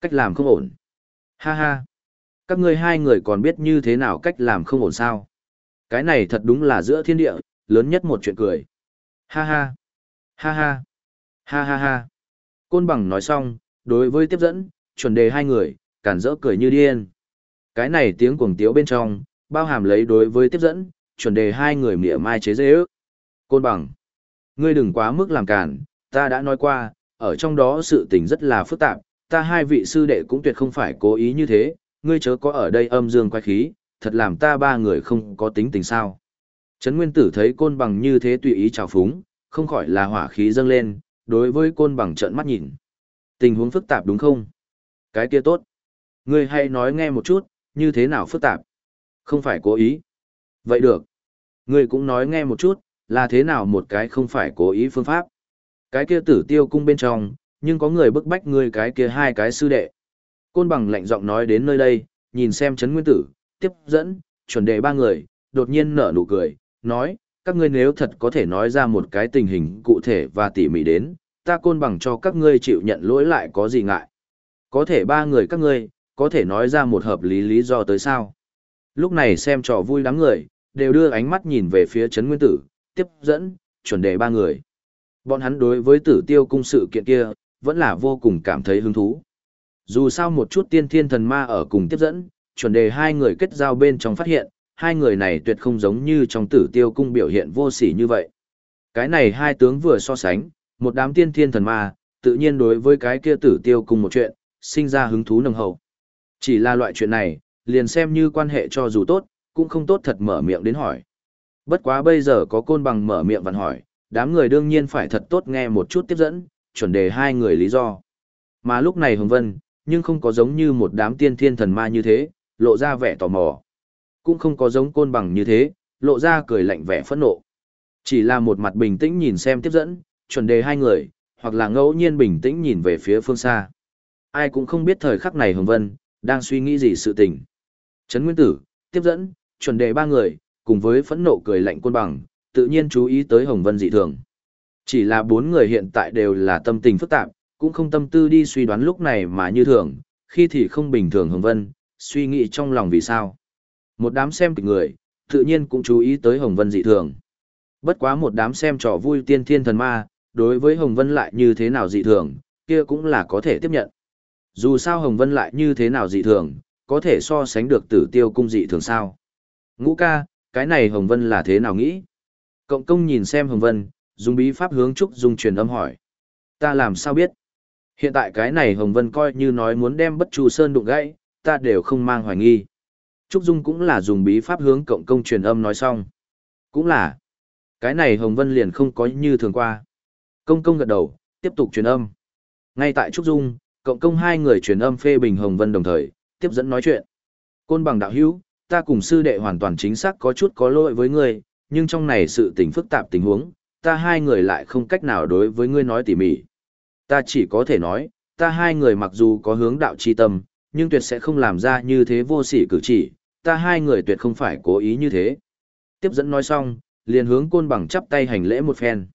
Cách làm không ổn. Ha ha. Các ngươi hai người còn biết như thế nào cách làm không ổn sao? Cái này thật đúng là giữa thiên địa, lớn nhất một chuyện cười. Ha ha. Ha ha. Ha ha ha. Côn bằng nói xong, đối với tiếp dẫn, chuẩn đề hai người, cản rỡ cười như điên. Cái này tiếng cuồng tiếu bên trong, bao hàm lấy đối với tiếp dẫn, chuẩn đề hai người mỉa mai chế dễ ước. Côn bằng. Ngươi đừng quá mức làm cản, ta đã nói qua, ở trong đó sự tình rất là phức tạp, ta hai vị sư đệ cũng tuyệt không phải cố ý như thế, ngươi chớ có ở đây âm dương quay khí, thật làm ta ba người không có tính tình sao. Trấn Nguyên Tử thấy côn bằng như thế tùy ý trào phúng, không khỏi là hỏa khí dâng lên, đối với côn bằng trợn mắt nhìn. Tình huống phức tạp đúng không? Cái kia tốt. Ngươi hay nói nghe một chút, như thế nào phức tạp? Không phải cố ý. Vậy được. Ngươi cũng nói nghe một chút, là thế nào một cái không phải cố ý phương pháp. Cái kia tử tiêu cung bên trong, nhưng có người bức bách ngươi cái kia hai cái sư đệ. Côn bằng lạnh giọng nói đến nơi đây, nhìn xem chấn nguyên tử, tiếp dẫn, chuẩn đề ba người, đột nhiên nở nụ cười, nói, các ngươi nếu thật có thể nói ra một cái tình hình cụ thể và tỉ mỉ đến, ta côn bằng cho các ngươi chịu nhận lỗi lại có gì ngại. Có thể ba người các ngươi, có thể nói ra một hợp lý lý do tới sao. Lúc này xem trò vui đám người, đều đưa ánh mắt nhìn về phía chấn nguyên tử, tiếp dẫn, chuẩn đề ba người. Bọn hắn đối với tử tiêu cung sự kiện kia, vẫn là vô cùng cảm thấy hứng thú. Dù sao một chút tiên thiên thần ma ở cùng tiếp dẫn, chuẩn đề hai người kết giao bên trong phát hiện, hai người này tuyệt không giống như trong tử tiêu cung biểu hiện vô sỉ như vậy. Cái này hai tướng vừa so sánh, một đám tiên thiên thần ma, tự nhiên đối với cái kia tử tiêu cung một chuyện, sinh ra hứng thú nồng hậu. Chỉ là loại chuyện này, liền xem như quan hệ cho dù tốt, cũng không tốt thật mở miệng đến hỏi. Bất quá bây giờ có côn bằng mở miệng vặn hỏi, đám người đương nhiên phải thật tốt nghe một chút tiếp dẫn, chuẩn đề hai người lý do. Mà lúc này Hồng Vân, nhưng không có giống như một đám tiên thiên thần ma như thế, lộ ra vẻ tò mò. Cũng không có giống côn bằng như thế, lộ ra cười lạnh vẻ phẫn nộ. Chỉ là một mặt bình tĩnh nhìn xem tiếp dẫn, chuẩn đề hai người, hoặc là ngẫu nhiên bình tĩnh nhìn về phía phương xa. Ai cũng không biết thời khắc này Hồng Vân, đang suy nghĩ gì sự tình. Trấn Nguyên Tử, tiếp dẫn, chuẩn đề ba người, cùng với phẫn nộ cười lạnh côn bằng, tự nhiên chú ý tới Hồng Vân dị thường. Chỉ là bốn người hiện tại đều là tâm tình phức tạp, cũng không tâm tư đi suy đoán lúc này mà như thường, khi thì không bình thường Hồng Vân, suy nghĩ trong lòng vì sao. Một đám xem kịch người, tự nhiên cũng chú ý tới Hồng Vân dị thường. Bất quá một đám xem trò vui tiên thiên thần ma, đối với Hồng Vân lại như thế nào dị thường, kia cũng là có thể tiếp nhận. Dù sao Hồng Vân lại như thế nào dị thường, có thể so sánh được tử tiêu cung dị thường sao. Ngũ ca, cái này Hồng Vân là thế nào nghĩ? Cộng công nhìn xem Hồng Vân, dùng bí pháp hướng Trúc Dung truyền âm hỏi. Ta làm sao biết? Hiện tại cái này Hồng Vân coi như nói muốn đem bất chu sơn đụng gãy, ta đều không mang hoài nghi. Trúc Dung cũng là dùng bí pháp hướng cộng công truyền âm nói xong. Cũng là, cái này Hồng Vân liền không có như thường qua. Công công gật đầu, tiếp tục truyền âm. Ngay tại Trúc Dung, cộng công hai người truyền âm phê bình Hồng Vân đồng thời, tiếp dẫn nói chuyện. Côn bằng đạo hữu, ta cùng sư đệ hoàn toàn chính xác có chút có lỗi với ngươi, nhưng trong này sự tình phức tạp tình huống, ta hai người lại không cách nào đối với ngươi nói tỉ mỉ. Ta chỉ có thể nói, ta hai người mặc dù có hướng đạo chi tâm, nhưng tuyệt sẽ không làm ra như thế vô sỉ cử chỉ, ta hai người tuyệt không phải cố ý như thế. Tiếp dẫn nói xong, liền hướng côn bằng chắp tay hành lễ một phen.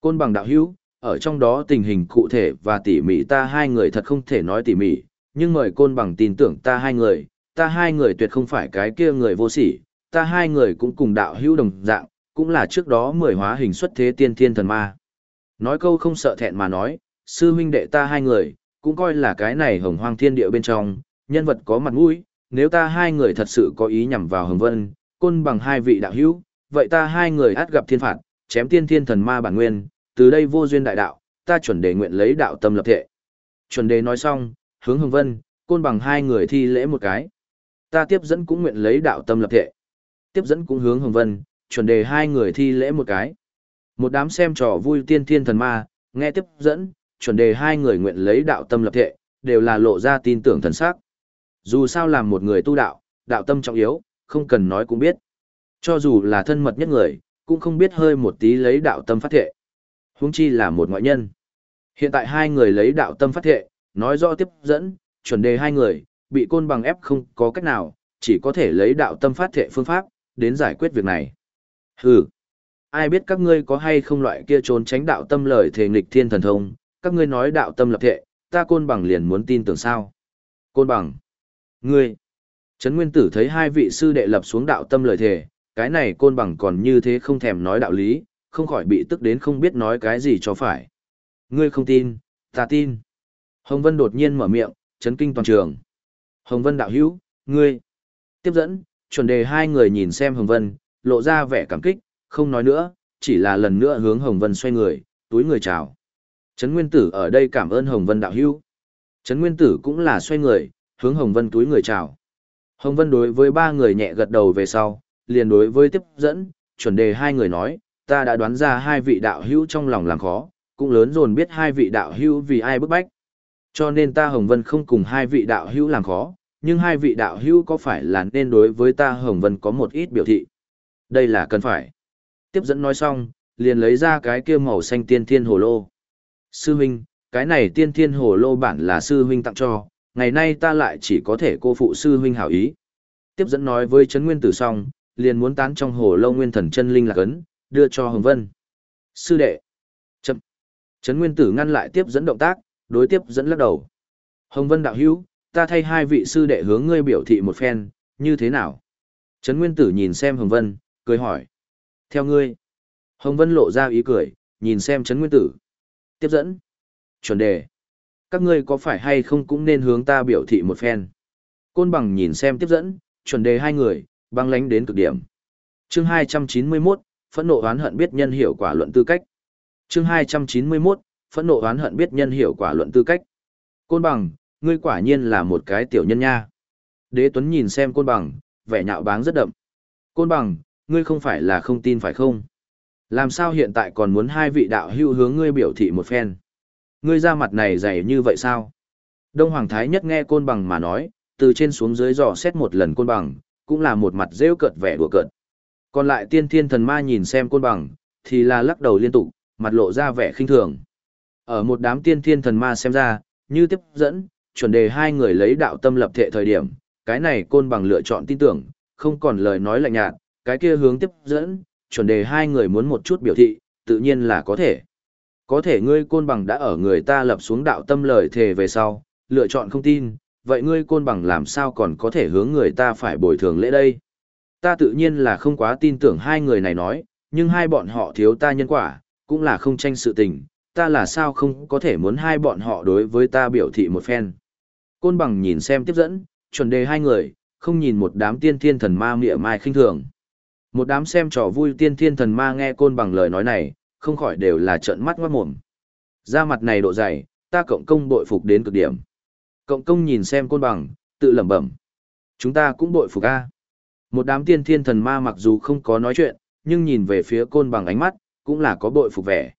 Côn bằng đạo hữu, ở trong đó tình hình cụ thể và tỉ mỉ ta hai người thật không thể nói tỉ mỉ, nhưng mời côn bằng tin tưởng ta hai người, ta hai người tuyệt không phải cái kia người vô sỉ, ta hai người cũng cùng đạo hữu đồng dạng, cũng là trước đó mười hóa hình xuất thế tiên thiên thần ma. Nói câu không sợ thẹn mà nói, sư huynh đệ ta hai người, cũng coi là cái này hồng hoang thiên địa bên trong, nhân vật có mặt mũi, nếu ta hai người thật sự có ý nhằm vào hồng vân, côn bằng hai vị đạo hữu, vậy ta hai người át gặp thiên phạt, chém tiên thiên thần ma bản nguyên, từ đây vô duyên đại đạo, ta chuẩn đề nguyện lấy đạo tâm lập thể. Chuẩn đề nói xong, hướng hồng vân, côn bằng hai người thi lễ một cái. Ta tiếp dẫn cũng nguyện lấy đạo tâm lập thể. Tiếp dẫn cũng hướng hồng vân, chuẩn đề hai người thi lễ một cái. Một đám xem trò vui tiên thiên thần ma, nghe tiếp dẫn, chuẩn đề hai người nguyện lấy đạo tâm lập thể, đều là lộ ra tin tưởng thần sắc. Dù sao làm một người tu đạo, đạo tâm trọng yếu, không cần nói cũng biết. Cho dù là thân mật nhất người, cũng không biết hơi một tí lấy đạo tâm phát thệ. Huống chi là một ngoại nhân. Hiện tại hai người lấy đạo tâm phát thệ, nói rõ tiếp dẫn, chuẩn đề hai người, bị côn bằng ép không có cách nào, chỉ có thể lấy đạo tâm phát thệ phương pháp, đến giải quyết việc này. Hừ, ai biết các ngươi có hay không loại kia trốn tránh đạo tâm lời thề nghịch thiên thần thông, các ngươi nói đạo tâm lập thệ, ta côn bằng liền muốn tin tưởng sao. Côn bằng. Ngươi. Trấn Nguyên Tử thấy hai vị sư đệ lập xuống đạo tâm lời thề, cái này côn bằng còn như thế không thèm nói đạo lý, không khỏi bị tức đến không biết nói cái gì cho phải. Ngươi không tin, ta tin. Hồng Vân đột nhiên mở miệng, chấn kinh toàn trường. Hồng Vân đạo hữu, ngươi. Tiếp dẫn, chuẩn đề hai người nhìn xem Hồng Vân, lộ ra vẻ cảm kích, không nói nữa, chỉ là lần nữa hướng Hồng Vân xoay người, túi người chào. Trấn Nguyên Tử ở đây cảm ơn Hồng Vân đạo hữu. Trấn Nguyên Tử cũng là xoay người, hướng Hồng Vân túi người chào. Hồng Vân đối với ba người nhẹ gật đầu về sau, liền đối với tiếp dẫn, chuẩn đề hai người nói, ta đã đoán ra hai vị đạo hữu trong lòng làm khó, cũng lớn dồn biết hai vị đạo hữu vì ai bức bách. Cho nên ta Hồng Vân không cùng hai vị đạo hữu làm khó, nhưng hai vị đạo hữu có phải là nên đối với ta Hồng Vân có một ít biểu thị. Đây là cần phải. Tiếp dẫn nói xong, liền lấy ra cái kia màu xanh tiên thiên hồ lô. Sư huynh, cái này tiên thiên hồ lô bản là sư huynh tặng cho, ngày nay ta lại chỉ có thể cô phụ sư huynh hảo ý. Tiếp dẫn nói với Trấn Nguyên Tử xong, liền muốn tán trong hồ lô nguyên thần chân linh lạc ấn, đưa cho Hồng Vân. Sư đệ. Chậm. Trấn Nguyên Tử ngăn lại tiếp dẫn động tác, đối tiếp dẫn lắc đầu. Hồng Vân đạo hữu, ta thay hai vị sư đệ hướng ngươi biểu thị một phen, như thế nào? Trấn Nguyên Tử nhìn xem Hồng Vân, cười hỏi. Theo ngươi. Hồng Vân lộ ra ý cười, nhìn xem Trấn Nguyên Tử. Tiếp dẫn. Chuẩn đề. Các ngươi có phải hay không cũng nên hướng ta biểu thị một phen. Côn bằng nhìn xem tiếp dẫn, chuẩn đề hai người, băng lánh đến cực điểm. Chương 291, phẫn nộ oán hận biết nhân hiểu quả luận tư cách. Chương 291, phẫn nộ oán hận biết nhân hiểu quả luận tư cách. Côn bằng, ngươi quả nhiên là một cái tiểu nhân nha. Đế Tuấn nhìn xem côn bằng, vẻ nhạo báng rất đậm. Côn bằng, ngươi không phải là không tin phải không? Làm sao hiện tại còn muốn hai vị đạo hữu hướng ngươi biểu thị một phen? Ngươi ra mặt này dày như vậy sao? Đông Hoàng Thái nhất nghe côn bằng mà nói, từ trên xuống dưới dò xét một lần côn bằng, cũng là một mặt rêu cợt vẻ đùa cợt. Còn lại tiên thiên thần ma nhìn xem côn bằng, thì là lắc đầu liên tục, mặt lộ ra vẻ khinh thường. Ở một đám tiên thiên thần ma xem ra, như tiếp dẫn, chuẩn đề hai người lấy đạo tâm lập thể thời điểm, cái này côn bằng lựa chọn tin tưởng, không còn lời nói lạnh nhạt, cái kia hướng tiếp dẫn, chuẩn đề hai người muốn một chút biểu thị, tự nhiên là có thể. Có thể ngươi côn bằng đã ở người ta lập xuống đạo tâm lời thề về sau, lựa chọn không tin, vậy ngươi côn bằng làm sao còn có thể hướng người ta phải bồi thường lễ đây? Ta tự nhiên là không quá tin tưởng hai người này nói, nhưng hai bọn họ thiếu ta nhân quả, cũng là không tranh sự tình, ta là sao không có thể muốn hai bọn họ đối với ta biểu thị một phen. Côn bằng nhìn xem tiếp dẫn, chuẩn đề hai người, không nhìn một đám tiên thiên thần ma mịa mai khinh thường. Một đám xem trò vui tiên thiên thần ma nghe côn bằng lời nói này, không khỏi đều là trợn mắt ngoát mồm. Ra mặt này độ dày, ta cộng công bội phục đến cực điểm. Cộng công nhìn xem côn bằng, tự lẩm bẩm. Chúng ta cũng bội phục a. Một đám tiên thiên thần ma mặc dù không có nói chuyện, nhưng nhìn về phía côn bằng ánh mắt, cũng là có bội phục vẻ.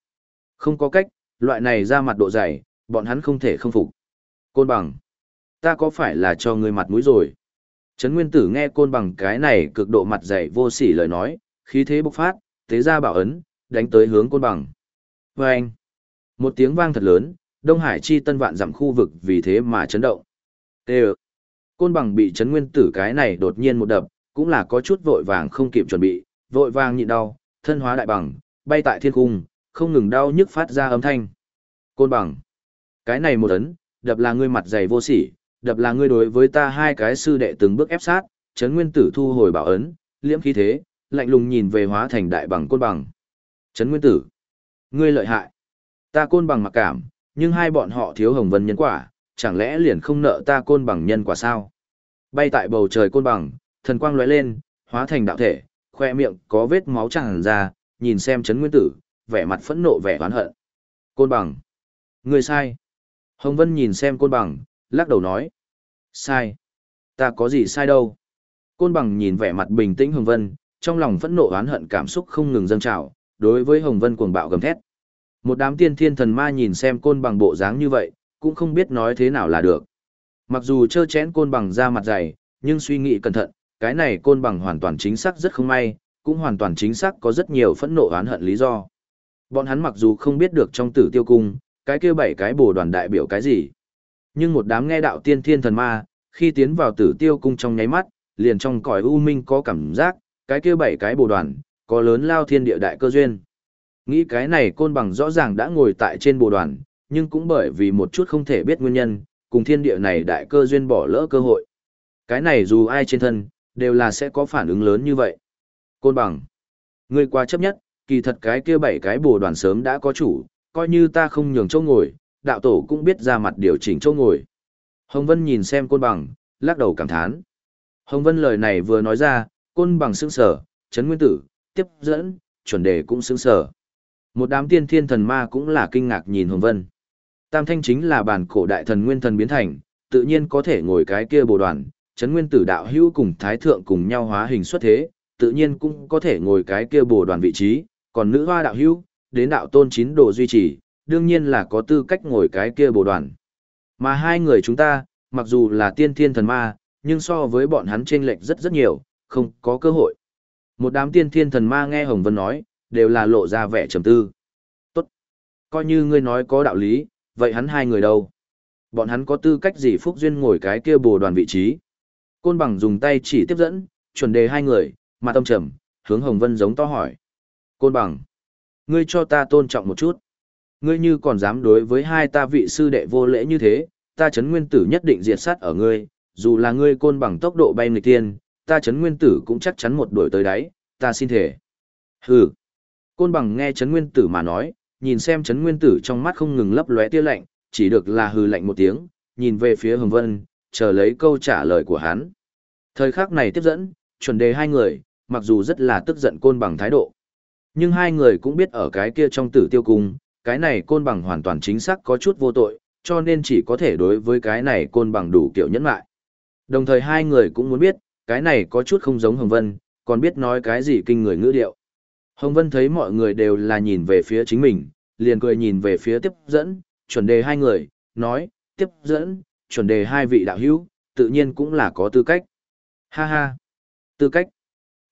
Không có cách, loại này ra mặt độ dày, bọn hắn không thể không phục. Côn bằng, ta có phải là cho ngươi mặt mũi rồi? Trấn Nguyên Tử nghe côn bằng cái này cực độ mặt dày vô sỉ lời nói, khí thế bộc phát, tế ra bảo ấn, đánh tới hướng côn bằng. Và anh, một tiếng vang thật lớn, Đông Hải chi tân vạn dặm khu vực vì thế mà chấn động. Tê Côn bằng bị Trấn Nguyên Tử cái này đột nhiên một đập, cũng là có chút vội vàng không kịp chuẩn bị, vội vàng nhịn đau, thân hóa đại bằng, bay tại thiên cung, không ngừng đau nhức phát ra âm thanh. Côn bằng. Cái này một ấn, đập là ngươi mặt dày vô sỉ, đập là ngươi đối với ta hai cái sư đệ từng bước ép sát, chấn nguyên tử thu hồi bảo ấn, liễm khí thế, lạnh lùng nhìn về hóa thành đại bằng côn bằng. Chấn nguyên tử. Ngươi lợi hại. Ta côn bằng mặc cảm, nhưng hai bọn họ thiếu hồng vân nhân quả, chẳng lẽ liền không nợ ta côn bằng nhân quả sao? Bay tại bầu trời côn bằng, thần quang lóe lên, hóa thành đạo thể, khoe miệng có vết máu tràn ra, nhìn xem chấn nguyên tử, vẻ mặt phẫn nộ vẻ oán hận. Côn bằng. ngươi sai. Hồng Vân nhìn xem côn bằng, lắc đầu nói. Sai. Ta có gì sai đâu. Côn bằng nhìn vẻ mặt bình tĩnh Hồng Vân, trong lòng phẫn nộ oán hận cảm xúc không ngừng dâng trào, đối với Hồng Vân cuồng bạo gầm thét. Một đám tiên thiên thần ma nhìn xem côn bằng bộ dáng như vậy, cũng không biết nói thế nào là được. Mặc dù chơ chén côn bằng ra mặt dày, nhưng suy nghĩ cẩn thận, cái này côn bằng hoàn toàn chính xác rất không may, cũng hoàn toàn chính xác có rất nhiều phẫn nộ oán hận lý do. Bọn hắn mặc dù không biết được trong tử tiêu cung, cái kia bảy cái bồ đoàn đại biểu cái gì. Nhưng một đám nghe đạo tiên thiên thần ma, khi tiến vào tử tiêu cung trong nháy mắt, liền trong cõi u minh có cảm giác, cái kia bảy cái bồ đoàn, có lớn lao thiên địa đại cơ duyên. Nghĩ cái này côn bằng rõ ràng đã ngồi tại trên bồ đoàn, nhưng cũng bởi vì một chút không thể biết nguyên nhân, cùng thiên địa này đại cơ duyên bỏ lỡ cơ hội. Cái này dù ai trên thân, đều là sẽ có phản ứng lớn như vậy. Côn bằng. Ngươi quá chấp nhất, kỳ thật cái kia bảy cái bồ đoàn sớm đã có chủ, coi như ta không nhường chỗ ngồi, đạo tổ cũng biết ra mặt điều chỉnh chỗ ngồi. Hồng Vân nhìn xem côn bằng, lắc đầu cảm thán. Hồng Vân lời này vừa nói ra, côn bằng sững sở, chấn nguyên tử, tiếp dẫn, chuẩn đề cũng sững sở. Một đám tiên thiên thần ma cũng là kinh ngạc nhìn Hồng Vân. Tam thanh chính là bản cổ đại thần nguyên thần biến thành, tự nhiên có thể ngồi cái kia bồ đoàn, chấn nguyên tử đạo hữu cùng thái thượng cùng nhau hóa hình xuất thế, tự nhiên cũng có thể ngồi cái kia bồ đoàn vị trí, còn nữ hoa đạo hữu, đến đạo tôn chín đồ duy trì, đương nhiên là có tư cách ngồi cái kia bồ đoàn. Mà hai người chúng ta, mặc dù là tiên thiên thần ma, nhưng so với bọn hắn chênh lệch rất rất nhiều, không có cơ hội. Một đám tiên thiên thần ma nghe Hồng Vân nói, đều là lộ ra vẻ trầm tư. Tốt. Coi như ngươi nói có đạo lý, vậy hắn hai người đâu? Bọn hắn có tư cách gì phúc duyên ngồi cái kia bồ đoàn vị trí? Côn bằng dùng tay chỉ tiếp dẫn, chuẩn đề hai người, mà tâm trầm, hướng Hồng Vân giống to hỏi. Côn bằng, ngươi cho ta tôn trọng một chút. Ngươi như còn dám đối với hai ta vị sư đệ vô lễ như thế, ta chấn nguyên tử nhất định diệt sát ở ngươi, dù là ngươi côn bằng tốc độ bay nghịch tiên, ta chấn nguyên tử cũng chắc chắn một đuổi tới đáy, ta xin thể. Hừ. Côn bằng nghe chấn nguyên tử mà nói, nhìn xem chấn nguyên tử trong mắt không ngừng lấp lóe tia lạnh, chỉ được là hừ lạnh một tiếng, nhìn về phía Hồng Vân, chờ lấy câu trả lời của hắn. Thời khắc này tiếp dẫn, chuẩn đề hai người, mặc dù rất là tức giận côn bằng thái độ. Nhưng hai người cũng biết ở cái kia trong tử tiêu cung, cái này côn bằng hoàn toàn chính xác có chút vô tội, cho nên chỉ có thể đối với cái này côn bằng đủ kiểu nhẫn lại. Đồng thời hai người cũng muốn biết, cái này có chút không giống Hồng Vân, còn biết nói cái gì kinh người ngữ điệu. Hồng Vân thấy mọi người đều là nhìn về phía chính mình, liền cười nhìn về phía tiếp dẫn, chuẩn đề hai người, nói, tiếp dẫn, chuẩn đề hai vị đạo hữu, tự nhiên cũng là có tư cách. Ha ha, tư cách.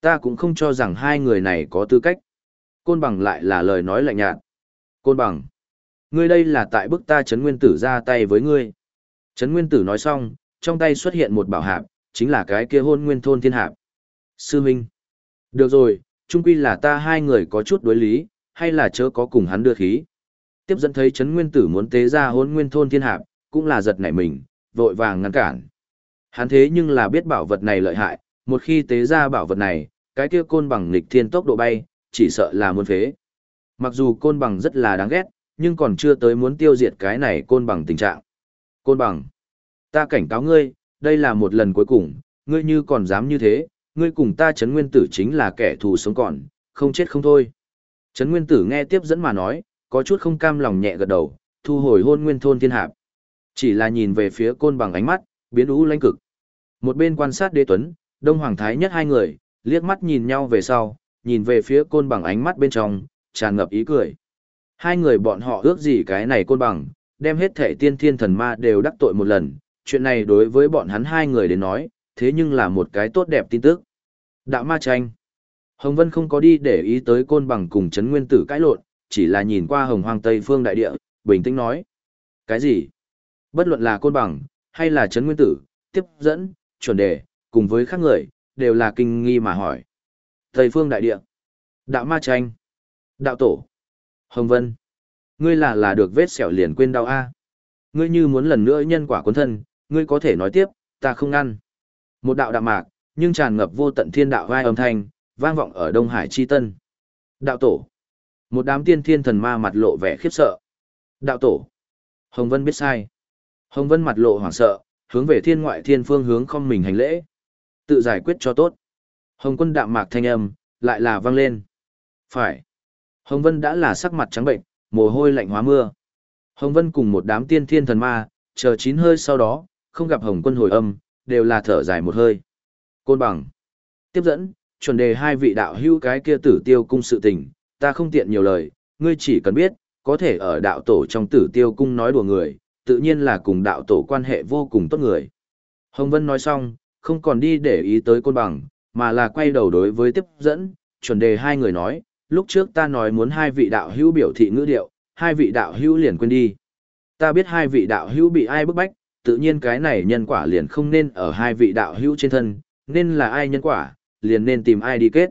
Ta cũng không cho rằng hai người này có tư cách. Côn bằng lại là lời nói lạnh nhạt. Côn bằng, ngươi đây là tại bức ta chấn nguyên tử ra tay với ngươi. Chấn nguyên tử nói xong, trong tay xuất hiện một bảo hạp, chính là cái kia hôn nguyên thôn thiên hạp. Sư Minh, được rồi, chung quy là ta hai người có chút đối lý, hay là chớ có cùng hắn đưa khí. Tiếp dẫn thấy chấn nguyên tử muốn tế ra hôn nguyên thôn thiên hạp, cũng là giật nảy mình, vội vàng ngăn cản. Hắn thế nhưng là biết bảo vật này lợi hại, một khi tế ra bảo vật này, cái kia côn bằng nghịch thiên tốc độ bay, chỉ sợ là muôn phế. Mặc dù côn bằng rất là đáng ghét, nhưng còn chưa tới muốn tiêu diệt cái này côn bằng tình trạng. Côn bằng, ta cảnh cáo ngươi, đây là một lần cuối cùng, ngươi như còn dám như thế, ngươi cùng ta chấn nguyên tử chính là kẻ thù sống còn, không chết không thôi. Trấn Nguyên Tử nghe tiếp dẫn mà nói, có chút không cam lòng nhẹ gật đầu, thu hồi hôn nguyên thôn thiên hạp. Chỉ là nhìn về phía côn bằng ánh mắt, biến ú lãnh cực. Một bên quan sát đế tuấn, đông hoàng thái nhất hai người, liếc mắt nhìn nhau về sau, nhìn về phía côn bằng ánh mắt bên trong, tràn ngập ý cười. Hai người bọn họ ước gì cái này côn bằng, đem hết thể tiên thiên thần ma đều đắc tội một lần, chuyện này đối với bọn hắn hai người đến nói, thế nhưng là một cái tốt đẹp tin tức. Đạo ma tranh. Hồng Vân không có đi để ý tới côn bằng cùng chấn nguyên tử cãi lộn, chỉ là nhìn qua hồng hoang tây phương đại địa, bình tĩnh nói. Cái gì? Bất luận là côn bằng, hay là chấn nguyên tử, tiếp dẫn, chuẩn đề, cùng với khác người, đều là kinh nghi mà hỏi. Tây phương đại địa. Đạo ma tranh. Đạo tổ. Hồng Vân. Ngươi là là được vết sẹo liền quên đau a. Ngươi như muốn lần nữa nhân quả cuốn thân, ngươi có thể nói tiếp, ta không ngăn. Một đạo đạm mạc, nhưng tràn ngập vô tận thiên đạo vai âm thanh, vang vọng ở Đông Hải Chi Tân. Đạo tổ. Một đám tiên thiên thần ma mặt lộ vẻ khiếp sợ. Đạo tổ. Hồng Vân biết sai. Hồng Vân mặt lộ hoảng sợ, hướng về thiên ngoại thiên phương hướng không mình hành lễ. Tự giải quyết cho tốt. Hồng quân đạm mạc thanh âm, lại là vang lên. Phải. Hồng Vân đã là sắc mặt trắng bệnh, mồ hôi lạnh hóa mưa. Hồng Vân cùng một đám tiên thiên thần ma, chờ chín hơi sau đó, không gặp Hồng quân hồi âm, đều là thở dài một hơi. Côn bằng. Tiếp dẫn, chuẩn đề hai vị đạo hữu cái kia tử tiêu cung sự tình, ta không tiện nhiều lời, ngươi chỉ cần biết, có thể ở đạo tổ trong tử tiêu cung nói đùa người, tự nhiên là cùng đạo tổ quan hệ vô cùng tốt người. Hồng Vân nói xong, không còn đi để ý tới côn bằng, mà là quay đầu đối với tiếp dẫn, chuẩn đề hai người nói, lúc trước ta nói muốn hai vị đạo hữu biểu thị ngữ điệu, hai vị đạo hữu liền quên đi. Ta biết hai vị đạo hữu bị ai bức bách, tự nhiên cái này nhân quả liền không nên ở hai vị đạo hữu trên thân, nên là ai nhân quả, liền nên tìm ai đi kết.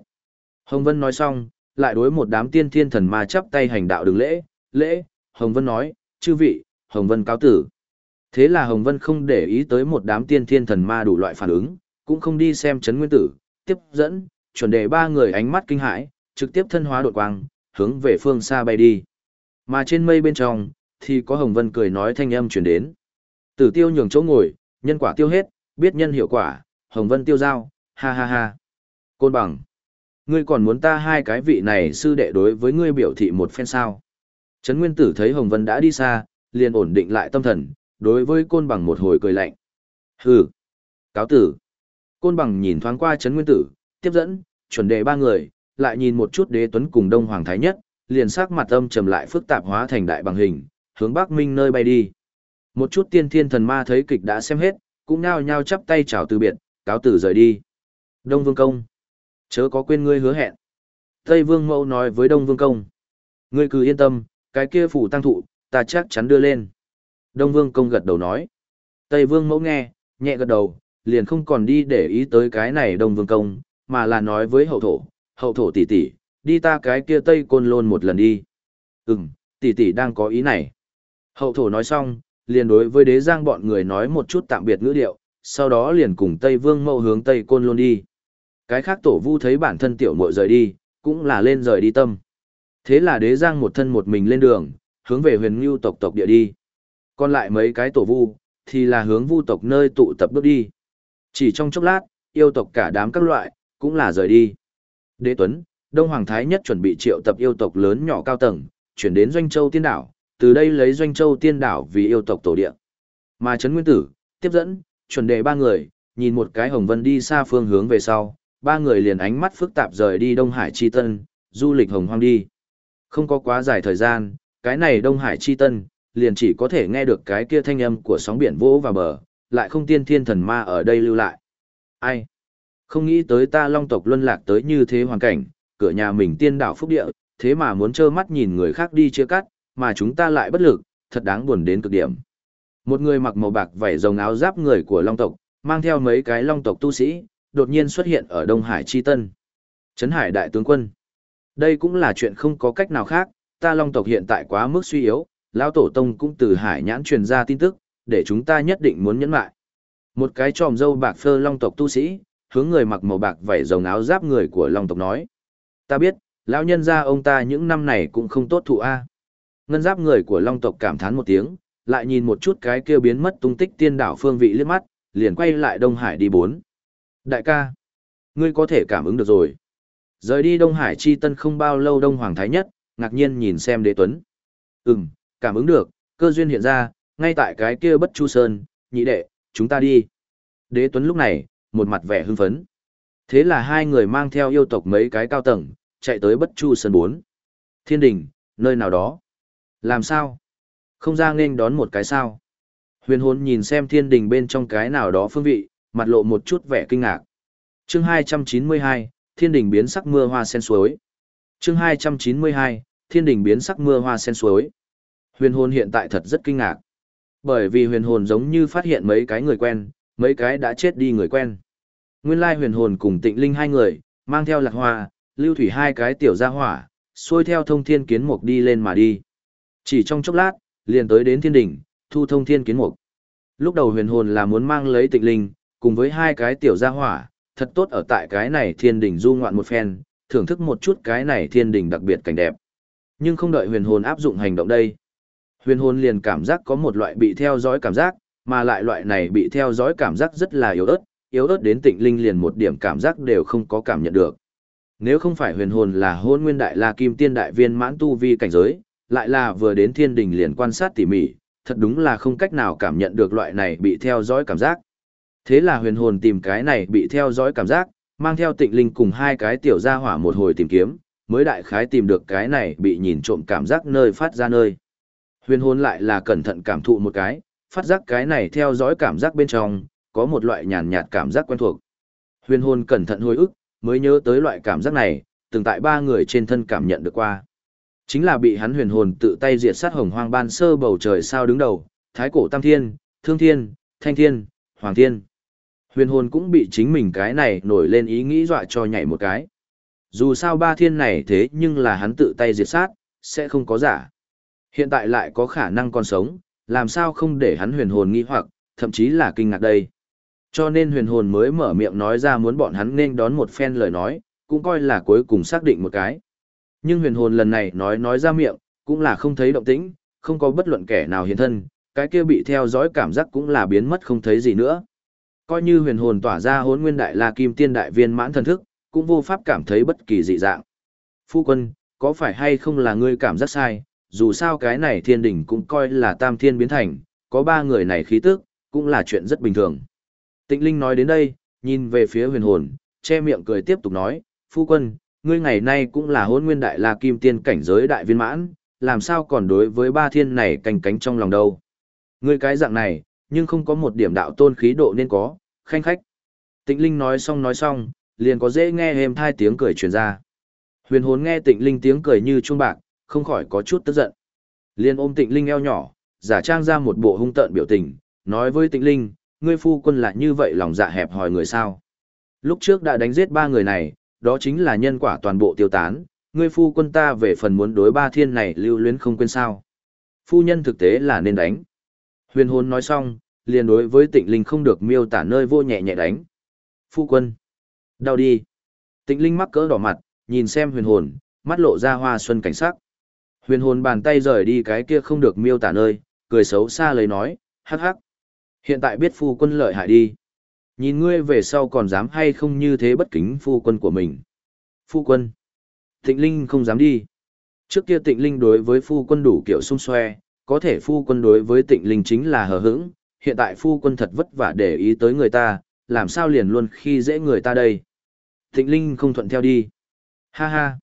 Hồng Vân nói xong, lại đối một đám tiên thiên thần ma chắp tay hành đạo đường lễ, lễ, Hồng Vân nói, chư vị, Hồng Vân cáo tử. Thế là Hồng Vân không để ý tới một đám tiên thiên thần ma đủ loại phản ứng, cũng không đi xem chấn nguyên tử, tiếp dẫn, chuẩn đề ba người ánh mắt kinh hãi, trực tiếp thân hóa đột quang, hướng về phương xa bay đi. Mà trên mây bên trong, thì có Hồng Vân cười nói thanh âm truyền đến. Tử tiêu nhường chỗ ngồi, nhân quả tiêu hết, biết nhân hiệu quả, Hồng Vân tiêu giao, ha ha ha. Côn bằng. Ngươi còn muốn ta hai cái vị này sư đệ đối với ngươi biểu thị một phen sao. Trấn Nguyên Tử thấy Hồng Vân đã đi xa, liền ổn định lại tâm thần, đối với côn bằng một hồi cười lạnh. Hừ. Cáo tử. Côn bằng nhìn thoáng qua Trấn Nguyên Tử, tiếp dẫn, chuẩn đề ba người, lại nhìn một chút đế tuấn cùng Đông Hoàng Thái Nhất, liền sắc mặt âm trầm lại phức tạp hóa thành đại bằng hình, hướng Bắc Minh nơi bay đi. Một chút tiên thiên thần ma thấy kịch đã xem hết, cũng nao nhao chắp tay chào từ biệt, cáo tử rời đi. Đông Vương Công. Chớ có quên ngươi hứa hẹn. Tây Vương Mẫu nói với Đông Vương Công. Ngươi cứ yên tâm, cái kia phủ tăng thụ, ta chắc chắn đưa lên. Đông Vương Công gật đầu nói. Tây Vương Mẫu nghe, nhẹ gật đầu, liền không còn đi để ý tới cái này Đông Vương Công, mà là nói với hậu thổ, hậu thổ tỷ tỷ, đi ta cái kia Tây Côn Lôn một lần đi. Ừm, tỷ tỷ đang có ý này. Hậu thổ nói xong, liền đối với đế giang bọn người nói một chút tạm biệt ngữ điệu, sau đó liền cùng Tây Vương Mậu hướng Tây Côn Lôn đi. Cái khác tổ vu thấy bản thân tiểu muội rời đi, cũng là lên rời đi tâm. Thế là đế giang một thân một mình lên đường, hướng về huyền ngưu tộc tộc địa đi. Còn lại mấy cái tổ vu, thì là hướng vu tộc nơi tụ tập bước đi. Chỉ trong chốc lát, yêu tộc cả đám các loại, cũng là rời đi. Đế Tuấn, Đông Hoàng Thái nhất chuẩn bị triệu tập yêu tộc lớn nhỏ cao tầng, chuyển đến Doanh Châu Tiên Đảo, từ đây lấy Doanh Châu Tiên Đảo vì yêu tộc tổ địa. Mà Trấn Nguyên Tử, tiếp dẫn, chuẩn đề ba người, nhìn một cái hồng vân đi xa phương hướng về sau, ba người liền ánh mắt phức tạp rời đi Đông Hải Chi Tân, du lịch hồng hoang đi. Không có quá dài thời gian, cái này Đông Hải Chi Tân, liền chỉ có thể nghe được cái kia thanh âm của sóng biển vỗ vào bờ, lại không tiên thiên thần ma ở đây lưu lại. Ai? Không nghĩ tới ta long tộc luân lạc tới như thế hoàn cảnh, cửa nhà mình tiên đảo phúc địa, thế mà muốn trơ mắt nhìn người khác đi chia cắt, mà chúng ta lại bất lực, thật đáng buồn đến cực điểm. Một người mặc màu bạc vảy rồng áo giáp người của long tộc, mang theo mấy cái long tộc tu sĩ, đột nhiên xuất hiện ở Đông Hải Chi Tân. Trấn Hải Đại Tướng Quân. Đây cũng là chuyện không có cách nào khác, ta long tộc hiện tại quá mức suy yếu, lão tổ tông cũng từ hải nhãn truyền ra tin tức, để chúng ta nhất định muốn nhẫn lại. Một cái tròm dâu bạc phơ long tộc tu sĩ, hướng người mặc màu bạc vảy rồng áo giáp người của long tộc nói. Ta biết, lão nhân gia ông ta những năm này cũng không tốt thụ a. Ngân giáp người của long tộc cảm thán một tiếng, lại nhìn một chút cái kia biến mất tung tích tiên đảo phương vị liếc mắt, liền quay lại Đông Hải đi bốn. Đại ca, ngươi có thể cảm ứng được rồi. Rời đi Đông Hải chi tân không bao lâu Đông Hoàng Thái Nhất, ngạc nhiên nhìn xem đế tuấn. Ừm, cảm ứng được, cơ duyên hiện ra, ngay tại cái kia bất chu sơn, nhị đệ, chúng ta đi. Đế tuấn lúc này, một mặt vẻ hưng phấn. Thế là hai người mang theo yêu tộc mấy cái cao tầng, chạy tới bất chu sơn 4. Thiên đình, nơi nào đó. Làm sao? Không ra nên đón một cái sao? Huyền hồn nhìn xem thiên đình bên trong cái nào đó phương vị, mặt lộ một chút vẻ kinh ngạc. Chương 292, Thiên đình biến sắc mưa hoa sen suối. Chương 292, Thiên đình biến sắc mưa hoa sen suối. Huyền hồn hiện tại thật rất kinh ngạc. Bởi vì huyền hồn giống như phát hiện mấy cái người quen, mấy cái đã chết đi người quen. Nguyên lai huyền hồn cùng tịnh linh hai người, mang theo lạc hoa, lưu thủy hai cái tiểu gia hỏa, xuôi theo thông thiên kiến mục đi lên mà đi. Chỉ trong chốc lát, liền tới đến thiên đỉnh, thu thông thiên kiến mục. Lúc đầu huyền hồn là muốn mang lấy tịnh linh, cùng với hai cái tiểu gia hỏa, thật tốt ở tại cái này thiên đỉnh du ngoạn một phen, thưởng thức một chút cái này thiên đỉnh đặc biệt cảnh đẹp. Nhưng không đợi huyền hồn áp dụng hành động đây. Huyền hồn liền cảm giác có một loại bị theo dõi cảm giác, mà lại loại này bị theo dõi cảm giác rất là yếu ớt, yếu ớt đến tịnh linh liền một điểm cảm giác đều không có cảm nhận được. Nếu không phải huyền hồn là hôn nguyên đại la kim tiên đại viên mãn tu vi cảnh giới, lại là vừa đến thiên đình liền quan sát tỉ mỉ, thật đúng là không cách nào cảm nhận được loại này bị theo dõi cảm giác. Thế là huyền hồn tìm cái này bị theo dõi cảm giác, mang theo tịnh linh cùng hai cái tiểu gia hỏa một hồi tìm kiếm, mới đại khái tìm được cái này bị nhìn trộm cảm giác nơi phát ra nơi. Huyền hồn lại là cẩn thận cảm thụ một cái, phát giác cái này theo dõi cảm giác bên trong, có một loại nhàn nhạt cảm giác quen thuộc. Huyền hồn cẩn thận hồi ức, mới nhớ tới loại cảm giác này, từng tại ba người trên thân cảm nhận được qua. Chính là bị hắn huyền hồn tự tay diệt sát hồng hoang ban sơ bầu trời sao đứng đầu, thái cổ tam thiên, thương thiên, thanh thiên, hoàng thiên. Huyền hồn cũng bị chính mình cái này nổi lên ý nghĩ dọa cho nhảy một cái. Dù sao ba thiên này thế nhưng là hắn tự tay diệt sát, sẽ không có giả. Hiện tại lại có khả năng còn sống, làm sao không để hắn huyền hồn nghi hoặc, thậm chí là kinh ngạc đây. Cho nên huyền hồn mới mở miệng nói ra muốn bọn hắn nên đón một phen lời nói, cũng coi là cuối cùng xác định một cái. Nhưng huyền hồn lần này nói nói ra miệng, cũng là không thấy động tĩnh, không có bất luận kẻ nào hiện thân, cái kia bị theo dõi cảm giác cũng là biến mất không thấy gì nữa. Coi như huyền hồn tỏa ra hốn nguyên đại la kim tiên đại viên mãn thần thức, cũng vô pháp cảm thấy bất kỳ dị dạng. Phu quân, có phải hay không là ngươi cảm giác sai, dù sao cái này thiên đỉnh cũng coi là tam thiên biến thành, có ba người này khí tức, cũng là chuyện rất bình thường. Tịnh Linh nói đến đây, nhìn về phía huyền hồn, che miệng cười tiếp tục nói, phu quân, ngươi ngày nay cũng là hôn nguyên đại la kim tiên cảnh giới đại viên mãn, làm sao còn đối với ba thiên này canh cánh trong lòng đâu. Ngươi cái dạng này, nhưng không có một điểm đạo tôn khí độ nên có, khanh khách. Tịnh Linh nói xong nói xong, liền có dễ nghe êm thai tiếng cười truyền ra. Huyền hồn nghe Tịnh Linh tiếng cười như chuông bạc, không khỏi có chút tức giận. Liền ôm Tịnh Linh eo nhỏ, giả trang ra một bộ hung tợn biểu tình, nói với Tịnh Linh, ngươi phu quân lại như vậy lòng dạ hẹp hòi người sao. Lúc trước đã đánh giết ba người này, đó chính là nhân quả toàn bộ tiêu tán, ngươi phu quân ta về phần muốn đối ba thiên này lưu luyến không quên sao. Phu nhân thực tế là nên đánh. Huyền hồn nói xong, liền đối với tịnh linh không được miêu tả nơi vô nhẹ nhẹ đánh. Phu quân. Đau đi. Tịnh linh mắc cỡ đỏ mặt, nhìn xem huyền hồn, mắt lộ ra hoa xuân cảnh sắc. Huyền hồn bàn tay rời đi cái kia không được miêu tả nơi, cười xấu xa lấy nói, hắc hắc. Hiện tại biết phu quân lợi hại đi. Nhìn ngươi về sau còn dám hay không như thế bất kính phu quân của mình. Phu quân. Tịnh Linh không dám đi. Trước kia Tịnh Linh đối với phu quân đủ kiểu xung xoe, có thể phu quân đối với Tịnh Linh chính là hờ hững, hiện tại phu quân thật vất vả để ý tới người ta, làm sao liền luôn khi dễ người ta đây. Tịnh Linh không thuận theo đi. Ha ha.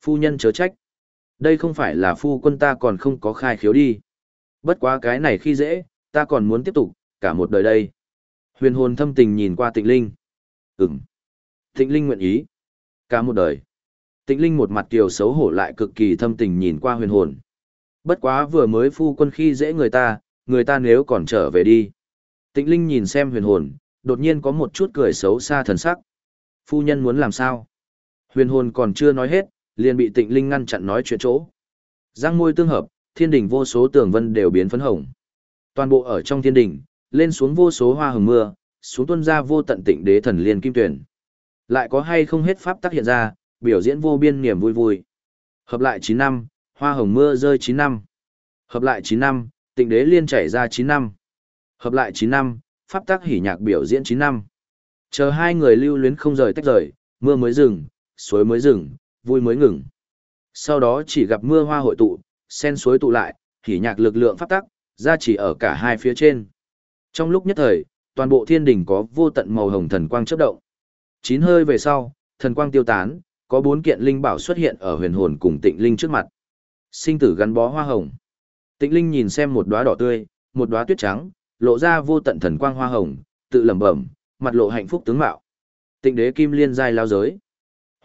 Phu nhân chớ trách. Đây không phải là phu quân ta còn không có khai khiếu đi. Bất quá cái này khi dễ, ta còn muốn tiếp tục, cả một đời đây. Huyền hồn thâm tình nhìn qua tịnh linh. Ừm. Tịnh linh nguyện ý. Cả một đời. Tịnh linh một mặt kiều xấu hổ lại cực kỳ thâm tình nhìn qua huyền hồn. Bất quá vừa mới phu quân khi dễ người ta, người ta nếu còn trở về đi. Tịnh linh nhìn xem huyền hồn, đột nhiên có một chút cười xấu xa thần sắc. Phu nhân muốn làm sao? Huyền hồn còn chưa nói hết, liền bị tịnh linh ngăn chặn nói chuyện chỗ. Giang môi tương hợp, thiên đỉnh vô số tường vân đều biến phấn hồng. Toàn bộ ở trong thiên đỉnh, lên xuống vô số hoa hồng mưa, xuống tuân ra vô tận tịnh đế thần liên kim tuyển. Lại có hay không hết pháp tác hiện ra, biểu diễn vô biên niềm vui vui. Hợp lại 9 năm, hoa hồng mưa rơi 9 năm. Hợp lại 9 năm, tịnh đế liên chảy ra 9 năm. Hợp lại 9 năm, pháp tác hỉ nhạc biểu diễn 9 năm. Chờ hai người lưu luyến không rời tách rời, mưa mới dừng, suối mới dừng, vui mới ngừng. Sau đó chỉ gặp mưa hoa hội tụ, sen suối tụ lại, hỉ nhạc lực lượng pháp tắc, ra chỉ ở cả hai phía trên. Trong lúc nhất thời, toàn bộ thiên đình có vô tận màu hồng thần quang chớp động. Chín hơi về sau, thần quang tiêu tán, có bốn kiện linh bảo xuất hiện ở huyền hồn cùng tịnh linh trước mặt. Sinh tử gắn bó hoa hồng. Tịnh linh nhìn xem một đóa đỏ tươi, một đóa tuyết trắng, lộ ra vô tận thần quang hoa hồng, tự lẩm bẩm, mặt lộ hạnh phúc tướng mạo. Tịnh đế kim liên giai lao giới.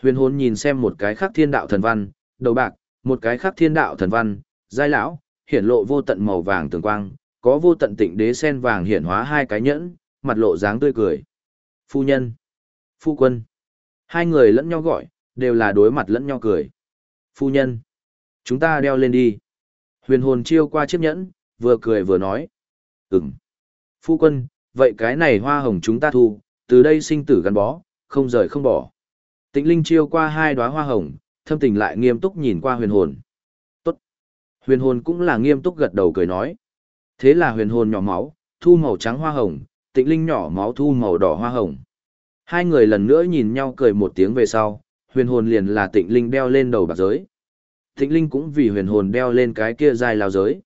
Huyền hồn nhìn xem một cái khác thiên đạo thần văn, đầu bạc, một cái khác thiên đạo thần văn, giai lão, hiển lộ vô tận màu vàng tường quang, có vô tận tịnh đế sen vàng hiển hóa hai cái nhẫn, mặt lộ dáng tươi cười. Phu nhân, phu quân, hai người lẫn nhau gọi, đều là đối mặt lẫn nhau cười. Phu nhân, chúng ta đeo lên đi. Huyền hồn chiêu qua chiếc nhẫn, vừa cười vừa nói. Ừm. Phu quân, vậy cái này hoa hồng chúng ta thu, từ đây sinh tử gắn bó, không rời không bỏ. Tịnh Linh chiêu qua hai đóa hoa hồng, thâm tình lại nghiêm túc nhìn qua huyền hồn. Tốt. Huyền hồn cũng là nghiêm túc gật đầu cười nói. Thế là huyền hồn nhỏ máu, thu màu trắng hoa hồng, tịnh linh nhỏ máu thu màu đỏ hoa hồng. Hai người lần nữa nhìn nhau cười một tiếng về sau, huyền hồn liền là tịnh linh đeo lên đầu bạc giới. Tịnh linh cũng vì huyền hồn đeo lên cái kia dài lao giới.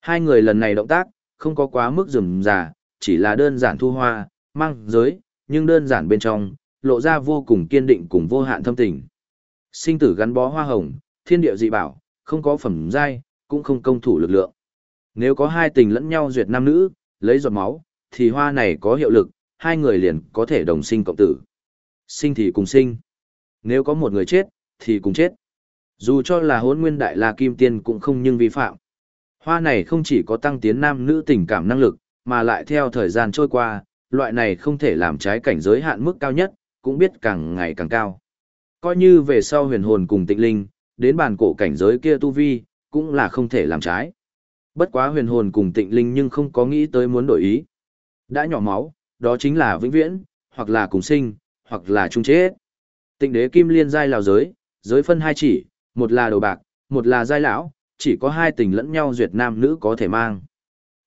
Hai người lần này động tác, không có quá mức rườm rà, chỉ là đơn giản thu hoa, mang giới, nhưng đơn giản bên trong, lộ ra vô cùng kiên định cùng vô hạn thâm tình. Sinh tử gắn bó hoa hồng, thiên địa dị bảo, không có phẩm giai, cũng không công thủ lực lượng. Nếu có hai tình lẫn nhau duyệt nam nữ, lấy giọt máu, thì hoa này có hiệu lực, hai người liền có thể đồng sinh cộng tử. Sinh thì cùng sinh. Nếu có một người chết, thì cùng chết. Dù cho là hốn nguyên đại la kim tiên cũng không nhưng vi phạm. Hoa này không chỉ có tăng tiến nam nữ tình cảm năng lực, mà lại theo thời gian trôi qua, loại này không thể làm trái cảnh giới hạn mức cao nhất, cũng biết càng ngày càng cao. Coi như về sau huyền hồn cùng tịnh linh, đến bàn cổ cảnh giới kia tu vi, cũng là không thể làm trái. Bất quá huyền hồn cùng tịnh linh nhưng không có nghĩ tới muốn đổi ý. Đã nhỏ máu, đó chính là vĩnh viễn, hoặc là cùng sinh, hoặc là chung chết. Tịnh đế kim liên giai lào giới, giới phân hai chỉ, một là đồ bạc, một là giai lão, chỉ có hai tình lẫn nhau duyệt nam nữ có thể mang.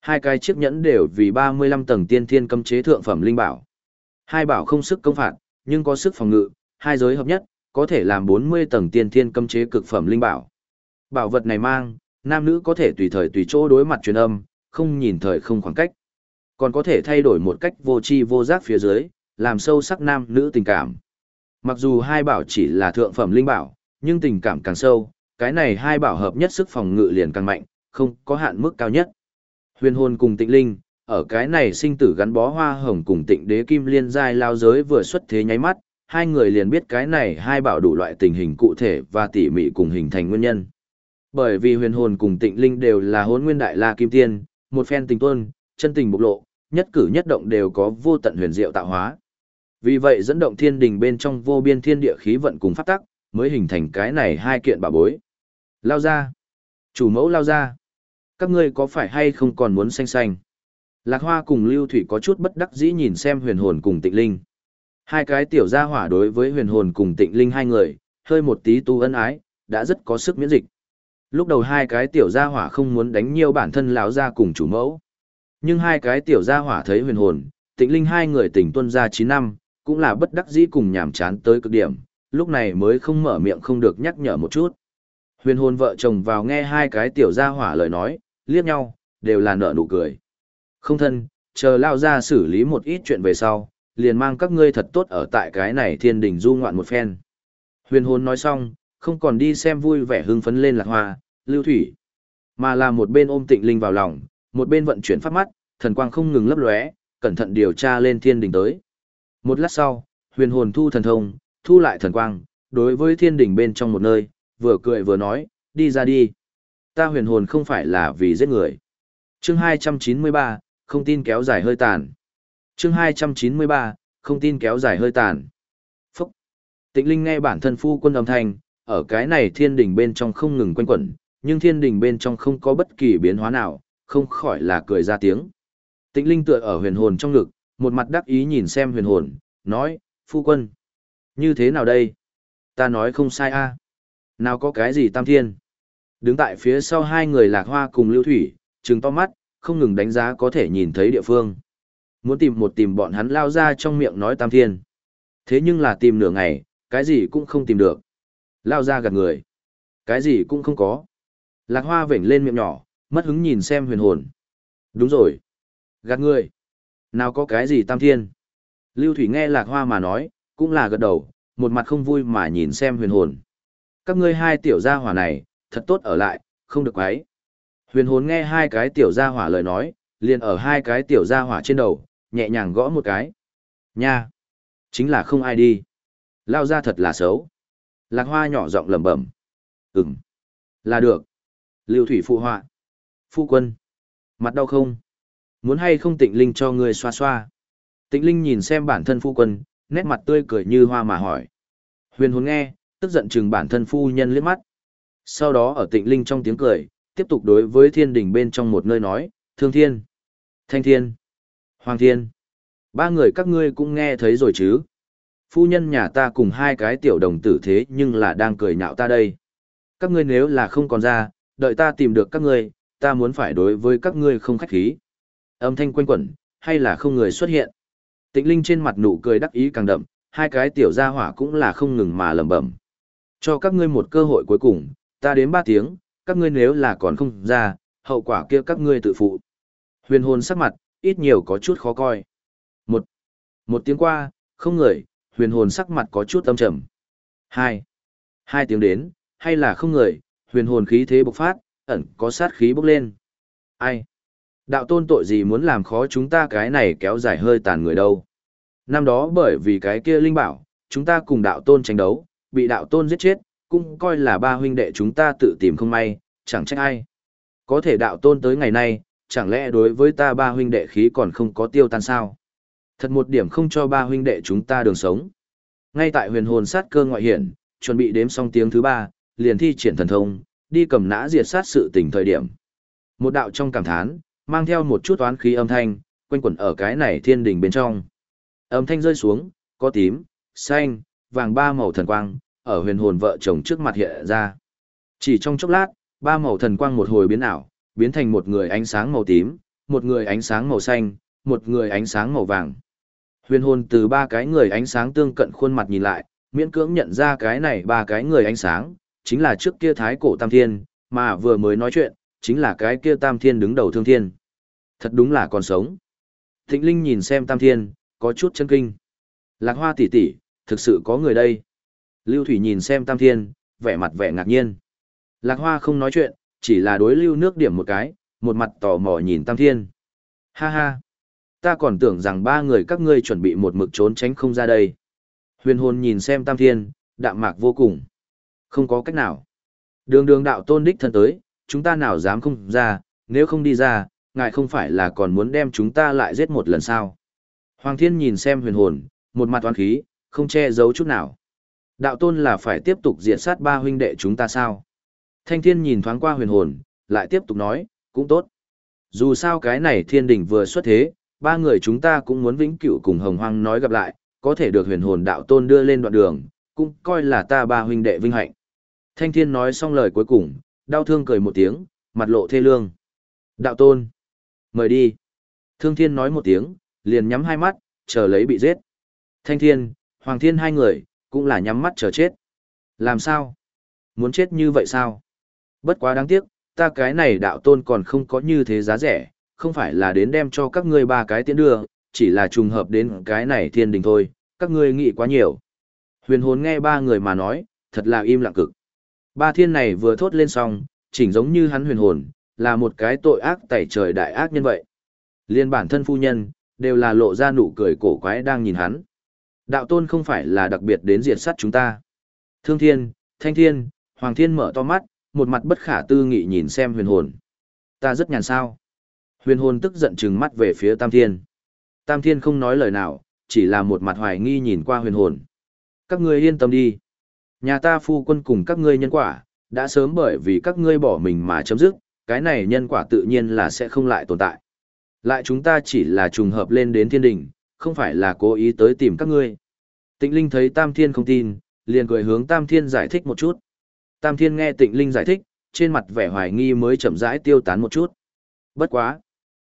Hai cái chiếc nhẫn đều vì 35 tầng tiên thiên cấm chế thượng phẩm linh bảo. Hai bảo không sức công phạt, nhưng có sức phòng ngự, hai giới hợp nhất, có thể làm 40 tầng tiên thiên cấm chế cực phẩm linh bảo. Bảo vật này mang, nam nữ có thể tùy thời tùy chỗ đối mặt truyền âm, không nhìn thời không khoảng cách. Còn có thể thay đổi một cách vô tri vô giác phía dưới, làm sâu sắc nam nữ tình cảm. Mặc dù hai bảo chỉ là thượng phẩm linh bảo, nhưng tình cảm càng sâu, cái này hai bảo hợp nhất sức phòng ngự liền càng mạnh, không có hạn mức cao nhất. Huyền hồn cùng tịnh linh, ở cái này sinh tử gắn bó hoa hồng cùng tịnh đế kim liên giai lao giới vừa xuất thế nháy mắt, hai người liền biết cái này hai bảo đủ loại tình hình cụ thể và tỉ mỉ cùng hình thành nguyên nhân. Bởi vì huyền hồn cùng tịnh linh đều là hốn nguyên đại la kim tiên, một phen tình tuân, chân tình bộc lộ, nhất cử nhất động đều có vô tận huyền diệu tạo hóa. Vì vậy dẫn động thiên đình bên trong vô biên thiên địa khí vận cùng phát tắc, mới hình thành cái này hai kiện bà bối. Lao ra. Chủ mẫu lao ra. Các ngươi có phải hay không còn muốn xanh xanh? Lạc Hoa cùng Lưu Thủy có chút bất đắc dĩ nhìn xem huyền hồn cùng tịnh linh. Hai cái tiểu gia hỏa đối với huyền hồn cùng tịnh linh hai người, hơi một tí tu ân ái, đã rất có sức miễn dịch. Lúc đầu hai cái tiểu gia hỏa không muốn đánh nhiều bản thân lão gia cùng chủ mẫu. Nhưng hai cái tiểu gia hỏa thấy huyền hồn, tịnh linh hai người tỉnh tuân gia 9 năm, cũng là bất đắc dĩ cùng nhảm chán tới cực điểm, lúc này mới không mở miệng không được nhắc nhở một chút. Huyền hồn vợ chồng vào nghe hai cái tiểu gia hỏa lời nói, liếc nhau, đều là nở nụ cười. Không thân, chờ lao ra xử lý một ít chuyện về sau, liền mang các ngươi thật tốt ở tại cái này thiên đình du ngoạn một phen. Huyền hồn nói xong, không còn đi xem vui vẻ hưng phấn lên lạc hoa, lưu thủy, mà là một bên ôm tịnh linh vào lòng, một bên vận chuyển pháp mắt, thần quang không ngừng lấp lóe, cẩn thận điều tra lên thiên đình tới. Một lát sau, huyền hồn thu thần thông, thu lại thần quang, đối với thiên đình bên trong một nơi, vừa cười vừa nói, đi ra đi. Ta huyền hồn không phải là vì giết người. Chương 293, không tin kéo dài hơi tàn. Chương 293, không tin kéo dài hơi tàn. Phúc. Tịnh Linh nghe bản thân phu quân âm thanh, ở cái này thiên đình bên trong không ngừng quanh quẩn, nhưng thiên đình bên trong không có bất kỳ biến hóa nào, không khỏi là cười ra tiếng. Tịnh Linh tựa ở huyền hồn trong ngực, một mặt đắc ý nhìn xem huyền hồn, nói, phu quân. Như thế nào đây? Ta nói không sai a Nào có cái gì tam thiên? Đứng tại phía sau hai người lạc hoa cùng lưu thủy, trừng to mắt, không ngừng đánh giá có thể nhìn thấy địa phương. Muốn tìm một tìm bọn hắn lao ra trong miệng nói tam thiên. Thế nhưng là tìm nửa ngày, cái gì cũng không tìm được. Lao ra gạt người. Cái gì cũng không có. Lạc hoa vểnh lên miệng nhỏ, mất hứng nhìn xem huyền hồn. Đúng rồi. Gạt người. Nào có cái gì tam thiên. Lưu Thủy nghe lạc hoa mà nói, cũng là gật đầu, một mặt không vui mà nhìn xem huyền hồn. Các ngươi hai tiểu gia hỏa này, thật tốt ở lại, không được quấy. Huyền hồn nghe hai cái tiểu gia hỏa lời nói, liền ở hai cái tiểu gia hỏa trên đầu, nhẹ nhàng gõ một cái. Nha! Chính là không ai đi. Lao ra thật là xấu. Lạc hoa nhỏ giọng lẩm bẩm. Ừm. Là được. Lưu thủy phụ họa. Phu quân. Mặt đau không? Muốn hay không tịnh linh cho người xoa xoa? Tịnh linh nhìn xem bản thân phu quân, nét mặt tươi cười như hoa mà hỏi. Huyền hồn nghe, tức giận chừng bản thân phu nhân liếc mắt. Sau đó ở tịnh linh trong tiếng cười, tiếp tục đối với thiên đình bên trong một nơi nói, thương thiên, thanh thiên, hoàng thiên. Ba người các ngươi cũng nghe thấy rồi chứ. Phu nhân nhà ta cùng hai cái tiểu đồng tử thế nhưng là đang cười nhạo ta đây. Các ngươi nếu là không còn ra, đợi ta tìm được các ngươi, ta muốn phải đối với các ngươi không khách khí. Âm thanh quanh quẩn, hay là không người xuất hiện. Tịnh Linh trên mặt nụ cười đắc ý càng đậm, hai cái tiểu gia hỏa cũng là không ngừng mà lẩm bẩm. Cho các ngươi một cơ hội cuối cùng, ta đến ba tiếng, các ngươi nếu là còn không ra, hậu quả kia các ngươi tự phụ. Huyền hồn sắc mặt, ít nhiều có chút khó coi. Một, một tiếng qua, không người, huyền hồn sắc mặt có chút âm trầm. Hai, hai tiếng đến, hay là không người, huyền hồn khí thế bộc phát, ẩn có sát khí bốc lên. Ai? Đạo tôn tội gì muốn làm khó chúng ta cái này kéo dài hơi tàn người đâu. Năm đó bởi vì cái kia linh bảo, chúng ta cùng đạo tôn tranh đấu, bị đạo tôn giết chết, cũng coi là ba huynh đệ chúng ta tự tìm không may, chẳng trách ai. Có thể đạo tôn tới ngày nay, chẳng lẽ đối với ta ba huynh đệ khí còn không có tiêu tan sao? Thật một điểm không cho ba huynh đệ chúng ta đường sống. Ngay tại huyền hồn sát cơ ngoại hiển, chuẩn bị đếm xong tiếng thứ ba, liền thi triển thần thông, đi cầm nã diệt sát sự tình thời điểm. Một đạo trong cảm thán, mang theo một chút toán khí âm thanh, quanh quẩn ở cái này thiên đình bên trong. Âm thanh rơi xuống, có tím, xanh, vàng ba màu thần quang, ở huyền hồn vợ chồng trước mặt hiện ra. Chỉ trong chốc lát, ba màu thần quang một hồi biến ảo, biến thành một người ánh sáng màu tím, một người ánh sáng màu xanh, một người ánh sáng màu vàng. Huyền hồn từ ba cái người ánh sáng tương cận khuôn mặt nhìn lại, miễn cưỡng nhận ra cái này ba cái người ánh sáng, chính là trước kia thái cổ tam thiên, mà vừa mới nói chuyện, chính là cái kia tam thiên đứng đầu thương thiên. Thật đúng là còn sống. Thịnh Linh nhìn xem tam thiên, có chút chân kinh. Lạc hoa tỷ tỷ, thực sự có người đây. Lưu Thủy nhìn xem tam thiên, vẻ mặt vẻ ngạc nhiên. Lạc hoa không nói chuyện, chỉ là đối lưu nước điểm một cái, một mặt tò mò nhìn tam thiên. Ha ha. Ta còn tưởng rằng ba người các ngươi chuẩn bị một mực trốn tránh không ra đây. Huyền hồn nhìn xem tam thiên, đạm mạc vô cùng. Không có cách nào. Đường đường đạo tôn đích thân tới, chúng ta nào dám không ra, nếu không đi ra, ngài không phải là còn muốn đem chúng ta lại giết một lần sao. Hoàng thiên nhìn xem huyền hồn, một mặt toán khí, không che giấu chút nào. Đạo tôn là phải tiếp tục diệt sát ba huynh đệ chúng ta sao? Thanh thiên nhìn thoáng qua huyền hồn, lại tiếp tục nói, cũng tốt. Dù sao cái này thiên Đỉnh vừa xuất thế, ba người chúng ta cũng muốn vĩnh cửu cùng hồng hoang nói gặp lại, có thể được huyền hồn đạo tôn đưa lên đoạn đường, cũng coi là ta ba huynh đệ vinh hạnh. Thanh thiên nói xong lời cuối cùng, đau thương cười một tiếng, mặt lộ thê lương. Đạo tôn, mời đi. Thương thiên nói một tiếng, liền nhắm hai mắt, chờ lấy bị giết. Thanh thiên, hoàng thiên hai người, cũng là nhắm mắt chờ chết. Làm sao? Muốn chết như vậy sao? Bất quá đáng tiếc, ta cái này đạo tôn còn không có như thế giá rẻ, không phải là đến đem cho các ngươi ba cái tiến đưa, chỉ là trùng hợp đến cái này thiên đình thôi, các ngươi nghĩ quá nhiều. Huyền hồn nghe ba người mà nói, thật là im lặng cực. Ba thiên này vừa thốt lên xong, chỉnh giống như hắn huyền hồn, là một cái tội ác tẩy trời đại ác nhân vậy. Liên bản thân phu nhân, đều là lộ ra nụ cười cổ quái đang nhìn hắn. Đạo tôn không phải là đặc biệt đến diệt sát chúng ta. Thương thiên, thanh thiên, hoàng thiên mở to mắt, một mặt bất khả tư nghị nhìn xem huyền hồn. Ta rất nhàn sao. Huyền hồn tức giận trừng mắt về phía tam thiên. Tam thiên không nói lời nào, chỉ là một mặt hoài nghi nhìn qua huyền hồn. Các ngươi yên tâm đi. Nhà ta phu quân cùng các ngươi nhân quả, đã sớm bởi vì các ngươi bỏ mình mà chấm dứt, cái này nhân quả tự nhiên là sẽ không lại tồn tại. Lại chúng ta chỉ là trùng hợp lên đến thiên đình, không phải là cố ý tới tìm các ngươi. Tịnh Linh thấy Tam Thiên không tin, liền cười hướng Tam Thiên giải thích một chút. Tam Thiên nghe Tịnh Linh giải thích, trên mặt vẻ hoài nghi mới chậm rãi tiêu tán một chút. Bất quá.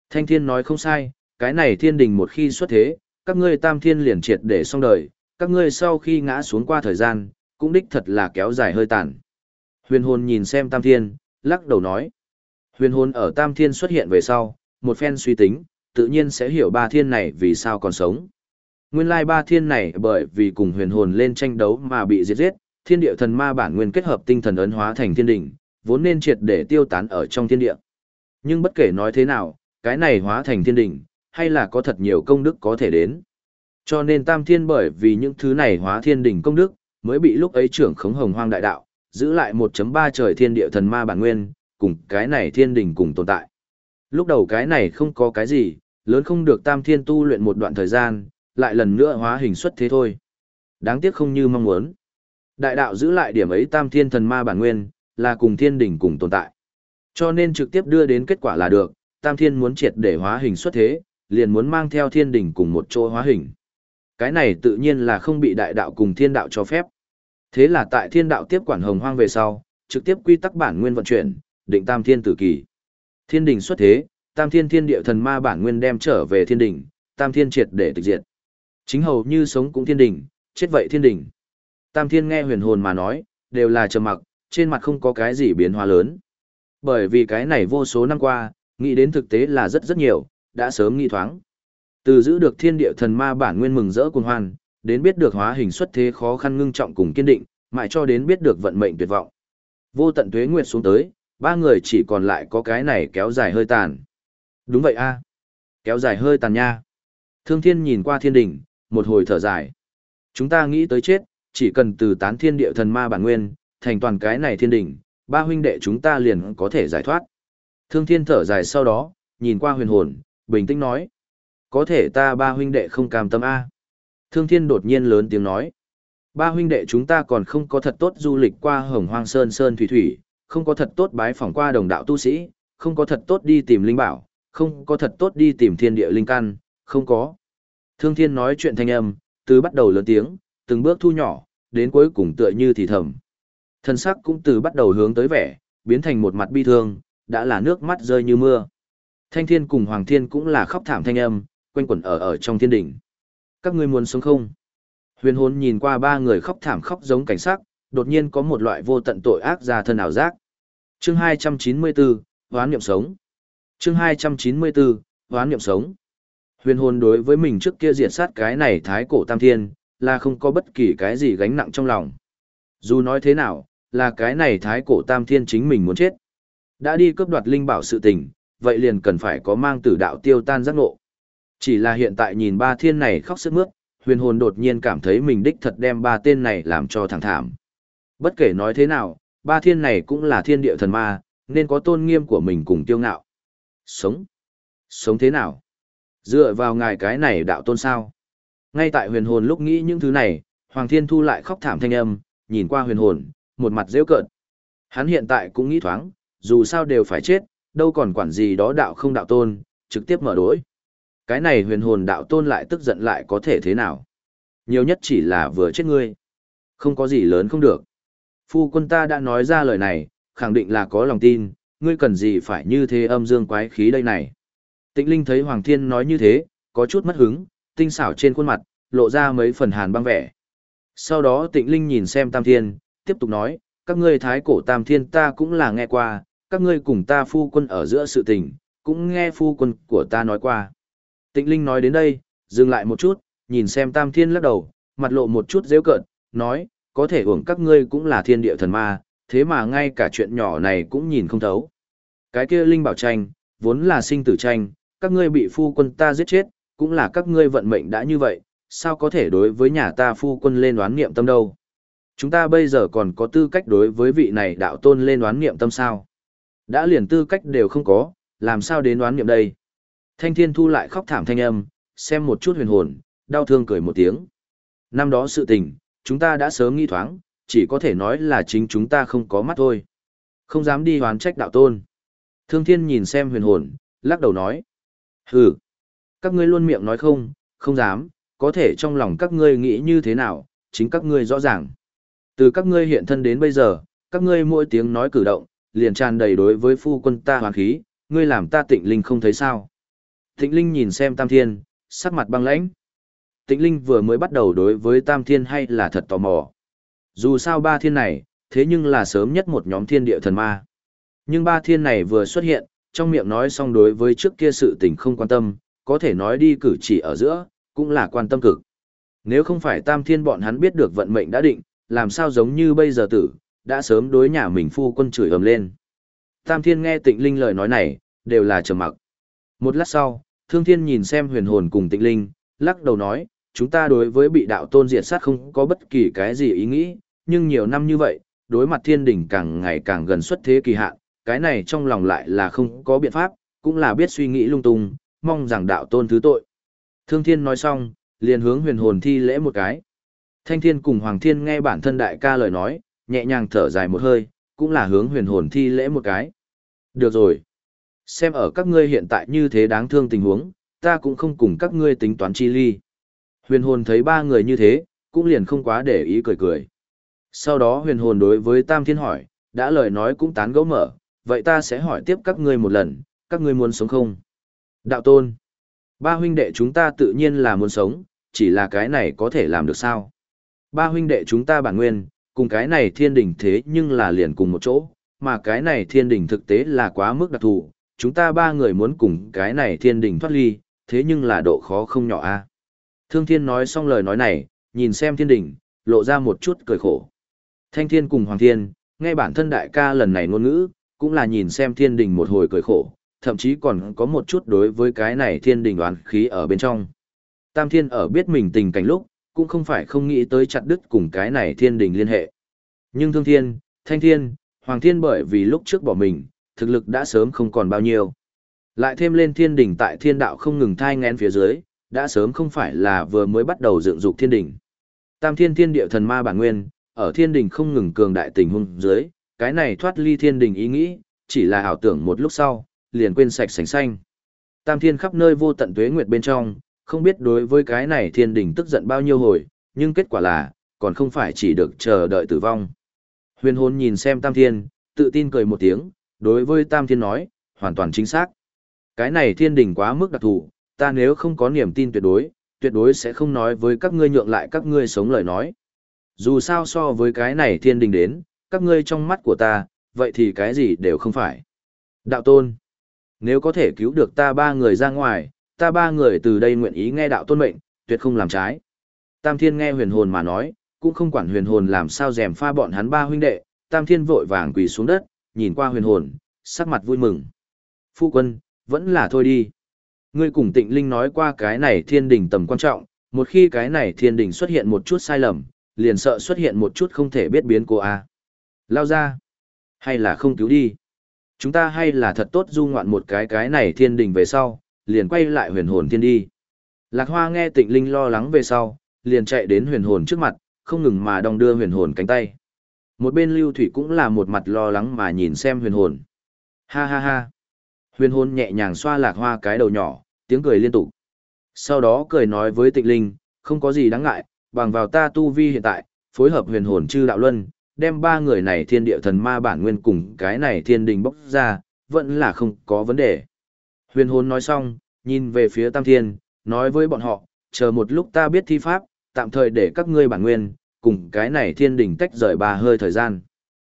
Thanh Thiên nói không sai, cái này thiên đình một khi xuất thế, các ngươi Tam Thiên liền triệt để xong đời, các ngươi sau khi ngã xuống qua thời gian, cũng đích thật là kéo dài hơi tàn. Huyền hồn nhìn xem Tam Thiên, lắc đầu nói. Huyền hồn ở Tam Thiên xuất hiện về sau, một phen suy tính, tự nhiên sẽ hiểu ba thiên này vì sao còn sống. Nguyên lai ba thiên này bởi vì cùng huyền hồn lên tranh đấu mà bị giết giết, thiên địa thần ma bản nguyên kết hợp tinh thần ấn hóa thành thiên đỉnh, vốn nên triệt để tiêu tán ở trong thiên địa. Nhưng bất kể nói thế nào, cái này hóa thành thiên đỉnh, hay là có thật nhiều công đức có thể đến. Cho nên tam thiên bởi vì những thứ này hóa thiên đỉnh công đức, mới bị lúc ấy trưởng khống hồng hoang đại đạo, giữ lại 1.3 trời thiên địa thần ma bản nguyên, cùng cái này thiên đỉnh cùng tồn tại. Lúc đầu cái này không có cái gì, lớn không được tam thiên tu luyện một đoạn thời gian, lại lần nữa hóa hình xuất thế thôi. Đáng tiếc không như mong muốn. Đại đạo giữ lại điểm ấy tam thiên thần ma bản nguyên, là cùng thiên đỉnh cùng tồn tại. Cho nên trực tiếp đưa đến kết quả là được, tam thiên muốn triệt để hóa hình xuất thế, liền muốn mang theo thiên đỉnh cùng một chỗ hóa hình. Cái này tự nhiên là không bị đại đạo cùng thiên đạo cho phép. Thế là tại thiên đạo tiếp quản hồng hoang về sau, trực tiếp quy tắc bản nguyên vận chuyển, định tam thiên tử kỳ. Thiên đỉnh xuất thế, tam thiên thiên địa thần ma bản nguyên đem trở về thiên đỉnh, tam thiên triệt để tịch diệt. Chính hầu như sống cũng thiên đỉnh, chết vậy thiên đỉnh. Tam thiên nghe huyền hồn mà nói, đều là trầm mặc, trên mặt không có cái gì biến hóa lớn. Bởi vì cái này vô số năm qua, nghĩ đến thực tế là rất rất nhiều, đã sớm nghĩ thoáng. Từ giữ được thiên địa thần ma bản nguyên mừng rỡ cuồng hoan, đến biết được hóa hình xuất thế khó khăn ngưng trọng cùng kiên định, mãi cho đến biết được vận mệnh tuyệt vọng. Vô tận tuế nguyệt xuống tới, ba người chỉ còn lại có cái này kéo dài hơi tàn. Đúng vậy a Kéo dài hơi tàn nha. Thương thiên nhìn qua thiên đỉnh, một hồi thở dài. Chúng ta nghĩ tới chết, chỉ cần từ tán thiên địa thần ma bản nguyên, thành toàn cái này thiên đỉnh, ba huynh đệ chúng ta liền có thể giải thoát. Thương thiên thở dài sau đó, nhìn qua huyền hồn, bình tĩnh nói. Có thể ta ba huynh đệ không cam tâm A. Thương thiên đột nhiên lớn tiếng nói. Ba huynh đệ chúng ta còn không có thật tốt du lịch qua hồng hoang sơn sơn thủy thủy, không có thật tốt bái phỏng qua đồng đạo tu sĩ, không có thật tốt đi tìm linh bảo, không có thật tốt đi tìm thiên địa linh căn, không có. Thương thiên nói chuyện thanh âm, từ bắt đầu lớn tiếng, từng bước thu nhỏ, đến cuối cùng tựa như thì thầm. Thân sắc cũng từ bắt đầu hướng tới vẻ, biến thành một mặt bi thương, đã là nước mắt rơi như mưa. Thanh thiên cùng hoàng thiên cũng là khóc thảm thanh âm, quanh quẩn ở ở trong thiên đỉnh. Các ngươi muốn sống không? Huyền hồn nhìn qua ba người khóc thảm khóc giống cảnh sắc, đột nhiên có một loại vô tận tội ác ra thân ảo giác. Chương 294, Hoán niệm sống. Chương 294, Hoán niệm sống. Huyền hồn đối với mình trước kia diệt sát cái này thái cổ tam thiên, là không có bất kỳ cái gì gánh nặng trong lòng. Dù nói thế nào, là cái này thái cổ tam thiên chính mình muốn chết. Đã đi cướp đoạt linh bảo sự tình, vậy liền cần phải có mang tử đạo tiêu tan giác ngộ. Chỉ là hiện tại nhìn ba thiên này khóc sức mướt, huyền hồn đột nhiên cảm thấy mình đích thật đem ba tên này làm cho thẳng thảm. Bất kể nói thế nào, ba thiên này cũng là thiên địa thần ma, nên có tôn nghiêm của mình cùng tiêu ngạo. Sống? Sống thế nào? Dựa vào ngài cái này đạo tôn sao? Ngay tại huyền hồn lúc nghĩ những thứ này, Hoàng Thiên Thu lại khóc thảm thanh âm, nhìn qua huyền hồn, một mặt rêu cợt. Hắn hiện tại cũng nghĩ thoáng, dù sao đều phải chết, đâu còn quản gì đó đạo không đạo tôn, trực tiếp mở đối. Cái này huyền hồn đạo tôn lại tức giận lại có thể thế nào? Nhiều nhất chỉ là vừa chết ngươi. Không có gì lớn không được. Phu quân ta đã nói ra lời này, khẳng định là có lòng tin, ngươi cần gì phải như thế âm dương quái khí đây này. Tịnh Linh thấy Hoàng Thiên nói như thế, có chút mất hứng, tinh xảo trên khuôn mặt, lộ ra mấy phần hàn băng vẻ. Sau đó Tịnh Linh nhìn xem Tam Thiên, tiếp tục nói, các ngươi thái cổ Tam Thiên ta cũng là nghe qua, các ngươi cùng ta phu quân ở giữa sự tình, cũng nghe phu quân của ta nói qua. Tịnh Linh nói đến đây, dừng lại một chút, nhìn xem Tam Thiên lắc đầu, mặt lộ một chút dễ cợt, nói, có thể hưởng các ngươi cũng là thiên địa thần ma, thế mà ngay cả chuyện nhỏ này cũng nhìn không thấu. Cái kia Linh bảo tranh, vốn là sinh tử tranh, các ngươi bị phu quân ta giết chết, cũng là các ngươi vận mệnh đã như vậy, sao có thể đối với nhà ta phu quân lên oán nghiệm tâm đâu. Chúng ta bây giờ còn có tư cách đối với vị này đạo tôn lên đoán nghiệm tâm sao. Đã liền tư cách đều không có, làm sao đến đoán nghiệm đây. Thanh thiên thu lại khóc thảm thanh âm, xem một chút huyền hồn, đau thương cười một tiếng. Năm đó sự tình, chúng ta đã sớm nghi thoáng, chỉ có thể nói là chính chúng ta không có mắt thôi. Không dám đi hoán trách đạo tôn. Thương thiên nhìn xem huyền hồn, lắc đầu nói. Hừ, các ngươi luôn miệng nói không, không dám, có thể trong lòng các ngươi nghĩ như thế nào, chính các ngươi rõ ràng. Từ các ngươi hiện thân đến bây giờ, các ngươi mỗi tiếng nói cử động, liền tràn đầy đối với phu quân ta hoàn khí, ngươi làm ta tịnh linh không thấy sao. Tịnh linh nhìn xem tam thiên, sắc mặt băng lãnh. Tịnh linh vừa mới bắt đầu đối với tam thiên hay là thật tò mò. Dù sao ba thiên này, thế nhưng là sớm nhất một nhóm thiên địa thần ma. Nhưng ba thiên này vừa xuất hiện, trong miệng nói xong đối với trước kia sự tình không quan tâm, có thể nói đi cử chỉ ở giữa, cũng là quan tâm cực. Nếu không phải tam thiên bọn hắn biết được vận mệnh đã định, làm sao giống như bây giờ tử, đã sớm đối nhà mình phu quân chửi ầm lên. Tam thiên nghe tịnh linh lời nói này, đều là trầm mặc. Một lát sau, thương thiên nhìn xem huyền hồn cùng tịnh linh, lắc đầu nói, chúng ta đối với bị đạo tôn diệt sát không có bất kỳ cái gì ý nghĩ, nhưng nhiều năm như vậy, đối mặt thiên đỉnh càng ngày càng gần xuất thế kỳ hạn, cái này trong lòng lại là không có biện pháp, cũng là biết suy nghĩ lung tung, mong rằng đạo tôn thứ tội. Thương thiên nói xong, liền hướng huyền hồn thi lễ một cái. Thanh thiên cùng hoàng thiên nghe bản thân đại ca lời nói, nhẹ nhàng thở dài một hơi, cũng là hướng huyền hồn thi lễ một cái. Được rồi. Xem ở các ngươi hiện tại như thế đáng thương tình huống, ta cũng không cùng các ngươi tính toán chi ly. Huyền hồn thấy ba người như thế, cũng liền không quá để ý cười cười. Sau đó huyền hồn đối với Tam Thiên hỏi, đã lời nói cũng tán gẫu mở, vậy ta sẽ hỏi tiếp các ngươi một lần, các ngươi muốn sống không? Đạo tôn, ba huynh đệ chúng ta tự nhiên là muốn sống, chỉ là cái này có thể làm được sao? Ba huynh đệ chúng ta bản nguyên, cùng cái này thiên đỉnh thế nhưng là liền cùng một chỗ, mà cái này thiên đỉnh thực tế là quá mức đặc thù, chúng ta ba người muốn cùng cái này thiên đỉnh thoát ly, thế nhưng là độ khó không nhỏ a. Thương thiên nói xong lời nói này, nhìn xem thiên đỉnh, lộ ra một chút cười khổ. Thanh thiên cùng hoàng thiên, nghe bản thân đại ca lần này ngôn ngữ, cũng là nhìn xem thiên đình một hồi cười khổ, thậm chí còn có một chút đối với cái này thiên đình đoán khí ở bên trong. Tam thiên ở biết mình tình cảnh lúc, cũng không phải không nghĩ tới chặt đứt cùng cái này thiên đình liên hệ. Nhưng thương thiên, thanh thiên, hoàng thiên bởi vì lúc trước bỏ mình, thực lực đã sớm không còn bao nhiêu. Lại thêm lên thiên đình tại thiên đạo không ngừng thai ngén phía dưới, đã sớm không phải là vừa mới bắt đầu dựng dục thiên đình. Tam thiên thiên địa thần ma bản nguyên, ở thiên đình không ngừng cường đại tình huống dưới, cái này thoát ly thiên đình ý nghĩ, chỉ là ảo tưởng một lúc sau, liền quên sạch sành xanh. Tam thiên khắp nơi vô tận tuế nguyệt bên trong, không biết đối với cái này thiên đình tức giận bao nhiêu hồi, nhưng kết quả là, còn không phải chỉ được chờ đợi tử vong. Huyền hồn nhìn xem tam thiên, tự tin cười một tiếng, đối với tam thiên nói, hoàn toàn chính xác. Cái này thiên đình quá mức đặc thù, ta nếu không có niềm tin tuyệt đối, tuyệt đối sẽ không nói với các ngươi nhượng lại các ngươi sống lời nói. Dù sao so với cái này thiên đình đến, các ngươi trong mắt của ta, vậy thì cái gì đều không phải. Đạo tôn, nếu có thể cứu được ta ba người ra ngoài, ta ba người từ đây nguyện ý nghe đạo tôn mệnh, tuyệt không làm trái. Tam thiên nghe huyền hồn mà nói, cũng không quản huyền hồn làm sao dèm pha bọn hắn ba huynh đệ, tam thiên vội vàng quỳ xuống đất, nhìn qua huyền hồn, sắc mặt vui mừng. Phu quân, vẫn là thôi đi. Ngươi cùng tịnh linh nói qua cái này thiên đình tầm quan trọng, một khi cái này thiên đình xuất hiện một chút sai lầm, liền sợ xuất hiện một chút không thể biết biến cô a. Lao ra, hay là không cứu đi. Chúng ta hay là thật tốt du ngoạn một cái cái này thiên đình về sau, liền quay lại huyền hồn thiên đi. Lạc Hoa nghe tịnh linh lo lắng về sau, liền chạy đến huyền hồn trước mặt, không ngừng mà đong đưa huyền hồn cánh tay. Một bên lưu thủy cũng là một mặt lo lắng mà nhìn xem huyền hồn. Ha ha ha. Huyền hồn nhẹ nhàng xoa lạc hoa cái đầu nhỏ, tiếng cười liên tục. Sau đó cười nói với tịnh linh, không có gì đáng ngại, bằng vào ta tu vi hiện tại, phối hợp huyền hồn chư đạo luân, đem ba người này thiên địa thần ma bản nguyên cùng cái này thiên đình bốc ra, vẫn là không có vấn đề. Huyền hồn nói xong, nhìn về phía tam thiên, nói với bọn họ, chờ một lúc ta biết thi pháp, tạm thời để các ngươi bản nguyên, cùng cái này thiên đình tách rời ba hơi thời gian.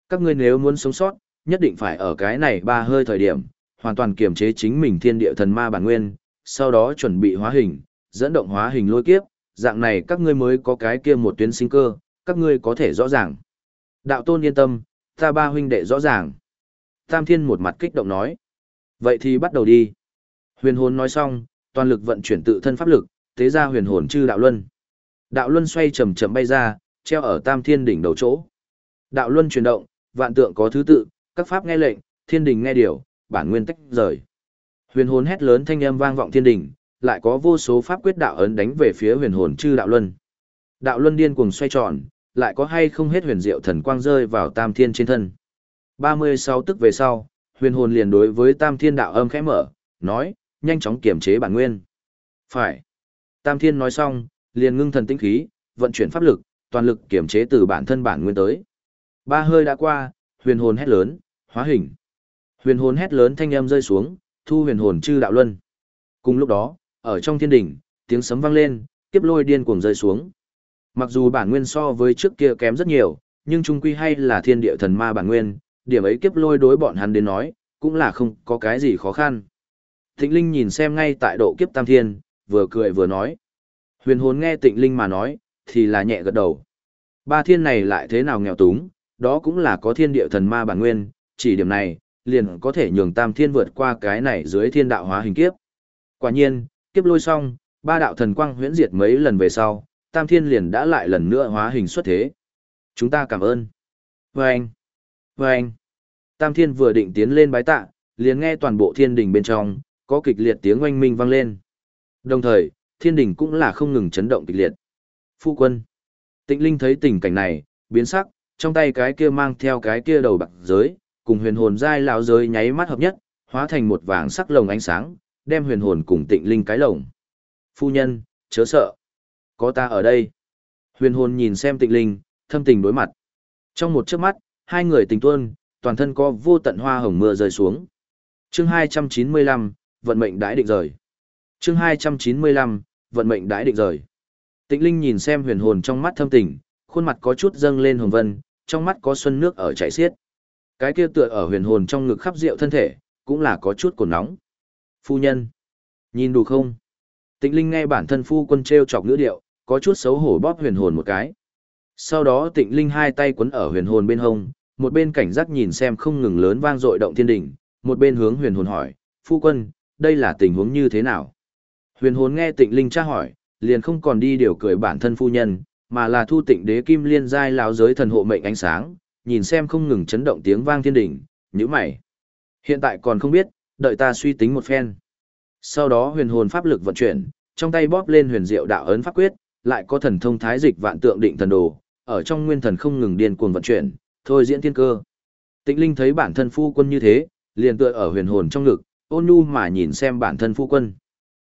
Các ngươi nếu muốn sống sót, nhất định phải ở cái này ba hơi thời điểm, hoàn toàn kiềm chế chính mình thiên địa thần ma bản nguyên, sau đó chuẩn bị hóa hình, dẫn động hóa hình lôi kiếp, dạng này các ngươi mới có cái kia một tuyến sinh cơ, các ngươi có thể rõ ràng. Đạo tôn yên tâm, ta ba huynh đệ rõ ràng. Tam thiên một mặt kích động nói. Vậy thì bắt đầu đi. Huyền hồn nói xong, toàn lực vận chuyển tự thân pháp lực, tế ra huyền hồn chư đạo luân. Đạo luân xoay chậm chậm bay ra, treo ở tam thiên đỉnh đầu chỗ. Đạo luân chuyển động, vạn tượng có thứ tự, các pháp nghe lệnh, thiên đình nghe điều, bản nguyên tách rời. Huyền hồn hét lớn thanh âm vang vọng thiên đình, lại có vô số pháp quyết đạo ấn đánh về phía huyền hồn chư đạo luân. Đạo luân điên cuồng xoay tròn, lại có hay không hết huyền diệu thần quang rơi vào tam thiên trên thân. 36 tức về sau, huyền hồn liền đối với tam thiên đạo âm khẽ mở, nói, nhanh chóng kiểm chế bản nguyên. Phải. Tam thiên nói xong, liền ngưng thần tinh khí, vận chuyển pháp lực, toàn lực kiểm chế từ bản thân bản nguyên tới. Ba hơi đã qua, huyền hồn hét lớn, hóa hình. Huyền hồn hét lớn thanh âm rơi xuống, thu huyền hồn chư đạo luân. Cùng lúc đó, ở trong thiên đỉnh, tiếng sấm vang lên, kiếp lôi điên cuồng rơi xuống. Mặc dù bản nguyên so với trước kia kém rất nhiều, nhưng trung quy hay là thiên địa thần ma bản nguyên, điểm ấy kiếp lôi đối bọn hắn đến nói, cũng là không có cái gì khó khăn. Tịnh Linh nhìn xem ngay tại độ kiếp tam thiên, vừa cười vừa nói. Huyền hồn nghe tịnh Linh mà nói, thì là nhẹ gật đầu. Ba thiên này lại thế nào nghèo túng, đó cũng là có thiên địa thần ma bản nguyên, chỉ điểm này, liền có thể nhường tam thiên vượt qua cái này dưới thiên đạo hóa hình kiếp. Quả nhiên, kiếp lôi xong, ba đạo thần quang huyễn diệt mấy lần về sau, tam thiên liền đã lại lần nữa hóa hình xuất thế. Chúng ta cảm ơn. Vâng! Vâng! Tam thiên vừa định tiến lên bái tạ, liền nghe toàn bộ thiên đình bên trong, có kịch liệt tiếng oanh minh vang lên. Đồng thời, thiên đình cũng là không ngừng chấn động kịch liệt. Phu quân! Tịnh Linh thấy tình cảnh này, biến sắc, trong tay cái kia mang theo cái kia đầu bạc giới, cùng huyền hồn giai lão giới nháy mắt hợp nhất, hóa thành một vàng sắc lồng ánh sáng, đem huyền hồn cùng tịnh linh cái lồng. Phu nhân, chớ sợ. Có ta ở đây. Huyền hồn nhìn xem tịnh linh, thâm tình đối mặt. Trong một chớp mắt, hai người tình tuôn, toàn thân có vô tận hoa hồng mưa rơi xuống. Chương 295, vận mệnh đãi định rời. Chương 295, vận mệnh đãi định rời. Tịnh Linh nhìn xem huyền hồn trong mắt thâm tình, khuôn mặt có chút dâng lên hồng vân, trong mắt có xuân nước ở chảy xiết. Cái kia tựa ở huyền hồn trong ngực khắp rượu thân thể, cũng là có chút cồn nóng. Phu nhân, nhìn đủ không? Tịnh Linh nghe bản thân phu quân treo chọc ngữ điệu, có chút xấu hổ bóp huyền hồn một cái. Sau đó Tịnh Linh hai tay quấn ở huyền hồn bên hông, một bên cảnh giác nhìn xem không ngừng lớn vang dội động thiên đỉnh, một bên hướng huyền hồn hỏi, phu quân, đây là tình huống như thế nào? Huyền hồn nghe Tịnh Linh tra hỏi, liền không còn đi điều cười bản thân phu nhân, mà là thu tịnh đế kim liên giai lão giới thần hộ mệnh ánh sáng, nhìn xem không ngừng chấn động tiếng vang thiên đỉnh, nhíu mày. Hiện tại còn không biết, đợi ta suy tính một phen. Sau đó huyền hồn pháp lực vận chuyển, trong tay bóp lên huyền diệu đạo ấn pháp quyết, lại có thần thông thái dịch vạn tượng định thần đồ, ở trong nguyên thần không ngừng điên cuồng vận chuyển, thôi diễn thiên cơ. Tịnh Linh thấy bản thân phu quân như thế, liền tựa ở huyền hồn trong ngực, ôn nhu mà nhìn xem bản thân phu quân.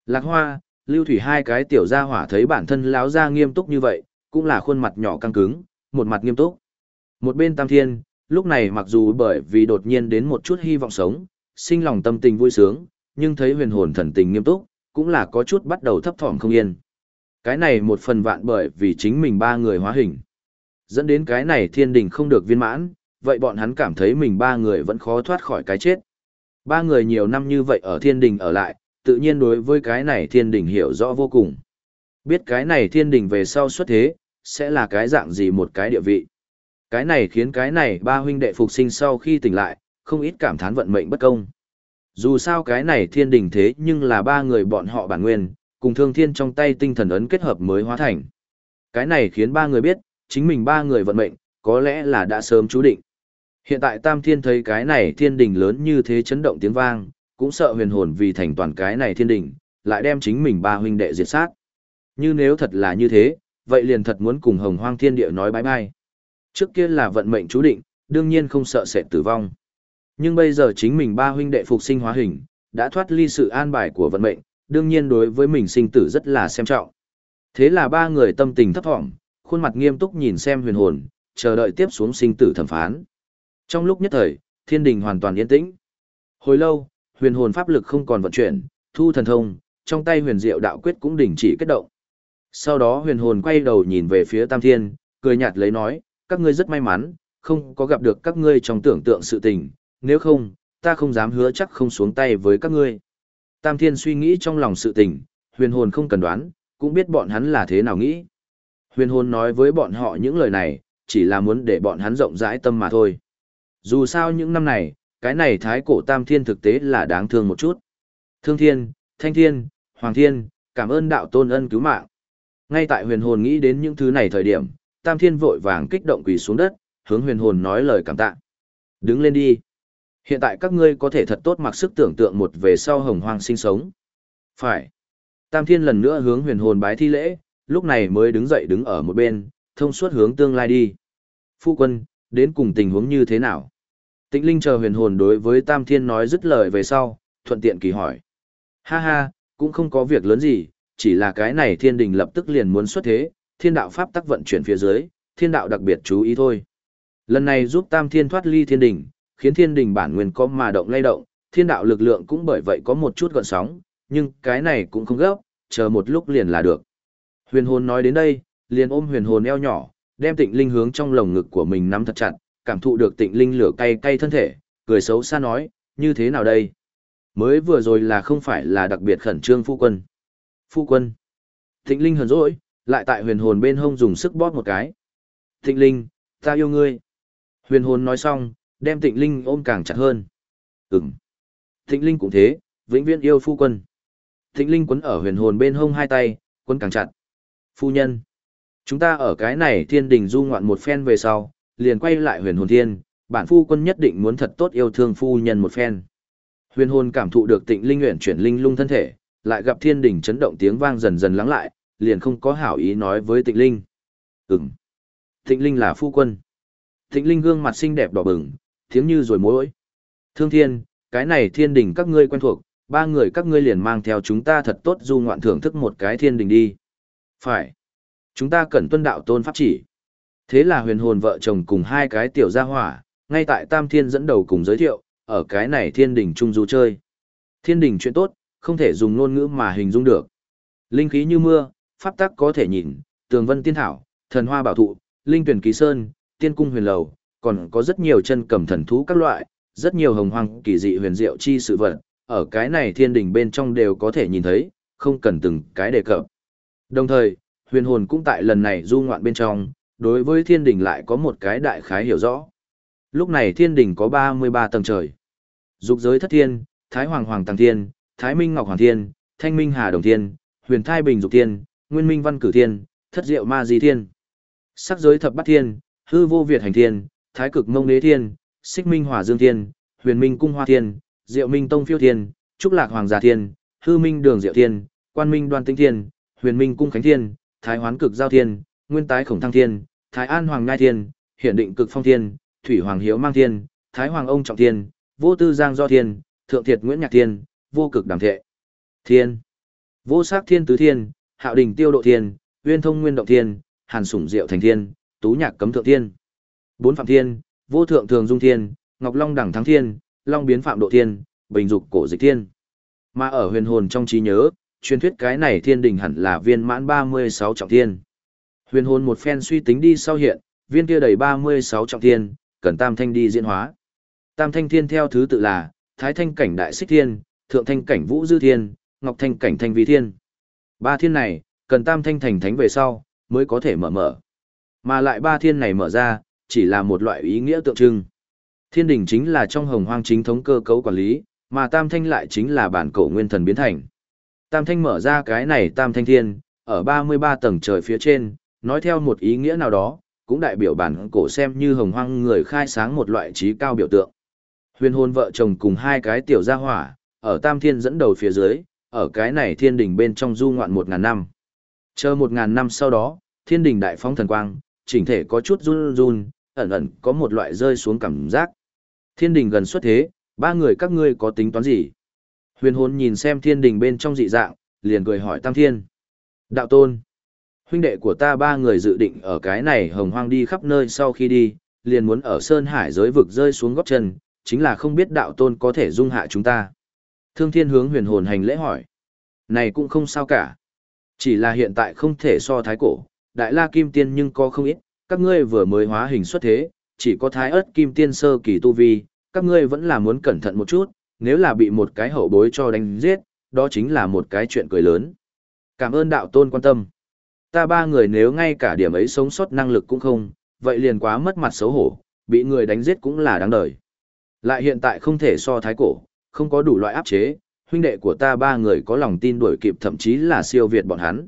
Lạc Hoa, Lưu Thủy hai cái tiểu gia hỏa thấy bản thân lão gia nghiêm túc như vậy, cũng là khuôn mặt nhỏ căng cứng, một mặt nghiêm túc. Một bên Tam Thiên, lúc này mặc dù bởi vì đột nhiên đến một chút hy vọng sống, sinh lòng tâm tình vui sướng, nhưng thấy huyền hồn thần tình nghiêm túc, cũng là có chút bắt đầu thấp thỏm không yên. Cái này một phần vạn bởi vì chính mình ba người hóa hình. Dẫn đến cái này thiên đình không được viên mãn, vậy bọn hắn cảm thấy mình ba người vẫn khó thoát khỏi cái chết. Ba người nhiều năm như vậy ở thiên đình ở lại, tự nhiên đối với cái này thiên đình hiểu rõ vô cùng. Biết cái này thiên đình về sau xuất thế, sẽ là cái dạng gì một cái địa vị. Cái này khiến cái này ba huynh đệ phục sinh sau khi tỉnh lại, không ít cảm thán vận mệnh bất công. Dù sao cái này thiên đình thế nhưng là ba người bọn họ bản nguyên, cùng thương thiên trong tay tinh thần ấn kết hợp mới hóa thành. Cái này khiến ba người biết, chính mình ba người vận mệnh, có lẽ là đã sớm chú định. Hiện tại Tam Thiên thấy cái này thiên đình lớn như thế chấn động tiếng vang, cũng sợ huyền hồn vì thành toàn cái này thiên đình, lại đem chính mình ba huynh đệ diệt sát. Như nếu thật là như thế, vậy liền thật muốn cùng hồng hoang thiên địa nói bái bai. Trước kia là vận mệnh chú định, đương nhiên không sợ sẽ tử vong. Nhưng bây giờ chính mình ba huynh đệ phục sinh hóa hình, đã thoát ly sự an bài của vận mệnh, đương nhiên đối với mình sinh tử rất là xem trọng. Thế là ba người tâm tình thấp thỏm, khuôn mặt nghiêm túc nhìn xem huyền hồn, chờ đợi tiếp xuống sinh tử thẩm phán. Trong lúc nhất thời, thiên đình hoàn toàn yên tĩnh. Hồi lâu, huyền hồn pháp lực không còn vận chuyển, thu thần thông, trong tay huyền diệu đạo quyết cũng đình chỉ kết động. Sau đó huyền hồn quay đầu nhìn về phía Tam Thiên, cười nhạt lấy nói, các ngươi rất may mắn, không có gặp được các ngươi trong tưởng tượng sự tình, nếu không, ta không dám hứa chắc không xuống tay với các ngươi. Tam Thiên suy nghĩ trong lòng sự tình, huyền hồn không cần đoán, cũng biết bọn hắn là thế nào nghĩ. Huyền hồn nói với bọn họ những lời này, chỉ là muốn để bọn hắn rộng rãi tâm mà thôi. Dù sao những năm này, cái này thái cổ Tam Thiên thực tế là đáng thương một chút. Thương Thiên, Thanh Thiên, Hoàng Thiên, cảm ơn đạo tôn ân cứu mạng. Ngay tại huyền hồn nghĩ đến những thứ này thời điểm, Tam Thiên vội vàng kích động quỳ xuống đất, hướng huyền hồn nói lời cảm tạ. Đứng lên đi. Hiện tại các ngươi có thể thật tốt mặc sức tưởng tượng một về sau hồng hoang sinh sống. Phải. Tam Thiên lần nữa hướng huyền hồn bái thi lễ, lúc này mới đứng dậy đứng ở một bên, thông suốt hướng tương lai đi. Phu quân, đến cùng tình huống như thế nào? Tịnh Linh chờ huyền hồn đối với Tam Thiên nói dứt lời về sau, thuận tiện kỳ hỏi. Ha ha, cũng không có việc lớn gì, chỉ là cái này thiên đình lập tức liền muốn xuất thế, thiên đạo pháp tắc vận chuyển phía dưới, thiên đạo đặc biệt chú ý thôi. Lần này giúp Tam Thiên thoát ly thiên đình, khiến thiên đình bản nguyên có mà động lay động, thiên đạo lực lượng cũng bởi vậy có một chút gợn sóng, nhưng cái này cũng không gấp, chờ một lúc liền là được. Huyền hồn nói đến đây, liền ôm huyền hồn eo nhỏ, đem tịnh linh hướng trong lồng ngực của mình nắm thật chặt, cảm thụ được tịnh linh lửa cay cay thân thể, cười xấu xa nói, như thế nào đây? Mới vừa rồi là không phải là đặc biệt khẩn trương phu quân. Phu quân. Tịnh linh hờn rỗi, lại tại huyền hồn bên hông dùng sức bóp một cái. Tịnh linh, ta yêu ngươi. Huyền hồn nói xong, đem tịnh linh ôm càng chặt hơn. Ừm. Tịnh linh cũng thế, vĩnh viễn yêu phu quân. Tịnh linh quấn ở huyền hồn bên hông hai tay, quấn càng chặt. Phu nhân. Chúng ta ở cái này thiên đình du ngoạn một phen về sau, liền quay lại huyền hồn thiên, bản phu quân nhất định muốn thật tốt yêu thương phu nhân một phen. Huyền hồn cảm thụ được tịnh linh nguyện chuyển linh lung thân thể, lại gặp thiên đình chấn động tiếng vang dần dần lắng lại, liền không có hảo ý nói với tịnh linh. Ừm. Tịnh linh là phu quân. Tịnh linh gương mặt xinh đẹp đỏ bừng, tiếng như rồi mối. Thương thiên, cái này thiên đình các ngươi quen thuộc, ba người các ngươi liền mang theo chúng ta thật tốt du ngoạn thưởng thức một cái thiên đình đi. Phải. Chúng ta cần tuân đạo tôn pháp chỉ. Thế là huyền hồn vợ chồng cùng hai cái tiểu gia hỏa, ngay tại Tam Thiên dẫn đầu cùng giới thiệu, ở cái này thiên đình trung du chơi. Thiên đình chuyện tốt, không thể dùng ngôn ngữ mà hình dung được. Linh khí như mưa, pháp tắc có thể nhìn, tường vân tiên thảo, thần hoa bảo thụ, linh tuyển ký sơn, tiên cung huyền lầu, còn có rất nhiều chân cầm thần thú các loại, rất nhiều hồng hoang kỳ dị huyền diệu chi sự vật, ở cái này thiên đình bên trong đều có thể nhìn thấy, không cần từng cái đề cập. Đồng thời, huyền hồn cũng tại lần này du ngoạn bên trong, đối với thiên đình lại có một cái đại khái hiểu rõ. Lúc này thiên đình có 33 tầng trời. Dục giới thất thiên, Thái Hoàng Hoàng Tăng Thiên, Thái Minh Ngọc Hoàng Thiên, Thanh Minh Hà Đồng Thiên, Huyền Thai Bình Dục Thiên, Nguyên Minh Văn Cử Thiên, Thất Diệu Ma Di Thiên. Sắc giới thập bát thiên, Hư Vô Việt Hành Thiên, Thái Cực Mông Đế Thiên, Xích Minh Hỏa Dương Thiên, Huyền Minh Cung Hoa Thiên, Diệu Minh Tông Phiêu Thiên, Trúc Lạc Hoàng Gia Thiên, Hư Minh Đường Diệu Thiên, Quan Minh Đoan Tinh Thiên, Huyền Minh Cung Khánh Thiên, Thái Hoán Cực Giao Thiên, Nguyên Tái Khổng Thăng Thiên, Thái An Hoàng Ngai Thiên, Hiển Định Cực Phong Thiên, Thủy Hoàng Hiếu Mang Thiên, Thái Hoàng Ông Trọng Thiên, vô tư giang do thiên, thượng thiệt Nguyễn Nhạc Thiên, vô cực đàm thệ. Thiên, vô sắc thiên tứ thiên, hạo đình tiêu độ thiên, uyên thông nguyên động thiên, hàn sủng diệu thành thiên, tú nhạc cấm thượng thiên. Bốn phạm thiên, vô thượng thường dung thiên, ngọc long đẳng thắng thiên, long biến phạm độ thiên, bình dục cổ dịch thiên. Mà ở huyền hồn trong trí nhớ, truyền thuyết cái này thiên đình hẳn là viên mãn 36 trọng thiên. Huyền hồn một phen suy tính đi sau hiện, viên kia đầy 36 trọng thiên, cần tam thanh đi diễn hóa. Tam thanh thiên theo thứ tự là, thái thanh cảnh đại xích thiên, thượng thanh cảnh vũ dư thiên, ngọc thanh cảnh thanh vi thiên. Ba thiên này, cần tam thanh thành thánh về sau, mới có thể mở mở. Mà lại ba thiên này mở ra, chỉ là một loại ý nghĩa tượng trưng. Thiên đình chính là trong hồng hoang chính thống cơ cấu quản lý, mà tam thanh lại chính là bản cổ nguyên thần biến thành. Tam thanh mở ra cái này tam thanh thiên, ở 33 tầng trời phía trên, nói theo một ý nghĩa nào đó, cũng đại biểu bản cổ xem như hồng hoang người khai sáng một loại trí cao biểu tượng. Huyền Hôn vợ chồng cùng hai cái tiểu gia hỏa, ở tam thiên dẫn đầu phía dưới, ở cái này thiên đình bên trong du ngoạn một ngàn năm. Chờ một ngàn năm sau đó, thiên đình đại phóng thần quang, chỉnh thể có chút run run, ẩn ẩn có một loại rơi xuống cảm giác. Thiên đình gần xuất thế, ba người các ngươi có tính toán gì? Huyền hồn nhìn xem thiên đình bên trong dị dạng, liền cười hỏi tam thiên. Đạo tôn, huynh đệ của ta ba người dự định ở cái này hồng hoang đi khắp nơi sau khi đi, liền muốn ở Sơn Hải giới vực rơi xuống góc chân, chính là không biết đạo tôn có thể dung hạ chúng ta. Thương thiên hướng huyền hồn hành lễ hỏi. Này cũng không sao cả. Chỉ là hiện tại không thể so thái cổ, đại la kim tiên nhưng có không ít, các ngươi vừa mới hóa hình xuất thế, chỉ có thái ớt kim tiên sơ kỳ tu vi, các ngươi vẫn là muốn cẩn thận một chút, nếu là bị một cái hậu bối cho đánh giết, đó chính là một cái chuyện cười lớn. Cảm ơn đạo tôn quan tâm. Ta ba người nếu ngay cả điểm ấy sống sót năng lực cũng không, vậy liền quá mất mặt xấu hổ, bị người đánh giết cũng là đáng đời. Lại hiện tại không thể so thái cổ, không có đủ loại áp chế, huynh đệ của ta ba người có lòng tin đuổi kịp thậm chí là siêu việt bọn hắn.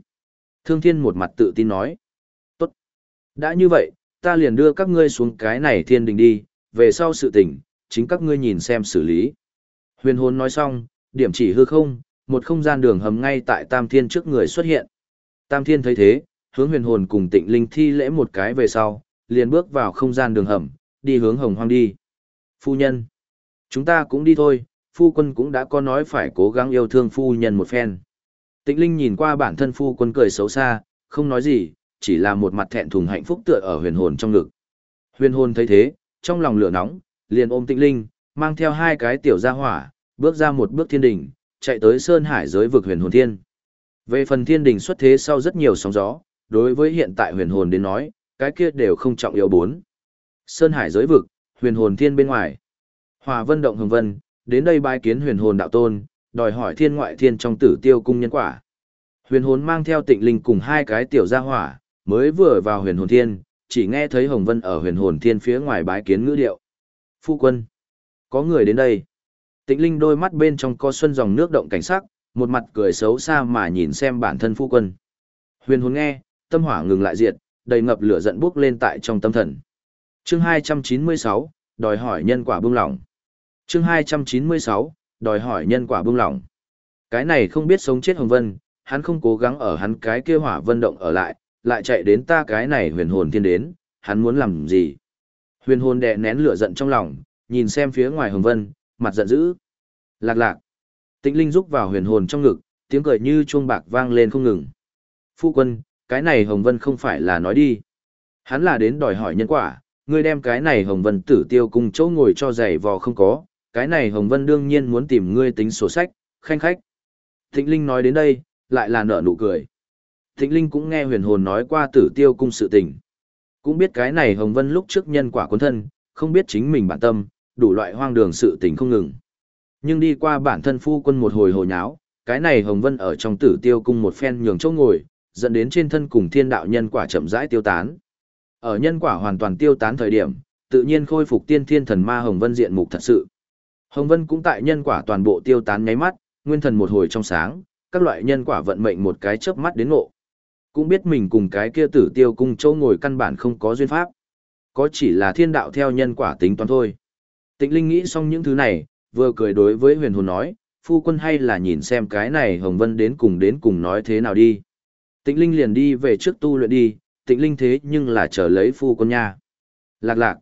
Thương Thiên một mặt tự tin nói. Tốt. Đã như vậy, ta liền đưa các ngươi xuống cái này thiên đình đi, về sau sự tình, chính các ngươi nhìn xem xử lý. Huyền hồn nói xong, điểm chỉ hư không, một không gian đường hầm ngay tại Tam Thiên trước người xuất hiện. Tam Thiên thấy thế, hướng huyền hồn cùng tịnh linh thi lễ một cái về sau, liền bước vào không gian đường hầm, đi hướng hồng hoang đi. Phu nhân, chúng ta cũng đi thôi, phu quân cũng đã có nói phải cố gắng yêu thương phu nhân một phen. Tịnh linh nhìn qua bản thân phu quân cười xấu xa, không nói gì, chỉ là một mặt thẹn thùng hạnh phúc tựa ở huyền hồn trong ngực. Huyền hồn thấy thế, trong lòng lửa nóng, liền ôm tịnh linh, mang theo hai cái tiểu gia hỏa, bước ra một bước thiên đình chạy tới sơn hải giới vực huyền hồn thiên. Về phần thiên đình xuất thế sau rất nhiều sóng gió, đối với hiện tại huyền hồn đến nói, cái kia đều không trọng yếu bốn. Sơn hải giới vực, huyền hồn thiên bên ngoài. Hòa vân động hồng vân, đến đây bái kiến huyền hồn đạo tôn, đòi hỏi thiên ngoại thiên trong tử tiêu cung nhân quả. Huyền hồn mang theo tịnh linh cùng hai cái tiểu gia hỏa, mới vừa vào huyền hồn thiên, chỉ nghe thấy hồng vân ở huyền hồn thiên phía ngoài bái kiến ngữ điệu. Phu quân, có người đến đây. Tịnh linh đôi mắt bên trong có xuân dòng nước động cảnh sắc, một mặt cười xấu xa mà nhìn xem bản thân phu quân. Huyền hồn nghe, tâm hỏa ngừng lại diệt, đầy ngập lửa giận bốc lên tại trong tâm thần. Chương 296, đòi hỏi nhân quả buông lỏng. Chương 296, đòi hỏi nhân quả buông lỏng. Cái này không biết sống chết Hồng Vân, hắn không cố gắng ở hắn cái kia hỏa vân động ở lại, lại chạy đến ta cái này huyền hồn thiên đến, hắn muốn làm gì? Huyền hồn đè nén lửa giận trong lòng, nhìn xem phía ngoài Hồng Vân, mặt giận dữ. Lạc lạc. Tĩnh linh rúc vào huyền hồn trong ngực, tiếng cười như chuông bạc vang lên không ngừng. Phu quân, cái này Hồng Vân không phải là nói đi. Hắn là đến đòi hỏi nhân quả, ngươi đem cái này Hồng Vân tử tiêu cùng chỗ ngồi cho giày vò không có, cái này Hồng Vân đương nhiên muốn tìm ngươi tính sổ sách, khanh khách. Thịnh Linh nói đến đây, lại là nở nụ cười. Thịnh Linh cũng nghe huyền hồn nói qua tử tiêu cung sự tình. Cũng biết cái này Hồng Vân lúc trước nhân quả quân thân, không biết chính mình bản tâm, đủ loại hoang đường sự tình không ngừng. Nhưng đi qua bản thân phu quân một hồi hồi nháo, cái này Hồng Vân ở trong tử tiêu cung một phen nhường chỗ ngồi, dẫn đến trên thân cùng thiên đạo nhân quả chậm rãi tiêu tán. Ở nhân quả hoàn toàn tiêu tán thời điểm, tự nhiên khôi phục tiên thiên thần ma Hồng Vân diện mục thật sự. Hồng Vân cũng tại nhân quả toàn bộ tiêu tán nháy mắt, nguyên thần một hồi trong sáng, các loại nhân quả vận mệnh một cái chớp mắt đến ngộ. Cũng biết mình cùng cái kia tử tiêu cung chỗ ngồi căn bản không có duyên pháp. Có chỉ là thiên đạo theo nhân quả tính toán thôi. Tịnh Linh nghĩ xong những thứ này, vừa cười đối với huyền hồn nói, phu quân hay là nhìn xem cái này Hồng Vân đến cùng đến cùng nói thế nào đi. Tịnh Linh liền đi về trước tu luyện đi, tịnh Linh thế nhưng là chờ lấy phu quân nha. Lạc lạc.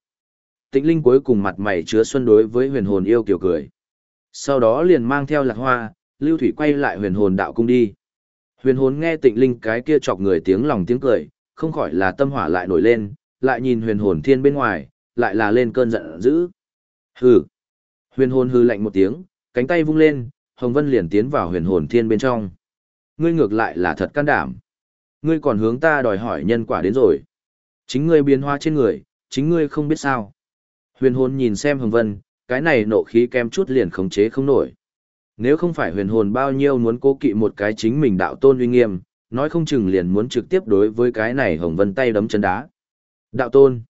tịnh linh cuối cùng mặt mày chứa xuân đối với huyền hồn yêu kiểu cười. Sau đó liền mang theo lạc hoa, lưu thủy quay lại huyền hồn đạo cung đi. Huyền hồn nghe tịnh linh cái kia chọc người tiếng lòng tiếng cười, không khỏi là tâm hỏa lại nổi lên, lại nhìn huyền hồn thiên bên ngoài, lại là lên cơn giận dữ. Hừ. Huyền hồn hư lạnh một tiếng, cánh tay vung lên, Hồng Vân liền tiến vào huyền hồn thiên bên trong. Ngươi ngược lại là thật can đảm. Ngươi còn hướng ta đòi hỏi nhân quả đến rồi. Chính ngươi biến hóa trên người, chính ngươi không biết sao. Huyền hồn nhìn xem Hồng Vân, cái này nộ khí kem chút liền khống chế không nổi. Nếu không phải huyền hồn bao nhiêu muốn cố kỵ một cái chính mình đạo tôn uy nghiêm, nói không chừng liền muốn trực tiếp đối với cái này Hồng Vân tay đấm chân đá. Đạo tôn.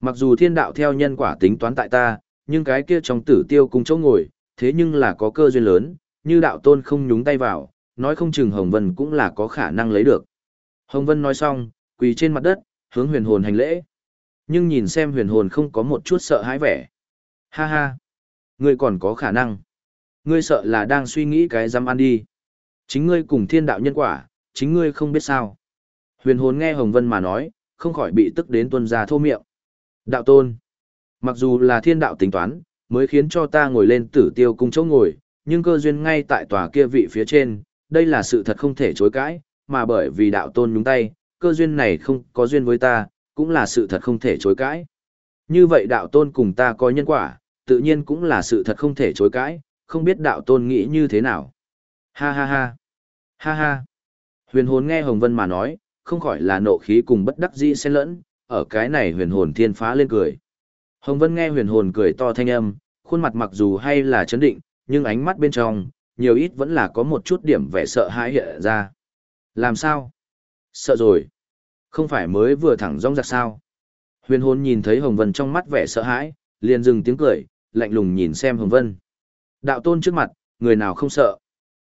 Mặc dù thiên đạo theo nhân quả tính toán tại ta, nhưng cái kia trong tử tiêu cùng chỗ ngồi, thế nhưng là có cơ duyên lớn, như đạo tôn không nhúng tay vào, nói không chừng Hồng Vân cũng là có khả năng lấy được. Hồng Vân nói xong, quỳ trên mặt đất, hướng huyền hồn hành lễ. Nhưng nhìn xem huyền hồn không có một chút sợ hãi vẻ. Ha ha, ngươi còn có khả năng. Ngươi sợ là đang suy nghĩ cái dám ăn đi. Chính ngươi cùng thiên đạo nhân quả, chính ngươi không biết sao. Huyền hồn nghe Hồng Vân mà nói, không khỏi bị tức đến tuân ra thô miệng. Đạo tôn, mặc dù là thiên đạo tính toán, mới khiến cho ta ngồi lên tử tiêu cung chỗ ngồi, nhưng cơ duyên ngay tại tòa kia vị phía trên, đây là sự thật không thể chối cãi, mà bởi vì đạo tôn nhúng tay, cơ duyên này không có duyên với ta, cũng là sự thật không thể chối cãi. Như vậy đạo tôn cùng ta có nhân quả, tự nhiên cũng là sự thật không thể chối cãi, không biết đạo tôn nghĩ như thế nào. Ha ha ha. Ha ha. Huyền hồn nghe Hồng Vân mà nói, không khỏi là nộ khí cùng bất đắc dĩ xen lẫn, ở cái này huyền hồn thiên phá lên cười. Hồng Vân nghe huyền hồn cười to thanh âm, khuôn mặt mặc dù hay là chấn định, nhưng ánh mắt bên trong, nhiều ít vẫn là có một chút điểm vẻ sợ hãi hiện ra. Làm sao? Sợ rồi. Không phải mới vừa thẳng rong giặc sao? Huyền hồn nhìn thấy Hồng Vân trong mắt vẻ sợ hãi, liền dừng tiếng cười, lạnh lùng nhìn xem Hồng Vân. Đạo tôn trước mặt, người nào không sợ?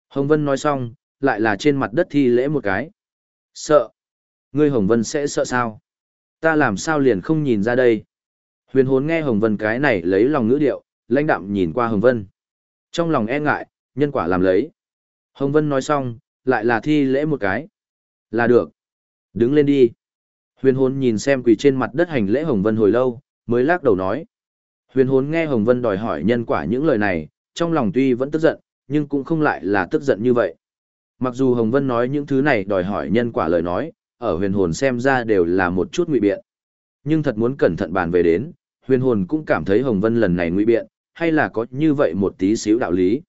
Hồng Vân nói xong, lại là trên mặt đất thi lễ một cái. Sợ. Ngươi Hồng Vân sẽ sợ sao? Ta làm sao liền không nhìn ra đây? Huyền hồn nghe Hồng Vân cái này lấy lòng ngữ điệu, lãnh đạm nhìn qua Hồng Vân. Trong lòng e ngại, nhân quả làm lấy. Hồng Vân nói xong, lại là thi lễ một cái. Là được. Đứng lên đi. Huyền hồn nhìn xem quỳ trên mặt đất hành lễ Hồng Vân hồi lâu, mới lắc đầu nói. Huyền hồn nghe Hồng Vân đòi hỏi nhân quả những lời này, trong lòng tuy vẫn tức giận, nhưng cũng không lại là tức giận như vậy. Mặc dù Hồng Vân nói những thứ này đòi hỏi nhân quả lời nói, ở huyền hồn xem ra đều là một chút ngụy biện. Nhưng thật muốn cẩn thận bàn về đến, huyền hồn cũng cảm thấy Hồng Vân lần này nguy biện, hay là có như vậy một tí xíu đạo lý.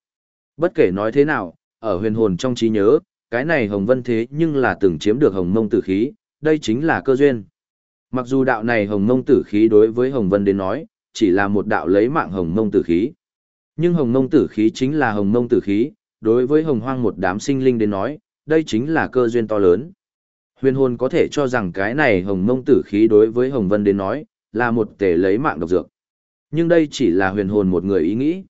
Bất kể nói thế nào, ở huyền hồn trong trí nhớ, cái này Hồng Vân thế nhưng là từng chiếm được Hồng Mông tử khí, đây chính là cơ duyên. Mặc dù đạo này Hồng Mông tử khí đối với Hồng Vân đến nói, chỉ là một đạo lấy mạng Hồng Mông tử khí. Nhưng Hồng Mông tử khí chính là Hồng Mông tử khí, đối với Hồng Hoang một đám sinh linh đến nói, đây chính là cơ duyên to lớn. Huyền hồn có thể cho rằng cái này Hồng Mông tử khí đối với Hồng Vân đến nói, là một tể lấy mạng độc dược. Nhưng đây chỉ là huyền hồn một người ý nghĩ.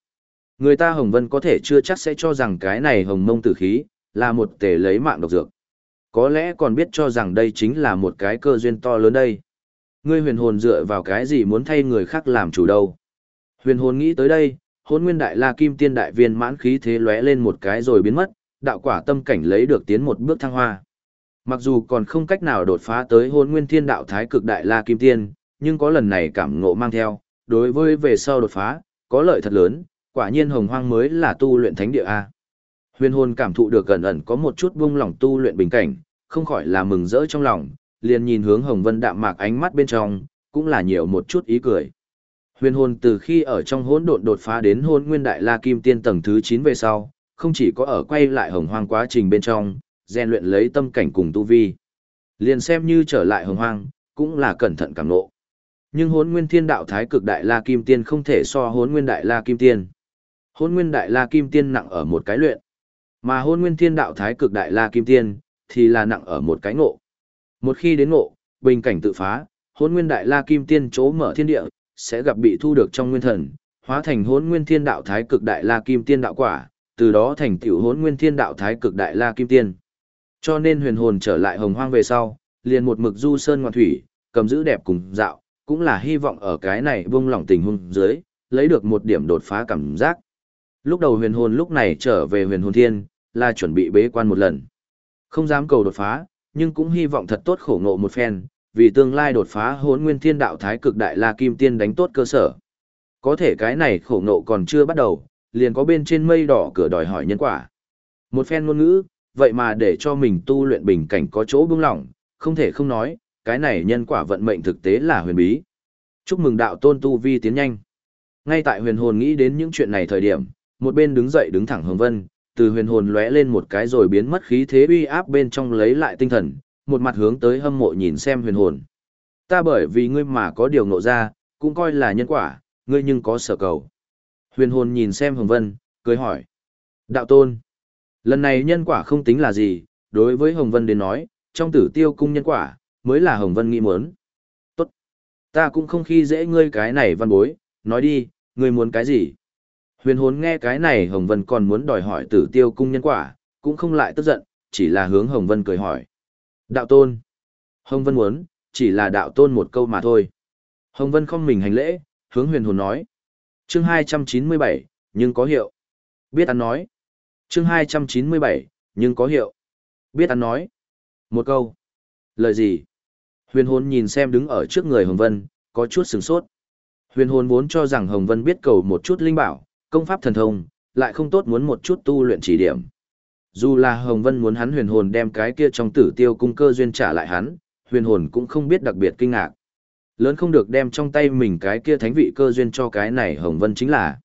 Người ta Hồng Vân có thể chưa chắc sẽ cho rằng cái này Hồng Mông tử khí, là một tể lấy mạng độc dược. Có lẽ còn biết cho rằng đây chính là một cái cơ duyên to lớn đây. Ngươi huyền hồn dựa vào cái gì muốn thay người khác làm chủ đâu. Huyền hồn nghĩ tới đây, hôn nguyên đại la kim tiên đại viên mãn khí thế lóe lên một cái rồi biến mất, đạo quả tâm cảnh lấy được tiến một bước thăng hoa. Mặc dù còn không cách nào đột phá tới hôn nguyên thiên đạo thái cực đại la kim tiên, nhưng có lần này cảm ngộ mang theo, đối với về sau đột phá, có lợi thật lớn, quả nhiên hồng hoang mới là tu luyện thánh địa A. Huyền hồn cảm thụ được gần ẩn có một chút buông lỏng tu luyện bình cảnh, không khỏi là mừng rỡ trong lòng, liền nhìn hướng hồng vân đạm mạc ánh mắt bên trong, cũng là nhiều một chút ý cười. Huyền hồn từ khi ở trong hỗn độn đột phá đến hôn nguyên đại la kim tiên tầng thứ 9 về sau, không chỉ có ở quay lại hồng hoang quá trình bên trong, rèn luyện lấy tâm cảnh cùng tu vi. Liền xem như trở lại hồng hoang, cũng là cẩn thận cảm nộ. Nhưng hốn nguyên thiên đạo thái cực đại la kim tiên không thể so hốn nguyên đại la kim tiên. Hốn nguyên đại la kim tiên nặng ở một cái luyện. Mà hôn nguyên thiên đạo thái cực đại la kim tiên, thì là nặng ở một cái ngộ. Một khi đến ngộ, bình cảnh tự phá, hôn nguyên đại la kim tiên chỗ mở thiên địa, sẽ gặp bị thu được trong nguyên thần, hóa thành hôn nguyên thiên đạo thái cực đại la kim tiên đạo quả, từ đó thành tiểu hôn nguyên thiên đạo thái cực đại la kim tiên. Cho nên huyền hồn trở lại hồng hoang về sau, liền một mực du sơn ngoạn thủy, cầm giữ đẹp cùng dạo, cũng là hy vọng ở cái này buông lỏng tình huống dưới, lấy được một điểm đột phá cảm giác. Lúc đầu huyền hồn lúc này trở về huyền hồn thiên, là chuẩn bị bế quan một lần. Không dám cầu đột phá, nhưng cũng hy vọng thật tốt khổ ngộ một phen, vì tương lai đột phá hốn nguyên thiên đạo thái cực đại la kim tiên đánh tốt cơ sở. Có thể cái này khổ nộ còn chưa bắt đầu, liền có bên trên mây đỏ cửa đòi hỏi nhân quả. Một phen ngôn ngữ, vậy mà để cho mình tu luyện bình cảnh có chỗ bưng lỏng, không thể không nói, cái này nhân quả vận mệnh thực tế là huyền bí. Chúc mừng đạo tôn tu vi tiến nhanh. Ngay tại huyền hồn nghĩ đến những chuyện này thời điểm, một bên đứng dậy đứng thẳng hướng vân, từ huyền hồn lóe lên một cái rồi biến mất khí thế uy áp bên trong lấy lại tinh thần, một mặt hướng tới hâm mộ nhìn xem huyền hồn. Ta bởi vì ngươi mà có điều ngộ ra, cũng coi là nhân quả, ngươi nhưng có sở cầu. Huyền hồn nhìn xem hồng vân, cười hỏi. Đạo tôn. Lần này nhân quả không tính là gì, đối với hồng vân đến nói, trong tử tiêu cung nhân quả, mới là hồng vân nghĩ muốn. Tốt. Ta cũng không khi dễ ngươi cái này văn bối, nói đi, ngươi muốn cái gì? Huyền hồn nghe cái này Hồng Vân còn muốn đòi hỏi tử tiêu cung nhân quả, cũng không lại tức giận, chỉ là hướng Hồng Vân cười hỏi. Đạo tôn. Hồng Vân muốn, chỉ là đạo tôn một câu mà thôi. Hồng Vân không mình hành lễ, hướng huyền hồn nói. Chương 297, nhưng có hiệu. Biết ăn nói. Chương 297, nhưng có hiệu. Biết ăn nói. Một câu. Lời gì? Huyền hồn nhìn xem đứng ở trước người Hồng Vân, có chút sửng sốt. Huyền hồn vốn cho rằng Hồng Vân biết cầu một chút linh bảo, công pháp thần thông, lại không tốt muốn một chút tu luyện chỉ điểm. Dù là Hồng Vân muốn hắn huyền hồn đem cái kia trong tử tiêu cung cơ duyên trả lại hắn, huyền hồn cũng không biết đặc biệt kinh ngạc. Lớn không được đem trong tay mình cái kia thánh vị cơ duyên cho cái này Hồng Vân chính là.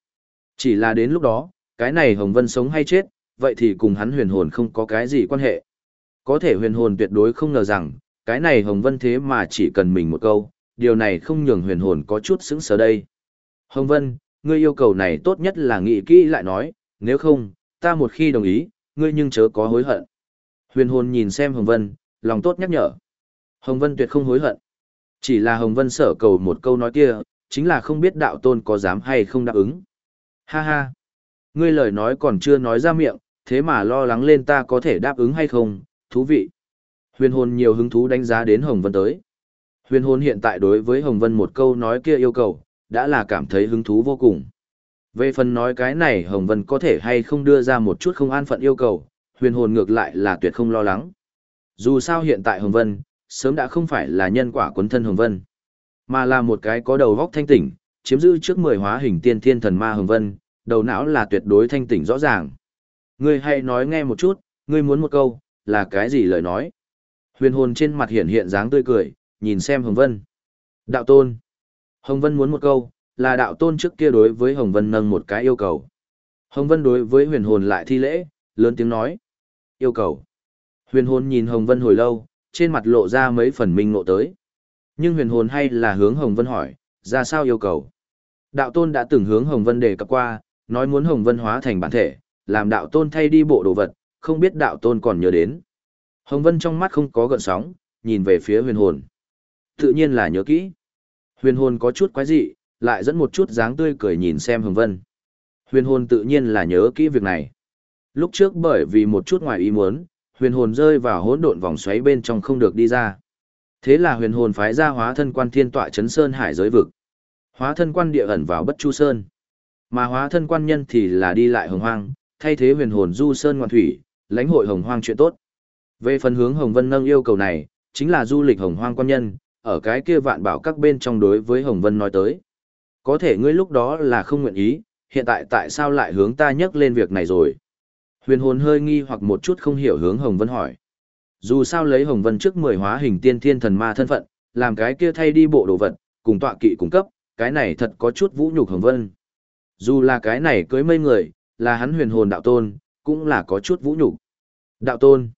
Chỉ là đến lúc đó, cái này Hồng Vân sống hay chết, vậy thì cùng hắn huyền hồn không có cái gì quan hệ. Có thể huyền hồn tuyệt đối không ngờ rằng, cái này Hồng Vân thế mà chỉ cần mình một câu, điều này không nhường huyền hồn có chút sững sờ đây. Hồng Vân, ngươi yêu cầu này tốt nhất là nghĩ kỹ lại nói, nếu không, ta một khi đồng ý, ngươi nhưng chớ có hối hận. Huyền hồn nhìn xem Hồng Vân, lòng tốt nhắc nhở. Hồng Vân tuyệt không hối hận. Chỉ là Hồng Vân sở cầu một câu nói kia, chính là không biết đạo tôn có dám hay không đáp ứng. Ha ha! Ngươi lời nói còn chưa nói ra miệng, thế mà lo lắng lên ta có thể đáp ứng hay không, thú vị. Huyền hồn nhiều hứng thú đánh giá đến Hồng Vân tới. Huyền hồn hiện tại đối với Hồng Vân một câu nói kia yêu cầu, đã là cảm thấy hứng thú vô cùng. Về phần nói cái này Hồng Vân có thể hay không đưa ra một chút không an phận yêu cầu, huyền hồn ngược lại là tuyệt không lo lắng. Dù sao hiện tại Hồng Vân, sớm đã không phải là nhân quả quấn thân Hồng Vân, mà là một cái có đầu góc thanh tỉnh, chiếm giữ trước mười hóa hình tiên thiên thần ma Hồng Vân, đầu não là tuyệt đối thanh tỉnh rõ ràng. Ngươi hay nói nghe một chút, ngươi muốn một câu, là cái gì lời nói? Huyền hồn trên mặt hiện hiện dáng tươi cười, nhìn xem Hồng Vân. Đạo tôn. Hồng Vân muốn một câu, là đạo tôn trước kia đối với Hồng Vân nâng một cái yêu cầu. Hồng Vân đối với huyền hồn lại thi lễ, lớn tiếng nói. Yêu cầu. Huyền hồn nhìn Hồng Vân hồi lâu, trên mặt lộ ra mấy phần minh ngộ tới. Nhưng huyền hồn hay là hướng Hồng Vân hỏi, ra sao yêu cầu? Đạo tôn đã từng hướng Hồng Vân đề cập qua, nói muốn Hồng Vân hóa thành bản thể, làm đạo tôn thay đi bộ đồ vật, không biết đạo tôn còn nhớ đến. Hồng Vân trong mắt không có gợn sóng, nhìn về phía huyền hồn. Tự nhiên là nhớ kỹ. Huyền hồn có chút quái dị, lại dẫn một chút dáng tươi cười nhìn xem Hồng Vân. Huyền hồn tự nhiên là nhớ kỹ việc này. Lúc trước bởi vì một chút ngoài ý muốn, huyền hồn rơi vào hỗn độn vòng xoáy bên trong không được đi ra. Thế là huyền hồn phái ra hóa thân quan thiên tọa chấn sơn hải giới vực. Hóa thân quan địa ẩn vào bất chu sơn. Mà hóa thân quan nhân thì là đi lại hồng hoang, thay thế huyền hồn du sơn ngoan thủy, lãnh hội hồng hoang chuyện tốt. Về phần hướng Hồng Vân nâng yêu cầu này, chính là du lịch hồng hoang quan nhân, ở cái kia vạn bảo các bên trong đối với Hồng Vân nói tới. Có thể ngươi lúc đó là không nguyện ý, hiện tại tại sao lại hướng ta nhắc lên việc này rồi? Huyền hồn hơi nghi hoặc một chút không hiểu hướng Hồng Vân hỏi. Dù sao lấy Hồng Vân trước mười hóa hình tiên thiên thần ma thân phận, làm cái kia thay đi bộ đồ vật, cùng tọa kỵ cung cấp, cái này thật có chút vũ nhục Hồng Vân. Dù là cái này cưới mây người, là hắn huyền hồn đạo tôn, cũng là có chút vũ nhục. Đạo tôn.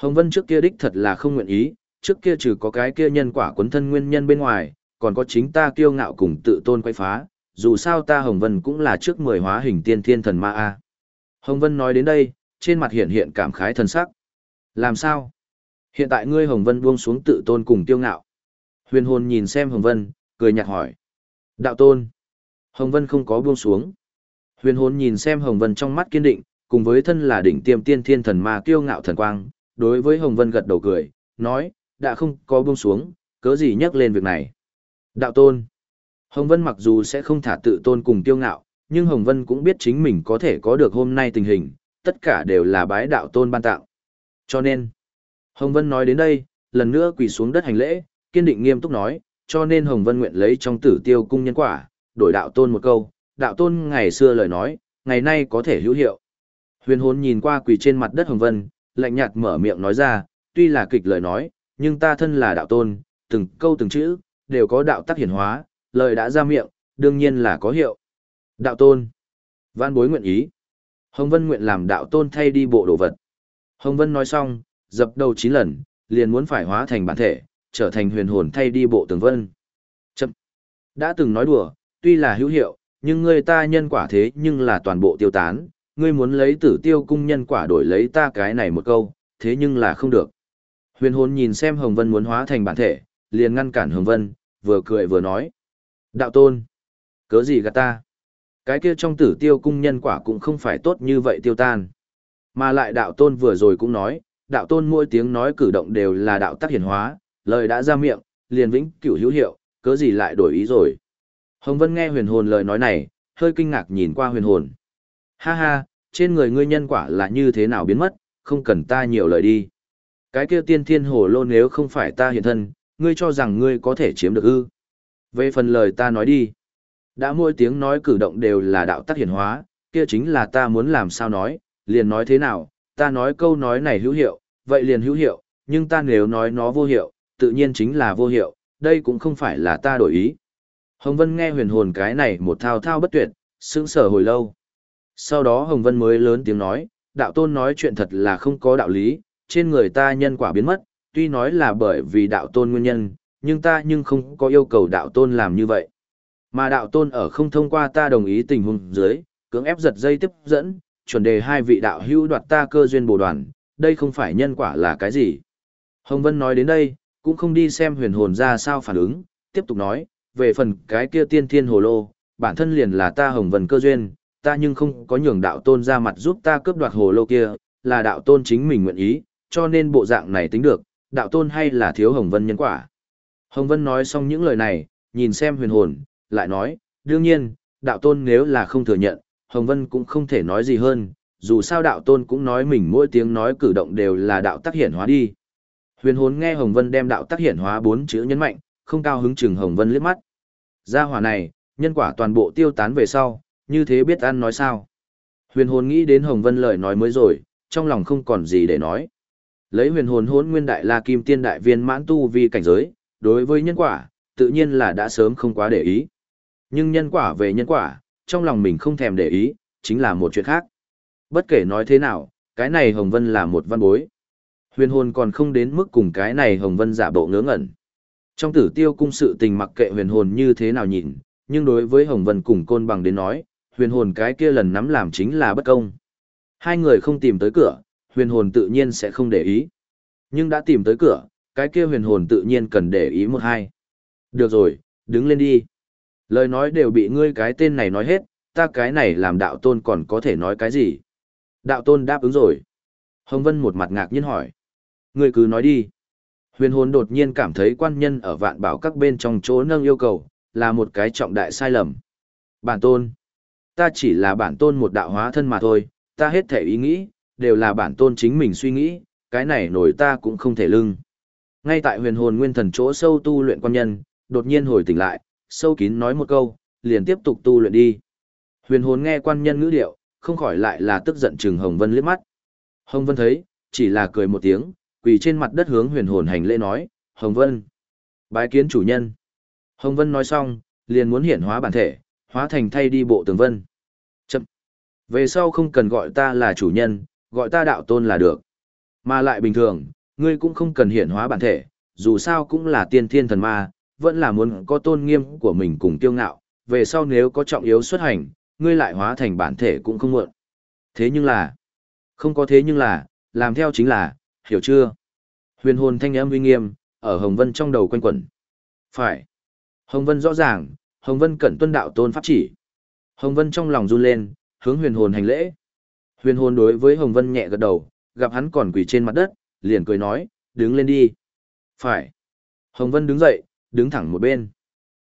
Hồng Vân trước kia đích thật là không nguyện ý, trước kia trừ có cái kia nhân quả quấn thân nguyên nhân bên ngoài, còn có chính ta kiêu ngạo cùng tự tôn quay phá, dù sao ta Hồng Vân cũng là trước mười hóa hình tiên thiên thần ma A. Hồng Vân nói đến đây, trên mặt hiện hiện cảm khái thần sắc. Làm sao? Hiện tại ngươi Hồng Vân buông xuống tự tôn cùng kiêu ngạo. Huyền hồn nhìn xem Hồng Vân, cười nhạt hỏi. Đạo tôn. Hồng Vân không có buông xuống. Huyền hồn nhìn xem Hồng Vân trong mắt kiên định, cùng với thân là đỉnh tiêm tiên thiên thần ma kiêu ngạo thần quang, đối với Hồng Vân gật đầu cười, nói, đã không có buông xuống, cớ gì nhắc lên việc này. Đạo tôn. Hồng Vân mặc dù sẽ không thả tự tôn cùng tiêu ngạo, nhưng Hồng Vân cũng biết chính mình có thể có được hôm nay tình hình, tất cả đều là bái đạo tôn ban tạo. Cho nên, Hồng Vân nói đến đây, lần nữa quỳ xuống đất hành lễ, kiên định nghiêm túc nói, cho nên Hồng Vân nguyện lấy trong tử tiêu cung nhân quả, đổi đạo tôn một câu, đạo tôn ngày xưa lời nói, ngày nay có thể hữu hiệu. Huyền hồn nhìn qua quỳ trên mặt đất Hồng Vân, lạnh nhạt mở miệng nói ra, tuy là kịch lời nói, nhưng ta thân là đạo tôn, từng câu từng chữ, đều có đạo tác hiển hóa, lời đã ra miệng, đương nhiên là có hiệu. Đạo tôn. Văn bối nguyện ý. Hồng Vân nguyện làm đạo tôn thay đi bộ đồ vật. Hồng Vân nói xong, dập đầu chín lần, liền muốn phải hóa thành bản thể, trở thành huyền hồn thay đi bộ tường vân. Chậm. Đã từng nói đùa, tuy là hữu hiệu, nhưng người ta nhân quả thế nhưng là toàn bộ tiêu tán, ngươi muốn lấy tử tiêu cung nhân quả đổi lấy ta cái này một câu, thế nhưng là không được. Huyền hồn nhìn xem Hồng Vân muốn hóa thành bản thể, liền ngăn cản Hồng Vân, vừa cười vừa nói. Đạo tôn, cớ gì gạt ta? Cái kia trong tử tiêu cung nhân quả cũng không phải tốt như vậy tiêu tan. Mà lại đạo tôn vừa rồi cũng nói, đạo tôn mỗi tiếng nói cử động đều là đạo tác hiển hóa, lời đã ra miệng, liền vĩnh cửu hữu hiệu, cớ gì lại đổi ý rồi. Hồng Vân nghe huyền hồn lời nói này, hơi kinh ngạc nhìn qua huyền hồn. Ha ha, trên người ngươi nhân quả là như thế nào biến mất, không cần ta nhiều lời đi. Cái kia tiên thiên hồ lô nếu không phải ta hiện thân, ngươi cho rằng ngươi có thể chiếm được ư. Về phần lời ta nói đi. Đã mỗi tiếng nói cử động đều là đạo tắc hiển hóa, kia chính là ta muốn làm sao nói, liền nói thế nào, ta nói câu nói này hữu hiệu, vậy liền hữu hiệu, nhưng ta nếu nói nó vô hiệu, tự nhiên chính là vô hiệu, đây cũng không phải là ta đổi ý. Hồng Vân nghe huyền hồn cái này một thao thao bất tuyệt, sững sờ hồi lâu. Sau đó Hồng Vân mới lớn tiếng nói, đạo tôn nói chuyện thật là không có đạo lý, trên người ta nhân quả biến mất, tuy nói là bởi vì đạo tôn nguyên nhân, nhưng ta nhưng không có yêu cầu đạo tôn làm như vậy. Mà đạo tôn ở không thông qua ta đồng ý tình huống dưới, cưỡng ép giật dây tiếp dẫn, chuẩn đề hai vị đạo hữu đoạt ta cơ duyên bổ đoàn, đây không phải nhân quả là cái gì. Hồng Vân nói đến đây, cũng không đi xem huyền hồn ra sao phản ứng, tiếp tục nói, về phần cái kia tiên thiên hồ lô, bản thân liền là ta Hồng Vân cơ duyên, ta nhưng không có nhường đạo tôn ra mặt giúp ta cướp đoạt hồ lô kia, là đạo tôn chính mình nguyện ý, cho nên bộ dạng này tính được, đạo tôn hay là thiếu Hồng Vân nhân quả. Hồng Vân nói xong những lời này, nhìn xem huyền hồn, lại nói, đương nhiên, đạo tôn nếu là không thừa nhận, Hồng Vân cũng không thể nói gì hơn, dù sao đạo tôn cũng nói mình mỗi tiếng nói cử động đều là đạo tác hiển hóa đi. Huyền hồn nghe Hồng Vân đem đạo tác hiển hóa bốn chữ nhấn mạnh, không cao hứng chừng Hồng Vân liếc mắt. Gia hỏa này, nhân quả toàn bộ tiêu tán về sau, như thế biết ăn nói sao. Huyền hồn nghĩ đến Hồng Vân lời nói mới rồi, trong lòng không còn gì để nói. Lấy huyền hồn hốn nguyên đại la kim tiên đại viên mãn tu vi cảnh giới, đối với nhân quả, tự nhiên là đã sớm không quá để ý. Nhưng nhân quả về nhân quả, trong lòng mình không thèm để ý, chính là một chuyện khác. Bất kể nói thế nào, cái này Hồng Vân là một văn bối. Huyền hồn còn không đến mức cùng cái này Hồng Vân giả bộ ngớ ngẩn. Trong tử tiêu cung sự tình mặc kệ huyền hồn như thế nào nhìn, nhưng đối với Hồng Vân cùng côn bằng đến nói, huyền hồn cái kia lần nắm làm chính là bất công. Hai người không tìm tới cửa, huyền hồn tự nhiên sẽ không để ý. Nhưng đã tìm tới cửa, cái kia huyền hồn tự nhiên cần để ý một hai. Được rồi, đứng lên đi. Lời nói đều bị ngươi cái tên này nói hết, ta cái này làm đạo tôn còn có thể nói cái gì? Đạo tôn đáp ứng rồi. Hồng Vân một mặt ngạc nhiên hỏi. Ngươi cứ nói đi. Huyền hồn đột nhiên cảm thấy quan nhân ở vạn bảo các bên trong chỗ nâng yêu cầu, là một cái trọng đại sai lầm. Bản tôn. Ta chỉ là bản tôn một đạo hóa thân mà thôi, ta hết thể ý nghĩ, đều là bản tôn chính mình suy nghĩ, cái này nổi ta cũng không thể lưng. Ngay tại huyền hồn nguyên thần chỗ sâu tu luyện quan nhân, đột nhiên hồi tỉnh lại, sâu kín nói một câu, liền tiếp tục tu luyện đi. Huyền hồn nghe quan nhân ngữ điệu, không khỏi lại là tức giận chừng Hồng Vân liếc mắt. Hồng Vân thấy, chỉ là cười một tiếng, quỳ trên mặt đất hướng huyền hồn hành lễ nói, Hồng Vân, bái kiến chủ nhân. Hồng Vân nói xong, liền muốn hiển hóa bản thể, hóa thành thay đi bộ tường vân. Chậm. Về sau không cần gọi ta là chủ nhân, gọi ta đạo tôn là được. Mà lại bình thường, ngươi cũng không cần hiển hóa bản thể, dù sao cũng là tiên thiên thần ma, vẫn là muốn có tôn nghiêm của mình cùng tiêu ngạo, về sau nếu có trọng yếu xuất hành, ngươi lại hóa thành bản thể cũng không muộn. Thế nhưng là, không có thế nhưng là, làm theo chính là, hiểu chưa? Huyền hồn thanh âm uy nghiêm, ở Hồng Vân trong đầu quanh quẩn. Phải. Hồng Vân rõ ràng, Hồng Vân cẩn tuân đạo tôn pháp chỉ. Hồng Vân trong lòng run lên, hướng huyền hồn hành lễ. Huyền hồn đối với Hồng Vân nhẹ gật đầu, gặp hắn còn quỳ trên mặt đất, liền cười nói, đứng lên đi. Phải. Hồng Vân đứng dậy, đứng thẳng một bên.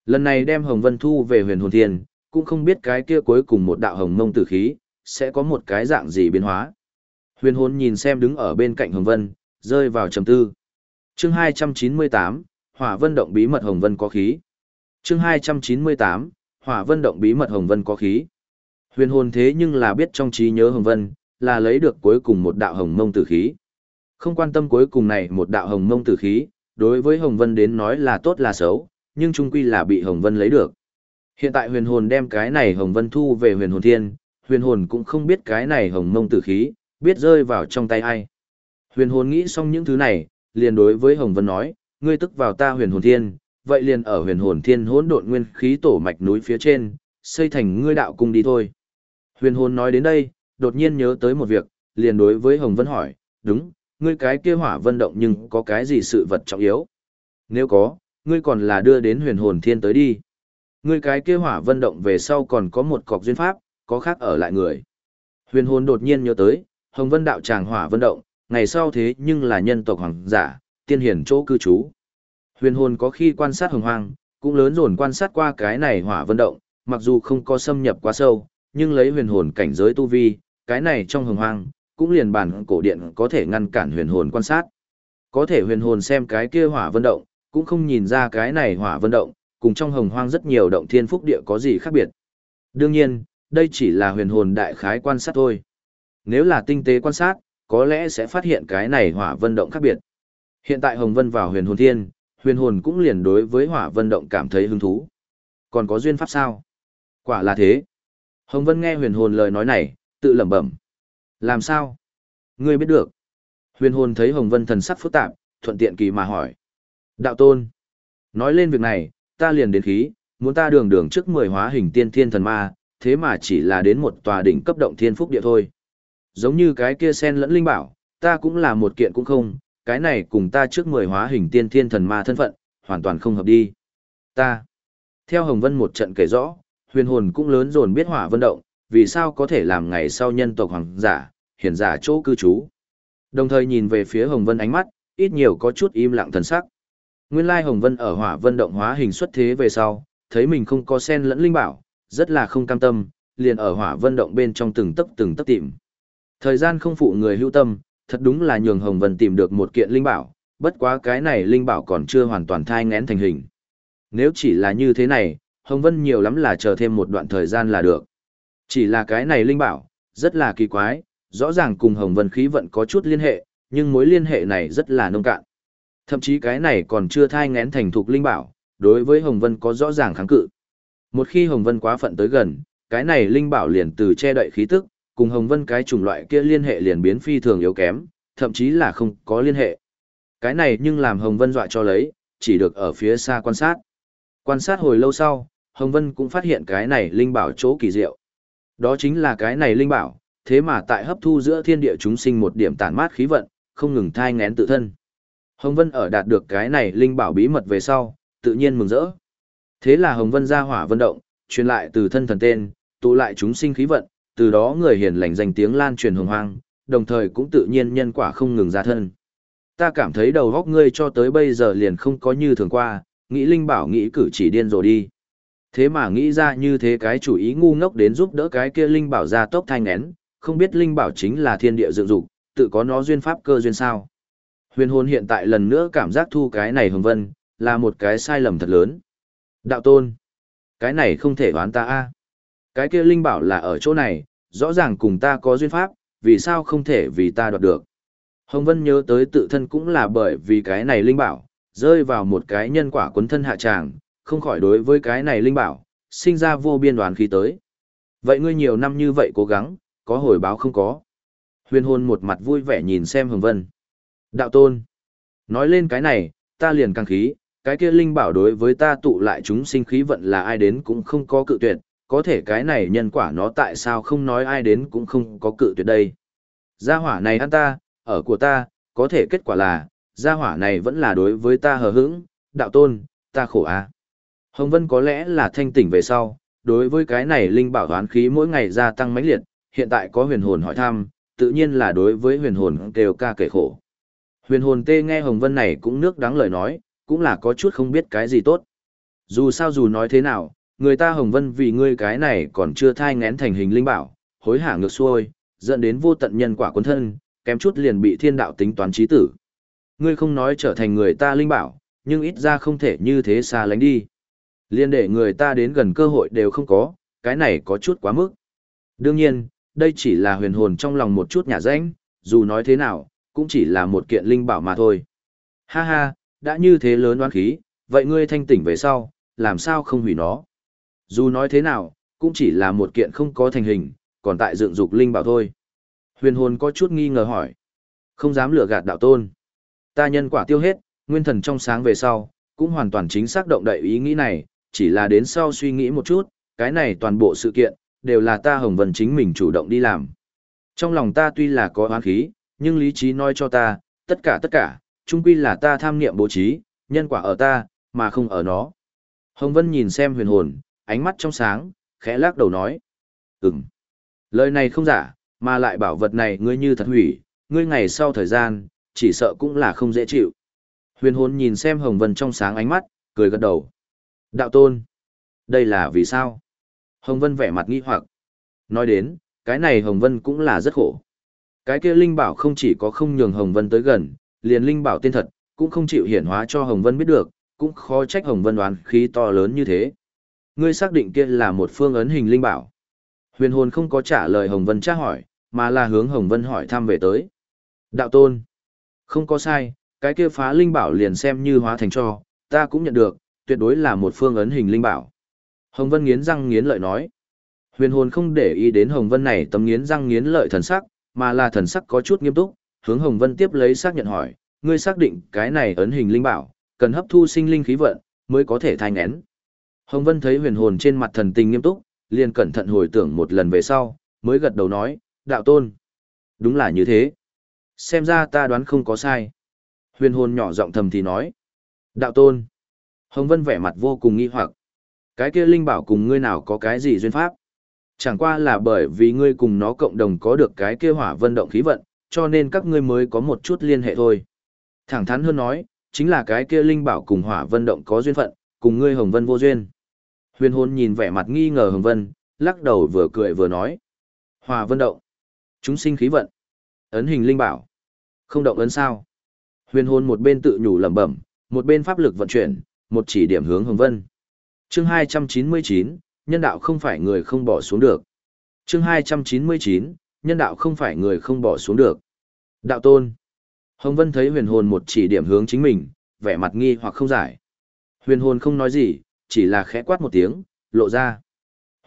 Lần này đem Hồng Vân thu về huyền hồn thiên, cũng không biết cái kia cuối cùng một đạo hồng mông tử khí, sẽ có một cái dạng gì biến hóa. Huyền hồn nhìn xem đứng ở bên cạnh Hồng Vân, rơi vào trầm tư. chương 298, Hỏa Vân động bí mật Hồng Vân có khí. Chương 298, Hỏa Vân động bí mật Hồng Vân có khí. Huyền hồn thế nhưng là biết trong trí nhớ Hồng Vân, là lấy được cuối cùng một đạo hồng mông tử khí. Không quan tâm cuối cùng này một đạo hồng mông tử khí, đối với Hồng Vân đến nói là tốt là xấu, nhưng chung quy là bị Hồng Vân lấy được. Hiện tại huyền hồn đem cái này Hồng Vân thu về huyền hồn thiên, huyền hồn cũng không biết cái này hồng mông tử khí, biết rơi vào trong tay ai. Huyền hồn nghĩ xong những thứ này, liền đối với Hồng Vân nói, ngươi tức vào ta huyền hồn thiên, vậy liền ở huyền hồn thiên hỗn độn nguyên khí tổ mạch núi phía trên, xây thành ngươi đạo cung đi thôi. Huyền hồn nói đến đây, đột nhiên nhớ tới một việc, liền đối với Hồng Vân hỏi, đúng, ngươi cái kia hỏa vân động nhưng có cái gì sự vật trọng yếu? Nếu có, ngươi còn là đưa đến huyền hồn thiên tới đi. Ngươi cái kia hỏa vân động về sau còn có một cọc duyên pháp, có khác ở lại người. Huyền hồn đột nhiên nhớ tới, Hồng Vân đạo tràng hỏa vân động, ngày sau thế nhưng là nhân tộc hoàng giả, tiên hiển chỗ cư trú. Huyền hồn có khi quan sát hồng hoang, cũng lớn dồn quan sát qua cái này hỏa vân động, mặc dù không có xâm nhập quá sâu, nhưng lấy huyền hồn cảnh giới tu vi, cái này trong hồng hoang, cũng liền bản cổ điện có thể ngăn cản huyền hồn quan sát. Có thể huyền hồn xem cái kia hỏa vân động, cũng không nhìn ra cái này hỏa vân động, cùng trong hồng hoang rất nhiều động thiên phúc địa có gì khác biệt. Đương nhiên, đây chỉ là huyền hồn đại khái quan sát thôi. Nếu là tinh tế quan sát, có lẽ sẽ phát hiện cái này hỏa vân động khác biệt. Hiện tại Hồng Vân vào huyền hồn thiên, huyền hồn cũng liền đối với hỏa vân động cảm thấy hứng thú. Còn có duyên pháp sao? Quả là thế. Hồng Vân nghe huyền hồn lời nói này, tự lẩm bẩm. Làm sao? Ngươi biết được. Huyền hồn thấy Hồng Vân thần sắc phức tạp, thuận tiện kỳ mà hỏi. Đạo tôn. Nói lên việc này, ta liền đến khí, muốn ta đường đường trước mười hóa hình tiên thiên thần ma, thế mà chỉ là đến một tòa đỉnh cấp động thiên phúc địa thôi. Giống như cái kia sen lẫn linh bảo, ta cũng là một kiện cũng không, cái này cùng ta trước mười hóa hình tiên thiên thần ma thân phận, hoàn toàn không hợp đi. Ta. Theo Hồng Vân một trận kể rõ, huyền hồn cũng lớn dồn biết hỏa vân động, vì sao có thể làm ngày sau nhân tộc hoàng giả, hiển giả chỗ cư trú. Đồng thời nhìn về phía Hồng Vân ánh mắt, ít nhiều có chút im lặng thần sắc. Nguyên lai Hồng Vân ở hỏa vân động hóa hình xuất thế về sau, thấy mình không có sen lẫn linh bảo, rất là không cam tâm, liền ở hỏa vân động bên trong từng tấc từng tấc tìm. Thời gian không phụ người hữu tâm, thật đúng là nhường Hồng Vân tìm được một kiện linh bảo, bất quá cái này linh bảo còn chưa hoàn toàn thai ngén thành hình. Nếu chỉ là như thế này, Hồng Vân nhiều lắm là chờ thêm một đoạn thời gian là được. Chỉ là cái này linh bảo, rất là kỳ quái, rõ ràng cùng Hồng Vân khí vận có chút liên hệ, nhưng mối liên hệ này rất là nông cạn. Thậm chí cái này còn chưa thai ngén thành thục linh bảo, đối với Hồng Vân có rõ ràng kháng cự. Một khi Hồng Vân quá phận tới gần, cái này linh bảo liền từ che đậy khí tức, cùng Hồng Vân cái chủng loại kia liên hệ liền biến phi thường yếu kém, thậm chí là không có liên hệ. Cái này nhưng làm Hồng Vân dọa cho lấy, chỉ được ở phía xa quan sát. Quan sát hồi lâu sau, Hồng Vân cũng phát hiện cái này linh bảo chỗ kỳ diệu. Đó chính là cái này linh bảo, thế mà tại hấp thu giữa thiên địa chúng sinh một điểm tản mát khí vận, không ngừng thai ngén tự thân. Hồng Vân ở đạt được cái này linh bảo bí mật về sau, tự nhiên mừng rỡ. Thế là Hồng Vân ra hỏa vận động, truyền lại từ thân thần tên, tụ lại chúng sinh khí vận, từ đó người hiền lành danh tiếng lan truyền hồng hoang, đồng thời cũng tự nhiên nhân quả không ngừng ra thân. Ta cảm thấy đầu góc ngươi cho tới bây giờ liền không có như thường qua, nghĩ linh bảo nghĩ cử chỉ điên rồi đi. Thế mà nghĩ ra như thế cái chủ ý ngu ngốc đến giúp đỡ cái kia linh bảo ra tốc thanh nén, không biết linh bảo chính là thiên địa dựng dục, tự có nó duyên pháp cơ duyên sao. Huyền hồn hiện tại lần nữa cảm giác thu cái này hồng vân, là một cái sai lầm thật lớn. Đạo tôn, cái này không thể đoán ta a. Cái kia linh bảo là ở chỗ này, rõ ràng cùng ta có duyên pháp, vì sao không thể vì ta đoạt được. Hồng Vân nhớ tới tự thân cũng là bởi vì cái này linh bảo, rơi vào một cái nhân quả quấn thân hạ tràng, không khỏi đối với cái này linh bảo, sinh ra vô biên đoán khí tới. Vậy ngươi nhiều năm như vậy cố gắng, có hồi báo không có. Huyền hồn một mặt vui vẻ nhìn xem Hồng Vân. Đạo tôn. Nói lên cái này, ta liền càng khí, cái kia linh bảo đối với ta tụ lại chúng sinh khí vận là ai đến cũng không có cự tuyệt, có thể cái này nhân quả nó tại sao không nói ai đến cũng không có cự tuyệt đây. Gia hỏa này ăn ta, ở của ta, có thể kết quả là, gia hỏa này vẫn là đối với ta hờ hững, đạo tôn, ta khổ a. À. Hồng Vân có lẽ là thanh tỉnh về sau, đối với cái này linh bảo đoán khí mỗi ngày gia tăng mãnh liệt, hiện tại có huyền hồn hỏi thăm, tự nhiên là đối với huyền hồn kêu ca kể khổ. Huyền hồn tê nghe Hồng Vân này cũng nước đáng lời nói, cũng là có chút không biết cái gì tốt. Dù sao dù nói thế nào, người ta Hồng Vân vì ngươi cái này còn chưa thai ngén thành hình linh bảo, hối hả ngược xuôi, dẫn đến vô tận nhân quả quân thân, kém chút liền bị thiên đạo tính toán trí tử. Ngươi không nói trở thành người ta linh bảo, nhưng ít ra không thể như thế xa lánh đi. Liên để người ta đến gần cơ hội đều không có, cái này có chút quá mức. Đương nhiên, đây chỉ là huyền hồn trong lòng một chút nhà rãnh, dù nói thế nào, cũng chỉ là một kiện linh bảo mà thôi. Ha ha, đã như thế lớn oán khí, vậy ngươi thanh tỉnh về sau, làm sao không hủy nó? Dù nói thế nào, cũng chỉ là một kiện không có thành hình, còn tại dựng dục linh bảo thôi. Huyền hồn có chút nghi ngờ hỏi. Không dám lừa gạt đạo tôn. Ta nhân quả tiêu hết, nguyên thần trong sáng về sau, cũng hoàn toàn chính xác động đậy ý nghĩ này, chỉ là đến sau suy nghĩ một chút, cái này toàn bộ sự kiện, đều là ta Hồng Vân chính mình chủ động đi làm. Trong lòng ta tuy là có oán khí, nhưng lý trí nói cho ta, tất cả tất cả, chung quy là ta tham niệm bố trí, nhân quả ở ta, mà không ở nó. Hồng Vân nhìn xem huyền hồn, ánh mắt trong sáng, khẽ lắc đầu nói. Ừm. Lời này không giả, mà lại bảo vật này ngươi như thật hủy, ngươi ngày sau thời gian, chỉ sợ cũng là không dễ chịu. Huyền hồn nhìn xem Hồng Vân trong sáng ánh mắt, cười gật đầu. Đạo tôn. Đây là vì sao? Hồng Vân vẻ mặt nghi hoặc. Nói đến, cái này Hồng Vân cũng là rất khổ. Cái kia Linh Bảo không chỉ có không nhường Hồng Vân tới gần, liền Linh Bảo tên thật, cũng không chịu hiển hóa cho Hồng Vân biết được, cũng khó trách Hồng Vân đoán khí to lớn như thế. Ngươi xác định kia là một phương ấn hình Linh Bảo. Huyền hồn không có trả lời Hồng Vân tra hỏi, mà là hướng Hồng Vân hỏi thăm về tới. Đạo tôn. Không có sai, cái kia phá Linh Bảo liền xem như hóa thành cho, ta cũng nhận được, tuyệt đối là một phương ấn hình Linh Bảo. Hồng Vân nghiến răng nghiến lợi nói. Huyền hồn không để ý đến Hồng Vân này tấm nghiến răng nghiến lợi thần sắc, mà là thần sắc có chút nghiêm túc, hướng Hồng Vân tiếp lấy xác nhận hỏi, ngươi xác định cái này ấn hình linh bảo, cần hấp thu sinh linh khí vận, mới có thể thai ngén. Hồng Vân thấy huyền hồn trên mặt thần tình nghiêm túc, liền cẩn thận hồi tưởng một lần về sau, mới gật đầu nói, đạo tôn. Đúng là như thế. Xem ra ta đoán không có sai. Huyền hồn nhỏ giọng thầm thì nói, đạo tôn. Hồng Vân vẻ mặt vô cùng nghi hoặc. Cái kia linh bảo cùng ngươi nào có cái gì duyên pháp? Chẳng qua là bởi vì ngươi cùng nó cộng đồng có được cái kia hỏa vân động khí vận, cho nên các ngươi mới có một chút liên hệ thôi. Thẳng thắn hơn nói, chính là cái kia linh bảo cùng hỏa vân động có duyên phận, cùng ngươi hồng vân vô duyên. Huyền hồn nhìn vẻ mặt nghi ngờ hồng vân, lắc đầu vừa cười vừa nói. Hòa vân động. Chúng sinh khí vận. Ấn hình linh bảo. Không động ấn sao. Huyền hồn một bên tự nhủ lẩm bẩm, một bên pháp lực vận chuyển, một chỉ điểm hướng hồng vân. Chương 299, nhân đạo không phải người không bỏ xuống được. Chương 299, nhân đạo không phải người không bỏ xuống được. Đạo tôn. Hồng Vân thấy huyền hồn một chỉ điểm hướng chính mình, vẻ mặt nghi hoặc không giải. Huyền hồn không nói gì, chỉ là khẽ quát một tiếng, lộ ra.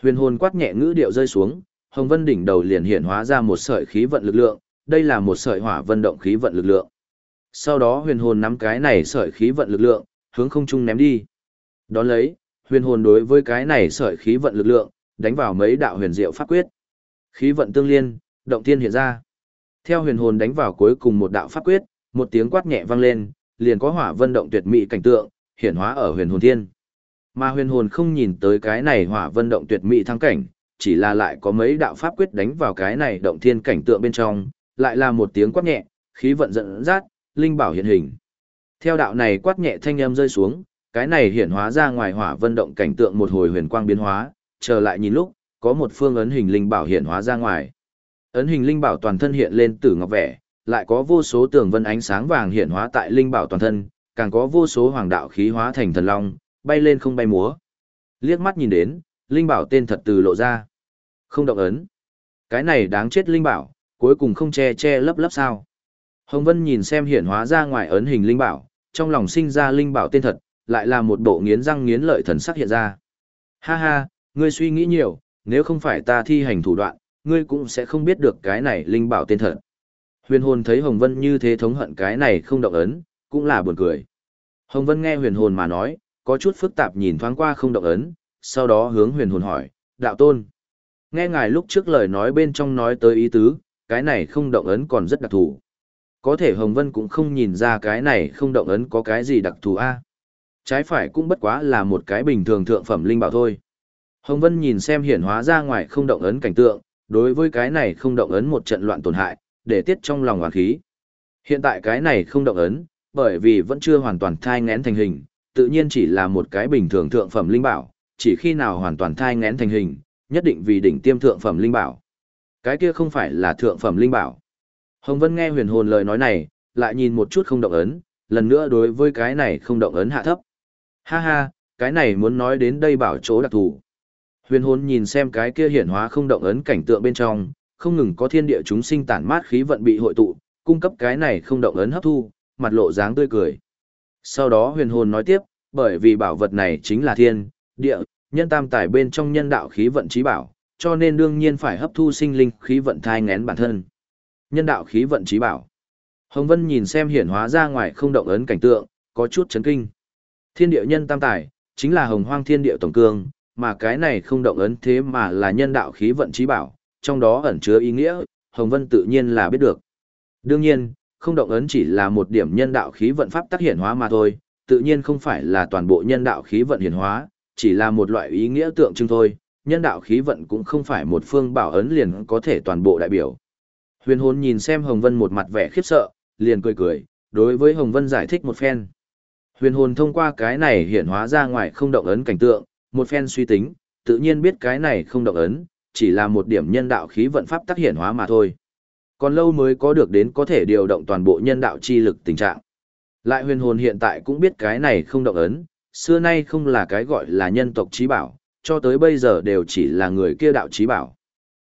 Huyền hồn quát nhẹ ngữ điệu rơi xuống, Hồng Vân đỉnh đầu liền hiện hóa ra một sợi khí vận lực lượng, đây là một sợi hỏa vân động khí vận lực lượng. Sau đó huyền hồn nắm cái này sợi khí vận lực lượng, hướng không trung ném đi. Đón lấy, huyền hồn đối với cái này sợi khí vận lực lượng, đánh vào mấy đạo huyền diệu pháp quyết. Khí vận tương liên, động thiên hiện ra. Theo huyền hồn đánh vào cuối cùng một đạo pháp quyết, một tiếng quát nhẹ vang lên, liền có hỏa vân động tuyệt mỹ cảnh tượng, hiển hóa ở huyền hồn thiên. Mà huyền hồn không nhìn tới cái này hỏa vân động tuyệt mỹ thắng cảnh, chỉ là lại có mấy đạo pháp quyết đánh vào cái này động thiên cảnh tượng bên trong, lại là một tiếng quát nhẹ, khí vận dẫn dắt, linh bảo hiện hình. Theo đạo này quát nhẹ thanh âm rơi xuống, cái này hiển hóa ra ngoài hỏa vân động cảnh tượng một hồi huyền quang biến hóa, trở lại nhìn lúc, có một phương ấn hình linh bảo hiện hóa ra ngoài. Ấn hình linh bảo toàn thân hiện lên tử ngọc vẻ, lại có vô số tường vân ánh sáng vàng hiện hóa tại linh bảo toàn thân, càng có vô số hoàng đạo khí hóa thành thần long, bay lên không bay múa. Liếc mắt nhìn đến, linh bảo tên thật từ lộ ra. Không động ấn. Cái này đáng chết linh bảo, cuối cùng không che che lấp lấp sao. Hồng Vân nhìn xem hiển hóa ra ngoài ấn hình linh bảo, trong lòng sinh ra linh bảo tên thật, lại là một bộ nghiến răng nghiến lợi thần sắc hiện ra. Ha ha, ngươi suy nghĩ nhiều, nếu không phải ta thi hành thủ đoạn, ngươi cũng sẽ không biết được cái này linh bảo tên thật. Huyền hồn thấy Hồng Vân như thế thống hận cái này không động ấn, cũng là buồn cười. Hồng Vân nghe huyền hồn mà nói, có chút phức tạp nhìn thoáng qua không động ấn, sau đó hướng huyền hồn hỏi, đạo tôn. Nghe ngài lúc trước lời nói bên trong nói tới ý tứ, cái này không động ấn còn rất đặc thù. Có thể Hồng Vân cũng không nhìn ra cái này không động ấn có cái gì đặc thù a. Trái phải cũng bất quá là một cái bình thường thượng phẩm linh bảo thôi. Hồng Vân nhìn xem hiển hóa ra ngoài không động ấn cảnh tượng, đối với cái này không động ấn một trận loạn tổn hại, để tiết trong lòng hoàn khí. Hiện tại cái này không động ấn, bởi vì vẫn chưa hoàn toàn thai ngén thành hình, tự nhiên chỉ là một cái bình thường thượng phẩm linh bảo, chỉ khi nào hoàn toàn thai ngén thành hình, nhất định vì đỉnh tiêm thượng phẩm linh bảo. Cái kia không phải là thượng phẩm linh bảo. Hồng Vân nghe huyền hồn lời nói này, lại nhìn một chút không động ấn, lần nữa đối với cái này không động ấn hạ thấp. Ha ha, cái này muốn nói đến đây bảo chỗ đặc thù. Huyền hồn nhìn xem cái kia hiển hóa không động ấn cảnh tượng bên trong, không ngừng có thiên địa chúng sinh tản mát khí vận bị hội tụ, cung cấp cái này không động ấn hấp thu, mặt lộ dáng tươi cười. Sau đó huyền hồn nói tiếp, bởi vì bảo vật này chính là thiên, địa, nhân tam tài bên trong nhân đạo khí vận trí bảo, cho nên đương nhiên phải hấp thu sinh linh khí vận thai ngén bản thân. Nhân đạo khí vận trí bảo. Hồng Vân nhìn xem hiển hóa ra ngoài không động ấn cảnh tượng, có chút chấn kinh. Thiên địa nhân tam tài, chính là hồng hoang thiên địa tổng cương, mà cái này không động ấn thế mà là nhân đạo khí vận trí bảo, trong đó ẩn chứa ý nghĩa, Hồng Vân tự nhiên là biết được. Đương nhiên, không động ấn chỉ là một điểm nhân đạo khí vận pháp tác hiển hóa mà thôi, tự nhiên không phải là toàn bộ nhân đạo khí vận hiển hóa, chỉ là một loại ý nghĩa tượng trưng thôi, nhân đạo khí vận cũng không phải một phương bảo ấn liền có thể toàn bộ đại biểu. Huyền hồn nhìn xem Hồng Vân một mặt vẻ khiếp sợ, liền cười cười, đối với Hồng Vân giải thích một phen. Huyền hồn thông qua cái này hiển hóa ra ngoài không động ấn cảnh tượng, một phen suy tính, tự nhiên biết cái này không động ấn, chỉ là một điểm nhân đạo khí vận pháp tác hiển hóa mà thôi. Còn lâu mới có được đến có thể điều động toàn bộ nhân đạo chi lực tình trạng. Lại huyền hồn hiện tại cũng biết cái này không động ấn, xưa nay không là cái gọi là nhân tộc trí bảo, cho tới bây giờ đều chỉ là người kia đạo trí bảo.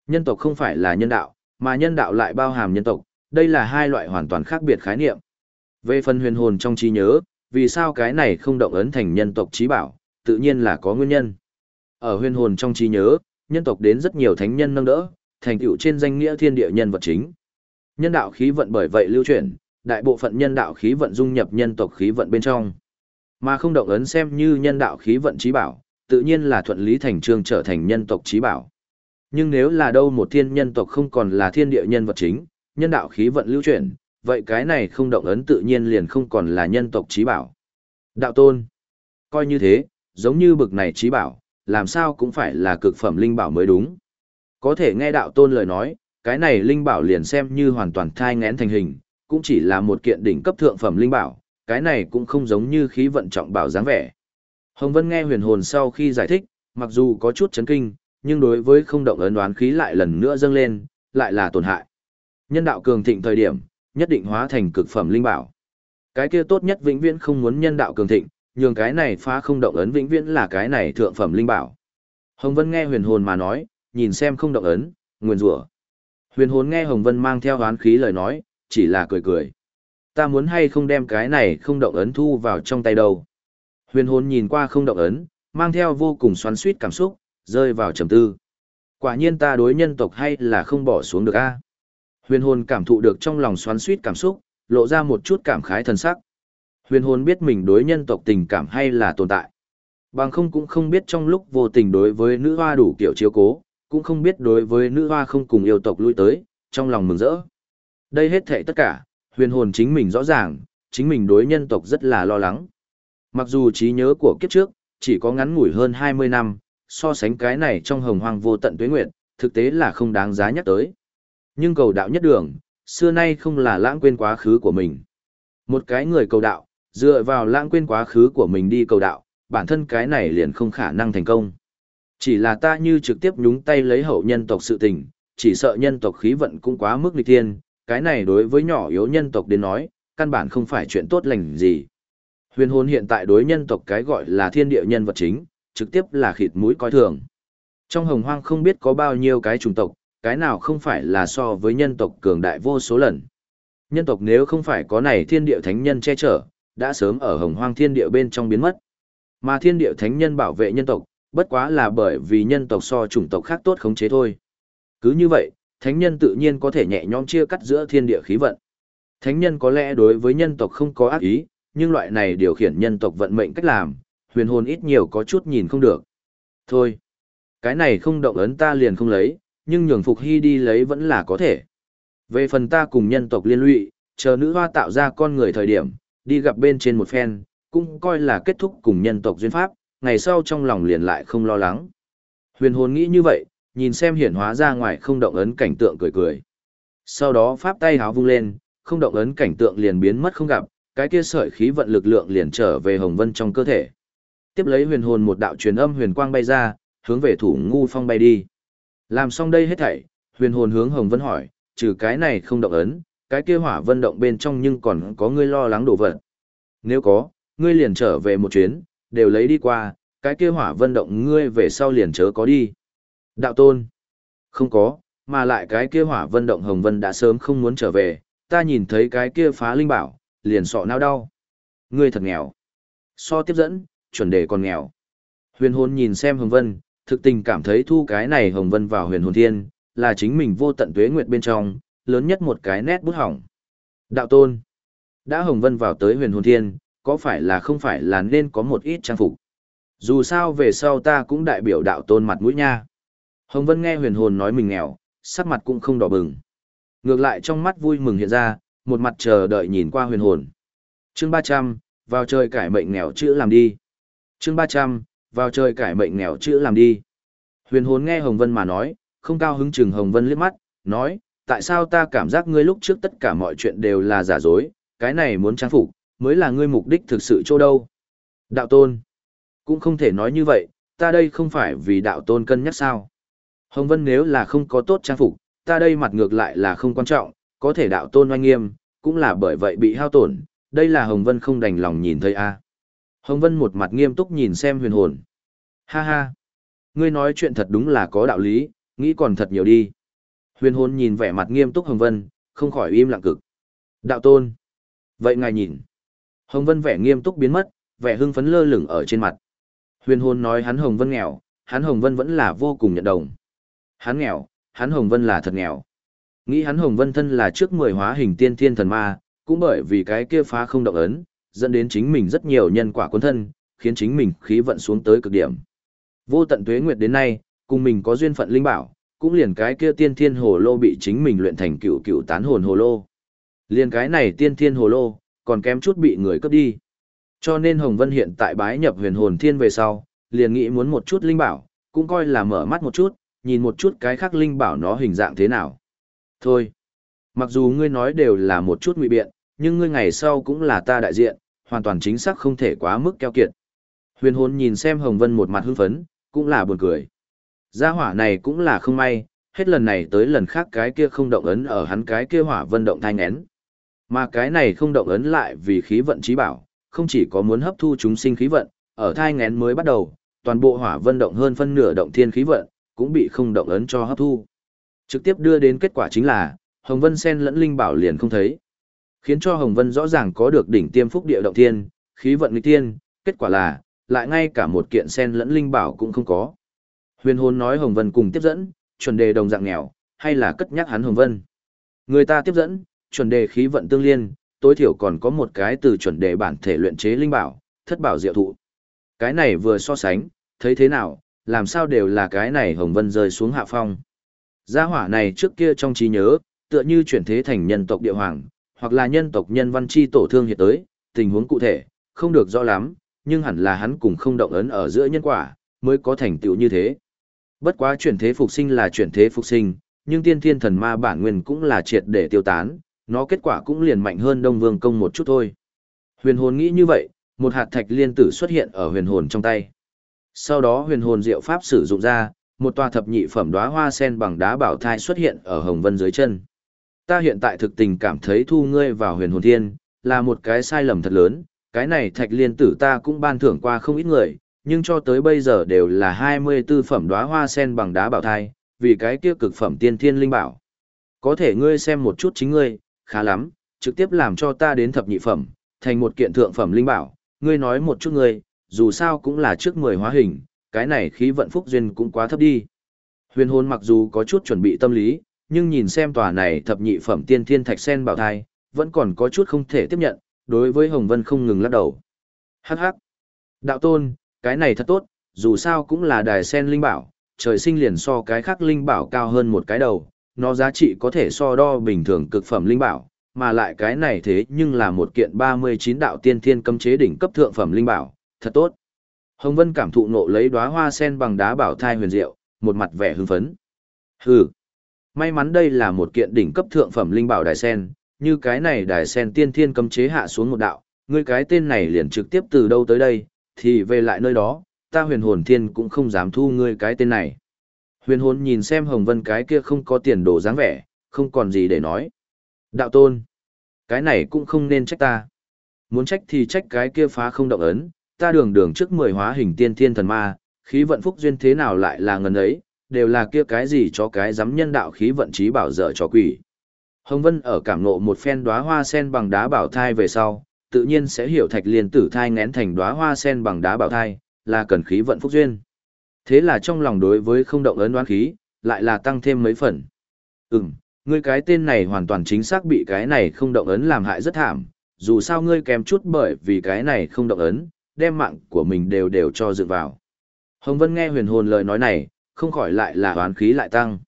Nhân tộc không phải là nhân đạo, mà nhân đạo lại bao hàm nhân tộc, đây là hai loại hoàn toàn khác biệt khái niệm. Về phần huyền hồn trong trí nhớ, vì sao cái này không động ấn thành nhân tộc trí bảo, tự nhiên là có nguyên nhân. Ở huyền hồn trong trí nhớ, nhân tộc đến rất nhiều thánh nhân nâng đỡ, thành tựu trên danh nghĩa thiên địa nhân vật chính. Nhân đạo khí vận bởi vậy lưu chuyển, đại bộ phận nhân đạo khí vận dung nhập nhân tộc khí vận bên trong. Mà không động ấn xem như nhân đạo khí vận trí bảo, tự nhiên là thuận lý thành trương trở thành nhân tộc trí bảo. Nhưng nếu là đâu một thiên nhân tộc không còn là thiên địa nhân vật chính, nhân đạo khí vận lưu chuyển, vậy cái này không động ấn tự nhiên liền không còn là nhân tộc trí bảo. Đạo tôn. Coi như thế, giống như bực này trí bảo, làm sao cũng phải là cực phẩm linh bảo mới đúng. Có thể nghe đạo tôn lời nói, cái này linh bảo liền xem như hoàn toàn thai ngén thành hình, cũng chỉ là một kiện đỉnh cấp thượng phẩm linh bảo, cái này cũng không giống như khí vận trọng bảo dáng vẻ. Hồng Vân nghe huyền hồn sau khi giải thích, mặc dù có chút chấn kinh, nhưng đối với không động ấn đoán khí lại lần nữa dâng lên, lại là tổn hại. Nhân đạo cường thịnh thời điểm, nhất định hóa thành cực phẩm linh bảo. Cái kia tốt nhất vĩnh viễn không muốn nhân đạo cường thịnh, nhường cái này phá không động ấn vĩnh viễn là cái này thượng phẩm linh bảo. Hồng Vân nghe huyền hồn mà nói, nhìn xem không động ấn, nguyền rủa. Huyền hồn nghe Hồng Vân mang theo hoán khí lời nói, chỉ là cười cười. Ta muốn hay không đem cái này không động ấn thu vào trong tay đâu. Huyền hồn nhìn qua không động ấn, mang theo vô cùng xoắn suýt cảm xúc, rơi vào trầm tư. Quả nhiên ta đối nhân tộc hay là không bỏ xuống được a. Huyền hồn cảm thụ được trong lòng xoắn suýt cảm xúc, lộ ra một chút cảm khái thần sắc. Huyền hồn biết mình đối nhân tộc tình cảm hay là tồn tại. Bằng không cũng không biết trong lúc vô tình đối với nữ hoa đủ kiểu chiếu cố, cũng không biết đối với nữ hoa không cùng yêu tộc lui tới, trong lòng mừng rỡ. Đây hết thệ tất cả, huyền hồn chính mình rõ ràng, chính mình đối nhân tộc rất là lo lắng. Mặc dù trí nhớ của kiếp trước, chỉ có ngắn ngủi hơn 20 năm, so sánh cái này trong hồng hoang vô tận tuế nguyệt, thực tế là không đáng giá nhắc tới. Nhưng cầu đạo nhất đường, xưa nay không là lãng quên quá khứ của mình. Một cái người cầu đạo, dựa vào lãng quên quá khứ của mình đi cầu đạo, bản thân cái này liền không khả năng thành công. Chỉ là ta như trực tiếp nhúng tay lấy hậu nhân tộc sự tình, chỉ sợ nhân tộc khí vận cũng quá mức nghịch thiên, cái này đối với nhỏ yếu nhân tộc đến nói, căn bản không phải chuyện tốt lành gì. Huyền hồn hiện tại đối nhân tộc cái gọi là thiên địa nhân vật chính, trực tiếp là khịt mũi coi thường. Trong hồng hoang không biết có bao nhiêu cái chủng tộc, cái nào không phải là so với nhân tộc cường đại vô số lần. Nhân tộc nếu không phải có này thiên địa thánh nhân che chở, đã sớm ở hồng hoang thiên địa bên trong biến mất. Mà thiên địa thánh nhân bảo vệ nhân tộc, bất quá là bởi vì nhân tộc so chủng tộc khác tốt khống chế thôi. Cứ như vậy, thánh nhân tự nhiên có thể nhẹ nhõm chia cắt giữa thiên địa khí vận. Thánh nhân có lẽ đối với nhân tộc không có ác ý, nhưng loại này điều khiển nhân tộc vận mệnh cách làm, huyền hồn ít nhiều có chút nhìn không được. Thôi, cái này không động ấn ta liền không lấy, nhưng nhường Phục Hy đi lấy vẫn là có thể. Về phần ta cùng nhân tộc liên lụy, chờ nữ hoa tạo ra con người thời điểm, đi gặp bên trên một phen, cũng coi là kết thúc cùng nhân tộc duyên pháp, ngày sau trong lòng liền lại không lo lắng. Huyền hồn nghĩ như vậy, nhìn xem hiển hóa ra ngoài không động ấn cảnh tượng cười cười. Sau đó pháp tay háo vung lên, không động ấn cảnh tượng liền biến mất không gặp, cái kia sợi khí vận lực lượng liền trở về Hồng Vân trong cơ thể. Tiếp lấy huyền hồn một đạo truyền âm huyền quang bay ra, hướng về thủ ngu phong bay đi. Làm xong đây hết thảy, huyền hồn hướng Hồng Vân hỏi, trừ cái này không động ấn, cái kia hỏa vân động bên trong nhưng còn có ngươi lo lắng đổ vật. Nếu có, ngươi liền trở về một chuyến, đều lấy đi qua, cái kia hỏa vân động ngươi về sau liền chớ có đi. Đạo tôn. Không có, mà lại cái kia hỏa vân động hồng vân đã sớm không muốn trở về, ta nhìn thấy cái kia phá linh bảo, liền sọ nao đau. Ngươi thật nghèo. So tiếp dẫn, chuẩn đề còn nghèo. Huyền hồn nhìn xem hồng vân, thực tình cảm thấy thu cái này hồng vân vào huyền hồn thiên, là chính mình vô tận tuế nguyệt bên trong, lớn nhất một cái nét bút hỏng. Đạo tôn. Đã hồng vân vào tới huyền hồn thiên, có phải là không phải là nên có một ít trang phục. Dù sao về sau ta cũng đại biểu đạo tôn mặt mũi nha. Hồng Vân nghe huyền hồn nói mình nghèo, sắc mặt cũng không đỏ bừng. Ngược lại trong mắt vui mừng hiện ra, một mặt chờ đợi nhìn qua huyền hồn. Chương 300, vào trời cải mệnh nghèo chữ làm đi. Chương 300, vào trời cải mệnh nghèo chữ làm đi. Huyền hồn nghe Hồng Vân mà nói, không cao hứng chừng Hồng Vân liếc mắt, nói, tại sao ta cảm giác ngươi lúc trước tất cả mọi chuyện đều là giả dối, cái này muốn trang phục, mới là ngươi mục đích thực sự chỗ đâu. Đạo tôn. Cũng không thể nói như vậy, ta đây không phải vì đạo tôn cân nhắc sao. Hồng Vân nếu là không có tốt trang phục, ta đây mặt ngược lại là không quan trọng, có thể đạo tôn oanh nghiêm, cũng là bởi vậy bị hao tổn, đây là Hồng Vân không đành lòng nhìn thấy a. Hồng Vân một mặt nghiêm túc nhìn xem huyền hồn. Ha ha, ngươi nói chuyện thật đúng là có đạo lý, nghĩ còn thật nhiều đi. Huyền hồn nhìn vẻ mặt nghiêm túc Hồng Vân, không khỏi im lặng cực. Đạo tôn. Vậy ngài nhìn. Hồng Vân vẻ nghiêm túc biến mất, vẻ hưng phấn lơ lửng ở trên mặt. Huyền hồn nói hắn Hồng Vân nghèo, hắn Hồng Vân vẫn là vô cùng nhận đồng. Hắn nghèo, hắn Hồng Vân là thật nghèo. Nghĩ hắn Hồng Vân thân là trước mười hóa hình tiên thiên thần ma, cũng bởi vì cái kia phá không động ấn, dẫn đến chính mình rất nhiều nhân quả quân thân, khiến chính mình khí vận xuống tới cực điểm. Vô tận tuế nguyệt đến nay, cùng mình có duyên phận linh bảo, cũng liền cái kia tiên thiên hồ lô bị chính mình luyện thành cựu cựu tán hồn hồ lô. Liền cái này tiên thiên hồ lô, còn kém chút bị người cướp đi. Cho nên Hồng Vân hiện tại bái nhập huyền hồn thiên về sau, liền nghĩ muốn một chút linh bảo, cũng coi là mở mắt một chút, nhìn một chút cái khác linh bảo nó hình dạng thế nào. Thôi, mặc dù ngươi nói đều là một chút ngụy biện, nhưng ngươi ngày sau cũng là ta đại diện, hoàn toàn chính xác không thể quá mức keo kiệt. Huyền hồn nhìn xem Hồng Vân một mặt hưng phấn, cũng là buồn cười. Gia hỏa này cũng là không may, hết lần này tới lần khác cái kia không động ấn ở hắn cái kia hỏa vân động thanh nén. Mà cái này không động ấn lại vì khí vận trí bảo, không chỉ có muốn hấp thu chúng sinh khí vận, ở thai ngén mới bắt đầu, toàn bộ hỏa vân động hơn phân nửa động thiên khí vận, cũng bị không động ấn cho hấp thu. Trực tiếp đưa đến kết quả chính là, Hồng Vân sen lẫn linh bảo liền không thấy. Khiến cho Hồng Vân rõ ràng có được đỉnh tiêm phúc địa động thiên, khí vận nghịch tiên, kết quả là, lại ngay cả một kiện sen lẫn linh bảo cũng không có. Huyền hồn nói Hồng Vân cùng tiếp dẫn, chuẩn đề đồng dạng nghèo, hay là cất nhắc hắn Hồng Vân. Người ta tiếp dẫn, chuẩn đề khí vận tương liên, tối thiểu còn có một cái từ chuẩn đề bản thể luyện chế linh bảo, thất bảo diệu thụ. Cái này vừa so sánh, thấy thế nào, làm sao đều là cái này Hồng Vân rơi xuống hạ phong. Gia hỏa này trước kia trong trí nhớ, tựa như chuyển thế thành nhân tộc địa hoàng, hoặc là nhân tộc nhân văn chi tổ thương hiện tới, tình huống cụ thể, không được rõ lắm, nhưng hẳn là hắn cùng không động ấn ở giữa nhân quả, mới có thành tựu như thế. Bất quá chuyển thế phục sinh là chuyển thế phục sinh, nhưng tiên thiên thần ma bản nguyên cũng là triệt để tiêu tán, nó kết quả cũng liền mạnh hơn Đông Vương công một chút thôi. Huyền hồn nghĩ như vậy, một hạt thạch liên tử xuất hiện ở huyền hồn trong tay. Sau đó huyền hồn diệu pháp sử dụng ra, một tòa thập nhị phẩm đóa hoa sen bằng đá bảo thai xuất hiện ở hồng vân dưới chân. Ta hiện tại thực tình cảm thấy thu ngươi vào huyền hồn thiên, là một cái sai lầm thật lớn, cái này thạch liên tử ta cũng ban thưởng qua không ít người, nhưng cho tới bây giờ đều là 24 phẩm đóa hoa sen bằng đá bảo thai, vì cái kia cực phẩm tiên thiên linh bảo. Có thể ngươi xem một chút chính ngươi, khá lắm, trực tiếp làm cho ta đến thập nhị phẩm, thành một kiện thượng phẩm linh bảo, ngươi nói một chút ngươi, dù sao cũng là trước 10 hóa hình, cái này khí vận phúc duyên cũng quá thấp đi. Huyền hồn mặc dù có chút chuẩn bị tâm lý, nhưng nhìn xem tòa này thập nhị phẩm tiên thiên thạch sen bảo thai, vẫn còn có chút không thể tiếp nhận, đối với Hồng Vân không ngừng lắc đầu. Hắc hắc. Đạo tôn, cái này thật tốt, dù sao cũng là đài sen linh bảo, trời sinh liền so cái khác linh bảo cao hơn một cái đầu, nó giá trị có thể so đo bình thường cực phẩm linh bảo, mà lại cái này thế nhưng là một kiện 39 đạo tiên thiên cấm chế đỉnh cấp thượng phẩm linh bảo, thật tốt. Hồng Vân cảm thụ nộ lấy đóa hoa sen bằng đá bảo thai huyền diệu, một mặt vẻ hưng phấn. Hừ, may mắn đây là một kiện đỉnh cấp thượng phẩm linh bảo đài sen, như cái này đài sen tiên thiên cấm chế hạ xuống một đạo, ngươi cái tên này liền trực tiếp từ đâu tới đây, thì về lại nơi đó, ta huyền hồn thiên cũng không dám thu ngươi cái tên này. Huyền hồn nhìn xem Hồng Vân cái kia không có tiền đồ dáng vẻ, không còn gì để nói. Đạo tôn, cái này cũng không nên trách ta. Muốn trách thì trách cái kia phá không động ấn, ta đường đường trước mười hóa hình tiên thiên thần ma, khí vận phúc duyên thế nào lại là ngần ấy, đều là kia cái gì cho cái dám nhân đạo khí vận trí bảo dở cho quỷ. Hồng Vân ở cảm nộ một phen đóa hoa sen bằng đá bảo thai về sau, tự nhiên sẽ hiểu thạch liên tử thai ngén thành đóa hoa sen bằng đá bảo thai, là cần khí vận phúc duyên. Thế là trong lòng đối với không động ấn đoán khí, lại là tăng thêm mấy phần. Ừm, ngươi cái tên này hoàn toàn chính xác bị cái này không động ấn làm hại rất thảm, dù sao ngươi kèm chút bởi vì cái này không động ấn, đem mạng của mình đều đều cho dựng vào. Hồng Vân nghe huyền hồn lời nói này, không khỏi lại là đoán khí lại tăng.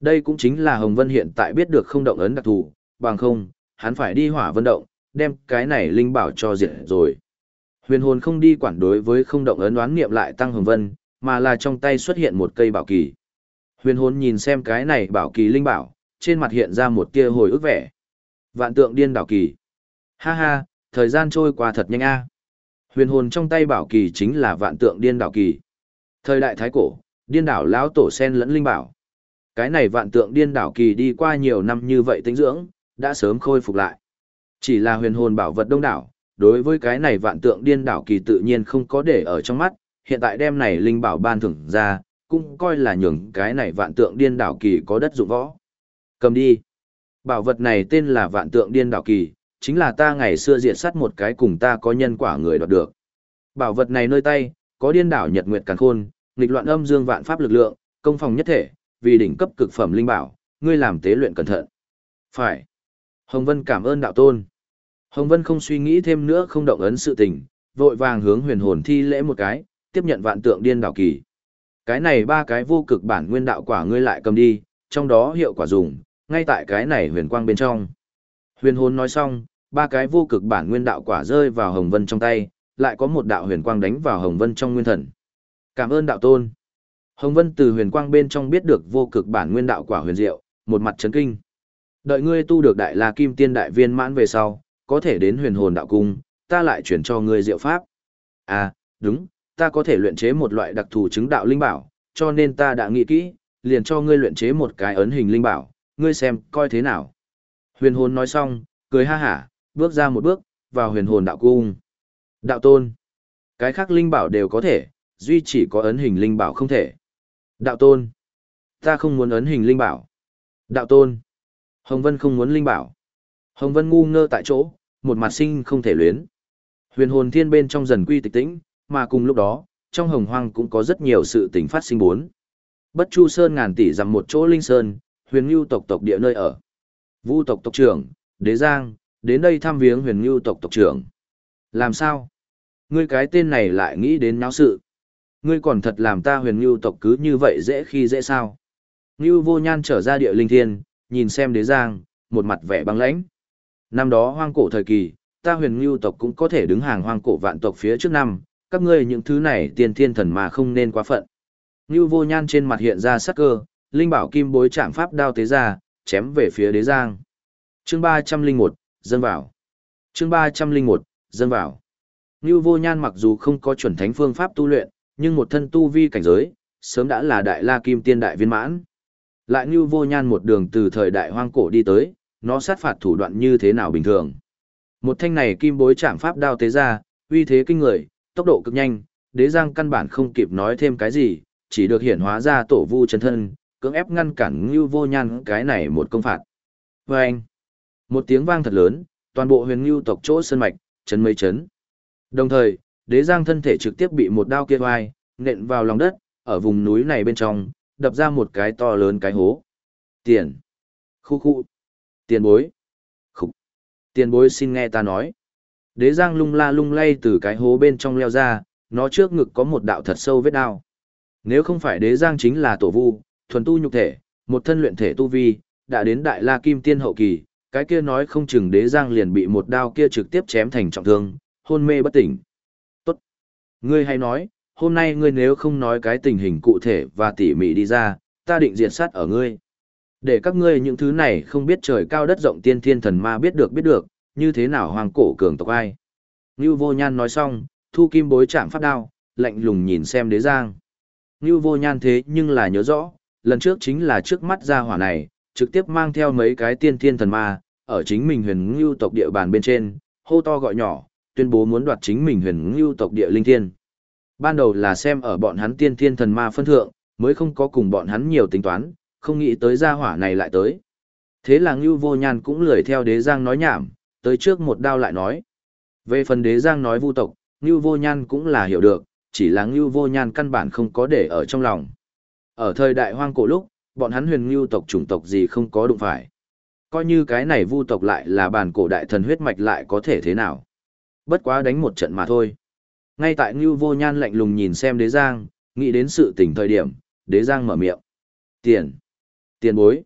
Đây cũng chính là Hồng Vân hiện tại biết được không động ấn đặc thù, bằng không, hắn phải đi hỏa vân động, đem cái này linh bảo cho diệt rồi. Huyền hồn không đi quản đối với không động ấn đoán niệm lại tăng Hồng Vân, mà là trong tay xuất hiện một cây bảo kỳ. Huyền hồn nhìn xem cái này bảo kỳ linh bảo, trên mặt hiện ra một tia hồi ức vẻ. Vạn tượng điên đảo kỳ. Ha ha, thời gian trôi qua thật nhanh a. Huyền hồn trong tay bảo kỳ chính là vạn tượng điên đảo kỳ. Thời đại thái cổ, điên đảo lão tổ sen lẫn linh bảo. Cái này vạn tượng điên đảo kỳ đi qua nhiều năm như vậy tính dưỡng, đã sớm khôi phục lại. Chỉ là huyền hồn bảo vật đông đảo, đối với cái này vạn tượng điên đảo kỳ tự nhiên không có để ở trong mắt, hiện tại đem này linh bảo ban thưởng ra, cũng coi là nhường cái này vạn tượng điên đảo kỳ có đất dụng võ. Cầm đi. Bảo vật này tên là vạn tượng điên đảo kỳ, chính là ta ngày xưa diệt sát một cái cùng ta có nhân quả người đoạt được. Bảo vật này nơi tay, có điên đảo nhật nguyệt càn khôn, nghịch loạn âm dương vạn pháp lực lượng, công phòng nhất thể, vì đỉnh cấp cực phẩm linh bảo, ngươi làm tế luyện cẩn thận. Phải. Hồng Vân cảm ơn đạo tôn. Hồng Vân không suy nghĩ thêm nữa không động ấn sự tình, vội vàng hướng huyền hồn thi lễ một cái, tiếp nhận vạn tượng điên đảo kỳ. Cái này ba cái vô cực bản nguyên đạo quả ngươi lại cầm đi, trong đó hiệu quả dùng, ngay tại cái này huyền quang bên trong. Huyền hồn nói xong, ba cái vô cực bản nguyên đạo quả rơi vào Hồng Vân trong tay, lại có một đạo huyền quang đánh vào Hồng Vân trong nguyên thần. Cảm ơn đạo tôn. Hồng Vân từ huyền quang bên trong biết được vô cực bản nguyên đạo quả huyền diệu, một mặt chấn kinh. Đợi ngươi tu được đại la kim tiên đại viên mãn về sau, có thể đến huyền hồn đạo cung, ta lại chuyển cho ngươi diệu pháp. À, đúng, ta có thể luyện chế một loại đặc thù chứng đạo linh bảo, cho nên ta đã nghĩ kỹ, liền cho ngươi luyện chế một cái ấn hình linh bảo, ngươi xem, coi thế nào. Huyền hồn nói xong, cười ha hả, bước ra một bước, vào huyền hồn đạo cung. Đạo tôn. Cái khác linh bảo đều có thể, duy chỉ có ấn hình linh bảo không thể. Đạo tôn. Ta không muốn ấn hình linh bảo. Đạo tôn. Hồng Vân không muốn linh bảo. Hồng Vân ngu ngơ tại chỗ, một mặt sinh không thể luyến. Huyền hồn thiên bên trong dần quy tịch tĩnh, mà cùng lúc đó, trong hồng hoang cũng có rất nhiều sự tình phát sinh bốn. Bất Chu Sơn ngàn tỷ rằng một chỗ linh sơn, huyền Nưu tộc tộc địa nơi ở. Vu tộc tộc trưởng, Đế Giang, đến đây thăm viếng huyền Nưu tộc tộc trưởng. Làm sao? Ngươi cái tên này lại nghĩ đến náo sự. Ngươi còn thật làm ta huyền Nưu tộc cứ như vậy dễ khi dễ sao? Nưu vô nhan trở ra địa linh thiên, nhìn xem đế giang, một mặt vẻ băng lãnh. Năm đó hoang cổ thời kỳ, ta huyền Nưu tộc cũng có thể đứng hàng hoang cổ vạn tộc phía trước năm, các ngươi những thứ này tiền thiên thần mà không nên quá phận. Ngưu vô nhan trên mặt hiện ra sắc cơ, linh bảo kim bối chạm pháp đao tế ra, chém về phía đế giang. Chương ba trăm linh một dâng vào. Chương ba trăm linh một dâng vào. Ngưu vô nhan mặc dù không có chuẩn thánh phương pháp tu luyện, nhưng một thân tu vi cảnh giới, sớm đã là đại la kim tiên đại viên mãn. Lại như vô nhan một đường từ thời đại hoang cổ đi tới, nó sát phạt thủ đoạn như thế nào bình thường. Một thanh này kim bối chạm pháp đao tế ra, uy thế kinh người, tốc độ cực nhanh, đế giang căn bản không kịp nói thêm cái gì, chỉ được hiển hóa ra tổ vu chân thân, cưỡng ép ngăn cản Ngưu vô nhan cái này một công phạt. Và anh, một tiếng vang thật lớn, toàn bộ huyền ngưu tộc chỗ sơn mạch, chấn mấy chấn. Đồng thời, đế giang thân thể trực tiếp bị một đao kia vai, nện vào lòng đất, ở vùng núi này bên trong, đập ra một cái to lớn cái hố. Tiền. Khu khu. Tiền bối. Khúc. Tiền bối xin nghe ta nói. Đế giang lung la lung lay từ cái hố bên trong leo ra, nó trước ngực có một đạo thật sâu vết đao. Nếu không phải đế giang chính là tổ vu, thuần tu nhục thể, một thân luyện thể tu vi, đã đến đại la kim tiên hậu kỳ, cái kia nói không chừng đế giang liền bị một đao kia trực tiếp chém thành trọng thương, hôn mê bất tỉnh. Tốt. Ngươi hay nói, hôm nay ngươi nếu không nói cái tình hình cụ thể và tỉ mỉ đi ra, ta định diệt sát ở ngươi. Để các ngươi những thứ này không biết trời cao đất rộng tiên thiên thần ma biết được biết được, như thế nào hoàng cổ cường tộc ai. Ngưu vô nhan nói xong, thu kim bối chạm phát đao, lạnh lùng nhìn xem đế giang. Ngưu vô nhan thế nhưng là nhớ rõ, lần trước chính là trước mắt ra hỏa này, trực tiếp mang theo mấy cái tiên thiên thần ma, ở chính mình huyền ngưu tộc địa bàn bên trên, hô to gọi nhỏ, tuyên bố muốn đoạt chính mình huyền ngưu tộc địa linh thiên. Ban đầu là xem ở bọn hắn tiên thiên thần ma phân thượng, mới không có cùng bọn hắn nhiều tính toán, không nghĩ tới gia hỏa này lại tới. Thế là Ngưu Vô Nhan cũng lười theo đế giang nói nhảm, tới trước một đao lại nói. Về phần đế giang nói vu tộc, Ngưu Vô Nhan cũng là hiểu được, chỉ là Ngưu Vô Nhan căn bản không có để ở trong lòng. Ở thời đại hoang cổ lúc, bọn hắn huyền Ngưu tộc chủng tộc gì không có đụng phải. Coi như cái này vu tộc lại là bản cổ đại thần huyết mạch lại có thể thế nào. Bất quá đánh một trận mà thôi. Ngay tại Ngưu Vô Nhan lạnh lùng nhìn xem đế giang, nghĩ đến sự tình thời điểm, đế giang mở miệng. Tiền. Tiền bối.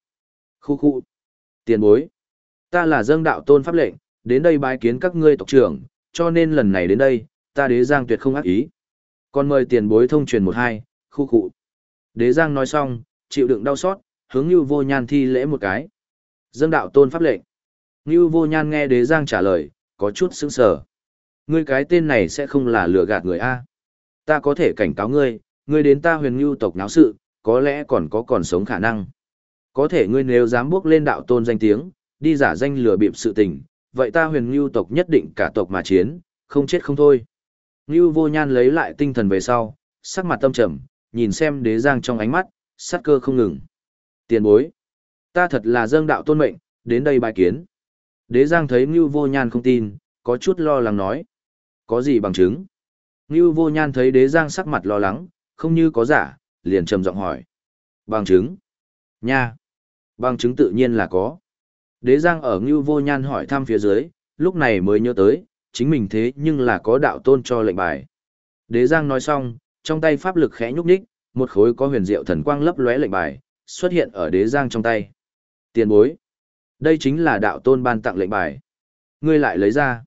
Khu khu. Tiền bối. Ta là dâng đạo tôn pháp lệnh, đến đây bái kiến các ngươi tộc trưởng, cho nên lần này đến đây, ta đế giang tuyệt không ác ý. Còn mời tiền bối thông truyền một hai, khu khu. Đế giang nói xong, chịu đựng đau xót, hướng như Vô Nhan thi lễ một cái. Dâng đạo tôn pháp lệnh. Như Vô Nhan nghe đế giang trả lời, có chút sững sờ. Ngươi cái tên này sẽ không là lừa gạt người A. Ta có thể cảnh cáo ngươi, ngươi đến ta huyền như tộc náo sự, có lẽ còn có còn sống khả năng. Có thể ngươi nếu dám bước lên đạo tôn danh tiếng, đi giả danh lừa bịp sự tình, vậy ta huyền ngưu tộc nhất định cả tộc mà chiến, không chết không thôi. Ngưu vô nhan lấy lại tinh thần về sau, sắc mặt tâm trầm, nhìn xem đế giang trong ánh mắt, sát cơ không ngừng. Tiền bối, ta thật là dâng đạo tôn mệnh, đến đây bài kiến. Đế giang thấy Ngưu vô nhan không tin, có chút lo lắng nói. Có gì bằng chứng? Ngưu vô nhan thấy đế giang sắc mặt lo lắng, không như có giả, liền trầm giọng hỏi. Bằng chứng? Nha! Bằng chứng tự nhiên là có. Đế Giang ở Ngưu Vô Nhan hỏi thăm phía dưới, lúc này mới nhớ tới, chính mình thế nhưng là có đạo tôn cho lệnh bài. Đế Giang nói xong, trong tay pháp lực khẽ nhúc nhích, một khối có huyền diệu thần quang lấp lóe lệnh bài, xuất hiện ở Đế Giang trong tay. Tiền bối. Đây chính là đạo tôn ban tặng lệnh bài. Ngươi lại lấy ra.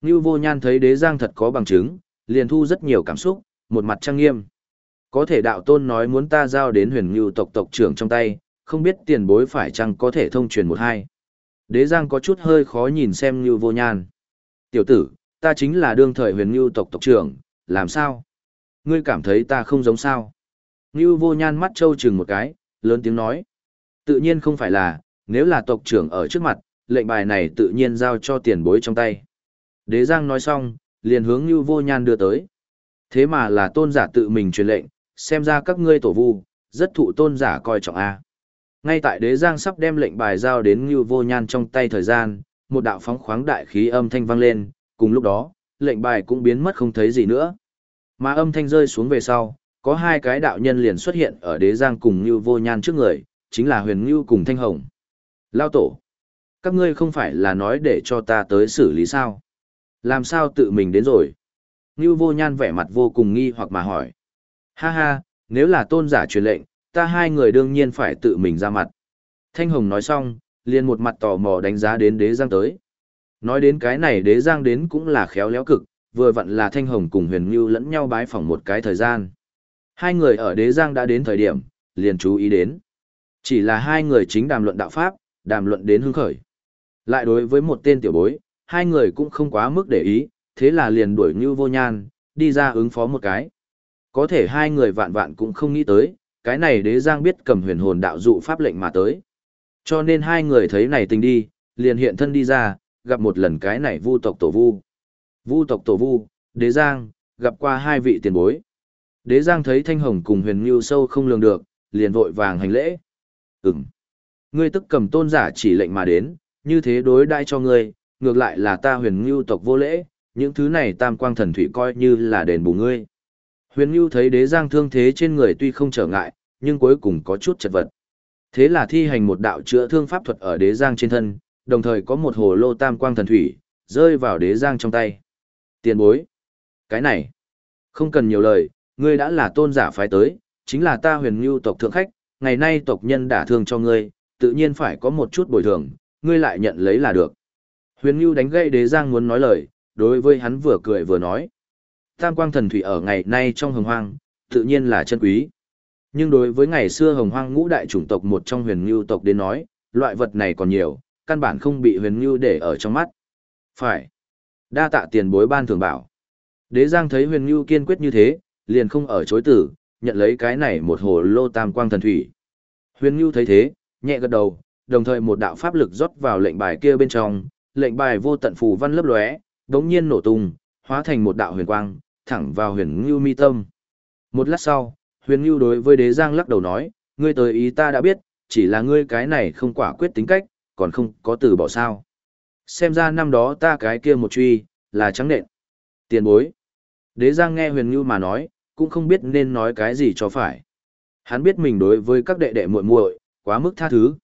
Ngưu Vô Nhan thấy Đế Giang thật có bằng chứng, liền thu rất nhiều cảm xúc, một mặt trang nghiêm. Có thể đạo tôn nói muốn ta giao đến huyền ngưu tộc tộc trưởng trong tay, không biết tiền bối phải chăng có thể thông truyền một hai. Đế Giang có chút hơi khó nhìn xem Ngưu Vô Nhan. Tiểu tử, ta chính là đương thời huyền Ngưu tộc tộc trưởng, làm sao? Ngươi cảm thấy ta không giống sao? Ngưu Vô Nhan mắt trâu chừng một cái, lớn tiếng nói. Tự nhiên không phải là, nếu là tộc trưởng ở trước mặt, lệnh bài này tự nhiên giao cho tiền bối trong tay. Đế Giang nói xong, liền hướng Ngưu Vô Nhan đưa tới. Thế mà là tôn giả tự mình truyền lệnh, xem ra các ngươi tổ vu, rất thụ tôn giả coi trọng A. Ngay tại đế giang sắp đem lệnh bài giao đến Ngưu Vô Nhan trong tay thời gian, một đạo phóng khoáng đại khí âm thanh vang lên, cùng lúc đó, lệnh bài cũng biến mất không thấy gì nữa. Mà âm thanh rơi xuống về sau, có hai cái đạo nhân liền xuất hiện ở đế giang cùng Ngưu Vô Nhan trước người, chính là Huyền Ngưu cùng Thanh Hồng. Lao tổ, các ngươi không phải là nói để cho ta tới xử lý sao? Làm sao tự mình đến rồi? Ngưu Vô Nhan vẻ mặt vô cùng nghi hoặc mà hỏi. Ha ha, nếu là tôn giả truyền lệnh, ta hai người đương nhiên phải tự mình ra mặt. Thanh Hồng nói xong, liền một mặt tò mò đánh giá đến đế giang tới. Nói đến cái này đế giang đến cũng là khéo léo cực, vừa vặn là Thanh Hồng cùng huyền Ngưu lẫn nhau bái phỏng một cái thời gian. Hai người ở đế giang đã đến thời điểm, liền chú ý đến. Chỉ là hai người chính đàm luận đạo Pháp, đàm luận đến hưng khởi. Lại đối với một tên tiểu bối, hai người cũng không quá mức để ý, thế là liền đuổi Ngưu vô nhan, đi ra ứng phó một cái. Có thể hai người vạn vạn cũng không nghĩ tới, cái này đế giang biết cầm huyền hồn đạo dụ pháp lệnh mà tới. Cho nên hai người thấy này tình đi, liền hiện thân đi ra, gặp một lần cái này vu tộc tổ vu. Vu tộc tổ vu, đế giang, gặp qua hai vị tiền bối. Đế giang thấy thanh hồng cùng huyền mưu sâu không lường được, liền vội vàng hành lễ. Ừm. Ngươi tức cầm tôn giả chỉ lệnh mà đến, như thế đối đãi cho ngươi, ngược lại là ta huyền mưu tộc vô lễ, những thứ này tam quang thần thủy coi như là đền bù ngươi. Huyền Nhu thấy đế giang thương thế trên người tuy không trở ngại, nhưng cuối cùng có chút chật vật. Thế là thi hành một đạo chữa thương pháp thuật ở đế giang trên thân, đồng thời có một hồ lô tam quang thần thủy, rơi vào đế giang trong tay. Tiền bối. Cái này. Không cần nhiều lời, ngươi đã là tôn giả phái tới, chính là ta huyền Nhu tộc thượng khách, ngày nay tộc nhân đã thương cho ngươi, tự nhiên phải có một chút bồi thường, ngươi lại nhận lấy là được. Huyền Nhu đánh gây đế giang muốn nói lời, đối với hắn vừa cười vừa nói tam quang thần thủy ở ngày nay trong hồng hoang, tự nhiên là chân quý. Nhưng đối với ngày xưa hồng hoang ngũ đại chủng tộc một trong huyền ngưu tộc đến nói, loại vật này còn nhiều, căn bản không bị huyền ngưu để ở trong mắt. Phải. Đa tạ tiền bối ban thường bảo. Đế Giang thấy huyền ngưu kiên quyết như thế, liền không ở chối tử, nhận lấy cái này một hồ lô tam quang thần thủy. Huyền ngưu thấy thế, nhẹ gật đầu, đồng thời một đạo pháp lực rót vào lệnh bài kia bên trong, lệnh bài vô tận phù văn lấp lóe, đống nhiên nổ tung, hóa thành một đạo huyền quang, thẳng vào huyền ngưu mi tâm. Một lát sau, huyền ngưu đối với đế giang lắc đầu nói, ngươi tới ý ta đã biết, chỉ là ngươi cái này không quả quyết tính cách, còn không có từ bỏ sao. Xem ra năm đó ta cái kia một truy, là trắng nện. Tiền bối. Đế giang nghe huyền ngưu mà nói, cũng không biết nên nói cái gì cho phải. Hắn biết mình đối với các đệ đệ muội muội quá mức tha thứ.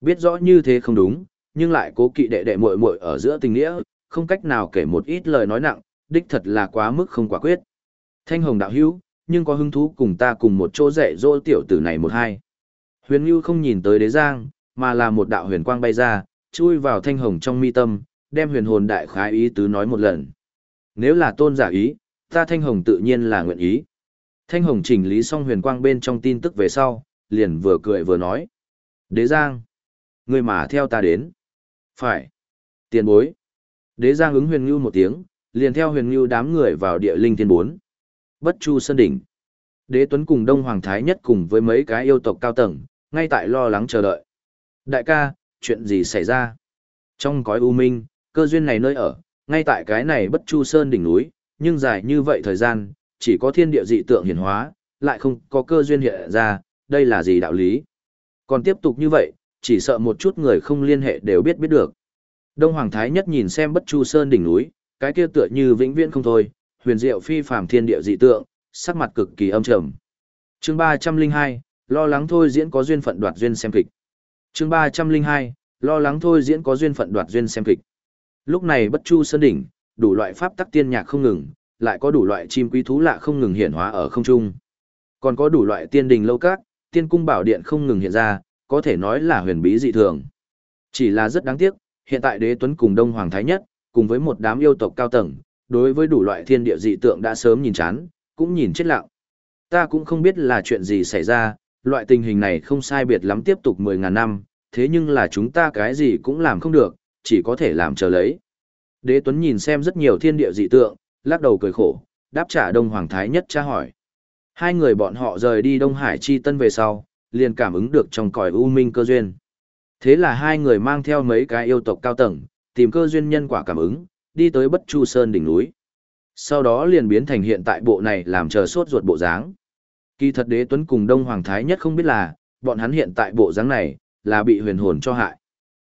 Biết rõ như thế không đúng, nhưng lại cố kỵ đệ đệ muội muội ở giữa tình nghĩa, không cách nào kể một ít lời nói nặng, đích thật là quá mức không quả quyết. Thanh hồng đạo hữu, nhưng có hứng thú cùng ta cùng một chỗ dạy dỗ tiểu tử này một hai. Huyền Nhu không nhìn tới đế giang, mà là một đạo huyền quang bay ra, chui vào thanh hồng trong mi tâm, đem huyền hồn đại khái ý tứ nói một lần. Nếu là tôn giả ý, ta thanh hồng tự nhiên là nguyện ý. Thanh hồng chỉnh lý xong huyền quang bên trong tin tức về sau, liền vừa cười vừa nói. Đế giang, người mà theo ta đến. Phải. Tiền bối. Đế giang ứng huyền ngưu một tiếng, liền theo huyền ngưu đám người vào địa linh thiên bốn. Bất chu sơn đỉnh. Đế Tuấn cùng Đông Hoàng Thái nhất cùng với mấy cái yêu tộc cao tầng, ngay tại lo lắng chờ đợi. Đại ca, chuyện gì xảy ra? Trong cõi u minh, cơ duyên này nơi ở, ngay tại cái này bất chu sơn đỉnh núi, nhưng dài như vậy thời gian, chỉ có thiên địa dị tượng hiển hóa, lại không có cơ duyên hiện ra, đây là gì đạo lý? Còn tiếp tục như vậy, chỉ sợ một chút người không liên hệ đều biết biết được. Đông Hoàng Thái nhất nhìn xem bất chu sơn đỉnh núi, cái kia tựa như vĩnh viễn không thôi, huyền diệu phi phàm thiên địa dị tượng, sắc mặt cực kỳ âm trầm. Chương 302, lo lắng thôi diễn có duyên phận đoạt duyên xem kịch. Chương 302, lo lắng thôi diễn có duyên phận đoạt duyên xem kịch. Lúc này bất chu sơn đỉnh, đủ loại pháp tắc tiên nhạc không ngừng, lại có đủ loại chim quý thú lạ không ngừng hiện hóa ở không trung. Còn có đủ loại tiên đình lâu các, tiên cung bảo điện không ngừng hiện ra, có thể nói là huyền bí dị thường. Chỉ là rất đáng tiếc, hiện tại đế tuấn cùng Đông Hoàng Thái Nhất, cùng với một đám yêu tộc cao tầng, đối với đủ loại thiên địa dị tượng đã sớm nhìn chán, cũng nhìn chết lặng. Ta cũng không biết là chuyện gì xảy ra, loại tình hình này không sai biệt lắm tiếp tục 10.000 năm, thế nhưng là chúng ta cái gì cũng làm không được, chỉ có thể làm chờ lấy. Đế Tuấn nhìn xem rất nhiều thiên địa dị tượng, lắc đầu cười khổ, đáp trả Đông Hoàng Thái Nhất tra hỏi. Hai người bọn họ rời đi Đông Hải Chi Tân về sau, liền cảm ứng được trong cõi u minh cơ duyên. Thế là hai người mang theo mấy cái yêu tộc cao tầng, tìm cơ duyên nhân quả cảm ứng, đi tới Bất Chu Sơn đỉnh núi. Sau đó liền biến thành hiện tại bộ này làm chờ sốt ruột bộ dáng. Kỳ thật đế tuấn cùng Đông Hoàng Thái nhất không biết là, bọn hắn hiện tại bộ dáng này, là bị huyền hồn cho hại.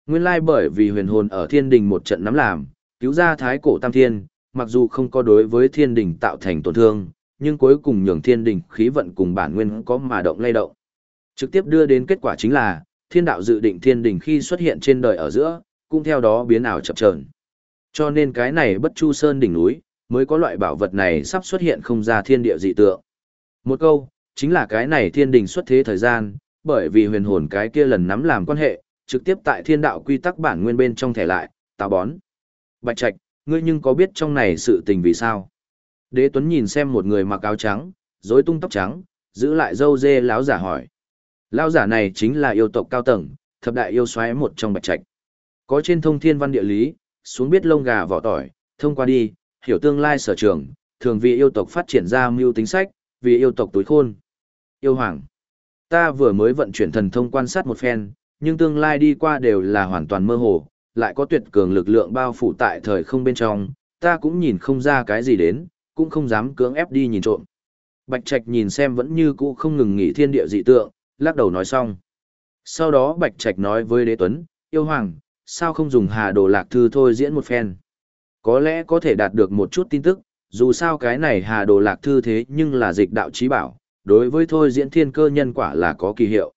Nguyên lai bởi vì huyền hồn ở thiên đình một trận nắm làm, cứu ra thái cổ tam thiên, mặc dù không có đối với thiên đình tạo thành tổn thương, nhưng cuối cùng nhường thiên đình khí vận cùng bản nguyên có mà động lay động. Trực tiếp đưa đến kết quả chính là, thiên đạo dự định thiên đình khi xuất hiện trên đời ở giữa, cũng theo đó biến ảo chập chờn. Cho nên cái này bất chu sơn đỉnh núi, mới có loại bảo vật này sắp xuất hiện không ra thiên địa dị tượng. Một câu, chính là cái này thiên đình xuất thế thời gian, bởi vì huyền hồn cái kia lần nắm làm quan hệ, trực tiếp tại thiên đạo quy tắc bản nguyên bên trong thẻ lại, tào bón. Bạch Trạch, ngươi nhưng có biết trong này sự tình vì sao? Đế Tuấn nhìn xem một người mặc áo trắng, rối tung tóc trắng, giữ lại dâu dê láo giả hỏi. Lão giả này chính là yêu tộc cao tầng, thập đại yêu xoáy một trong Bạch Trạch. Có trên thông thiên văn địa lý, xuống biết lông gà vỏ tỏi, thông qua đi, hiểu tương lai sở trường, thường vì yêu tộc phát triển ra mưu tính sách, vì yêu tộc tối khôn. Yêu hoàng. Ta vừa mới vận chuyển thần thông quan sát một phen, nhưng tương lai đi qua đều là hoàn toàn mơ hồ, lại có tuyệt cường lực lượng bao phủ tại thời không bên trong, ta cũng nhìn không ra cái gì đến, cũng không dám cưỡng ép đi nhìn trộm. Bạch Trạch nhìn xem vẫn như cũ không ngừng nghỉ thiên địa dị tượng, lắc đầu nói xong. Sau đó Bạch Trạch nói với Đế Tuấn, yêu hoàng, sao không dùng hà đồ lạc thư thôi diễn một phen. Có lẽ có thể đạt được một chút tin tức, dù sao cái này hà đồ lạc thư thế nhưng là dịch đạo trí bảo, đối với thôi diễn thiên cơ nhân quả là có kỳ hiệu.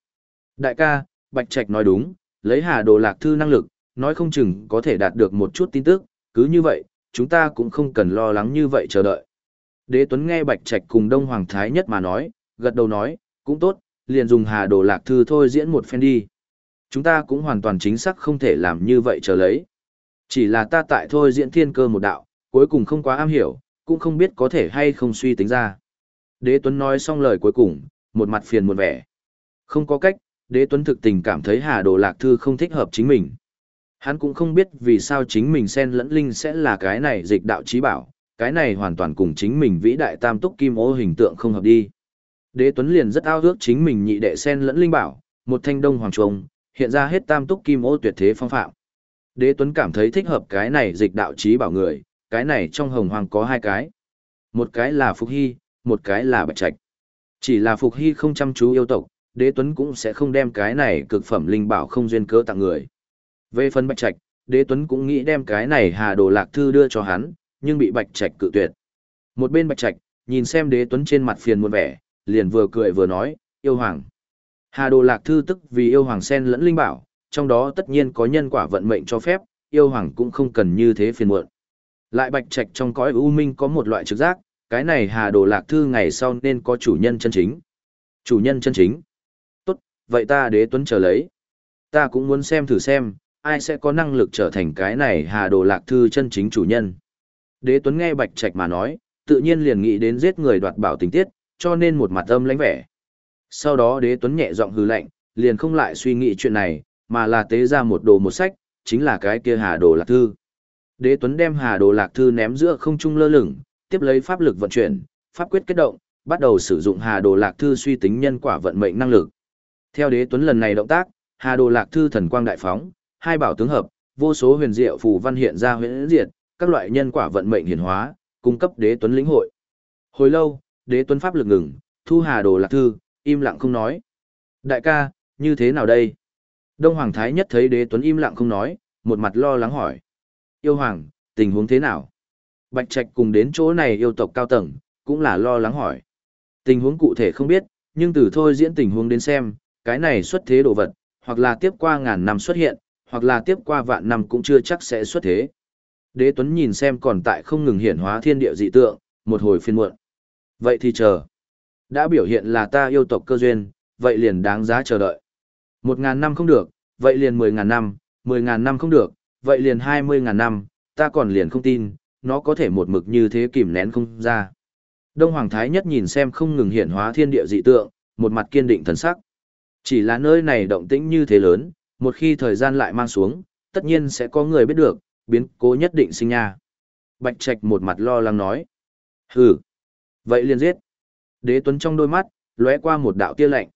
Đại ca, Bạch Trạch nói đúng, lấy hà đồ lạc thư năng lực, nói không chừng có thể đạt được một chút tin tức, cứ như vậy, chúng ta cũng không cần lo lắng như vậy chờ đợi. Đế Tuấn nghe Bạch Trạch cùng Đông Hoàng Thái nhất mà nói, gật đầu nói, cũng tốt, liền dùng hà đồ lạc thư thôi diễn một phen đi. Chúng ta cũng hoàn toàn chính xác không thể làm như vậy chờ lấy. Chỉ là ta tại thôi diễn thiên cơ một đạo, cuối cùng không quá am hiểu, cũng không biết có thể hay không suy tính ra. Đế Tuấn nói xong lời cuối cùng, một mặt phiền muộn vẻ. Không có cách, Đế Tuấn thực tình cảm thấy Hà Đồ Lạc Thư không thích hợp chính mình. Hắn cũng không biết vì sao chính mình sen lẫn linh sẽ là cái này dịch đạo trí bảo, cái này hoàn toàn cùng chính mình vĩ đại tam túc kim ô hình tượng không hợp đi. Đế Tuấn liền rất ao ước chính mình nhị đệ sen lẫn linh bảo, một thanh đông hoàng trùng, hiện ra hết tam túc kim ô tuyệt thế phong phạm. Đế Tuấn cảm thấy thích hợp cái này dịch đạo trí bảo người, cái này trong hồng hoàng có hai cái. Một cái là Phục Hy, một cái là Bạch Trạch. Chỉ là Phục Hy không chăm chú yêu tộc, đế tuấn cũng sẽ không đem cái này cực phẩm linh bảo không duyên cớ tặng người. Về phần Bạch Trạch, đế tuấn cũng nghĩ đem cái này hà đồ lạc thư đưa cho hắn, nhưng bị Bạch Trạch cự tuyệt. Một bên Bạch Trạch, nhìn xem đế tuấn trên mặt phiền muôn vẻ, liền vừa cười vừa nói, yêu hoàng. Hà đồ lạc thư tức vì yêu hoàng sen lẫn linh bảo, trong đó tất nhiên có nhân quả vận mệnh cho phép, yêu hoàng cũng không cần như thế phiền muộn. Lại bạch trạch trong cõi u minh có một loại trực giác, cái này hà đồ lạc thư ngày sau nên có chủ nhân chân chính. Chủ nhân chân chính. Tốt, vậy ta đế tuấn chờ lấy. Ta cũng muốn xem thử xem, ai sẽ có năng lực trở thành cái này hà đồ lạc thư chân chính chủ nhân. Đế tuấn nghe bạch trạch mà nói, tự nhiên liền nghĩ đến giết người đoạt bảo tình tiết, cho nên một mặt âm lãnh vẻ. Sau đó đế tuấn nhẹ giọng hừ lạnh, liền không lại suy nghĩ chuyện này, mà là tế ra một đồ một sách, chính là cái kia hà đồ lạc thư. Đế tuấn đem hà đồ lạc thư ném giữa không trung lơ lửng, tiếp lấy pháp lực vận chuyển, pháp quyết kết động, bắt đầu sử dụng hà đồ lạc thư suy tính nhân quả vận mệnh năng lực. Theo đế tuấn lần này động tác, hà đồ lạc thư thần quang đại phóng, hai bảo tướng hợp, vô số huyền diệu phù văn hiện ra huyền diệt, các loại nhân quả vận mệnh hiển hóa, cung cấp đế tuấn lĩnh hội. Hồi lâu, đế tuấn pháp lực ngừng, thu hà đồ lạc thư, im lặng không nói. Đại ca, như thế nào đây? Đông Hoàng Thái nhất thấy đế tuấn im lặng không nói, một mặt lo lắng hỏi. Yêu Hoàng, tình huống thế nào? Bạch Trạch cùng đến chỗ này yêu tộc cao tầng, cũng là lo lắng hỏi. Tình huống cụ thể không biết, nhưng từ thôi diễn tình huống đến xem, cái này xuất thế đồ vật, hoặc là tiếp qua ngàn năm xuất hiện, hoặc là tiếp qua vạn năm cũng chưa chắc sẽ xuất thế. Đế Tuấn nhìn xem còn tại không ngừng hiển hóa thiên địa dị tượng, một hồi phiên muộn. Vậy thì chờ. Đã biểu hiện là ta yêu tộc cơ duyên, vậy liền đáng giá chờ đợi. Một ngàn năm không được, vậy liền mười ngàn năm, mười ngàn năm không được, vậy liền hai mươi ngàn năm, ta còn liền không tin, nó có thể một mực như thế kìm nén không ra. Đông Hoàng Thái nhất nhìn xem không ngừng hiện hóa thiên địa dị tượng, một mặt kiên định thần sắc. Chỉ là nơi này động tĩnh như thế lớn, một khi thời gian lại mang xuống, tất nhiên sẽ có người biết được, biến cố nhất định sinh nha. Bạch Trạch một mặt lo lắng nói. Hừ, vậy liền giết. Đế Tuấn trong đôi mắt, lóe qua một đạo tia lạnh.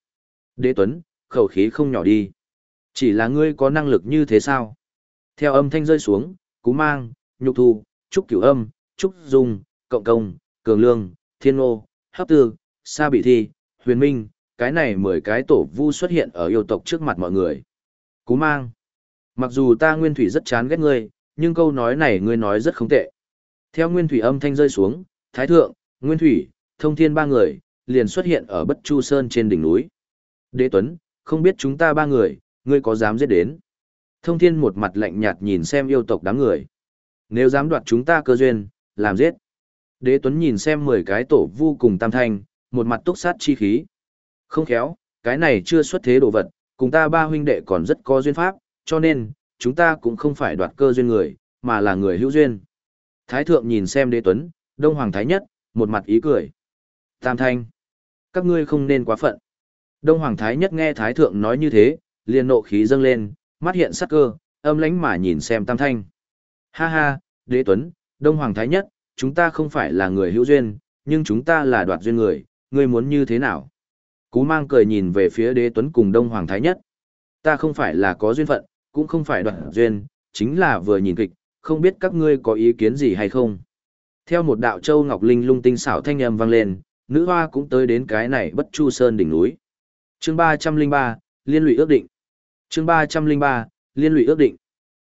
Đế Tuấn, khẩu khí không nhỏ đi. Chỉ là ngươi có năng lực như thế sao? Theo âm thanh rơi xuống, Cú Mang, Nhục Thu, Trúc Cửu Âm, Trúc Dung, Cộng Công, Cường Lương, Thiên Ô, Hấp Tư, Sa Bị Thi, Huyền Minh, cái này mười cái tổ vu xuất hiện ở yêu tộc trước mặt mọi người. Cú Mang. Mặc dù ta Nguyên Thủy rất chán ghét ngươi, nhưng câu nói này ngươi nói rất không tệ. Theo Nguyên Thủy âm thanh rơi xuống, Thái Thượng, Nguyên Thủy, Thông Thiên ba người, liền xuất hiện ở Bất Chu Sơn trên đỉnh núi. Đế Tuấn, không biết chúng ta ba người, ngươi có dám giết đến? Thông thiên một mặt lạnh nhạt nhìn xem yêu tộc đám người. Nếu dám đoạt chúng ta cơ duyên, làm giết. Đế Tuấn nhìn xem 10 cái tổ vu cùng tam thanh, một mặt túc sát chi khí. Không khéo, cái này chưa xuất thế đồ vật, cùng ta ba huynh đệ còn rất có duyên pháp, cho nên, chúng ta cũng không phải đoạt cơ duyên người, mà là người hữu duyên. Thái thượng nhìn xem đế Tuấn, Đông Hoàng Thái Nhất, một mặt ý cười. Tam thanh, các ngươi không nên quá phận. Đông Hoàng Thái Nhất nghe Thái thượng nói như thế, liền nộ khí dâng lên, mắt hiện sắc cơ, âm lánh mà nhìn xem Tam Thanh. Ha ha, đế tuấn, Đông Hoàng Thái Nhất, chúng ta không phải là người hữu duyên, nhưng chúng ta là đoạt duyên người, ngươi muốn như thế nào? Cú mang cười nhìn về phía đế tuấn cùng Đông Hoàng Thái Nhất. Ta không phải là có duyên phận, cũng không phải đoạt duyên, chính là vừa nhìn kịch, không biết các ngươi có ý kiến gì hay không. Theo một đạo châu ngọc linh lung tinh xảo thanh âm vang lên, nữ hoa cũng tới đến cái này bất chu sơn đỉnh núi. Chương ba trăm linh ba, liên lụy ước định. Chương ba trăm linh ba, liên lụy ước định.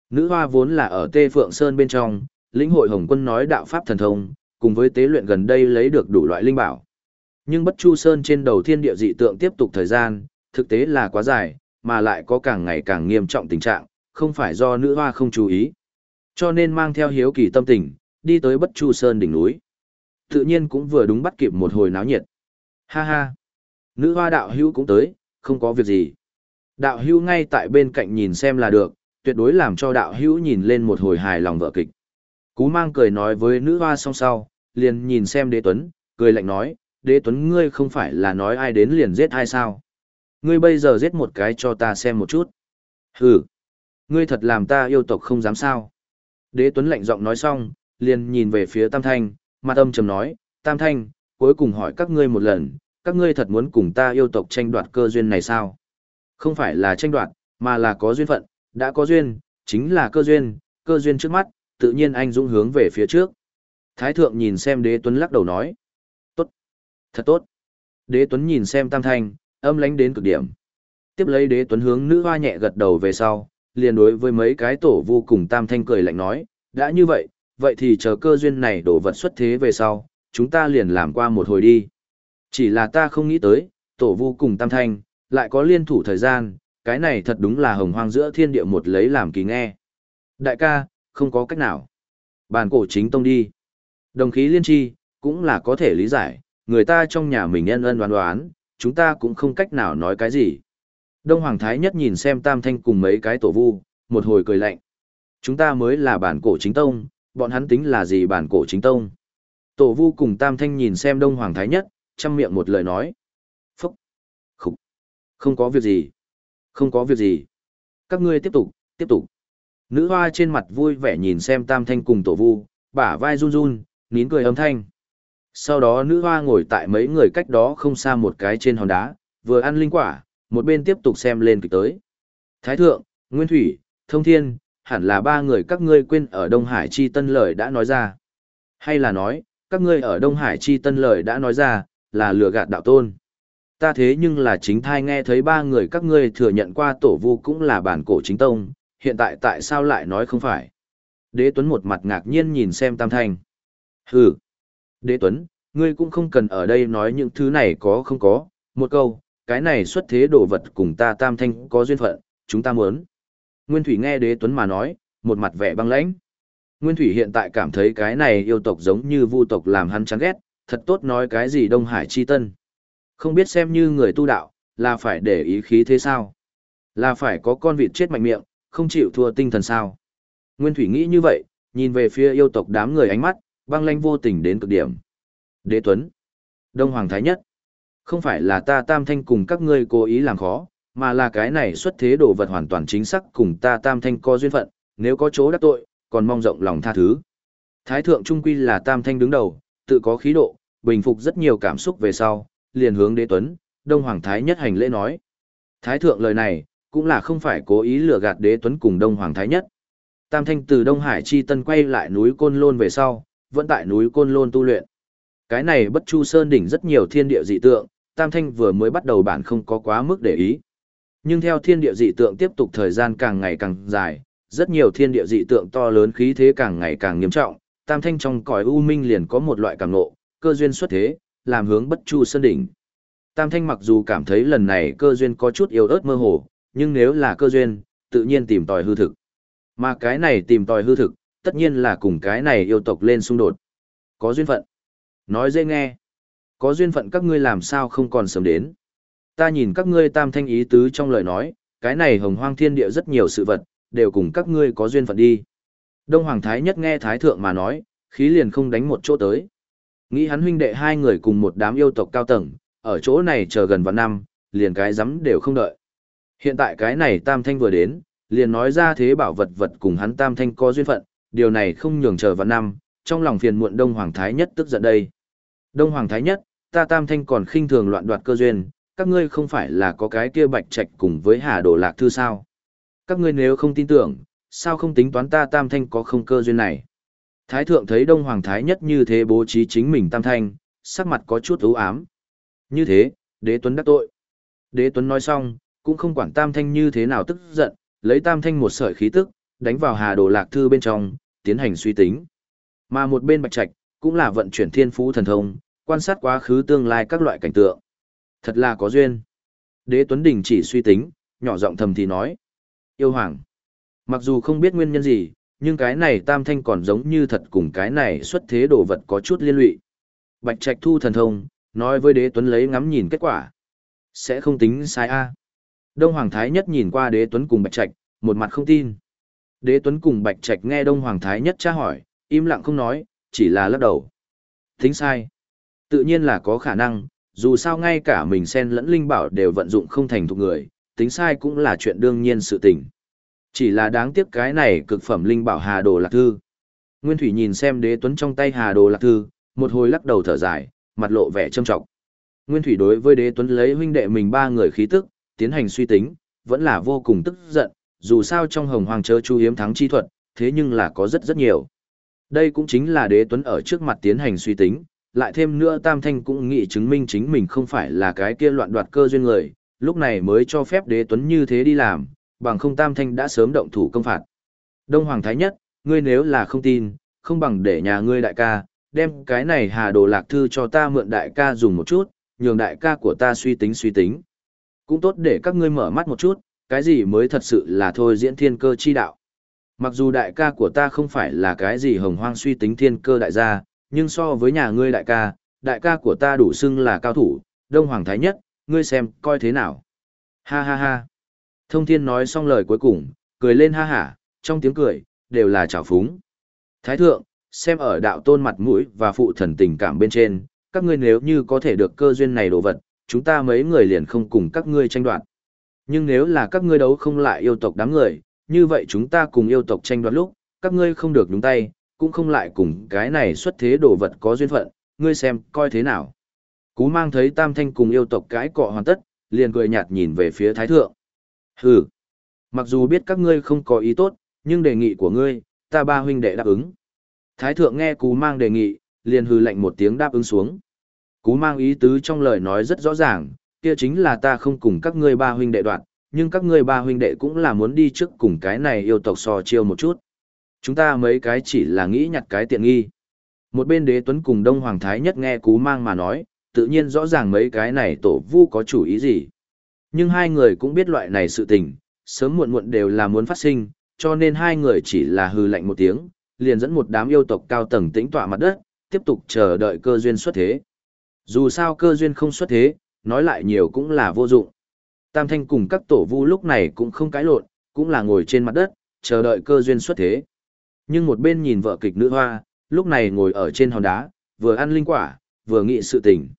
Nữ hoa vốn là ở tê phượng sơn bên trong, lĩnh hội hồng quân nói đạo pháp thần thông, cùng với tế luyện gần đây lấy được đủ loại linh bảo. Nhưng bất chu sơn trên đầu thiên địa dị tượng tiếp tục thời gian, thực tế là quá dài, mà lại có càng ngày càng nghiêm trọng tình trạng, không phải do nữ hoa không chú ý. Cho nên mang theo hiếu kỳ tâm tình, đi tới bất chu sơn đỉnh núi tự nhiên cũng vừa đúng bắt kịp một hồi náo nhiệt ha ha nữ hoa đạo hữu cũng tới không có việc gì Đạo hữu ngay tại bên cạnh nhìn xem là được, tuyệt đối làm cho đạo hữu nhìn lên một hồi hài lòng vợ kịch. Cú mang cười nói với nữ hoa song sau, liền nhìn xem đế tuấn, cười lạnh nói, đế tuấn ngươi không phải là nói ai đến liền giết ai sao. Ngươi bây giờ giết một cái cho ta xem một chút. Hừ, ngươi thật làm ta yêu tộc không dám sao. Đế tuấn lạnh giọng nói xong, liền nhìn về phía tam thanh, mặt âm trầm nói, tam thanh, cuối cùng hỏi các ngươi một lần, các ngươi thật muốn cùng ta yêu tộc tranh đoạt cơ duyên này sao? Không phải là tranh đoạt, mà là có duyên phận, đã có duyên, chính là cơ duyên, cơ duyên trước mắt, tự nhiên anh dũng hướng về phía trước. Thái thượng nhìn xem đế tuấn lắc đầu nói. Tốt. Thật tốt. Đế tuấn nhìn xem tam thanh, âm lánh đến cực điểm. Tiếp lấy đế tuấn hướng nữ hoa nhẹ gật đầu về sau, liền đối với mấy cái tổ vô cùng tam thanh cười lạnh nói, đã như vậy, vậy thì chờ cơ duyên này đổ vật xuất thế về sau, chúng ta liền làm qua một hồi đi. Chỉ là ta không nghĩ tới, tổ vô cùng tam thanh, lại có liên thủ thời gian, cái này thật đúng là hồng hoang giữa thiên địa một lấy làm kỳ nghe. Đại ca, không có cách nào. Bàn cổ chính tông đi. Đồng khí liên tri, cũng là có thể lý giải, người ta trong nhà mình nhân ân đoán đoán, chúng ta cũng không cách nào nói cái gì. Đông Hoàng Thái nhất nhìn xem Tam Thanh cùng mấy cái tổ vu, một hồi cười lạnh. Chúng ta mới là bản cổ chính tông, bọn hắn tính là gì bản cổ chính tông. Tổ vu cùng Tam Thanh nhìn xem Đông Hoàng Thái nhất, chăm miệng một lời nói. Phúc! Khúc! Không có việc gì. Không có việc gì. Các ngươi tiếp tục, tiếp tục. Nữ hoa trên mặt vui vẻ nhìn xem Tam Thanh cùng tổ vu, bả vai run run, nín cười âm thanh. Sau đó nữ hoa ngồi tại mấy người cách đó không xa một cái trên hòn đá, vừa ăn linh quả, một bên tiếp tục xem lên kịch tới. Thái thượng, Nguyên Thủy, Thông Thiên, hẳn là ba người các ngươi quên ở Đông Hải Chi Tân lời đã nói ra. Hay là nói, các ngươi ở Đông Hải Chi Tân lời đã nói ra, là lừa gạt đạo tôn. Ta thế nhưng là chính thai nghe thấy ba người các ngươi thừa nhận qua tổ vu cũng là bản cổ chính tông, hiện tại tại sao lại nói không phải. Đế Tuấn một mặt ngạc nhiên nhìn xem Tam Thanh. Hừ. Đế Tuấn, ngươi cũng không cần ở đây nói những thứ này có không có, một câu, cái này xuất thế đồ vật cùng ta Tam Thanh có duyên phận, chúng ta muốn. Nguyên Thủy nghe Đế Tuấn mà nói, một mặt vẻ băng lãnh. Nguyên Thủy hiện tại cảm thấy cái này yêu tộc giống như vu tộc làm hắn chán ghét, thật tốt nói cái gì Đông Hải chi tân. Không biết xem như người tu đạo, là phải để ý khí thế sao? Là phải có con vịt chết mạnh miệng, không chịu thua tinh thần sao? Nguyên Thủy nghĩ như vậy, nhìn về phía yêu tộc đám người ánh mắt, băng lãnh vô tình đến cực điểm. Đế Tuấn, Đông Hoàng Thái Nhất, không phải là ta tam thanh cùng các ngươi cố ý làm khó, mà là cái này xuất thế đồ vật hoàn toàn chính xác cùng ta tam thanh có duyên phận, nếu có chỗ đắc tội, còn mong rộng lòng tha thứ. Thái thượng trung quy là tam thanh đứng đầu, tự có khí độ, bình phục rất nhiều cảm xúc về sau, liền hướng đế tuấn, đông hoàng thái nhất hành lễ nói. Thái thượng lời này, cũng là không phải cố ý lừa gạt đế tuấn cùng đông hoàng thái nhất. Tam thanh từ Đông Hải chi tân quay lại núi Côn Lôn về sau, vẫn tại núi Côn Lôn tu luyện. Cái này bất chu sơn đỉnh rất nhiều thiên địa dị tượng, Tam thanh vừa mới bắt đầu bản không có quá mức để ý. Nhưng theo thiên địa dị tượng tiếp tục thời gian càng ngày càng dài, rất nhiều thiên địa dị tượng to lớn khí thế càng ngày càng nghiêm trọng, Tam thanh trong cõi u minh liền có một loại cảm ngộ, cơ duyên xuất thế, làm hướng bất chu sơn đỉnh. Tam thanh mặc dù cảm thấy lần này cơ duyên có chút yếu ớt mơ hồ, nhưng nếu là cơ duyên, tự nhiên tìm tòi hư thực. Mà cái này tìm tòi hư thực, tất nhiên là cùng cái này yêu tộc lên xung đột. Có duyên phận. Nói dễ nghe. Có duyên phận các ngươi làm sao không còn sớm đến. Ta nhìn các ngươi tam thanh ý tứ trong lời nói, cái này hồng hoang thiên địa rất nhiều sự vật, đều cùng các ngươi có duyên phận đi. Đông Hoàng Thái nhất nghe Thái Thượng mà nói, khí liền không đánh một chỗ tới. Nghĩ hắn huynh đệ hai người cùng một đám yêu tộc cao tầng, ở chỗ này chờ gần vạn năm, liền cái rắm đều không đợi. Hiện tại cái này tam thanh vừa đến, liền nói ra thế bảo vật vật cùng hắn tam thanh có duyên phận, điều này không nhường chờ vạn năm, trong lòng phiền muộn Đông Hoàng Thái nhất tức giận đây. Đông Hoàng Thái nhất, ta tam thanh còn khinh thường loạn đoạt cơ duyên, các ngươi không phải là có cái kia bạch trạch cùng với hà đồ lạc thư sao? Các ngươi nếu không tin tưởng, sao không tính toán ta tam thanh có không cơ duyên này? Thái thượng thấy Đông Hoàng Thái nhất như thế bố trí chính mình tam thanh, sắc mặt có chút ưu ám. Như thế, đế tuấn đắc tội. Đế tuấn nói xong, cũng không quản tam thanh như thế nào tức giận, lấy tam thanh một sợi khí tức, đánh vào hà đồ lạc thư bên trong, tiến hành suy tính. Mà một bên bạch trạch, cũng là vận chuyển thiên phú thần thông, quan sát quá khứ tương lai các loại cảnh tượng. Thật là có duyên. Đế Tuấn Đình chỉ suy tính, nhỏ giọng thầm thì nói. Yêu hoàng. Mặc dù không biết nguyên nhân gì, nhưng cái này tam thanh còn giống như thật cùng cái này xuất thế đồ vật có chút liên lụy. Bạch Trạch thu thần thông, nói với đế tuấn lấy ngắm nhìn kết quả. Sẽ không tính sai a. Đông Hoàng Thái Nhất nhìn qua đế tuấn cùng Bạch Trạch, một mặt không tin. Đế tuấn cùng Bạch Trạch nghe Đông Hoàng Thái Nhất tra hỏi, im lặng không nói, chỉ là lắc đầu. Tính sai. Tự nhiên là có khả năng, dù sao ngay cả mình sen lẫn linh bảo đều vận dụng không thành thục người, tính sai cũng là chuyện đương nhiên sự tình. Chỉ là đáng tiếc cái này cực phẩm linh bảo Hà Đồ Lạc Thư. Nguyên Thủy nhìn xem đế tuấn trong tay Hà Đồ Lạc Thư, một hồi lắc đầu thở dài, mặt lộ vẻ trâm trọng. Nguyên Thủy đối với đế tuấn lấy huynh đệ mình ba người khí tức, tiến hành suy tính, vẫn là vô cùng tức giận, dù sao trong hồng hoàng chớ chu hiếm thắng chi thuật, thế nhưng là có rất rất nhiều. Đây cũng chính là đế tuấn ở trước mặt tiến hành suy tính, lại thêm nữa Tam Thanh cũng nghĩ chứng minh chính mình không phải là cái kia loạn đoạt cơ duyên người, lúc này mới cho phép đế tuấn như thế đi làm, bằng không Tam Thanh đã sớm động thủ công phạt. Đông Hoàng Thái Nhất, ngươi nếu là không tin, không bằng để nhà ngươi đại ca, đem cái này hà đồ lạc thư cho ta mượn đại ca dùng một chút, nhường đại ca của ta suy tính suy tính. Cũng tốt để các ngươi mở mắt một chút, cái gì mới thật sự là thôi diễn thiên cơ chi đạo. Mặc dù đại ca của ta không phải là cái gì hồng hoang suy tính thiên cơ đại gia, nhưng so với nhà ngươi đại ca, đại ca của ta đủ xưng là cao thủ, đông hoàng thái nhất, ngươi xem, coi thế nào. Ha ha ha. Thông thiên nói xong lời cuối cùng, cười lên ha hả, trong tiếng cười, đều là trào phúng. Thái thượng, xem ở đạo tôn mặt mũi và phụ thần tình cảm bên trên, các ngươi nếu như có thể được cơ duyên này đồ vật, chúng ta mấy người liền không cùng các ngươi tranh đoạt. Nhưng nếu là các ngươi đấu không lại yêu tộc đám người, như vậy chúng ta cùng yêu tộc tranh đoạt lúc, các ngươi không được đúng tay, cũng không lại cùng cái này xuất thế đồ vật có duyên phận, ngươi xem, coi thế nào. Cú mang thấy tam thanh cùng yêu tộc cái cọ hoàn tất, liền cười nhạt nhìn về phía thái thượng. Hừ, mặc dù biết các ngươi không có ý tốt, nhưng đề nghị của ngươi, ta ba huynh đệ đáp ứng. Thái thượng nghe cú mang đề nghị, liền hừ lạnh một tiếng đáp ứng xuống. Cú mang ý tứ trong lời nói rất rõ ràng, kia chính là ta không cùng các ngươi ba huynh đệ đoạn, nhưng các ngươi ba huynh đệ cũng là muốn đi trước cùng cái này yêu tộc so chiêu một chút. Chúng ta mấy cái chỉ là nghĩ nhặt cái tiện nghi. Một bên đế tuấn cùng Đông Hoàng Thái nhất nghe cú mang mà nói, tự nhiên rõ ràng mấy cái này tổ vu có chủ ý gì. Nhưng hai người cũng biết loại này sự tình, sớm muộn muộn đều là muốn phát sinh, cho nên hai người chỉ là hư lạnh một tiếng, liền dẫn một đám yêu tộc cao tầng tĩnh tọa mặt đất, tiếp tục chờ đợi cơ duyên xuất thế. Dù sao cơ duyên không xuất thế, nói lại nhiều cũng là vô dụng. Tam Thanh cùng các tổ vu lúc này cũng không cãi lộn, cũng là ngồi trên mặt đất, chờ đợi cơ duyên xuất thế. Nhưng một bên nhìn vợ kịch nữ hoa, lúc này ngồi ở trên hòn đá, vừa ăn linh quả, vừa nghĩ sự tình.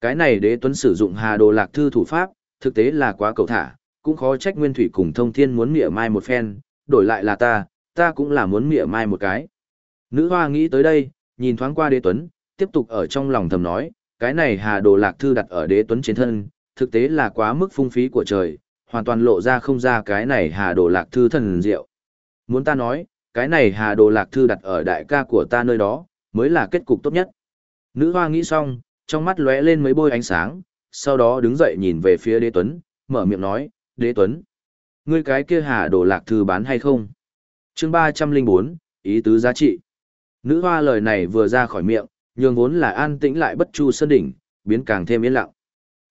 Cái này đế tuấn sử dụng hà đồ lạc thư thủ pháp, thực tế là quá cầu thả, cũng khó trách nguyên thủy cùng thông thiên muốn mỉa mai một phen, đổi lại là ta, ta cũng là muốn mỉa mai một cái. Nữ hoa nghĩ tới đây, nhìn thoáng qua đế tuấn, tiếp tục ở trong lòng thầm nói, cái này hà đồ lạc thư đặt ở đế tuấn trên thân, thực tế là quá mức phung phí của trời, hoàn toàn lộ ra không ra cái này hà đồ lạc thư thần diệu. Muốn ta nói, cái này hà đồ lạc thư đặt ở đại ca của ta nơi đó, mới là kết cục tốt nhất. Nữ hoa nghĩ xong, trong mắt lóe lên mấy bôi ánh sáng, sau đó đứng dậy nhìn về phía đế tuấn, mở miệng nói, đế tuấn, ngươi cái kia hà đồ lạc thư bán hay không? chương ba trăm linh bốn ý tứ giá trị. Nữ hoa lời này vừa ra khỏi miệng, nhường vốn là an tĩnh lại bất chu sơn đỉnh, biến càng thêm yên lặng.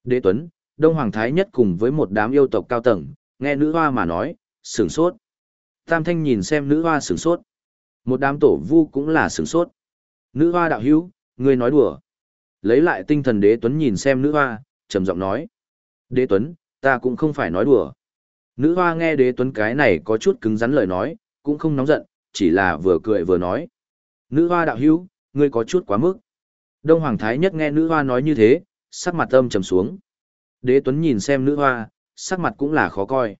Đế Tuấn, Đông Hoàng Thái nhất cùng với một đám yêu tộc cao tầng, nghe nữ hoa mà nói, sửng sốt. Tam Thanh nhìn xem nữ hoa sửng sốt. Một đám tổ vu cũng là sửng sốt. Nữ hoa đạo hữu, ngươi nói đùa. Lấy lại tinh thần đế Tuấn nhìn xem nữ hoa, trầm giọng nói. Đế Tuấn, ta cũng không phải nói đùa. Nữ hoa nghe đế Tuấn cái này có chút cứng rắn lời nói, cũng không nóng giận, chỉ là vừa cười vừa nói. Nữ hoa đạo hữu, ngươi có chút quá mức. Đông Hoàng Thái nhất nghe nữ hoa nói như thế, sắc mặt âm trầm xuống. Đế Tuấn nhìn xem nữ hoa, sắc mặt cũng là khó coi.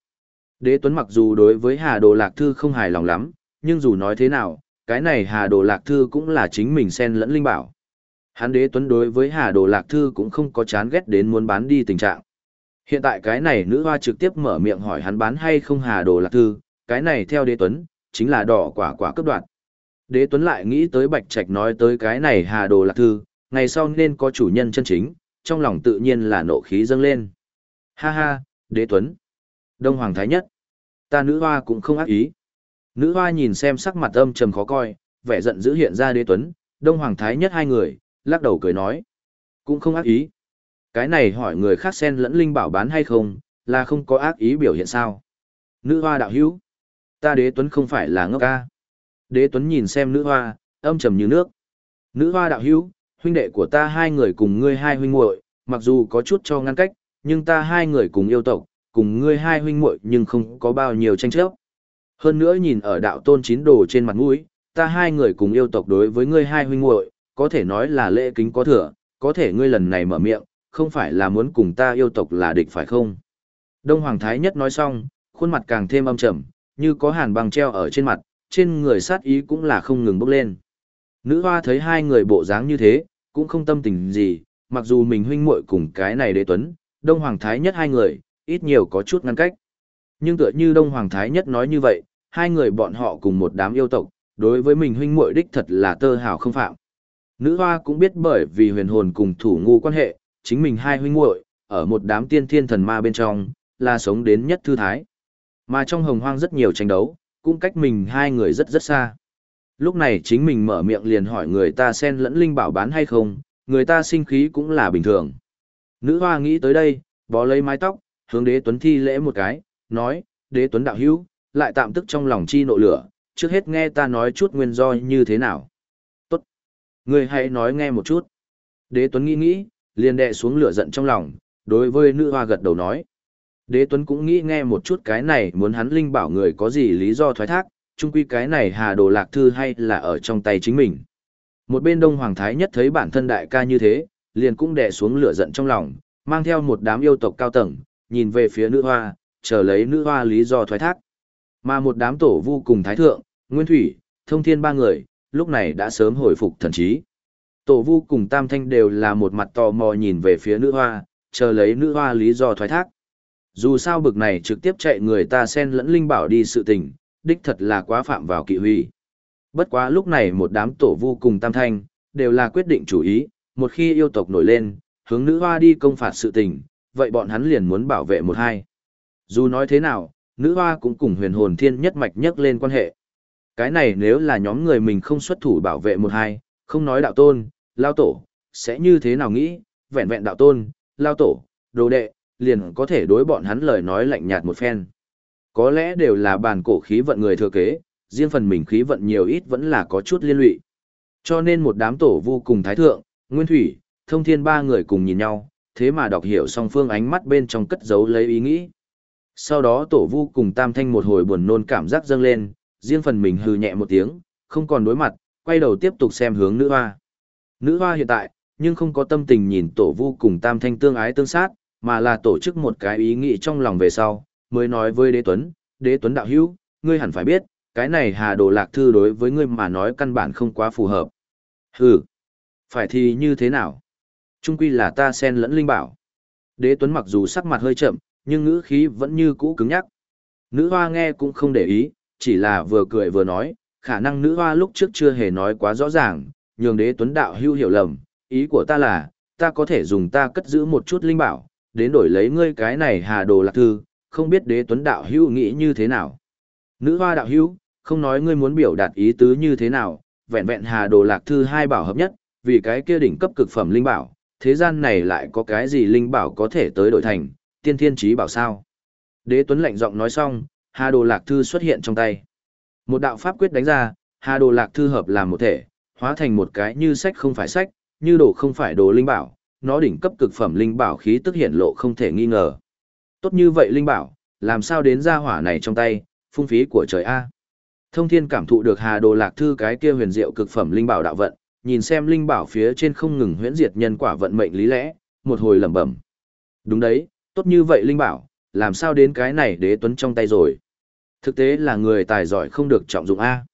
Đế Tuấn mặc dù đối với Hà Đồ Lạc Thư không hài lòng lắm, nhưng dù nói thế nào, cái này Hà Đồ Lạc Thư cũng là chính mình xen lẫn linh bảo. Hắn Đế Tuấn đối với Hà Đồ Lạc Thư cũng không có chán ghét đến muốn bán đi tình trạng. Hiện tại cái này nữ hoa trực tiếp mở miệng hỏi hắn bán hay không Hà Đồ Lạc Thư, cái này theo Đế Tuấn, chính là đỏ quả quả cấp đoạn. Đế Tuấn lại nghĩ tới Bạch Trạch nói tới cái này Hà Đồ Lạc Thư, ngày sau nên có chủ nhân chân chính, trong lòng tự nhiên là nộ khí dâng lên. Ha ha, Đế Tuấn. Đông Hoàng Thái Nhất. Ta nữ hoa cũng không ác ý. Nữ hoa nhìn xem sắc mặt âm trầm khó coi, vẻ giận dữ hiện ra Đế Tuấn, Đông Hoàng Thái Nhất hai người, lắc đầu cười nói. Cũng không ác ý. Cái này hỏi người khác xen lẫn linh bảo bán hay không, là không có ác ý biểu hiện sao. Nữ hoa đạo hữu. Ta Đế Tuấn không phải là ngốc ca. Đế Tuấn nhìn xem nữ hoa, âm trầm như nước. Nữ hoa đạo hữu, huynh đệ của ta hai người cùng ngươi hai huynh muội, mặc dù có chút cho ngăn cách, nhưng ta hai người cùng yêu tộc, cùng ngươi hai huynh muội nhưng không có bao nhiêu tranh chấp. Hơn nữa nhìn ở đạo tôn chín đồ trên mặt mũi, ta hai người cùng yêu tộc đối với ngươi hai huynh muội, có thể nói là lễ kính có thừa, có thể ngươi lần này mở miệng, không phải là muốn cùng ta yêu tộc là địch phải không? Đông Hoàng Thái Nhất nói xong, khuôn mặt càng thêm âm trầm, như có hàn băng treo ở trên mặt, trên người sát ý cũng là không ngừng bốc lên. Nữ hoa thấy hai người bộ dáng như thế, cũng không tâm tình gì, mặc dù mình huynh muội cùng cái này đế tuấn, Đông Hoàng Thái Nhất hai người, ít nhiều có chút ngăn cách. Nhưng tựa như Đông Hoàng Thái Nhất nói như vậy, hai người bọn họ cùng một đám yêu tộc, đối với mình huynh muội đích thật là tơ hào không phạm. Nữ hoa cũng biết bởi vì huyền hồn cùng thủ ngu quan hệ, chính mình hai huynh muội ở một đám tiên thiên thần ma bên trong, là sống đến nhất thư thái. Mà trong hồng hoang rất nhiều tranh đấu, cũng cách mình hai người rất rất xa. Lúc này chính mình mở miệng liền hỏi người ta xen lẫn linh bảo bán hay không, người ta sinh khí cũng là bình thường. Nữ hoa nghĩ tới đây, bó lấy mái tóc, hướng đế tuấn thi lễ một cái, nói, đế tuấn đạo hữu, lại tạm tức trong lòng chi nộ lửa, trước hết nghe ta nói chút nguyên do như thế nào. Tốt. Người hãy nói nghe một chút. Đế tuấn nghĩ nghĩ, liền đệ xuống lửa giận trong lòng, đối với nữ hoa gật đầu nói. Đế tuấn cũng nghĩ nghe một chút cái này muốn hắn linh bảo người có gì lý do thoái thác, chung quy cái này hà đồ lạc thư hay là ở trong tay chính mình. Một bên đông hoàng thái nhất thấy bản thân đại ca như thế, liền cũng đè xuống lửa giận trong lòng, mang theo một đám yêu tộc cao tầng, nhìn về phía nữ hoa, chờ lấy nữ hoa lý do thoái thác. Mà một đám tổ vu cùng thái thượng, nguyên thủy, thông thiên ba người, lúc này đã sớm hồi phục thần trí. Tổ vu cùng tam thanh đều là một mặt tò mò nhìn về phía nữ hoa, chờ lấy nữ hoa lý do thoái thác. Dù sao bực này trực tiếp chạy người ta xen lẫn linh bảo đi sự tình, đích thật là quá phạm vào kỵ huy. Bất quá lúc này một đám tổ vu cùng tam thanh, đều là quyết định chủ ý, một khi yêu tộc nổi lên, hướng nữ hoa đi công phạt sự tình, vậy bọn hắn liền muốn bảo vệ một hai. Dù nói thế nào, nữ hoa cũng cùng huyền hồn thiên nhất mạch nhất lên quan hệ. Cái này nếu là nhóm người mình không xuất thủ bảo vệ một hai, không nói đạo tôn, lao tổ, sẽ như thế nào nghĩ, vẹn vẹn đạo tôn, lao tổ, đồ đệ, liền có thể đối bọn hắn lời nói lạnh nhạt một phen. Có lẽ đều là bàn cổ khí vận người thừa kế, riêng phần mình khí vận nhiều ít vẫn là có chút liên lụy. Cho nên một đám tổ vô cùng thái thượng, nguyên thủy, thông thiên ba người cùng nhìn nhau, thế mà đọc hiểu song phương ánh mắt bên trong cất giấu lấy ý nghĩ. Sau đó tổ vu cùng tam thanh một hồi buồn nôn cảm giác dâng lên, riêng phần mình hừ nhẹ một tiếng, không còn đối mặt, quay đầu tiếp tục xem hướng nữ hoa. Nữ hoa hiện tại, nhưng không có tâm tình nhìn tổ vu cùng tam thanh tương ái tương sát, mà là tổ chức một cái ý nghĩ trong lòng về sau, mới nói với đế tuấn, đế tuấn đạo hữu, ngươi hẳn phải biết, cái này hà đồ lạc thư đối với ngươi mà nói căn bản không quá phù hợp. Hừ, phải thì như thế nào? Trung quy là ta xen lẫn linh bảo. Đế tuấn mặc dù sắc mặt hơi chậm, nhưng ngữ khí vẫn như cũ cứng nhắc. Nữ hoa nghe cũng không để ý, chỉ là vừa cười vừa nói, khả năng nữ hoa lúc trước chưa hề nói quá rõ ràng, nhường đế tuấn đạo hưu hiểu lầm, ý của ta là, ta có thể dùng ta cất giữ một chút linh bảo, đến đổi lấy ngươi cái này hà đồ lạc thư, không biết đế tuấn đạo hưu nghĩ như thế nào. Nữ hoa đạo hưu, không nói ngươi muốn biểu đạt ý tứ như thế nào, vẹn vẹn hà đồ lạc thư hai bảo hợp nhất, vì cái kia đỉnh cấp cực phẩm linh bảo, thế gian này lại có cái gì linh bảo có thể tới đổi thành, tiên thiên trí bảo sao. Đế Tuấn lạnh giọng nói xong, Hà Đồ Lạc Thư xuất hiện trong tay. Một đạo pháp quyết đánh ra, Hà Đồ Lạc Thư hợp làm một thể, hóa thành một cái như sách không phải sách, như đồ không phải đồ linh bảo, nó đỉnh cấp cực phẩm linh bảo khí tức hiện lộ không thể nghi ngờ. Tốt như vậy linh bảo, làm sao đến ra hỏa này trong tay, phung phí của trời A. Thông thiên cảm thụ được Hà Đồ Lạc Thư cái kia huyền diệu cực phẩm linh bảo đạo vận, nhìn xem linh bảo phía trên không ngừng huyễn diệt nhân quả vận mệnh lý lẽ, một hồi lẩm bẩm. Đúng đấy, tốt như vậy linh bảo, làm sao đến cái này đế tuấn trong tay rồi. Thực tế là người tài giỏi không được trọng dụng A.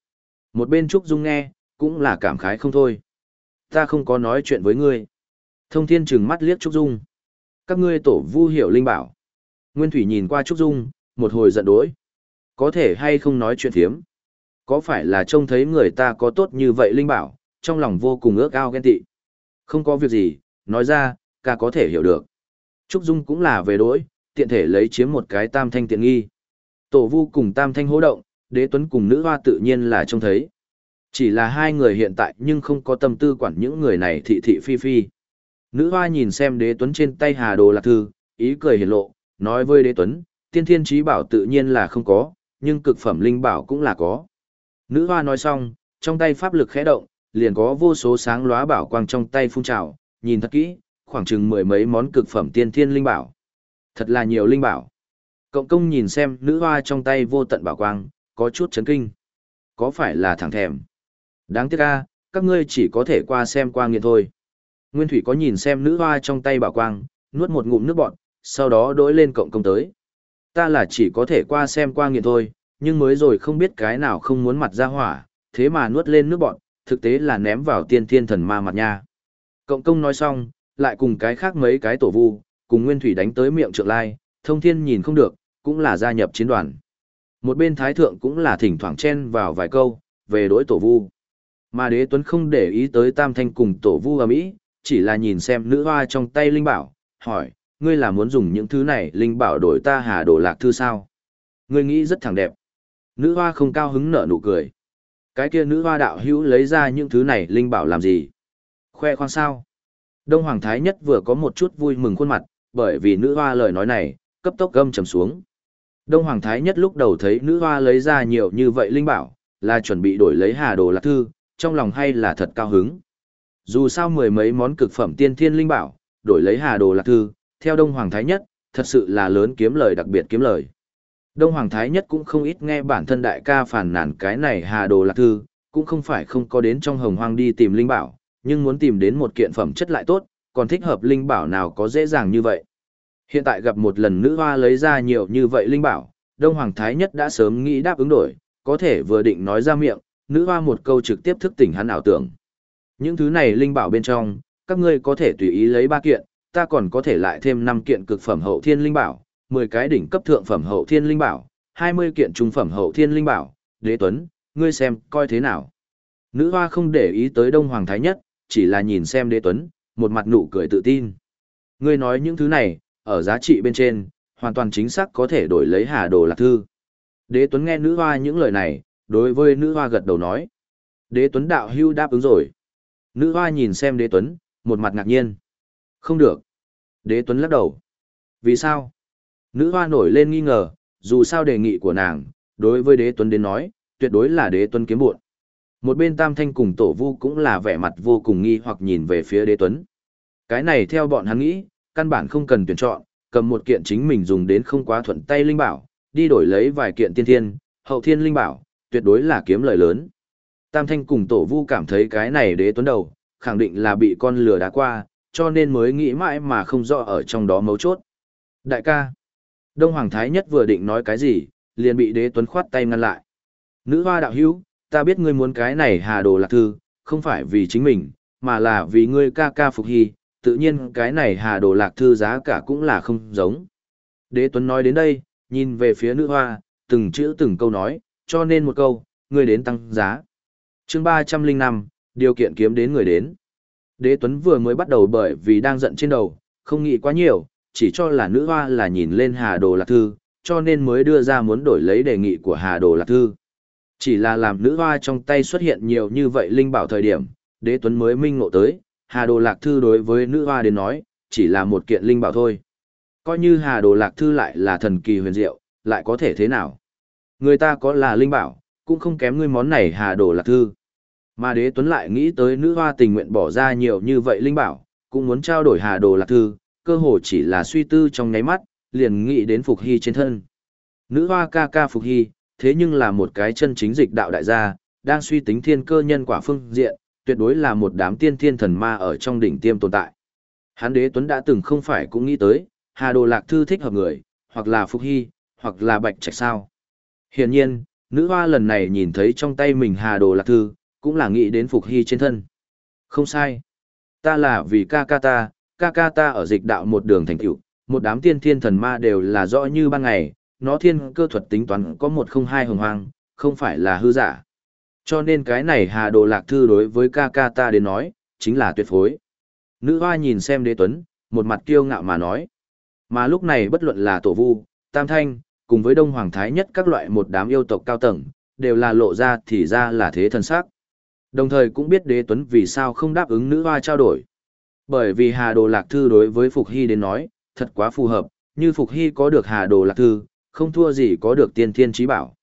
Một bên Trúc Dung nghe, cũng là cảm khái không thôi. Ta không có nói chuyện với ngươi. Thông thiên trừng mắt liếc Trúc Dung. Các ngươi tổ vu hiểu linh bảo. Nguyên Thủy nhìn qua Trúc Dung, một hồi giận dỗi. Có thể hay không nói chuyện thiếm. Có phải là trông thấy người ta có tốt như vậy linh bảo, trong lòng vô cùng ước ao ghen tị. Không có việc gì, nói ra, ca có thể hiểu được. Trúc Dung cũng là về đối, tiện thể lấy chiếm một cái tam thanh tiện nghi. Tổ vu cùng tam thanh hỗ động, đế tuấn cùng nữ hoa tự nhiên là trông thấy. Chỉ là hai người hiện tại nhưng không có tâm tư quản những người này thị thị phi phi. Nữ hoa nhìn xem đế tuấn trên tay hà đồ lạc thư, ý cười hiển lộ, nói với đế tuấn, tiên thiên trí bảo tự nhiên là không có, nhưng cực phẩm linh bảo cũng là có. Nữ hoa nói xong, trong tay pháp lực khẽ động, liền có vô số sáng lóa bảo quang trong tay phun trào, nhìn thật kỹ, khoảng chừng mười mấy món cực phẩm tiên thiên linh bảo. Thật là nhiều linh bảo. Cộng công nhìn xem nữ hoa trong tay vô tận bảo quang, có chút chấn kinh. Có phải là thẳng thèm? Đáng tiếc a, các ngươi chỉ có thể qua xem qua nghiện thôi. Nguyên Thủy có nhìn xem nữ hoa trong tay bảo quang, nuốt một ngụm nước bọt, sau đó đối lên cộng công tới. Ta là chỉ có thể qua xem qua nghiện thôi, nhưng mới rồi không biết cái nào không muốn mặt ra hỏa, thế mà nuốt lên nước bọt, thực tế là ném vào tiên thiên thần ma mặt nha. Cộng công nói xong, lại cùng cái khác mấy cái tổ vu, cùng Nguyên Thủy đánh tới miệng trượng lai, thông thiên nhìn không được, cũng là gia nhập chiến đoàn. Một bên thái thượng cũng là thỉnh thoảng chen vào vài câu, về đối tổ vu. Mà đế tuấn không để ý tới tam thanh cùng tổ vu ở Mỹ, chỉ là nhìn xem nữ hoa trong tay linh bảo, hỏi, ngươi là muốn dùng những thứ này linh bảo đổi ta hà đồ lạc thư sao? Ngươi nghĩ rất thẳng đẹp. Nữ hoa không cao hứng nở nụ cười. Cái kia nữ hoa đạo hữu lấy ra những thứ này linh bảo làm gì? Khoe khoang sao? Đông Hoàng Thái Nhất vừa có một chút vui mừng khuôn mặt, bởi vì nữ hoa lời nói này, cấp tốc gâm trầm xuống. Đông Hoàng Thái Nhất lúc đầu thấy nữ hoa lấy ra nhiều như vậy linh bảo, là chuẩn bị đổi lấy hà đồ lạc thư, trong lòng hay là thật cao hứng. Dù sao mười mấy món cực phẩm tiên thiên linh bảo, đổi lấy hà đồ lạc thư, theo Đông Hoàng Thái Nhất, thật sự là lớn kiếm lời đặc biệt kiếm lời. Đông Hoàng Thái Nhất cũng không ít nghe bản thân đại ca phản nàn cái này hà đồ lạc thư, cũng không phải không có đến trong hồng hoang đi tìm linh bảo, nhưng muốn tìm đến một kiện phẩm chất lại tốt, còn thích hợp linh bảo nào có dễ dàng như vậy. Hiện tại gặp một lần nữ hoa lấy ra nhiều như vậy linh bảo, Đông Hoàng Thái Nhất đã sớm nghĩ đáp ứng đổi, có thể vừa định nói ra miệng, nữ hoa một câu trực tiếp thức tỉnh hắn ảo tưởng. Những thứ này linh bảo bên trong, các ngươi có thể tùy ý lấy ba kiện, ta còn có thể lại thêm 5 kiện cực phẩm hậu thiên linh bảo, 10 cái đỉnh cấp thượng phẩm hậu thiên linh bảo, 20 kiện trung phẩm hậu thiên linh bảo, đế tuấn, ngươi xem, coi thế nào. Nữ hoa không để ý tới Đông Hoàng Thái Nhất, chỉ là nhìn xem đế tuấn, một mặt nụ cười tự tin. Ngươi nói những thứ này, ở giá trị bên trên, hoàn toàn chính xác có thể đổi lấy hà đồ lạc thư. Đế Tuấn nghe nữ hoa những lời này, đối với nữ hoa gật đầu nói. Đế Tuấn đạo hưu đáp ứng rồi. Nữ hoa nhìn xem đế Tuấn, một mặt ngạc nhiên. Không được. Đế Tuấn lắc đầu. Vì sao? Nữ hoa nổi lên nghi ngờ, dù sao đề nghị của nàng, đối với đế Tuấn đến nói, tuyệt đối là đế Tuấn kiếm buộn. Một bên tam thanh cùng tổ vu cũng là vẻ mặt vô cùng nghi hoặc nhìn về phía đế Tuấn. Cái này theo bọn hắn nghĩ, căn bản không cần tuyển chọn, cầm một kiện chính mình dùng đến không quá thuận tay linh bảo, đi đổi lấy vài kiện tiên thiên, hậu thiên linh bảo, tuyệt đối là kiếm lợi lớn. Tam Thanh cùng Tổ Vu cảm thấy cái này đế tuấn đầu, khẳng định là bị con lừa đá qua, cho nên mới nghĩ mãi mà không rõ ở trong đó mấu chốt. Đại ca, Đông Hoàng Thái Nhất vừa định nói cái gì, liền bị đế tuấn khoát tay ngăn lại. Nữ hoa đạo hữu, ta biết ngươi muốn cái này hà đồ lạc thư, không phải vì chính mình, mà là vì ngươi ca ca phục hy, tự nhiên cái này hà đồ lạc thư giá cả cũng là không giống. Đế Tuấn nói đến đây, nhìn về phía nữ hoa, từng chữ từng câu nói, cho nên một câu, ngươi đến tăng giá. chương 305, điều kiện kiếm đến người đến. Đế Tuấn vừa mới bắt đầu bởi vì đang giận trên đầu, không nghĩ quá nhiều, chỉ cho là nữ hoa là nhìn lên Hà Đồ Lạc Thư, cho nên mới đưa ra muốn đổi lấy đề nghị của Hà Đồ Lạc Thư. Chỉ là làm nữ hoa trong tay xuất hiện nhiều như vậy linh bảo thời điểm, đế Tuấn mới minh ngộ tới, Hà Đồ Lạc Thư đối với nữ hoa đến nói, chỉ là một kiện linh bảo thôi. Coi như Hà Đồ Lạc Thư lại là thần kỳ huyền diệu, lại có thể thế nào? Người ta có là linh bảo, cũng không kém ngươi món này Hà Đồ Lạc Thư. Mà đế tuấn lại nghĩ tới nữ hoa tình nguyện bỏ ra nhiều như vậy linh bảo, cũng muốn trao đổi Hà Đồ Lạc Thư, cơ hồ chỉ là suy tư trong nháy mắt, liền nghĩ đến Phục Hy trên thân. Nữ hoa ca ca Phục Hy, thế nhưng là một cái chân chính dịch đạo đại gia, đang suy tính thiên cơ nhân quả phương diện, tuyệt đối là một đám tiên thiên thần ma ở trong đỉnh tiêm tồn tại. Hán đế tuấn đã từng không phải cũng nghĩ tới, Hà Đồ Lạc Thư thích hợp người, hoặc là Phục Hy, hoặc là Bạch Trạch sao. Hiển nhiên, nữ hoa lần này nhìn thấy trong tay mình Hà Đồ Lạc Thư, cũng là nghĩ đến Phục Hy trên thân. Không sai. Ta là vì ca ca ta, ca ca ta ở dịch đạo một đường thành tựu, một đám tiên thiên thần ma đều là rõ như ban ngày, nó thiên cơ thuật tính toán có một không hai hồng hoang, không phải là hư giả. Cho nên cái này Hà Đồ Lạc Thư đối với ca ca ta đến nói, chính là tuyệt phối. Nữ hoa nhìn xem đế tuấn, một mặt kiêu ngạo mà nói. Mà lúc này bất luận là tổ vu, tam thanh, cùng với đông hoàng thái nhất các loại một đám yêu tộc cao tầng, đều là lộ ra thì ra là thế thần sắc. Đồng thời cũng biết đế tuấn vì sao không đáp ứng nữ hoa trao đổi. Bởi vì Hà Đồ Lạc Thư đối với Phục Hy đến nói, thật quá phù hợp, như Phục Hy có được Hà Đồ Lạc Thư, không thua gì có được tiên thiên trí bảo.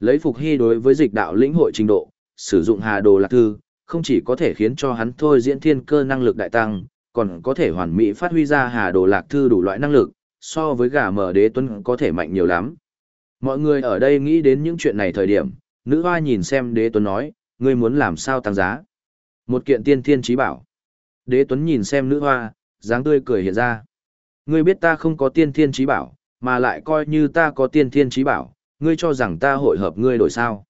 Lấy Phục Hy đối với dịch đạo lĩnh hội trình độ, sử dụng Hà Đồ Lạc Thư, không chỉ có thể khiến cho hắn thôi diễn thiên cơ năng lực đại tăng, còn có thể hoàn mỹ phát huy ra Hà Đồ Lạc Thư đủ loại năng lực, so với gà mở đế tuấn có thể mạnh nhiều lắm. Mọi người ở đây nghĩ đến những chuyện này thời điểm, nữ hoa nhìn xem đế tuấn nói, ngươi muốn làm sao tăng giá. Một kiện tiên thiên trí bảo. Đế tuấn nhìn xem nữ hoa, dáng tươi cười hiện ra. Ngươi biết ta không có tiên thiên trí bảo, mà lại coi như ta có tiên thiên trí bảo, ngươi cho rằng ta hội hợp ngươi đổi sao.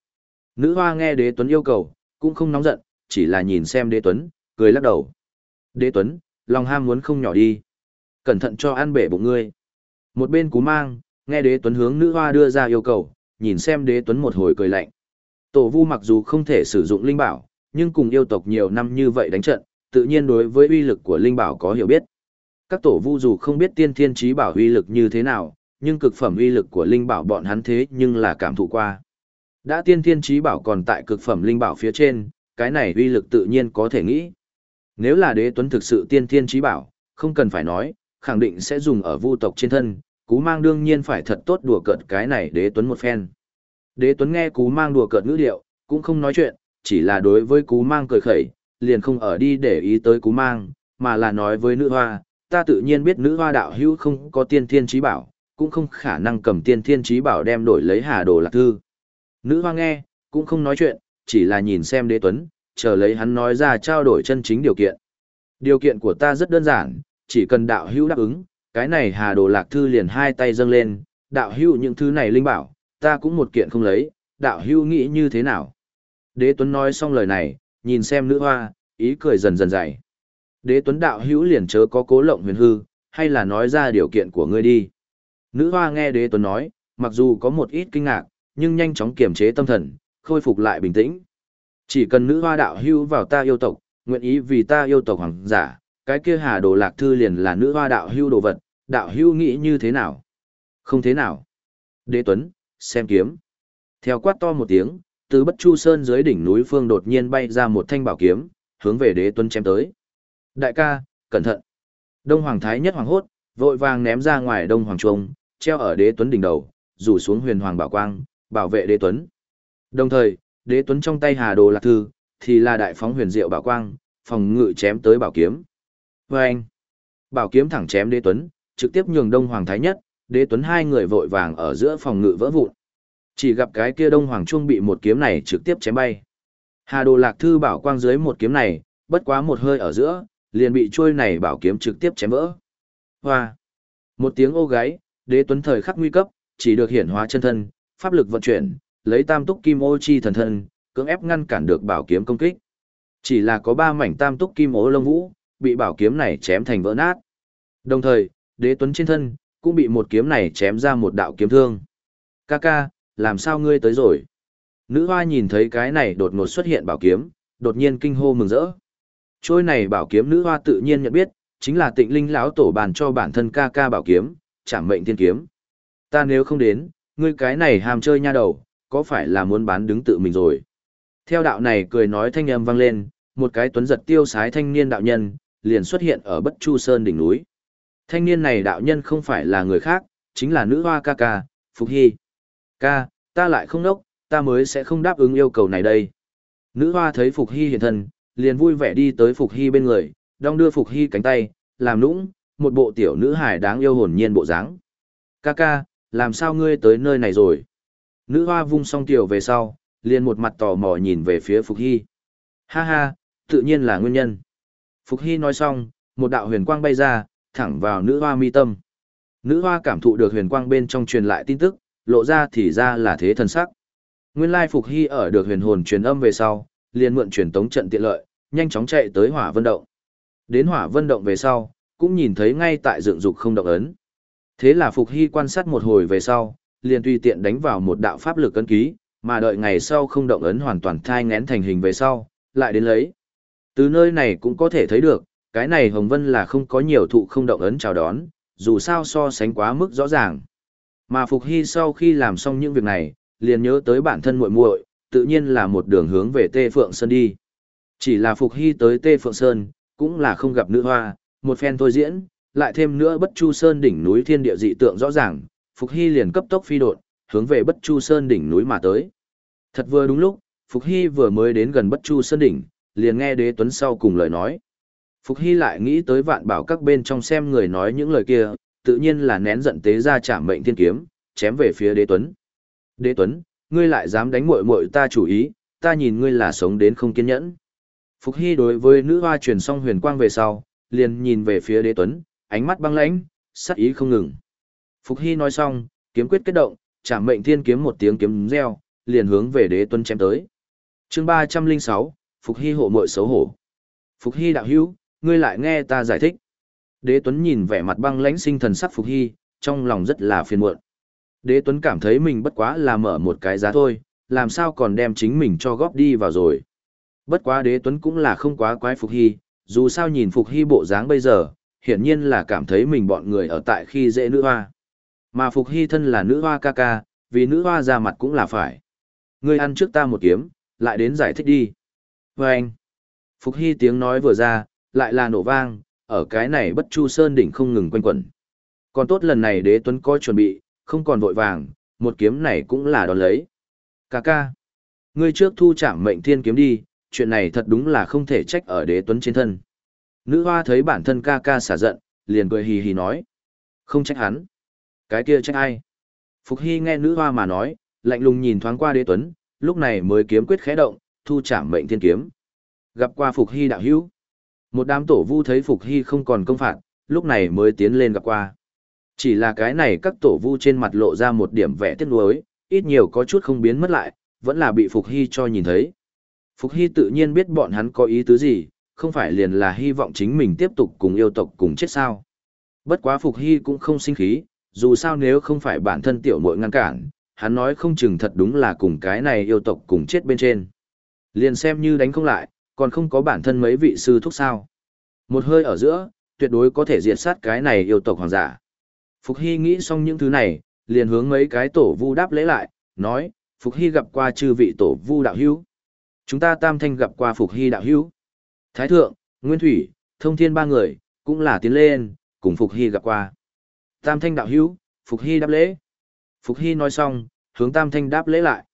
Nữ hoa nghe đế tuấn yêu cầu, cũng không nóng giận, chỉ là nhìn xem đế tuấn, cười lắc đầu. Đế tuấn, lòng ham muốn không nhỏ đi. Cẩn thận cho ăn bể bụng ngươi. Một bên cú mang, nghe đế tuấn hướng nữ hoa đưa ra yêu cầu, nhìn xem đế tuấn một hồi cười lạnh. Tổ vu mặc dù không thể sử dụng linh bảo, nhưng cùng yêu tộc nhiều năm như vậy đánh trận, tự nhiên đối với uy lực của linh bảo có hiểu biết. Các tổ vu dù không biết tiên thiên trí bảo uy lực như thế nào, nhưng cực phẩm uy lực của linh bảo bọn hắn thế nhưng là cảm thụ qua. Đã tiên thiên trí bảo còn tại cực phẩm linh bảo phía trên, cái này uy lực tự nhiên có thể nghĩ. Nếu là đế tuấn thực sự tiên thiên trí bảo, không cần phải nói, khẳng định sẽ dùng ở vu tộc trên thân, cú mang đương nhiên phải thật tốt đùa cợt cái này đế tuấn một phen. Đế tuấn nghe cú mang đùa cợt ngữ điệu, cũng không nói chuyện, chỉ là đối với cú mang cười khẩy, liền không ở đi để ý tới cú mang, mà là nói với nữ hoa, ta tự nhiên biết nữ hoa đạo hữu không có tiên thiên trí bảo, cũng không khả năng cầm tiên thiên trí bảo đem đổi lấy hà đồ lạc thư. Nữ hoa nghe, cũng không nói chuyện, chỉ là nhìn xem đế tuấn, chờ lấy hắn nói ra trao đổi chân chính điều kiện. Điều kiện của ta rất đơn giản, chỉ cần đạo hữu đáp ứng, cái này hà đồ lạc thư liền hai tay dâng lên, đạo hữu những thứ này linh bảo, ta cũng một kiện không lấy, đạo hữu nghĩ như thế nào. Đế Tuấn nói xong lời này, nhìn xem nữ hoa, ý cười dần dần dày. Đế Tuấn đạo hữu liền chớ có cố lộng huyền hư, hay là nói ra điều kiện của ngươi đi. Nữ hoa nghe đế Tuấn nói, mặc dù có một ít kinh ngạc, nhưng nhanh chóng kiềm chế tâm thần, khôi phục lại bình tĩnh. Chỉ cần nữ hoa đạo hữu vào ta yêu tộc, nguyện ý vì ta yêu tộc hoàng giả, cái kia hà đồ lạc thư liền là nữ hoa đạo hữu đồ vật, đạo hữu nghĩ như thế nào? Không thế nào. Đế Tuấn, xem kiếm. Theo quát to một tiếng, từ bất chu sơn dưới đỉnh núi phương đột nhiên bay ra một thanh bảo kiếm, hướng về đế tuấn chém tới. Đại ca, cẩn thận. Đông Hoàng Thái nhất hoàng hốt, vội vàng ném ra ngoài Đông Hoàng Trung, treo ở đế tuấn đỉnh đầu, rủ xuống huyền hoàng bảo quang, bảo vệ đế tuấn. Đồng thời, đế tuấn trong tay hà đồ lạc thư, thì là đại phóng huyền diệu bảo quang, phòng ngự chém tới bảo kiếm. vê anh, bảo kiếm thẳng chém đế tuấn, trực tiếp nhường Đông Hoàng Thái nhất, đế tuấn hai người vội vàng ở giữa phòng ngự vỡ vụn. Chỉ gặp cái kia Đông Hoàng Trung bị một kiếm này trực tiếp chém bay. Hà Đồ Lạc Thư bảo quang dưới một kiếm này, bất quá một hơi ở giữa, liền bị trôi này bảo kiếm trực tiếp chém vỡ. Hoa! Một tiếng ô gáy, đế tuấn thời khắc nguy cấp, chỉ được hiển hóa chân thân, pháp lực vận chuyển, lấy tam túc kim ô chi thần thân, cưỡng ép ngăn cản được bảo kiếm công kích. Chỉ là có ba mảnh tam túc kim ô lông vũ, bị bảo kiếm này chém thành vỡ nát. Đồng thời, đế tuấn trên thân, cũng bị một kiếm này chém ra một đạo kiếm thương. Kaka, làm sao ngươi tới rồi? Nữ hoa nhìn thấy cái này đột ngột xuất hiện bảo kiếm, đột nhiên kinh hô mừng rỡ. Trôi này bảo kiếm nữ hoa tự nhiên nhận biết, chính là tịnh linh lão tổ bàn cho bản thân ca ca bảo kiếm, chẳng mệnh thiên kiếm. Ta nếu không đến, ngươi cái này hàm chơi nha đầu, có phải là muốn bán đứng tự mình rồi? Theo đạo này cười nói thanh âm vang lên, một cái tuấn giật tiêu sái thanh niên đạo nhân, liền xuất hiện ở bất chu sơn đỉnh núi. Thanh niên này đạo nhân không phải là người khác, chính là nữ hoa ca ca, Phục Hy. Ca, ta lại không nốc, ta mới sẽ không đáp ứng yêu cầu này đây. Nữ hoa thấy Phục Hy hiện thân, liền vui vẻ đi tới Phục Hy bên người, đong đưa Phục Hy cánh tay, làm nũng, một bộ tiểu nữ hài đáng yêu hồn nhiên bộ dáng. Ca ca, làm sao ngươi tới nơi này rồi? Nữ hoa vung song tiểu về sau, liền một mặt tò mò nhìn về phía Phục Hy. Ha ha, tự nhiên là nguyên nhân. Phục Hy nói xong, một đạo huyền quang bay ra, thẳng vào nữ hoa mi tâm. Nữ hoa cảm thụ được huyền quang bên trong truyền lại tin tức, lộ ra thì ra là thế thần sắc. Nguyên lai Phục Hy ở được huyền hồn truyền âm về sau, liền mượn truyền tống trận tiện lợi, nhanh chóng chạy tới hỏa vân động. Đến hỏa vân động về sau, cũng nhìn thấy ngay tại dựng dục không động ấn. Thế là Phục Hy quan sát một hồi về sau, liền tùy tiện đánh vào một đạo pháp lực ấn ký, mà đợi ngày sau không động ấn hoàn toàn thai ngén thành hình về sau, lại đến lấy. Từ nơi này cũng có thể thấy được, cái này Hồng Vân là không có nhiều thụ không động ấn chào đón, dù sao so sánh quá mức rõ ràng. Mà Phục Hy sau khi làm xong những việc này, liền nhớ tới bản thân muội muội, tự nhiên là một đường hướng về Tê Phượng Sơn đi. Chỉ là Phục Hy tới Tê Phượng Sơn, cũng là không gặp nữ hoa, một phen thôi diễn, lại thêm nữa Bất Chu Sơn đỉnh núi thiên địa dị tượng rõ ràng, Phục Hy liền cấp tốc phi đột, hướng về Bất Chu Sơn đỉnh núi mà tới. Thật vừa đúng lúc, Phục Hy vừa mới đến gần Bất Chu Sơn đỉnh, liền nghe Đế Tuấn sau cùng lời nói. Phục Hy lại nghĩ tới vạn bảo các bên trong xem người nói những lời kia, tự nhiên là nén giận tế ra chạm mệnh thiên kiếm, chém về phía đế tuấn. Đế tuấn, ngươi lại dám đánh muội muội ta chủ ý, ta nhìn ngươi là sống đến không kiên nhẫn. Phục Hy đối với nữ hoa truyền xong huyền quang về sau, liền nhìn về phía đế tuấn, ánh mắt băng lãnh, sát ý không ngừng. Phục Hy nói xong, kiếm quyết kết động, chạm mệnh thiên kiếm một tiếng kiếm reo, liền hướng về đế tuấn chém tới. chương 306, Phục Hy hộ muội xấu hổ. Phục Hy đạo hữu, ngươi lại nghe ta giải thích. Đế Tuấn nhìn vẻ mặt băng lãnh sinh thần sắc Phục Hy, trong lòng rất là phiền muộn. Đế Tuấn cảm thấy mình bất quá là mở một cái giá thôi, làm sao còn đem chính mình cho góp đi vào rồi. Bất quá Đế Tuấn cũng là không quá quái Phục Hy, dù sao nhìn Phục Hy bộ dáng bây giờ, hiển nhiên là cảm thấy mình bọn người ở tại khi dễ nữ hoa. Mà Phục Hy thân là nữ hoa ca ca, vì nữ hoa ra mặt cũng là phải. Ngươi ăn trước ta một kiếm, lại đến giải thích đi. Và anh, Phục Hy tiếng nói vừa ra, lại là nổ vang, ở cái này bất chu sơn đỉnh không ngừng quanh quẩn. Còn tốt lần này đế tuấn coi chuẩn bị, không còn vội vàng, một kiếm này cũng là đón lấy. Ca ca, ngươi trước thu chạm mệnh thiên kiếm đi, chuyện này thật đúng là không thể trách ở đế tuấn trên thân. Nữ hoa thấy bản thân ca ca xả giận, liền cười hì hì nói. Không trách hắn. Cái kia trách ai? Phục Hy nghe nữ hoa mà nói, lạnh lùng nhìn thoáng qua đế tuấn, lúc này mới kiếm quyết khẽ động, thu chạm mệnh thiên kiếm. Gặp qua Phục Hy đạo hữu. Một đám tổ vu thấy Phục Hy không còn công phạt, lúc này mới tiến lên gặp qua. Chỉ là cái này các tổ vu trên mặt lộ ra một điểm vẻ tiếc nuối, ít nhiều có chút không biến mất lại, vẫn là bị Phục Hy cho nhìn thấy. Phục Hy tự nhiên biết bọn hắn có ý tứ gì, không phải liền là hy vọng chính mình tiếp tục cùng yêu tộc cùng chết sao. Bất quá Phục Hy cũng không sinh khí, dù sao nếu không phải bản thân tiểu muội ngăn cản, hắn nói không chừng thật đúng là cùng cái này yêu tộc cùng chết bên trên. Liền xem như đánh không lại, còn không có bản thân mấy vị sư thúc sao. Một hơi ở giữa, tuyệt đối có thể diệt sát cái này yêu tộc hoàng giả. Phục Hy nghĩ xong những thứ này, liền hướng mấy cái tổ vu đáp lễ lại, nói, Phục Hy gặp qua chư vị tổ vu đạo hữu. Chúng ta tam thanh gặp qua Phục Hy đạo hữu. Thái thượng, Nguyên Thủy, Thông Thiên ba người, cũng là tiến lên, cùng Phục Hy gặp qua. Tam thanh đạo hữu, Phục Hy đáp lễ. Phục Hy nói xong, hướng Tam thanh đáp lễ lại.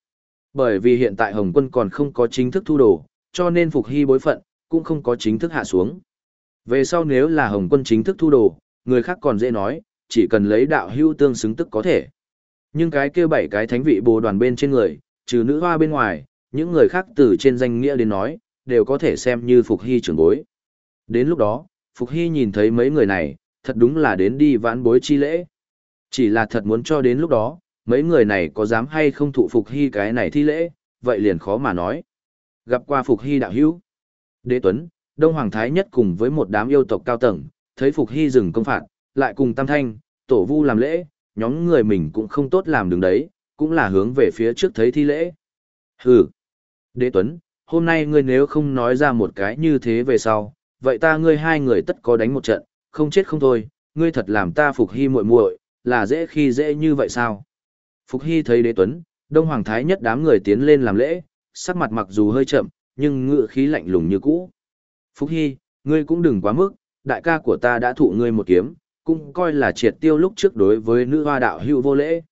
Bởi vì hiện tại Hồng quân còn không có chính thức thu đồ, cho nên Phục Hy bối phận, cũng không có chính thức hạ xuống. Về sau nếu là Hồng quân chính thức thu đồ, người khác còn dễ nói, chỉ cần lấy đạo hưu tương xứng tức có thể. Nhưng cái kia bảy cái thánh vị bồ đoàn bên trên người, trừ nữ hoa bên ngoài, những người khác từ trên danh nghĩa đến nói, đều có thể xem như Phục Hy trưởng bối. Đến lúc đó, Phục Hy nhìn thấy mấy người này, thật đúng là đến đi vãn bối chi lễ. Chỉ là thật muốn cho đến lúc đó, mấy người này có dám hay không thụ Phục Hy cái này thi lễ, vậy liền khó mà nói. Gặp qua Phục Hy đạo hữu. Đế Tuấn, Đông Hoàng Thái nhất cùng với một đám yêu tộc cao tầng, thấy Phục Hy dừng công phạt, lại cùng Tam Thanh, Tổ Vu làm lễ, nhóm người mình cũng không tốt làm đứng đấy, cũng là hướng về phía trước thấy thi lễ. Hừ. Đế Tuấn, hôm nay ngươi nếu không nói ra một cái như thế về sau, vậy ta ngươi hai người tất có đánh một trận, không chết không thôi, ngươi thật làm ta Phục Hy muội muội, là dễ khi dễ như vậy sao? Phục Hy thấy Đế Tuấn, Đông Hoàng Thái nhất đám người tiến lên làm lễ, sắc mặt mặc dù hơi chậm, nhưng ngựa khí lạnh lùng như cũ. Phúc Hy, ngươi cũng đừng quá mức, đại ca của ta đã thụ ngươi một kiếm, cũng coi là triệt tiêu lúc trước đối với nữ hoa đạo hưu vô lễ.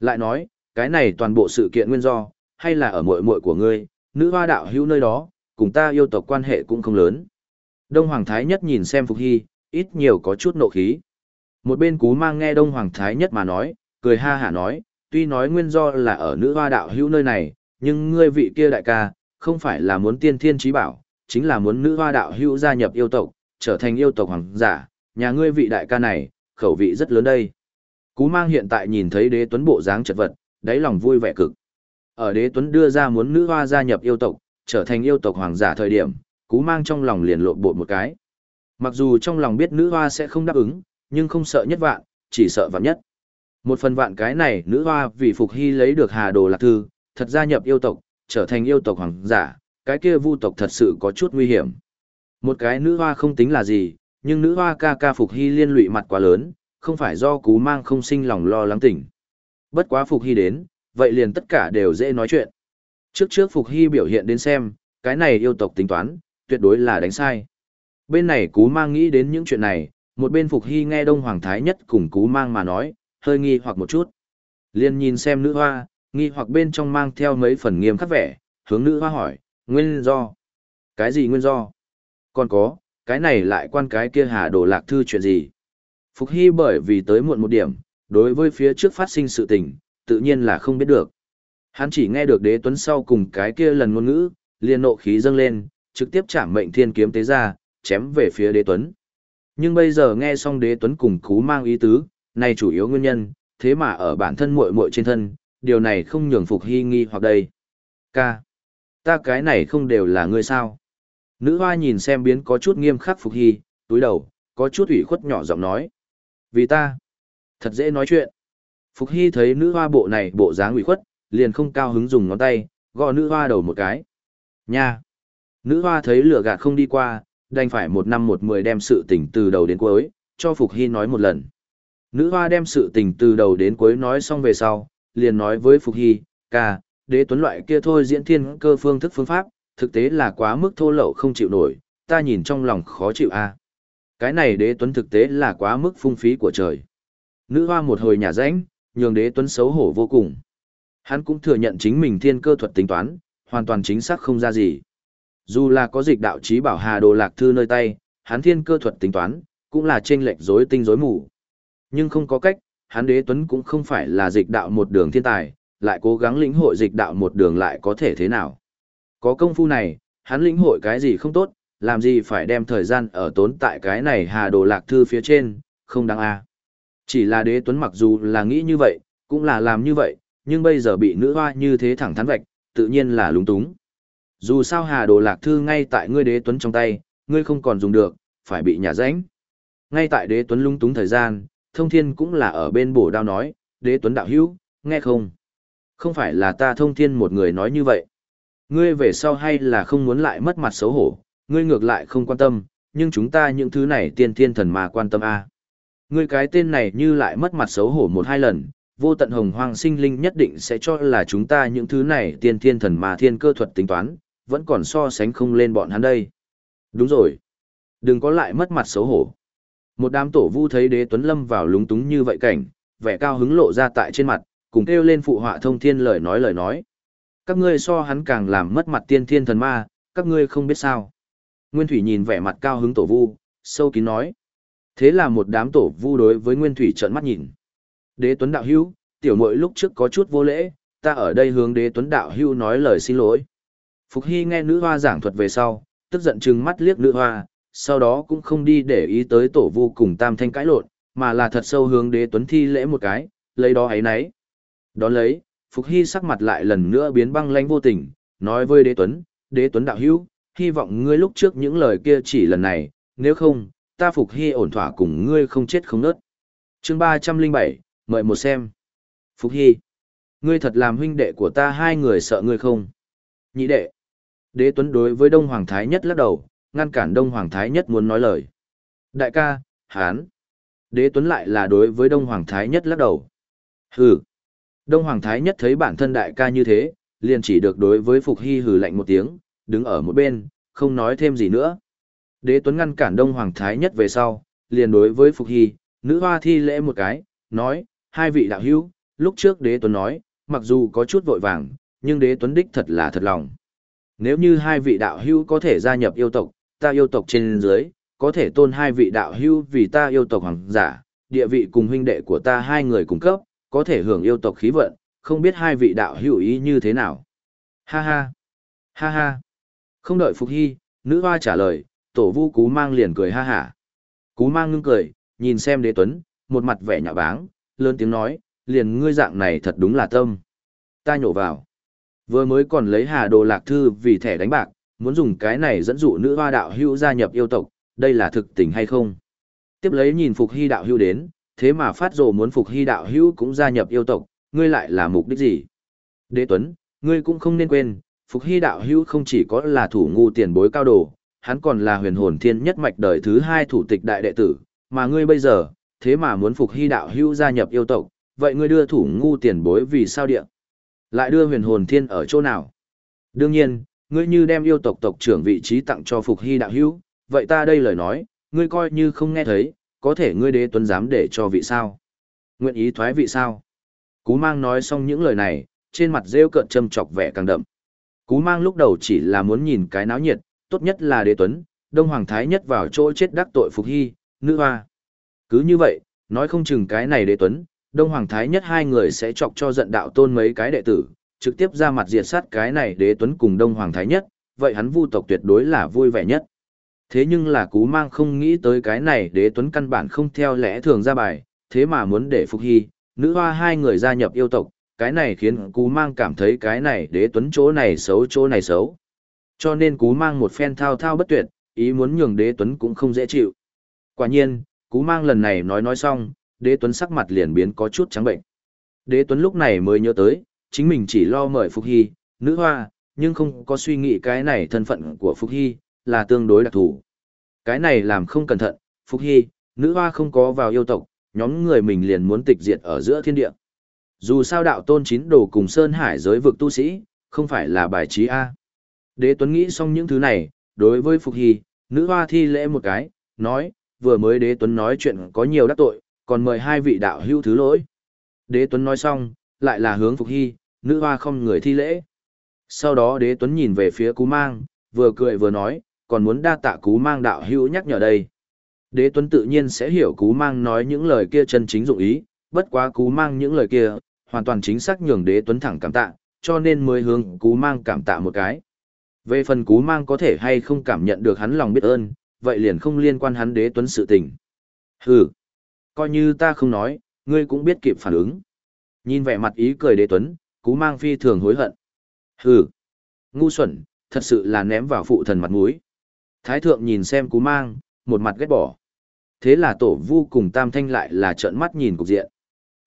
Lại nói, cái này toàn bộ sự kiện nguyên do, hay là ở muội muội của ngươi, nữ hoa đạo hưu nơi đó, cùng ta yêu tộc quan hệ cũng không lớn. Đông Hoàng Thái Nhất nhìn xem Phục Hy, ít nhiều có chút nộ khí. Một bên cú mang nghe Đông Hoàng Thái Nhất mà nói, cười ha hả nói, tuy nói nguyên do là ở nữ hoa đạo hưu nơi này, nhưng ngươi vị kia đại ca, không phải là muốn tiên thiên trí bảo, chính là muốn nữ hoa đạo hữu gia nhập yêu tộc, trở thành yêu tộc hoàng giả, nhà ngươi vị đại ca này, khẩu vị rất lớn đây. Cú mang hiện tại nhìn thấy đế tuấn bộ dáng chật vật, đáy lòng vui vẻ cực. Ở đế tuấn đưa ra muốn nữ hoa gia nhập yêu tộc, trở thành yêu tộc hoàng giả thời điểm, cú mang trong lòng liền lộn bộ một cái. Mặc dù trong lòng biết nữ hoa sẽ không đáp ứng, nhưng không sợ nhất vạn, chỉ sợ vạn nhất. Một phần vạn cái này nữ hoa vì Phục Hy lấy được hà đồ lạc thư, thật gia nhập yêu tộc, trở thành yêu tộc hoàng giả, cái kia vu tộc thật sự có chút nguy hiểm. Một cái nữ hoa không tính là gì, nhưng nữ hoa ca ca Phục Hy liên lụy mặt quá lớn, không phải do cú mang không sinh lòng lo lắng tỉnh. Bất quá Phục Hy đến, vậy liền tất cả đều dễ nói chuyện. Trước trước Phục Hy biểu hiện đến xem, cái này yêu tộc tính toán, tuyệt đối là đánh sai. Bên này cú mang nghĩ đến những chuyện này, một bên Phục Hy nghe Đông Hoàng Thái Nhất cùng cú mang mà nói, hơi nghi hoặc một chút. Liên nhìn xem nữ hoa, nghi hoặc bên trong mang theo mấy phần nghiêm khắc vẻ, hướng nữ hoa hỏi, nguyên do. Cái gì nguyên do? Còn có, cái này lại quan cái kia hà đồ lạc thư chuyện gì? Phục Hy bởi vì tới muộn một điểm, đối với phía trước phát sinh sự tình, tự nhiên là không biết được. Hắn chỉ nghe được đế tuấn sau cùng cái kia lần ngôn ngữ, liền nộ khí dâng lên, trực tiếp chạm mệnh thiên kiếm tế ra, chém về phía đế tuấn. Nhưng bây giờ nghe xong đế tuấn cùng cú mang ý tứ, này chủ yếu nguyên nhân, thế mà ở bản thân muội muội trên thân, điều này không nhường Phục Hy nghi hoặc đây. Ca. Ta cái này không đều là ngươi sao? Nữ hoa nhìn xem biến có chút nghiêm khắc Phục Hy, túi đầu, có chút ủy khuất nhỏ giọng nói. Vì ta. Thật dễ nói chuyện. Phục Hy thấy nữ hoa bộ này bộ dáng ủy khuất, liền không cao hứng dùng ngón tay, gõ nữ hoa đầu một cái. Nha! Nữ hoa thấy lửa gạt không đi qua, đành phải một năm một mười đem sự tình từ đầu đến cuối, cho Phục Hy nói một lần. Nữ hoa đem sự tình từ đầu đến cuối nói xong về sau, liền nói với Phục Hy, ca, đế tuấn loại kia thôi diễn thiên cơ phương thức phương pháp, thực tế là quá mức thô lậu không chịu nổi, ta nhìn trong lòng khó chịu a. Cái này đế tuấn thực tế là quá mức phung phí của trời. Nữ hoa một hồi nhà rãnh, nhường đế tuấn xấu hổ vô cùng. Hắn cũng thừa nhận chính mình thiên cơ thuật tính toán, hoàn toàn chính xác không ra gì. Dù là có dịch đạo trí bảo hà đồ lạc thư nơi tay, hắn thiên cơ thuật tính toán, cũng là trên lệch rối tinh rối mù. Nhưng không có cách, hắn đế tuấn cũng không phải là dịch đạo một đường thiên tài, lại cố gắng lĩnh hội dịch đạo một đường lại có thể thế nào. Có công phu này, hắn lĩnh hội cái gì không tốt, làm gì phải đem thời gian ở tốn tại cái này hà đồ lạc thư phía trên, không đáng a. Chỉ là đế tuấn mặc dù là nghĩ như vậy, cũng là làm như vậy, nhưng bây giờ bị nữ hoa như thế thẳng thắn vạch, tự nhiên là lúng túng. Dù sao hà đồ lạc thư ngay tại ngươi đế tuấn trong tay, ngươi không còn dùng được, phải bị nhả rãnh. Ngay tại đế tuấn lung túng thời gian, thông thiên cũng là ở bên bổ đao nói, đế tuấn đạo hữu, nghe không? Không phải là ta thông thiên một người nói như vậy. Ngươi về sau hay là không muốn lại mất mặt xấu hổ, ngươi ngược lại không quan tâm, nhưng chúng ta những thứ này tiên thiên thần mà quan tâm a. À. Ngươi cái tên này như lại mất mặt xấu hổ một hai lần, vô tận hồng hoang sinh linh nhất định sẽ cho là chúng ta những thứ này tiên thiên thần mà thiên cơ thuật tính toán, vẫn còn so sánh không lên bọn hắn đây. Đúng rồi. Đừng có lại mất mặt xấu hổ. Một đám tổ vu thấy đế tuấn lâm vào lúng túng như vậy cảnh, vẻ cao hứng lộ ra tại trên mặt, cùng kêu lên phụ họa thông thiên lời nói lời nói. Các ngươi so hắn càng làm mất mặt tiên thiên thần ma, các ngươi không biết sao. Nguyên Thủy nhìn vẻ mặt cao hứng tổ vu, sâu kín nói. Thế là một đám tổ vu đối với Nguyên Thủy trợn mắt nhìn. Đế Tuấn Đạo Hữu, tiểu muội lúc trước có chút vô lễ, ta ở đây hướng Đế Tuấn Đạo Hữu nói lời xin lỗi. Phục Hy nghe nữ hoa giảng thuật về sau, tức giận trừng mắt liếc nữ hoa, sau đó cũng không đi để ý tới tổ vu cùng tam thanh cãi lộn, mà là thật sâu hướng Đế Tuấn thi lễ một cái, lấy đó ấy nấy. Đón lấy, Phục Hy sắc mặt lại lần nữa biến băng lãnh vô tình, nói với Đế Tuấn, Đế Tuấn Đạo Hữu, hy vọng ngươi lúc trước những lời kia chỉ lần này, nếu không, ta Phục Hy ổn thỏa cùng ngươi không chết không nớt. chương ba trăm linh bảy mời một xem. Phục Hy, ngươi thật làm huynh đệ của ta hai người sợ ngươi không? Nhị đệ. Đế Tuấn đối với Đông Hoàng Thái Nhất lắc đầu, ngăn cản Đông Hoàng Thái Nhất muốn nói lời. Đại ca, hán. Đế Tuấn lại là đối với Đông Hoàng Thái Nhất lắc đầu. Hừ. Đông Hoàng Thái Nhất thấy bản thân đại ca như thế, liền chỉ được đối với Phục Hy hừ lạnh một tiếng, đứng ở một bên, không nói thêm gì nữa. Đế Tuấn ngăn cản Đông Hoàng Thái Nhất về sau, liền đối với Phục Hy, nữ hoa thi lễ một cái, nói, hai vị đạo hữu, lúc trước Đế Tuấn nói, mặc dù có chút vội vàng, nhưng Đế Tuấn đích thật là thật lòng. Nếu như hai vị đạo hữu có thể gia nhập yêu tộc, ta yêu tộc trên dưới, có thể tôn hai vị đạo hưu vì ta yêu tộc hoàng giả, địa vị cùng huynh đệ của ta hai người cùng cấp, có thể hưởng yêu tộc khí vận, không biết hai vị đạo hữu ý như thế nào. Ha ha, ha ha. Không đợi Phục Hy, nữ hoa trả lời, tổ vu cú mang liền cười ha hả. Cú mang ngưng cười, nhìn xem đế tuấn, một mặt vẻ nhạo báng, lớn tiếng nói, liền ngươi dạng này thật đúng là tâm. Ta nhổ vào. Vừa mới còn lấy hà đồ lạc thư vì thẻ đánh bạc, muốn dùng cái này dẫn dụ nữ hoa đạo hưu gia nhập yêu tộc, đây là thực tình hay không? Tiếp lấy nhìn Phục Hy đạo hưu đến, thế mà phát rồ muốn Phục Hy đạo hưu cũng gia nhập yêu tộc, ngươi lại là mục đích gì? Đế Tuấn, ngươi cũng không nên quên, Phục Hy đạo hưu không chỉ có là thủ ngu tiền bối cao đồ, hắn còn là huyền hồn thiên nhất mạch đời thứ hai thủ tịch đại đệ tử, mà ngươi bây giờ, thế mà muốn Phục Hy đạo hưu gia nhập yêu tộc, vậy ngươi đưa thủ ngu tiền bối vì sao địa? Lại đưa huyền hồn thiên ở chỗ nào? Đương nhiên, ngươi như đem yêu tộc tộc trưởng vị trí tặng cho Phục Hy đạo hữu, vậy ta đây lời nói, ngươi coi như không nghe thấy, có thể ngươi đế tuấn dám để cho vị sao? Nguyện ý thoái vị sao? Cú mang nói xong những lời này, trên mặt rêu cợt châm chọc vẻ càng đậm. Cú mang lúc đầu chỉ là muốn nhìn cái náo nhiệt, tốt nhất là đế tuấn, đông hoàng thái nhất vào chỗ chết đắc tội phục hy, nữ hoa. Cứ như vậy, nói không chừng cái này đế tuấn, đông hoàng thái nhất hai người sẽ chọc cho giận đạo tôn mấy cái đệ tử, trực tiếp ra mặt diệt sát cái này đế tuấn cùng đông hoàng thái nhất, vậy hắn vu tộc tuyệt đối là vui vẻ nhất. Thế nhưng là cú mang không nghĩ tới cái này đế tuấn căn bản không theo lẽ thường ra bài, thế mà muốn để phục hy, nữ hoa hai người gia nhập yêu tộc, cái này khiến cú mang cảm thấy cái này đế tuấn chỗ này xấu chỗ này xấu. Cho nên cú mang một phen thao thao bất tuyệt, ý muốn nhường đế tuấn cũng không dễ chịu. Quả nhiên, cú mang lần này nói nói xong, đế tuấn sắc mặt liền biến có chút trắng bệnh. Đế Tuấn lúc này mới nhớ tới, chính mình chỉ lo mời Phục Hy, nữ hoa, nhưng không có suy nghĩ cái này thân phận của Phục Hy, là tương đối đặc thù. Cái này làm không cẩn thận, Phục Hy, nữ hoa không có vào yêu tộc, nhóm người mình liền muốn tịch diệt ở giữa thiên địa. Dù sao đạo tôn chín đồ cùng Sơn Hải giới vực tu sĩ, không phải là bài trí A. Đế Tuấn nghĩ xong những thứ này, đối với Phục Hy, nữ hoa thi lễ một cái, nói, vừa mới Đế Tuấn nói chuyện có nhiều đắc tội, còn mời hai vị đạo hữu thứ lỗi. Đế Tuấn nói xong, lại là hướng Phục Hy, nữ hoa không người thi lễ. Sau đó Đế Tuấn nhìn về phía Cú Mang, vừa cười vừa nói, còn muốn đa tạ Cú Mang đạo hữu nhắc nhở đây. Đế Tuấn tự nhiên sẽ hiểu Cú Mang nói những lời kia chân chính dụng ý, bất quá Cú Mang những lời kia, hoàn toàn chính xác nhường Đế Tuấn thẳng cảm tạ, cho nên mới hướng Cú Mang cảm tạ một cái. Về phần Cú Mang có thể hay không cảm nhận được hắn lòng biết ơn, vậy liền không liên quan hắn Đế Tuấn sự tình. Hừ, coi như ta không nói, ngươi cũng biết kịp phản ứng. Nhìn vẻ mặt ý cười Đế Tuấn, Cú Mang phi thường hối hận. Hừ, ngu xuẩn, thật sự là ném vào phụ thần mặt mũi. Thái thượng nhìn xem Cú Mang, một mặt ghét bỏ. Thế là tổ vu cùng tam thanh lại là trợn mắt nhìn cục diện.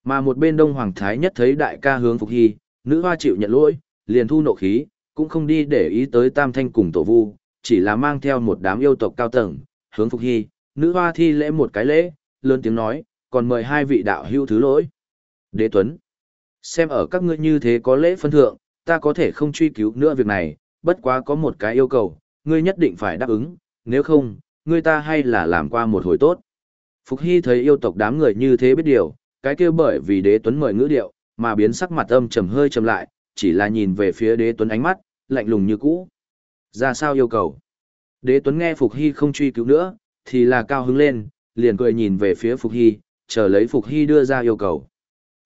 Mà một bên đông hoàng thái nhất thấy đại ca hướng phục hy, nữ hoa chịu nhận lỗi, liền thu nộ khí, cũng không đi để ý tới tam thanh cùng tổ vu, chỉ là mang theo một đám yêu tộc cao tầng, hướng phục hy, nữ hoa thi lễ một cái lễ, lớn tiếng nói, còn mời hai vị đạo hưu thứ lỗi. Đế Tuấn, xem ở các ngươi như thế có lễ phân thượng, ta có thể không truy cứu nữa việc này, bất quá có một cái yêu cầu, ngươi nhất định phải đáp ứng, nếu không, ngươi ta hay là làm qua một hồi tốt. Phục Hy thấy yêu tộc đám người như thế biết điều, cái kia bởi vì đế tuấn mời ngữ điệu, mà biến sắc mặt âm trầm hơi trầm lại, chỉ là nhìn về phía đế tuấn ánh mắt, lạnh lùng như cũ. Ra sao yêu cầu? Đế tuấn nghe Phục Hy không truy cứu nữa, thì là cao hứng lên, liền cười nhìn về phía Phục Hy, chờ lấy Phục Hy đưa ra yêu cầu.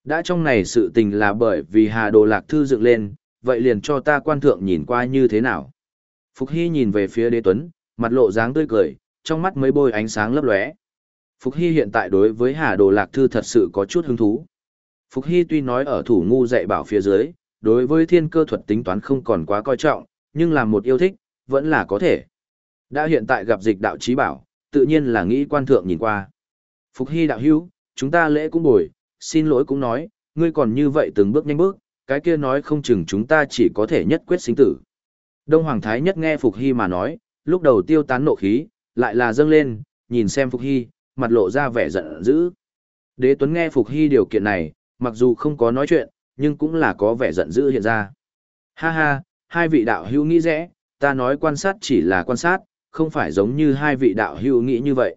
Đã trong này sự tình là bởi vì Hà Đồ Lạc Thư dựng lên, vậy liền cho ta quan thượng nhìn qua như thế nào. Phục Hy nhìn về phía đế tuấn, mặt lộ dáng tươi cười, trong mắt mấy bôi ánh sáng lấp lóe. Phục Hy hiện tại đối với Hà Đồ Lạc Thư thật sự có chút hứng thú. Phục Hy tuy nói ở thủ ngu dạy bảo phía dưới, đối với thiên cơ thuật tính toán không còn quá coi trọng, nhưng làm một yêu thích, vẫn là có thể. Đã hiện tại gặp dịch đạo trí bảo, tự nhiên là nghĩ quan thượng nhìn qua. Phục Hy đạo hữu, chúng ta lễ cũng bồi, xin lỗi cũng nói, ngươi còn như vậy từng bước nhanh bước, cái kia nói không chừng chúng ta chỉ có thể nhất quyết sinh tử. Đông Hoàng Thái nhất nghe Phục Hy mà nói, lúc đầu tiêu tán nộ khí, lại là dâng lên, nhìn xem Phục Hy, mặt lộ ra vẻ giận dữ. Đế Tuấn nghe Phục Hy điều kiện này, mặc dù không có nói chuyện, nhưng cũng là có vẻ giận dữ hiện ra. Ha ha, hai vị đạo hữu nghĩ rẽ, ta nói quan sát chỉ là quan sát, không phải giống như hai vị đạo hữu nghĩ như vậy.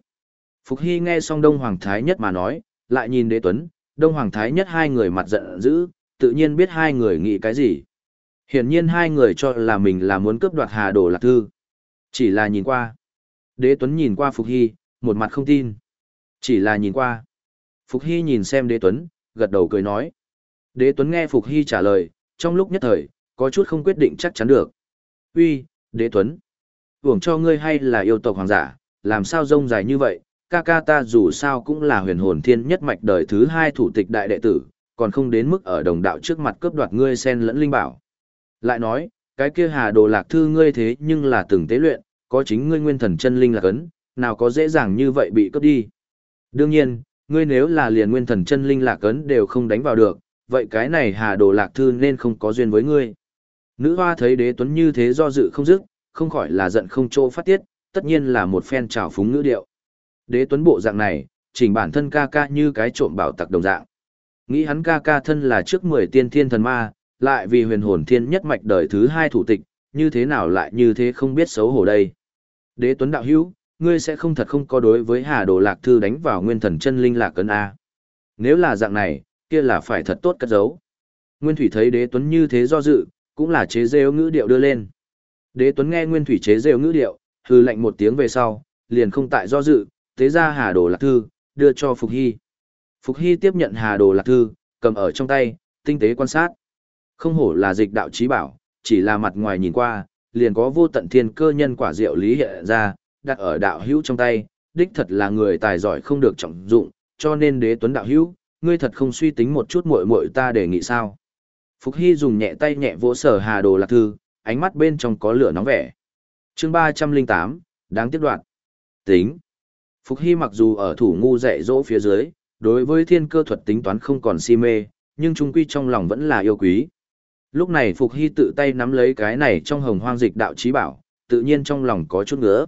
Phục Hy nghe xong Đông Hoàng Thái Nhất mà nói, lại nhìn Đế Tuấn, Đông Hoàng Thái Nhất hai người mặt giận dữ, tự nhiên biết hai người nghĩ cái gì. Hiển nhiên hai người cho là mình là muốn cướp đoạt Hà Đồ Lạc Thư. Chỉ là nhìn qua. Đế Tuấn nhìn qua Phục Hy, một mặt không tin. Chỉ là nhìn qua. Phục Hy nhìn xem đế tuấn, gật đầu cười nói. Đế tuấn nghe Phục Hy trả lời, trong lúc nhất thời, có chút không quyết định chắc chắn được. Uy, đế tuấn. Uổng cho ngươi hay là yêu tộc hoàng giả, làm sao rông dài như vậy, ca ca ta dù sao cũng là huyền hồn thiên nhất mạch đời thứ hai thủ tịch đại đệ tử, còn không đến mức ở đồng đạo trước mặt cướp đoạt ngươi sen lẫn linh bảo. Lại nói, cái kia hà đồ lạc thư ngươi thế nhưng là từng tế luyện, có chính ngươi nguyên thần chân linh là cấn, nào có dễ dàng như vậy bị cướp đi. Đương nhiên, ngươi nếu là liền nguyên thần chân linh lạc cấn đều không đánh vào được, vậy cái này hà đồ lạc thư nên không có duyên với ngươi. Nữ hoa thấy đế tuấn như thế do dự không dứt, không khỏi là giận không chỗ phát tiết, tất nhiên là một phen trào phúng ngữ điệu. Đế tuấn bộ dạng này, chỉnh bản thân ca ca như cái trộm bảo tặc đồng dạng. Nghĩ hắn ca ca thân là trước mười tiên thiên thần ma, lại vì huyền hồn thiên nhất mạch đời thứ hai thủ tịch, như thế nào lại như thế không biết xấu hổ đây. Đế tuấn đạo hữu, ngươi sẽ không thật không có đối với Hà Đồ Lạc Thư đánh vào nguyên thần chân linh lạc cân A. Nếu là dạng này, kia là phải thật tốt cất giấu. Nguyên Thủy thấy đế tuấn như thế do dự, cũng là chế rêu ngữ điệu đưa lên. Đế tuấn nghe Nguyên Thủy chế rêu ngữ điệu, hư lạnh một tiếng về sau, liền không tại do dự, tế ra Hà Đồ Lạc Thư, đưa cho Phục Hy. Phục Hy tiếp nhận Hà Đồ Lạc Thư, cầm ở trong tay, tinh tế quan sát. Không hổ là dịch đạo trí bảo, chỉ là mặt ngoài nhìn qua, liền có vô tận thiên cơ nhân quả diệu lý hiện ra, đặt ở đạo hữu trong tay, đích thật là người tài giỏi không được trọng dụng, cho nên đế tuấn đạo hữu, ngươi thật không suy tính một chút muội muội ta đề nghị sao. Phục Hy dùng nhẹ tay nhẹ vỗ sở hà đồ lạc thư, ánh mắt bên trong có lửa nóng vẻ. chương 308, đáng tiếc đoạn. Tính. Phục Hy mặc dù ở thủ ngu dạy dỗ phía dưới, đối với thiên cơ thuật tính toán không còn si mê, nhưng trung quy trong lòng vẫn là yêu quý. Lúc này Phục Hy tự tay nắm lấy cái này trong hồng hoang dịch đạo trí bảo, tự nhiên trong lòng có chút ngứa.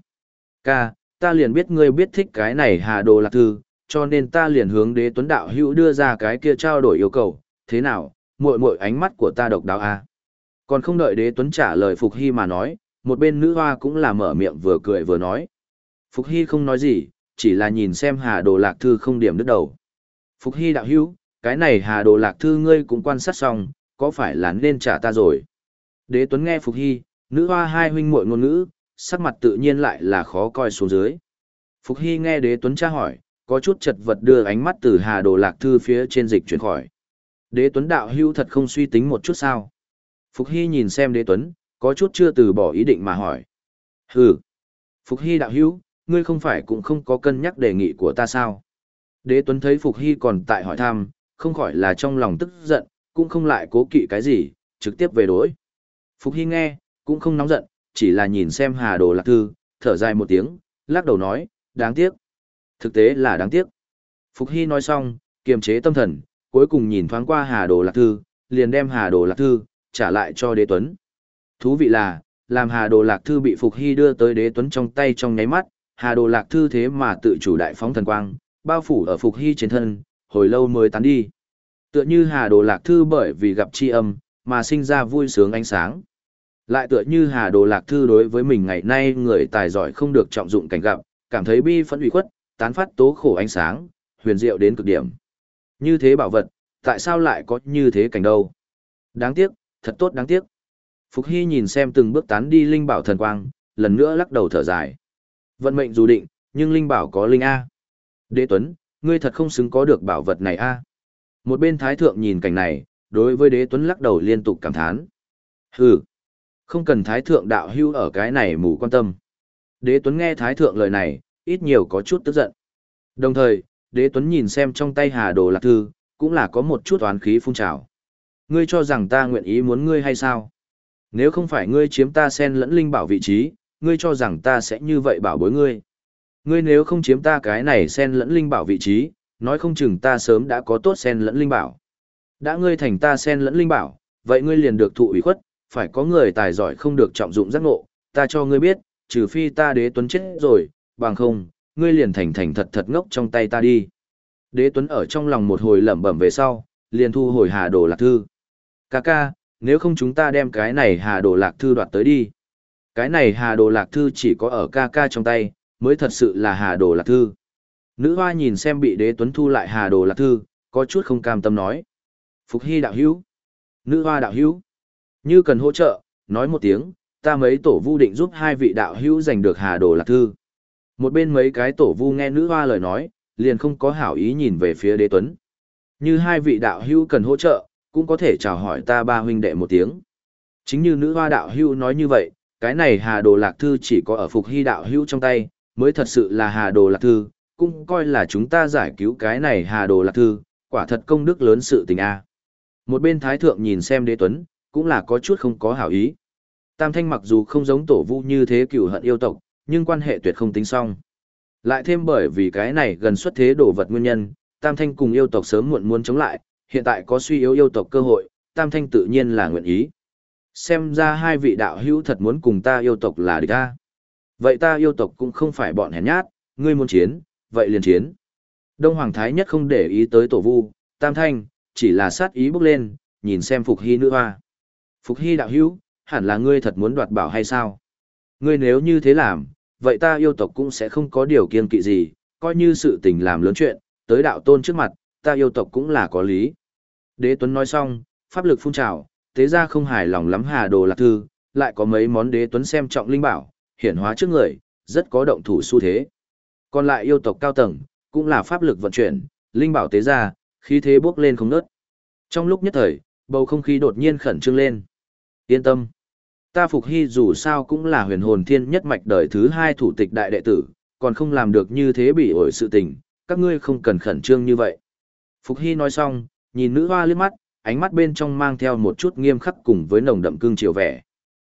Ca, ta liền biết ngươi biết thích cái này hà đồ lạc thư, cho nên ta liền hướng đế tuấn đạo hữu đưa ra cái kia trao đổi yêu cầu, thế nào, muội muội ánh mắt của ta độc đáo a à? Còn không đợi đế tuấn trả lời Phục Hy mà nói, một bên nữ hoa cũng là mở miệng vừa cười vừa nói. Phục Hy không nói gì, chỉ là nhìn xem hà đồ lạc thư không điểm đứt đầu. Phục Hy đạo hữu, cái này hà đồ lạc thư ngươi cũng quan sát xong, có phải là nên trả ta rồi? Đế Tuấn nghe Phục Hy, nữ hoa hai huynh muội ngôn ngữ, sắc mặt tự nhiên lại là khó coi xuống dưới. Phục Hy nghe Đế Tuấn tra hỏi, có chút chật vật đưa ánh mắt từ Hà Đồ Lạc Thư phía trên dịch chuyển khỏi. Đế Tuấn đạo hữu thật không suy tính một chút sao? Phục Hy nhìn xem Đế Tuấn, có chút chưa từ bỏ ý định mà hỏi. Hừ. Phục Hy đạo hữu, ngươi không phải cũng không có cân nhắc đề nghị của ta sao? Đế Tuấn thấy Phục Hy còn tại hỏi thăm, không khỏi là trong lòng tức giận, cũng không lại cố kỵ cái gì, trực tiếp về đối. Phục Hy nghe, cũng không nóng giận, chỉ là nhìn xem Hà Đồ Lạc Thư, thở dài một tiếng, lắc đầu nói, đáng tiếc. Thực tế là đáng tiếc. Phục Hy nói xong, kiềm chế tâm thần, cuối cùng nhìn thoáng qua Hà Đồ Lạc Thư, liền đem Hà Đồ Lạc Thư, trả lại cho đế tuấn. Thú vị là, làm Hà Đồ Lạc Thư bị Phục Hy đưa tới đế tuấn trong tay trong nháy mắt, Hà Đồ Lạc Thư thế mà tự chủ đại phóng thần quang, bao phủ ở Phục Hy trên thân, hồi lâu mới tán đi. Tựa như Hà Đồ Lạc Thư bởi vì gặp chi âm, mà sinh ra vui sướng ánh sáng. Lại tựa như Hà Đồ Lạc Thư đối với mình ngày nay người tài giỏi không được trọng dụng cảnh gặp, cảm thấy bi phẫn ủy khuất, tán phát tố khổ ánh sáng, huyền diệu đến cực điểm. Như thế bảo vật, tại sao lại có như thế cảnh đâu? Đáng tiếc, thật tốt đáng tiếc. Phục Hy nhìn xem từng bước tán đi linh bảo thần quang, lần nữa lắc đầu thở dài. Vận mệnh dù định, nhưng linh bảo có linh A. Đế Tuấn, ngươi thật không xứng có được bảo vật này A. Một bên thái thượng nhìn cảnh này, đối với đế tuấn lắc đầu liên tục cảm thán. Hừ, không cần thái thượng đạo hưu ở cái này mù quan tâm. Đế tuấn nghe thái thượng lời này, ít nhiều có chút tức giận. Đồng thời, đế tuấn nhìn xem trong tay hà đồ lạc thư, cũng là có một chút oán khí phun trào. Ngươi cho rằng ta nguyện ý muốn ngươi hay sao? Nếu không phải ngươi chiếm ta sen lẫn linh bảo vị trí, ngươi cho rằng ta sẽ như vậy bảo bối ngươi. Ngươi nếu không chiếm ta cái này sen lẫn linh bảo vị trí, nói không chừng ta sớm đã có tốt sen lẫn linh bảo. Đã ngươi thành ta sen lẫn linh bảo, vậy ngươi liền được thụ ủy khuất, phải có người tài giỏi không được trọng dụng giác ngộ, ta cho ngươi biết, trừ phi ta đế tuấn chết rồi, bằng không, ngươi liền thành thành thật thật ngốc trong tay ta đi. Đế tuấn ở trong lòng một hồi lẩm bẩm về sau, liền thu hồi hà đồ lạc thư. Cà ca, nếu không chúng ta đem cái này hà đồ lạc thư đoạt tới đi. Cái này hà đồ lạc thư chỉ có ở ca ca trong tay, mới thật sự là hà đồ lạc thư. Nữ hoa nhìn xem bị đế tuấn thu lại hà đồ lạc thư, có chút không cam tâm nói. Phục hy đạo hữu. Nữ hoa đạo hữu. Như cần hỗ trợ, nói một tiếng, ta mấy tổ vu định giúp hai vị đạo hữu giành được hà đồ lạc thư. Một bên mấy cái tổ vu nghe nữ hoa lời nói, liền không có hảo ý nhìn về phía đế tuấn. Như hai vị đạo hữu cần hỗ trợ, cũng có thể chào hỏi ta ba huynh đệ một tiếng. Chính như nữ hoa đạo hữu nói như vậy, cái này hà đồ lạc thư chỉ có ở phục hy đạo hữu trong tay, mới thật sự là hà đồ lạc thư, cũng coi là chúng ta giải cứu cái này hà đồ lạc thư, quả thật công đức lớn sự tình a. Một bên thái thượng nhìn xem đế tuấn, cũng là có chút không có hảo ý. Tam thanh mặc dù không giống tổ vu như thế cửu hận yêu tộc, nhưng quan hệ tuyệt không tính song. Lại thêm bởi vì cái này gần xuất thế đồ vật nguyên nhân, Tam thanh cùng yêu tộc sớm muộn muốn chống lại, hiện tại có suy yếu yêu tộc cơ hội, Tam thanh tự nhiên là nguyện ý. Xem ra hai vị đạo hữu thật muốn cùng ta yêu tộc là địch ta. Vậy ta yêu tộc cũng không phải bọn hèn nhát, ngươi muốn chiến, vậy liền chiến. Đông Hoàng Thái nhất không để ý tới tổ vu, tam thanh, chỉ là sát ý bước lên, nhìn xem Phục Hy nữ hoa. Phục Hy đạo hữu, hẳn là ngươi thật muốn đoạt bảo hay sao? Ngươi nếu như thế làm, vậy ta yêu tộc cũng sẽ không có điều kiên kỵ gì, coi như sự tình làm lớn chuyện, tới đạo tôn trước mặt, ta yêu tộc cũng là có lý. Đế Tuấn nói xong, pháp lực phun trào, tế ra không hài lòng lắm hà đồ lạc thư, lại có mấy món đế Tuấn xem trọng linh bảo, hiển hóa trước người, rất có động thủ xu thế. Còn lại yêu tộc cao tầng, cũng là pháp lực vận chuyển, linh bảo tế ra, khí thế bước lên không nớt. Trong lúc nhất thời, bầu không khí đột nhiên khẩn trương lên. Yên tâm. Ta Phục Hy dù sao cũng là huyền hồn thiên nhất mạch đời thứ hai thủ tịch đại đệ tử, còn không làm được như thế bị ổi sự tình, các ngươi không cần khẩn trương như vậy. Phục Hy nói xong, nhìn nữ hoa liếc mắt, ánh mắt bên trong mang theo một chút nghiêm khắc cùng với nồng đậm cương chiều vẻ.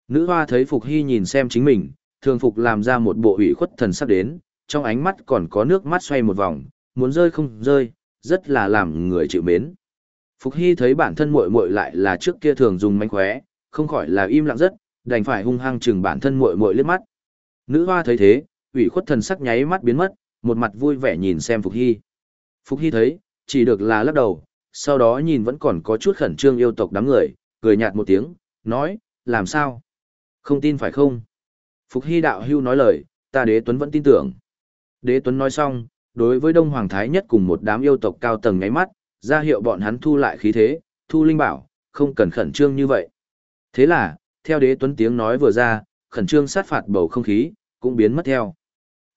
Nữ hoa thấy Phục Hy nhìn xem chính mình, thường Phục làm ra một bộ ủy khuất thần sắp đến, trong ánh mắt còn có nước mắt xoay một vòng, muốn rơi không rơi, rất là làm người chịu mến. Phục Hy thấy bản thân muội muội lại là trước kia thường dùng mánh khóe, không khỏi là im lặng rất, đành phải hung hăng chừng bản thân muội muội liếc mắt. Nữ hoa thấy thế, ủy khuất thần sắc nháy mắt biến mất, một mặt vui vẻ nhìn xem Phục Hy. Phục Hy thấy, chỉ được là lắc đầu, sau đó nhìn vẫn còn có chút khẩn trương yêu tộc đám người, cười nhạt một tiếng, nói, làm sao? Không tin phải không? Phục Hy đạo hưu nói lời, ta đế tuấn vẫn tin tưởng. Đế tuấn nói xong, đối với Đông Hoàng Thái nhất cùng một đám yêu tộc cao tầng nháy mắt, ra hiệu bọn hắn thu lại khí thế, thu linh bảo, không cần khẩn trương như vậy. Thế là, theo đế tuấn tiếng nói vừa ra, khẩn trương sát phạt bầu không khí, cũng biến mất theo.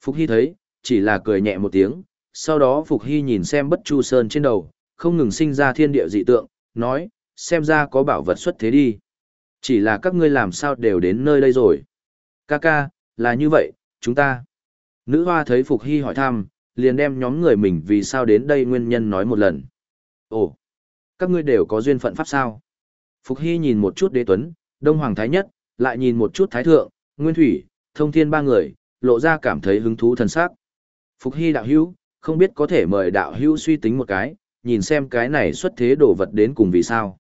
Phục Hy thấy, chỉ là cười nhẹ một tiếng, sau đó Phục Hy nhìn xem bất chu sơn trên đầu, không ngừng sinh ra thiên địa dị tượng, nói, xem ra có bảo vật xuất thế đi. Chỉ là các ngươi làm sao đều đến nơi đây rồi. Ca ca, là như vậy, chúng ta. Nữ hoa thấy Phục Hy hỏi thăm, liền đem nhóm người mình vì sao đến đây nguyên nhân nói một lần. Ồ, các ngươi đều có duyên phận pháp sao? Phục Hy nhìn một chút đế tuấn, Đông Hoàng Thái Nhất, lại nhìn một chút Thái Thượng, Nguyên Thủy, Thông Thiên ba người, lộ ra cảm thấy hứng thú thần sắc. Phục Hy đạo hữu, không biết có thể mời đạo hữu suy tính một cái, nhìn xem cái này xuất thế đồ vật đến cùng vì sao.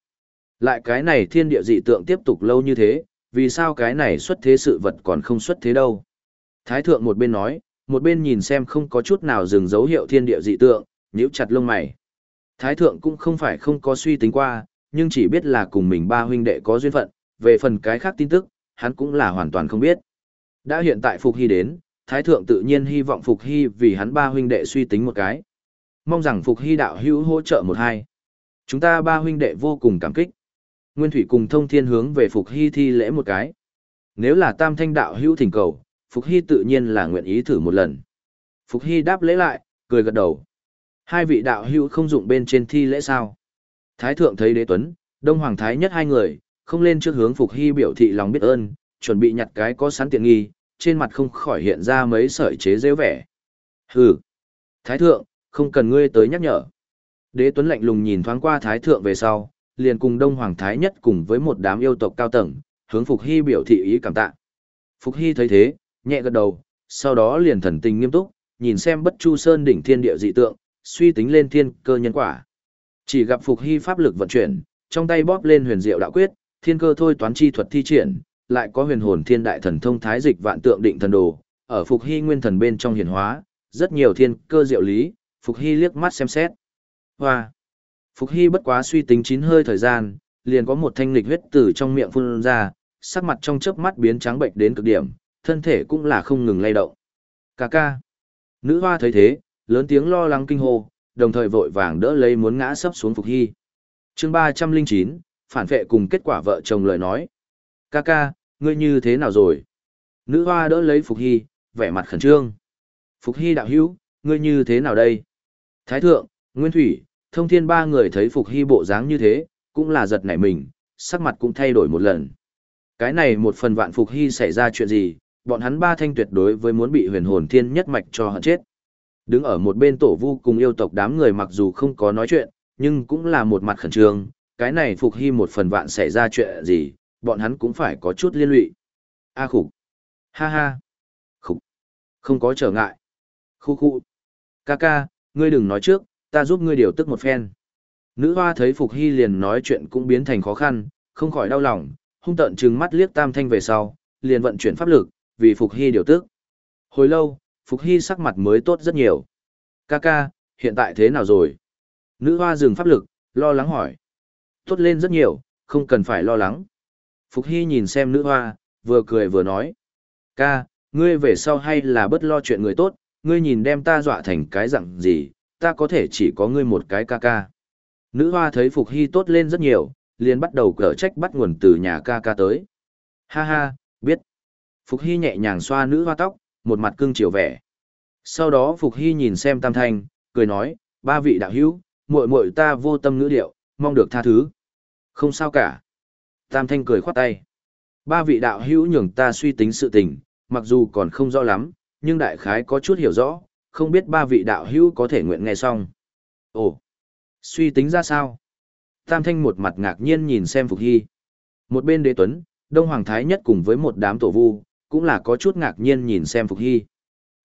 Lại cái này thiên địa dị tượng tiếp tục lâu như thế, vì sao cái này xuất thế sự vật còn không xuất thế đâu. Thái thượng một bên nói, một bên nhìn xem không có chút nào dừng dấu hiệu thiên địa dị tượng, nhíu chặt lông mày. Thái thượng cũng không phải không có suy tính qua, nhưng chỉ biết là cùng mình ba huynh đệ có duyên phận, về phần cái khác tin tức, hắn cũng là hoàn toàn không biết. Đã hiện tại Phục Hy đến, Thái thượng tự nhiên hy vọng Phục Hy vì hắn ba huynh đệ suy tính một cái. Mong rằng Phục Hy đạo hữu hỗ trợ một hai. Chúng ta ba huynh đệ vô cùng cảm kích. Nguyên Thủy cùng Thông Thiên hướng về Phục Hy thi lễ một cái. Nếu là Tam Thanh đạo hữu thỉnh cầu, Phục Hy tự nhiên là nguyện ý thử một lần. Phục Hy đáp lễ lại, cười gật đầu. Hai vị đạo hữu không dụng bên trên thi lễ sao? Thái thượng thấy đế tuấn, Đông Hoàng Thái nhất hai người, không lên trước hướng Phục Hy biểu thị lòng biết ơn, chuẩn bị nhặt cái có sẵn tiện nghi, trên mặt không khỏi hiện ra mấy sợi chế rêu vẻ. Hừ! Thái thượng, không cần ngươi tới nhắc nhở. Đế tuấn lạnh lùng nhìn thoáng qua Thái thượng về sau, liền cùng Đông Hoàng Thái nhất cùng với một đám yêu tộc cao tầng, hướng Phục Hy biểu thị ý cảm tạ. Phục Hy thấy thế, nhẹ gật đầu, sau đó liền thần tình nghiêm túc, nhìn xem bất chu sơn đỉnh thiên địa dị tượng, suy tính lên thiên cơ nhân quả. Chỉ gặp Phục Hy pháp lực vận chuyển, trong tay bóp lên huyền diệu đạo quyết, thiên cơ thôi toán chi thuật thi triển, lại có huyền hồn thiên đại thần thông thái dịch vạn tượng định thần đồ, ở Phục Hy nguyên thần bên trong hiển hóa, rất nhiều thiên cơ diệu lý, Phục Hy liếc mắt xem xét. Hoa! Phục Hy bất quá suy tính chín hơi thời gian, liền có một thanh lịch huyết tử trong miệng phun ra, sắc mặt trong chớp mắt biến trắng bệnh đến cực điểm, thân thể cũng là không ngừng lay động. Cà ca. Nữ hoa thấy thế, lớn tiếng lo lắng kinh hô, đồng thời vội vàng đỡ lấy muốn ngã sấp xuống Phục Hy. chương 309, phản vệ cùng kết quả vợ chồng lời nói. Ca ca, ngươi như thế nào rồi? Nữ hoa đỡ lấy Phục Hy, vẻ mặt khẩn trương. Phục Hy đạo hữu, ngươi như thế nào đây? Thái thượng, Nguyên Thủy, Thông Thiên ba người thấy Phục Hy bộ dáng như thế, cũng là giật nảy mình, sắc mặt cũng thay đổi một lần. Cái này một phần vạn Phục Hy xảy ra chuyện gì, bọn hắn ba thanh tuyệt đối với muốn bị huyền hồn thiên nhất mạch cho hận chết. Đứng ở một bên tổ vu cùng yêu tộc đám người mặc dù không có nói chuyện, nhưng cũng là một mặt khẩn trương, cái này Phục Hy một phần vạn xảy ra chuyện gì, bọn hắn cũng phải có chút liên lụy. A khục. Ha ha. Khục. Không có trở ngại. Khu khu. Ca ca, ngươi đừng nói trước, ta giúp ngươi điều tức một phen. Nữ hoa thấy Phục Hy liền nói chuyện cũng biến thành khó khăn, không khỏi đau lòng, hung tận trừng mắt liếc tam thanh về sau, liền vận chuyển pháp lực, vì Phục Hy điều tức. Hồi lâu, Phục Hy sắc mặt mới tốt rất nhiều. Ca ca, hiện tại thế nào rồi? Nữ hoa dừng pháp lực, lo lắng hỏi. Tốt lên rất nhiều, không cần phải lo lắng. Phục Hy nhìn xem nữ hoa, vừa cười vừa nói. Ca, ngươi về sau hay là bất lo chuyện người tốt, ngươi nhìn đem ta dọa thành cái dạng gì, ta có thể chỉ có ngươi một cái ca ca. Nữ hoa thấy Phục Hy tốt lên rất nhiều, liền bắt đầu cở trách bắt nguồn từ nhà ca ca tới. Ha ha, biết. Phục Hy nhẹ nhàng xoa nữ hoa tóc, một mặt cưng chiều vẻ. Sau đó Phục Hy nhìn xem Tam Thanh, cười nói, ba vị đạo hữu, muội muội ta vô tâm ngữ điệu, mong được tha thứ. Không sao cả. Tam Thanh cười khoát tay. Ba vị đạo hữu nhường ta suy tính sự tình, mặc dù còn không rõ lắm, nhưng đại khái có chút hiểu rõ, không biết ba vị đạo hữu có thể nguyện nghe xong. Ồ, suy tính ra sao? Tam Thanh một mặt ngạc nhiên nhìn xem Phục Hy. Một bên đế tuấn, Đông Hoàng Thái nhất cùng với một đám tổ vu, cũng là có chút ngạc nhiên nhìn xem Phục Hy.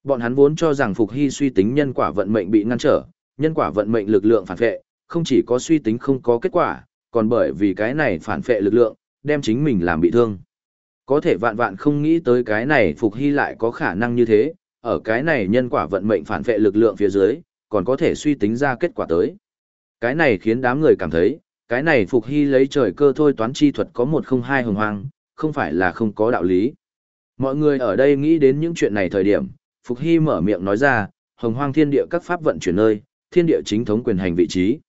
Bọn hắn vốn cho rằng Phục Hy suy tính nhân quả vận mệnh bị ngăn trở, nhân quả vận mệnh lực lượng phản vệ, không chỉ có suy tính không có kết quả, còn bởi vì cái này phản phệ lực lượng, đem chính mình làm bị thương. Có thể vạn vạn không nghĩ tới cái này Phục Hy lại có khả năng như thế, ở cái này nhân quả vận mệnh phản vệ lực lượng phía dưới, còn có thể suy tính ra kết quả tới. Cái này khiến đám người cảm thấy, cái này Phục Hy lấy trời cơ thôi toán chi thuật có một không hai hồng hoang, không phải là không có đạo lý. Mọi người ở đây nghĩ đến những chuyện này thời điểm, Phục Hy mở miệng nói ra, hồng hoang thiên địa các pháp vận chuyển nơi, thiên địa chính thống quyền hành vị trí.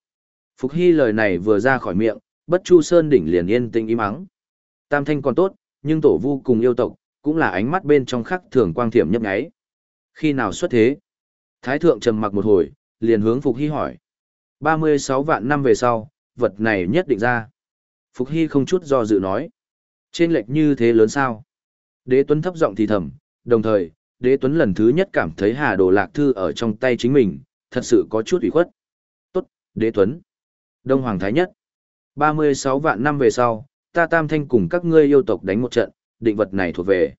Phục Hy lời này vừa ra khỏi miệng, bất chu sơn đỉnh liền yên tĩnh im ắng. Tam thanh còn tốt, nhưng tổ vu cùng yêu tộc, cũng là ánh mắt bên trong khắc thường quang thiểm nhấp nháy. Khi nào xuất thế? Thái thượng trầm mặc một hồi, liền hướng Phục Hy hỏi. 36 vạn năm về sau, vật này nhất định ra. Phục Hy không chút do dự nói. Trên lệch như thế lớn sao? Đế Tuấn thấp giọng thì thầm, đồng thời, Đế Tuấn lần thứ nhất cảm thấy Hà Đồ Lạc Thư ở trong tay chính mình, thật sự có chút ủy khuất. Tốt, Đế Tuấn. Đông Hoàng Thái Nhất. 36 vạn năm về sau, ta tam thanh cùng các ngươi yêu tộc đánh một trận, định vật này thuộc về.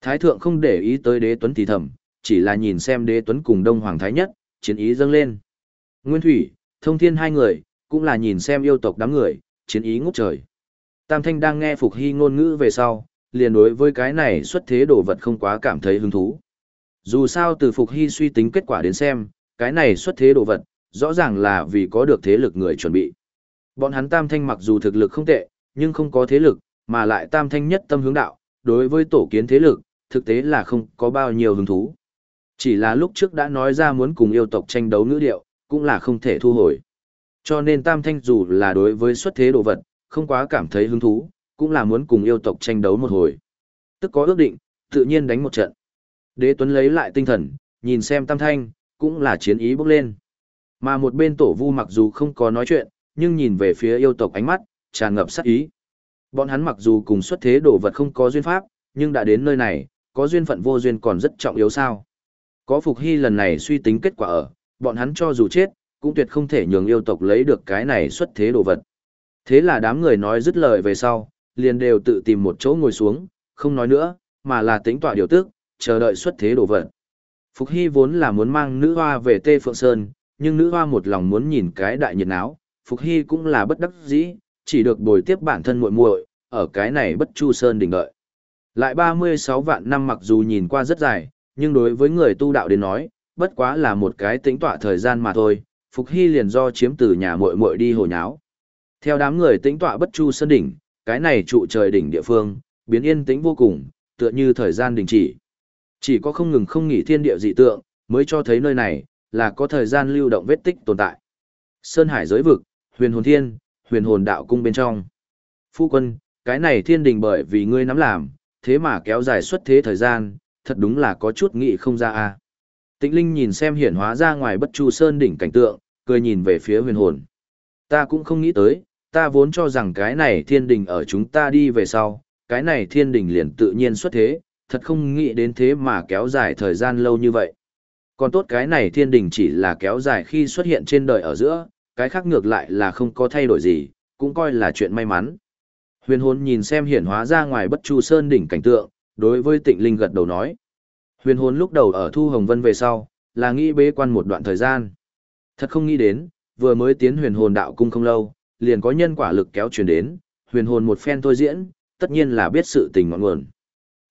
Thái thượng không để ý tới Đế Tuấn thì thầm, chỉ là nhìn xem Đế Tuấn cùng Đông Hoàng Thái Nhất, chiến ý dâng lên. Nguyên Thủy, Thông Thiên hai người, cũng là nhìn xem yêu tộc đám người, chiến ý ngút trời. Tam Thanh đang nghe Phục Hy ngôn ngữ về sau, liền đối với cái này xuất thế đồ vật không quá cảm thấy hứng thú. Dù sao từ Phục Hy suy tính kết quả đến xem, cái này xuất thế đồ vật, rõ ràng là vì có được thế lực người chuẩn bị. Bọn hắn Tam Thanh mặc dù thực lực không tệ, nhưng không có thế lực, mà lại Tam Thanh nhất tâm hướng đạo, đối với tổ kiến thế lực, thực tế là không có bao nhiêu hứng thú. Chỉ là lúc trước đã nói ra muốn cùng yêu tộc tranh đấu ngữ điệu, cũng là không thể thu hồi. Cho nên Tam Thanh dù là đối với xuất thế đồ vật, không quá cảm thấy hứng thú, cũng là muốn cùng yêu tộc tranh đấu một hồi. Tức có ước định, tự nhiên đánh một trận. Đế Tuấn lấy lại tinh thần, nhìn xem Tam Thanh, cũng là chiến ý bốc lên. Mà một bên tổ vu mặc dù không có nói chuyện, nhưng nhìn về phía yêu tộc ánh mắt, tràn ngập sát ý. Bọn hắn mặc dù cùng xuất thế đồ vật không có duyên pháp, nhưng đã đến nơi này, có duyên phận vô duyên còn rất trọng yếu sao. Có Phục Hy lần này suy tính kết quả ở, bọn hắn cho dù chết, cũng tuyệt không thể nhường yêu tộc lấy được cái này xuất thế đồ vật. Thế là đám người nói dứt lời về sau, liền đều tự tìm một chỗ ngồi xuống, không nói nữa, mà là tính tọa điều tức, chờ đợi xuất thế đồ vật. Phục Hy vốn là muốn mang nữ hoa về Tê Phượng Sơn, nhưng nữ hoa một lòng muốn nhìn cái đại nhiệt áo, Phục Hy cũng là bất đắc dĩ, chỉ được bồi tiếp bản thân muội muội ở cái này bất chu sơn đỉnh đợi. Lại 36 vạn năm mặc dù nhìn qua rất dài, nhưng đối với người tu đạo đến nói, bất quá là một cái tính tỏa thời gian mà thôi, Phục Hy liền do chiếm từ nhà muội muội đi hồ nháo. Theo đám người tính tọa bất chu sơn đỉnh, cái này trụ trời đỉnh địa phương, biến yên tĩnh vô cùng, tựa như thời gian đình chỉ. Chỉ có không ngừng không nghỉ thiên địa dị tượng, mới cho thấy nơi này, là có thời gian lưu động vết tích tồn tại. Sơn hải giới vực, huyền hồn thiên, huyền hồn đạo cung bên trong. Phu quân, cái này thiên đình bởi vì ngươi nắm làm, thế mà kéo dài suốt thế thời gian, thật đúng là có chút nghị không ra a. Tĩnh Linh nhìn xem hiển hóa ra ngoài bất chu sơn đỉnh cảnh tượng, cười nhìn về phía huyền hồn. Ta cũng không nghĩ tới, ta vốn cho rằng cái này thiên đình ở chúng ta đi về sau, cái này thiên đình liền tự nhiên xuất thế, thật không nghĩ đến thế mà kéo dài thời gian lâu như vậy. Còn tốt cái này thiên đình chỉ là kéo dài khi xuất hiện trên đời ở giữa, cái khác ngược lại là không có thay đổi gì, cũng coi là chuyện may mắn. Huyền hồn nhìn xem hiển hóa ra ngoài bất chu sơn đỉnh cảnh tượng, đối với tịnh linh gật đầu nói. Huyền hồn lúc đầu ở Thu Hồng Vân về sau, là nghĩ bế quan một đoạn thời gian. Thật không nghĩ đến, vừa mới tiến huyền hồn đạo cung không lâu, liền có nhân quả lực kéo truyền đến, huyền hồn một phen thôi diễn, tất nhiên là biết sự tình ngọn nguồn.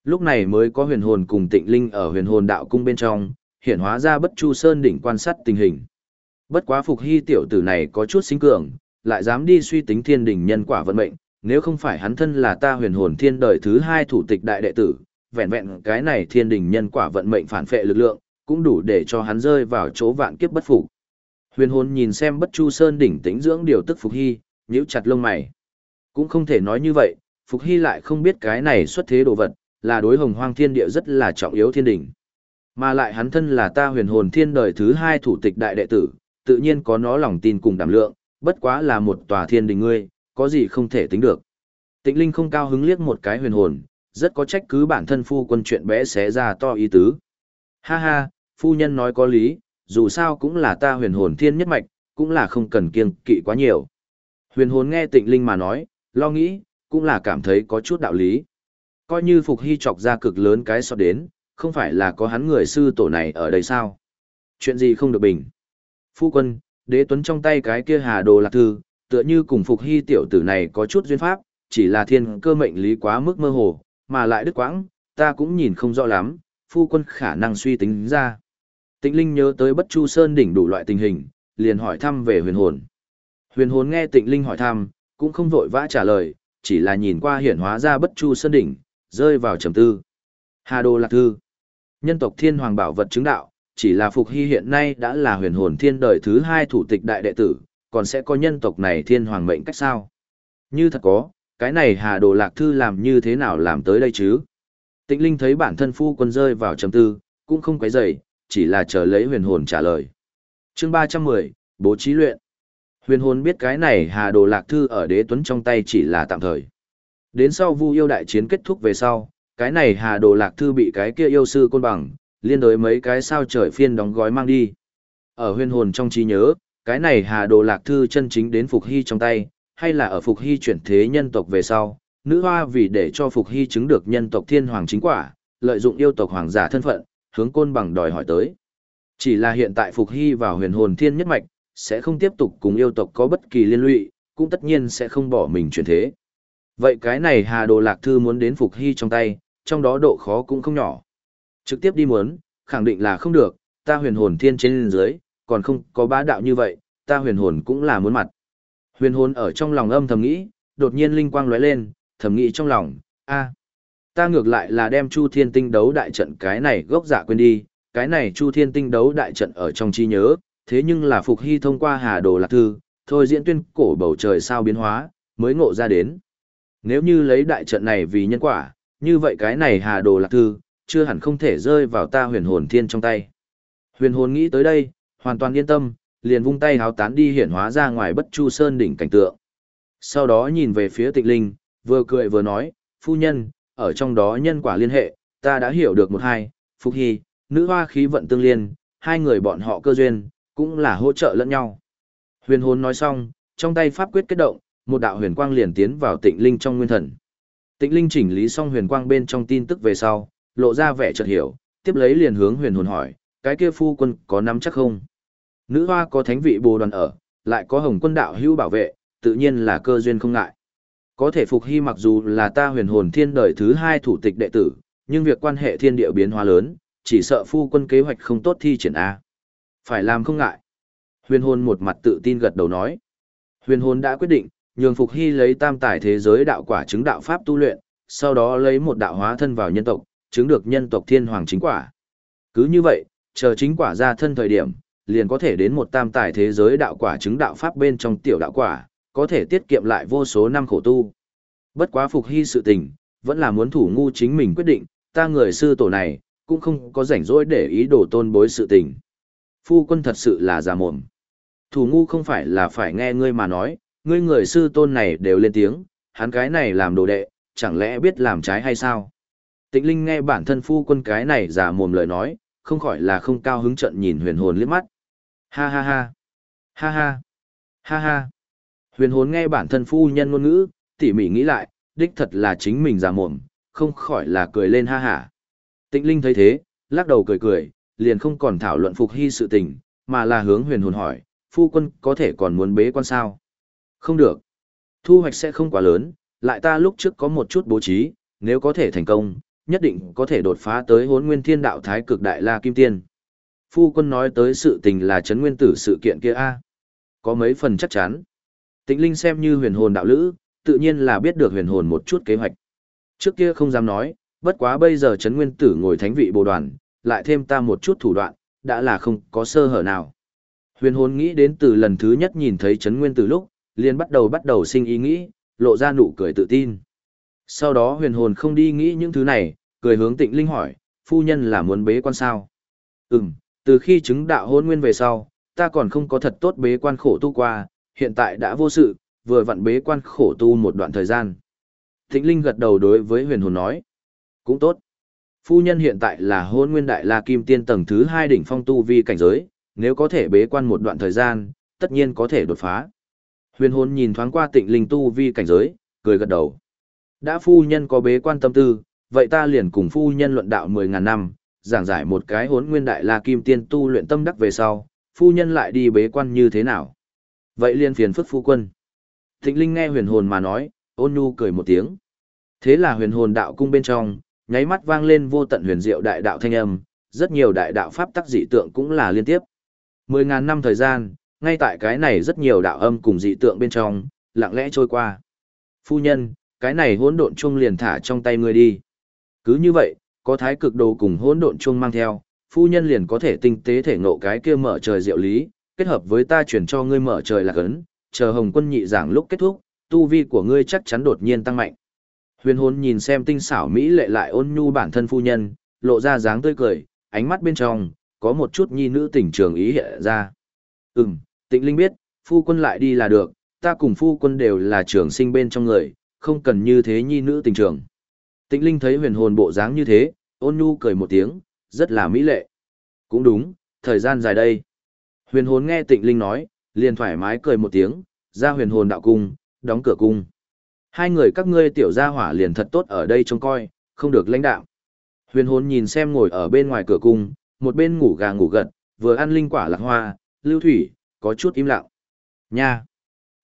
Lúc này mới có huyền hồn cùng tịnh linh ở huyền hồn đạo cung bên trong, hiện hóa ra bất chu sơn đỉnh quan sát tình hình. Bất quá phục hy tiểu tử này có chút sinh cường, lại dám đi suy tính thiên đình nhân quả vận mệnh, nếu không phải hắn thân là ta huyền hồn thiên đời thứ hai thủ tịch đại đệ tử, vẹn vẹn cái này thiên đình nhân quả vận mệnh phản phệ lực lượng, cũng đủ để cho hắn rơi vào chỗ vạn kiếp bất phục. Huyền hồn nhìn xem bất chu sơn đỉnh tĩnh dưỡng điều tức Phục Hy, nhíu chặt lông mày. Cũng không thể nói như vậy, Phục Hy lại không biết cái này xuất thế đồ vật, là đối hồng hoang thiên địa rất là trọng yếu thiên đình, Mà lại hắn thân là ta huyền hồn thiên đời thứ hai thủ tịch đại đệ tử, tự nhiên có nó lòng tin cùng đảm lượng, bất quá là một tòa thiên đình ngươi, có gì không thể tính được. Tịnh Linh không cao hứng liếc một cái huyền hồn, rất có trách cứ bản thân phu quân chuyện bé xé ra to ý tứ. Ha ha, phu nhân nói có lý, dù sao cũng là ta huyền hồn thiên nhất mạch, cũng là không cần kiêng kỵ quá nhiều. Huyền hồn nghe tịnh linh mà nói, lo nghĩ, cũng là cảm thấy có chút đạo lý. Coi như Phục Hy chọc ra cực lớn cái so đến, không phải là có hắn người sư tổ này ở đây sao? Chuyện gì không được bình? Phu quân, Đế Tuấn trong tay cái kia hà đồ lạc thư, tựa như cùng phục hy tiểu tử này có chút duyên pháp, chỉ là thiên cơ mệnh lý quá mức mơ hồ, mà lại đứt quãng, ta cũng nhìn không rõ lắm, phu quân khả năng suy tính ra. Tịnh Linh nhớ tới Bất Chu Sơn đỉnh đủ loại tình hình, liền hỏi thăm về huyền hồn. Huyền hồn nghe Tịnh Linh hỏi thăm, cũng không vội vã trả lời, chỉ là nhìn qua hiển hóa ra Bất Chu Sơn đỉnh, rơi vào trầm tư. Hà Đồ Lạc Thư Nhân tộc Thiên Hoàng bảo vật chứng đạo, chỉ là Phục Hy hiện nay đã là huyền hồn thiên đời thứ hai thủ tịch đại đệ tử, còn sẽ có nhân tộc này Thiên Hoàng mệnh cách sao? Như thật có, cái này Hà Đồ Lạc Thư làm như thế nào làm tới đây chứ? Tịnh Linh thấy bản thân phu quân rơi vào trầm tư, cũng không quấy rầy, chỉ là chờ lấy huyền hồn trả lời. Chương 310, Bố trí luyện. Huyền hồn biết cái này Hà Đồ Lạc Thư ở đế tuấn trong tay chỉ là tạm thời. Đến sau Vu yêu đại chiến kết thúc về sau, cái này Hà Đồ Lạc Thư bị cái kia yêu sư côn bằng, liên đối mấy cái sao trời phiên đóng gói mang đi. Ở huyền hồn trong trí nhớ, cái này Hà Đồ Lạc Thư chân chính đến Phục Hy trong tay, hay là ở Phục Hy chuyển thế nhân tộc về sau, nữ hoa vì để cho Phục Hy chứng được nhân tộc thiên hoàng chính quả, lợi dụng yêu tộc hoàng giả thân phận, hướng côn bằng đòi hỏi tới. Chỉ là hiện tại Phục Hy vào huyền hồn thiên nhất mạch, sẽ không tiếp tục cùng yêu tộc có bất kỳ liên lụy, cũng tất nhiên sẽ không bỏ mình chuyển thế. Vậy cái này Hà Đồ Lạc Thư muốn đến Phục Hy trong tay, trong đó độ khó cũng không nhỏ. Trực tiếp đi muốn, khẳng định là không được, ta huyền hồn thiên trên dưới, còn không có bá đạo như vậy, ta huyền hồn cũng là muốn mặt. Huyền hồn ở trong lòng âm thầm nghĩ, đột nhiên linh quang lóe lên, thầm nghĩ trong lòng, a, ta ngược lại là đem Chu Thiên Tinh đấu đại trận cái này gốc dạ quên đi, cái này Chu Thiên Tinh đấu đại trận ở trong trí nhớ, thế nhưng là Phục Hy thông qua Hà Đồ Lạc Thư, thôi diễn tuyên cổ bầu trời sao biến hóa, mới ngộ ra đến. Nếu như lấy đại trận này vì nhân quả, như vậy cái này Hà Đồ Lạc Thư, chưa hẳn không thể rơi vào ta huyền hồn thiên trong tay. Huyền hồn nghĩ tới đây, hoàn toàn yên tâm, liền vung tay háo tán đi hiển hóa ra ngoài bất chu sơn đỉnh cảnh tượng. Sau đó nhìn về phía tịch linh, vừa cười vừa nói, phu nhân, ở trong đó nhân quả liên hệ, ta đã hiểu được một hai, Phục Hy, nữ hoa khí vận tương liên, hai người bọn họ cơ duyên, cũng là hỗ trợ lẫn nhau. Huyền hồn nói xong, trong tay pháp quyết kết động, một đạo huyền quang liền tiến vào tịnh linh trong nguyên thần. Tịnh linh chỉnh lý xong huyền quang bên trong tin tức về sau, lộ ra vẻ chợt hiểu, tiếp lấy liền hướng huyền hồn hỏi, cái kia phu quân có nắm chắc không? Nữ hoa có thánh vị bồ đoàn ở, lại có hồng quân đạo hữu bảo vệ, tự nhiên là cơ duyên không ngại. Có thể phục hy mặc dù là ta huyền hồn thiên đời thứ hai thủ tịch đệ tử, nhưng việc quan hệ thiên địa biến hóa lớn, chỉ sợ phu quân kế hoạch không tốt thi triển A. Phải làm không ngại. Huyền hồn một mặt tự tin gật đầu nói. Huyền hồn đã quyết định, nhường phục hy lấy tam tài thế giới đạo quả chứng đạo pháp tu luyện, sau đó lấy một đạo hóa thân vào nhân tộc, chứng được nhân tộc thiên hoàng chính quả. Cứ như vậy, chờ chính quả ra thân thời điểm, liền có thể đến một tam tài thế giới đạo quả chứng đạo pháp bên trong tiểu đạo quả, có thể tiết kiệm lại vô số năm khổ tu. Bất quá phục hy sự tình, vẫn là muốn thủ ngu chính mình quyết định, ta người sư tổ này, cũng không có rảnh rỗi để ý đổ tôn bối sự tình. Phu quân thật sự là già mồm. Thủ ngu không phải là phải nghe ngươi mà nói, ngươi người sư tôn này đều lên tiếng, hắn cái này làm đồ đệ, chẳng lẽ biết làm trái hay sao? Tịnh Linh nghe bản thân phu quân cái này giả mồm lời nói, không khỏi là không cao hứng trận nhìn huyền hồn liếc mắt. Ha ha ha. Ha ha. Ha ha. Huyền hồn nghe bản thân phu nhân ngôn ngữ, tỉ mỉ nghĩ lại, đích thật là chính mình giả mồm, không khỏi là cười lên ha ha. Tịnh Linh thấy thế, lắc đầu cười cười, liền không còn thảo luận phục hy sự tình, mà là hướng huyền hồn hỏi, phu quân có thể còn muốn bế quan sao? Không được. Thu hoạch sẽ không quá lớn, lại ta lúc trước có một chút bố trí, nếu có thể thành công, nhất định có thể đột phá tới hốn nguyên thiên đạo thái cực đại la kim tiên. Phu quân nói tới sự tình là chấn nguyên tử sự kiện kia a Có mấy phần chắc chắn. Tịnh Linh xem như huyền hồn đạo lữ, tự nhiên là biết được huyền hồn một chút kế hoạch. Trước kia không dám nói, bất quá bây giờ chấn nguyên tử ngồi thánh vị bồ đoàn, lại thêm ta một chút thủ đoạn, đã là không có sơ hở nào. Huyền hồn nghĩ đến từ lần thứ nhất nhìn thấy chấn nguyên tử lúc, liền bắt đầu bắt đầu sinh ý nghĩ, lộ ra nụ cười tự tin. Sau đó huyền hồn không đi nghĩ những thứ này, cười hướng tịnh linh hỏi, phu nhân là muốn bế quan sao? Ừm, từ khi chứng đạo hôn nguyên về sau, ta còn không có thật tốt bế quan khổ tu qua, hiện tại đã vô sự, vừa vặn bế quan khổ tu một đoạn thời gian. Tịnh linh gật đầu đối với huyền hồn nói, cũng tốt. Phu nhân hiện tại là hôn nguyên đại la kim tiên tầng thứ hai đỉnh phong tu vi cảnh giới, nếu có thể bế quan một đoạn thời gian, tất nhiên có thể đột phá. Huyền hồn nhìn thoáng qua tịnh linh tu vi cảnh giới, cười gật đầu. Đã phu nhân có bế quan tâm tư, vậy ta liền cùng phu nhân luận đạo 10.000 năm, giảng giải một cái hốn nguyên đại la kim tiên tu luyện tâm đắc về sau, phu nhân lại đi bế quan như thế nào? Vậy liên phiền phức phu quân. Thịnh Linh nghe huyền hồn mà nói, ôn nhu cười một tiếng. Thế là huyền hồn đạo cung bên trong, nháy mắt vang lên vô tận huyền diệu đại đạo thanh âm, rất nhiều đại đạo pháp tắc dị tượng cũng là liên tiếp. Mười ngàn năm thời gian, ngay tại cái này rất nhiều đạo âm cùng dị tượng bên trong, lặng lẽ trôi qua. Phu nhân, cái này hỗn độn chung liền thả trong tay ngươi đi. Cứ như vậy, có thái cực đồ cùng hỗn độn chuông mang theo, phu nhân liền có thể tinh tế thể ngộ cái kia mở trời diệu lý, kết hợp với ta chuyển cho ngươi mở trời là cấn, chờ Hồng Quân nhị giảng lúc kết thúc, tu vi của ngươi chắc chắn đột nhiên tăng mạnh. Huyền hồn nhìn xem tinh xảo mỹ lệ lại ôn nhu bản thân phu nhân, lộ ra dáng tươi cười, ánh mắt bên trong, có một chút nhi nữ tình trường ý hiện ra. Ừm, tịnh linh biết, phu quân lại đi là được, ta cùng phu quân đều là trường sinh bên trong người, không cần như thế nhi nữ tình trường. Tịnh linh thấy huyền hồn bộ dáng như thế, ôn nhu cười một tiếng, rất là mỹ lệ. Cũng đúng, thời gian dài đây. Huyền hồn nghe tịnh linh nói, liền thoải mái cười một tiếng, ra huyền hồn đạo cung, đóng cửa cung. Hai người các ngươi tiểu gia hỏa liền thật tốt ở đây trông coi, không được lãnh đạo. Huyền hồn nhìn xem ngồi ở bên ngoài cửa cung, một bên ngủ gà ngủ gật, vừa ăn linh quả lạc hoa, lưu thủy, có chút im lặng. Nha!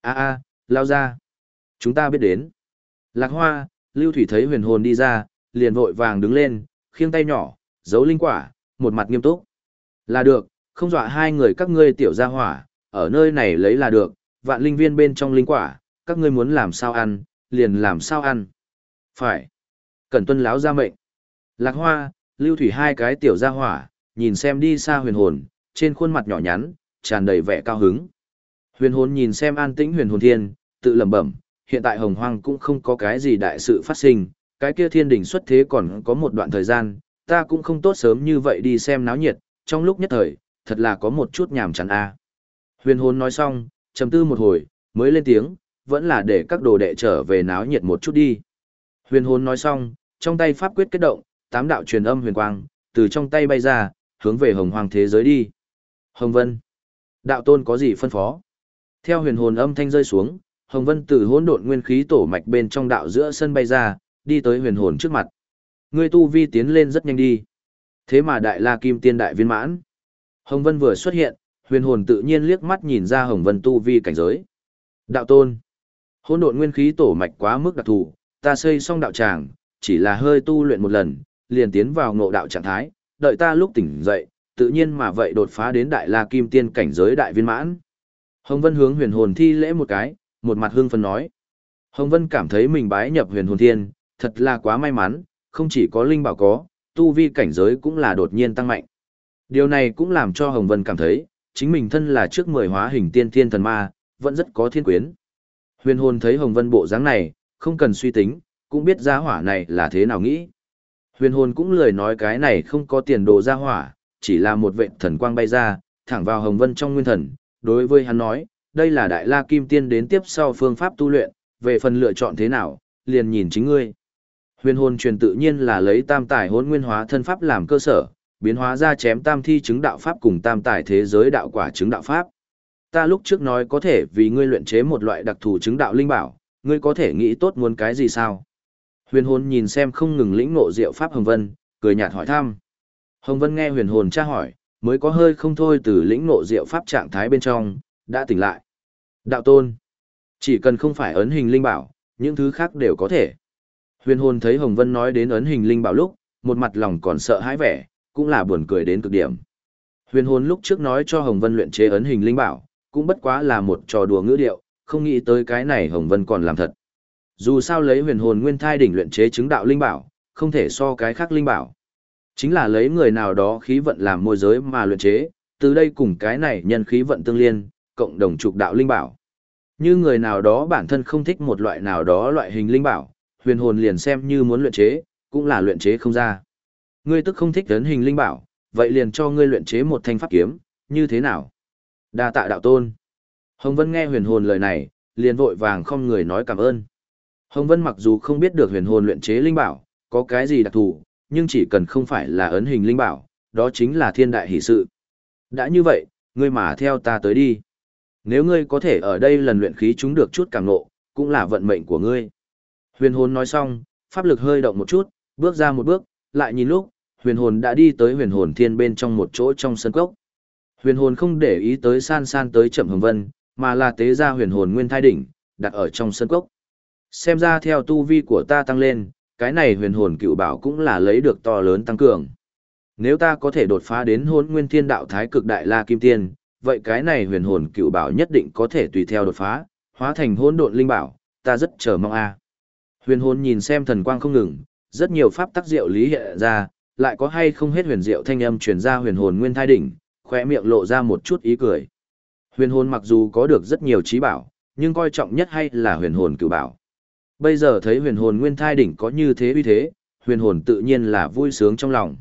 a a lao ra! Chúng ta biết đến. Lạc hoa, lưu thủy thấy huyền hồn đi ra, liền vội vàng đứng lên, khiêng tay nhỏ, giấu linh quả, một mặt nghiêm túc. Là được, không dọa hai người các ngươi tiểu gia hỏa, ở nơi này lấy là được, vạn linh viên bên trong linh quả, các ngươi muốn làm sao ăn, liền làm sao ăn. Phải. Cẩn tuân láo ra mệnh. Lạc hoa, lưu thủy hai cái tiểu gia hỏa, nhìn xem đi xa huyền hồn, trên khuôn mặt nhỏ nhắn, tràn đầy vẻ cao hứng. Huyền hồn nhìn xem an tĩnh huyền hồn thiên, tự lẩm bẩm, hiện tại hồng hoang cũng không có cái gì đại sự phát sinh, cái kia thiên đỉnh xuất thế còn có một đoạn thời gian, ta cũng không tốt sớm như vậy đi xem náo nhiệt, trong lúc nhất thời, thật là có một chút nhàm chán a. Huyền hồn nói xong, trầm tư một hồi, mới lên tiếng, vẫn là để các đồ đệ trở về náo nhiệt một chút đi. Huyền hồn nói xong, trong tay pháp quyết kết động, tám đạo truyền âm huyền quang, từ trong tay bay ra, hướng về hồng hoàng thế giới đi. Hồng Vân. Đạo tôn có gì phân phó? Theo huyền hồn âm thanh rơi xuống, Hồng Vân từ hỗn độn nguyên khí tổ mạch bên trong đạo giữa sân bay ra, đi tới huyền hồn trước mặt. Ngươi tu vi tiến lên rất nhanh đi. Thế mà đại la kim tiên đại viên mãn. Hồng Vân vừa xuất hiện, huyền hồn tự nhiên liếc mắt nhìn ra Hồng Vân tu vi cảnh giới. Đạo tôn. Hỗn độn nguyên khí tổ mạch quá mức đặc thù, ta xây xong đạo tràng, chỉ là hơi tu luyện một lần, liền tiến vào ngộ đạo trạng thái, đợi ta lúc tỉnh dậy, tự nhiên mà vậy đột phá đến đại la kim tiên cảnh giới đại viên mãn. Hồng Vân hướng huyền hồn thi lễ một cái, một mặt hương phân nói. Hồng Vân cảm thấy mình bái nhập huyền hồn thiên, thật là quá may mắn, không chỉ có linh bảo có, tu vi cảnh giới cũng là đột nhiên tăng mạnh. Điều này cũng làm cho Hồng Vân cảm thấy, chính mình thân là trước mười hóa hình tiên thiên thần ma, vẫn rất có thiên quyến. Huyền hồn thấy Hồng Vân bộ dáng này, không cần suy tính, cũng biết gia hỏa này là thế nào nghĩ. Huyền hồn cũng lười nói cái này không có tiền đồ gia hỏa, chỉ là một vệ thần quang bay ra, thẳng vào Hồng Vân trong nguyên thần. Đối với hắn nói, đây là Đại La Kim Tiên đến tiếp sau phương pháp tu luyện, về phần lựa chọn thế nào, liền nhìn chính ngươi. Huyền hồn truyền tự nhiên là lấy tam tài hỗn nguyên hóa thân pháp làm cơ sở, biến hóa ra chém tam thi chứng đạo pháp cùng tam tài thế giới đạo quả chứng đạo pháp. Ta lúc trước nói có thể vì ngươi luyện chế một loại đặc thù chứng đạo linh bảo, ngươi có thể nghĩ tốt muốn cái gì sao? Huyền hồn nhìn xem không ngừng lĩnh ngộ diệu pháp Hồng Vân, cười nhạt hỏi thăm. Hồng Vân nghe huyền hồn tra hỏi, mới có hơi không thôi từ lĩnh ngộ diệu pháp trạng thái bên trong, đã tỉnh lại. Đạo tôn, chỉ cần không phải ấn hình linh bảo, những thứ khác đều có thể. Huyền hồn thấy Hồng Vân nói đến ấn hình linh bảo lúc, một mặt lòng còn sợ hãi vẻ, cũng là buồn cười đến cực điểm. Huyền hồn lúc trước nói cho Hồng Vân luyện chế ấn hình linh bảo, cũng bất quá là một trò đùa ngữ điệu, không nghĩ tới cái này Hồng Vân còn làm thật. Dù sao lấy huyền hồn nguyên thai đỉnh luyện chế chứng đạo linh bảo, không thể so cái khác linh bảo. Chính là lấy người nào đó khí vận làm môi giới mà luyện chế, từ đây cùng cái này nhân khí vận tương liên, cộng đồng trục đạo linh bảo. Như người nào đó bản thân không thích một loại nào đó loại hình linh bảo, huyền hồn liền xem như muốn luyện chế, cũng là luyện chế không ra. Ngươi tức không thích ấn hình linh bảo, vậy liền cho ngươi luyện chế một thanh pháp kiếm, như thế nào? Đa tạ đạo tôn. Hồng Vân nghe huyền hồn lời này, liền vội vàng không người nói cảm ơn. Hồng Vân mặc dù không biết được huyền hồn luyện chế linh bảo, có cái gì đặc thù, nhưng chỉ cần không phải là ấn hình linh bảo, đó chính là thiên đại hỷ sự. Đã như vậy, ngươi mà theo ta tới đi. Nếu ngươi có thể ở đây lần luyện khí chúng được chút cảm ngộ, cũng là vận mệnh của ngươi. Huyền hồn nói xong, pháp lực hơi động một chút, bước ra một bước, lại nhìn lúc, huyền hồn đã đi tới huyền hồn thiên bên trong một chỗ trong sân cốc. Huyền hồn không để ý tới san san tới chậm hồng vân, mà là tế ra huyền hồn nguyên thai đỉnh, đặt ở trong sân cốc. Xem ra theo tu vi của ta tăng lên, cái này huyền hồn cựu bảo cũng là lấy được to lớn tăng cường. Nếu ta có thể đột phá đến hôn nguyên thiên đạo thái cực đại la kim tiên, vậy cái này huyền hồn cựu bảo nhất định có thể tùy theo đột phá, hóa thành hỗn độn linh bảo, ta rất chờ mong a. Huyền hồn nhìn xem thần quang không ngừng, rất nhiều pháp tắc diệu lý hiện ra, lại có hay không hết huyền diệu thanh âm truyền ra huyền hồn nguyên thai đỉnh, khóe miệng lộ ra một chút ý cười. Huyền hồn mặc dù có được rất nhiều trí bảo, nhưng coi trọng nhất hay là huyền hồn cựu bảo. Bây giờ thấy huyền hồn nguyên thai đỉnh có như thế uy thế, huyền hồn tự nhiên là vui sướng trong lòng.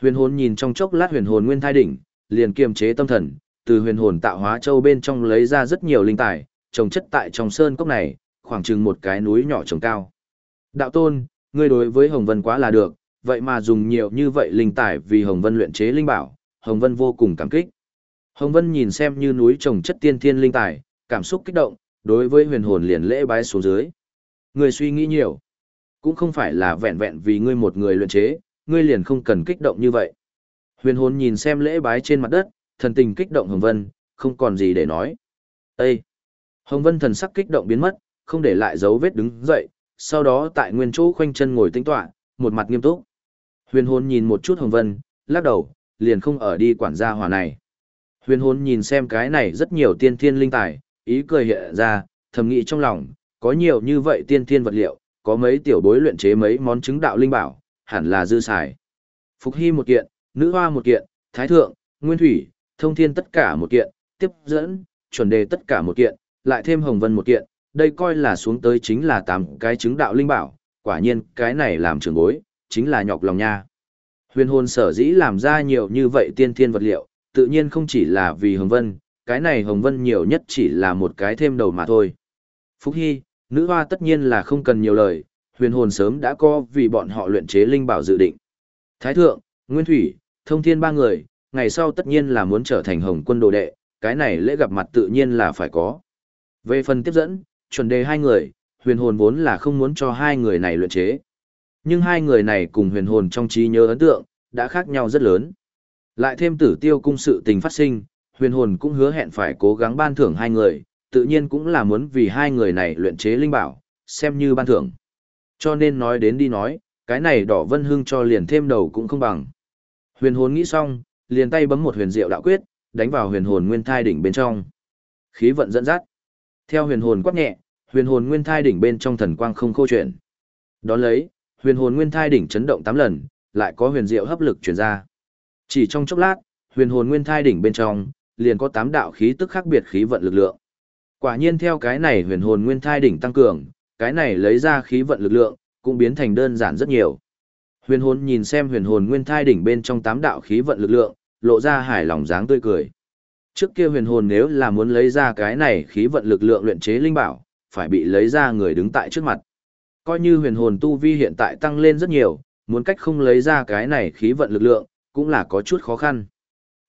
Huyền hồn nhìn trong chốc lát huyền hồn nguyên thai đỉnh, liền kiềm chế tâm thần, từ huyền hồn tạo hóa châu bên trong lấy ra rất nhiều linh tài, trồng chất tại trong sơn cốc này, khoảng chừng một cái núi nhỏ trồng cao. Đạo tôn, ngươi đối với Hồng Vân quá là được, vậy mà dùng nhiều như vậy linh tài vì Hồng Vân luyện chế linh bảo, Hồng Vân vô cùng cảm kích. Hồng Vân nhìn xem như núi trồng chất tiên thiên linh tài, cảm xúc kích động, đối với huyền hồn liền lễ bái xuống dưới. Người suy nghĩ nhiều, cũng không phải là vẹn vẹn vì ngươi một người luyện chế, ngươi liền không cần kích động như vậy. Huyền hồn nhìn xem lễ bái trên mặt đất, thần tình kích động Hồng Vân, không còn gì để nói. Ê! Hồng Vân thần sắc kích động biến mất, không để lại dấu vết đứng dậy, sau đó tại nguyên chỗ khoanh chân ngồi tĩnh tọa, một mặt nghiêm túc. Huyền hồn nhìn một chút Hồng Vân, lắc đầu, liền không ở đi quản gia hòa này. Huyền hồn nhìn xem cái này rất nhiều tiên thiên linh tài, ý cười hiện ra, thầm nghĩ trong lòng, có nhiều như vậy tiên thiên vật liệu, có mấy tiểu bối luyện chế mấy món chứng đạo linh bảo, hẳn là dư xài. Phục hy một kiện, nữ hoa một kiện, thái thượng, nguyên thủy, thông thiên tất cả một kiện, tiếp dẫn, chuẩn đề tất cả một kiện, lại thêm hồng vân một kiện, đây coi là xuống tới chính là tám cái chứng đạo linh bảo, quả nhiên cái này làm trường bối, chính là nhọc lòng nha. Huyền hồn sở dĩ làm ra nhiều như vậy tiên thiên vật liệu, tự nhiên không chỉ là vì hồng vân, cái này hồng vân nhiều nhất chỉ là một cái thêm đầu mà thôi. Phúc Hy, nữ hoa tất nhiên là không cần nhiều lời, huyền hồn sớm đã có vì bọn họ luyện chế linh bảo dự định. Thái thượng, Nguyên Thủy, Thông Thiên ba người, ngày sau tất nhiên là muốn trở thành hồng quân đồ đệ, cái này lễ gặp mặt tự nhiên là phải có. Về phần tiếp dẫn, chuẩn đề hai người, huyền hồn vốn là không muốn cho hai người này luyện chế. Nhưng hai người này cùng huyền hồn trong trí nhớ ấn tượng, đã khác nhau rất lớn. Lại thêm tử tiêu cung sự tình phát sinh, huyền hồn cũng hứa hẹn phải cố gắng ban thưởng hai người, tự nhiên cũng là muốn vì hai người này luyện chế linh bảo, xem như ban thưởng. Cho nên nói đến đi nói, cái này đỏ vân hương cho liền thêm đầu cũng không bằng. Huyền hồn nghĩ xong, liền tay bấm một huyền diệu đạo quyết, đánh vào huyền hồn nguyên thai đỉnh bên trong. Khí vận dẫn dắt. Theo huyền hồn quát nhẹ, huyền hồn nguyên thai đỉnh bên trong thần quang không khô chuyển. đó lấy, huyền hồn nguyên thai đỉnh chấn động 8 lần, lại có huyền diệu hấp lực truyền ra. Chỉ trong chốc lát, huyền hồn nguyên thai đỉnh bên trong, liền có 8 đạo khí tức khác biệt khí vận lực lượng. Quả nhiên theo cái này huyền hồn nguyên thai đỉnh tăng cường, cái này lấy ra khí vận lực lượng, cũng biến thành đơn giản rất nhiều. Huyền hồn nhìn xem huyền hồn nguyên thai đỉnh bên trong Tám đạo khí vận lực lượng, lộ ra hài lòng dáng tươi cười. Trước kia huyền hồn nếu là muốn lấy ra cái này khí vận lực lượng luyện chế linh bảo, phải bị lấy ra người đứng tại trước mặt. Coi như huyền hồn tu vi hiện tại tăng lên rất nhiều, muốn cách không lấy ra cái này khí vận lực lượng, cũng là có chút khó khăn.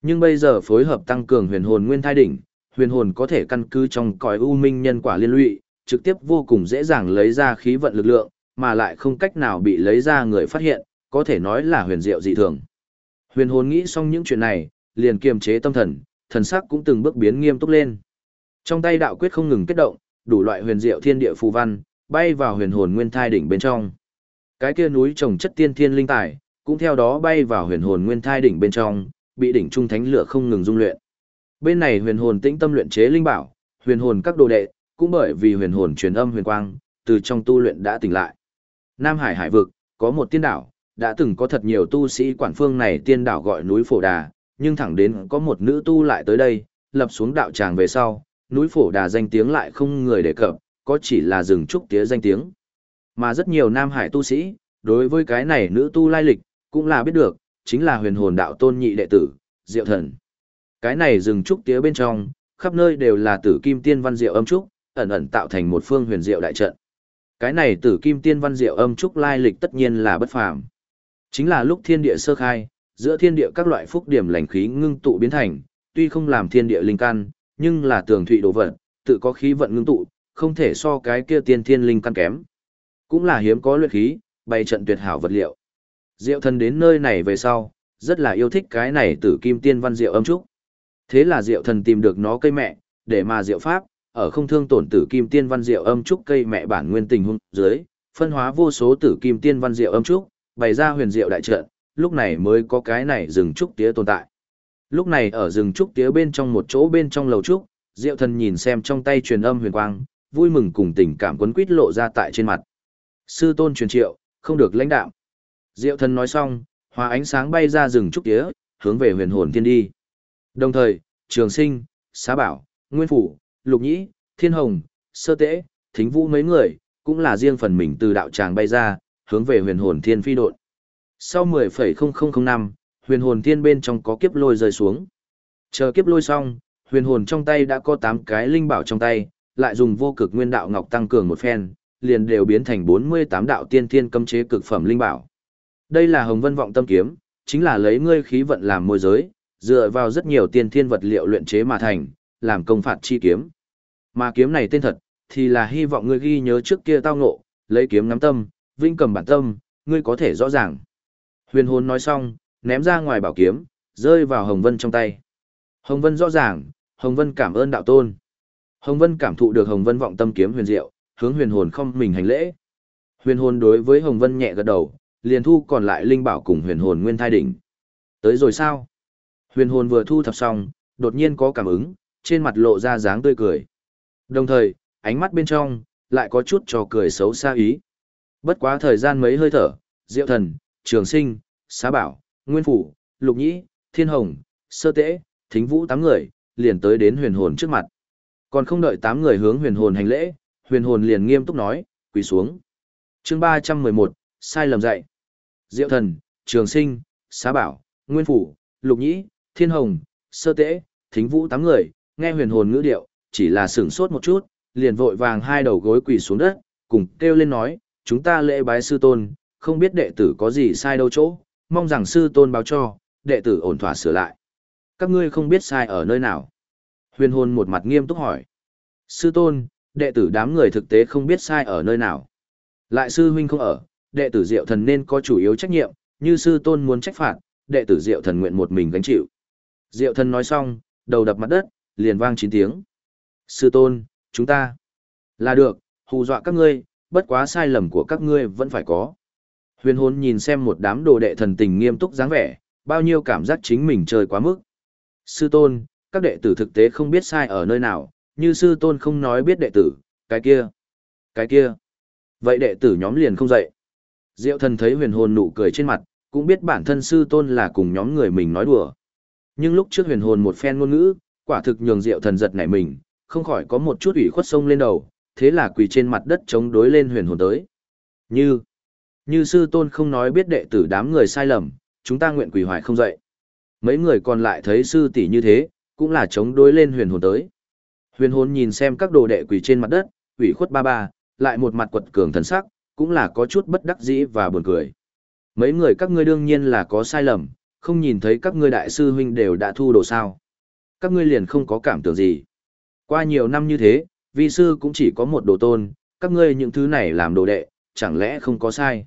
Nhưng bây giờ phối hợp tăng cường huyền hồn nguyên thai đỉnh, huyền hồn có thể căn cứ trong cõi u minh nhân quả liên lụy, trực tiếp vô cùng dễ dàng lấy ra khí vận lực lượng, mà lại không cách nào bị lấy ra người phát hiện, có thể nói là huyền diệu dị thường. Huyền hồn nghĩ xong những chuyện này, liền kiềm chế tâm thần, thần sắc cũng từng bước biến nghiêm túc lên. Trong tay đạo quyết không ngừng kết động, đủ loại huyền diệu thiên địa phù văn, bay vào huyền hồn nguyên thai đỉnh bên trong. Cái kia núi trồng chất tiên thiên linh tài, cũng theo đó bay vào huyền hồn nguyên thai đỉnh bên trong, bị đỉnh trung thánh lửa không ngừng dung luyện. Bên này huyền hồn tĩnh tâm luyện chế linh bảo, huyền hồn các đồ đệ, cũng bởi vì huyền hồn truyền âm huyền quang, từ trong tu luyện đã tỉnh lại. Nam Hải hải vực, có một tiên đảo, đã từng có thật nhiều tu sĩ quản phương này tiên đảo gọi núi Phổ Đà, nhưng thẳng đến có một nữ tu lại tới đây, lập xuống đạo tràng về sau, núi Phổ Đà danh tiếng lại không người đề cập, có chỉ là rừng trúc tía danh tiếng. Mà rất nhiều Nam Hải tu sĩ, đối với cái này nữ tu lai lịch, cũng là biết được, chính là huyền hồn đạo tôn nhị đệ tử, Diệu Thần. Cái này rừng trúc tía bên trong, khắp nơi đều là tử kim tiên văn diệu âm trúc, ẩn ẩn tạo thành một phương huyền diệu đại trận. Cái này tử kim tiên văn diệu âm trúc lai lịch tất nhiên là bất phàm. Chính là lúc thiên địa sơ khai, giữa thiên địa các loại phúc điểm lành khí ngưng tụ biến thành, tuy không làm thiên địa linh căn, nhưng là tường thụy đồ vật, tự có khí vận ngưng tụ, không thể so cái kia tiên thiên linh căn kém. Cũng là hiếm có luyện khí, bày trận tuyệt hảo vật liệu. Diệu thần đến nơi này về sau, rất là yêu thích cái này tử kim tiên văn diệu âm trúc. Thế là Diệu Thần tìm được nó cây mẹ, để mà Diệu Pháp, ở không thương tổn tử kim tiên văn diệu âm trúc cây mẹ bản nguyên tình hung dưới, phân hóa vô số tử kim tiên văn diệu âm trúc, bày ra huyền diệu đại trận, lúc này mới có cái này rừng trúc tía tồn tại. Lúc này ở rừng trúc tía bên trong một chỗ bên trong lầu trúc, Diệu Thần nhìn xem trong tay truyền âm huyền quang, vui mừng cùng tình cảm quấn quýt lộ ra tại trên mặt. Sư tôn truyền triệu, không được lãnh đạo. Diệu Thần nói xong, hóa ánh sáng bay ra rừng trúc tía, hướng về huyền hồn thiên đi. Đồng thời, Trường Sinh, Xá Bảo, Nguyên Phủ, Lục Nhĩ, Thiên Hồng, Sơ Tế, Thính Vũ mấy người, cũng là riêng phần mình từ đạo tràng bay ra, hướng về huyền hồn thiên phi độn. Sau 10,0005, huyền hồn thiên bên trong có kiếp lôi rơi xuống. Chờ kiếp lôi xong, huyền hồn trong tay đã có 8 cái linh bảo trong tay, lại dùng vô cực nguyên đạo ngọc tăng cường một phen, liền đều biến thành 48 đạo tiên thiên cấm chế cực phẩm linh bảo. Đây là Hồng Vân vọng tâm kiếm, chính là lấy ngươi khí vận làm môi giới, dựa vào rất nhiều tiên thiên vật liệu luyện chế mà thành, làm công phạt chi kiếm. Mà kiếm này tên thật, thì là hy vọng ngươi ghi nhớ trước kia tao ngộ, lấy kiếm ngắm tâm, vinh cầm bản tâm, ngươi có thể rõ ràng. Huyền hồn nói xong, ném ra ngoài bảo kiếm, rơi vào Hồng Vân trong tay. Hồng Vân rõ ràng, Hồng Vân cảm ơn đạo tôn. Hồng Vân cảm thụ được Hồng Vân vọng tâm kiếm huyền diệu, hướng huyền hồn không mình hành lễ. Huyền hồn đối với Hồng Vân nhẹ gật đầu, liền thu còn lại linh bảo cùng huyền hồn nguyên thai đỉnh. Tới rồi sao? Huyền hồn vừa thu thập xong, đột nhiên có cảm ứng, trên mặt lộ ra dáng tươi cười. Đồng thời, ánh mắt bên trong, lại có chút trò cười xấu xa ý. Bất quá thời gian mấy hơi thở, Diệu Thần, Trường Sinh, Xá Bảo, Nguyên Phủ, Lục Nhĩ, Thiên Hồng, Sơ Tế, Thính Vũ tám người, liền tới đến huyền hồn trước mặt. Còn không đợi tám người hướng huyền hồn hành lễ, huyền hồn liền nghiêm túc nói, quỳ xuống. chương ba trăm mười một sai lầm dạy. Diệu Thần, Trường Sinh, Xá Bảo, Nguyên Phủ, Lục Nhĩ, Thiên Hồng, Sơ Tế, Thính Vũ tám người, nghe huyền hồn ngữ điệu, chỉ là sửng sốt một chút, liền vội vàng hai đầu gối quỳ xuống đất, cùng kêu lên nói, chúng ta lễ bái sư tôn, không biết đệ tử có gì sai đâu chỗ, mong rằng sư tôn báo cho, đệ tử ổn thỏa sửa lại. Các ngươi không biết sai ở nơi nào. Huyền hồn một mặt nghiêm túc hỏi. Sư tôn, đệ tử đám người thực tế không biết sai ở nơi nào. Lại sư huynh không ở, đệ tử diệu thần nên có chủ yếu trách nhiệm, như sư tôn muốn trách phạt, đệ tử diệu thần nguyện một mình gánh chịu. Diệu thần nói xong, đầu đập mặt đất, liền vang chín tiếng. Sư tôn, chúng ta là được, hù dọa các ngươi, bất quá sai lầm của các ngươi vẫn phải có. Huyền hồn nhìn xem một đám đồ đệ thần tình nghiêm túc dáng vẻ, bao nhiêu cảm giác chính mình chơi quá mức. Sư tôn, các đệ tử thực tế không biết sai ở nơi nào, như sư tôn không nói biết đệ tử, cái kia, cái kia. Vậy đệ tử nhóm liền không dậy. Diệu thần thấy huyền hồn nụ cười trên mặt, cũng biết bản thân sư tôn là cùng nhóm người mình nói đùa. Nhưng lúc trước huyền hồn một phen ngôn ngữ, quả thực nhường diệu thần giật nảy mình, không khỏi có một chút ủy khuất sông lên đầu, thế là quỳ trên mặt đất chống đối lên huyền hồn tới. Như, như sư tôn không nói biết đệ tử đám người sai lầm, chúng ta nguyện quỳ hoài không dậy. Mấy người còn lại thấy sư tỷ như thế, cũng là chống đối lên huyền hồn tới. Huyền hồn nhìn xem các đồ đệ quỳ trên mặt đất, ủy khuất ba ba, lại một mặt quật cường thần sắc, cũng là có chút bất đắc dĩ và buồn cười. Mấy người các ngươi đương nhiên là có sai lầm, không nhìn thấy các ngươi đại sư huynh đều đã thu đồ sao. Các ngươi liền không có cảm tưởng gì. Qua nhiều năm như thế, vi sư cũng chỉ có một đồ tôn, các ngươi những thứ này làm đồ đệ, chẳng lẽ không có sai.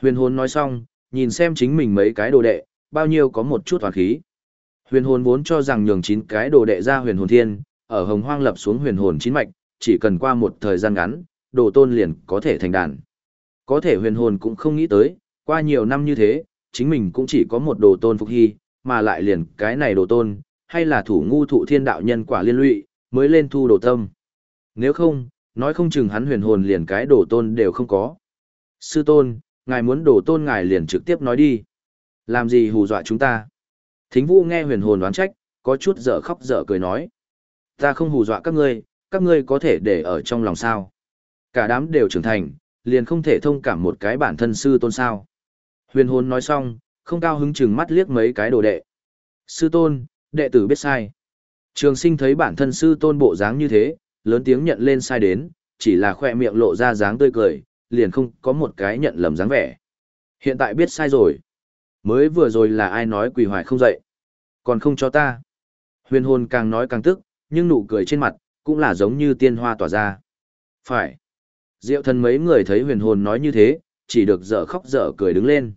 Huyền hồn nói xong, nhìn xem chính mình mấy cái đồ đệ, bao nhiêu có một chút hoàn khí. Huyền hồn vốn cho rằng nhường chín cái đồ đệ ra huyền hồn thiên, ở hồng hoang lập xuống huyền hồn chín mạch, chỉ cần qua một thời gian ngắn, đồ tôn liền có thể thành đàn. Có thể huyền hồn cũng không nghĩ tới, qua nhiều năm như thế, chính mình cũng chỉ có một đồ tôn phục hy, mà lại liền cái này đồ tôn, hay là thủ ngu thụ thiên đạo nhân quả liên lụy, mới lên thu đồ tâm. Nếu không, nói không chừng hắn huyền hồn liền cái đồ tôn đều không có. Sư tôn, ngài muốn đồ tôn ngài liền trực tiếp nói đi. Làm gì hù dọa chúng ta? Thính vũ nghe huyền hồn đoán trách, có chút dở khóc dở cười nói. Ta không hù dọa các ngươi, các ngươi có thể để ở trong lòng sao. Cả đám đều trưởng thành, liền không thể thông cảm một cái bản thân sư tôn sao. Huyền hồn nói xong, không cao hứng chừng mắt liếc mấy cái đồ đệ. Sư tôn, đệ tử biết sai. Trường sinh thấy bản thân sư tôn bộ dáng như thế, lớn tiếng nhận lên sai đến, chỉ là khoe miệng lộ ra dáng tươi cười, liền không có một cái nhận lầm dáng vẻ. Hiện tại biết sai rồi. Mới vừa rồi là ai nói quỳ hoài không dậy. Còn không cho ta. Huyền hồn càng nói càng tức, nhưng nụ cười trên mặt, cũng là giống như tiên hoa tỏa ra. Phải. Diệu thần mấy người thấy huyền hồn nói như thế, chỉ được dở khóc dở cười đứng lên.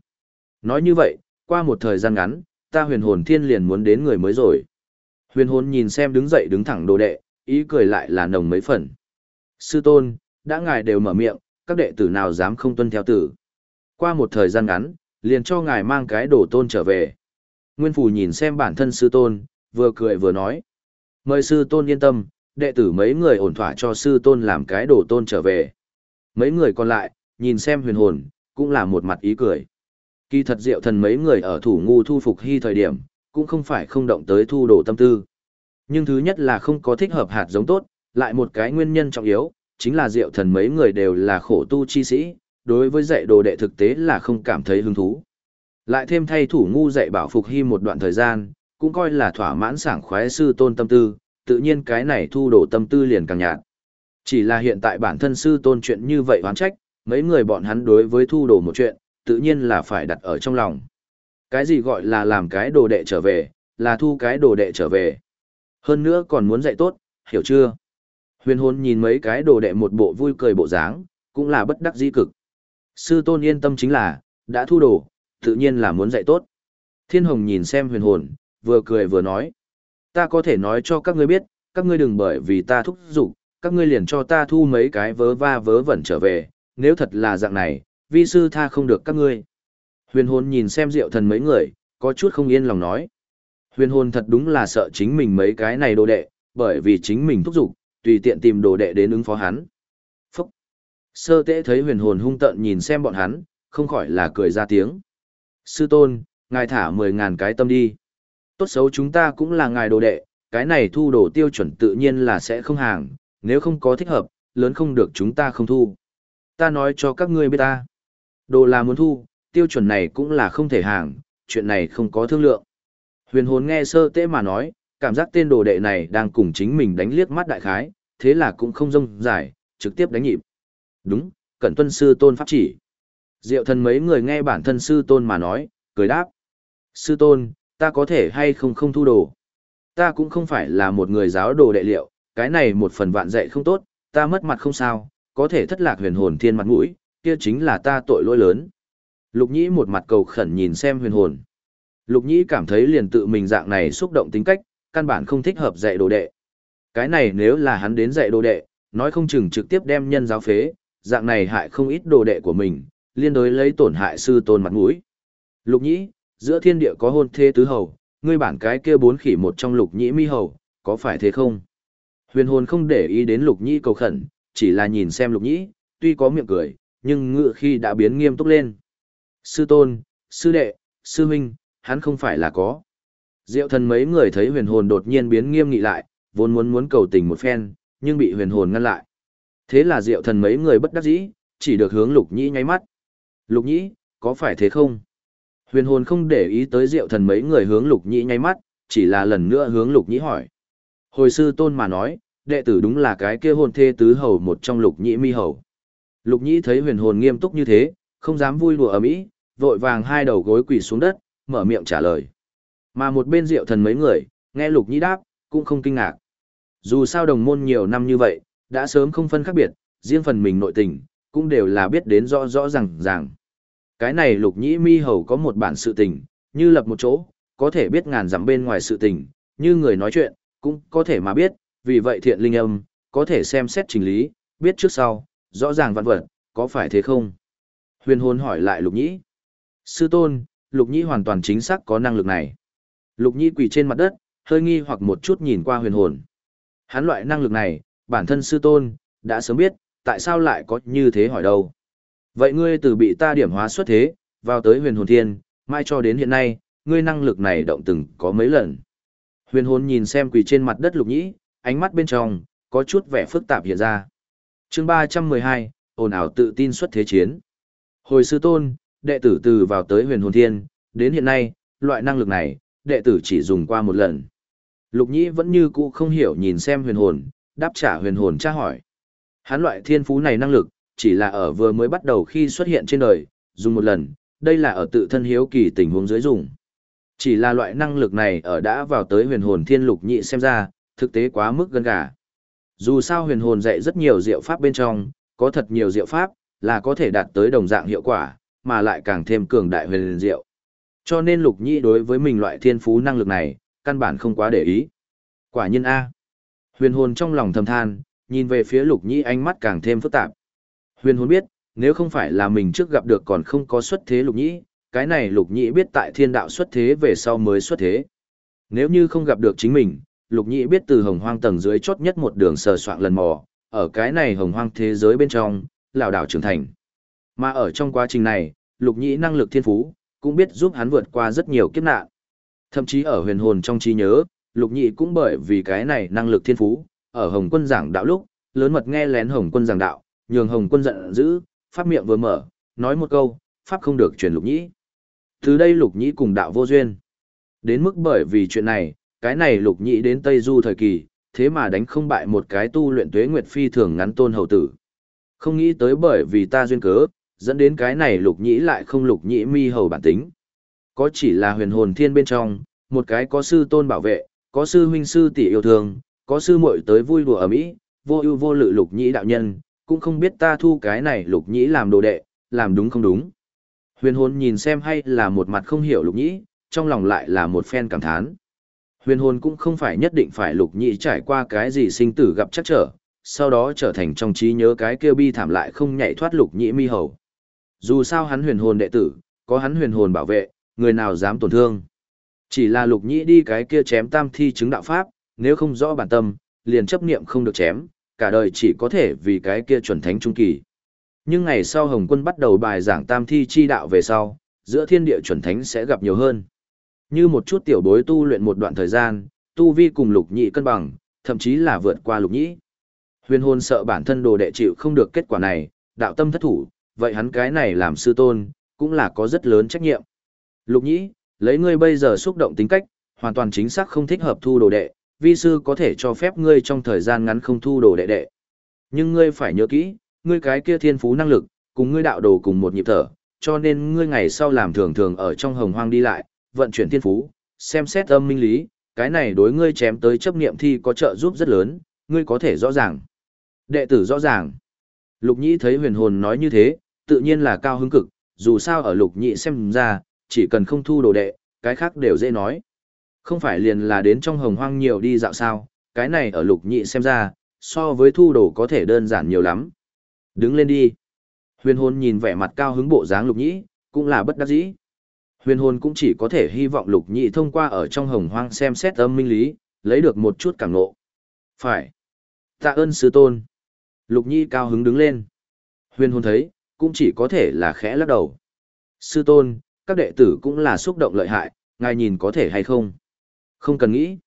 Nói như vậy, qua một thời gian ngắn, ta huyền hồn thiên liền muốn đến người mới rồi. Huyền hồn nhìn xem đứng dậy đứng thẳng đồ đệ, ý cười lại là nồng mấy phần. Sư tôn, đã ngài đều mở miệng, các đệ tử nào dám không tuân theo tử. Qua một thời gian ngắn, liền cho ngài mang cái đồ tôn trở về. Nguyên Phủ nhìn xem bản thân sư tôn, vừa cười vừa nói. Mời sư tôn yên tâm, đệ tử mấy người ổn thỏa cho sư tôn làm cái đồ tôn trở về. Mấy người còn lại, nhìn xem huyền hồn, cũng là một mặt ý cười. Kỳ thật diệu thần mấy người ở thủ ngu thu phục hy thời điểm, cũng không phải không động tới thu đồ tâm tư. Nhưng thứ nhất là không có thích hợp hạt giống tốt, lại một cái nguyên nhân trọng yếu, chính là diệu thần mấy người đều là khổ tu chi sĩ, đối với dạy đồ đệ thực tế là không cảm thấy hứng thú. Lại thêm thay thủ ngu dạy bảo phục hy một đoạn thời gian, cũng coi là thỏa mãn sảng khoái sư tôn tâm tư, tự nhiên cái này thu đồ tâm tư liền càng nhạt. Chỉ là hiện tại bản thân sư tôn chuyện như vậy oán trách, mấy người bọn hắn đối với thu đồ một chuyện, tự nhiên là phải đặt ở trong lòng. Cái gì gọi là làm cái đồ đệ trở về, là thu cái đồ đệ trở về. Hơn nữa còn muốn dạy tốt, hiểu chưa? Huyền hồn nhìn mấy cái đồ đệ một bộ vui cười bộ dáng, cũng là bất đắc dĩ cực. Sư tôn yên tâm chính là, đã thu đồ, tự nhiên là muốn dạy tốt. Thiên hồng nhìn xem huyền hồn, vừa cười vừa nói. Ta có thể nói cho các ngươi biết, các ngươi đừng bởi vì ta thúc giục, các ngươi liền cho ta thu mấy cái vớ va vớ vẩn trở về, nếu thật là dạng này, vi sư tha không được các ngươi. Huyền hồn nhìn xem diệu thần mấy người, có chút không yên lòng nói. Huyền hồn thật đúng là sợ chính mình mấy cái này đồ đệ, bởi vì chính mình thúc giục, tùy tiện tìm đồ đệ đến ứng phó hắn. Phúc! Sơ tế thấy huyền hồn hung tợn nhìn xem bọn hắn, không khỏi là cười ra tiếng. Sư tôn, ngài thả mười ngàn cái tâm đi. Tốt xấu chúng ta cũng là ngài đồ đệ, cái này thu đồ tiêu chuẩn tự nhiên là sẽ không hàng, nếu không có thích hợp, lớn không được chúng ta không thu. Ta nói cho các ngươi biết ta. Đồ là muốn thu, tiêu chuẩn này cũng là không thể hàng, chuyện này không có thương lượng. Huyền hồn nghe sơ tế mà nói, cảm giác tên đồ đệ này đang cùng chính mình đánh liếc mắt đại khái, thế là cũng không rông dài, trực tiếp đánh nhịp. Đúng, cẩn tuân sư tôn pháp chỉ. Diệu thần mấy người nghe bản thân sư tôn mà nói, cười đáp. Sư tôn, ta có thể hay không không thu đồ. Ta cũng không phải là một người giáo đồ đệ liệu, cái này một phần vạn dạy không tốt, ta mất mặt không sao, có thể thất lạc huyền hồn thiên mặt mũi, kia chính là ta tội lỗi lớn. Lục nhĩ một mặt cầu khẩn nhìn xem huyền hồn. Lục nhĩ cảm thấy liền tự mình dạng này xúc động tính cách, căn bản không thích hợp dạy đồ đệ. Cái này nếu là hắn đến dạy đồ đệ, nói không chừng trực tiếp đem nhân giáo phế, dạng này hại không ít đồ đệ của mình, liên đối lấy tổn hại sư tôn mặt mũi. Lục nhĩ, giữa thiên địa có hôn thế tứ hầu, ngươi bản cái kia bốn khỉ một trong lục nhĩ mi hầu, có phải thế không? Huyền hồn không để ý đến lục nhĩ cầu khẩn, chỉ là nhìn xem lục nhĩ, tuy có miệng cười, nhưng ngựa khi đã biến nghiêm túc lên. Sư tôn, sư đệ, sư huynh, hắn không phải là có. Diệu thần mấy người thấy huyền hồn đột nhiên biến nghiêm nghị lại, vốn muốn muốn cầu tình một phen, nhưng bị huyền hồn ngăn lại. Thế là diệu thần mấy người bất đắc dĩ, chỉ được hướng lục nhĩ nháy mắt. Lục nhĩ, có phải thế không? Huyền hồn không để ý tới diệu thần mấy người hướng lục nhĩ nháy mắt, chỉ là lần nữa hướng lục nhĩ hỏi. Hồi sư tôn mà nói, đệ tử đúng là cái kia hồn thê tứ hầu một trong lục nhĩ mi hầu. Lục nhĩ thấy huyền hồn nghiêm túc như thế, không dám vui đùa ở mỹ, vội vàng hai đầu gối quỳ xuống đất, mở miệng trả lời. Mà một bên diệu thần mấy người, nghe lục nhĩ đáp, cũng không kinh ngạc. Dù sao đồng môn nhiều năm như vậy, đã sớm không phân khác biệt, riêng phần mình nội tình, cũng đều là biết đến rõ rõ ràng ràng. Cái này lục nhĩ mi hầu có một bản sự tình, như lập một chỗ, có thể biết ngàn dặm bên ngoài sự tình, như người nói chuyện, cũng có thể mà biết, vì vậy thiện linh âm, có thể xem xét trình lý, biết trước sau, rõ ràng vạn vật, có phải thế không? Huyền hồn hỏi lại lục nhĩ. Sư tôn, lục nhĩ hoàn toàn chính xác có năng lực này. Lục nhĩ quỳ trên mặt đất, hơi nghi hoặc một chút nhìn qua huyền hồn. Hắn loại năng lực này, bản thân sư tôn, đã sớm biết, tại sao lại có như thế hỏi đâu. Vậy ngươi từ bị ta điểm hóa xuất thế, vào tới huyền hồn thiên, mai cho đến hiện nay, ngươi năng lực này động từng có mấy lần. Huyền hồn nhìn xem quỳ trên mặt đất lục nhĩ, ánh mắt bên trong, có chút vẻ phức tạp hiện ra. chương 312, ồn ào tự tin xuất thế chiến. Hồi sư tôn, đệ tử từ vào tới huyền hồn thiên, đến hiện nay, loại năng lực này, đệ tử chỉ dùng qua một lần. Lục nhĩ vẫn như cũ không hiểu nhìn xem huyền hồn, đáp trả huyền hồn tra hỏi. Hắn loại thiên phú này năng lực, chỉ là ở vừa mới bắt đầu khi xuất hiện trên đời, dùng một lần, đây là ở tự thân hiếu kỳ tình huống dưới dùng. Chỉ là loại năng lực này ở đã vào tới huyền hồn thiên lục nhị xem ra, thực tế quá mức gần gà. Dù sao huyền hồn dạy rất nhiều diệu pháp bên trong, có thật nhiều diệu pháp, là có thể đạt tới đồng dạng hiệu quả, mà lại càng thêm cường đại huyền diệu. Cho nên lục nhi đối với mình loại thiên phú năng lực này, căn bản không quá để ý. Quả nhiên A. Huyền hồn trong lòng thầm than, nhìn về phía lục nhĩ ánh mắt càng thêm phức tạp. Huyền hồn biết, nếu không phải là mình trước gặp được còn không có xuất thế lục nhĩ, cái này lục nhĩ biết tại thiên đạo xuất thế về sau mới xuất thế. Nếu như không gặp được chính mình, lục nhĩ biết từ hồng hoang tầng dưới chốt nhất một đường sờ soạn lần mò, ở cái này hồng hoang thế giới bên trong, lào đảo trưởng thành. Mà ở trong quá trình này, lục nhĩ năng lực thiên phú, cũng biết giúp hắn vượt qua rất nhiều kiếp nạn. Thậm chí ở huyền hồn trong trí nhớ, lục nhĩ cũng bởi vì cái này năng lực thiên phú, ở hồng quân giảng đạo lúc, lớn mật nghe lén hồng quân giảng đạo, nhường hồng quân giận dữ, pháp miệng vừa mở, nói một câu, pháp không được truyền lục nhĩ. Từ đây lục nhĩ cùng đạo vô duyên. Đến mức bởi vì chuyện này, cái này lục nhĩ đến Tây Du thời kỳ, thế mà đánh không bại một cái tu luyện tuế nguyệt phi thường ngắn tôn hầu tử. Không nghĩ tới bởi vì ta duyên cớ, dẫn đến cái này lục nhĩ lại không lục nhĩ mi hầu bản tính. Có chỉ là huyền hồn thiên bên trong, một cái có sư tôn bảo vệ, có sư huynh sư tỷ yêu thương, có sư muội tới vui đùa ở mỹ, vô ưu vô lự lục nhĩ đạo nhân, cũng không biết ta thu cái này lục nhĩ làm đồ đệ, làm đúng không đúng. Huyền hồn nhìn xem hay là một mặt không hiểu lục nhĩ, trong lòng lại là một phen cảm thán. Huyền hồn cũng không phải nhất định phải lục nhĩ trải qua cái gì sinh tử gặp chắc trở, sau đó trở thành trong trí nhớ cái kia bi thảm lại không nhảy thoát lục nhĩ mi hầu. Dù sao hắn huyền hồn đệ tử, có hắn huyền hồn bảo vệ, người nào dám tổn thương. Chỉ là lục nhĩ đi cái kia chém tam thi chứng đạo pháp, nếu không rõ bản tâm, liền chấp niệm không được chém, cả đời chỉ có thể vì cái kia chuẩn thánh trung kỳ. Nhưng ngày sau Hồng Quân bắt đầu bài giảng tam thi chi đạo về sau, giữa thiên địa chuẩn thánh sẽ gặp nhiều hơn. Như một chút tiểu bối tu luyện một đoạn thời gian, tu vi cùng lục nhị cân bằng, thậm chí là vượt qua lục nhị. Huyền hồn sợ bản thân đồ đệ chịu không được kết quả này, đạo tâm thất thủ, vậy hắn cái này làm sư tôn, cũng là có rất lớn trách nhiệm. Lục nhĩ lấy ngươi bây giờ xúc động tính cách, hoàn toàn chính xác không thích hợp thu đồ đệ, vi sư có thể cho phép ngươi trong thời gian ngắn không thu đồ đệ đệ. Nhưng ngươi phải nhớ kỹ, ngươi cái kia thiên phú năng lực, cùng ngươi đạo đồ cùng một nhịp thở, cho nên ngươi ngày sau làm thường thường ở trong hồng hoang đi lại, vận chuyển thiên phú, xem xét âm minh lý, cái này đối ngươi chém tới chấp niệm thi có trợ giúp rất lớn, ngươi có thể rõ ràng. Đệ tử rõ ràng. Lục nhĩ thấy huyền hồn nói như thế, tự nhiên là cao hứng cực, dù sao ở lục nhị xem ra, chỉ cần không thu đồ đệ, cái khác đều dễ nói. Không phải liền là đến trong hồng hoang nhiều đi dạo sao, cái này ở lục nhị xem ra, so với thu đồ có thể đơn giản nhiều lắm. Đứng lên đi. Huyền hồn nhìn vẻ mặt cao hứng bộ dáng lục nhị, cũng là bất đắc dĩ. Huyền hồn cũng chỉ có thể hy vọng lục nhị thông qua ở trong hồng hoang xem xét âm minh lý, lấy được một chút cảm ngộ. Phải. Tạ ơn sư tôn. Lục nhị cao hứng đứng lên. Huyền hồn thấy, cũng chỉ có thể là khẽ lắc đầu. Sư tôn, các đệ tử cũng là xúc động lợi hại, ngài nhìn có thể hay không? Không cần nghĩ.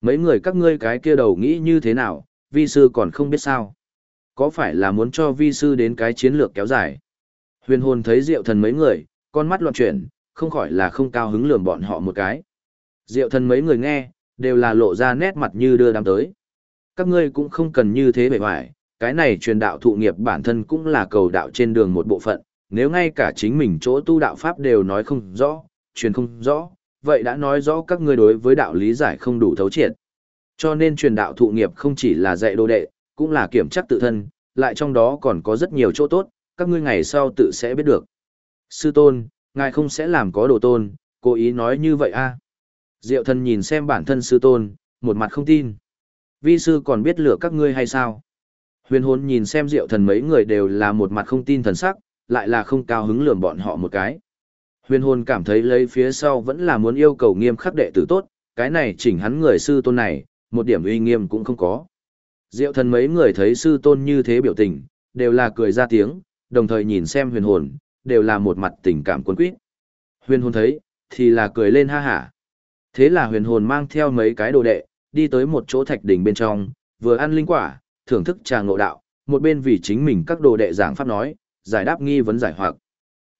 Mấy người các ngươi cái kia đầu nghĩ như thế nào, vi sư còn không biết sao. Có phải là muốn cho vi sư đến cái chiến lược kéo dài? Huyền hồn thấy diệu thần mấy người, con mắt loạn chuyển, không khỏi là không cao hứng lườm bọn họ một cái. Diệu thần mấy người nghe, đều là lộ ra nét mặt như đưa đám tới. Các ngươi cũng không cần như thế bề ngoài, cái này truyền đạo thụ nghiệp bản thân cũng là cầu đạo trên đường một bộ phận, nếu ngay cả chính mình chỗ tu đạo pháp đều nói không rõ, truyền không rõ, vậy đã nói rõ các ngươi đối với đạo lý giải không đủ thấu triệt. Cho nên truyền đạo thụ nghiệp không chỉ là dạy đồ đệ, cũng là kiểm chắc tự thân, lại trong đó còn có rất nhiều chỗ tốt, các ngươi ngày sau tự sẽ biết được. Sư tôn, ngài không sẽ làm có đồ tôn, cố ý nói như vậy a à? Diệu thần nhìn xem bản thân sư tôn, một mặt không tin. Vi sư còn biết lựa các ngươi hay sao? Huyền hồn nhìn xem diệu thần mấy người đều là một mặt không tin thần sắc, lại là không cao hứng lườm bọn họ một cái. Huyền hồn cảm thấy lấy phía sau vẫn là muốn yêu cầu nghiêm khắc đệ tử tốt, cái này chỉnh hắn người sư tôn này, một điểm uy nghiêm cũng không có. Diệu thần mấy người thấy sư tôn như thế biểu tình, đều là cười ra tiếng, đồng thời nhìn xem huyền hồn, đều là một mặt tình cảm cuốn quýt. Huyền hồn thấy, thì là cười lên ha hả. Thế là huyền hồn mang theo mấy cái đồ đệ, đi tới một chỗ thạch đỉnh bên trong, vừa ăn linh quả, thưởng thức trà ngộ đạo, một bên vì chính mình các đồ đệ giảng pháp nói, giải đáp nghi vấn giải hoặc.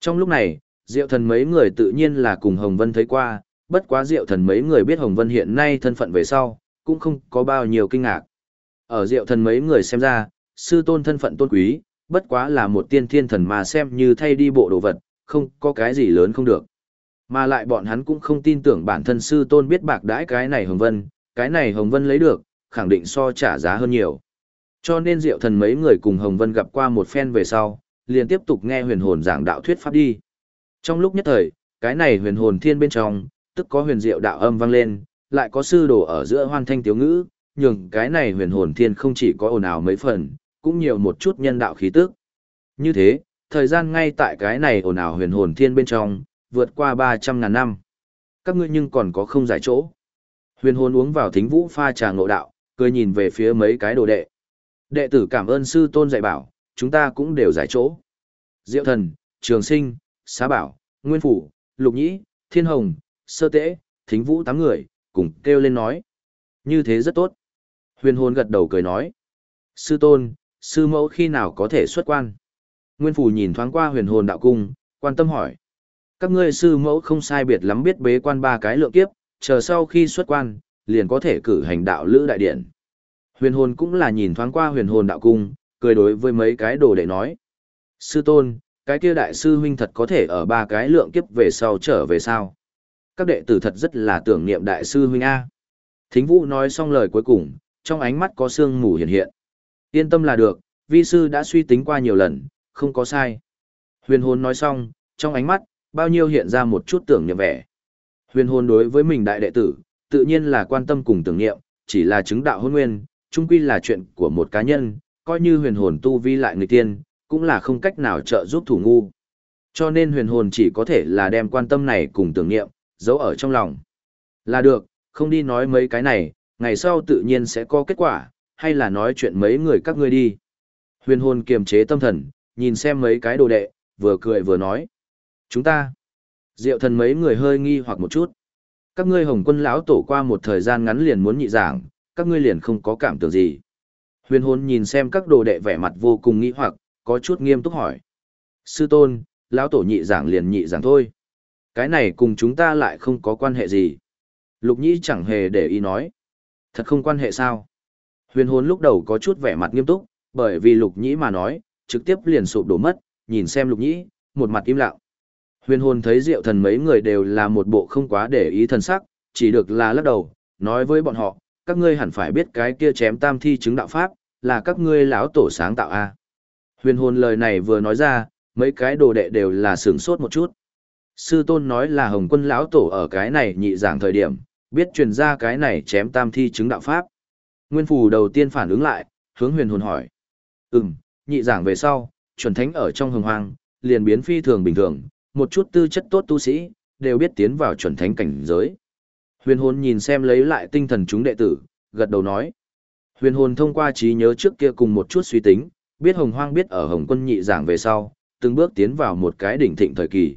Trong lúc này, Diệu thần mấy người tự nhiên là cùng Hồng Vân thấy qua, bất quá Diệu thần mấy người biết Hồng Vân hiện nay thân phận về sau, cũng không có bao nhiêu kinh ngạc. Ở Diệu thần mấy người xem ra, sư tôn thân phận tôn quý, bất quá là một tiên thiên thần mà xem như thay đi bộ đồ vật, không có cái gì lớn không được. Mà lại bọn hắn cũng không tin tưởng bản thân sư tôn biết bạc đãi cái này Hồng Vân, cái này Hồng Vân lấy được, khẳng định so trả giá hơn nhiều. Cho nên Diệu thần mấy người cùng Hồng Vân gặp qua một phen về sau, liền tiếp tục nghe huyền hồn giảng đạo thuyết pháp đi. Trong lúc nhất thời, cái này huyền hồn thiên bên trong, tức có huyền diệu đạo âm vang lên, lại có sư đồ ở giữa hoan thanh tiếu ngữ, nhường cái này huyền hồn thiên không chỉ có ồn ào mấy phần, cũng nhiều một chút nhân đạo khí tức. Như thế, thời gian ngay tại cái này ồn ào huyền hồn thiên bên trong, vượt qua 300 ngàn năm. Các ngươi nhưng còn có không giải chỗ. Huyền hồn uống vào thính vũ pha trà ngộ đạo, cười nhìn về phía mấy cái đồ đệ. Đệ tử cảm ơn sư tôn dạy bảo, chúng ta cũng đều giải chỗ. Diệu thần, trường sinh, xá bảo, nguyên phủ, lục nhĩ, thiên hồng, sơ tễ, thính vũ tám người, cùng kêu lên nói. Như thế rất tốt. Huyền hồn gật đầu cười nói. Sư tôn, sư mẫu khi nào có thể xuất quan? Nguyên phủ nhìn thoáng qua huyền hồn đạo cung, quan tâm hỏi. Các ngươi sư mẫu không sai biệt lắm biết bế quan ba cái lượng kiếp, chờ sau khi xuất quan, liền có thể cử hành đạo lữ đại điện. Huyền hồn cũng là nhìn thoáng qua huyền hồn đạo cung, cười đối với mấy cái đồ đệ nói. Sư tôn, cái kia đại sư huynh thật có thể ở ba cái lượng kiếp về sau trở về sao? Các đệ tử thật rất là tưởng niệm đại sư huynh A. Thính vũ nói xong lời cuối cùng, trong ánh mắt có sương mù hiện hiện. Yên tâm là được, vi sư đã suy tính qua nhiều lần, không có sai. Huyền hồn nói xong, trong ánh mắt, bao nhiêu hiện ra một chút tưởng niệm vẻ. Huyền hồn đối với mình đại đệ tử, tự nhiên là quan tâm cùng tưởng niệm, chỉ là chứng đạo hôn nguyên, chung quy là chuyện của một cá nhân, coi như huyền hồn tu vi lại người tiên, cũng là không cách nào trợ giúp thủ ngu. Cho nên huyền hồn chỉ có thể là đem quan tâm này cùng tưởng niệm, giấu ở trong lòng. Là được, không đi nói mấy cái này, ngày sau tự nhiên sẽ có kết quả, hay là nói chuyện mấy người các ngươi đi. Huyền hồn kiềm chế tâm thần, nhìn xem mấy cái đồ đệ, vừa cười vừa nói. Chúng ta, diệu thần mấy người hơi nghi hoặc một chút. Các ngươi hồng quân lão tổ qua một thời gian ngắn liền muốn nhị giảng, các ngươi liền không có cảm tưởng gì. Huyền hồn nhìn xem các đồ đệ vẻ mặt vô cùng nghi hoặc, có chút nghiêm túc hỏi. Sư tôn, lão tổ nhị giảng liền nhị giảng thôi. Cái này cùng chúng ta lại không có quan hệ gì. Lục nhĩ chẳng hề để ý nói. Thật không quan hệ sao? Huyền hồn lúc đầu có chút vẻ mặt nghiêm túc, bởi vì lục nhĩ mà nói, trực tiếp liền sụp đổ mất, nhìn xem lục nhĩ, một mặt im lặng. Huyền hồn thấy diệu thần mấy người đều là một bộ không quá để ý thần sắc, chỉ được là lắc đầu, nói với bọn họ, các ngươi hẳn phải biết cái kia chém tam thi chứng đạo pháp, là các ngươi lão tổ sáng tạo a. Huyền hồn lời này vừa nói ra, mấy cái đồ đệ đều là sửng sốt một chút. Sư tôn nói là Hồng Quân lão tổ ở cái này nhị giảng thời điểm, biết truyền ra cái này chém tam thi chứng đạo pháp. Nguyên phù đầu tiên phản ứng lại, hướng huyền hồn hỏi. Ừm, nhị giảng về sau, chuẩn thánh ở trong hồng hoang, liền biến phi thường bình thường, một chút tư chất tốt tu sĩ, đều biết tiến vào chuẩn thánh cảnh giới. Huyền hồn nhìn xem lấy lại tinh thần chúng đệ tử, gật đầu nói. Huyền hồn thông qua trí nhớ trước kia cùng một chút suy tính, biết hồng hoang biết ở hồng quân nhị giảng về sau, từng bước tiến vào một cái đỉnh thịnh thời kỳ.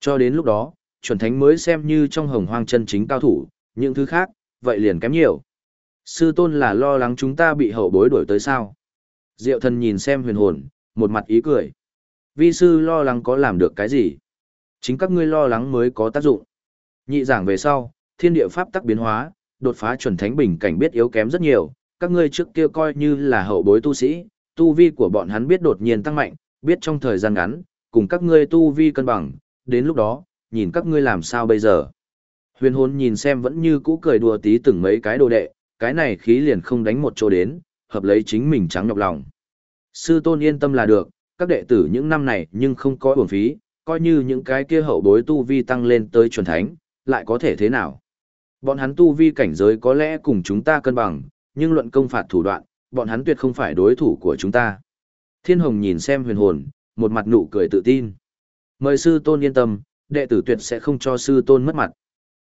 Cho đến lúc đó, chuẩn thánh mới xem như trong hồng hoang chân chính cao thủ, những thứ khác, vậy liền kém nhiều. Sư tôn là lo lắng chúng ta bị hậu bối đuổi tới sao. Diệu thần nhìn xem huyền hồn, một mặt ý cười. Vi sư lo lắng có làm được cái gì? Chính các ngươi lo lắng mới có tác dụng. Nhị giảng về sau, thiên địa pháp tắc biến hóa, đột phá chuẩn thánh bình cảnh biết yếu kém rất nhiều, các ngươi trước kia coi như là hậu bối tu sĩ, tu vi của bọn hắn biết đột nhiên tăng mạnh, biết trong thời gian ngắn, cùng các ngươi tu vi cân bằng, đến lúc đó, nhìn các ngươi làm sao bây giờ. Huyền hồn nhìn xem vẫn như cũ cười đùa tí từng mấy cái đồ đệ, cái này khí liền không đánh một chỗ đến, hợp lấy chính mình trắng nhọc lòng. Sư tôn yên tâm là được, các đệ tử những năm này nhưng không có uổng phí, coi như những cái kia hậu bối tu vi tăng lên tới chuẩn thánh, lại có thể thế nào. Bọn hắn tu vi cảnh giới có lẽ cùng chúng ta cân bằng, nhưng luận công phạt thủ đoạn, bọn hắn tuyệt không phải đối thủ của chúng ta. Thiên Hồng nhìn xem huyền hồn, một mặt nụ cười tự tin. Mời sư tôn yên tâm, đệ tử tuyệt sẽ không cho sư tôn mất mặt.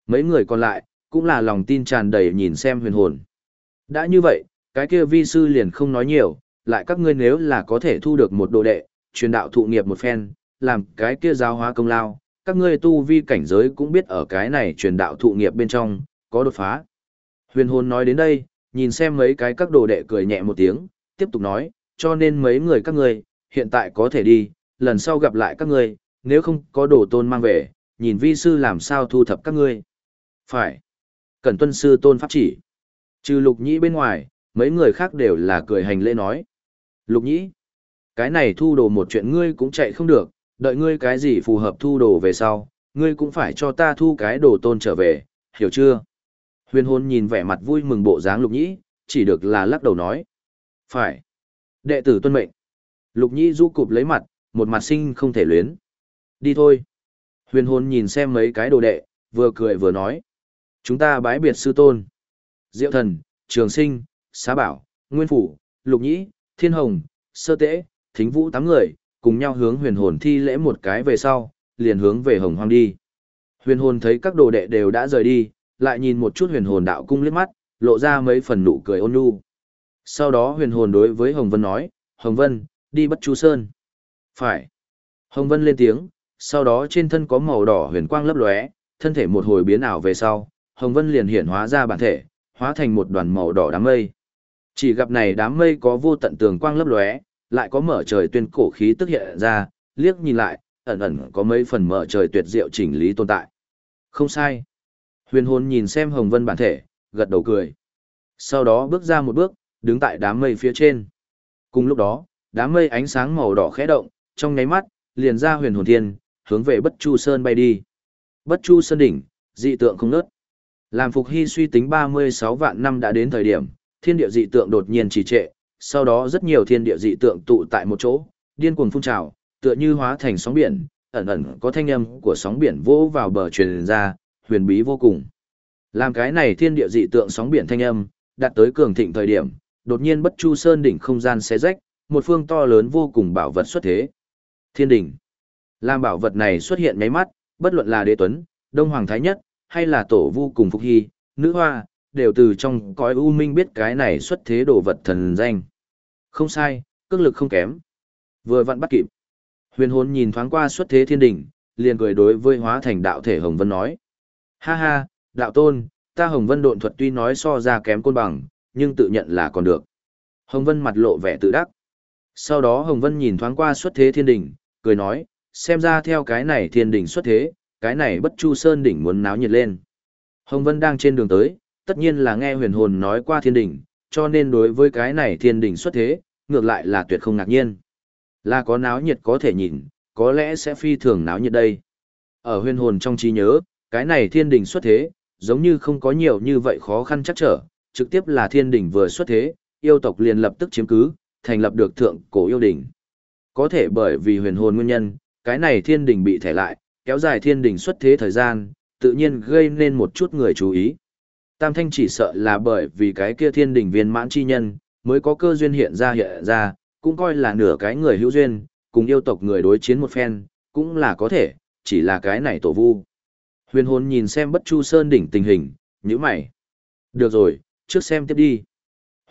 Mấy người còn lại, cũng là lòng tin tràn đầy nhìn xem huyền hồn. Đã như vậy, cái kia vi sư liền không nói nhiều, lại các ngươi nếu là có thể thu được một đồ đệ, truyền đạo thụ nghiệp một phen, làm cái kia giáo hóa công lao, các ngươi tu vi cảnh giới cũng biết ở cái này truyền đạo thụ nghiệp bên trong, có đột phá. Huyền hồn nói đến đây, nhìn xem mấy cái các đồ đệ cười nhẹ một tiếng, tiếp tục nói, cho nên mấy người các ngươi, hiện tại có thể đi, lần sau gặp lại các ngươi, nếu không có đồ tôn mang về, nhìn vi sư làm sao thu thập các ngươi. Phải. Cẩn tuân sư tôn pháp chỉ. Trừ lục nhĩ bên ngoài, mấy người khác đều là cười hành lễ nói. Lục nhĩ. Cái này thu đồ một chuyện ngươi cũng chạy không được, đợi ngươi cái gì phù hợp thu đồ về sau, ngươi cũng phải cho ta thu cái đồ tôn trở về, hiểu chưa? Huyền Hôn nhìn vẻ mặt vui mừng bộ dáng lục nhĩ, chỉ được là lắc đầu nói. Phải. Đệ tử tuân mệnh. Lục nhĩ du cụp lấy mặt, một mặt sinh không thể luyến. Đi thôi. Huyền Hôn nhìn xem mấy cái đồ đệ, vừa cười vừa nói. Chúng ta bái biệt sư tôn. Diệu thần, trường sinh, xá bảo, nguyên phủ, lục nhĩ, thiên hồng, sơ tễ, thính vũ tám người, cùng nhau hướng huyền hồn thi lễ một cái về sau, liền hướng về hồng hoang đi. Huyền hồn thấy các đồ đệ đều đã rời đi, lại nhìn một chút huyền hồn đạo cung liếc mắt, lộ ra mấy phần nụ cười ôn nhu. Sau đó huyền hồn đối với Hồng Vân nói, Hồng Vân, đi bất chu sơn. Phải. Hồng Vân lên tiếng, sau đó trên thân có màu đỏ huyền quang lấp lóe, thân thể một hồi biến ảo về sau, Hồng Vân liền hiện hóa ra bản thể, hóa thành một đoàn màu đỏ đám mây. Chỉ gặp này đám mây có vô tận tường quang lấp lóe, lại có mở trời tuyên cổ khí tức hiện ra, liếc nhìn lại, ẩn ẩn có mấy phần mở trời tuyệt diệu chỉnh lý tồn tại. Không sai. Huyền hồn nhìn xem Hồng Vân bản thể, gật đầu cười. Sau đó bước ra một bước, đứng tại đám mây phía trên. Cùng lúc đó, đám mây ánh sáng màu đỏ khẽ động, trong nháy mắt, liền ra huyền hồn thiên, hướng về Bất Chu Sơn bay đi. Bất Chu Sơn đỉnh, dị tượng không nớt. Làm Phục Hy suy tính 36 vạn năm đã đến thời điểm, thiên địa dị tượng đột nhiên trì trệ, sau đó rất nhiều thiên địa dị tượng tụ tại một chỗ, điên cuồng phun trào, tựa như hóa thành sóng biển, ẩn ẩn có thanh âm của sóng biển vỗ vào bờ truyền ra, huyền bí vô cùng. Làm cái này thiên địa dị tượng sóng biển thanh âm, đạt tới cường thịnh thời điểm, đột nhiên bất chu sơn đỉnh không gian xé rách, một phương to lớn vô cùng bảo vật xuất thế. Thiên đỉnh. Làm bảo vật này xuất hiện nháy mắt, bất luận là đế tuấn, đông hoàng thái nhất, hay là tổ vu cùng phục hy, nữ hoa, đều từ trong cõi u minh biết cái này xuất thế đồ vật thần danh. Không sai, cước lực không kém. Vừa vặn bắt kịp. Huyền hồn nhìn thoáng qua xuất thế thiên đỉnh, liền cười đối với hóa thành đạo thể Hồng Vân nói. Ha ha, đạo tôn, ta Hồng Vân độn thuật tuy nói so ra kém côn bằng, nhưng tự nhận là còn được. Hồng Vân mặt lộ vẻ tự đắc. Sau đó Hồng Vân nhìn thoáng qua xuất thế thiên đỉnh, cười nói, xem ra theo cái này thiên đỉnh xuất thế, cái này bất chu sơn đỉnh muốn náo nhiệt lên. Hồng Vân đang trên đường tới, tất nhiên là nghe huyền hồn nói qua thiên Đình, cho nên đối với cái này thiên Đình xuất thế, ngược lại là tuyệt không ngạc nhiên. Là có náo nhiệt có thể nhìn, có lẽ sẽ phi thường náo nhiệt đây. Ở huyền hồn trong trí nhớ, cái này thiên Đình xuất thế, giống như không có nhiều như vậy khó khăn chắc trở, trực tiếp là thiên Đình vừa xuất thế, yêu tộc liền lập tức chiếm cứ, thành lập được thượng cổ yêu đình. Có thể bởi vì huyền hồn nguyên nhân, cái này thiên Đình bị thẻ lại, kéo dài thiên Đình xuất thế thời gian, tự nhiên gây nên một chút người chú ý. Tam Thanh chỉ sợ là bởi vì cái kia thiên đỉnh viên mãn chi nhân, mới có cơ duyên hiện ra hiện ra, cũng coi là nửa cái người hữu duyên, cùng yêu tộc người đối chiến một phen, cũng là có thể, chỉ là cái này tổ vu. Huyền hồn nhìn xem bất chu sơn đỉnh tình hình, như mày. Được rồi, trước xem tiếp đi.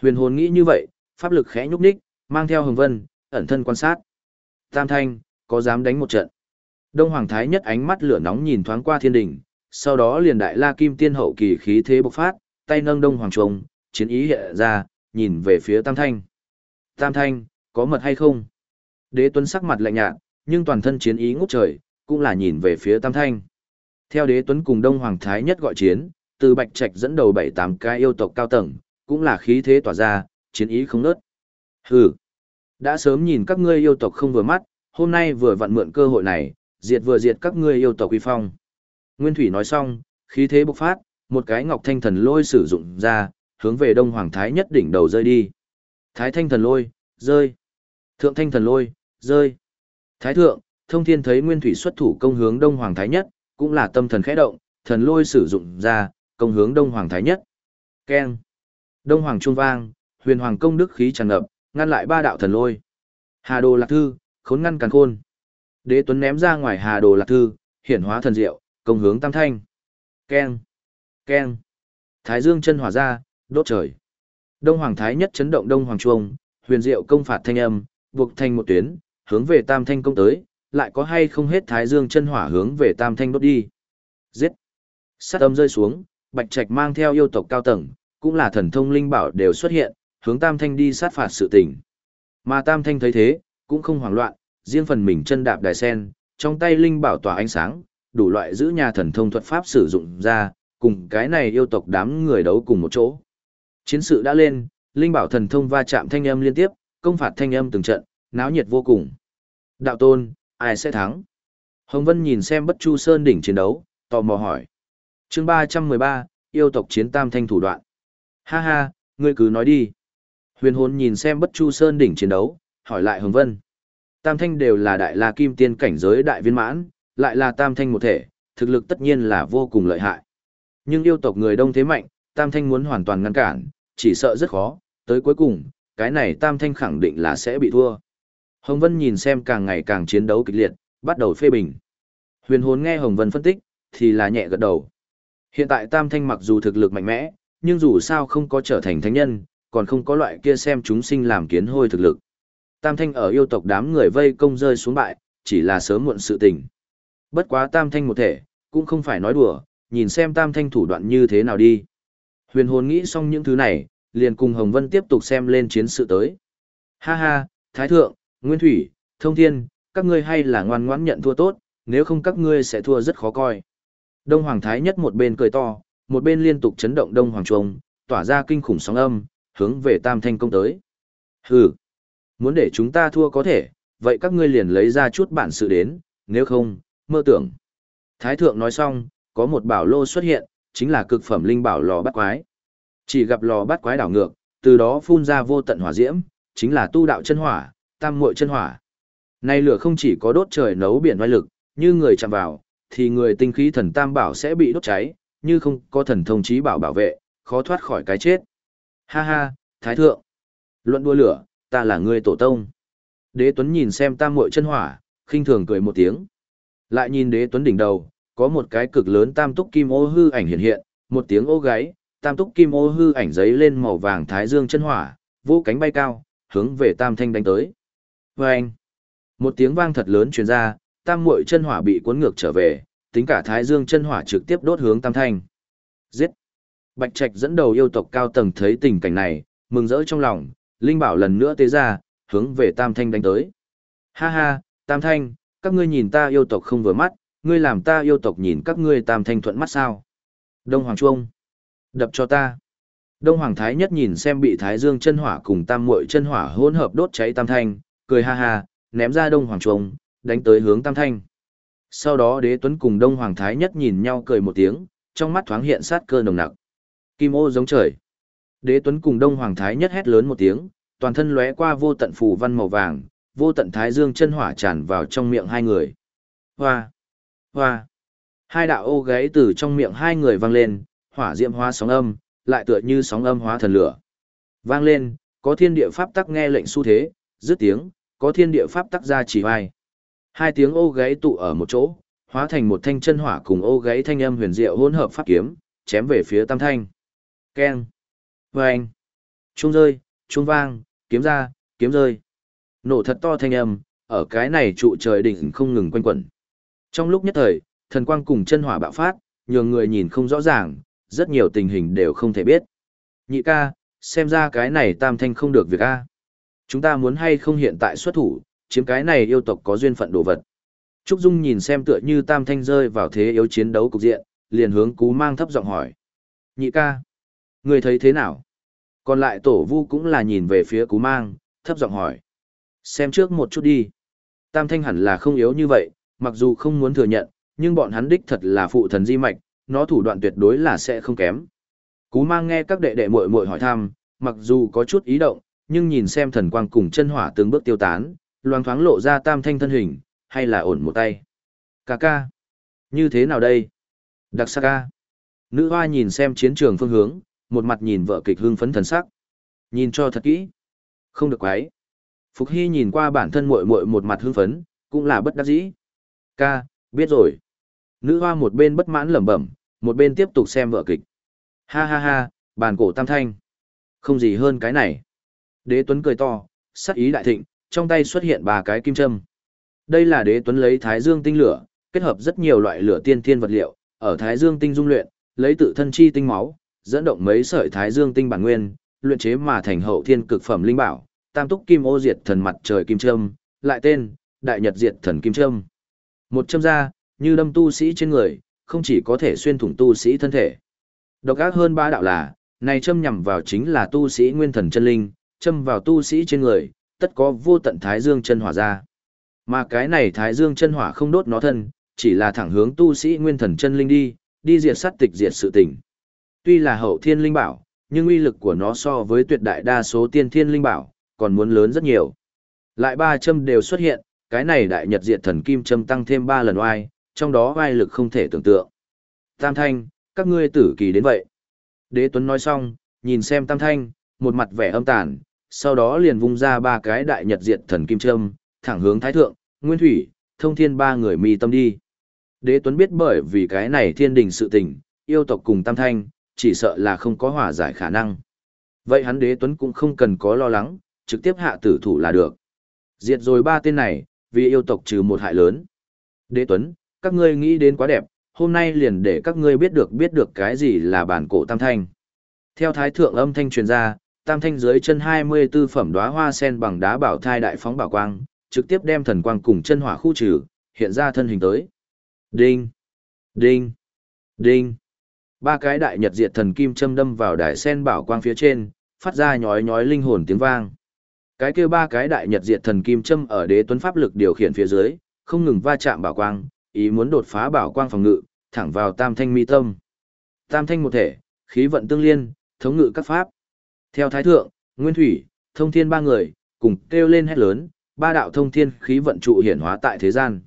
Huyền hồn nghĩ như vậy, pháp lực khẽ nhúc nhích, mang theo hồng vân, ẩn thân quan sát. Tam thanh, có dám đánh một trận. Đông Hoàng Thái nhất ánh mắt lửa nóng nhìn thoáng qua thiên đỉnh, sau đó liền đại la kim tiên hậu kỳ khí thế bộc phát, tay nâng Đông Hoàng Trung, chiến ý hiện ra, nhìn về phía Tam Thanh. Tam Thanh, có mật hay không? Đế Tuấn sắc mặt lạnh nhạt, nhưng toàn thân chiến ý ngút trời, cũng là nhìn về phía Tam Thanh. Theo Đế Tuấn cùng Đông Hoàng Thái nhất gọi chiến, từ Bạch Trạch dẫn đầu bảy tám cái yêu tộc cao tầng, cũng là khí thế tỏa ra, chiến ý không nớt. Hừ, đã sớm nhìn các ngươi yêu tộc không vừa mắt, hôm nay vừa vặn mượn cơ hội này, diệt vừa diệt các ngươi yêu tộc uy phong. Nguyên Thủy nói xong, khí thế bộc phát, một cái ngọc thanh thần lôi sử dụng ra, hướng về Đông Hoàng Thái nhất đỉnh đầu rơi đi. Thái thanh thần lôi, rơi. Thượng thanh thần lôi, rơi. Thái thượng, thông thiên thấy Nguyên Thủy xuất thủ công hướng Đông Hoàng Thái nhất, cũng là tâm thần khẽ động, thần lôi sử dụng ra, công hướng Đông Hoàng Thái nhất. Keng. Đông Hoàng trung vang, huyền hoàng công đức khí tràn ngập, ngăn lại ba đạo thần lôi. Hà Đồ Lạc Thư, khốn ngăn càn khôn. Đế Tuấn ném ra ngoài Hà Đồ Lạc Thư, hiển hóa thần diệu, công hướng Tam Thanh. Keng. Keng. Thái Dương chân hỏa ra, đốt trời. Đông Hoàng Thái nhất chấn động Đông Hoàng Trung, huyền diệu công phạt thanh âm, buộc thành một tuyến, hướng về Tam Thanh công tới, lại có hay không hết Thái Dương chân hỏa hướng về Tam Thanh đốt đi. Giết. Sát âm rơi xuống, Bạch Trạch mang theo yêu tộc cao tầng, cũng là thần thông linh bảo đều xuất hiện, hướng Tam Thanh đi sát phạt sự tình. Mà Tam Thanh thấy thế, cũng không hoảng loạn, riêng phần mình chân đạp đài sen, trong tay linh bảo tỏa ánh sáng, đủ loại giữ nhà thần thông thuật pháp sử dụng ra, cùng cái này yêu tộc đám người đấu cùng một chỗ. Chiến sự đã lên, linh bảo thần thông va chạm thanh âm liên tiếp, công phạt thanh âm từng trận, náo nhiệt vô cùng. Đạo tôn, ai sẽ thắng? Hồng Vân nhìn xem Bất Chu Sơn đỉnh chiến đấu, tò mò hỏi. Chương 313, yêu tộc chiến tam thanh thủ đoạn. Ha ha, ngươi cứ nói đi. Huyền hồn nhìn xem Bất Chu Sơn đỉnh chiến đấu, hỏi lại Hồng Vân. Tam thanh đều là đại la kim tiên cảnh giới đại viên mãn, lại là tam thanh một thể, thực lực tất nhiên là vô cùng lợi hại. Nhưng yêu tộc người đông thế mạnh, Tam Thanh muốn hoàn toàn ngăn cản, chỉ sợ rất khó, tới cuối cùng, cái này Tam Thanh khẳng định là sẽ bị thua. Hồng Vân nhìn xem càng ngày càng chiến đấu kịch liệt, bắt đầu phê bình. Huyền hồn nghe Hồng Vân phân tích, thì là nhẹ gật đầu. Hiện tại Tam Thanh mặc dù thực lực mạnh mẽ, nhưng dù sao không có trở thành thánh nhân, còn không có loại kia xem chúng sinh làm kiến hôi thực lực. Tam Thanh ở yêu tộc đám người vây công rơi xuống bại, chỉ là sớm muộn sự tình. Bất quá Tam Thanh một thể, cũng không phải nói đùa, nhìn xem Tam Thanh thủ đoạn như thế nào đi. Huyền hồn nghĩ xong những thứ này, liền cùng Hồng Vân tiếp tục xem lên chiến sự tới. Ha ha, Thái Thượng, Nguyên Thủy, Thông Thiên, các ngươi hay là ngoan ngoãn nhận thua tốt, nếu không các ngươi sẽ thua rất khó coi. Đông Hoàng Thái nhất một bên cười to, một bên liên tục chấn động Đông Hoàng Trung, tỏa ra kinh khủng sóng âm, hướng về Tam Thanh công tới. Hừ, muốn để chúng ta thua có thể, vậy các ngươi liền lấy ra chút bản sự đến, nếu không, mơ tưởng. Thái thượng nói xong, có một bảo lô xuất hiện, chính là cực phẩm linh bảo lò bắt quái. Chỉ gặp lò bắt quái đảo ngược, từ đó phun ra vô tận hỏa diễm, chính là tu đạo chân hỏa, tam muội chân hỏa. Nay lửa không chỉ có đốt trời nấu biển oai lực, như người chạm vào, thì người tinh khí thần tam bảo sẽ bị đốt cháy, như không có thần thông trí bảo bảo vệ, khó thoát khỏi cái chết. Ha ha, thái thượng. Luận đua lửa, ta là người tổ tông. Đế Tuấn nhìn xem tam muội chân hỏa, khinh thường cười một tiếng. Lại nhìn đế Tuấn đỉnh đầu, có một cái cực lớn tam túc kim ô hư ảnh hiện hiện, một tiếng ô gáy, tam túc kim ô hư ảnh giấy lên màu vàng thái dương chân hỏa, vô cánh bay cao, hướng về tam thanh đánh tới. Vâng! Một tiếng vang thật lớn truyền ra, tam muội chân hỏa bị cuốn ngược trở về, tính cả thái dương chân hỏa trực tiếp đốt hướng tam thanh. Giết! Bạch Trạch dẫn đầu yêu tộc cao tầng thấy tình cảnh này, mừng rỡ trong lòng, linh bảo lần nữa tế ra, hướng về tam thanh đánh tới. Ha ha, tam thanh, các ngươi nhìn ta yêu tộc không vừa mắt, ngươi làm ta yêu tộc nhìn các ngươi tam thanh thuận mắt sao? Đông Hoàng Trung, đập cho ta. Đông Hoàng Thái nhất nhìn xem bị Thái Dương chân hỏa cùng tam muội chân hỏa hỗn hợp đốt cháy tam thanh, cười ha ha, ném ra Đông Hoàng Trung, đánh tới hướng tam thanh. Sau đó đế tuấn cùng Đông Hoàng Thái nhất nhìn nhau cười một tiếng, trong mắt thoáng hiện sát cơ nồng nặc. Kim ô giống trời. Đế tuấn cùng Đông Hoàng Thái nhất hét lớn một tiếng, toàn thân lóe qua vô tận phù văn màu vàng, vô tận Thái Dương chân hỏa tràn vào trong miệng hai người. Hoa! Hoa! Hai đạo ô gáy từ trong miệng hai người vang lên, hỏa diệm hóa sóng âm, lại tựa như sóng âm hóa thần lửa. Vang lên, có thiên địa pháp tắc nghe lệnh xu thế, dứt tiếng, có thiên địa pháp tắc ra chỉ vai. Hai tiếng ô gáy tụ ở một chỗ, hóa thành một thanh chân hỏa cùng ô gáy thanh âm huyền diệu hỗn hợp pháp kiếm, chém về phía tam thanh. Keng! Vâng! Trung rơi, trung vang, kiếm ra, kiếm rơi. Nổ thật to thanh âm, ở cái này trụ trời đỉnh không ngừng quanh quẩn. Trong lúc nhất thời, thần quang cùng chân hỏa bạo phát, nhường người nhìn không rõ ràng, rất nhiều tình hình đều không thể biết. Nhị ca, xem ra cái này tam thanh không được việc a. Chúng ta muốn hay không hiện tại xuất thủ, chiếm cái này yêu tộc có duyên phận đồ vật. Trúc Dung nhìn xem tựa như tam thanh rơi vào thế yếu chiến đấu cục diện, liền hướng cú mang thấp giọng hỏi. Nhị ca, người thấy thế nào? Còn lại tổ vu cũng là nhìn về phía cú mang, thấp giọng hỏi. Xem trước một chút đi. Tam thanh hẳn là không yếu như vậy, mặc dù không muốn thừa nhận, nhưng bọn hắn đích thật là phụ thần di mạch, nó thủ đoạn tuyệt đối là sẽ không kém. Cú mang nghe các đệ đệ muội muội hỏi thăm, mặc dù có chút ý động, nhưng nhìn xem thần quang cùng chân hỏa từng bước tiêu tán, loang thoáng lộ ra tam thanh thân hình, hay là ổn một tay. Cà ca. Như thế nào đây? Đặc sắc ca. Nữ hoa nhìn xem chiến trường phương hướng, một mặt nhìn vợ kịch hưng phấn thần sắc. Nhìn cho thật kỹ. Không được quái. Phục Hy nhìn qua bản thân muội muội một mặt hưng phấn, cũng là bất đắc dĩ. Ca, biết rồi. Nữ hoa một bên bất mãn lẩm bẩm, một bên tiếp tục xem vợ kịch. Ha ha ha, bàn cổ tam thanh. Không gì hơn cái này. Đế Tuấn cười to, sắc ý đại thịnh, trong tay xuất hiện ba cái kim châm. Đây là đế Tuấn lấy thái dương tinh lửa, kết hợp rất nhiều loại lửa tiên thiên vật liệu, ở thái dương tinh dung luyện, lấy tự thân chi tinh máu, dẫn động mấy sợi thái dương tinh bản nguyên, luyện chế mà thành hậu thiên cực phẩm linh bảo, tam túc kim ô diệt thần mặt trời kim Trâm, lại tên, đại nhật diệt thần kim Trâm. Một châm ra, như đâm tu sĩ trên người, không chỉ có thể xuyên thủng tu sĩ thân thể. Độc ác hơn ba đạo là, này châm nhằm vào chính là tu sĩ nguyên thần chân linh, châm vào tu sĩ trên người, tất có vô tận thái dương chân hỏa ra. Mà cái này thái dương chân hỏa không đốt nó thân, chỉ là thẳng hướng tu sĩ nguyên thần chân linh đi, đi diệt sát tịch diệt sự tình. Tuy là hậu thiên linh bảo, nhưng uy lực của nó so với tuyệt đại đa số tiên thiên linh bảo, còn muốn lớn rất nhiều. Lại ba châm đều xuất hiện, cái này đại nhật diệt thần kim châm tăng thêm ba lần oai, trong đó oai lực không thể tưởng tượng. Tam thanh, các ngươi tử kỳ đến vậy. Đế Tuấn nói xong, nhìn xem Tam Thanh, một mặt vẻ âm tàn, sau đó liền vung ra ba cái đại nhật diệt thần kim châm, thẳng hướng Thái Thượng, Nguyên Thủy, Thông Thiên ba người mi tâm đi. Đế Tuấn biết bởi vì cái này thiên đình sự tình, yêu tộc cùng Tam Thanh, chỉ sợ là không có hòa giải khả năng. Vậy hắn Đế Tuấn cũng không cần có lo lắng, trực tiếp hạ tử thủ là được. Diệt rồi ba tên này, vì yêu tộc trừ một hại lớn. Đế Tuấn, các ngươi nghĩ đến quá đẹp, hôm nay liền để các ngươi biết được biết được cái gì là bản cổ tam thanh. Theo thái thượng âm thanh truyền ra, tam thanh dưới chân 24 phẩm đóa hoa sen bằng đá bảo thai đại phóng bảo quang, trực tiếp đem thần quang cùng chân hỏa khu trừ, hiện ra thân hình tới. Đinh, đinh, đinh. Ba cái đại nhật diệt thần kim châm đâm vào đại sen bảo quang phía trên, phát ra nhói nhói linh hồn tiếng vang. Cái kia ba cái đại nhật diệt thần kim châm ở đế tuấn pháp lực điều khiển phía dưới, không ngừng va chạm bảo quang, ý muốn đột phá bảo quang phòng ngự, thẳng vào tam thanh mi tâm. Tam thanh một thể, khí vận tương liên, thống ngự các pháp. Theo thái thượng, nguyên thủy, thông thiên ba người, cùng kêu lên hét lớn, ba đạo thông thiên khí vận trụ hiển hóa tại thế gian.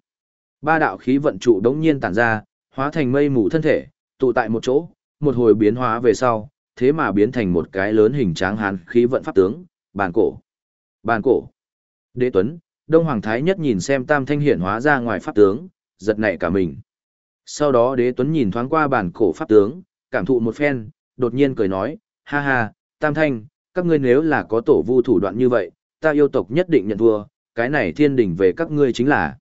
Ba đạo khí vận trụ đống nhiên tản ra, hóa thành mây mù thân thể, tụ tại một chỗ, một hồi biến hóa về sau, thế mà biến thành một cái lớn hình tráng hán khí vận pháp tướng, bàn cổ. Bàn cổ. Đế Tuấn, Đông Hoàng Thái nhất nhìn xem tam thanh hiển hóa ra ngoài pháp tướng, giật nảy cả mình. Sau đó đế tuấn nhìn thoáng qua bản cổ pháp tướng, cảm thụ một phen, đột nhiên cười nói, ha ha, tam thanh, các ngươi nếu là có tổ vu thủ đoạn như vậy, ta yêu tộc nhất định nhận thua, cái này thiên đỉnh về các ngươi chính là.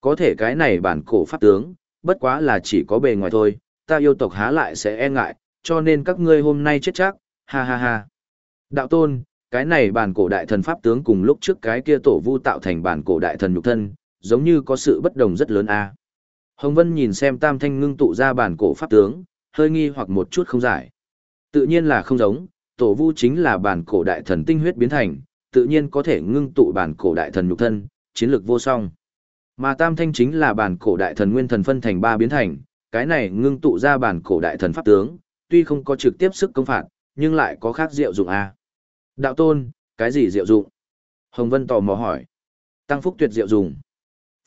Có thể cái này bản cổ pháp tướng, bất quá là chỉ có bề ngoài thôi, ta yêu tộc há lại sẽ e ngại, cho nên các ngươi hôm nay chết chắc, ha ha ha. Đạo tôn, cái này bản cổ đại thần pháp tướng cùng lúc trước cái kia tổ vu tạo thành bản cổ đại thần nhục thân, giống như có sự bất đồng rất lớn a. Hồng Vân nhìn xem Tam Thanh ngưng tụ ra bản cổ pháp tướng, hơi nghi hoặc một chút không giải. Tự nhiên là không giống, tổ vu chính là bản cổ đại thần tinh huyết biến thành, tự nhiên có thể ngưng tụ bản cổ đại thần nhục thân, chiến lược vô song. Mà Tam Thanh chính là bản cổ đại thần nguyên thần phân thành ba biến thành, cái này ngưng tụ ra bản cổ đại thần pháp tướng, tuy không có trực tiếp sức công phạt, nhưng lại có khác diệu dụng a. Đạo tôn, cái gì diệu dụng? Hồng Vân tò mò hỏi. Tăng phúc tuyệt diệu dùng.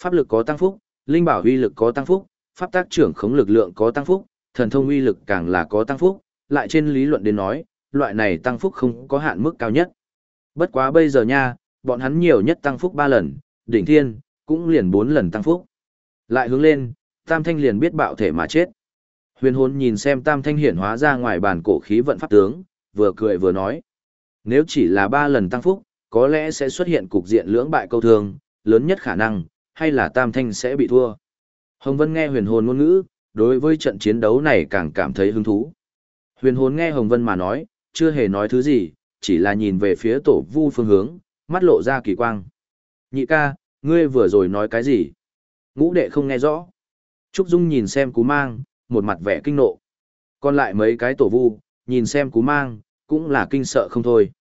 Pháp lực có tăng phúc, linh bảo uy lực có tăng phúc, pháp tác trưởng khống lực lượng có tăng phúc, thần thông uy lực càng là có tăng phúc, lại trên lý luận đến nói, loại này tăng phúc không có hạn mức cao nhất. Bất quá bây giờ nha, bọn hắn nhiều nhất tăng phúc 3 lần, đỉnh thiên, cũng liền 4 lần tăng phúc. Lại hướng lên, tam thanh liền biết bạo thể mà chết. Huyền hồn nhìn xem tam thanh hiển hóa ra ngoài bàn cổ khí vận pháp tướng, vừa cười vừa nói. Nếu chỉ là 3 lần tăng phúc, có lẽ sẽ xuất hiện cục diện lưỡng bại câu thương, lớn nhất khả năng, hay là tam thanh sẽ bị thua. Hồng Vân nghe huyền hồn ngôn ngữ, đối với trận chiến đấu này càng cảm thấy hứng thú. Huyền hồn nghe Hồng Vân mà nói, chưa hề nói thứ gì, chỉ là nhìn về phía tổ vu phương hướng, mắt lộ ra kỳ quang. Nhị ca, ngươi vừa rồi nói cái gì? Ngũ đệ không nghe rõ. Trúc Dung nhìn xem cú mang, một mặt vẻ kinh nộ. Còn lại mấy cái tổ vu, nhìn xem cú mang, cũng là kinh sợ không thôi.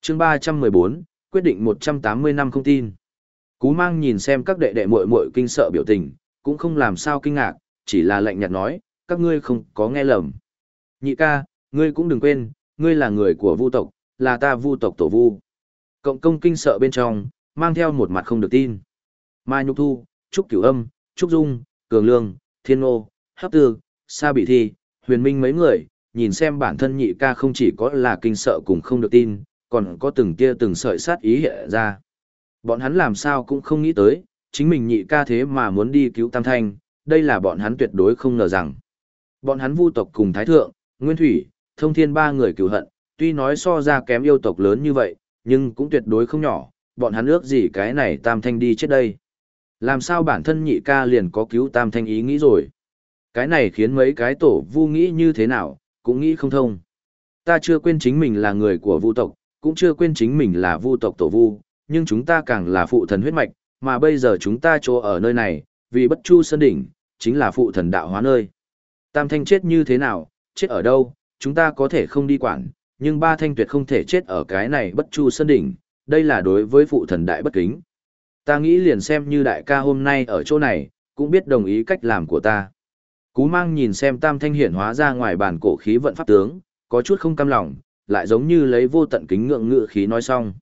chương 314, quyết định 180 năm không tin. Cú mang nhìn xem các đệ đệ muội muội kinh sợ biểu tình, cũng không làm sao kinh ngạc, chỉ là lạnh nhạt nói, các ngươi không có nghe lầm. Nhị ca, ngươi cũng đừng quên, ngươi là người của vu tộc, là ta vu tộc tổ vu. Cộng công kinh sợ bên trong, mang theo một mặt không được tin. Mai Nhục Thu, Trúc Cửu Âm, Trúc Dung, Cường Lương, Thiên Ngô, Hấp Tư, Sa Bị Thi, Huyền Minh mấy người, nhìn xem bản thân nhị ca không chỉ có là kinh sợ cùng không được tin, còn có từng tia từng sợi sát ý hiện ra. Bọn hắn làm sao cũng không nghĩ tới, chính mình nhị ca thế mà muốn đi cứu Tam Thanh, đây là bọn hắn tuyệt đối không ngờ rằng. Bọn hắn vu tộc cùng Thái Thượng, Nguyên Thủy, Thông Thiên ba người cứu hận, tuy nói so ra kém yêu tộc lớn như vậy, nhưng cũng tuyệt đối không nhỏ, bọn hắn ước gì cái này Tam Thanh đi chết đây. Làm sao bản thân nhị ca liền có cứu Tam Thanh ý nghĩ rồi. Cái này khiến mấy cái tổ vu nghĩ như thế nào, cũng nghĩ không thông. Ta chưa quên chính mình là người của vu tộc, cũng chưa quên chính mình là vu tộc tổ vu, nhưng chúng ta càng là phụ thần huyết mạch, mà bây giờ chúng ta chỗ ở nơi này, vì bất chu sơn đỉnh, chính là phụ thần đạo hóa nơi. Tam thanh chết như thế nào, chết ở đâu, chúng ta có thể không đi quản, nhưng ba thanh tuyệt không thể chết ở cái này bất chu sơn đỉnh, đây là đối với phụ thần đại bất kính. Ta nghĩ liền xem như đại ca hôm nay ở chỗ này, cũng biết đồng ý cách làm của ta. Cú mang nhìn xem tam thanh hiển hóa ra ngoài bản cổ khí vận pháp tướng, có chút không cam lòng, lại giống như lấy vô tận kính ngưỡng ngự khí nói xong.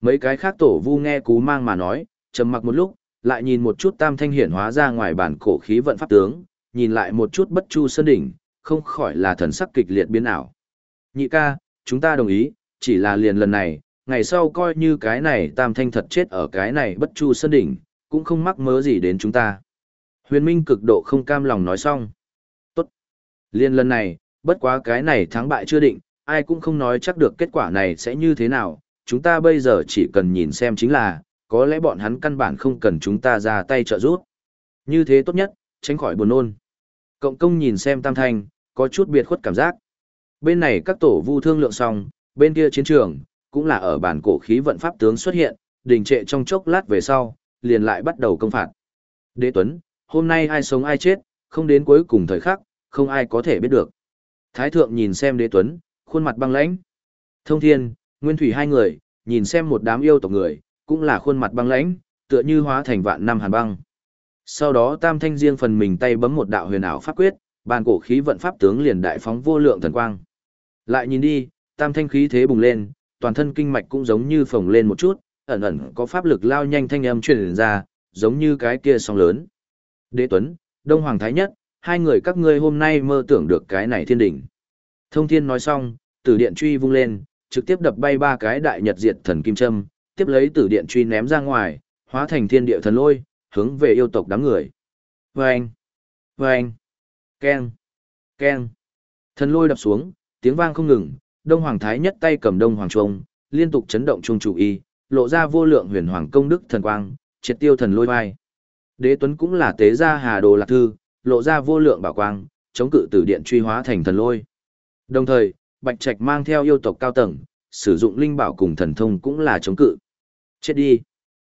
Mấy cái khác tổ vu nghe cú mang mà nói, trầm mặc một lúc, lại nhìn một chút tam thanh hiển hóa ra ngoài bản cổ khí vận pháp tướng, nhìn lại một chút bất chu sơn đỉnh, không khỏi là thần sắc kịch liệt biến ảo. Nhị ca, chúng ta đồng ý, chỉ là liền lần này, ngày sau coi như cái này tam thanh thật chết ở cái này bất chu sơn đỉnh, cũng không mắc mớ gì đến chúng ta. Huyền Minh cực độ không cam lòng nói xong. Tốt. Liên lần này, bất quá cái này thắng bại chưa định, ai cũng không nói chắc được kết quả này sẽ như thế nào, chúng ta bây giờ chỉ cần nhìn xem chính là, có lẽ bọn hắn căn bản không cần chúng ta ra tay trợ giúp. Như thế tốt nhất, tránh khỏi buồn nôn. Cộng công nhìn xem tam thanh, có chút biệt khuất cảm giác. Bên này các tổ vu thương lượng xong, bên kia chiến trường, cũng là ở bản cổ khí vận pháp tướng xuất hiện, đình trệ trong chốc lát về sau, liền lại bắt đầu công phạt. Đế Tuấn, hôm nay ai sống ai chết, không đến cuối cùng thời khắc, không ai có thể biết được. Thái thượng nhìn xem Đế Tuấn, khuôn mặt băng lãnh. Thông Thiên, Nguyên Thủy hai người, nhìn xem một đám yêu tộc người, cũng là khuôn mặt băng lãnh, tựa như hóa thành vạn năm hàn băng. Sau đó Tam Thanh riêng phần mình tay bấm một đạo huyền ảo pháp quyết, bàn cổ khí vận pháp tướng liền đại phóng vô lượng thần quang. Lại nhìn đi, Tam Thanh khí thế bùng lên, toàn thân kinh mạch cũng giống như phồng lên một chút, ẩn ẩn có pháp lực lao nhanh thanh âm truyền ra, giống như cái kia sóng lớn. Đế Tuấn, Đông Hoàng Thái Nhất, hai người các ngươi hôm nay mơ tưởng được cái này thiên đỉnh. Thông thiên nói xong, tử điện truy vung lên, trực tiếp đập bay ba cái đại nhật diệt thần kim châm, tiếp lấy tử điện truy ném ra ngoài, hóa thành thiên địa thần lôi, hướng về yêu tộc đám người. Vâng! Vâng! Keng! Keng! Thần lôi đập xuống, tiếng vang không ngừng, Đông Hoàng Thái nhất tay cầm Đông Hoàng Trung, liên tục chấn động trung chủ y, lộ ra vô lượng huyền hoàng công đức thần quang, triệt tiêu thần lôi vai. Đế Tuấn cũng là tế gia hà đồ lạc thư, lộ ra vô lượng bảo quang, chống cự từ điện truy hóa thành thần lôi. Đồng thời, Bạch Trạch mang theo yêu tộc cao tầng, sử dụng linh bảo cùng thần thông cũng là chống cự. Chết đi.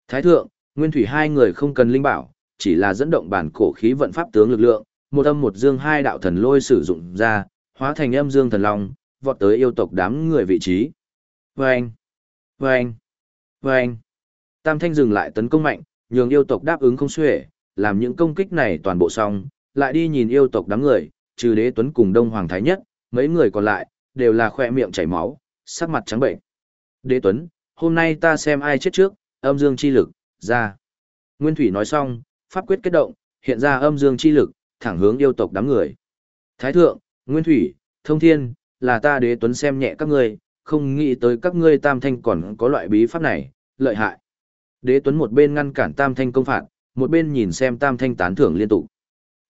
Thái thượng, Nguyên Thủy hai người không cần linh bảo, chỉ là dẫn động bản cổ khí vận pháp tướng lực lượng, một âm một dương hai đạo thần lôi sử dụng ra, hóa thành âm dương thần long, vọt tới yêu tộc đám người vị trí. Vâng! Vâng! Vâng! Tam thanh dừng lại tấn công mạnh, nhường yêu tộc đáp ứng không xuể, làm những công kích này toàn bộ xong, lại đi nhìn yêu tộc đám người, trừ đế tuấn cùng đông hoàng thái nhất, mấy người còn lại, đều là khoe miệng chảy máu, sắc mặt trắng bệnh. Đế tuấn, hôm nay ta xem ai chết trước, âm dương chi lực, ra. Nguyên Thủy nói xong, pháp quyết kết động, hiện ra âm dương chi lực, thẳng hướng yêu tộc đám người. Thái thượng, Nguyên Thủy, Thông Thiên, là ta đế tuấn xem nhẹ các ngươi, không nghĩ tới các ngươi tam thanh còn có loại bí pháp này, lợi hại. Đế tuấn một bên ngăn cản tam thanh công phạt, một bên nhìn xem tam thanh tán thưởng liên tục.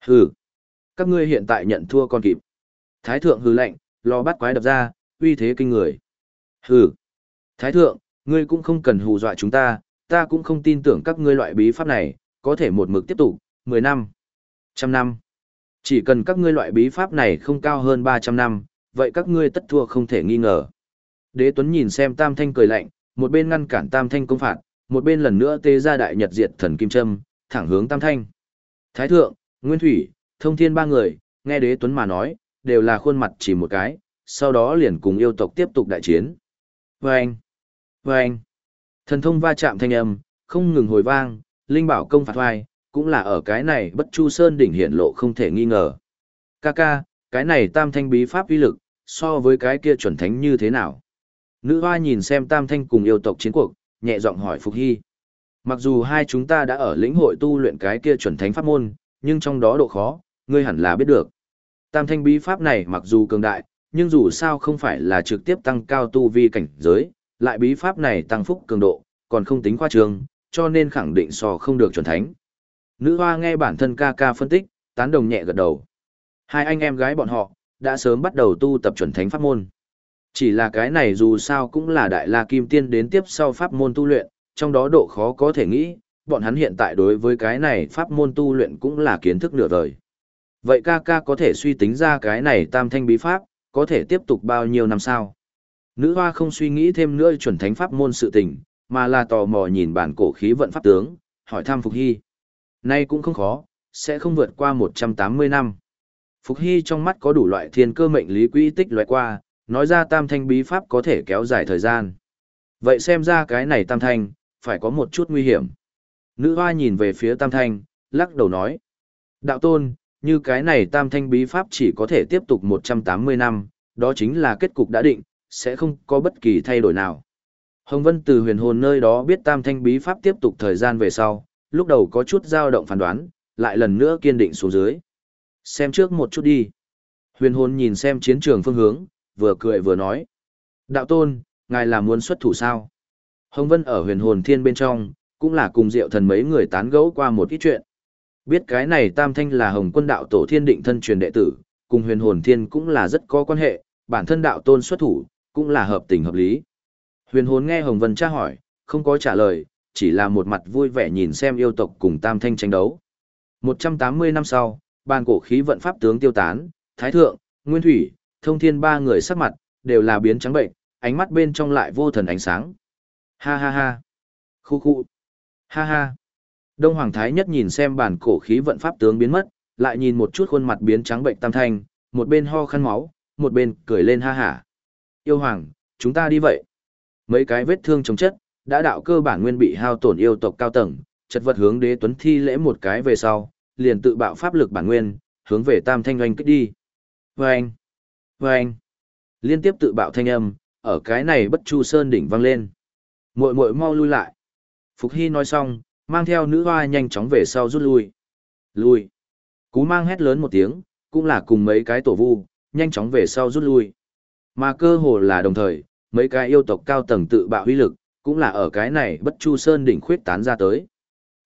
Hừ, các ngươi hiện tại nhận thua con kịp. Thái thượng hừ lạnh, lo bắt quái đập ra, uy thế kinh người. Hừ, thái thượng, ngươi cũng không cần hù dọa chúng ta, ta cũng không tin tưởng các ngươi loại bí pháp này, có thể một mực tiếp tục, 10 năm, trăm năm. Chỉ cần các ngươi loại bí pháp này không cao hơn 300 năm, vậy các ngươi tất thua không thể nghi ngờ. Đế Tuấn nhìn xem Tam Thanh cười lạnh, một bên ngăn cản Tam Thanh công phạt, một bên lần nữa tê ra đại nhật diệt thần kim trâm, thẳng hướng Tam Thanh. Thái thượng, Nguyên Thủy, Thông Thiên ba người, nghe Đế Tuấn mà nói, đều là khuôn mặt chỉ một cái, sau đó liền cùng yêu tộc tiếp tục đại chiến. Vâng! Vâng! Thần thông va chạm thanh âm, không ngừng hồi vang, linh bảo công phạt vai, cũng là ở cái này bất chu sơn đỉnh hiện lộ không thể nghi ngờ. Ca ca, cái này tam thanh bí pháp uy lực, so với cái kia chuẩn thánh như thế nào? Nữ hoa nhìn xem tam thanh cùng yêu tộc chiến cuộc, nhẹ giọng hỏi Phục Hy. Mặc dù hai chúng ta đã ở lĩnh hội tu luyện cái kia chuẩn thánh pháp môn, nhưng trong đó độ khó, ngươi hẳn là biết được. Tam thanh bí pháp này mặc dù cường đại, nhưng dù sao không phải là trực tiếp tăng cao tu vi cảnh giới, lại bí pháp này tăng phúc cường độ, còn không tính khoa trường, cho nên khẳng định so không được chuẩn thánh. Nữ hoa nghe bản thân ca ca phân tích, tán đồng nhẹ gật đầu. Hai anh em gái bọn họ, đã sớm bắt đầu tu tập chuẩn thánh pháp môn. Chỉ là cái này dù sao cũng là đại la kim tiên đến tiếp sau pháp môn tu luyện, trong đó độ khó có thể nghĩ, bọn hắn hiện tại đối với cái này pháp môn tu luyện cũng là kiến thức nửa đời. Vậy ca ca có thể suy tính ra cái này tam thanh bí pháp, có thể tiếp tục bao nhiêu năm sao? Nữ hoa không suy nghĩ thêm nữa chuẩn thánh pháp môn sự tình, mà là tò mò nhìn bản cổ khí vận pháp tướng, hỏi thăm Phục Hy. Nay cũng không khó, sẽ không vượt qua 180 năm. Phục Hy trong mắt có đủ loại thiên cơ mệnh lý quỹ tích loại qua, nói ra tam thanh bí pháp có thể kéo dài thời gian. Vậy xem ra cái này tam thanh, phải có một chút nguy hiểm. Nữ hoa nhìn về phía tam thanh, lắc đầu nói. Đạo tôn, như cái này tam thanh bí pháp chỉ có thể tiếp tục 180 năm, đó chính là kết cục đã định, sẽ không có bất kỳ thay đổi nào. Hồng Vân từ huyền hồn nơi đó biết tam thanh bí pháp tiếp tục thời gian về sau, lúc đầu có chút dao động phán đoán, lại lần nữa kiên định xuống dưới. Xem trước một chút đi. Huyền hồn nhìn xem chiến trường phương hướng, vừa cười vừa nói. Đạo tôn, ngài là muốn xuất thủ sao? Hồng Vân ở huyền hồn thiên bên trong, cũng là cùng diệu thần mấy người tán gẫu qua một ít chuyện. Biết cái này Tam Thanh là Hồng quân đạo tổ thiên định thân truyền đệ tử, cùng huyền hồn thiên cũng là rất có quan hệ, bản thân đạo tôn xuất thủ, cũng là hợp tình hợp lý. Huyền hồn nghe Hồng Vân tra hỏi, không có trả lời, chỉ là một mặt vui vẻ nhìn xem yêu tộc cùng Tam Thanh tranh đấu. 180 năm sau, bàn cổ khí vận pháp tướng tiêu tán, Thái Thượng, Nguyên Thủy, Thông Thiên ba người sắc mặt, đều là biến trắng bệnh, ánh mắt bên trong lại vô thần ánh sáng. Ha ha ha. Khu khu. Ha ha. Đông Hoàng Thái nhất nhìn xem bản cổ khí vận pháp tướng biến mất, lại nhìn một chút khuôn mặt biến trắng bệnh tam thanh, một bên ho khăn máu, một bên cười lên ha hả. Yêu Hoàng, chúng ta đi vậy. Mấy cái vết thương chống chất, đã đạo cơ bản nguyên bị hao tổn yêu tộc cao tầng, chật vật hướng đế tuấn thi lễ một cái về sau, liền tự bạo pháp lực bản nguyên, hướng về tam thanh oanh kích đi. Vâng! Vâng! Liên tiếp tự bạo thanh âm, ở cái này bất chu sơn đỉnh vang lên. Muội muội mau lui lại. Phục Hy nói xong, mang theo nữ hoa nhanh chóng về sau rút lui. Lui. Cú mang hét lớn một tiếng, cũng là cùng mấy cái tổ vu, nhanh chóng về sau rút lui. Mà cơ hồ là đồng thời, mấy cái yêu tộc cao tầng tự bạo huy lực, cũng là ở cái này bất chu sơn đỉnh khuyết tán ra tới.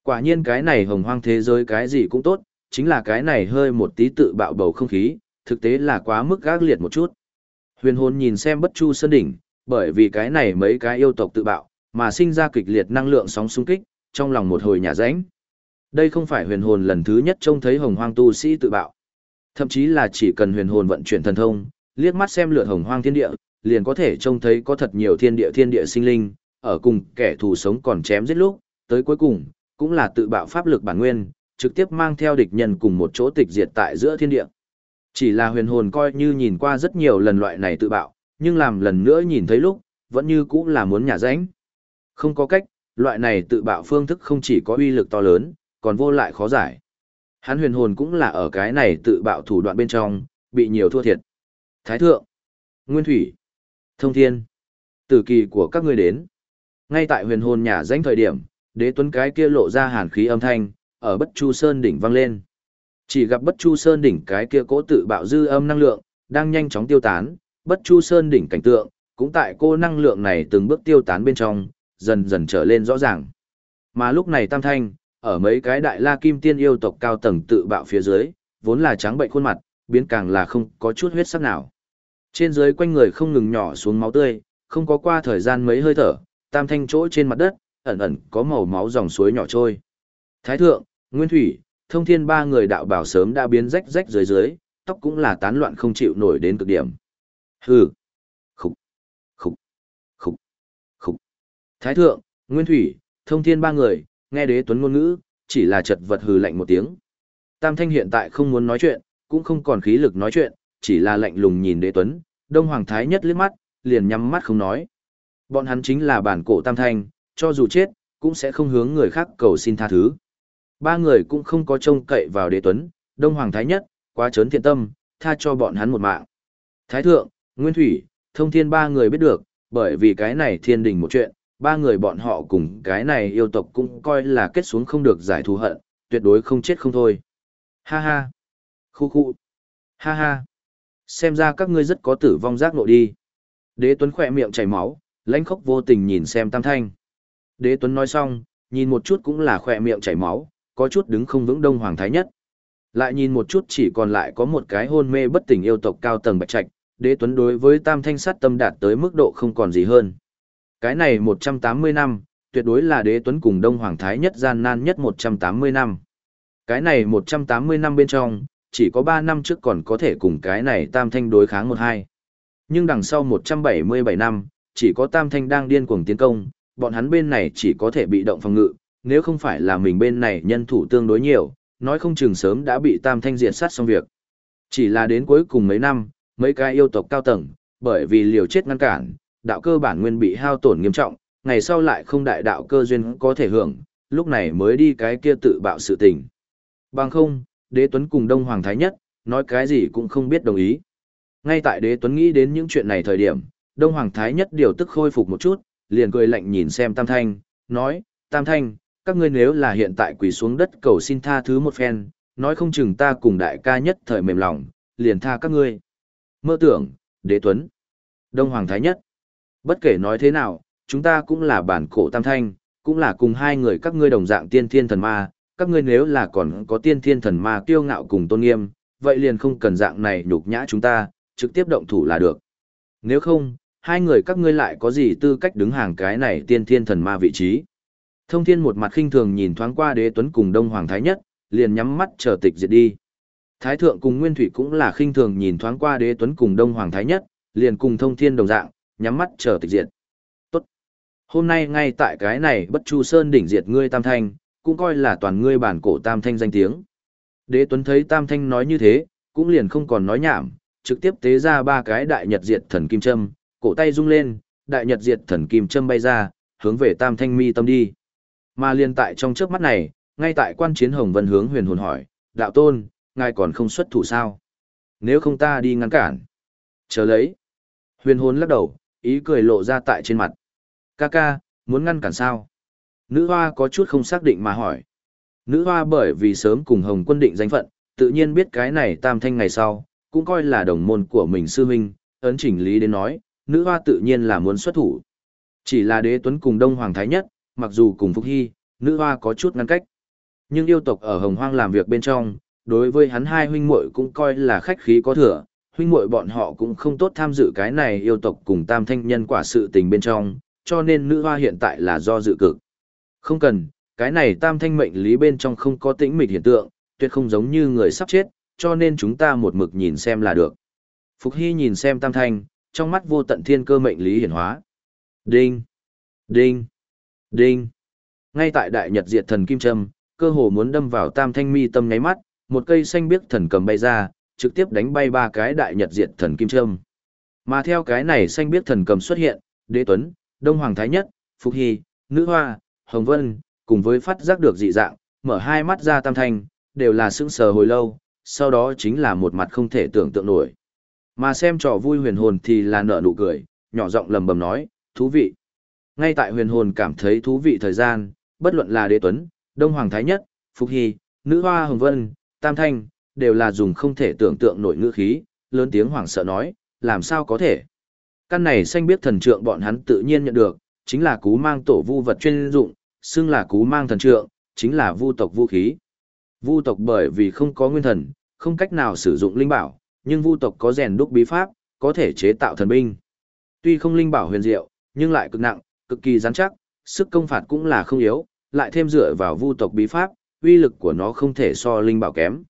Quả nhiên cái này hồng hoang thế giới cái gì cũng tốt, chính là cái này hơi một tí tự bạo bầu không khí, thực tế là quá mức gác liệt một chút. Huyền hồn nhìn xem bất chu sơn đỉnh, bởi vì cái này mấy cái yêu tộc tự bạo, mà sinh ra kịch liệt năng lượng sóng xung kích, trong lòng một hồi nhà ránh. Đây không phải huyền hồn lần thứ nhất trông thấy hồng hoang tu sĩ tự bạo. Thậm chí là chỉ cần huyền hồn vận chuyển thần thông, liếc mắt xem lượt hồng hoang thiên địa, liền có thể trông thấy có thật nhiều thiên địa thiên địa sinh linh, ở cùng kẻ thù sống còn chém giết lúc, tới cuối cùng, cũng là tự bạo pháp lực bản nguyên, trực tiếp mang theo địch nhân cùng một chỗ tịch diệt tại giữa thiên địa. Chỉ là huyền hồn coi như nhìn qua rất nhiều lần loại này tự bạo, nhưng làm lần nữa nhìn thấy lúc, vẫn như cũng là muốn nhả ránh. Không có cách, loại này tự bạo phương thức không chỉ có uy lực to lớn, còn vô lại khó giải. Hắn huyền hồn cũng là ở cái này tự bạo thủ đoạn bên trong, bị nhiều thua thiệt. Thái thượng, Nguyên Thủy, Thông Thiên, tử kỳ của các ngươi đến. Ngay tại huyền hồn nhả danh thời điểm, đế tuấn cái kia lộ ra hàn khí âm thanh, ở bất chu sơn đỉnh vang lên. Chỉ gặp bất chu sơn đỉnh cái kia cố tự bạo dư âm năng lượng, đang nhanh chóng tiêu tán, bất chu sơn đỉnh cảnh tượng, cũng tại cô năng lượng này từng bước tiêu tán bên trong, dần dần trở lên rõ ràng. Mà lúc này Tam Thanh, ở mấy cái đại la kim tiên yêu tộc cao tầng tự bạo phía dưới, vốn là trắng bệnh khuôn mặt, biến càng là không có chút huyết sắc nào. Trên dưới quanh người không ngừng nhỏ xuống máu tươi, không có qua thời gian mấy hơi thở, Tam Thanh chỗ trên mặt đất, ẩn ẩn có màu máu dòng suối nhỏ trôi. Thái thượng, Nguyên Thủy, Thông Thiên ba người đạo bảo sớm đã biến rách rách dưới dưới, tóc cũng là tán loạn không chịu nổi đến cực điểm. Hừ. Khục. Khục. Khục. Khục. Thái thượng, Nguyên Thủy, Thông Thiên ba người, nghe đế tuấn ngôn ngữ, chỉ là chật vật hừ lạnh một tiếng. Tam Thanh hiện tại không muốn nói chuyện, cũng không còn khí lực nói chuyện, chỉ là lạnh lùng nhìn đế tuấn, Đông Hoàng Thái nhất liếc mắt, liền nhắm mắt không nói. Bọn hắn chính là bản cổ Tam Thanh, cho dù chết, cũng sẽ không hướng người khác cầu xin tha thứ. Ba người cũng không có trông cậy vào đế tuấn, Đông Hoàng Thái nhất, quá trớn thiện tâm, tha cho bọn hắn một mạng. Thái thượng, Nguyên Thủy, Thông Thiên ba người biết được, bởi vì cái này thiên đình một chuyện, ba người bọn họ cùng cái này yêu tộc cũng coi là kết xuống không được giải thù hận, tuyệt đối không chết không thôi. Ha ha. Khu khu. Ha ha. Xem ra các ngươi rất có tử vong giác nộ đi. Đế Tuấn khỏe miệng chảy máu, lãnh khốc vô tình nhìn xem Tam Thanh. Đế Tuấn nói xong, nhìn một chút cũng là khỏe miệng chảy máu, có chút đứng không vững đông hoàng thái nhất. Lại nhìn một chút chỉ còn lại có một cái hôn mê bất tỉnh yêu tộc cao tầng bạch trạch, đế tuấn đối với tam thanh sát tâm đạt tới mức độ không còn gì hơn. Cái này 180 năm, tuyệt đối là đế tuấn cùng đông hoàng thái nhất gian nan nhất 180 năm. Cái này 180 năm bên trong, chỉ có 3 năm trước còn có thể cùng cái này tam thanh đối kháng một hai. Nhưng đằng sau 177 năm, chỉ có tam thanh đang điên cuồng tiến công, bọn hắn bên này chỉ có thể bị động phòng ngự, nếu không phải là mình bên này nhân thủ tương đối nhiều, nói không chừng sớm đã bị tam thanh diệt sát xong việc. Chỉ là đến cuối cùng mấy năm, mấy cái yêu tộc cao tầng, bởi vì liều chết ngăn cản, đạo cơ bản nguyên bị hao tổn nghiêm trọng, ngày sau lại không đại đạo cơ duyên có thể hưởng, lúc này mới đi cái kia tự bạo sự tình. Bằng không, đế tuấn cùng Đông Hoàng Thái Nhất, nói cái gì cũng không biết đồng ý. Ngay tại đế tuấn nghĩ đến những chuyện này thời điểm, Đông Hoàng Thái Nhất điều tức khôi phục một chút, liền cười lạnh nhìn xem Tam Thanh, nói, Tam Thanh, các ngươi nếu là hiện tại quỳ xuống đất cầu xin tha thứ một phen, nói không chừng ta cùng đại ca nhất thời mềm lòng, liền tha các ngươi. Mơ tưởng, đế tuấn, đông hoàng thái nhất. Bất kể nói thế nào, chúng ta cũng là bản cổ tam thanh, cũng là cùng hai người các ngươi đồng dạng tiên thiên thần ma, các ngươi nếu là còn có tiên thiên thần ma kiêu ngạo cùng tôn nghiêm, vậy liền không cần dạng này nhục nhã chúng ta, trực tiếp động thủ là được. Nếu không, hai người các ngươi lại có gì tư cách đứng hàng cái này tiên thiên thần ma vị trí. Thông thiên một mặt khinh thường nhìn thoáng qua đế tuấn cùng đông hoàng thái nhất, liền nhắm mắt chờ tịch diệt đi. Thái thượng cùng nguyên thủy cũng là khinh thường nhìn thoáng qua đế tuấn cùng đông hoàng thái nhất, liền cùng thông thiên đồng dạng, nhắm mắt chờ tịch diệt. Tốt. Hôm nay ngay tại cái này bất chu sơn đỉnh diệt ngươi tam thanh, cũng coi là toàn ngươi bản cổ tam thanh danh tiếng. Đế tuấn thấy tam thanh nói như thế, cũng liền không còn nói nhảm, trực tiếp tế ra ba cái đại nhật diệt thần kim châm, cổ tay rung lên, đại nhật diệt thần kim châm bay ra, hướng về tam thanh mi tâm đi. Mà liền tại trong trước mắt này, ngay tại quan chiến Hồng Vân hướng huyền hồn hỏi, đạo tôn, ngài còn không xuất thủ sao? Nếu không ta đi ngăn cản. Chờ lấy. Huyền hồn lắc đầu, ý cười lộ ra tại trên mặt. Ca ca, muốn ngăn cản sao? Nữ hoa có chút không xác định mà hỏi. Nữ hoa bởi vì sớm cùng Hồng quân định danh phận, tự nhiên biết cái này tam thanh ngày sau, cũng coi là đồng môn của mình sư huynh, ấn chỉnh lý đến nói, nữ hoa tự nhiên là muốn xuất thủ. Chỉ là đế tuấn cùng Đông Hoàng Thái Nhất, mặc dù cùng phục Hy, nữ hoa có chút ngăn cách. Nhưng yêu tộc ở Hồng Hoang làm việc bên trong, đối với hắn hai huynh muội cũng coi là khách khí có thừa, huynh muội bọn họ cũng không tốt tham dự cái này yêu tộc cùng tam thanh nhân quả sự tình bên trong, cho nên nữ hoa hiện tại là do dự cực. Không cần, cái này tam thanh mệnh lý bên trong không có tĩnh mịch hiện tượng, tuyệt không giống như người sắp chết, cho nên chúng ta một mực nhìn xem là được. Phục Hy nhìn xem tam thanh, trong mắt vô tận thiên cơ mệnh lý hiển hóa. Đinh! Đinh! Đinh! Ngay tại đại nhật diệt thần kim trâm, cơ hồ muốn đâm vào tam thanh mi tâm nháy mắt, một cây xanh biếc thần cầm bay ra, trực tiếp đánh bay ba cái đại nhật diệt thần kim trâm. Mà theo cái này xanh biếc thần cầm xuất hiện, Đế Tuấn, Đông Hoàng Thái Nhất, Phục Hy, Nữ Hoa, Hồng Vân, cùng với phát giác được dị dạng, mở hai mắt ra tam thanh, đều là sững sờ hồi lâu, sau đó chính là một mặt không thể tưởng tượng nổi. Mà xem trò vui huyền hồn thì là nở nụ cười, nhỏ giọng lầm bầm nói, thú vị. Ngay tại huyền hồn cảm thấy thú vị thời gian, bất luận là đế tuấn, đông hoàng thái nhất, phục hy, nữ hoa hồng vân, tam thanh, đều là dùng không thể tưởng tượng nổi ngữ khí, lớn tiếng hoảng sợ nói, làm sao có thể. Căn này xanh biết thần trượng bọn hắn tự nhiên nhận được, chính là cú mang tổ vu vật chuyên dụng, xưng là cú mang thần trượng, chính là vu tộc vũ khí. Vu tộc bởi vì không có nguyên thần, không cách nào sử dụng linh bảo, nhưng vu tộc có rèn đúc bí pháp, có thể chế tạo thần binh. Tuy không linh bảo huyền diệu, nhưng lại cực nặng, cực kỳ rắn chắc, sức công phạt cũng là không yếu, lại thêm dựa vào vu tộc bí pháp, uy lực của nó không thể so linh bảo kém.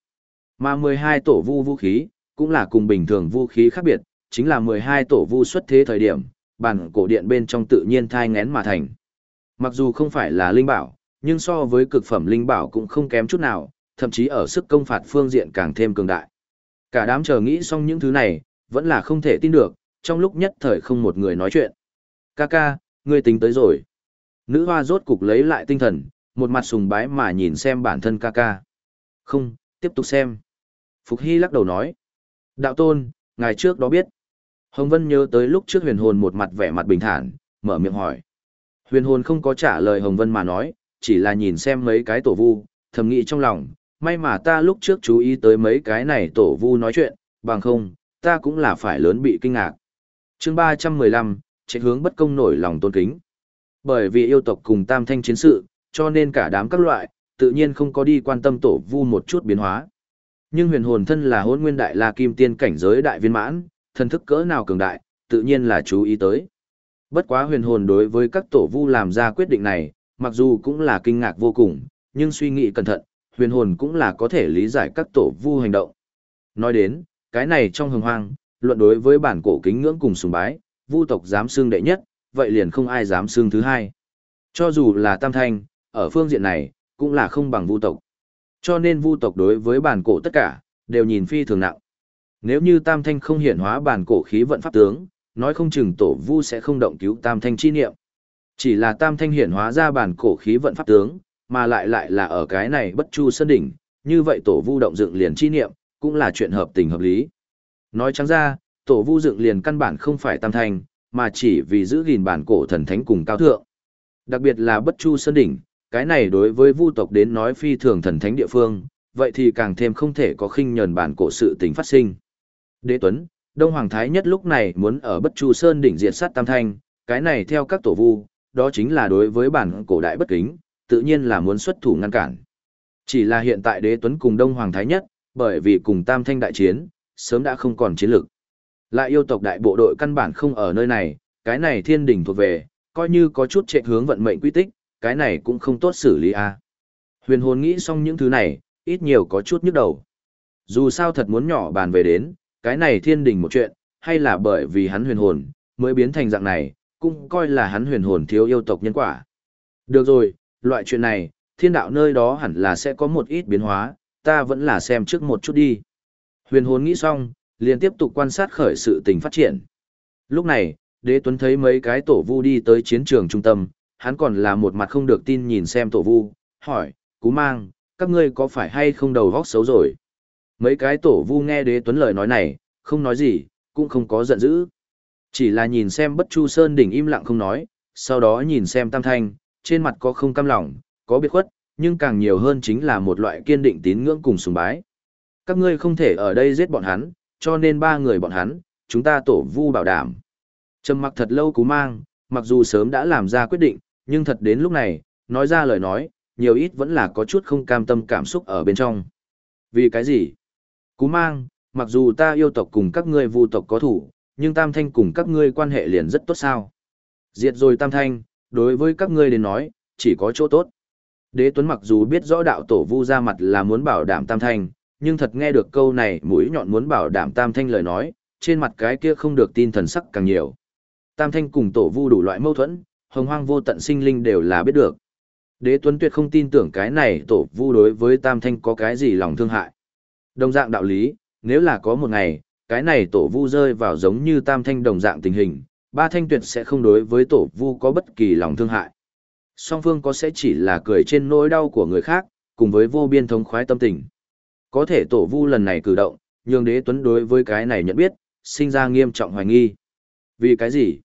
Mà 12 tổ vu vũ khí, cũng là cùng bình thường vũ khí khác biệt, chính là 12 tổ vu xuất thế thời điểm, bản cổ điện bên trong tự nhiên thai ngén mà thành. Mặc dù không phải là linh bảo, nhưng so với cực phẩm linh bảo cũng không kém chút nào, thậm chí ở sức công phạt phương diện càng thêm cường đại. Cả đám chờ nghĩ xong những thứ này, vẫn là không thể tin được, trong lúc nhất thời không một người nói chuyện. Kaka ngươi tính tới rồi. Nữ hoa rốt cục lấy lại tinh thần, một mặt sùng bái mà nhìn xem bản thân ca ca. Không, tiếp tục xem. Phục Hy lắc đầu nói. Đạo tôn, ngài trước đó biết. Hồng Vân nhớ tới lúc trước huyền hồn một mặt vẻ mặt bình thản, mở miệng hỏi. Huyền hồn không có trả lời Hồng Vân mà nói, chỉ là nhìn xem mấy cái tổ vu, thầm nghĩ trong lòng, may mà ta lúc trước chú ý tới mấy cái này tổ vu nói chuyện, bằng không, ta cũng là phải lớn bị kinh ngạc. chương 315, trách hướng bất công nổi lòng tôn kính. Bởi vì yêu tộc cùng tam thanh chiến sự, cho nên cả đám các loại, tự nhiên không có đi quan tâm tổ vu một chút biến hóa. Nhưng huyền hồn thân là hôn nguyên đại la kim tiên cảnh giới đại viên mãn, thân thức cỡ nào cường đại, tự nhiên là chú ý tới. Bất quá huyền hồn đối với các tổ vu làm ra quyết định này, mặc dù cũng là kinh ngạc vô cùng, nhưng suy nghĩ cẩn thận, huyền hồn cũng là có thể lý giải các tổ vu hành động. Nói đến, cái này trong hồng hoang, luận đối với bản cổ kính ngưỡng cùng sùng bái, vu tộc dám xương đệ nhất, vậy liền không ai dám xương thứ hai. Cho dù là tam thanh, ở phương diện này, cũng là không bằng vu tộc. Cho nên vu tộc đối với bản cổ tất cả, đều nhìn phi thường nặng. Nếu như tam thanh không hiển hóa bản cổ khí vận pháp tướng, nói không chừng tổ vu sẽ không động cứu tam thanh chi niệm. Chỉ là tam thanh hiển hóa ra bản cổ khí vận pháp tướng, mà lại lại là ở cái này bất chu sơn đỉnh, như vậy tổ vu động dựng liền chi niệm, cũng là chuyện hợp tình hợp lý. Nói trắng ra, tổ vu dựng liền căn bản không phải tam thanh, mà chỉ vì giữ gìn bản cổ thần thánh cùng cao thượng. Đặc biệt là bất chu sơn đỉnh, cái này đối với vu tộc đến nói phi thường thần thánh địa phương, vậy thì càng thêm không thể có khinh nhờn bản cổ sự tình phát sinh. Đế Tuấn, Đông Hoàng Thái nhất lúc này muốn ở Bất Chu Sơn đỉnh diệt sát Tam Thanh, cái này theo các tổ vu, đó chính là đối với bản cổ đại bất kính, tự nhiên là muốn xuất thủ ngăn cản. Chỉ là hiện tại Đế Tuấn cùng Đông Hoàng Thái nhất, bởi vì cùng Tam Thanh đại chiến, sớm đã không còn chiến lược. Lại yêu tộc đại bộ đội căn bản không ở nơi này, cái này thiên đỉnh thuộc về, coi như có chút trệ hướng vận mệnh quy tích, cái này cũng không tốt xử lý a. Huyền hồn nghĩ xong những thứ này, ít nhiều có chút nhức đầu. Dù sao thật muốn nhỏ bàn về đến, cái này thiên đình một chuyện, hay là bởi vì hắn huyền hồn, mới biến thành dạng này, cũng coi là hắn huyền hồn thiếu yêu tộc nhân quả. Được rồi, loại chuyện này, thiên đạo nơi đó hẳn là sẽ có một ít biến hóa, ta vẫn là xem trước một chút đi. Huyền hồn nghĩ xong, liền tiếp tục quan sát khởi sự tình phát triển. Lúc này, đế tuấn thấy mấy cái tổ vu đi tới chiến trường trung tâm, hắn còn là một mặt không được tin nhìn xem tổ vu, hỏi, cú mang, các ngươi có phải hay không đầu vóc xấu rồi? Mấy cái tổ vu nghe đế tuấn lời nói này, không nói gì, cũng không có giận dữ. Chỉ là nhìn xem bất chu sơn đỉnh im lặng không nói, sau đó nhìn xem tam thanh, trên mặt có không cam lòng, có biệt khuất, nhưng càng nhiều hơn chính là một loại kiên định tín ngưỡng cùng sùng bái. Các ngươi không thể ở đây giết bọn hắn, cho nên ba người bọn hắn, chúng ta tổ vu bảo đảm. Trầm mặc thật lâu cú mang, mặc dù sớm đã làm ra quyết định, nhưng thật đến lúc này, nói ra lời nói, nhiều ít vẫn là có chút không cam tâm cảm xúc ở bên trong. Vì cái gì? Cú mang, mặc dù ta yêu tộc cùng các ngươi vu tộc có thủ, nhưng Tam Thanh cùng các ngươi quan hệ liền rất tốt sao. Diệt rồi Tam Thanh, đối với các ngươi đến nói, chỉ có chỗ tốt. Đế Tuấn mặc dù biết rõ đạo tổ vu ra mặt là muốn bảo đảm Tam Thanh, nhưng thật nghe được câu này mũi nhọn muốn bảo đảm Tam Thanh lời nói, trên mặt cái kia không được tin thần sắc càng nhiều. Tam Thanh cùng tổ vu đủ loại mâu thuẫn, hồng hoang vô tận sinh linh đều là biết được. Đế Tuấn tuyệt không tin tưởng cái này tổ vu đối với Tam Thanh có cái gì lòng thương hại. Đồng dạng đạo lý, nếu là có một ngày, cái này tổ vu rơi vào giống như Tam Thanh đồng dạng tình hình, ba Thanh tuyệt sẽ không đối với tổ vu có bất kỳ lòng thương hại. Song phương có sẽ chỉ là cười trên nỗi đau của người khác, cùng với vô biên thống khoái tâm tình. Có thể tổ vu lần này cử động, nhường đế tuấn đối với cái này nhận biết, sinh ra nghiêm trọng hoài nghi. Vì cái gì?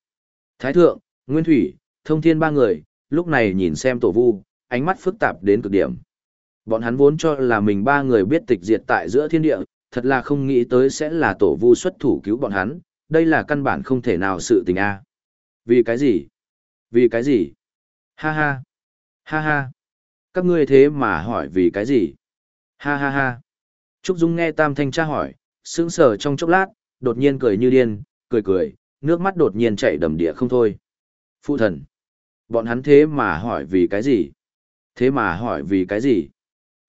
Thái thượng, Nguyên Thủy, Thông Thiên ba người, lúc này nhìn xem tổ vu, ánh mắt phức tạp đến cực điểm. Bọn hắn vốn cho là mình ba người biết tịch diệt tại giữa thiên địa, thật là không nghĩ tới sẽ là tổ vu xuất thủ cứu bọn hắn, đây là căn bản không thể nào sự tình a. Vì cái gì? Vì cái gì? Ha ha. Ha ha. Các ngươi thế mà hỏi vì cái gì? Ha ha ha. Trúc Dung nghe Tam Thanh tra hỏi, sững sờ trong chốc lát, đột nhiên cười như điên, cười cười, nước mắt đột nhiên chảy đầm địa không thôi. Phụ thần. Bọn hắn thế mà hỏi vì cái gì? Thế mà hỏi vì cái gì?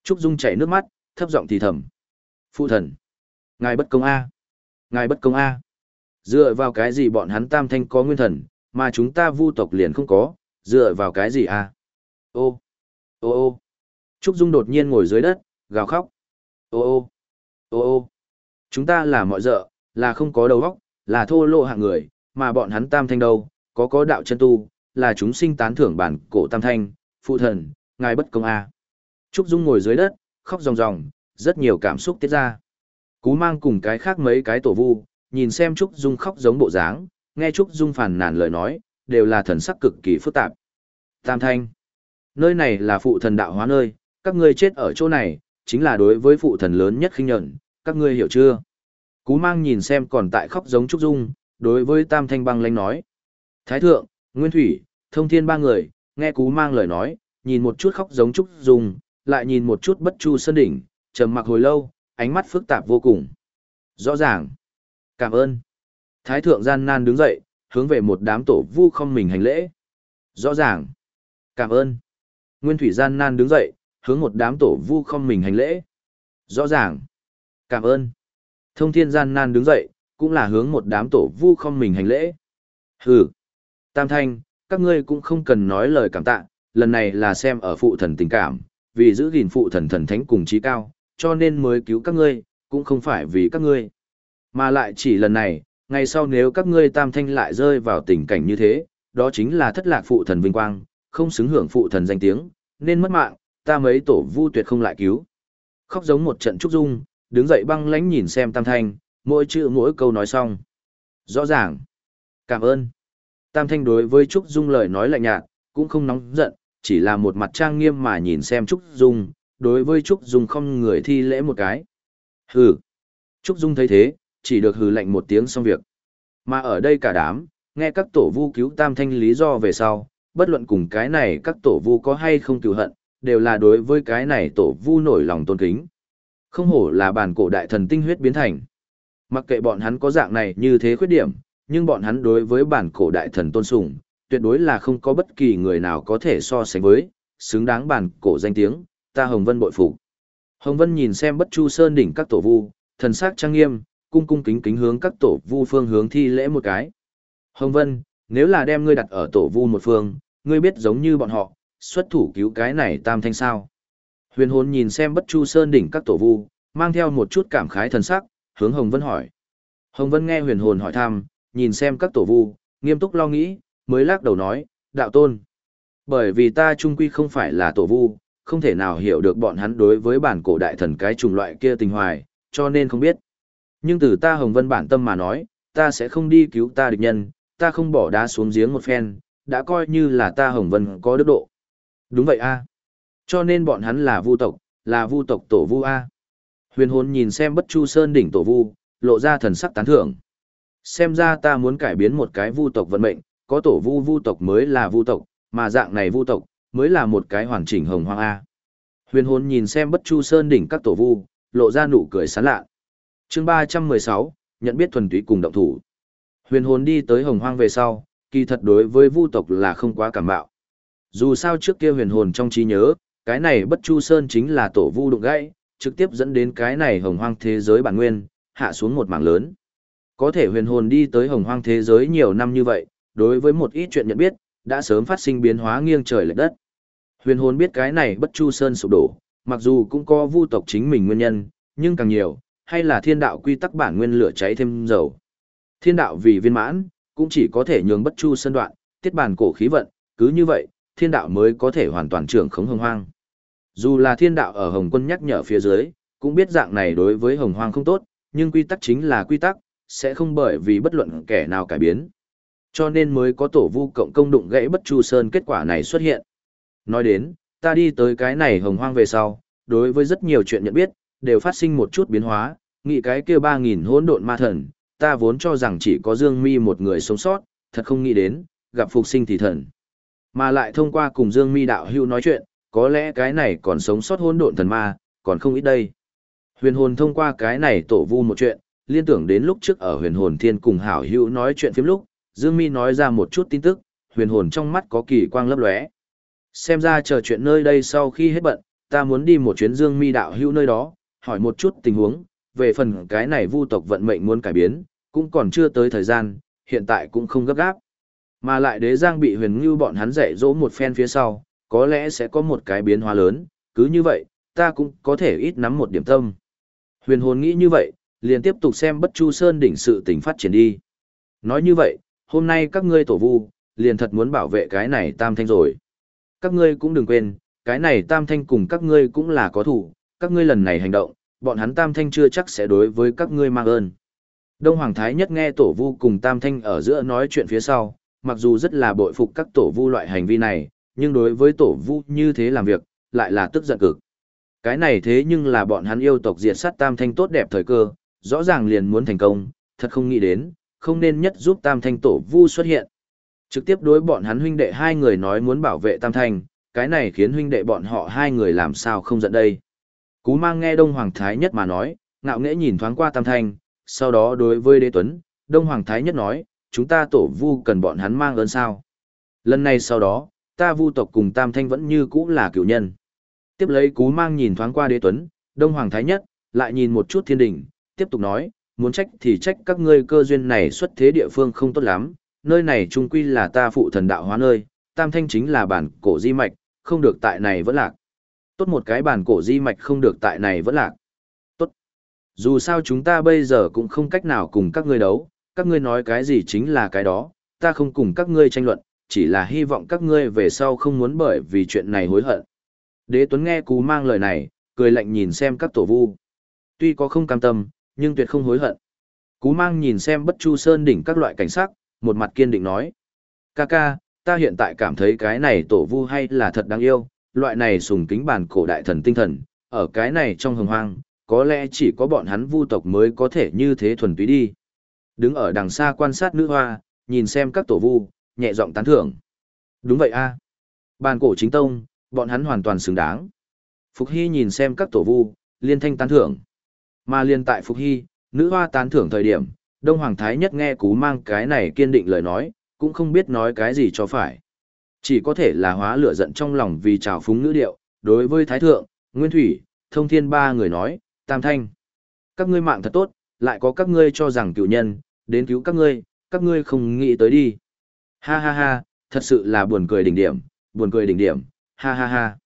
Trúc Dung chảy nước mắt, thấp giọng thì thầm. Phụ thần. Ngài bất công A. Ngài bất công A. Dựa vào cái gì bọn hắn tam thanh có nguyên thần, mà chúng ta vu tộc liền không có, dựa vào cái gì A. Ô. Ô ô. Trúc Dung đột nhiên ngồi dưới đất, gào khóc. Ô ô. Ô ô. Chúng ta là mọi dợ, là không có đầu óc, là thô lộ hạng người, mà bọn hắn tam thanh đâu, có có đạo chân tu, là chúng sinh tán thưởng bản cổ tam thanh, phụ thần, ngài bất công a. Trúc Dung ngồi dưới đất, khóc ròng ròng, rất nhiều cảm xúc tiết ra. Cú mang cùng cái khác mấy cái tổ vu, nhìn xem Trúc Dung khóc giống bộ dáng, nghe Trúc Dung phàn nàn lời nói, đều là thần sắc cực kỳ phức tạp. Tam thanh, nơi này là phụ thần đạo hóa nơi, các ngươi chết ở chỗ này, chính là đối với phụ thần lớn nhất khinh nhẫn, các ngươi hiểu chưa? Cú mang nhìn xem còn tại khóc giống Trúc Dung, đối với Tam Thanh băng lánh nói. Thái thượng, Nguyên Thủy, Thông Thiên ba người, nghe Cú mang lời nói, nhìn một chút khóc giống Trúc Dung, lại nhìn một chút bất chu sơn đỉnh, trầm mặc hồi lâu, ánh mắt phức tạp vô cùng. Rõ ràng. Cảm ơn. Thái thượng gian nan đứng dậy, hướng về một đám tổ vu không mình hành lễ. Rõ ràng. Cảm ơn. Nguyên thủy gian nan đứng dậy, hướng một đám tổ vu không mình hành lễ. Rõ ràng. Cảm ơn. Thông thiên gian nan đứng dậy, cũng là hướng một đám tổ vu không mình hành lễ. Hừ. Tam thanh, các ngươi cũng không cần nói lời cảm tạ, lần này là xem ở phụ thần tình cảm, vì giữ gìn phụ thần thần thánh cùng trí cao, cho nên mới cứu các ngươi, cũng không phải vì các ngươi. Mà lại chỉ lần này, ngày sau nếu các ngươi tam thanh lại rơi vào tình cảnh như thế, đó chính là thất lạc phụ thần vinh quang, không xứng hưởng phụ thần danh tiếng, nên mất mạng, ta mấy tổ vu tuyệt không lại cứu. Khóc giống một trận trúc dung, đứng dậy băng lánh nhìn xem tam thanh, mỗi chữ mỗi câu nói xong. Rõ ràng. Cảm ơn. Tam thanh đối với trúc dung lời nói lạnh nhạt, cũng không nóng giận, chỉ là một mặt trang nghiêm mà nhìn xem Trúc Dung, đối với Trúc Dung không người thi lễ một cái. Hừ. Trúc Dung thấy thế, chỉ được hừ lạnh một tiếng xong việc. Mà ở đây cả đám, nghe các tổ vu cứu tam thanh lý do về sau, bất luận cùng cái này các tổ vu có hay không cựu hận, đều là đối với cái này tổ vu nổi lòng tôn kính. Không hổ là bản cổ đại thần tinh huyết biến thành. Mặc kệ bọn hắn có dạng này như thế khuyết điểm, nhưng bọn hắn đối với bản cổ đại thần tôn sùng, tuyệt đối là không có bất kỳ người nào có thể so sánh với, xứng đáng bản cổ danh tiếng, ta Hồng Vân bội phục. Hồng Vân nhìn xem bất chu sơn đỉnh các tổ vu, thần sắc trang nghiêm, cung cung kính kính hướng các tổ vu phương hướng thi lễ một cái. Hồng Vân, nếu là đem ngươi đặt ở tổ vu một phương, ngươi biết giống như bọn họ, xuất thủ cứu cái này tam thanh sao. Huyền hồn nhìn xem bất chu sơn đỉnh các tổ vu, mang theo một chút cảm khái thần sắc, hướng Hồng Vân hỏi. Hồng Vân nghe huyền hồn hỏi thăm, nhìn xem các tổ vu, nghiêm túc lo nghĩ, mới lắc đầu nói, đạo tôn. Bởi vì ta trung quy không phải là tổ vu, không thể nào hiểu được bọn hắn đối với bản cổ đại thần cái chủng loại kia tình hoài, cho nên không biết. Nhưng từ ta Hồng Vân bản tâm mà nói, ta sẽ không đi cứu ta địch nhân, ta không bỏ đá xuống giếng một phen, đã coi như là ta Hồng Vân có đức độ. Đúng vậy a. Cho nên bọn hắn là vu tộc, là vu tộc tổ vu a. Huyền hồn nhìn xem bất chu sơn đỉnh tổ vu, lộ ra thần sắc tán thưởng. Xem ra ta muốn cải biến một cái vu tộc vận mệnh, có tổ vu vu tộc mới là vu tộc, mà dạng này vu tộc mới là một cái hoàn chỉnh hồng hoang a. Huyền hồn nhìn xem bất chu sơn đỉnh các tổ vu, lộ ra nụ cười sán lạ. Chương ba trăm mười sáu nhận biết thuần túy cùng động thủ. Huyền hồn đi tới hồng hoang về sau, kỳ thật đối với vu tộc là không quá cảm bạo. Dù sao trước kia huyền hồn trong trí nhớ, cái này bất chu sơn chính là tổ vu đụng gãy, trực tiếp dẫn đến cái này hồng hoang thế giới bản nguyên, hạ xuống một mảng lớn. Có thể huyền hồn đi tới hồng hoang thế giới nhiều năm như vậy, đối với một ít chuyện nhận biết, đã sớm phát sinh biến hóa nghiêng trời lệch đất. Huyền hồn biết cái này bất chu sơn sụp đổ, mặc dù cũng có vu tộc chính mình nguyên nhân, nhưng càng nhiều, hay là thiên đạo quy tắc bản nguyên lửa cháy thêm dầu. Thiên đạo vì viên mãn, cũng chỉ có thể nhường bất chu sơn đoạn, tiết bản cổ khí vận, cứ như vậy, thiên đạo mới có thể hoàn toàn trưởng khống hồng hoang. Dù là thiên đạo ở hồng quân nhắc nhở phía dưới, cũng biết dạng này đối với hồng hoang không tốt, nhưng quy tắc chính là quy tắc, sẽ không bởi vì bất luận kẻ nào cải biến. Cho nên mới có tổ vu cộng công đụng gãy bất chu sơn kết quả này xuất hiện. Nói đến, ta đi tới cái này hồng hoang về sau, đối với rất nhiều chuyện nhận biết, đều phát sinh một chút biến hóa, nghĩ cái kia 3.000 hỗn độn ma thần, ta vốn cho rằng chỉ có Dương Mi một người sống sót, thật không nghĩ đến, gặp phục sinh thì thần. Mà lại thông qua cùng Dương Mi đạo hưu nói chuyện, có lẽ cái này còn sống sót hỗn độn thần ma, còn không ít đây. Huyền hồn thông qua cái này tổ vu một chuyện, liên tưởng đến lúc trước ở huyền hồn thiên cùng hảo hữu nói chuyện phiếm lúc, Dương Mi nói ra một chút tin tức, huyền hồn trong mắt có kỳ quang lấp lóe. Xem ra chờ chuyện nơi đây sau khi hết bận, ta muốn đi một chuyến Dương Mi đạo hữu nơi đó, hỏi một chút tình huống, về phần cái này vu tộc vận mệnh muốn cải biến, cũng còn chưa tới thời gian, hiện tại cũng không gấp gáp. Mà lại đế giang bị huyền ngưu bọn hắn dạy dỗ một phen phía sau, có lẽ sẽ có một cái biến hóa lớn, cứ như vậy, ta cũng có thể ít nắm một điểm tâm. Huyền hồn nghĩ như vậy, liền tiếp tục xem bất chu sơn đỉnh sự tình phát triển đi. Nói như vậy, hôm nay các ngươi tổ vu, liền thật muốn bảo vệ cái này tam thanh rồi. Các ngươi cũng đừng quên, cái này tam thanh cùng các ngươi cũng là có thủ, các ngươi lần này hành động, bọn hắn tam thanh chưa chắc sẽ đối với các ngươi mang ơn. Đông Hoàng Thái nhất nghe tổ vu cùng tam thanh ở giữa nói chuyện phía sau, mặc dù rất là bội phục các tổ vu loại hành vi này, nhưng đối với tổ vu như thế làm việc, lại là tức giận cực. Cái này thế nhưng là bọn hắn yêu tộc diệt sát tam thanh tốt đẹp thời cơ, rõ ràng liền muốn thành công, thật không nghĩ đến, không nên nhất giúp tam thanh tổ vu xuất hiện. Trực tiếp đối bọn hắn huynh đệ hai người nói muốn bảo vệ tam thanh, cái này khiến huynh đệ bọn họ hai người làm sao không giận đây. Cú mang nghe Đông Hoàng Thái Nhất mà nói, ngạo nghễ nhìn thoáng qua tam thanh, sau đó đối với đế tuấn, Đông Hoàng Thái Nhất nói, chúng ta tổ vu cần bọn hắn mang ơn sao. Lần này sau đó, ta vu tộc cùng tam thanh vẫn như cũ là cựu nhân. Tiếp lấy cú mang nhìn thoáng qua đế tuấn, Đông Hoàng Thái Nhất, lại nhìn một chút thiên đình, tiếp tục nói, muốn trách thì trách các ngươi cơ duyên này xuất thế địa phương không tốt lắm, nơi này trung quy là ta phụ thần đạo hóa nơi, tam thanh chính là bản cổ di mạch, không được tại này vẫn lạc. Tốt một cái bản cổ di mạch không được tại này vẫn lạc. Tốt. Dù sao chúng ta bây giờ cũng không cách nào cùng các ngươi đấu, các ngươi nói cái gì chính là cái đó, ta không cùng các ngươi tranh luận, chỉ là hy vọng các ngươi về sau không muốn bởi vì chuyện này hối hận. Đế Tuấn nghe cú mang lời này, cười lạnh nhìn xem các tổ vu. Tuy có không cam tâm, nhưng tuyệt không hối hận. Cú mang nhìn xem bất chu sơn đỉnh các loại cảnh sắc, một mặt kiên định nói. Ca ca, ta hiện tại cảm thấy cái này tổ vu hay là thật đáng yêu, loại này sùng kính bản cổ đại thần tinh thần, ở cái này trong hồng hoang, có lẽ chỉ có bọn hắn vu tộc mới có thể như thế thuần túy đi. Đứng ở đằng xa quan sát nữ hoa, nhìn xem các tổ vu, nhẹ giọng tán thưởng. Đúng vậy a à. Bàn cổ chính tông, bọn hắn hoàn toàn xứng đáng. Phục Hy nhìn xem các tổ vu, liên thanh tán thưởng. Mà liên tại Phục Hy, nữ hoa tán thưởng thời điểm, Đông Hoàng Thái nhất nghe cú mang cái này kiên định lời nói, cũng không biết nói cái gì cho phải. Chỉ có thể là hóa lửa giận trong lòng vì trào phúng nữ điệu, đối với Thái Thượng, Nguyên Thủy, Thông Thiên ba người nói, Tam Thanh. Các ngươi mạng thật tốt, lại có các ngươi cho rằng cựu nhân, đến cứu các ngươi, các ngươi không nghĩ tới đi. Ha ha ha, thật sự là buồn cười đỉnh điểm, buồn cười đỉnh điểm, ha ha ha.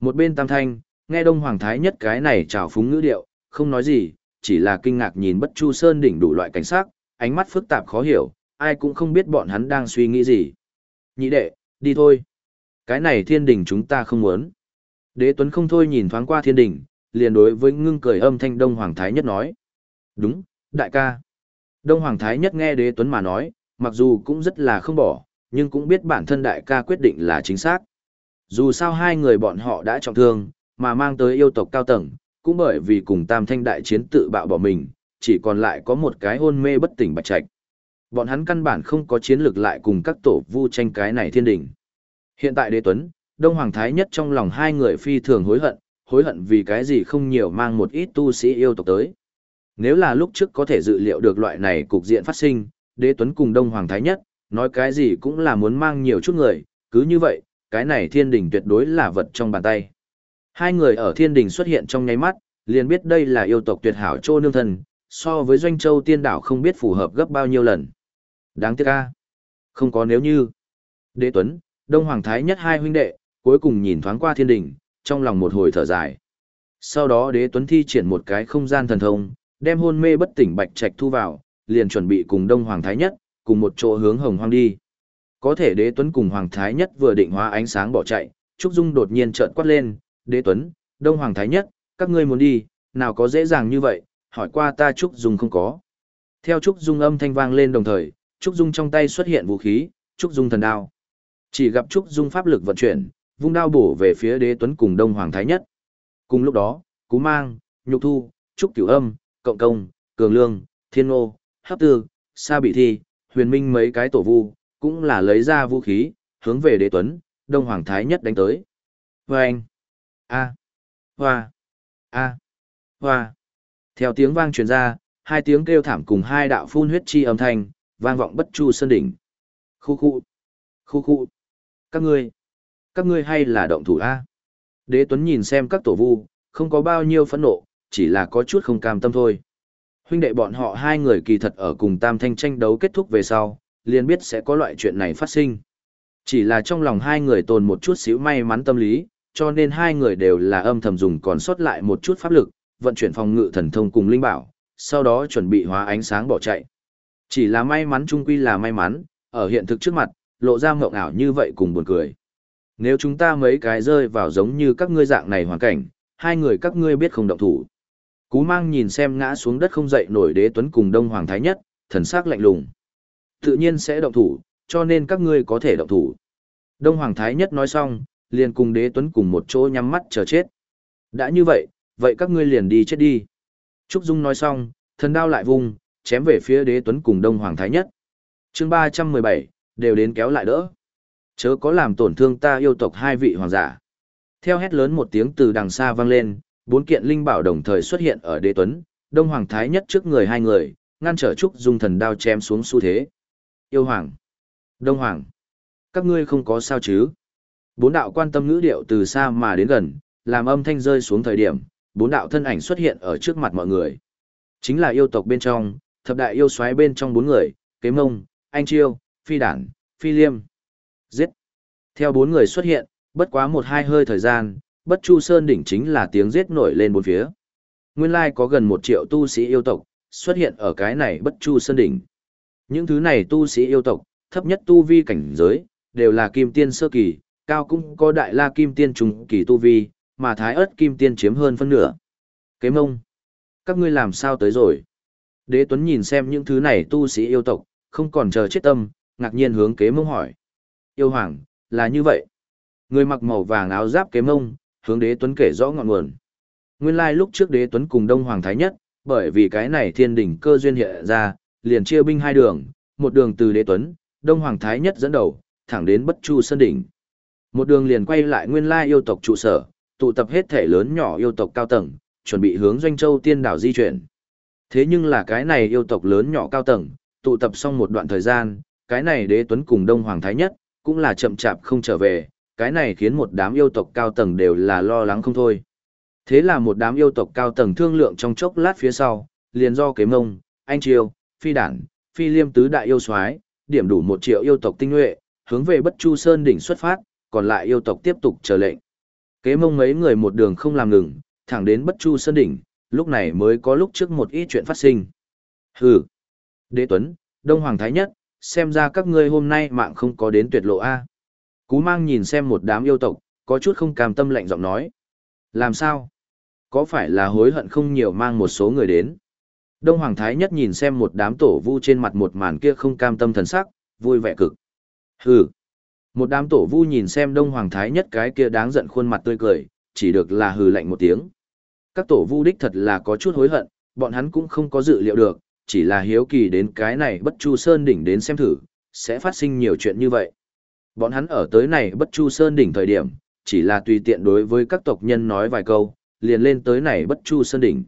Một bên Tam Thanh, nghe Đông Hoàng Thái nhất cái này trào phúng ngữ điệu, không nói gì, chỉ là kinh ngạc nhìn bất chu sơn đỉnh đủ loại cảnh sát, ánh mắt phức tạp khó hiểu, ai cũng không biết bọn hắn đang suy nghĩ gì. Nhị đệ, đi thôi. Cái này thiên đình chúng ta không muốn. Đế Tuấn không thôi nhìn thoáng qua thiên đình, liền đối với ngưng cười âm thanh Đông Hoàng Thái Nhất nói. Đúng, đại ca. Đông Hoàng Thái Nhất nghe Đế Tuấn mà nói, mặc dù cũng rất là không bỏ, nhưng cũng biết bản thân đại ca quyết định là chính xác. Dù sao hai người bọn họ đã trọng thương, mà mang tới yêu tộc cao tầng, cũng bởi vì cùng tam thanh đại chiến tự bạo bỏ mình, chỉ còn lại có một cái hôn mê bất tỉnh bạch trạch. Bọn hắn căn bản không có chiến lược lại cùng các tổ vu tranh cái này thiên đỉnh. Hiện tại đế tuấn, Đông Hoàng Thái nhất trong lòng hai người phi thường hối hận, hối hận vì cái gì không nhiều mang một ít tu sĩ yêu tộc tới. Nếu là lúc trước có thể dự liệu được loại này cục diện phát sinh, đế tuấn cùng Đông Hoàng Thái nhất, nói cái gì cũng là muốn mang nhiều chút người, cứ như vậy, cái này thiên đình tuyệt đối là vật trong bàn tay. Hai người ở thiên đình xuất hiện trong nháy mắt, liền biết đây là yêu tộc tuyệt hảo trô nương thần, so với doanh châu tiên đảo không biết phù hợp gấp bao nhiêu lần. Đáng tiếc a, Không có nếu như. Đế Tuấn, Đông Hoàng Thái nhất hai huynh đệ, cuối cùng nhìn thoáng qua thiên đình, trong lòng một hồi thở dài. Sau đó đế Tuấn thi triển một cái không gian thần thông, đem hôn mê bất tỉnh bạch trạch thu vào, liền chuẩn bị cùng Đông Hoàng Thái nhất, cùng một chỗ hướng hồng hoang đi. Có thể đế Tuấn cùng Hoàng Thái nhất vừa định hóa ánh sáng bỏ chạy, Trúc Dung đột nhiên trợn quát lên, đế Tuấn, Đông Hoàng Thái nhất, các ngươi muốn đi, nào có dễ dàng như vậy, hỏi qua ta Trúc Dung không có. Theo Trúc Dung âm thanh vang lên đồng thời, Trúc Dung trong tay xuất hiện vũ khí, Trúc Dung thần đao. Chỉ gặp Trúc Dung pháp lực vận chuyển, vung đao bổ về phía đế tuấn cùng Đông Hoàng Thái Nhất. Cùng lúc đó, Cú Mang, Nhục Thu, Trúc Cửu Âm, Cộng Công, Cường Lương, Thiên Ngô, Hấp Tư, Sa Bị Thi, Huyền Minh mấy cái tổ vu, cũng là lấy ra vũ khí, hướng về đế tuấn, Đông Hoàng Thái Nhất đánh tới. Vâng! A! Hoa! A! Hoa! Theo tiếng vang truyền ra, hai tiếng kêu thảm cùng hai đạo phun huyết chi âm thanh, vang vọng bất chu sơn đỉnh. Khu khu! Khu khu! Các ngươi! Các ngươi hay là động thủ A? Đế Tuấn nhìn xem các tổ vu, không có bao nhiêu phẫn nộ, chỉ là có chút không cam tâm thôi. Huynh đệ bọn họ hai người kỳ thật ở cùng Tam Thanh tranh đấu kết thúc về sau, liền biết sẽ có loại chuyện này phát sinh. Chỉ là trong lòng hai người tồn một chút xíu may mắn tâm lý, cho nên hai người đều là âm thầm dùng còn sót lại một chút pháp lực, vận chuyển phòng ngự thần thông cùng linh bảo, sau đó chuẩn bị hóa ánh sáng bỏ chạy. Chỉ là may mắn chung quy là may mắn, ở hiện thực trước mặt, lộ ra mộng ảo như vậy cùng buồn cười. Nếu chúng ta mấy cái rơi vào giống như các ngươi dạng này hoàn cảnh, hai người các ngươi biết không động thủ. Cú mang nhìn xem ngã xuống đất không dậy nổi đế tuấn cùng Đông Hoàng Thái Nhất, thần sắc lạnh lùng. Tự nhiên sẽ động thủ, cho nên các ngươi có thể động thủ. Đông Hoàng Thái Nhất nói xong, liền cùng đế tuấn cùng một chỗ nhắm mắt chờ chết. Đã như vậy, vậy các ngươi liền đi chết đi. Trúc Dung nói xong, thần đao lại vung, chém về phía đế tuấn cùng Đông Hoàng Thái Nhất. chương ba trăm mười bảy đều đến kéo lại đỡ. Chớ có làm tổn thương ta yêu tộc hai vị hoàng giả. Theo hét lớn một tiếng từ đằng xa vang lên, bốn kiện linh bảo đồng thời xuất hiện ở đế tuấn, Đông Hoàng Thái Nhất trước người hai người, ngăn trở Trúc Dung thần đao chém xuống xu thế. Yêu Hoàng! Đông Hoàng! Các ngươi không có sao chứ? Bốn đạo quan tâm ngữ điệu từ xa mà đến gần, làm âm thanh rơi xuống thời điểm, bốn đạo thân ảnh xuất hiện ở trước mặt mọi người. Chính là yêu tộc bên trong, thập đại yêu xoáy bên trong bốn người, kế mông, anh chiêu, phi đản, phi liêm. Giết! Theo bốn người xuất hiện, bất quá một hai hơi thời gian, bất chu sơn đỉnh chính là tiếng giết nổi lên bốn phía. Nguyên lai có gần một triệu tu sĩ yêu tộc, xuất hiện ở cái này bất chu sơn đỉnh. Những thứ này tu sĩ yêu tộc, thấp nhất tu vi cảnh giới, đều là kim tiên sơ kỳ, cao cũng có đại la kim tiên trung kỳ tu vi, mà thái ớt kim tiên chiếm hơn phân nửa. Kế mông, các ngươi làm sao tới rồi? Đế Tuấn nhìn xem những thứ này tu sĩ yêu tộc, không còn chờ chết tâm, ngạc nhiên hướng kế mông hỏi. Yêu hoàng, là như vậy. Người mặc màu vàng áo giáp kế mông, hướng đế Tuấn kể rõ ngọn nguồn. Nguyên lai lúc trước đế tuấn cùng Đông Hoàng Thái Nhất, bởi vì cái này thiên đỉnh cơ duyên hiện ra, liền chia binh hai đường, một đường từ đế tuấn, Đông Hoàng Thái Nhất dẫn đầu, thẳng đến Bất Chu Sơn Đỉnh. Một đường liền quay lại nguyên lai yêu tộc trụ sở, tụ tập hết thể lớn nhỏ yêu tộc cao tầng, chuẩn bị hướng Doanh Châu Tiên đảo di chuyển. Thế nhưng là cái này yêu tộc lớn nhỏ cao tầng, tụ tập xong một đoạn thời gian, cái này đế tuấn cùng Đông Hoàng Thái Nhất, cũng là chậm chạp không trở về, cái này khiến một đám yêu tộc cao tầng đều là lo lắng không thôi. Thế là một đám yêu tộc cao tầng thương lượng trong chốc lát phía sau, liền do kế mông, anh triều, phi đản, phi liêm tứ đại yêu soái điểm đủ một triệu yêu tộc tinh nhuệ, hướng về Bất Chu Sơn đỉnh xuất phát, còn lại yêu tộc tiếp tục chờ lệnh. Kế mông mấy người một đường không làm ngừng, thẳng đến Bất Chu Sơn đỉnh, lúc này mới có lúc trước một ít chuyện phát sinh. Hừ. Đế Tuấn, Đông Hoàng Thái Nhất, xem ra các ngươi hôm nay mạng không có đến tuyệt lộ A. Cú mang nhìn xem một đám yêu tộc, có chút không cam tâm lạnh giọng nói. Làm sao? Có phải là hối hận không nhiều mang một số người đến? Đông Hoàng Thái Nhất nhìn xem một đám tổ vu trên mặt một màn kia không cam tâm thần sắc, vui vẻ cực. Hừ. Một đám tổ vu nhìn xem Đông Hoàng Thái Nhất cái kia đáng giận khuôn mặt tươi cười, chỉ được là hừ lạnh một tiếng. Các tổ vu đích thật là có chút hối hận, bọn hắn cũng không có dự liệu được, chỉ là hiếu kỳ đến cái này bất chu sơn đỉnh đến xem thử, sẽ phát sinh nhiều chuyện như vậy. Bọn hắn ở tới này bất chu sơn đỉnh thời điểm, chỉ là tùy tiện đối với các tộc nhân nói vài câu, liền lên tới này bất chu sơn đỉnh.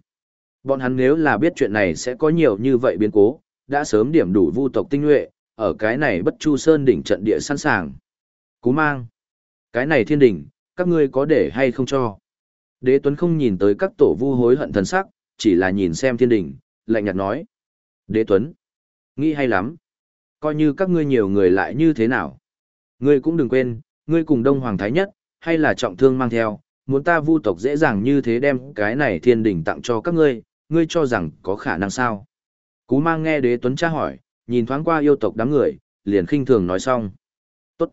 Bọn hắn nếu là biết chuyện này sẽ có nhiều như vậy biến cố, đã sớm điểm đủ vu tộc tinh nhuệ, ở cái này bất chu sơn đỉnh trận địa sẵn sàng. Cú mang. Cái này thiên đỉnh, các ngươi có để hay không cho? Đế Tuấn không nhìn tới các tổ vu hối hận thần sắc, chỉ là nhìn xem thiên đỉnh, lạnh nhạt nói. Đế Tuấn. Nghĩ hay lắm. Coi như các ngươi nhiều người lại như thế nào. Ngươi cũng đừng quên, ngươi cùng Đông Hoàng Thái Nhất, hay là trọng thương mang theo, muốn ta vu tộc dễ dàng như thế đem cái này thiên đỉnh tặng cho các ngươi, ngươi cho rằng có khả năng sao? Cú mang nghe đế tuấn tra hỏi, nhìn thoáng qua yêu tộc đám người, liền khinh thường nói xong. Tốt.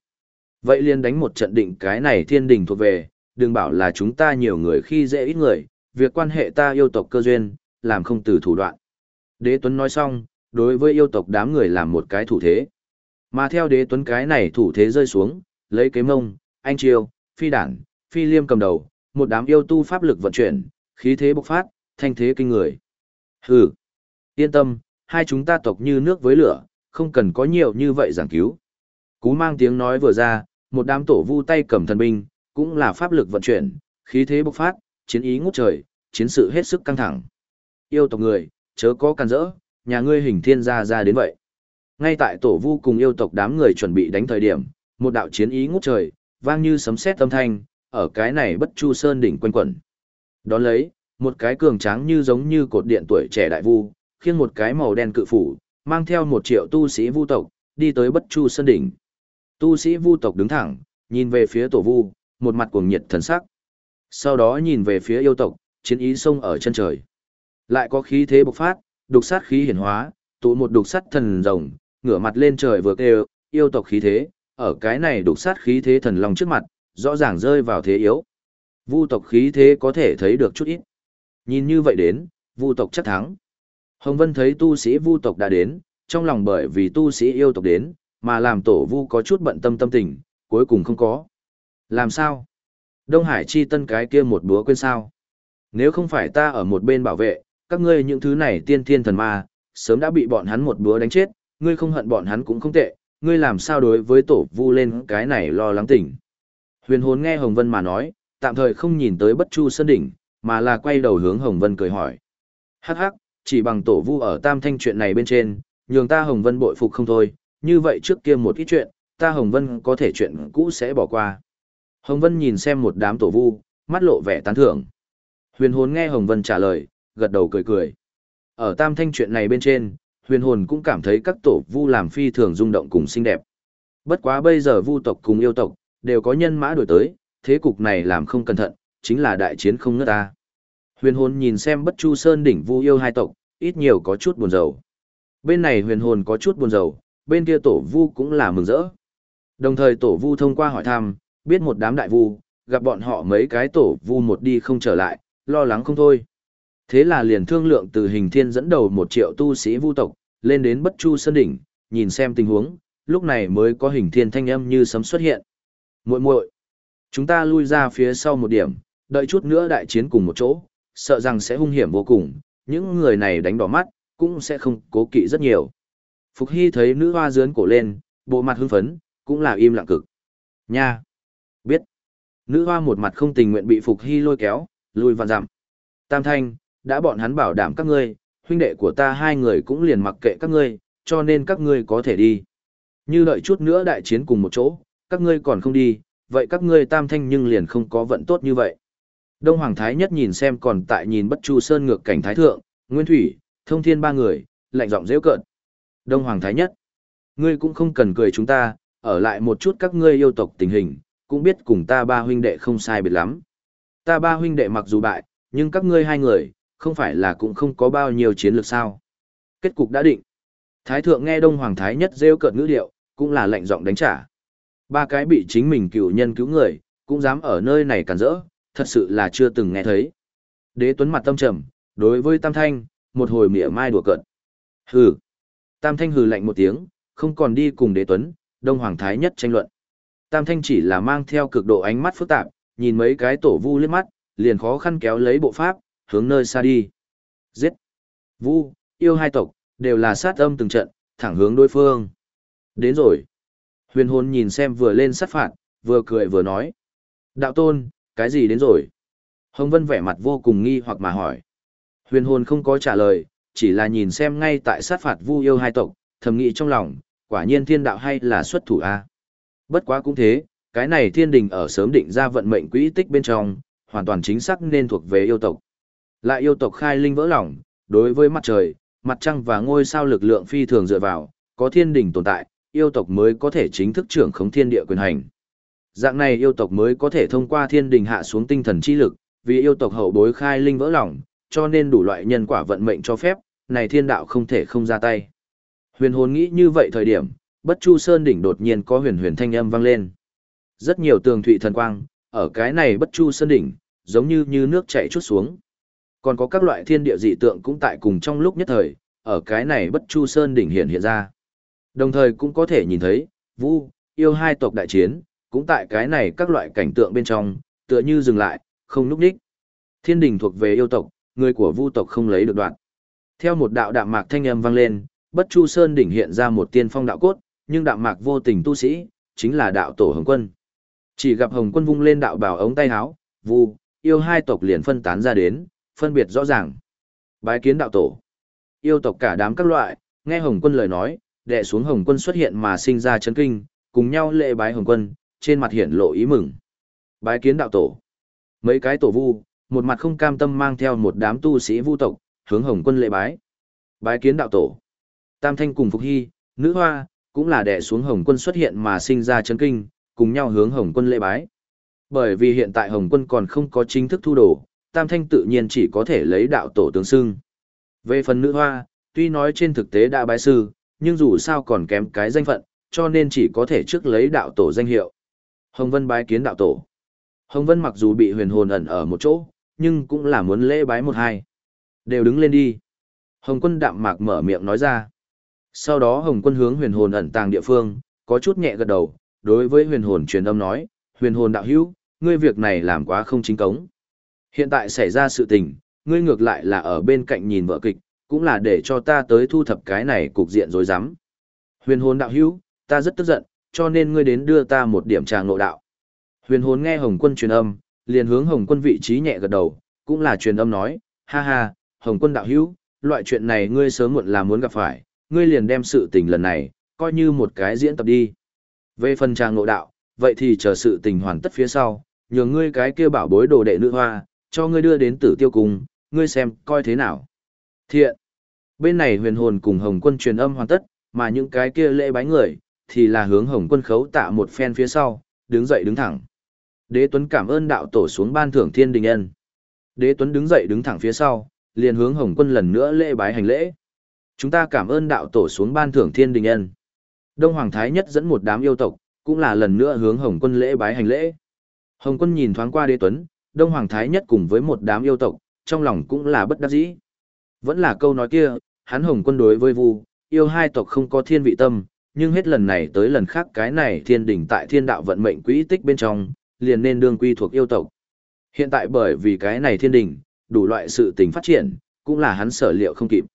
Vậy liền đánh một trận định cái này thiên đình thuộc về, đừng bảo là chúng ta nhiều người khi dễ ít người, việc quan hệ ta yêu tộc cơ duyên, làm không từ thủ đoạn. Đế tuấn nói xong, đối với yêu tộc đám người làm một cái thủ thế. Mà theo đế tuấn cái này thủ thế rơi xuống, lấy kế mông, anh triều, phi đản, phi liêm cầm đầu, một đám yêu tu pháp lực vận chuyển, khí thế bộc phát, thanh thế kinh người. Hừ, yên tâm, hai chúng ta tộc như nước với lửa, không cần có nhiều như vậy giảng cứu. Cú mang tiếng nói vừa ra, một đám tổ vu tay cầm thần binh, cũng là pháp lực vận chuyển, khí thế bộc phát, chiến ý ngút trời, chiến sự hết sức căng thẳng. Yêu tộc người, chớ có can rỡ, nhà ngươi hình thiên gia ra đến vậy. Ngay tại tổ vu cùng yêu tộc đám người chuẩn bị đánh thời điểm, một đạo chiến ý ngút trời, vang như sấm sét âm thanh, ở cái này bất chu sơn đỉnh quanh quẩn. Đón lấy, một cái cường tráng như giống như cột điện tuổi trẻ đại vu, khiêng một cái màu đen cự phủ, mang theo một triệu tu sĩ vu tộc, đi tới bất chu sơn đỉnh. Tu sĩ vu tộc đứng thẳng, nhìn về phía tổ vu, một mặt cuồng nhiệt thần sắc. Sau đó nhìn về phía yêu tộc, chiến ý sông ở chân trời. Lại có khí thế bộc phát, đục sát khí hiển hóa, tụ một đục sắt thần rồng, ngửa mặt lên trời vừa kêu, yêu tộc khí thế, ở cái này đục sát khí thế thần long trước mặt, rõ ràng rơi vào thế yếu. Vu tộc khí thế có thể thấy được chút ít. Nhìn như vậy đến, vu tộc chắc thắng. Hồng Vân thấy tu sĩ vu tộc đã đến, trong lòng bởi vì tu sĩ yêu tộc đến, mà làm tổ vu có chút bận tâm tâm tình, cuối cùng không có. Làm sao? Đông Hải chi tân cái kia một búa quên sao? Nếu không phải ta ở một bên bảo vệ, các ngươi những thứ này tiên thiên thần ma, sớm đã bị bọn hắn một búa đánh chết, ngươi không hận bọn hắn cũng không tệ, ngươi làm sao đối với tổ vu lên cái này lo lắng tỉnh. Huyền hồn nghe Hồng Vân mà nói, tạm thời không nhìn tới bất chu sơn đỉnh, mà là quay đầu hướng Hồng Vân cười hỏi. Hắc hắc, chỉ bằng tổ vu ở tam thanh chuyện này bên trên, nhường ta Hồng Vân bội phục không thôi, như vậy trước kia một ít chuyện, ta Hồng Vân có thể chuyện cũ sẽ bỏ qua. Hồng Vân nhìn xem một đám tổ vu, mắt lộ vẻ tán thưởng. Huyền hồn nghe Hồng Vân trả lời, gật đầu cười cười. Ở tam thanh chuyện này bên trên, huyền hồn cũng cảm thấy các tổ vu làm phi thường rung động cùng xinh đẹp. Bất quá bây giờ vu tộc cùng yêu tộc, đều có nhân mã đổi tới, thế cục này làm không cẩn thận, chính là đại chiến không ngớt ta. Huyền hồn nhìn xem bất chu sơn đỉnh vu yêu hai tộc, ít nhiều có chút buồn rầu. Bên này huyền hồn có chút buồn rầu, bên kia tổ vu cũng là mừng rỡ. Đồng thời tổ vu thông qua hỏi thăm, biết một đám đại vu, gặp bọn họ mấy cái tổ vu một đi không trở lại, lo lắng không thôi. Thế là liền thương lượng từ hình thiên dẫn đầu một triệu tu sĩ vu tộc, lên đến bất chu sơn đỉnh, nhìn xem tình huống, lúc này mới có hình thiên thanh âm như sấm xuất hiện. muội muội chúng ta lui ra phía sau một điểm, đợi chút nữa đại chiến cùng một chỗ, sợ rằng sẽ hung hiểm vô cùng, những người này đánh đỏ mắt, cũng sẽ không cố kỵ rất nhiều. Phục Hy thấy nữ hoa dướn cổ lên, bộ mặt hưng phấn, cũng là im lặng cực. Nha! Biết! Nữ hoa một mặt không tình nguyện bị Phục Hy lôi kéo, lùi vạn dặm. Tam thanh, đã bọn hắn bảo đảm các ngươi, huynh đệ của ta hai người cũng liền mặc kệ các ngươi, cho nên các ngươi có thể đi. Như đợi chút nữa đại chiến cùng một chỗ, các ngươi còn không đi, vậy các ngươi tam thanh nhưng liền không có vận tốt như vậy. Đông Hoàng Thái nhất nhìn xem còn tại nhìn bất chu sơn ngược cảnh Thái Thượng, Nguyên Thủy, Thông Thiên ba người, lạnh giọng dễ cợt. Đông Hoàng Thái nhất, ngươi cũng không cần cười chúng ta, ở lại một chút các ngươi yêu tộc tình hình, cũng biết cùng ta ba huynh đệ không sai biệt lắm. Ta ba huynh đệ mặc dù bại, nhưng các ngươi hai người, không phải là cũng không có bao nhiêu chiến lược sao. Kết cục đã định. Thái thượng nghe Đông Hoàng Thái nhất rêu cợt ngữ điệu, cũng là lệnh giọng đánh trả. Ba cái bị chính mình cựu nhân cứu người, cũng dám ở nơi này cản rỡ, thật sự là chưa từng nghe thấy. Đế tuấn mặt tâm trầm, đối với Tam Thanh, một hồi mỉa mai đùa cợt. Hừ. Tam Thanh hừ lạnh một tiếng, không còn đi cùng đế tuấn, Đông Hoàng Thái nhất tranh luận. Tam Thanh chỉ là mang theo cực độ ánh mắt phức tạp, nhìn mấy cái tổ vu liếc mắt, liền khó khăn kéo lấy bộ pháp, hướng nơi xa đi. Giết! Vu, yêu hai tộc, đều là sát âm từng trận, thẳng hướng đối phương. Đến rồi. Huyền hồn nhìn xem vừa lên sát phạt, vừa cười vừa nói. Đạo tôn, cái gì đến rồi? Hồng Vân vẻ mặt vô cùng nghi hoặc mà hỏi. Huyền hồn không có trả lời, chỉ là nhìn xem ngay tại sát phạt vu yêu hai tộc, thầm nghĩ trong lòng, quả nhiên thiên đạo hay là xuất thủ A. À? Bất quá cũng thế, cái này thiên đình ở sớm định ra vận mệnh quỹ tích bên trong, hoàn toàn chính xác nên thuộc về yêu tộc. Lại yêu tộc khai linh vỡ lòng, đối với mặt trời, mặt trăng và ngôi sao lực lượng phi thường dựa vào, có thiên đình tồn tại, yêu tộc mới có thể chính thức trưởng khống thiên địa quyền hành. Dạng này yêu tộc mới có thể thông qua thiên đình hạ xuống tinh thần chi lực, vì yêu tộc hậu bối khai linh vỡ lòng, cho nên đủ loại nhân quả vận mệnh cho phép, này thiên đạo không thể không ra tay. Huyền hồn nghĩ như vậy thời điểm, bất chu sơn đỉnh đột nhiên có huyền huyền thanh âm vang lên. Rất nhiều tường thụy thần quang, ở cái này bất chu sơn đỉnh, giống như như nước chảy chút xuống. Còn có các loại thiên địa dị tượng cũng tại cùng trong lúc nhất thời, ở cái này bất chu sơn đỉnh hiện hiện ra. Đồng thời cũng có thể nhìn thấy, vu, yêu hai tộc đại chiến, cũng tại cái này các loại cảnh tượng bên trong, tựa như dừng lại, không núp đích. Thiên đình thuộc về yêu tộc, người của vu tộc không lấy được đoạn. Theo một đạo đạm mạc thanh âm vang lên, bất chu sơn đỉnh hiện ra một tiên phong đạo cốt, nhưng đạm mạc vô tình tu sĩ, chính là đạo tổ hồng quân. Chỉ gặp hồng quân vung lên đạo bảo ống tay áo, vu, yêu hai tộc liền phân tán ra đến, phân biệt rõ ràng. Bái kiến đạo tổ. Yêu tộc cả đám các loại, nghe Hồng quân lời nói, đệ xuống Hồng quân xuất hiện mà sinh ra chấn kinh, cùng nhau lễ bái Hồng quân, trên mặt hiện lộ ý mừng. Bái kiến đạo tổ. Mấy cái tổ vu, một mặt không cam tâm mang theo một đám tu sĩ vu tộc, hướng Hồng quân lễ bái. Bái kiến đạo tổ. Tam Thanh cùng Phục Hy, nữ hoa, cũng là đệ xuống Hồng quân xuất hiện mà sinh ra chấn kinh, cùng nhau hướng Hồng quân lễ bái. Bởi vì hiện tại Hồng quân còn không có chính thức thu đồ, Tam Thanh tự nhiên chỉ có thể lấy đạo tổ tướng xưng. Về phần nữ hoa, tuy nói trên thực tế đã bái sư, nhưng dù sao còn kém cái danh phận, cho nên chỉ có thể trước lấy đạo tổ danh hiệu. Hồng Vân bái kiến đạo tổ. Hồng Vân mặc dù bị huyền hồn ẩn ở một chỗ, nhưng cũng là muốn lễ bái một hai. Đều đứng lên đi. Hồng quân đạm mạc mở miệng nói ra. Sau đó Hồng quân hướng huyền hồn ẩn tàng địa phương, có chút nhẹ gật đầu, đối với huyền hồn truyền âm nói, huyền hồn đạo hữu, ngươi việc này làm quá không chính cống. Hiện tại xảy ra sự tình, ngươi ngược lại là ở bên cạnh nhìn vợ kịch, cũng là để cho ta tới thu thập cái này cục diện rối rắm. Huyền hồn đạo hữu, ta rất tức giận, cho nên ngươi đến đưa ta một điểm trà ngộ đạo. Huyền hồn nghe Hồng quân truyền âm, liền hướng Hồng quân vị trí nhẹ gật đầu, cũng là truyền âm nói, ha ha, Hồng quân đạo hữu, loại chuyện này ngươi sớm muộn là muốn gặp phải, ngươi liền đem sự tình lần này, coi như một cái diễn tập đi. Về phần trà ngộ đạo, vậy thì chờ sự tình hoàn tất phía sau, nhờ ngươi cái kia bảo bối đồ đệ nữ hoa, cho ngươi đưa đến tử tiêu cung, ngươi xem, coi thế nào. Thiện. Bên này huyền hồn cùng Hồng quân truyền âm hoàn tất, mà những cái kia lễ bái người, thì là hướng Hồng quân khấu tạ một phen phía sau, đứng dậy đứng thẳng. Đế Tuấn cảm ơn đạo tổ xuống ban thưởng thiên đình ân. Đế Tuấn đứng dậy đứng thẳng phía sau, liền hướng Hồng quân lần nữa lễ bái hành lễ. Chúng ta cảm ơn đạo tổ xuống ban thưởng thiên đình ân. Đông Hoàng Thái Nhất dẫn một đám yêu tộc, cũng là lần nữa hướng Hồng quân lễ bái hành lễ. Hồng quân nhìn thoáng qua Đế Tuấn, Đông Hoàng Thái Nhất cùng với một đám yêu tộc, trong lòng cũng là bất đắc dĩ. Vẫn là câu nói kia, hắn hồng quân đối với vu, yêu hai tộc không có thiên vị tâm, nhưng hết lần này tới lần khác cái này thiên đỉnh tại thiên đạo vận mệnh quỹ tích bên trong, liền nên đương quy thuộc yêu tộc. Hiện tại bởi vì cái này thiên đỉnh, đủ loại sự tình phát triển, cũng là hắn sở liệu không kịp.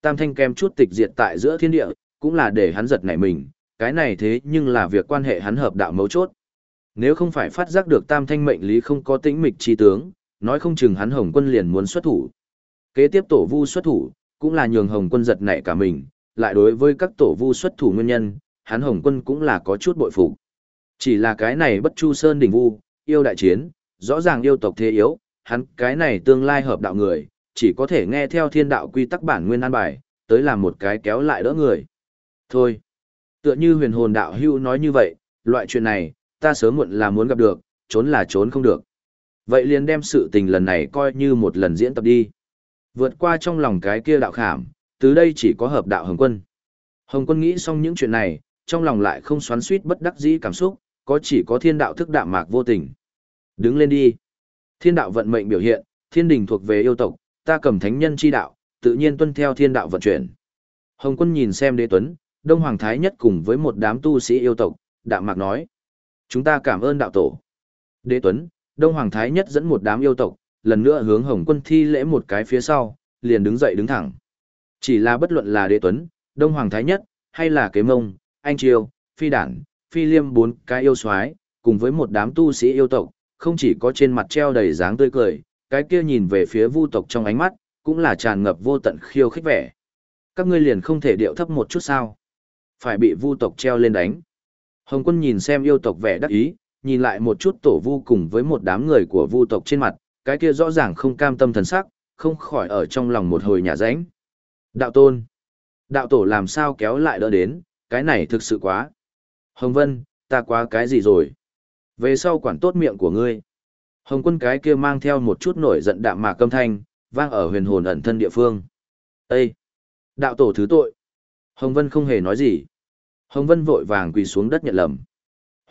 Tam thanh kem chút tịch diệt tại giữa thiên địa, cũng là để hắn giật nảy mình, cái này thế nhưng là việc quan hệ hắn hợp đạo mấu chốt. Nếu không phải phát giác được tam thanh mệnh lý không có tĩnh mịch chi tướng, nói không chừng hắn Hồng quân liền muốn xuất thủ. Kế tiếp tổ vu xuất thủ, cũng là nhường Hồng quân giật nảy cả mình, lại đối với các tổ vu xuất thủ nguyên nhân, hắn Hồng quân cũng là có chút bội phục. Chỉ là cái này bất chu sơn đỉnh vu, yêu đại chiến, rõ ràng yêu tộc thế yếu, hắn cái này tương lai hợp đạo người, chỉ có thể nghe theo thiên đạo quy tắc bản nguyên an bài, tới làm một cái kéo lại đỡ người. Thôi, tựa như huyền hồn đạo hưu nói như vậy, loại chuyện này, ta sớm muộn là muốn gặp được, trốn là trốn không được. Vậy liền đem sự tình lần này coi như một lần diễn tập đi. Vượt qua trong lòng cái kia đạo khảm, từ đây chỉ có hợp đạo Hồng Quân. Hồng Quân nghĩ xong những chuyện này, trong lòng lại không xoắn suýt bất đắc dĩ cảm xúc, có chỉ có thiên đạo thức đạm mạc vô tình. Đứng lên đi. Thiên đạo vận mệnh biểu hiện, thiên đình thuộc về yêu tộc, ta cầm thánh nhân chi đạo, tự nhiên tuân theo thiên đạo vận chuyển. Hồng quân nhìn xem đế tuấn, Đông Hoàng Thái nhất cùng với một đám tu sĩ yêu tộc, đạm mạc nói. Chúng ta cảm ơn đạo tổ. Đế tuấn, Đông Hoàng Thái nhất dẫn một đám yêu tộc, lần nữa hướng Hồng quân thi lễ một cái phía sau, liền đứng dậy đứng thẳng. Chỉ là bất luận là đế tuấn, Đông Hoàng Thái nhất, hay là kế mông, anh triều, phi đản, phi liêm bốn cái yêu soái cùng với một đám tu sĩ yêu tộc, không chỉ có trên mặt treo đầy dáng tươi cười, cái kia nhìn về phía vu tộc trong ánh mắt, cũng là tràn ngập vô tận khiêu khích vẻ. Các ngươi liền không thể điệu thấp một chút sao? Phải bị vu tộc treo lên đánh. Hồng quân nhìn xem yêu tộc vẻ đắc ý, nhìn lại một chút tổ vu cùng với một đám người của vu tộc trên mặt, cái kia rõ ràng không cam tâm thần sắc, không khỏi ở trong lòng một hồi nhà ránh. Đạo tôn. Đạo tổ làm sao kéo lại đỡ đến, cái này thực sự quá. Hồng Vân, ta quá cái gì rồi? Về sau quản tốt miệng của ngươi. Hồng quân cái kia mang theo một chút nổi giận đạm mạc câm thanh, vang ở huyền hồn ẩn thân địa phương. Ê! Đạo tổ thứ tội. Hồng Vân không hề nói gì. Hồng Vân vội vàng quỳ xuống đất nhận lầm.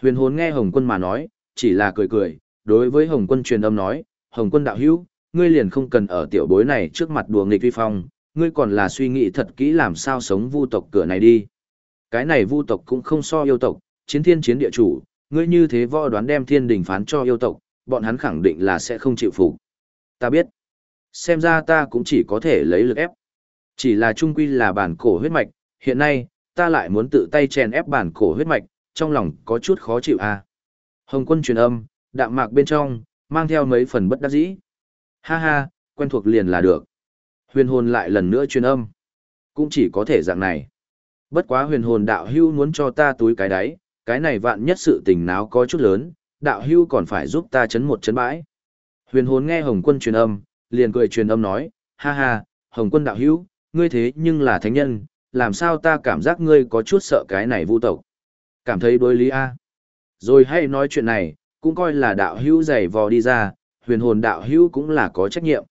Huyền hồn nghe Hồng quân mà nói, chỉ là cười cười, đối với Hồng quân truyền âm nói, Hồng quân đạo hữu, ngươi liền không cần ở tiểu bối này trước mặt đùa nghịch vi phong, ngươi còn là suy nghĩ thật kỹ làm sao sống vu tộc cửa này đi. Cái này vu tộc cũng không so yêu tộc, chiến thiên chiến địa chủ, ngươi như thế võ đoán đem thiên đình phán cho yêu tộc, bọn hắn khẳng định là sẽ không chịu phục. Ta biết. Xem ra ta cũng chỉ có thể lấy lực ép. Chỉ là trung quy là bản cổ huyết mạch, hiện nay, ta lại muốn tự tay chèn ép bản cổ huyết mạch, trong lòng có chút khó chịu à. Hồng quân truyền âm, đạm mạc bên trong, mang theo mấy phần bất đắc dĩ. Ha ha, quen thuộc liền là được. Huyền hồn lại lần nữa truyền âm. Cũng chỉ có thể dạng này. Bất quá huyền hồn đạo hưu muốn cho ta túi cái đáy, cái này vạn nhất sự tình náo có chút lớn, đạo hưu còn phải giúp ta chấn một chấn bãi. Huyền hồn nghe Hồng quân truyền âm, liền cười truyền âm nói, ha ha, Hồng quân đạo hưu, ngươi thế nhưng là thánh nhân, làm sao ta cảm giác ngươi có chút sợ cái này vu tộc. Cảm thấy đối lý a. Rồi hay nói chuyện này, cũng coi là đạo hữu giày vò đi ra, huyền hồn đạo hữu cũng là có trách nhiệm.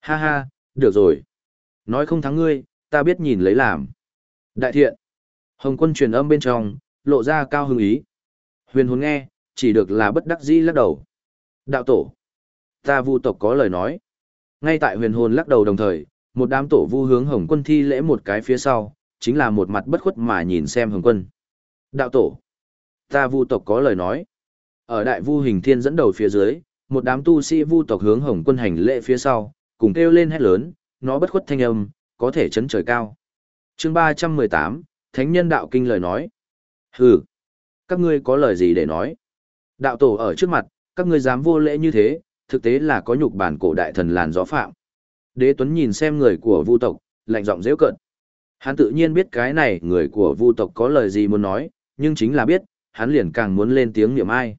Ha ha, được rồi. Nói không thắng ngươi, ta biết nhìn lấy làm. Đại thiện. Hồng quân truyền âm bên trong, lộ ra cao hứng ý. Huyền hồn nghe, chỉ được là bất đắc dĩ lắc đầu. Đạo tổ. Ta vu tộc có lời nói. Ngay tại huyền hồn lắc đầu đồng thời, một đám tổ vu hướng hồng quân thi lễ một cái phía sau, chính là một mặt bất khuất mà nhìn xem hồng quân. Đạo tổ. Ta vu tộc có lời nói. Ở đại vu hình thiên dẫn đầu phía dưới, một đám tu sĩ vu tộc hướng hồng quân hành lễ phía sau, cùng kêu lên hét lớn, nó bất khuất thanh âm, có thể chấn trời cao. chương ba trăm mười tám Thánh nhân đạo kinh lời nói. Hừ, các ngươi có lời gì để nói? Đạo tổ ở trước mặt, các ngươi dám vô lễ như thế, thực tế là có nhục bản cổ đại thần làn gió phạm. Đế Tuấn nhìn xem người của Vu tộc, lạnh giọng giễu cợt. Hắn tự nhiên biết cái này người của Vu tộc có lời gì muốn nói, nhưng chính là biết, hắn liền càng muốn lên tiếng niệm ai.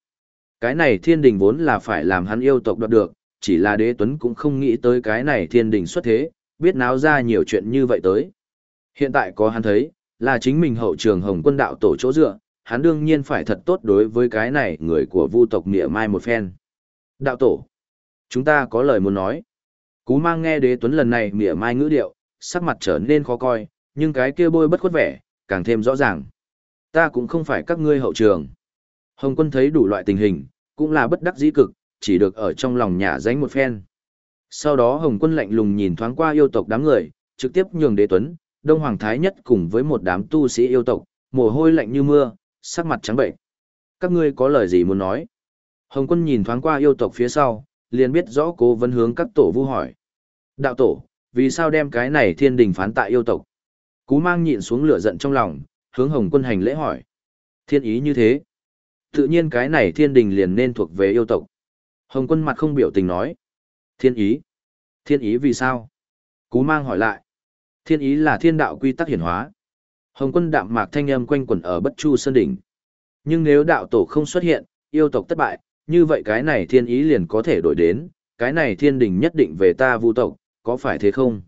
Cái này thiên đình vốn là phải làm hắn yêu tộc đoạt được, chỉ là đế tuấn cũng không nghĩ tới cái này thiên đình xuất thế, biết náo ra nhiều chuyện như vậy tới. Hiện tại có hắn thấy, là chính mình hậu trường hồng quân đạo tổ chỗ dựa, hắn đương nhiên phải thật tốt đối với cái này người của vu tộc niệm mai một phen. Đạo tổ, chúng ta có lời muốn nói. Cú mang nghe đế tuấn lần này niệm mai ngữ điệu, sắc mặt trở nên khó coi, nhưng cái kia bôi bất khuất vẻ, càng thêm rõ ràng. Ta cũng không phải các ngươi hậu trường. Hồng quân thấy đủ loại tình hình, cũng là bất đắc dĩ cực, chỉ được ở trong lòng nhà dánh một phen. Sau đó Hồng quân lạnh lùng nhìn thoáng qua yêu tộc đám người, trực tiếp nhường đế tuấn, Đông Hoàng Thái Nhất cùng với một đám tu sĩ yêu tộc, mồ hôi lạnh như mưa, sắc mặt trắng bệnh. Các ngươi có lời gì muốn nói? Hồng quân nhìn thoáng qua yêu tộc phía sau, liền biết rõ cố vấn hướng các tổ vu hỏi. Đạo tổ, vì sao đem cái này thiên đình phán tại yêu tộc? Cú mang nhịn xuống lửa giận trong lòng, hướng hồng quân hành lễ hỏi. Thiên ý như thế. Tự nhiên cái này thiên đình liền nên thuộc về yêu tộc. Hồng quân mặt không biểu tình nói. Thiên ý. Thiên ý vì sao? Cú mang hỏi lại. Thiên ý là thiên đạo quy tắc hiển hóa. Hồng quân đạm mạc thanh âm quanh quẩn ở bất chu sơn đỉnh. Nhưng nếu đạo tổ không xuất hiện, yêu tộc thất bại, như vậy cái này thiên ý liền có thể đổi đến, cái này thiên đình nhất định về ta vu tộc, có phải thế không?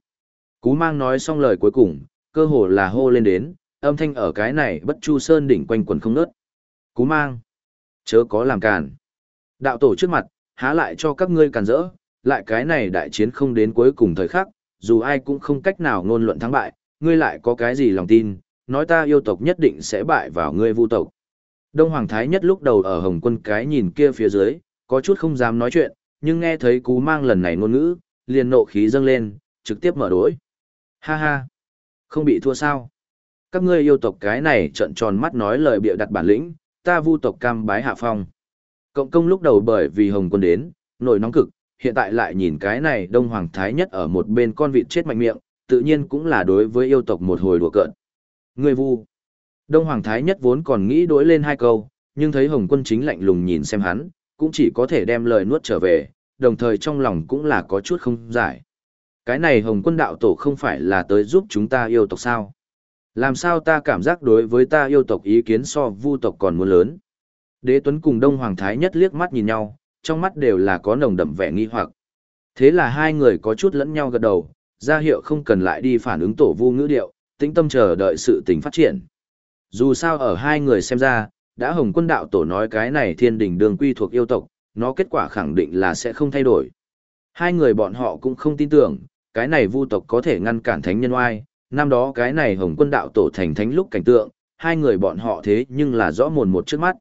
Cú mang nói xong lời cuối cùng, cơ hồ là hô lên đến, âm thanh ở cái này bất chu sơn đỉnh quanh quẩn không nớt. Cú mang, chớ có làm càn. Đạo tổ trước mặt, há lại cho các ngươi càn rỡ, lại cái này đại chiến không đến cuối cùng thời khắc, dù ai cũng không cách nào ngôn luận thắng bại, ngươi lại có cái gì lòng tin, nói ta yêu tộc nhất định sẽ bại vào ngươi vu tộc. Đông Hoàng Thái nhất lúc đầu ở Hồng quân cái nhìn kia phía dưới, có chút không dám nói chuyện, nhưng nghe thấy cú mang lần này ngôn ngữ, liền nộ khí dâng lên, trực tiếp mở đối. Ha ha, không bị thua sao? Các ngươi yêu tộc cái này trận tròn mắt nói lời bịa đặt bản lĩnh, ta vu tộc cam bái hạ phong. Cộng công lúc đầu bởi vì Hồng quân đến, nổi nóng cực, hiện tại lại nhìn cái này Đông Hoàng Thái nhất ở một bên con vịt chết mạnh miệng, tự nhiên cũng là đối với yêu tộc một hồi đùa cợt. Ngươi vu. Đông Hoàng Thái nhất vốn còn nghĩ đối lên hai câu, nhưng thấy Hồng quân chính lạnh lùng nhìn xem hắn, cũng chỉ có thể đem lời nuốt trở về, đồng thời trong lòng cũng là có chút không giải. Cái này Hồng quân đạo tổ không phải là tới giúp chúng ta yêu tộc sao? Làm sao ta cảm giác đối với ta yêu tộc ý kiến so vu tộc còn muốn lớn? Đế Tuấn cùng Đông Hoàng Thái nhất liếc mắt nhìn nhau, trong mắt đều là có nồng đậm vẻ nghi hoặc. Thế là hai người có chút lẫn nhau gật đầu, ra hiệu không cần lại đi phản ứng tổ vu ngữ điệu, tĩnh tâm chờ đợi sự tình phát triển. Dù sao ở hai người xem ra, đã hồng quân đạo tổ nói cái này thiên đình đường quy thuộc yêu tộc, nó kết quả khẳng định là sẽ không thay đổi. Hai người bọn họ cũng không tin tưởng, cái này vu tộc có thể ngăn cản thánh nhân oai, năm đó cái này hồng quân đạo tổ thành thánh lúc cảnh tượng, hai người bọn họ thế nhưng là rõ mồn một trước mắt.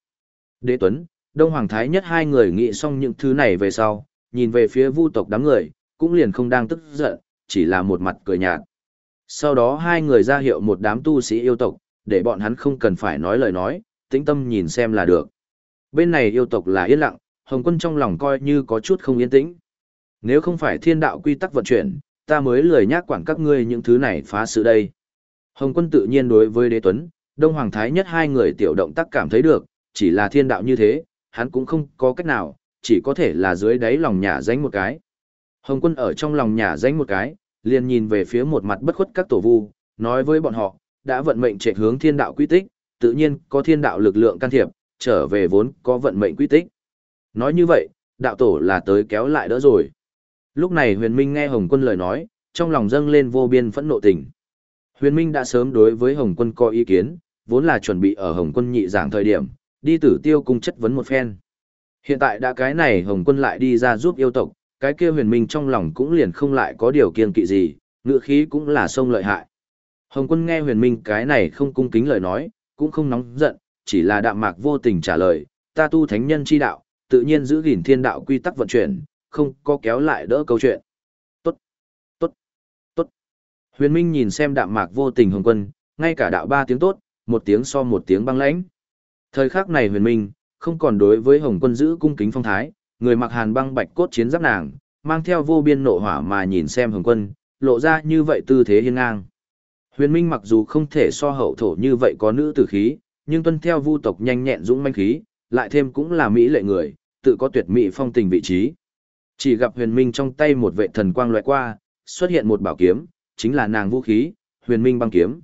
Đế Tuấn, Đông Hoàng Thái nhất hai người nghĩ xong những thứ này về sau, nhìn về phía vu tộc đám người, cũng liền không đang tức giận, chỉ là một mặt cười nhạt. Sau đó hai người ra hiệu một đám tu sĩ yêu tộc, để bọn hắn không cần phải nói lời nói, tĩnh tâm nhìn xem là được. Bên này yêu tộc là yên lặng, Hồng quân trong lòng coi như có chút không yên tĩnh. Nếu không phải thiên đạo quy tắc vận chuyển, ta mới lười nhác quản các ngươi những thứ này phá sự đây. Hồng quân tự nhiên đối với đế tuấn, Đông Hoàng Thái nhất hai người tiểu động tác cảm thấy được, chỉ là thiên đạo như thế, hắn cũng không có cách nào, chỉ có thể là dưới đáy lòng nhà danh một cái. Hồng quân ở trong lòng nhà danh một cái, liền nhìn về phía một mặt bất khuất các tổ vu, nói với bọn họ, đã vận mệnh trệ hướng thiên đạo quy tích, tự nhiên có thiên đạo lực lượng can thiệp, trở về vốn có vận mệnh quy tích. Nói như vậy, đạo tổ là tới kéo lại đỡ rồi. Lúc này huyền minh nghe Hồng quân lời nói, trong lòng dâng lên vô biên phẫn nộ tình. Huyền minh đã sớm đối với Hồng quân có ý kiến, vốn là chuẩn bị ở Hồng quân nhị giảng thời điểm, đi tử tiêu cung chất vấn một phen. Hiện tại đã cái này Hồng quân lại đi ra giúp yêu tộc, cái kia huyền minh trong lòng cũng liền không lại có điều kiên kỵ gì, ngựa khí cũng là sông lợi hại. Hồng quân nghe huyền minh cái này không cung kính lời nói, cũng không nóng giận, chỉ là đạm mạc vô tình trả lời, ta tu thánh nhân chi đạo, tự nhiên giữ gìn thiên đạo quy tắc vận chuyển, không có kéo lại đỡ câu chuyện. Tốt, tốt, tốt. Huyền minh nhìn xem đạm mạc vô tình hồng quân, ngay cả đạo ba tiếng tốt, một tiếng so một tiếng băng lãnh. Thời khắc này huyền minh, không còn đối với hồng quân giữ cung kính phong thái, người mặc hàn băng bạch cốt chiến giáp nàng, mang theo vô biên nộ hỏa mà nhìn xem hồng quân, lộ ra như vậy tư thế hiên ngang. Huyền Minh mặc dù không thể so hậu thổ như vậy có nữ tử khí, nhưng tuân theo vu tộc nhanh nhẹn dũng manh khí, lại thêm cũng là mỹ lệ người, tự có tuyệt mỹ phong tình vị trí. Chỉ gặp Huyền Minh trong tay một vệ thần quang loại qua, xuất hiện một bảo kiếm, chính là nàng vũ khí, Huyền Minh băng kiếm.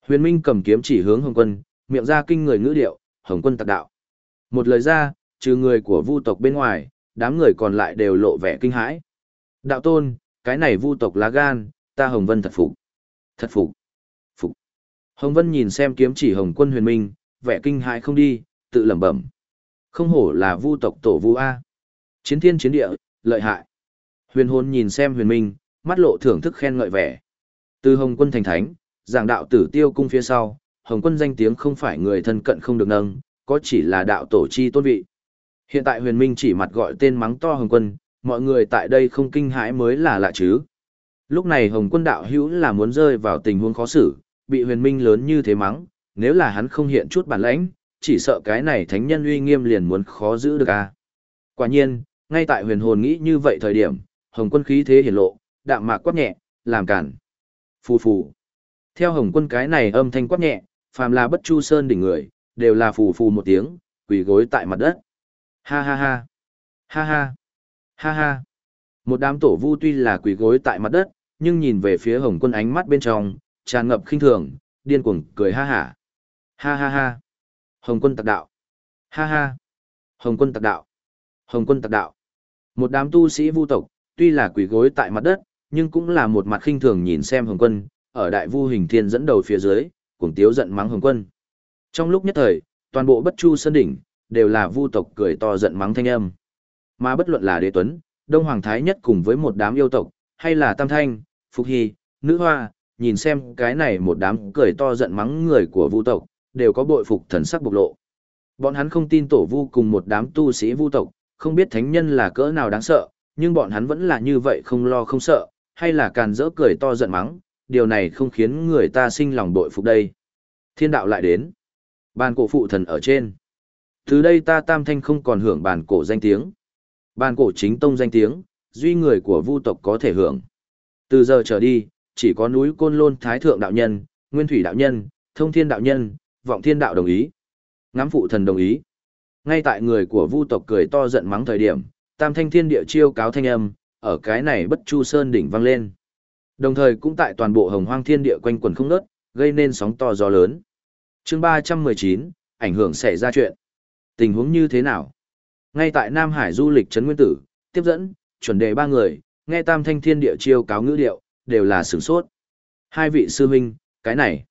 Huyền Minh cầm kiếm chỉ hướng Hồng Quân, miệng ra kinh người ngữ điệu, Hồng Quân tạc đạo. Một lời ra, trừ người của vu tộc bên ngoài, đám người còn lại đều lộ vẻ kinh hãi. Đạo tôn, cái này vu tộc lá gan, ta Hồng Vân thật phục. Thật phục. Phục. Hồng Vân nhìn xem kiếm chỉ Hồng Quân Huyền Minh, vẻ kinh hãi không đi, tự lẩm bẩm. Không hổ là vu tộc tổ vu a. Chiến thiên chiến địa, lợi hại. Huyền Hồn nhìn xem Huyền Minh, mắt lộ thưởng thức khen ngợi vẻ. Từ Hồng Quân thành thánh, giảng đạo tử tiêu cung phía sau, Hồng Quân danh tiếng không phải người thân cận không được nâng, có chỉ là đạo tổ chi tôn vị. Hiện tại huyền minh chỉ mặt gọi tên mắng to hồng quân, mọi người tại đây không kinh hãi mới là lạ chứ. Lúc này hồng quân đạo hữu là muốn rơi vào tình huống khó xử, bị huyền minh lớn như thế mắng, nếu là hắn không hiện chút bản lãnh, chỉ sợ cái này thánh nhân uy nghiêm liền muốn khó giữ được a. À. Quả nhiên, ngay tại huyền hồn nghĩ như vậy thời điểm, hồng quân khí thế hiển lộ, đạm mạc quát nhẹ, làm cản. Phù phù. Theo hồng quân cái này âm thanh quát nhẹ, phàm là bất chu sơn đỉnh người, đều là phù phù một tiếng, quỳ gối tại mặt đất. Ha ha ha. Ha ha. Ha ha. Một đám tổ vu tuy là quỳ gối tại mặt đất, nhưng nhìn về phía hồng quân ánh mắt bên trong, tràn ngập khinh thường, điên cuồng cười ha hả. Ha ha ha. Hồng quân tặc đạo. Ha ha. Hồng quân tặc đạo. Hồng quân tặc đạo. Một đám tu sĩ vu tộc, tuy là quỳ gối tại mặt đất, nhưng cũng là một mặt khinh thường nhìn xem Hồng quân, ở đại vu hình thiên dẫn đầu phía dưới, cuồng tiếu giận mắng Hồng quân. Trong lúc nhất thời, toàn bộ bất chu sơn đỉnh, đều là vu tộc cười to giận mắng thanh âm. Mà bất luận là đế tuấn, Đông Hoàng Thái nhất cùng với một đám yêu tộc, hay là Tam Thanh, Phục Hy, Nữ Hoa, nhìn xem cái này một đám cười to giận mắng người của vu tộc, đều có bội phục thần sắc bộc lộ. Bọn hắn không tin tổ vu cùng một đám tu sĩ vu tộc, không biết thánh nhân là cỡ nào đáng sợ, nhưng bọn hắn vẫn là như vậy không lo không sợ, hay là càn rỡ cười to giận mắng, điều này không khiến người ta sinh lòng bội phục đây. Thiên đạo lại đến. Bàn cổ phụ thần ở trên. Từ đây ta tam thanh không còn hưởng bàn cổ danh tiếng. Bàn cổ chính tông danh tiếng, duy người của vu tộc có thể hưởng. Từ giờ trở đi, chỉ có núi Côn Lôn Thái Thượng Đạo Nhân, Nguyên Thủy Đạo Nhân, Thông Thiên Đạo Nhân, Vọng Thiên Đạo đồng ý. Ngắm phụ thần đồng ý. Ngay tại người của vu tộc cười to giận mắng thời điểm, tam thanh thiên địa chiêu cáo thanh âm, ở cái này bất chu sơn đỉnh vang lên. Đồng thời cũng tại toàn bộ hồng hoang thiên địa quanh quần không ngớt, gây nên sóng to gió lớn. chương 319, ảnh hưởng xảy ra chuyện. Tình huống như thế nào? Ngay tại Nam Hải du lịch Trấn Nguyên Tử, tiếp dẫn, chuẩn đề ba người, nghe tam thanh thiên địa chiêu cáo ngữ điệu, đều là sửng sốt. Hai vị sư huynh, cái này,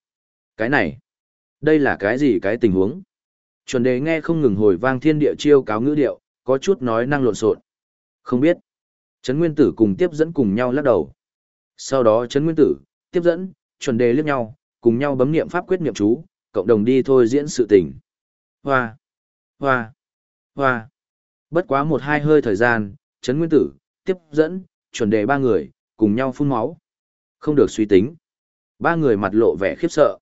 cái này, đây là cái gì cái tình huống? Chuẩn đề nghe không ngừng hồi vang thiên địa chiêu cáo ngữ điệu, có chút nói năng lộn xộn. Không biết. Trấn Nguyên Tử cùng tiếp dẫn cùng nhau lắc đầu. Sau đó Trấn Nguyên Tử, tiếp dẫn, chuẩn đề liếc nhau, cùng nhau bấm niệm pháp quyết niệm chú, cộng đồng đi thôi diễn sự tình. Hoa, hoa, hoa. Bất quá một hai hơi thời gian, Trấn Nguyên Tử, tiếp dẫn, chuẩn đề ba người, cùng nhau phun máu. Không được suy tính. Ba người mặt lộ vẻ khiếp sợ.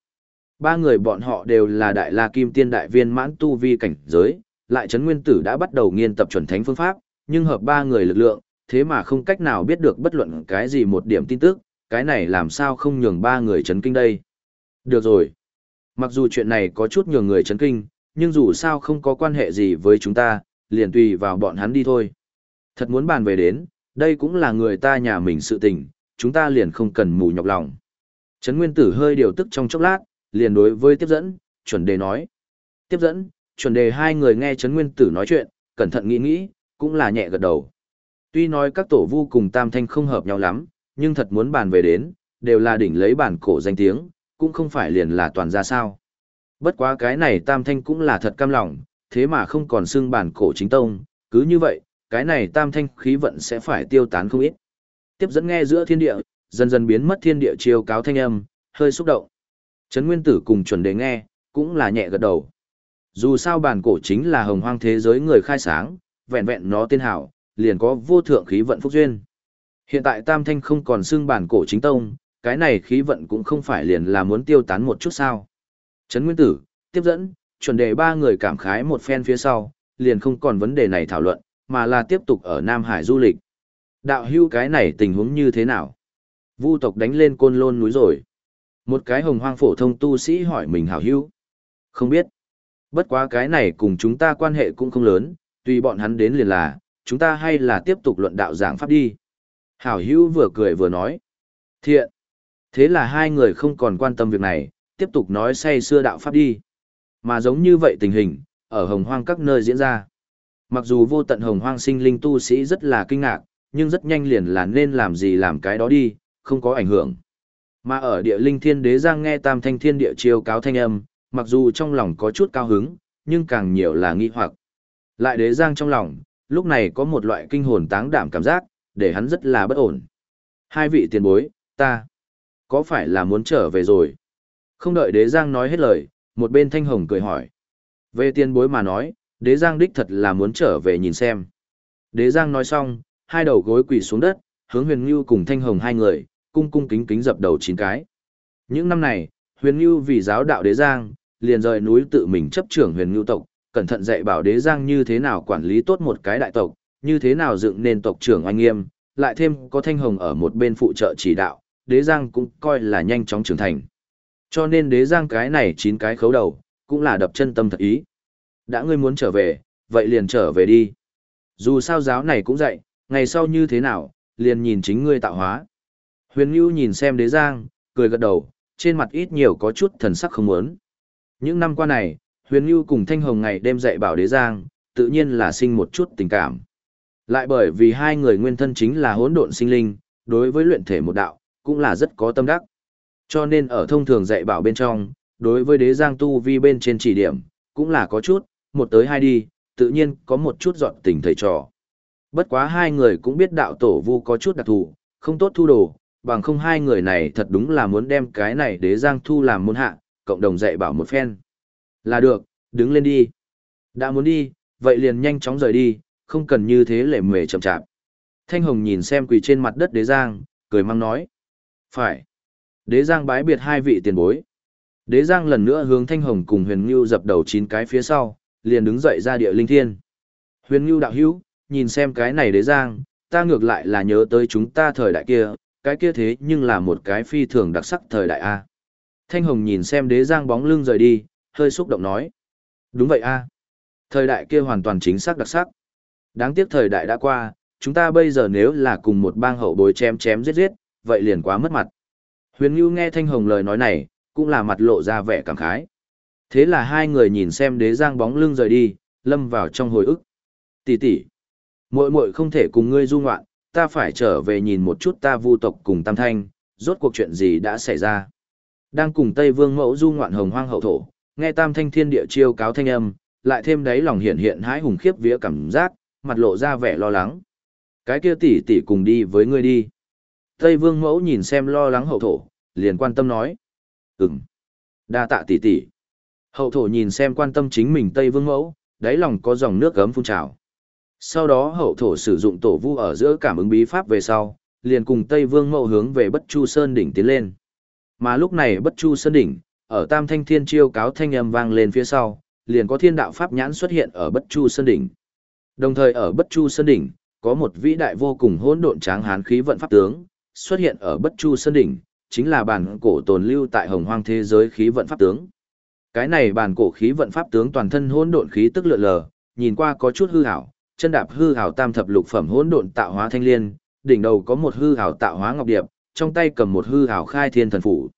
Ba người bọn họ đều là đại la kim tiên đại viên mãn tu vi cảnh giới, lại Trấn Nguyên Tử đã bắt đầu nghiên tập chuẩn thánh phương pháp, nhưng hợp ba người lực lượng, thế mà không cách nào biết được bất luận cái gì một điểm tin tức, cái này làm sao không nhường ba người chấn kinh đây. Được rồi. Mặc dù chuyện này có chút nhường người chấn kinh, nhưng dù sao không có quan hệ gì với chúng ta, liền tùy vào bọn hắn đi thôi. Thật muốn bàn về đến, đây cũng là người ta nhà mình sự tình, chúng ta liền không cần mù nhọc lòng. Trấn Nguyên Tử hơi điều tức trong chốc lát, liền đối với tiếp dẫn, chuẩn đề nói. Tiếp dẫn, chuẩn đề hai người nghe Trấn Nguyên Tử nói chuyện, cẩn thận nghĩ nghĩ, cũng là nhẹ gật đầu. Tuy nói các tổ vu cùng tam thanh không hợp nhau lắm, nhưng thật muốn bàn về đến, đều là đỉnh lấy bản cổ danh tiếng, cũng không phải liền là toàn ra sao. Bất quá cái này tam thanh cũng là thật cam lòng, thế mà không còn xưng bản cổ chính tông, cứ như vậy, cái này tam thanh khí vận sẽ phải tiêu tán không ít. Tiếp dẫn nghe giữa thiên địa, dần dần biến mất thiên địa chiều cáo thanh âm, hơi xúc động. Trấn Nguyên Tử cùng chuẩn đề nghe, cũng là nhẹ gật đầu. Dù sao bản cổ chính là hồng hoang thế giới người khai sáng, vẹn vẹn nó tên hảo, liền có vô thượng khí vận phúc duyên. Hiện tại Tam Thanh không còn xưng bản cổ chính tông, cái này khí vận cũng không phải liền là muốn tiêu tán một chút sao. Trấn Nguyên Tử, tiếp dẫn, chuẩn đề ba người cảm khái một phen phía sau, liền không còn vấn đề này thảo luận, mà là tiếp tục ở Nam Hải du lịch. Đạo hưu cái này tình huống như thế nào? Vu tộc đánh lên côn lôn núi rồi. Một cái hồng hoang phổ thông tu sĩ hỏi mình hảo hữu, Không biết. Bất quá cái này cùng chúng ta quan hệ cũng không lớn, tùy bọn hắn đến liền là, chúng ta hay là tiếp tục luận đạo giảng pháp đi. Hảo hữu vừa cười vừa nói. Thiện. Thế là hai người không còn quan tâm việc này, tiếp tục nói say xưa đạo pháp đi. Mà giống như vậy tình hình, ở hồng hoang các nơi diễn ra. Mặc dù vô tận hồng hoang sinh linh tu sĩ rất là kinh ngạc, nhưng rất nhanh liền là nên làm gì làm cái đó đi, không có ảnh hưởng. Mà ở địa linh thiên đế giang nghe tam thanh thiên địa chiêu cáo thanh âm, mặc dù trong lòng có chút cao hứng, nhưng càng nhiều là nghi hoặc. Lại đế giang trong lòng, lúc này có một loại kinh hồn táng đảm cảm giác, để hắn rất là bất ổn. Hai vị tiền bối, ta, có phải là muốn trở về rồi? Không đợi đế giang nói hết lời, một bên thanh hồng cười hỏi. Về tiền bối mà nói, đế giang đích thật là muốn trở về nhìn xem. Đế giang nói xong, hai đầu gối quỳ xuống đất, hướng huyền ngưu cùng thanh hồng hai người, cung cung kính kính dập đầu chín cái. Những năm này, huyền ngưu vì giáo đạo đế giang, liền rời núi tự mình chấp trưởng huyền ngưu tộc, cẩn thận dạy bảo đế giang như thế nào quản lý tốt một cái đại tộc, như thế nào dựng nên tộc trưởng anh nghiêm, lại thêm có thanh hồng ở một bên phụ trợ chỉ đạo, đế giang cũng coi là nhanh chóng trưởng thành. Cho nên đế giang cái này chín cái khấu đầu, cũng là đập chân tâm thật ý. Đã ngươi muốn trở về, vậy liền trở về đi. Dù sao giáo này cũng dạy, ngày sau như thế nào, liền nhìn chính ngươi tạo hóa. Huyền Nhu nhìn xem đế giang, cười gật đầu, trên mặt ít nhiều có chút thần sắc không muốn. Những năm qua này, Huyền Nhu cùng Thanh Hồng ngày đêm dạy bảo đế giang, tự nhiên là sinh một chút tình cảm. Lại bởi vì hai người nguyên thân chính là hỗn độn sinh linh, đối với luyện thể một đạo, cũng là rất có tâm đắc. Cho nên ở thông thường dạy bảo bên trong, đối với đế giang tu vi bên trên chỉ điểm, cũng là có chút, một tới hai đi, tự nhiên có một chút dọn tình thầy trò. Bất quá hai người cũng biết đạo tổ vu có chút đặc thù, không tốt thu đồ, bằng không hai người này thật đúng là muốn đem cái này đế giang thu làm môn hạ, cộng đồng dạy bảo một phen. Là được, đứng lên đi. Đã muốn đi, vậy liền nhanh chóng rời đi, không cần như thế lệ mề chậm chạp. Thanh Hồng nhìn xem quỳ trên mặt đất đế giang, cười mang nói. Phải. Đế giang bái biệt hai vị tiền bối. Đế giang lần nữa hướng Thanh Hồng cùng huyền Ngưu dập đầu chín cái phía sau, liền đứng dậy ra địa linh thiên. Huyền Ngưu đạo hữu, nhìn xem cái này đế giang, ta ngược lại là nhớ tới chúng ta thời đại kia, cái kia thế nhưng là một cái phi thường đặc sắc thời đại A. Thanh Hồng nhìn xem đế giang bóng lưng rời đi, hơi xúc động nói. Đúng vậy A. Thời đại kia hoàn toàn chính xác đặc sắc. Đáng tiếc thời đại đã qua, chúng ta bây giờ nếu là cùng một bang hậu bối chém chém giết giết, vậy liền quá mất mặt. Huyền Ngưu nghe Thanh Hồng lời nói này, cũng là mặt lộ ra vẻ cảm khái. Thế là hai người nhìn xem đế giang bóng lưng rời đi, lâm vào trong hồi ức. Tỷ tỷ, muội muội không thể cùng ngươi du ngoạn, ta phải trở về nhìn một chút ta vu tộc cùng Tam Thanh, rốt cuộc chuyện gì đã xảy ra. Đang cùng Tây Vương mẫu du ngoạn hồng hoang hậu thổ, nghe Tam Thanh thiên địa chiêu cáo thanh âm, lại thêm đấy lòng hiện hiện hãi hùng khiếp vía cảm giác, mặt lộ ra vẻ lo lắng. Cái kia tỷ tỷ cùng đi với ngươi đi. Tây Vương mẫu nhìn xem lo lắng hậu thổ, liền quan tâm nói. Ừm. Đa tạ tỷ tỷ. Hậu thổ nhìn xem quan tâm chính mình Tây Vương mẫu, đáy lòng có dòng nước gấm phun trào. Sau đó hậu thổ sử dụng tổ vu ở giữa cảm ứng bí pháp về sau, liền cùng Tây Vương Mậu hướng về Bất Chu Sơn đỉnh tiến lên. Mà lúc này Bất Chu Sơn đỉnh, ở Tam Thanh Thiên chiêu cáo thanh âm vang lên phía sau, liền có thiên đạo pháp nhãn xuất hiện ở Bất Chu Sơn đỉnh. Đồng thời ở Bất Chu Sơn đỉnh, có một vĩ đại vô cùng hỗn độn tráng hán khí vận pháp tướng, xuất hiện ở Bất Chu Sơn đỉnh, chính là bản cổ tồn lưu tại Hồng Hoang thế giới khí vận pháp tướng. Cái này bản cổ khí vận pháp tướng toàn thân hỗn độn khí tức lượn lờ, nhìn qua có chút hư ảo, chân đạp hư hào tam thập lục phẩm hỗn độn tạo hóa thanh liên, đỉnh đầu có một hư hào tạo hóa ngọc điệp, trong tay cầm một hư hào khai thiên thần phủ.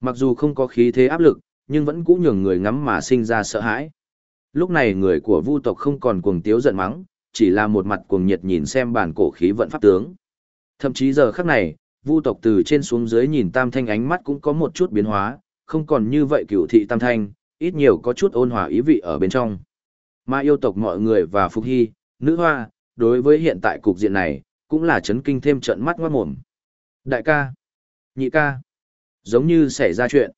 Mặc dù không có khí thế áp lực, nhưng vẫn cũng nhường người ngắm mà sinh ra sợ hãi. Lúc này người của Vu tộc không còn cuồng tiếu giận mắng, chỉ là một mặt cuồng nhiệt nhìn xem bản cổ khí vận pháp tướng. Thậm chí giờ khắc này, Vu tộc từ trên xuống dưới nhìn Tam Thanh ánh mắt cũng có một chút biến hóa, không còn như vậy cửu thị Tam Thanh, ít nhiều có chút ôn hòa ý vị ở bên trong. Mà yêu tộc mọi người và Phục Hy, nữ hoa, đối với hiện tại cục diện này, cũng là chấn kinh thêm trận mắt ngoát mồm. Đại ca, nhị ca, giống như xảy ra chuyện.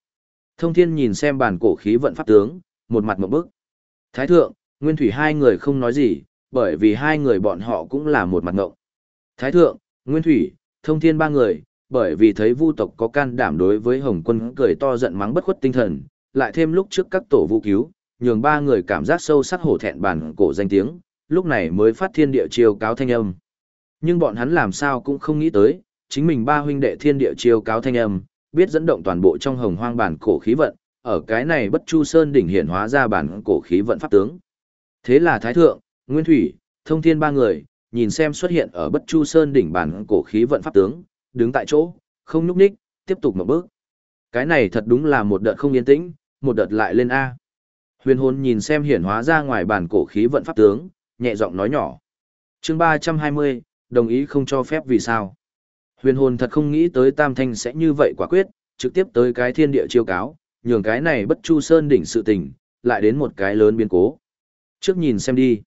Thông thiên nhìn xem bản cổ khí vận pháp tướng, một mặt một bức. Thái thượng, nguyên thủy hai người không nói gì, bởi vì hai người bọn họ cũng là một mặt ngộng. Thái thượng, nguyên thủy, thông thiên ba người, bởi vì thấy vu tộc có can đảm đối với hồng quân cười to giận mắng bất khuất tinh thần, lại thêm lúc trước các tổ vũ cứu, nhường ba người cảm giác sâu sắc hổ thẹn bản cổ danh tiếng, lúc này mới phát thiên địa chiêu cáo thanh âm. Nhưng bọn hắn làm sao cũng không nghĩ tới, chính mình ba huynh đệ thiên địa chiêu cáo thanh âm, biết dẫn động toàn bộ trong hồng hoang bản cổ khí vận, ở cái này bất chu sơn đỉnh hiển hóa ra bản cổ khí vận pháp tướng. Thế là Thái Thượng, Nguyên Thủy, Thông Thiên ba người, nhìn xem xuất hiện ở bất chu sơn đỉnh bản cổ khí vận pháp tướng, đứng tại chỗ, không nhúc ních, tiếp tục một bước. Cái này thật đúng là một đợt không yên tĩnh, một đợt lại lên A. Huyền hồn nhìn xem hiển hóa ra ngoài bản cổ khí vận pháp tướng, nhẹ giọng nói nhỏ. chương 320, đồng ý không cho phép vì sao. Huyền hồn thật không nghĩ tới Tam Thanh sẽ như vậy quả quyết, trực tiếp tới cái thiên địa chiêu cáo, nhường cái này bất chu sơn đỉnh sự tình, lại đến một cái lớn biến cố. Trước nhìn xem đi.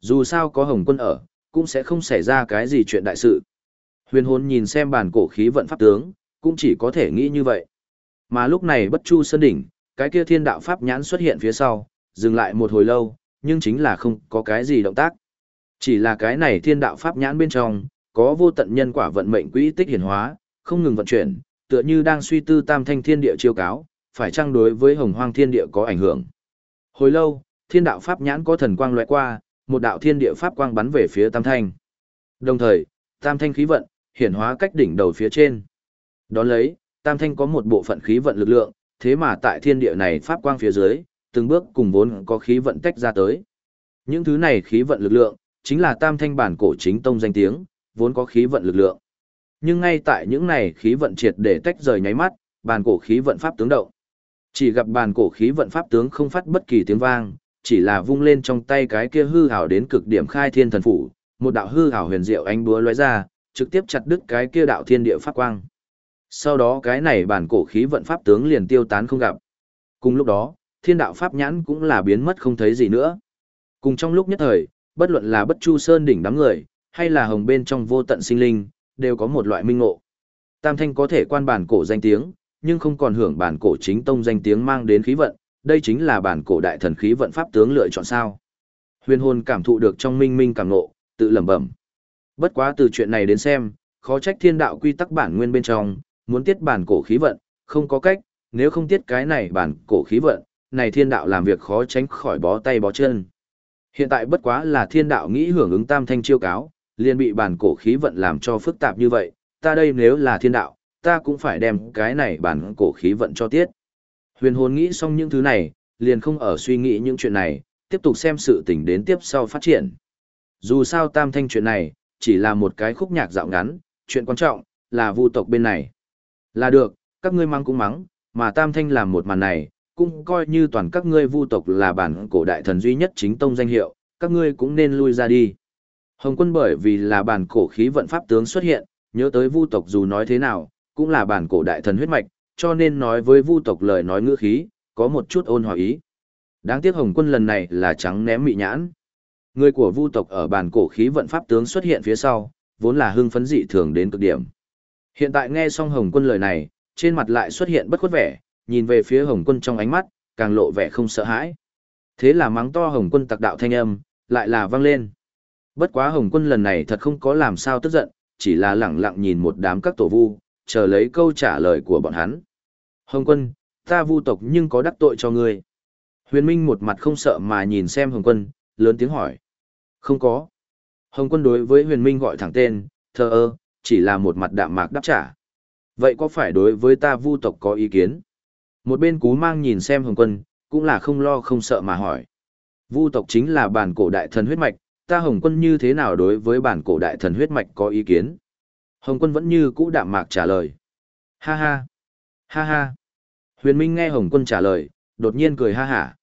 Dù sao có Hồng quân ở, cũng sẽ không xảy ra cái gì chuyện đại sự. Huyền hồn nhìn xem bản cổ khí vận pháp tướng, cũng chỉ có thể nghĩ như vậy. Mà lúc này bất chu sơn đỉnh, cái kia thiên đạo pháp nhãn xuất hiện phía sau, dừng lại một hồi lâu, nhưng chính là không có cái gì động tác. Chỉ là cái này thiên đạo pháp nhãn bên trong, có vô tận nhân quả vận mệnh quỹ tích hiển hóa, không ngừng vận chuyển, tựa như đang suy tư tam thanh thiên địa chiêu cáo, phải chăng đối với hồng hoang thiên địa có ảnh hưởng. Hồi lâu, thiên đạo pháp nhãn có thần quang loại qua, một đạo thiên địa pháp quang bắn về phía Tam Thanh. Đồng thời, Tam Thanh khí vận, hiển hóa cách đỉnh đầu phía trên. Đón lấy, Tam Thanh có một bộ phận khí vận lực lượng, thế mà tại thiên địa này pháp quang phía dưới, từng bước cùng vốn có khí vận tách ra tới. Những thứ này khí vận lực lượng, chính là Tam Thanh bản cổ chính tông danh tiếng, vốn có khí vận lực lượng. Nhưng ngay tại những này khí vận triệt để tách rời nháy mắt, bản cổ khí vận pháp tướng động. Chỉ gặp bản cổ khí vận pháp tướng không phát bất kỳ tiếng vang, chỉ là vung lên trong tay cái kia hư hảo đến cực điểm khai thiên thần phủ, một đạo hư hảo huyền diệu ánh búa lóe ra, trực tiếp chặt đứt cái kia đạo thiên địa pháp quang. Sau đó cái này bản cổ khí vận pháp tướng liền tiêu tán không gặp. Cùng lúc đó, thiên đạo pháp nhãn cũng là biến mất không thấy gì nữa. Cùng trong lúc nhất thời, bất luận là bất chu sơn đỉnh đám người, hay là hồng bên trong vô tận sinh linh, đều có một loại minh ngộ. Tam thanh có thể quan bản cổ danh tiếng, nhưng không còn hưởng bản cổ chính tông danh tiếng mang đến khí vận, đây chính là bản cổ đại thần khí vận pháp tướng lựa chọn sao. Huyền hồn cảm thụ được trong minh minh cảm ngộ, tự lẩm bẩm. Bất quá từ chuyện này đến xem, khó trách thiên đạo quy tắc bản nguyên bên trong, muốn tiết bản cổ khí vận, không có cách, nếu không tiết cái này bản cổ khí vận, này thiên đạo làm việc khó tránh khỏi bó tay bó chân. Hiện tại bất quá là thiên đạo nghĩ hưởng ứng tam thanh chiêu cáo, liền bị bản cổ khí vận làm cho phức tạp như vậy, ta đây nếu là thiên đạo, ta cũng phải đem cái này bản cổ khí vận cho tiết. Huyền hồn nghĩ xong những thứ này, liền không ở suy nghĩ những chuyện này, tiếp tục xem sự tình đến tiếp sau phát triển. Dù sao tam thanh chuyện này, chỉ là một cái khúc nhạc dạo ngắn, chuyện quan trọng, là vu tộc bên này. Là được, các ngươi mắng cũng mắng, mà tam thanh làm một màn này, cũng coi như toàn các ngươi vu tộc là bản cổ đại thần duy nhất chính tông danh hiệu, các ngươi cũng nên lui ra đi. Hồng quân bởi vì là bản cổ khí vận pháp tướng xuất hiện, nhớ tới vu tộc dù nói thế nào, cũng là bản cổ đại thần huyết mạch, cho nên nói với vu tộc lời nói ngữ khí, có một chút ôn hòa ý. Đáng tiếc Hồng quân lần này là trắng ném mị nhãn. Người của vu tộc ở bản cổ khí vận pháp tướng xuất hiện phía sau, vốn là hưng phấn dị thường đến cực điểm. Hiện tại nghe xong Hồng quân lời này, trên mặt lại xuất hiện bất khuất vẻ, nhìn về phía Hồng quân trong ánh mắt, càng lộ vẻ không sợ hãi. Thế là mắng to Hồng quân tặc đạo thanh âm, lại là vang lên. Bất quá Hồng quân lần này thật không có làm sao tức giận, chỉ là lẳng lặng nhìn một đám các tổ vu, chờ lấy câu trả lời của bọn hắn. Hồng quân, ta vu tộc nhưng có đắc tội cho ngươi. Huyền Minh một mặt không sợ mà nhìn xem Hồng quân, lớn tiếng hỏi. Không có. Hồng quân đối với huyền minh gọi thẳng tên, thờ ơ, chỉ là một mặt đạm mạc đáp trả. Vậy có phải đối với ta vu tộc có ý kiến? Một bên cú mang nhìn xem hồng quân, cũng là không lo không sợ mà hỏi. Vu tộc chính là bản cổ đại thần huyết mạch, ta hồng quân như thế nào đối với bản cổ đại thần huyết mạch có ý kiến? Hồng quân vẫn như cũ đạm mạc trả lời. Ha ha! Ha ha! Huyền Minh nghe Hồng quân trả lời, đột nhiên cười ha hả.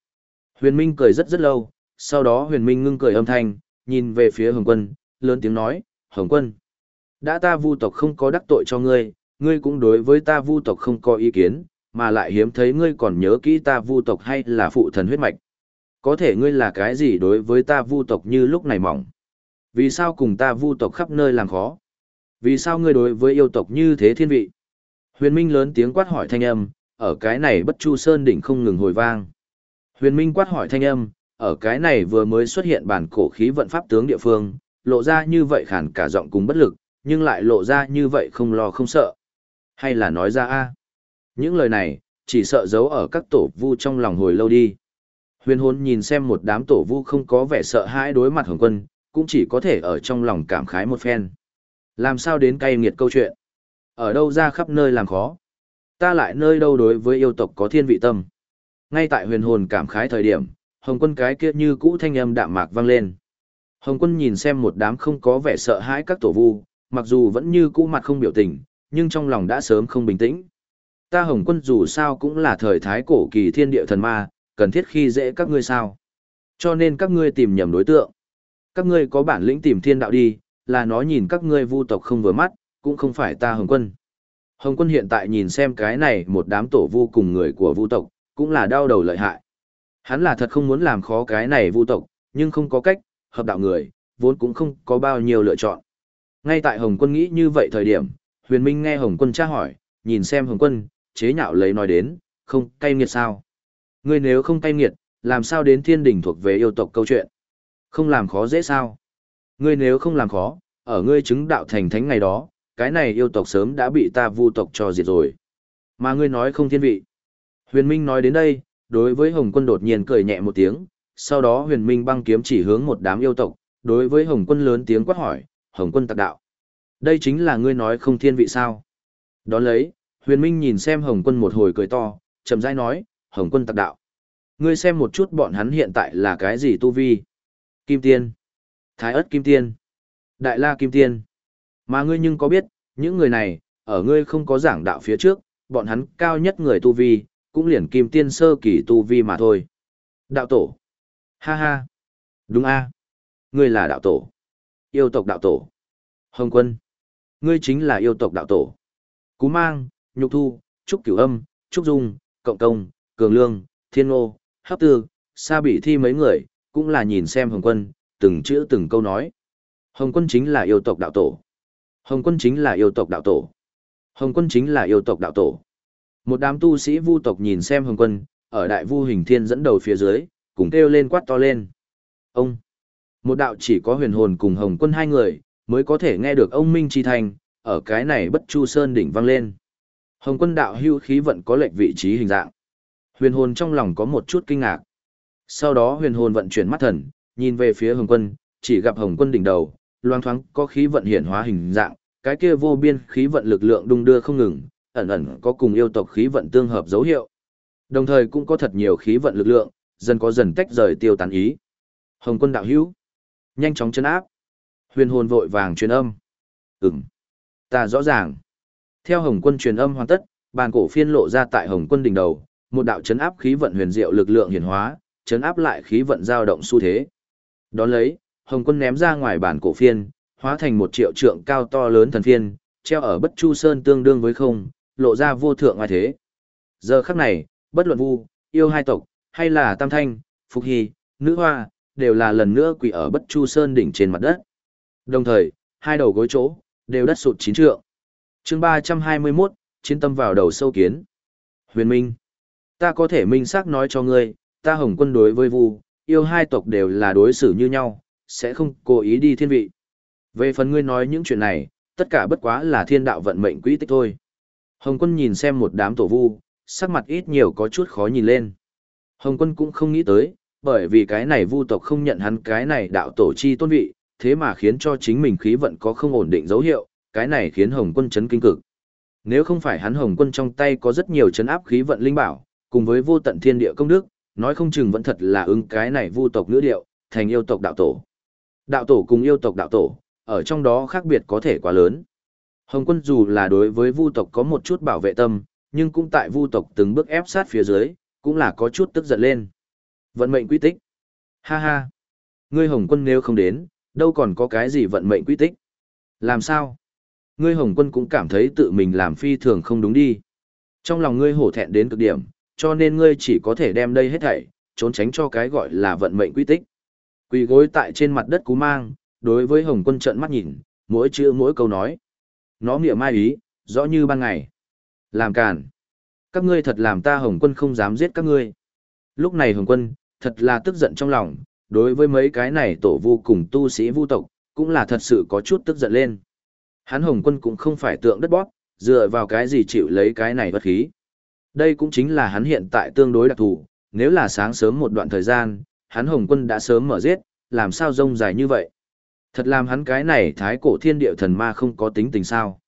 Huyền Minh cười rất rất lâu, sau đó Huyền Minh ngưng cười âm thanh, nhìn về phía Hồng quân, lớn tiếng nói, Hồng quân, đã ta vu tộc không có đắc tội cho ngươi, ngươi cũng đối với ta vu tộc không có ý kiến, mà lại hiếm thấy ngươi còn nhớ kỹ ta vu tộc hay là phụ thần huyết mạch. Có thể ngươi là cái gì đối với ta vu tộc như lúc này mỏng? Vì sao cùng ta vu tộc khắp nơi làm khó? Vì sao ngươi đối với yêu tộc như thế thiên vị? Huyền Minh lớn tiếng quát hỏi thanh âm, ở cái này bất chu sơn đỉnh không ngừng hồi vang. Huyền Minh quát hỏi thanh âm, ở cái này vừa mới xuất hiện bản cổ khí vận pháp tướng địa phương, lộ ra như vậy khản cả giọng cùng bất lực, nhưng lại lộ ra như vậy không lo không sợ. Hay là nói ra a những lời này, chỉ sợ giấu ở các tổ vu trong lòng hồi lâu đi. Huyền hồn nhìn xem một đám tổ vu không có vẻ sợ hãi đối mặt hồng quân, cũng chỉ có thể ở trong lòng cảm khái một phen. Làm sao đến cay nghiệt câu chuyện? Ở đâu ra khắp nơi làm khó? Ta lại nơi đâu đối với yêu tộc có thiên vị tâm? Ngay tại huyền hồn cảm khái thời điểm, hồng quân cái kia như cũ thanh âm đạm mạc vang lên. Hồng quân nhìn xem một đám không có vẻ sợ hãi các tổ vu, mặc dù vẫn như cũ mặt không biểu tình, nhưng trong lòng đã sớm không bình tĩnh. Ta hồng quân dù sao cũng là thời thái cổ kỳ thiên địa thần ma, cần thiết khi dễ các ngươi sao. Cho nên các ngươi tìm nhầm đối tượng. Các ngươi có bản lĩnh tìm thiên đạo đi, là nó nhìn các ngươi vu tộc không vừa mắt, cũng không phải ta hồng quân. Hồng quân hiện tại nhìn xem cái này một đám tổ vu cùng người của vu tộc, cũng là đau đầu lợi hại. Hắn là thật không muốn làm khó cái này vu tộc, nhưng không có cách, hợp đạo người, vốn cũng không có bao nhiêu lựa chọn. Ngay tại Hồng quân nghĩ như vậy thời điểm, huyền minh nghe Hồng quân tra hỏi, nhìn xem Hồng quân, chế nhạo lấy nói đến, không cay nghiệt sao. Ngươi nếu không cay nghiệt, làm sao đến thiên đình thuộc về yêu tộc câu chuyện. Không làm khó dễ sao. Ngươi nếu không làm khó, ở ngươi chứng đạo thành thánh ngày đó, cái này yêu tộc sớm đã bị ta vu tộc cho diệt rồi. Mà ngươi nói không thiên vị. Huyền Minh nói đến đây, đối với Hồng Quân đột nhiên cười nhẹ một tiếng, sau đó huyền minh băng kiếm chỉ hướng một đám yêu tộc, đối với Hồng quân lớn tiếng quát hỏi, Hồng quân tạc đạo. Đây chính là ngươi nói không thiên vị sao. Đón lấy, huyền minh nhìn xem Hồng quân một hồi cười to, chậm rãi nói, Hồng quân tặc đạo. Ngươi xem một chút bọn hắn hiện tại là cái gì tu vi. Kim Tiên, Thái ất Kim Tiên, Đại La Kim Tiên. Mà ngươi nhưng có biết, những người này, ở ngươi không có giảng đạo phía trước, bọn hắn cao nhất người tu vi, cũng liền Kim Tiên sơ kỳ tu vi mà thôi. Đạo tổ. Ha ha. Đúng a Ngươi là đạo tổ. Yêu tộc đạo tổ. Hồng quân. Ngươi chính là yêu tộc đạo tổ. Cú mang, nhục thu, trúc cửu âm, trúc dung, cộng công, cường lương, thiên ngô, hấp tư, sa bị thi mấy người, cũng là nhìn xem hồng quân, từng chữ từng câu nói. Hồng quân chính là yêu tộc đạo tổ. Hồng quân chính là yêu tộc đạo tổ. Hồng quân chính là yêu tộc đạo tổ. Một đám tu sĩ vu tộc nhìn xem hồng quân, ở đại vu hình thiên dẫn đầu phía dưới, cùng kêu lên quát to lên. Ông! Một đạo chỉ có huyền hồn cùng hồng quân hai người, mới có thể nghe được ông Minh Chi Thành, ở cái này bất chu sơn đỉnh vang lên. Hồng quân đạo hưu khí vận có lệch vị trí hình dạng. Huyền hồn trong lòng có một chút kinh ngạc. Sau đó huyền hồn vận chuyển mắt thần, nhìn về phía hồng quân, chỉ gặp hồng quân đỉnh đầu, loang thoáng có khí vận hiển hóa hình dạng, cái kia vô biên khí vận lực lượng đung đưa không ngừng, ẩn ẩn có cùng yêu tộc khí vận tương hợp dấu hiệu. Đồng thời cũng có thật nhiều khí vận lực lượng, dần có dần tách rời tiêu tán ý. Hồng quân đạo hữu, nhanh chóng chân áp. Huyền hồn vội vàng truyền âm. Ừm, ta rõ ràng. Theo Hồng quân truyền âm hoàn tất, bàn cổ phiên lộ ra tại Hồng quân đỉnh đầu, một đạo chấn áp khí vận huyền diệu lực lượng hiển hóa, chấn áp lại khí vận dao động xu thế. Đón lấy, Hồng quân ném ra ngoài bản cổ phiên, hóa thành một triệu trượng cao to lớn thần phiên, treo ở bất chu sơn tương đương với không, lộ ra vô thượng ngoài thế. Giờ khắc này, bất luận vu, yêu hai tộc, hay là tam thanh, phục hy, nữ hoa, đều là lần nữa quỳ ở bất chu sơn đỉnh trên mặt đất. Đồng thời, hai đầu gối chỗ, đều đất sụt chín trượng chương 321, chiến tâm vào đầu sâu kiến. Huyền Minh, ta có thể minh xác nói cho ngươi, ta hồng quân đối với vu, yêu hai tộc đều là đối xử như nhau, sẽ không cố ý đi thiên vị. Về phần ngươi nói những chuyện này, tất cả bất quá là thiên đạo vận mệnh quỹ tích thôi. Hồng quân nhìn xem một đám tổ vu, sắc mặt ít nhiều có chút khó nhìn lên. Hồng quân cũng không nghĩ tới, bởi vì cái này vu tộc không nhận hắn cái này đạo tổ chi tôn vị, thế mà khiến cho chính mình khí vận có không ổn định dấu hiệu, cái này khiến Hồng quân chấn kinh cực. Nếu không phải hắn Hồng quân trong tay có rất nhiều chấn áp khí vận linh bảo, cùng với vô tận thiên địa công đức, nói không chừng vẫn thật là ứng cái này vu tộc ngữ điệu, thành yêu tộc đạo tổ. Đạo tổ cùng yêu tộc đạo tổ, ở trong đó khác biệt có thể quá lớn. Hồng quân dù là đối với vu tộc có một chút bảo vệ tâm, nhưng cũng tại vu tộc từng bước ép sát phía dưới, cũng là có chút tức giận lên. Vận mệnh quy tích. Ha ha. Ngươi Hồng quân nếu không đến, đâu còn có cái gì vận mệnh quy tích. Làm sao? Ngươi Hồng quân cũng cảm thấy tự mình làm phi thường không đúng đi. Trong lòng ngươi hổ thẹn đến cực điểm, cho nên ngươi chỉ có thể đem đây hết thảy, trốn tránh cho cái gọi là vận mệnh quy tích. Quỳ gối tại trên mặt đất cú mang, đối với Hồng quân trợn mắt nhìn, mỗi chữ mỗi câu nói. Nó nghĩa mai ý, rõ như ban ngày. Làm càn. Các ngươi thật làm ta Hồng quân không dám giết các ngươi. Lúc này Hồng quân, thật là tức giận trong lòng, đối với mấy cái này tổ vu cùng tu sĩ vu tộc, cũng là thật sự có chút tức giận lên. Hắn Hồng quân cũng không phải tượng đất bóp, dựa vào cái gì chịu lấy cái này bất khí. Đây cũng chính là hắn hiện tại tương đối đặc thù, nếu là sáng sớm một đoạn thời gian, hắn Hồng quân đã sớm mở giết, làm sao rông dài như vậy. Thật làm hắn cái này thái cổ thiên địa thần ma không có tính tình sao.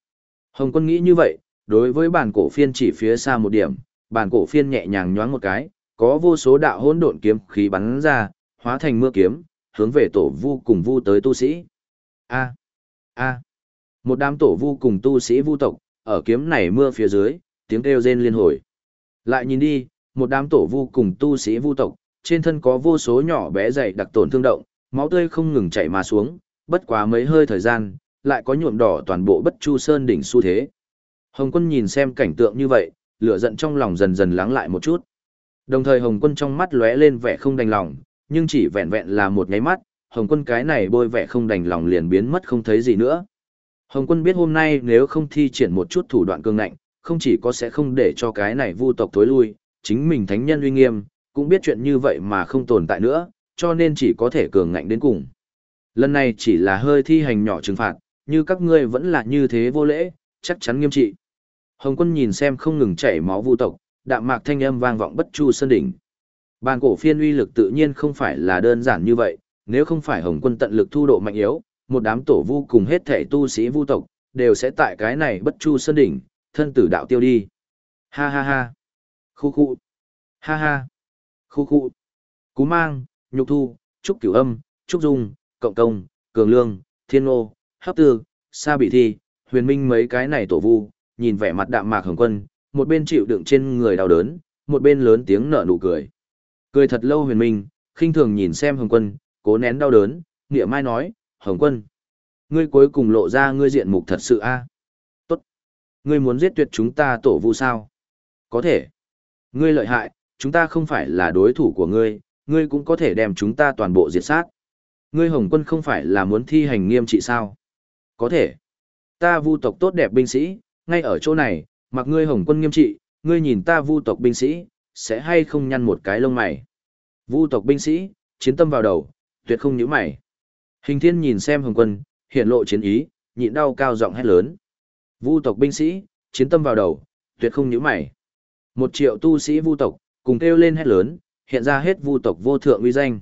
Hồng quân nghĩ như vậy, đối với bản cổ phiên chỉ phía xa một điểm, bản cổ phiên nhẹ nhàng nhoáng một cái, có vô số đạo hỗn độn kiếm khí bắn ra, hóa thành mưa kiếm, hướng về tổ vu cùng vu tới tu sĩ. A. A. Một đám tổ vu cùng tu sĩ vu tộc, ở kiếm này mưa phía dưới, tiếng kêu rên liên hồi. Lại nhìn đi, một đám tổ vu cùng tu sĩ vu tộc, trên thân có vô số nhỏ bé dày đặc tổn thương động, máu tươi không ngừng chảy mà xuống, bất quá mấy hơi thời gian, lại có nhuộm đỏ toàn bộ bất chu sơn đỉnh xu thế. Hồng quân nhìn xem cảnh tượng như vậy, lửa giận trong lòng dần dần lắng lại một chút. Đồng thời Hồng quân trong mắt lóe lên vẻ không đành lòng, nhưng chỉ vẹn vẹn là một nháy mắt, Hồng quân cái này bôi vẻ không đành lòng liền biến mất không thấy gì nữa. Hồng quân biết hôm nay nếu không thi triển một chút thủ đoạn cương ngạnh, không chỉ có sẽ không để cho cái này vu tộc tối lui, chính mình thánh nhân uy nghiêm, cũng biết chuyện như vậy mà không tồn tại nữa, cho nên chỉ có thể cường ngạnh đến cùng. Lần này chỉ là hơi thi hành nhỏ trừng phạt, như các ngươi vẫn là như thế vô lễ, chắc chắn nghiêm trị. Hồng quân nhìn xem không ngừng chảy máu vu tộc, đạm mạc thanh âm vang vọng bất chu sơn đỉnh. Bàn cổ phiên uy lực tự nhiên không phải là đơn giản như vậy, nếu không phải Hồng quân tận lực thu độ mạnh yếu, một đám tổ vu cùng hết thể tu sĩ vu tộc, đều sẽ tại cái này bất chu sơn đỉnh, thân tử đạo tiêu đi. Ha ha ha. Khu khu. Ha ha. Khu khu. Cú mang, nhục thu, trúc cửu âm, trúc dung, cộng công, cường lương, thiên ngô, hấp tư, sa bị thi, huyền minh mấy cái này tổ vu, nhìn vẻ mặt đạm mạc hồng quân, một bên chịu đựng trên người đau đớn, một bên lớn tiếng nở nụ cười. Cười thật lâu huyền minh, khinh thường nhìn xem hồng quân, cố nén đau đớn, nghĩa mai nói, hồng quân. Ngươi cuối cùng lộ ra ngươi diện mục thật sự a Tốt. Ngươi muốn giết tuyệt chúng ta tổ vu sao? Có thể. Ngươi lợi hại, chúng ta không phải là đối thủ của ngươi, ngươi cũng có thể đem chúng ta toàn bộ diệt sát. Ngươi Hồng quân không phải là muốn thi hành nghiêm trị sao? Có thể. Ta vu tộc tốt đẹp binh sĩ, ngay ở chỗ này, mặc ngươi Hồng quân nghiêm trị, ngươi nhìn ta vu tộc binh sĩ, sẽ hay không nhăn một cái lông mày. Vu tộc binh sĩ, chiến tâm vào đầu, tuyệt không nhíu mày. Hình thiên nhìn xem Hồng quân, hiện lộ chiến ý, nhịn đau cao giọng hét lớn. Vu tộc binh sĩ, chiến tâm vào đầu, tuyệt không nhíu mày. Một triệu tu sĩ vu tộc, cùng kêu lên hét lớn, hiện ra hết vu tộc vô thượng uy danh.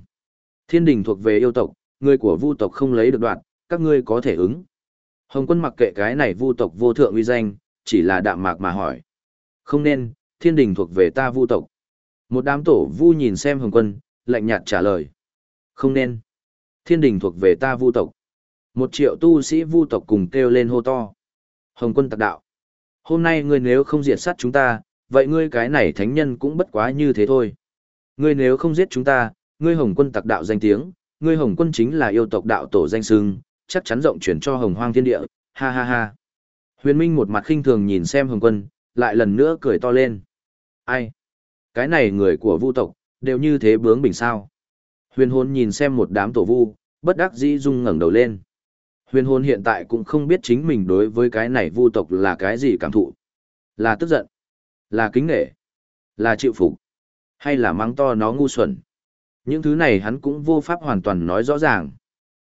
Thiên đình thuộc về yêu tộc, người của vu tộc không lấy được đoạn, các ngươi có thể ứng. Hồng quân mặc kệ cái này vu tộc vô thượng uy danh, chỉ là đạm mạc mà hỏi. Không nên, thiên đình thuộc về ta vu tộc. Một đám tổ vu nhìn xem hồng quân, lạnh nhạt trả lời. Không nên. Thiên đình thuộc về ta vu tộc. Một triệu tu sĩ vu tộc cùng kêu lên hô to. Hồng quân tặc đạo. Hôm nay ngươi nếu không diệt sát chúng ta, vậy ngươi cái này thánh nhân cũng bất quá như thế thôi. Ngươi nếu không giết chúng ta, ngươi hồng quân tặc đạo danh tiếng, ngươi hồng quân chính là yêu tộc đạo tổ danh sưng, chắc chắn rộng chuyển cho hồng hoang thiên địa, ha ha ha. Huyền Minh một mặt khinh thường nhìn xem hồng quân, lại lần nữa cười to lên. Ai? Cái này người của vu tộc, đều như thế bướng bình sao. Huyền hồn nhìn xem một đám tổ vu, bất đắc dĩ rung ngẩng đầu lên. Huyền hồn hiện tại cũng không biết chính mình đối với cái này vu tộc là cái gì cảm thụ. Là tức giận, là kính nghệ, là chịu phục, hay là mắng to nó ngu xuẩn. Những thứ này hắn cũng vô pháp hoàn toàn nói rõ ràng.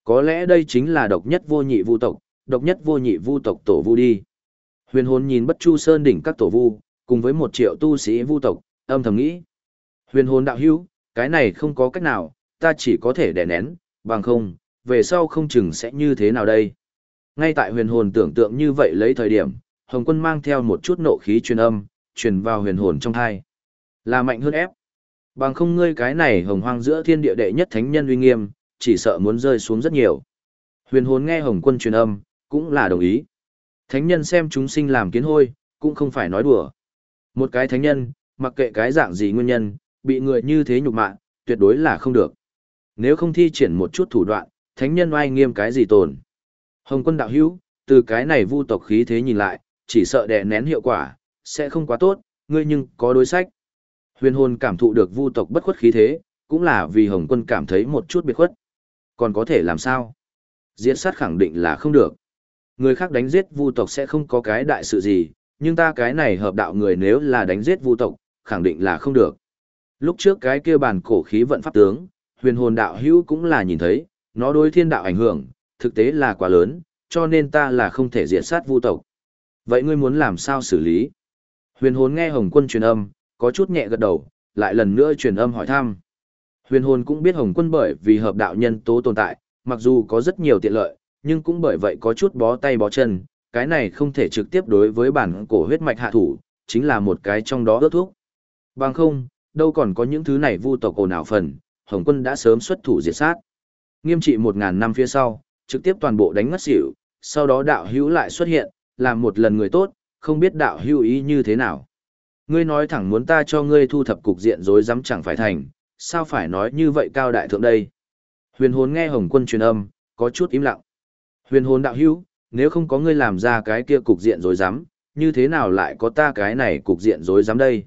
Có lẽ đây chính là độc nhất vô nhị vu tộc, độc nhất vô nhị vu tộc tổ vu đi. Huyền hồn nhìn bất chu sơn đỉnh các tổ vu, cùng với một triệu tu sĩ vu tộc, âm thầm nghĩ. Huyền hồn đạo hữu, cái này không có cách nào, ta chỉ có thể đè nén, bằng không, về sau không chừng sẽ như thế nào đây. Ngay tại huyền hồn tưởng tượng như vậy lấy thời điểm, Hồng quân mang theo một chút nộ khí truyền âm, truyền vào huyền hồn trong thai. Là mạnh hơn ép. Bằng không ngươi cái này hồng hoang giữa thiên địa đệ nhất thánh nhân uy nghiêm, chỉ sợ muốn rơi xuống rất nhiều. Huyền hồn nghe Hồng quân truyền âm, cũng là đồng ý. Thánh nhân xem chúng sinh làm kiến hôi, cũng không phải nói đùa. Một cái thánh nhân, mặc kệ cái dạng gì nguyên nhân, bị người như thế nhục mạ, tuyệt đối là không được. Nếu không thi triển một chút thủ đoạn, thánh nhân oai nghiêm cái gì tồn. Hồng quân đạo hữu, từ cái này vu tộc khí thế nhìn lại, chỉ sợ đè nén hiệu quả, sẽ không quá tốt, ngươi nhưng có đối sách. Huyền hồn cảm thụ được vu tộc bất khuất khí thế, cũng là vì Hồng quân cảm thấy một chút biệt khuất. Còn có thể làm sao? Diễn sát khẳng định là không được. Người khác đánh giết vu tộc sẽ không có cái đại sự gì, nhưng ta cái này hợp đạo người nếu là đánh giết vu tộc, khẳng định là không được. Lúc trước cái kia bản cổ khí vận pháp tướng, huyền hồn đạo hữu cũng là nhìn thấy, nó đối thiên đạo ảnh hưởng, thực tế là quá lớn, cho nên ta là không thể diệt sát vu tộc. Vậy ngươi muốn làm sao xử lý? Huyền hồn nghe Hồng quân truyền âm, có chút nhẹ gật đầu, lại lần nữa truyền âm hỏi thăm. Huyền hồn cũng biết Hồng quân bởi vì hợp đạo nhân tố tồn tại, mặc dù có rất nhiều tiện lợi, nhưng cũng bởi vậy có chút bó tay bó chân, cái này không thể trực tiếp đối với bản cổ huyết mạch hạ thủ, chính là một cái trong đó ước thuốc. Bằng không, đâu còn có những thứ này vu tộc ồn ào phần, Hồng quân đã sớm xuất thủ diệt sát. Nghiêm trị một ngàn năm phía sau, trực tiếp toàn bộ đánh ngất xỉu, sau đó đạo hữu lại xuất hiện, làm một lần người tốt, không biết đạo hữu ý như thế nào. Ngươi nói thẳng muốn ta cho ngươi thu thập cục diện rối rắm chẳng phải thành, sao phải nói như vậy cao đại thượng đây. Huyền hồn nghe Hồng quân truyền âm, có chút im lặng. Huyền hồn đạo hữu, nếu không có ngươi làm ra cái kia cục diện rối rắm, như thế nào lại có ta cái này cục diện rối rắm đây?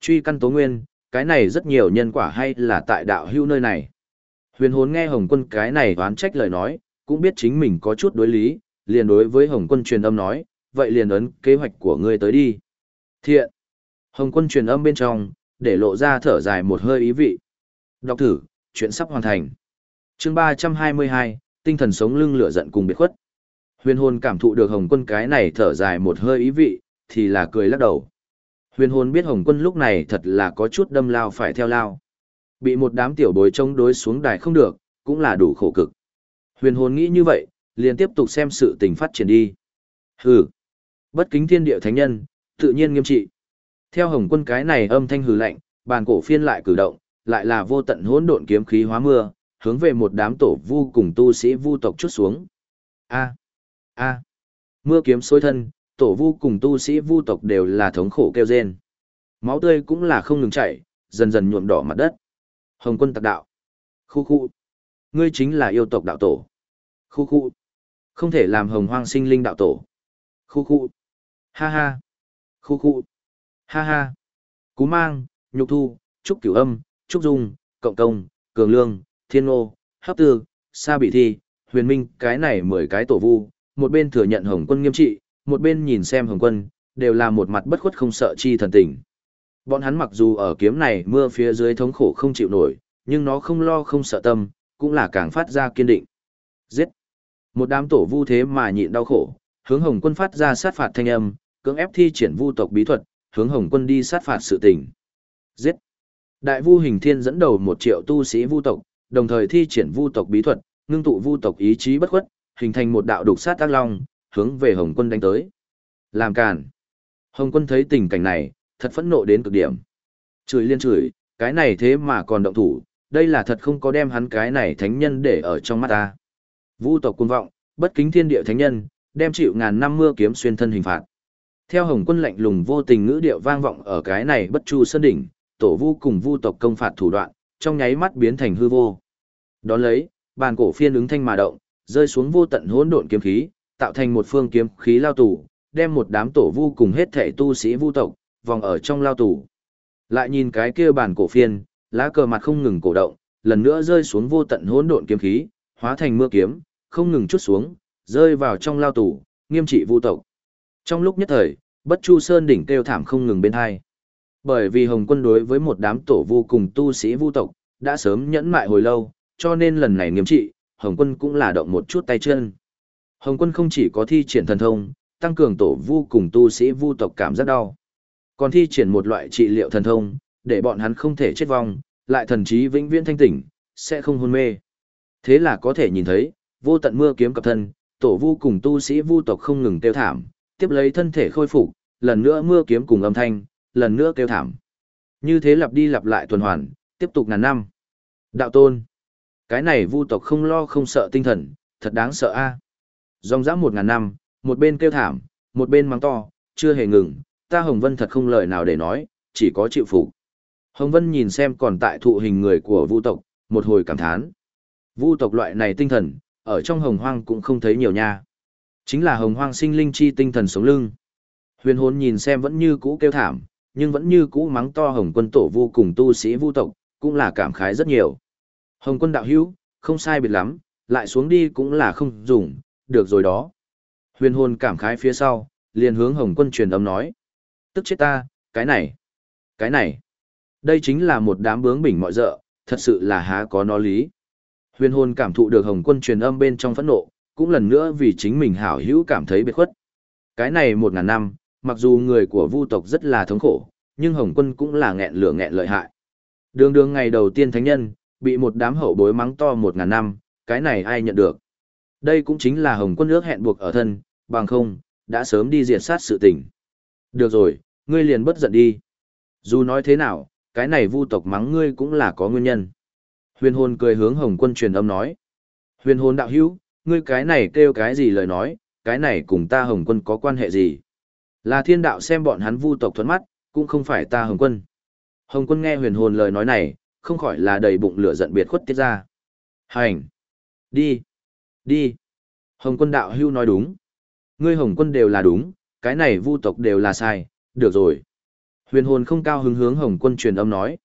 Truy căn tố nguyên, cái này rất nhiều nhân quả hay là tại đạo hưu nơi này. Huyền hồn nghe Hồng quân cái này đoán trách lời nói, cũng biết chính mình có chút đối lý, liền đối với Hồng quân truyền âm nói, vậy liền ấn kế hoạch của ngươi tới đi. Thiện. Hồng quân truyền âm bên trong, để lộ ra thở dài một hơi ý vị. Đọc thử, chuyện sắp hoàn thành. chương 322, tinh thần sống lưng lửa giận cùng biệt khuất. Huyền hồn cảm thụ được Hồng quân cái này thở dài một hơi ý vị, thì là cười lắc đầu. Huyền hồn biết Hồng quân lúc này thật là có chút đâm lao phải theo lao. Bị một đám tiểu bối chống đối xuống đài không được, cũng là đủ khổ cực. Huyền hồn nghĩ như vậy, liền tiếp tục xem sự tình phát triển đi. Hừ. Bất kính thiên địa thánh nhân, tự nhiên nghiêm trị. Theo hồng quân cái này âm thanh hừ lạnh, bàn cổ phiên lại cử động, lại là vô tận hỗn độn kiếm khí hóa mưa, hướng về một đám tổ vu cùng tu sĩ vu tộc chút xuống. A. A. Mưa kiếm xối thân, tổ vu cùng tu sĩ vu tộc đều là thống khổ kêu rên. Máu tươi cũng là không ngừng chảy, dần dần nhuộm đỏ mặt đất. Hồng quân tạc đạo. Khu khu. Ngươi chính là yêu tộc đạo tổ. Khu khu. Không thể làm hồng hoang sinh linh đạo tổ. Khu khu. Ha ha. Khu khu. Ha ha. Cú mang, nhục thu, trúc cửu âm, trúc dung, cộng công, cường lương, thiên ngô, hấp tư, sa bị thi, huyền minh, cái này mười cái tổ vu, một bên thừa nhận hồng quân nghiêm trị, một bên nhìn xem hồng quân, đều là một mặt bất khuất không sợ chi thần tình. Bọn hắn mặc dù ở kiếm này mưa phía dưới thống khổ không chịu nổi, nhưng nó không lo không sợ tâm, cũng là càng phát ra kiên định. Giết! Một đám tổ vu thế mà nhịn đau khổ, hướng hồng quân phát ra sát phạt thanh âm, cưỡng ép thi triển vu tộc bí thuật, hướng hồng quân đi sát phạt sự tình. Giết! Đại vu hình thiên dẫn đầu một triệu tu sĩ vu tộc, đồng thời thi triển vu tộc bí thuật, ngưng tụ vu tộc ý chí bất khuất, hình thành một đạo đục sát tác long, hướng về Hồng Quân đánh tới. Làm càn. Hồng Quân thấy tình cảnh này, thật phẫn nộ đến cực điểm. Chửi liên chửi, cái này thế mà còn động thủ, đây là thật không có đem hắn cái này thánh nhân để ở trong mắt ta. Vu tộc cuồng vọng, bất kính thiên địa thánh nhân, đem chịu ngàn năm mưa kiếm xuyên thân hình phạt. Theo Hồng Quân lạnh lùng vô tình ngữ điệu vang vọng ở cái này bất chu sơn đỉnh, tổ vu cùng vu tộc công phạt thủ đoạn, trong nháy mắt biến thành hư vô. Đón lấy, bàn cổ phiên ứng thanh mà động, rơi xuống vô tận hỗn độn kiếm khí, tạo thành một phương kiếm khí lao tù, đem một đám tổ vu cùng hết thể tu sĩ vu tộc, vòng ở trong lao tù. Lại nhìn cái kia bản cổ phiên, lá cờ mặt không ngừng cổ động, lần nữa rơi xuống vô tận hỗn độn kiếm khí, hóa thành mưa kiếm, không ngừng chút xuống, rơi vào trong lao tù, nghiêm trị vu tộc. Trong lúc nhất thời, Bất Chu Sơn đỉnh kêu thảm không ngừng bên hai. Bởi vì Hồng Quân đối với một đám tổ vu cùng tu sĩ vu tộc, đã sớm nhẫn mại hồi lâu, cho nên lần này nghiêm trị, Hồng Quân cũng là động một chút tay chân. Hồng Quân không chỉ có thi triển thần thông, tăng cường tổ vu cùng tu sĩ vu tộc cảm giác đau, còn thi triển một loại trị liệu thần thông, để bọn hắn không thể chết vong, lại thần trí vĩnh viễn thanh tỉnh, sẽ không hôn mê. Thế là có thể nhìn thấy, vô tận mưa kiếm cập thân, tổ vu cùng tu sĩ vu tộc không ngừng tiêu thảm, tiếp lấy thân thể khôi phục, lần nữa mưa kiếm cùng âm thanh, lần nữa tiêu thảm. Như thế lặp đi lặp lại tuần hoàn, tiếp tục ngàn năm. Đạo tôn. Cái này vu tộc không lo không sợ tinh thần, thật đáng sợ a. À. Dòng dã một ngàn năm, một bên kêu thảm, một bên mắng to, chưa hề ngừng, ta Hồng Vân thật không lời nào để nói, chỉ có chịu phục. Hồng Vân nhìn xem còn tại thụ hình người của vu tộc, một hồi cảm thán. Vu tộc loại này tinh thần, ở trong hồng hoang cũng không thấy nhiều nha. Chính là hồng hoang sinh linh chi tinh thần sống lưng. Huyền hồn nhìn xem vẫn như cũ kêu thảm, nhưng vẫn như cũ mắng to hồng quân tổ vô cùng tu sĩ vu tộc, cũng là cảm khái rất nhiều. Hồng quân đạo hữu, không sai biệt lắm, lại xuống đi cũng là không dùng, được rồi đó. Huyền hồn cảm khái phía sau, liền hướng hồng quân truyền âm nói. Tức chết ta, cái này, cái này. Đây chính là một đám bướng bỉnh mọi dợ, thật sự là há có nó lý. Huyền hồn cảm thụ được hồng quân truyền âm bên trong phẫn nộ, cũng lần nữa vì chính mình hảo hữu cảm thấy biệt khuất. Cái này một ngàn năm, mặc dù người của vu tộc rất là thống khổ, nhưng hồng quân cũng là nghẹn lửa nghẹn lợi hại. Đường đường ngày đầu tiên thánh nhân, bị một đám hậu bối mắng to một ngàn năm, cái này ai nhận được. Đây cũng chính là hồng quân ước hẹn buộc ở thân, bằng không, đã sớm đi diệt sát sự tình. Được rồi, ngươi liền bất giận đi. Dù nói thế nào, cái này vu tộc mắng ngươi cũng là có nguyên nhân. Huyền hồn cười hướng hồng quân truyền âm nói. Huyền hồn đạo hữu, ngươi cái này kêu cái gì lời nói, cái này cùng ta hồng quân có quan hệ gì. Là thiên đạo xem bọn hắn vu tộc thuẫn mắt, cũng không phải ta hồng quân. Hồng quân nghe huyền hồn lời nói này, không khỏi là đầy bụng lửa giận biệt khuất tiết ra. Hành! Đi! Đi! Hồng quân đạo hưu nói đúng. Ngươi hồng quân đều là đúng, cái này vu tộc đều là sai, được rồi. Huyền hồn không cao hứng hướng hồng quân truyền âm nói.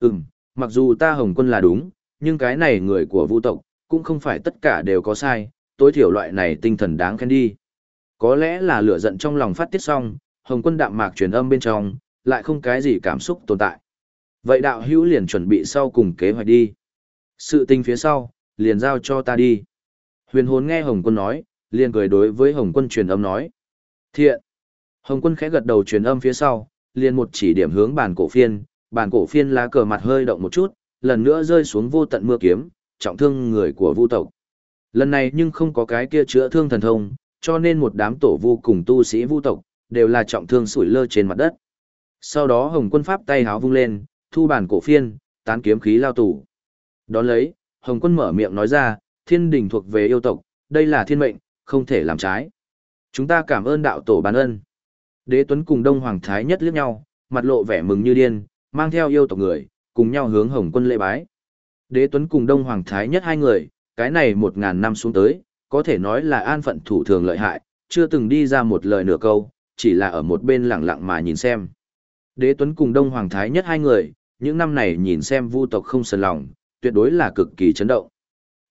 Ừm, mặc dù ta hồng quân là đúng, nhưng cái này người của vu tộc, cũng không phải tất cả đều có sai, tối thiểu loại này tinh thần đáng khen đi. Có lẽ là lửa giận trong lòng phát tiết xong, hồng quân đạm mạc truyền âm bên trong, lại không cái gì cảm xúc tồn tại. Vậy đạo hữu liền chuẩn bị sau cùng kế hoạch đi. Sự tình phía sau, liền giao cho ta đi. Huyền hồn nghe Hồng quân nói, liền cười đối với Hồng quân truyền âm nói. Thiện. Hồng quân khẽ gật đầu truyền âm phía sau, liền một chỉ điểm hướng bàn cổ phiên, bàn cổ phiên lá cờ mặt hơi động một chút, lần nữa rơi xuống vô tận mưa kiếm, trọng thương người của vu tộc. Lần này nhưng không có cái kia chữa thương thần thông, cho nên một đám tổ vu cùng tu sĩ vu tộc, đều là trọng thương sủi lơ trên mặt đất. Sau đó Hồng Quân pháp tay háo vung lên, thu bản cổ phiên, tán kiếm khí lao tủ. Đón lấy, Hồng Quân mở miệng nói ra, thiên đình thuộc về yêu tộc, đây là thiên mệnh, không thể làm trái. Chúng ta cảm ơn đạo tổ ban ân. Đế Tuấn cùng Đông Hoàng Thái nhất liếc nhau, mặt lộ vẻ mừng như điên, mang theo yêu tộc người, cùng nhau hướng Hồng Quân lễ bái. Đế Tuấn cùng Đông Hoàng Thái nhất hai người, cái này một ngàn năm xuống tới, có thể nói là an phận thủ thường lợi hại, chưa từng đi ra một lời nửa câu, chỉ là ở một bên lặng lặng mà nhìn xem. Đế Tuấn cùng Đông Hoàng Thái nhất hai người, những năm này nhìn xem vu tộc không sần lòng, tuyệt đối là cực kỳ chấn động.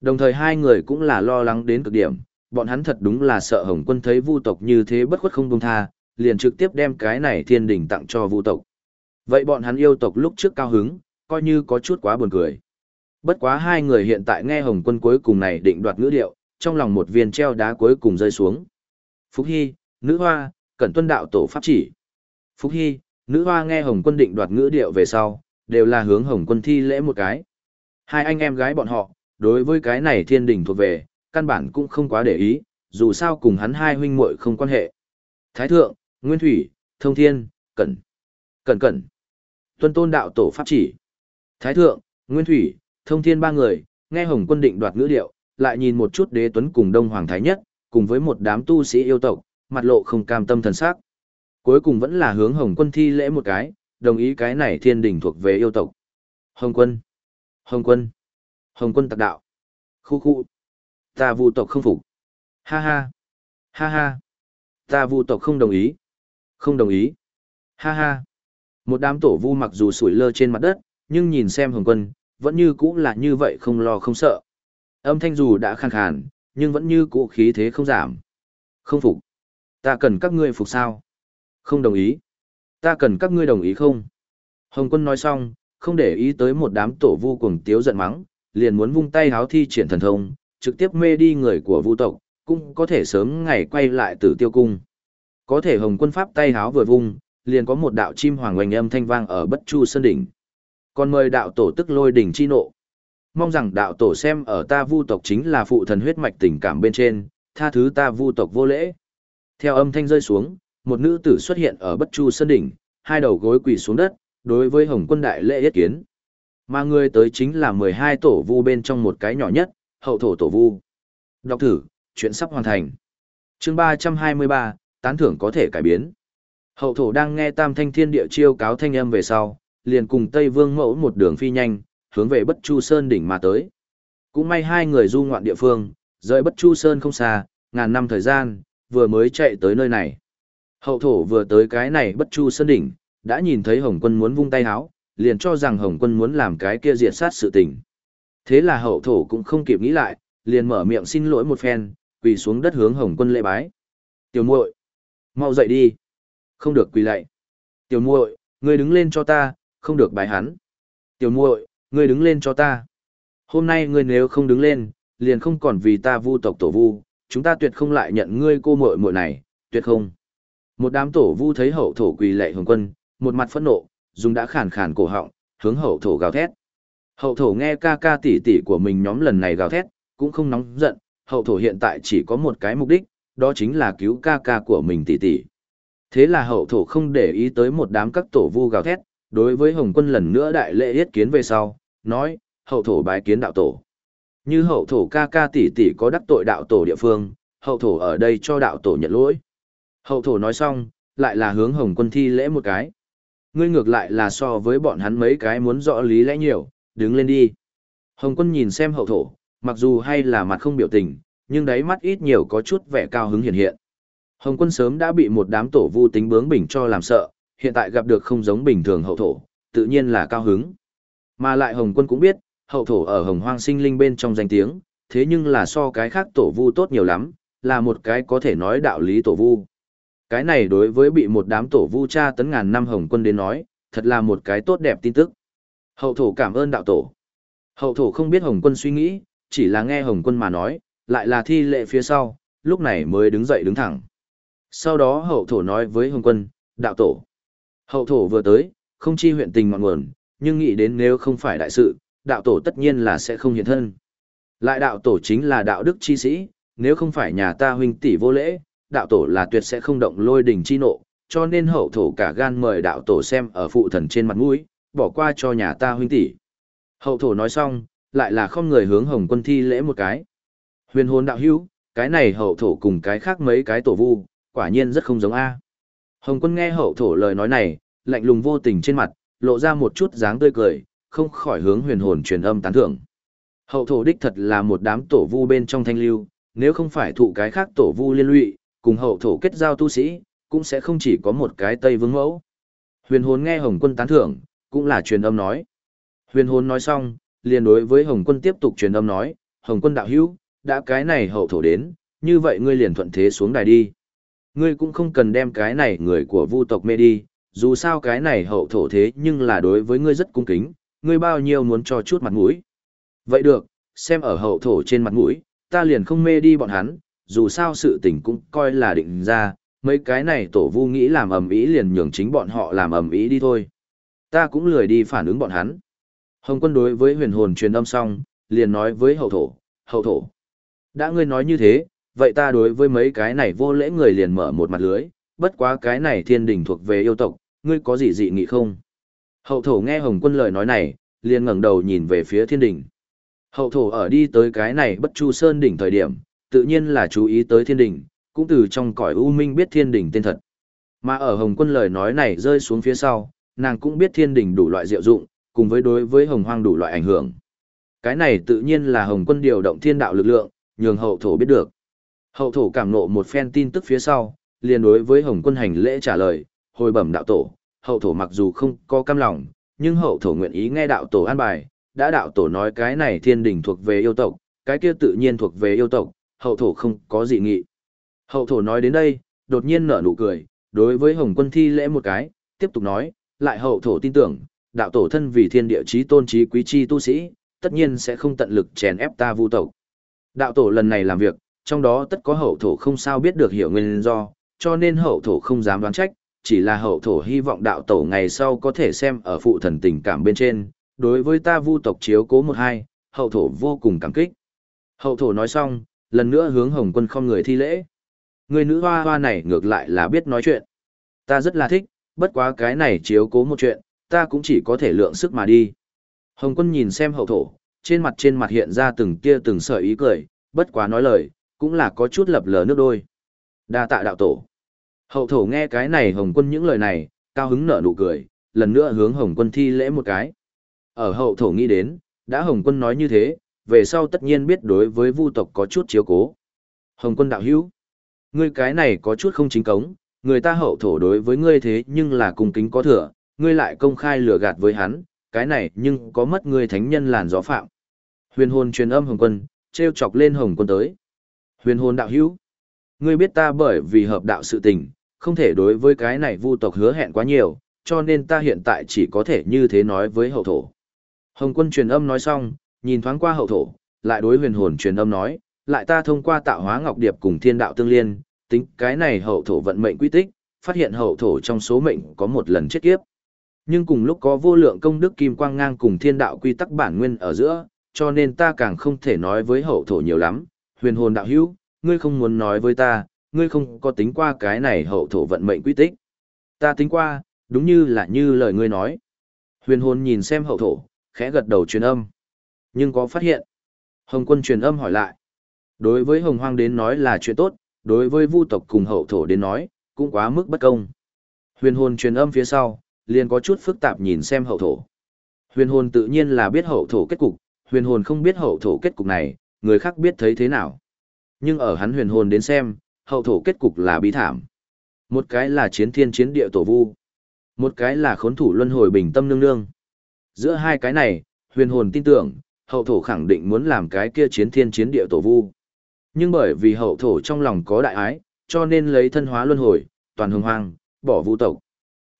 Đồng thời hai người cũng là lo lắng đến cực điểm, bọn hắn thật đúng là sợ Hồng Quân thấy vu tộc như thế bất khuất không buông tha, liền trực tiếp đem cái này thiên đỉnh tặng cho vu tộc. Vậy bọn hắn yêu tộc lúc trước cao hứng, coi như có chút quá buồn cười. Bất quá hai người hiện tại nghe Hồng Quân cuối cùng này định đoạt ngữ điệu, trong lòng một viên treo đá cuối cùng rơi xuống. Phúc Hy, nữ hoa, cẩn tuân đạo tổ pháp chỉ. Phúc Hy, nữ hoa nghe Hồng Quân định đoạt ngữ điệu về sau, đều là hướng Hồng Quân thi lễ một cái. Hai anh em gái bọn họ, đối với cái này thiên đình thuộc về, căn bản cũng không quá để ý, dù sao cùng hắn hai huynh muội không quan hệ. Thái thượng, Nguyên Thủy, Thông Thiên, Cẩn, Cẩn Cẩn. Tuân tôn đạo tổ pháp chỉ. Thái thượng, Nguyên Thủy, Thông Thiên ba người, nghe Hồng Quân định đoạt ngữ điệu, lại nhìn một chút đế tuấn cùng Đông Hoàng Thái Nhất, cùng với một đám tu sĩ yêu tộc, mặt lộ không cam tâm thần sắc. Cuối cùng vẫn là hướng Hồng Quân thi lễ một cái, đồng ý cái này thiên đình thuộc về yêu tộc. Hồng Quân, Hồng Quân, Hồng Quân tặc đạo. Khu khu. Ta vu tộc không phục. Ha ha. Ha ha. Ta vu tộc không đồng ý. Không đồng ý. Ha ha. Một đám tổ vu mặc dù sủi lơ trên mặt đất, nhưng nhìn xem Hồng Quân, vẫn như cũ là như vậy không lo không sợ. Âm thanh dù đã khàn khàn, nhưng vẫn như cũ khí thế không giảm. Không phục. Ta cần các ngươi phục sao? Không đồng ý. Ta cần các ngươi đồng ý không? Hồng quân nói xong, không để ý tới một đám tổ vu cuồng tiếu giận mắng, liền muốn vung tay háo thi triển thần thông, trực tiếp mê đi người của vu tộc, cũng có thể sớm ngày quay lại tử tiêu cung. Có thể hồng quân pháp tay háo vừa vung, liền có một đạo chim hoàng oanh âm thanh vang ở bất chu sơn đỉnh. Còn mời đạo tổ tức lôi đỉnh chi nộ. Mong rằng đạo tổ xem ở ta vu tộc chính là phụ thần huyết mạch tình cảm bên trên, tha thứ ta vu tộc vô lễ. Theo âm thanh rơi xuống, một nữ tử xuất hiện ở bất chu sơn đỉnh, hai đầu gối quỳ xuống đất, đối với hồng quân đại lễ yết kiến. Mà người tới chính là 12 tổ vu bên trong một cái nhỏ nhất, hậu thổ tổ vu. Đọc thử, chuyện sắp hoàn thành. chương 323, tán thưởng có thể cải biến. Hậu thổ đang nghe tam thanh thiên địa chiêu cáo thanh âm về sau, liền cùng Tây Vương mẫu một đường phi nhanh, hướng về Bất Chu Sơn đỉnh mà tới. Cũng may hai người du ngoạn địa phương, rời Bất Chu Sơn không xa, ngàn năm thời gian, vừa mới chạy tới nơi này. Hậu thổ vừa tới cái này Bất Chu Sơn đỉnh, đã nhìn thấy Hồng Quân muốn vung tay háo, liền cho rằng Hồng Quân muốn làm cái kia diệt sát sự tình. Thế là hậu thổ cũng không kịp nghĩ lại, liền mở miệng xin lỗi một phen, quỳ xuống đất hướng Hồng Quân lễ bái. Tiểu muội, mau dậy đi. Không được quỳ lạy. Tiểu muội, ngươi đứng lên cho ta, không được bái hắn. Tiểu muội, ngươi đứng lên cho ta. Hôm nay ngươi nếu không đứng lên, liền không còn vì ta vu tộc tổ vu, chúng ta tuyệt không lại nhận ngươi cô muội muội này, tuyệt không. Một đám tổ vu thấy hậu thổ quỳ lạy hồng quân, một mặt phẫn nộ, dùng đã khàn khàn cổ họng, hướng hậu thổ gào thét. Hậu thổ nghe ca ca tỷ tỷ của mình nhóm lần này gào thét, cũng không nóng giận, hậu thổ hiện tại chỉ có một cái mục đích, đó chính là cứu ca ca của mình tỷ tỷ. Thế là hậu thổ không để ý tới một đám các tổ vu gào thét, đối với Hồng quân lần nữa đại lễ yết kiến về sau, nói, hậu thổ bái kiến đạo tổ. Như hậu thổ ca ca tỷ tỷ có đắc tội đạo tổ địa phương, hậu thổ ở đây cho đạo tổ nhận lỗi. Hậu thổ nói xong, lại là hướng Hồng quân thi lễ một cái. Ngươi ngược lại là so với bọn hắn mấy cái muốn rõ lý lẽ nhiều, đứng lên đi. Hồng quân nhìn xem hậu thổ, mặc dù hay là mặt không biểu tình, nhưng đáy mắt ít nhiều có chút vẻ cao hứng hiện hiện. Hồng quân sớm đã bị một đám tổ vu tính bướng bỉnh cho làm sợ, hiện tại gặp được không giống bình thường hậu thổ, tự nhiên là cao hứng. Mà lại Hồng quân cũng biết, hậu thổ ở hồng hoang sinh linh bên trong danh tiếng, thế nhưng là so cái khác tổ vu tốt nhiều lắm, là một cái có thể nói đạo lý tổ vu. Cái này đối với bị một đám tổ vu cha tấn ngàn năm hồng quân đến nói, thật là một cái tốt đẹp tin tức. Hậu thổ cảm ơn đạo tổ. Hậu thổ không biết hồng quân suy nghĩ, chỉ là nghe hồng quân mà nói, lại là thi lệ phía sau, lúc này mới đứng dậy đứng thẳng. Sau đó hậu thổ nói với hồng quân, đạo tổ. Hậu thổ vừa tới, không chi huyện tình ngọn nguồn, nhưng nghĩ đến nếu không phải đại sự, đạo tổ tất nhiên là sẽ không hiện thân. Lại đạo tổ chính là đạo đức chi sĩ, nếu không phải nhà ta huynh tỷ vô lễ, đạo tổ là tuyệt sẽ không động lôi đỉnh chi nộ, cho nên hậu thổ cả gan mời đạo tổ xem ở phụ thần trên mặt mũi, bỏ qua cho nhà ta huynh tỷ. Hậu thổ nói xong, lại là không người hướng hồng quân thi lễ một cái. Huyền hồn đạo hữu, cái này hậu thổ cùng cái khác mấy cái tổ vu, quả nhiên rất không giống A. Hồng quân nghe hậu thổ lời nói này, lạnh lùng vô tình trên mặt, lộ ra một chút dáng tươi cười, không khỏi hướng huyền hồn truyền âm tán thưởng. Hậu thổ đích thật là một đám tổ vu bên trong thanh lưu, nếu không phải thụ cái khác tổ vu liên lụy, cùng hậu thổ kết giao tu sĩ, cũng sẽ không chỉ có một cái Tây Vương mẫu. Huyền hồn nghe Hồng quân tán thưởng, cũng là truyền âm nói. Huyền hồn nói xong, liền đối với Hồng quân tiếp tục truyền âm nói, Hồng quân đạo hữu, đã cái này hậu thổ đến, như vậy ngươi liền thuận thế xuống đài đi. Ngươi cũng không cần đem cái này người của vu tộc mê đi, dù sao cái này hậu thổ thế nhưng là đối với ngươi rất cung kính, ngươi bao nhiêu muốn cho chút mặt mũi. Vậy được, xem ở hậu thổ trên mặt mũi, ta liền không mê đi bọn hắn, dù sao sự tình cũng coi là định ra, mấy cái này tổ vu nghĩ làm ầm ĩ liền nhường chính bọn họ làm ầm ĩ đi thôi. Ta cũng lười đi phản ứng bọn hắn. Hồng quân đối với huyền hồn truyền âm xong, liền nói với hậu thổ, hậu thổ. Đã ngươi nói như thế, vậy ta đối với mấy cái này vô lễ người liền mở một mặt lưới, bất quá cái này thiên đình thuộc về yêu tộc, ngươi có gì dị nghị không? Hậu thổ nghe Hồng quân lời nói này, liền ngẩng đầu nhìn về phía thiên đình. Hậu thổ ở đi tới cái này bất chu sơn đỉnh thời điểm, tự nhiên là chú ý tới thiên đình, cũng từ trong cõi u minh biết thiên đình tên thật. Mà ở Hồng quân lời nói này rơi xuống phía sau, nàng cũng biết thiên đình đủ loại diệu dụng, cùng với đối với hồng hoang đủ loại ảnh hưởng. Cái này tự nhiên là Hồng quân điều động thiên đạo lực lượng, nhường hậu thổ biết được. Hậu thổ cảm nộ một phen tin tức phía sau, liền đối với Hồng quân hành lễ trả lời, hồi bẩm đạo tổ, hậu thổ mặc dù không có cam lòng, nhưng hậu thổ nguyện ý nghe đạo tổ an bài, đã đạo tổ nói cái này thiên đình thuộc về yêu tộc, cái kia tự nhiên thuộc về yêu tộc, hậu thổ không có gì nghị. Hậu thổ nói đến đây, đột nhiên nở nụ cười, đối với Hồng quân thi lễ một cái, tiếp tục nói, lại hậu thổ tin tưởng, đạo tổ thân vì thiên địa chí tôn trí quý chi tu sĩ, tất nhiên sẽ không tận lực chèn ép ta vu tộc. Đạo tổ lần này làm việc, trong đó tất có hậu thổ không sao biết được hiểu nguyên do, cho nên hậu thổ không dám đoán trách, chỉ là hậu thổ hy vọng đạo tổ ngày sau có thể xem ở phụ thần tình cảm bên trên, đối với ta vu tộc chiếu cố một hai, hậu thổ vô cùng cảm kích. Hậu thổ nói xong, lần nữa hướng hồng quân không người thi lễ. Người nữ hoa hoa này ngược lại là biết nói chuyện. Ta rất là thích, bất quá cái này chiếu cố một chuyện, ta cũng chỉ có thể lượng sức mà đi. Hồng quân nhìn xem hậu thổ, trên mặt trên mặt hiện ra từng kia từng sợi ý cười, bất quá nói lời, cũng là có chút lập lờ nước đôi. Đa tạ đạo tổ. Hậu thổ nghe cái này Hồng quân những lời này, cao hứng nở nụ cười, lần nữa hướng Hồng quân thi lễ một cái. Ở hậu thổ nghĩ đến, đã Hồng quân nói như thế, về sau tất nhiên biết đối với vu tộc có chút chiếu cố. Hồng quân đạo hữu, ngươi cái này có chút không chính cống, người ta hậu thổ đối với ngươi thế nhưng là cung kính có thừa, ngươi lại công khai lừa gạt với hắn, cái này nhưng có mất ngươi thánh nhân làn gió phạm. Huyền hồn truyền âm Hồng quân, treo chọc lên Hồng quân tới. Huyền hồn đạo hữu, ngươi biết ta bởi vì hợp đạo sự tình, không thể đối với cái này vu tộc hứa hẹn quá nhiều, cho nên ta hiện tại chỉ có thể như thế nói với hậu thổ. Hồng quân truyền âm nói xong, nhìn thoáng qua hậu thổ, lại đối huyền hồn truyền âm nói, lại ta thông qua tạo hóa ngọc điệp cùng thiên đạo tương liên, tính cái này hậu thổ vận mệnh quy tích, phát hiện hậu thổ trong số mệnh có một lần chết kiếp. Nhưng cùng lúc có vô lượng công đức kim quang ngang cùng thiên đạo quy tắc bản nguyên ở giữa, cho nên ta càng không thể nói với hậu thổ nhiều lắm. Huyền hồn đạo hữu, ngươi không muốn nói với ta, ngươi không có tính qua cái này hậu thổ vận mệnh quy tích. Ta tính qua, đúng như là như lời ngươi nói. Huyền hồn nhìn xem hậu thổ, khẽ gật đầu truyền âm. Nhưng có phát hiện. Hồng quân truyền âm hỏi lại. Đối với hồng hoang đến nói là chuyện tốt, đối với vu tộc cùng hậu thổ đến nói, cũng quá mức bất công. Huyền hồn truyền âm phía sau, liền có chút phức tạp nhìn xem hậu thổ. Huyền hồn tự nhiên là biết hậu thổ kết cục, huyền hồn không biết hậu thổ kết cục này, người khác biết thấy thế nào. Nhưng ở hắn huyền hồn đến xem, hậu thổ kết cục là bi thảm. Một cái là chiến thiên chiến địa tổ vu, một cái là khốn thủ luân hồi bình tâm nương nương. Giữa hai cái này, huyền hồn tin tưởng, hậu thổ khẳng định muốn làm cái kia chiến thiên chiến địa tổ vu. Nhưng bởi vì hậu thổ trong lòng có đại ái, cho nên lấy thân hóa luân hồi, toàn hồng hoang, bỏ vu tộc.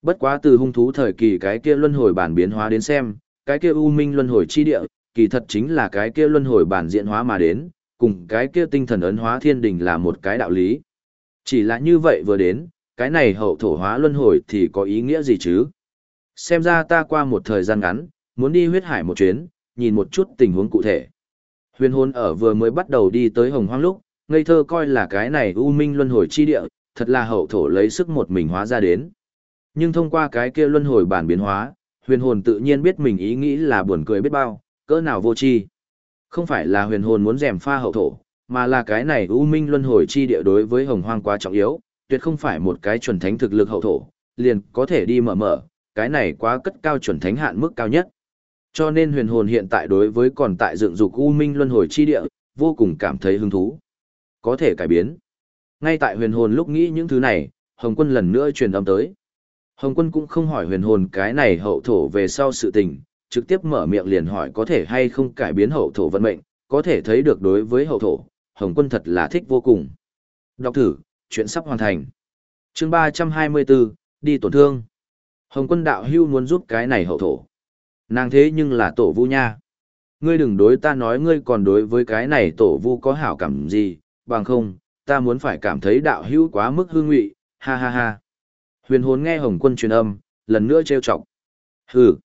Bất quá từ hung thú thời kỳ cái kia luân hồi bản biến hóa đến xem, cái kia u minh luân hồi chi địa, kỳ thật chính là cái kia luân hồi bản diễn hóa mà đến, cùng cái kia tinh thần ấn hóa thiên đình là một cái đạo lý. Chỉ là như vậy vừa đến, cái này hậu thổ hóa luân hồi thì có ý nghĩa gì chứ? Xem ra ta qua một thời gian ngắn, muốn đi huyết hải một chuyến, nhìn một chút tình huống cụ thể. Huyền hồn ở vừa mới bắt đầu đi tới hồng hoang lúc, ngây thơ coi là cái này u minh luân hồi chi địa, thật là hậu thổ lấy sức một mình hóa ra đến. Nhưng thông qua cái kia luân hồi bản biến hóa, huyền hồn tự nhiên biết mình ý nghĩ là buồn cười biết bao, cỡ nào vô tri. Không phải là huyền hồn muốn rèm pha hậu thổ, mà là cái này u minh luân hồi chi địa đối với hồng hoang quá trọng yếu, tuyệt không phải một cái chuẩn thánh thực lực hậu thổ, liền có thể đi mở mở, cái này quá cất cao chuẩn thánh hạn mức cao nhất. Cho nên huyền hồn hiện tại đối với còn tại dựng dục u minh luân hồi chi địa, vô cùng cảm thấy hứng thú. Có thể cải biến. Ngay tại huyền hồn lúc nghĩ những thứ này, Hồng quân lần nữa truyền âm tới. Hồng quân cũng không hỏi huyền hồn cái này hậu thổ về sau sự tình, trực tiếp mở miệng liền hỏi có thể hay không cải biến hậu thổ vận mệnh, có thể thấy được đối với hậu thổ, Hồng quân thật là thích vô cùng. Đọc thử, chuyện sắp hoàn thành. chương 324, đi tổn thương. Hồng quân đạo hưu muốn giúp cái này hậu thổ. Nàng thế nhưng là tổ vu nha. Ngươi đừng đối ta nói ngươi còn đối với cái này tổ vu có hảo cảm gì, bằng không, ta muốn phải cảm thấy đạo hữu quá mức hương ngụy, ha ha ha. Huyền hồn nghe Hồng quân truyền âm, lần nữa trêu chọc. Hừ,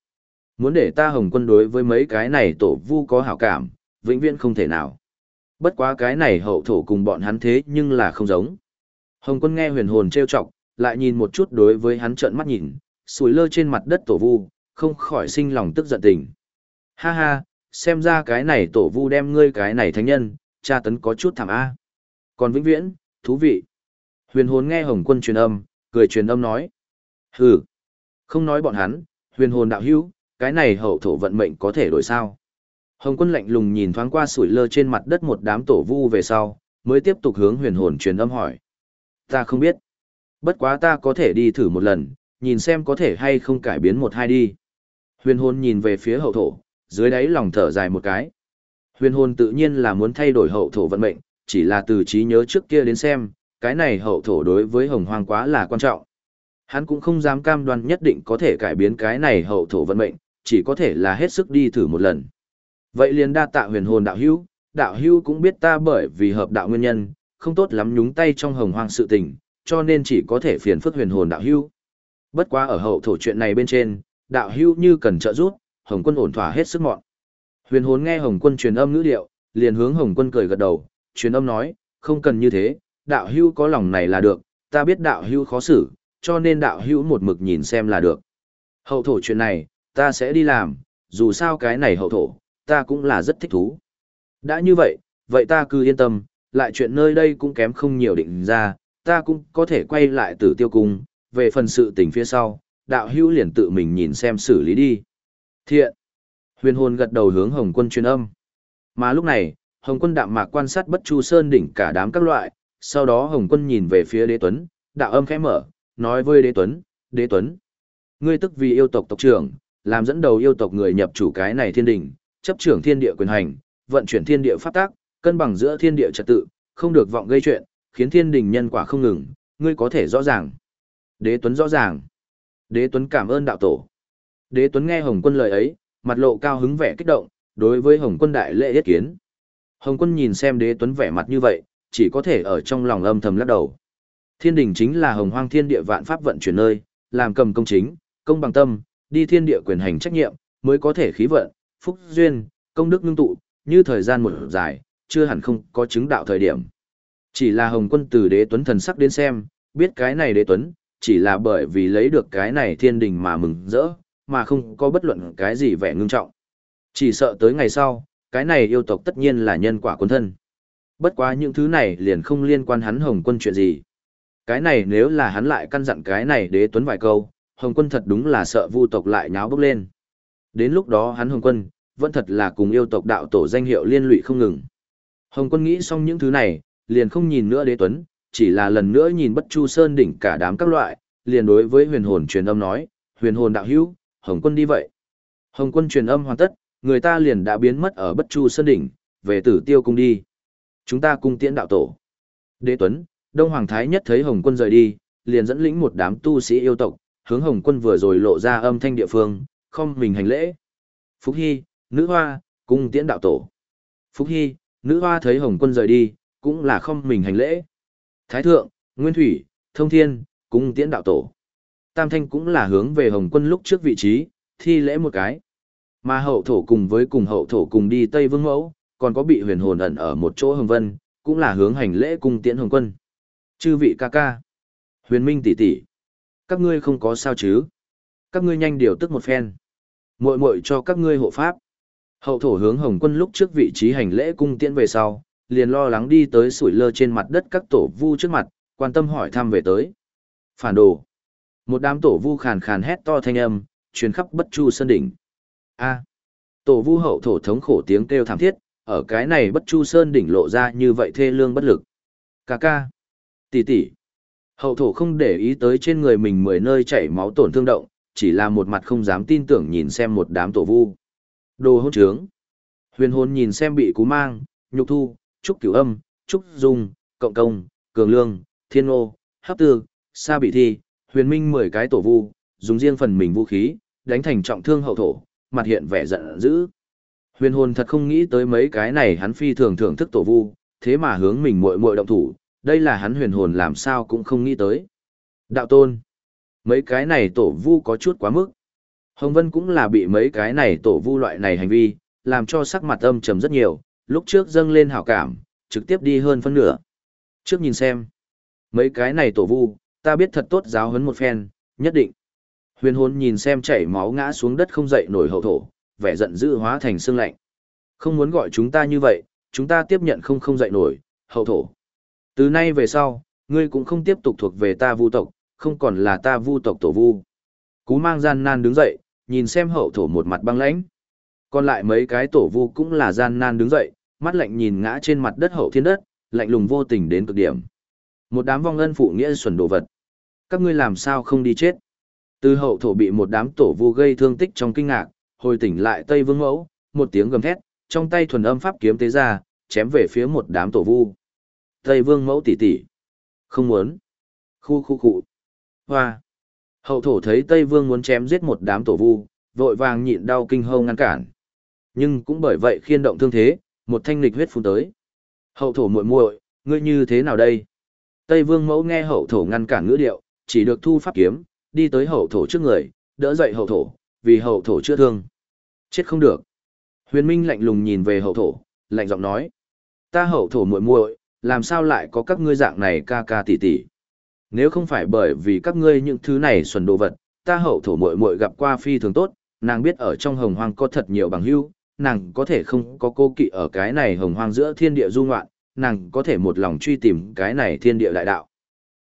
muốn để ta Hồng quân đối với mấy cái này tổ vu có hảo cảm, vĩnh viễn không thể nào. Bất quá cái này hậu thổ cùng bọn hắn thế nhưng là không giống. Hồng quân nghe huyền hồn trêu chọc, lại nhìn một chút đối với hắn trợn mắt nhìn, sủi lơ trên mặt đất tổ vu, không khỏi sinh lòng tức giận tình. Ha ha, xem ra cái này tổ vu đem ngươi cái này thánh nhân, cha tấn có chút thảm A. Còn vĩnh viễn, thú vị. Huyền hồn nghe hồng quân truyền âm, cười truyền âm nói. Hừ, không nói bọn hắn, huyền hồn đạo hữu, cái này hậu thổ vận mệnh có thể đổi sao. Hồng quân lạnh lùng nhìn thoáng qua sủi lơ trên mặt đất một đám tổ vu về sau, mới tiếp tục hướng huyền hồn truyền âm hỏi. Ta không biết. Bất quá ta có thể đi thử một lần, nhìn xem có thể hay không cải biến một hai đi. Huyền hồn nhìn về phía hậu thổ, dưới đáy lòng thở dài một cái. Huyền hồn tự nhiên là muốn thay đổi hậu thổ vận mệnh, chỉ là từ trí nhớ trước kia đến xem, cái này hậu thổ đối với hồng hoang quá là quan trọng. Hắn cũng không dám cam đoan nhất định có thể cải biến cái này hậu thổ vận mệnh, chỉ có thể là hết sức đi thử một lần. Vậy liền đa tạ huyền hồn đạo hữu, đạo hữu cũng biết ta bởi vì hợp đạo nguyên nhân, không tốt lắm nhúng tay trong hồng hoang sự tình, cho nên chỉ có thể phiền phức huyền hồn đạo hữu. Bất quá ở hậu thổ chuyện này bên trên, đạo hữu như cần trợ giúp, Hồng Quân ổn thỏa hết sức mọn. Huyền hồn nghe Hồng Quân truyền âm ngữ điệu, liền hướng Hồng Quân cười gật đầu, truyền âm nói, không cần như thế, đạo hữu có lòng này là được, ta biết đạo hữu khó xử, cho nên đạo hữu một mực nhìn xem là được. Hậu thổ chuyện này, ta sẽ đi làm, dù sao cái này hậu thổ, ta cũng là rất thích thú. Đã như vậy, vậy ta cứ yên tâm, lại chuyện nơi đây cũng kém không nhiều định ra, ta cũng có thể quay lại tử tiêu cung, về phần sự tình phía sau, đạo hữu liền tự mình nhìn xem xử lý đi. Thiện. Huyền hồn gật đầu hướng Hồng Quân truyền âm. Mà lúc này, Hồng Quân đạm mạc quan sát Bất Chu Sơn đỉnh cả đám các loại, sau đó Hồng Quân nhìn về phía Đế Tuấn, đạo âm khẽ mở, nói với Đế Tuấn, "Đế Tuấn, ngươi tức vì yêu tộc tộc trưởng, làm dẫn đầu yêu tộc người nhập chủ cái này thiên đỉnh, chấp trưởng thiên địa quyền hành, vận chuyển thiên địa pháp tác, cân bằng giữa thiên địa trật tự, không được vọng gây chuyện, khiến thiên đình nhân quả không ngừng, ngươi có thể rõ ràng." Đế Tuấn rõ ràng. Đế Tuấn cảm ơn đạo tổ. Đế Tuấn nghe Hồng Quân lời ấy, mặt lộ cao hứng vẻ kích động, đối với Hồng Quân đại lễ yết kiến. Hồng Quân nhìn xem Đế Tuấn vẻ mặt như vậy, chỉ có thể ở trong lòng âm thầm lắc đầu. Thiên đình chính là Hồng Hoang Thiên Địa vạn pháp vận chuyển nơi, làm cầm công chính, công bằng tâm, đi thiên địa quyền hành trách nhiệm, mới có thể khí vận, phúc duyên, công đức ngưng tụ, như thời gian một dài, chưa hẳn không có chứng đạo thời điểm. Chỉ là Hồng Quân từ Đế Tuấn thần sắc đến xem, biết cái này Đế Tuấn, chỉ là bởi vì lấy được cái này thiên đình mà mừng rỡ, mà không có bất luận cái gì vẻ ngưng trọng. Chỉ sợ tới ngày sau, cái này yêu tộc tất nhiên là nhân quả quân thân. Bất quá những thứ này liền không liên quan hắn Hồng Quân chuyện gì. Cái này nếu là hắn lại căn dặn cái này đế tuấn vài câu, Hồng Quân thật đúng là sợ vu tộc lại nháo bốc lên. Đến lúc đó hắn Hồng Quân, vẫn thật là cùng yêu tộc đạo tổ danh hiệu liên lụy không ngừng. Hồng Quân nghĩ xong những thứ này, liền không nhìn nữa đế tuấn, chỉ là lần nữa nhìn bất chu sơn đỉnh cả đám các loại, liền đối với huyền hồn truyền âm nói, huyền hồn đạo hữu, Hồng quân đi vậy. Hồng quân truyền âm hoàn tất, người ta liền đã biến mất ở bất chu sơn đỉnh, về tử tiêu cung đi. Chúng ta cung tiễn đạo tổ. Đế Tuấn, Đông Hoàng Thái nhất thấy Hồng quân rời đi, liền dẫn lĩnh một đám tu sĩ yêu tộc, hướng Hồng quân vừa rồi lộ ra âm thanh địa phương, không mình hành lễ. Phúc Hy, nữ hoa, cung tiễn đạo tổ. Phúc Hy, nữ hoa thấy Hồng quân rời đi, cũng là không mình hành lễ. Thái thượng, Nguyên Thủy, Thông Thiên, cung tiễn đạo tổ. Tam Thanh cũng là hướng về Hồng quân lúc trước vị trí, thi lễ một cái. Mà hậu thổ cùng với cùng hậu thổ cùng đi Tây Vương Mẫu, còn có bị huyền hồn ẩn ở một chỗ hồng vân, cũng là hướng hành lễ cung tiễn hồng quân. Chư vị ca ca, huyền minh tỷ tỷ, các ngươi không có sao chứ? Các ngươi nhanh điều tức một phen. Muội muội cho các ngươi hộ pháp. Hậu thổ hướng hồng quân lúc trước vị trí hành lễ cung tiễn về sau, liền lo lắng đi tới sủi lơ trên mặt đất các tổ vu trước mặt, quan tâm hỏi thăm về tới. Phản đồ. Một đám tổ vu khàn khàn hét to thanh âm, truyền khắp bất chu sơn đỉnh. A. Tổ vu hậu thổ thống khổ tiếng kêu thảm thiết, ở cái này bất chu sơn đỉnh lộ ra như vậy thê lương bất lực. Cà ca. Tỷ tỷ. Hậu thổ không để ý tới trên người mình mười nơi chảy máu tổn thương động, chỉ là một mặt không dám tin tưởng nhìn xem một đám tổ vu. Đồ hôn trướng. Huyền hồn nhìn xem bị cú mang, nhục thu, trúc cửu âm, trúc dung, cộng công, cường lương, thiên ô, hấp tư, sa bị thi, huyền minh mười cái tổ vu, dùng riêng phần mình vũ khí, đánh thành trọng thương hậu thổ, mặt hiện vẻ giận dữ. Huyền hồn thật không nghĩ tới mấy cái này hắn phi thường thưởng thức tổ vu, thế mà hướng mình muội muội động thủ, đây là hắn huyền hồn làm sao cũng không nghĩ tới. Đạo tôn, mấy cái này tổ vu có chút quá mức. Hồng Vân cũng là bị mấy cái này tổ vu loại này hành vi, làm cho sắc mặt âm trầm rất nhiều, lúc trước dâng lên hảo cảm, trực tiếp đi hơn phân nửa. Trước nhìn xem, mấy cái này tổ vu, ta biết thật tốt giáo huấn một phen, nhất định. Huyền hồn nhìn xem chảy máu ngã xuống đất không dậy nổi hậu thổ, vẻ giận dữ hóa thành xương lạnh. Không muốn gọi chúng ta như vậy, chúng ta tiếp nhận không không dậy nổi, hậu thổ. Từ nay về sau, ngươi cũng không tiếp tục thuộc về ta vu tộc, không còn là ta vu tộc tổ vu. Cú mang gian nan đứng dậy, nhìn xem hậu thổ một mặt băng lãnh. Còn lại mấy cái tổ vu cũng là gian nan đứng dậy, mắt lạnh nhìn ngã trên mặt đất hậu thiên đất, lạnh lùng vô tình đến cực điểm. Một đám vong ân phụ nghĩa xuẩn đồ vật. Các ngươi làm sao không đi chết? Từ hậu thổ bị một đám tổ vu gây thương tích trong kinh ngạc, hồi tỉnh lại Tây Vương Mẫu, một tiếng gầm thét, trong tay thuần âm pháp kiếm tế ra, chém về phía một đám tổ vu. Tây Vương Mẫu tỷ tỷ, không muốn. Khu khu cụ Hoa. Hậu thổ thấy Tây Vương muốn chém giết một đám tổ vu, vội vàng nhịn đau kinh hâu ngăn cản. Nhưng cũng bởi vậy khiên động thương thế, một thanh lịch huyết phun tới. Hậu thổ muội muội, ngươi như thế nào đây? Tây Vương Mẫu nghe hậu thổ ngăn cản ngữ điệu, chỉ được thu pháp kiếm, đi tới hậu thổ trước người, đỡ dậy hậu thổ, vì hậu thổ chưa thương. Chết không được. Huyền Minh lạnh lùng nhìn về hậu thổ, lạnh giọng nói: "Ta hậu thổ muội muội, làm sao lại có các ngươi dạng này ca ca tỷ tỷ? Nếu không phải bởi vì các ngươi những thứ này xuẩn đồ vật, ta hậu thổ muội muội gặp qua phi thường tốt, nàng biết ở trong hồng hoang có thật nhiều bằng hữu, nàng có thể không có cô kỵ ở cái này hồng hoang giữa thiên địa du ngoạn, nàng có thể một lòng truy tìm cái này thiên địa đại đạo.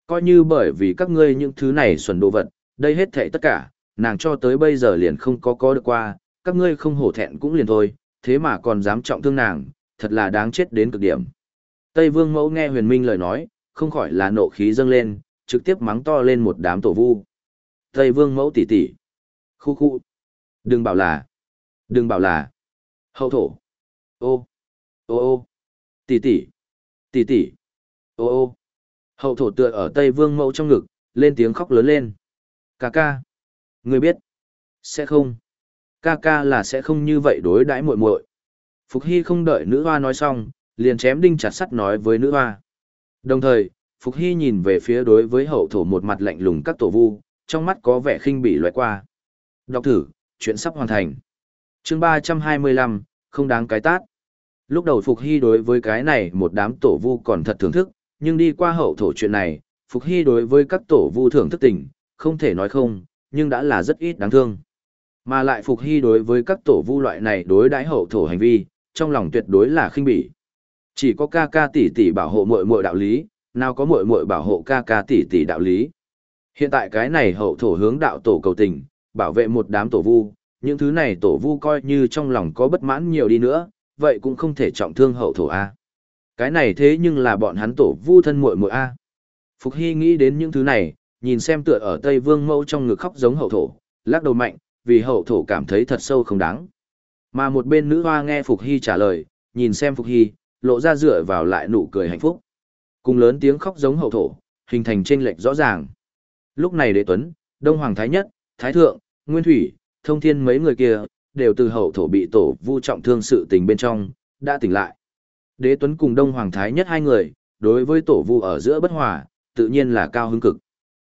Coi như bởi vì các ngươi những thứ này xuẩn đồ vật, đây hết thảy tất cả, nàng cho tới bây giờ liền không có có được qua, các ngươi không hổ thẹn cũng liền thôi, thế mà còn dám trọng thương nàng, thật là đáng chết đến cực điểm. Tây Vương Mẫu nghe Huyền Minh lời nói, không khỏi là nộ khí dâng lên, trực tiếp mắng to lên một đám tổ vu. Tây Vương Mẫu tỷ tỷ, khu khu, đừng bảo là, đừng bảo là, hậu thổ, ô, ô ô, tỷ tỷ, tỷ tỷ, ô ô. Hậu thổ tựa ở Tây Vương Mẫu trong ngực, lên tiếng khóc lớn lên. Ca ca. Ngươi biết. Sẽ không. Ca ca là sẽ không như vậy đối đãi muội muội. Phục Hy không đợi nữ hoa nói xong, liền chém đinh chặt sắt nói với nữ hoa. Đồng thời, Phục Hy nhìn về phía đối với hậu thổ một mặt lạnh lùng các tổ vu, trong mắt có vẻ khinh bỉ loại qua. Đọc thử, chuyện sắp hoàn thành chương ba trăm hai mươi lăm, không đáng cái tát. Lúc đầu Phục Hy đối với cái này một đám tổ vu còn thật thưởng thức, nhưng đi qua hậu thổ chuyện này, Phục Hy đối với các tổ vu thưởng thức tình, không thể nói không, nhưng đã là rất ít đáng thương. Mà lại Phục Hy đối với các tổ vu loại này đối đãi hậu thổ hành vi, trong lòng tuyệt đối là khinh bỉ. Chỉ có ca ca tỷ tỷ bảo hộ muội muội đạo lý, nào có muội muội bảo hộ ca ca tỷ tỷ đạo lý. Hiện tại cái này hậu thổ hướng đạo tổ cầu tình, bảo vệ một đám tổ vu, những thứ này tổ vu coi như trong lòng có bất mãn nhiều đi nữa, vậy cũng không thể trọng thương hậu thổ A. Cái này thế nhưng là bọn hắn tổ vu thân muội muội A. Phục Hy nghĩ đến những thứ này, nhìn xem tựa ở Tây Vương mẫu trong ngực khóc giống hậu thổ, lắc đầu mạnh, vì hậu thổ cảm thấy thật sâu không đáng. Mà một bên nữ hoa nghe Phục Hy trả lời, nhìn xem Phục Hy, lộ ra dựa vào lại nụ cười hạnh phúc. Cùng lớn tiếng khóc giống hậu thổ, hình thành chênh lệch rõ ràng. Lúc này đế tuấn, Đông Hoàng Thái Nhất, Thái Thượng, Nguyên Thủy, Thông Thiên mấy người kia, đều từ hậu thổ bị tổ vu trọng thương sự tình bên trong, đã tỉnh lại. Đế Tuấn cùng Đông Hoàng Thái Nhất hai người, đối với tổ vu ở giữa bất hòa, tự nhiên là cao hứng cực.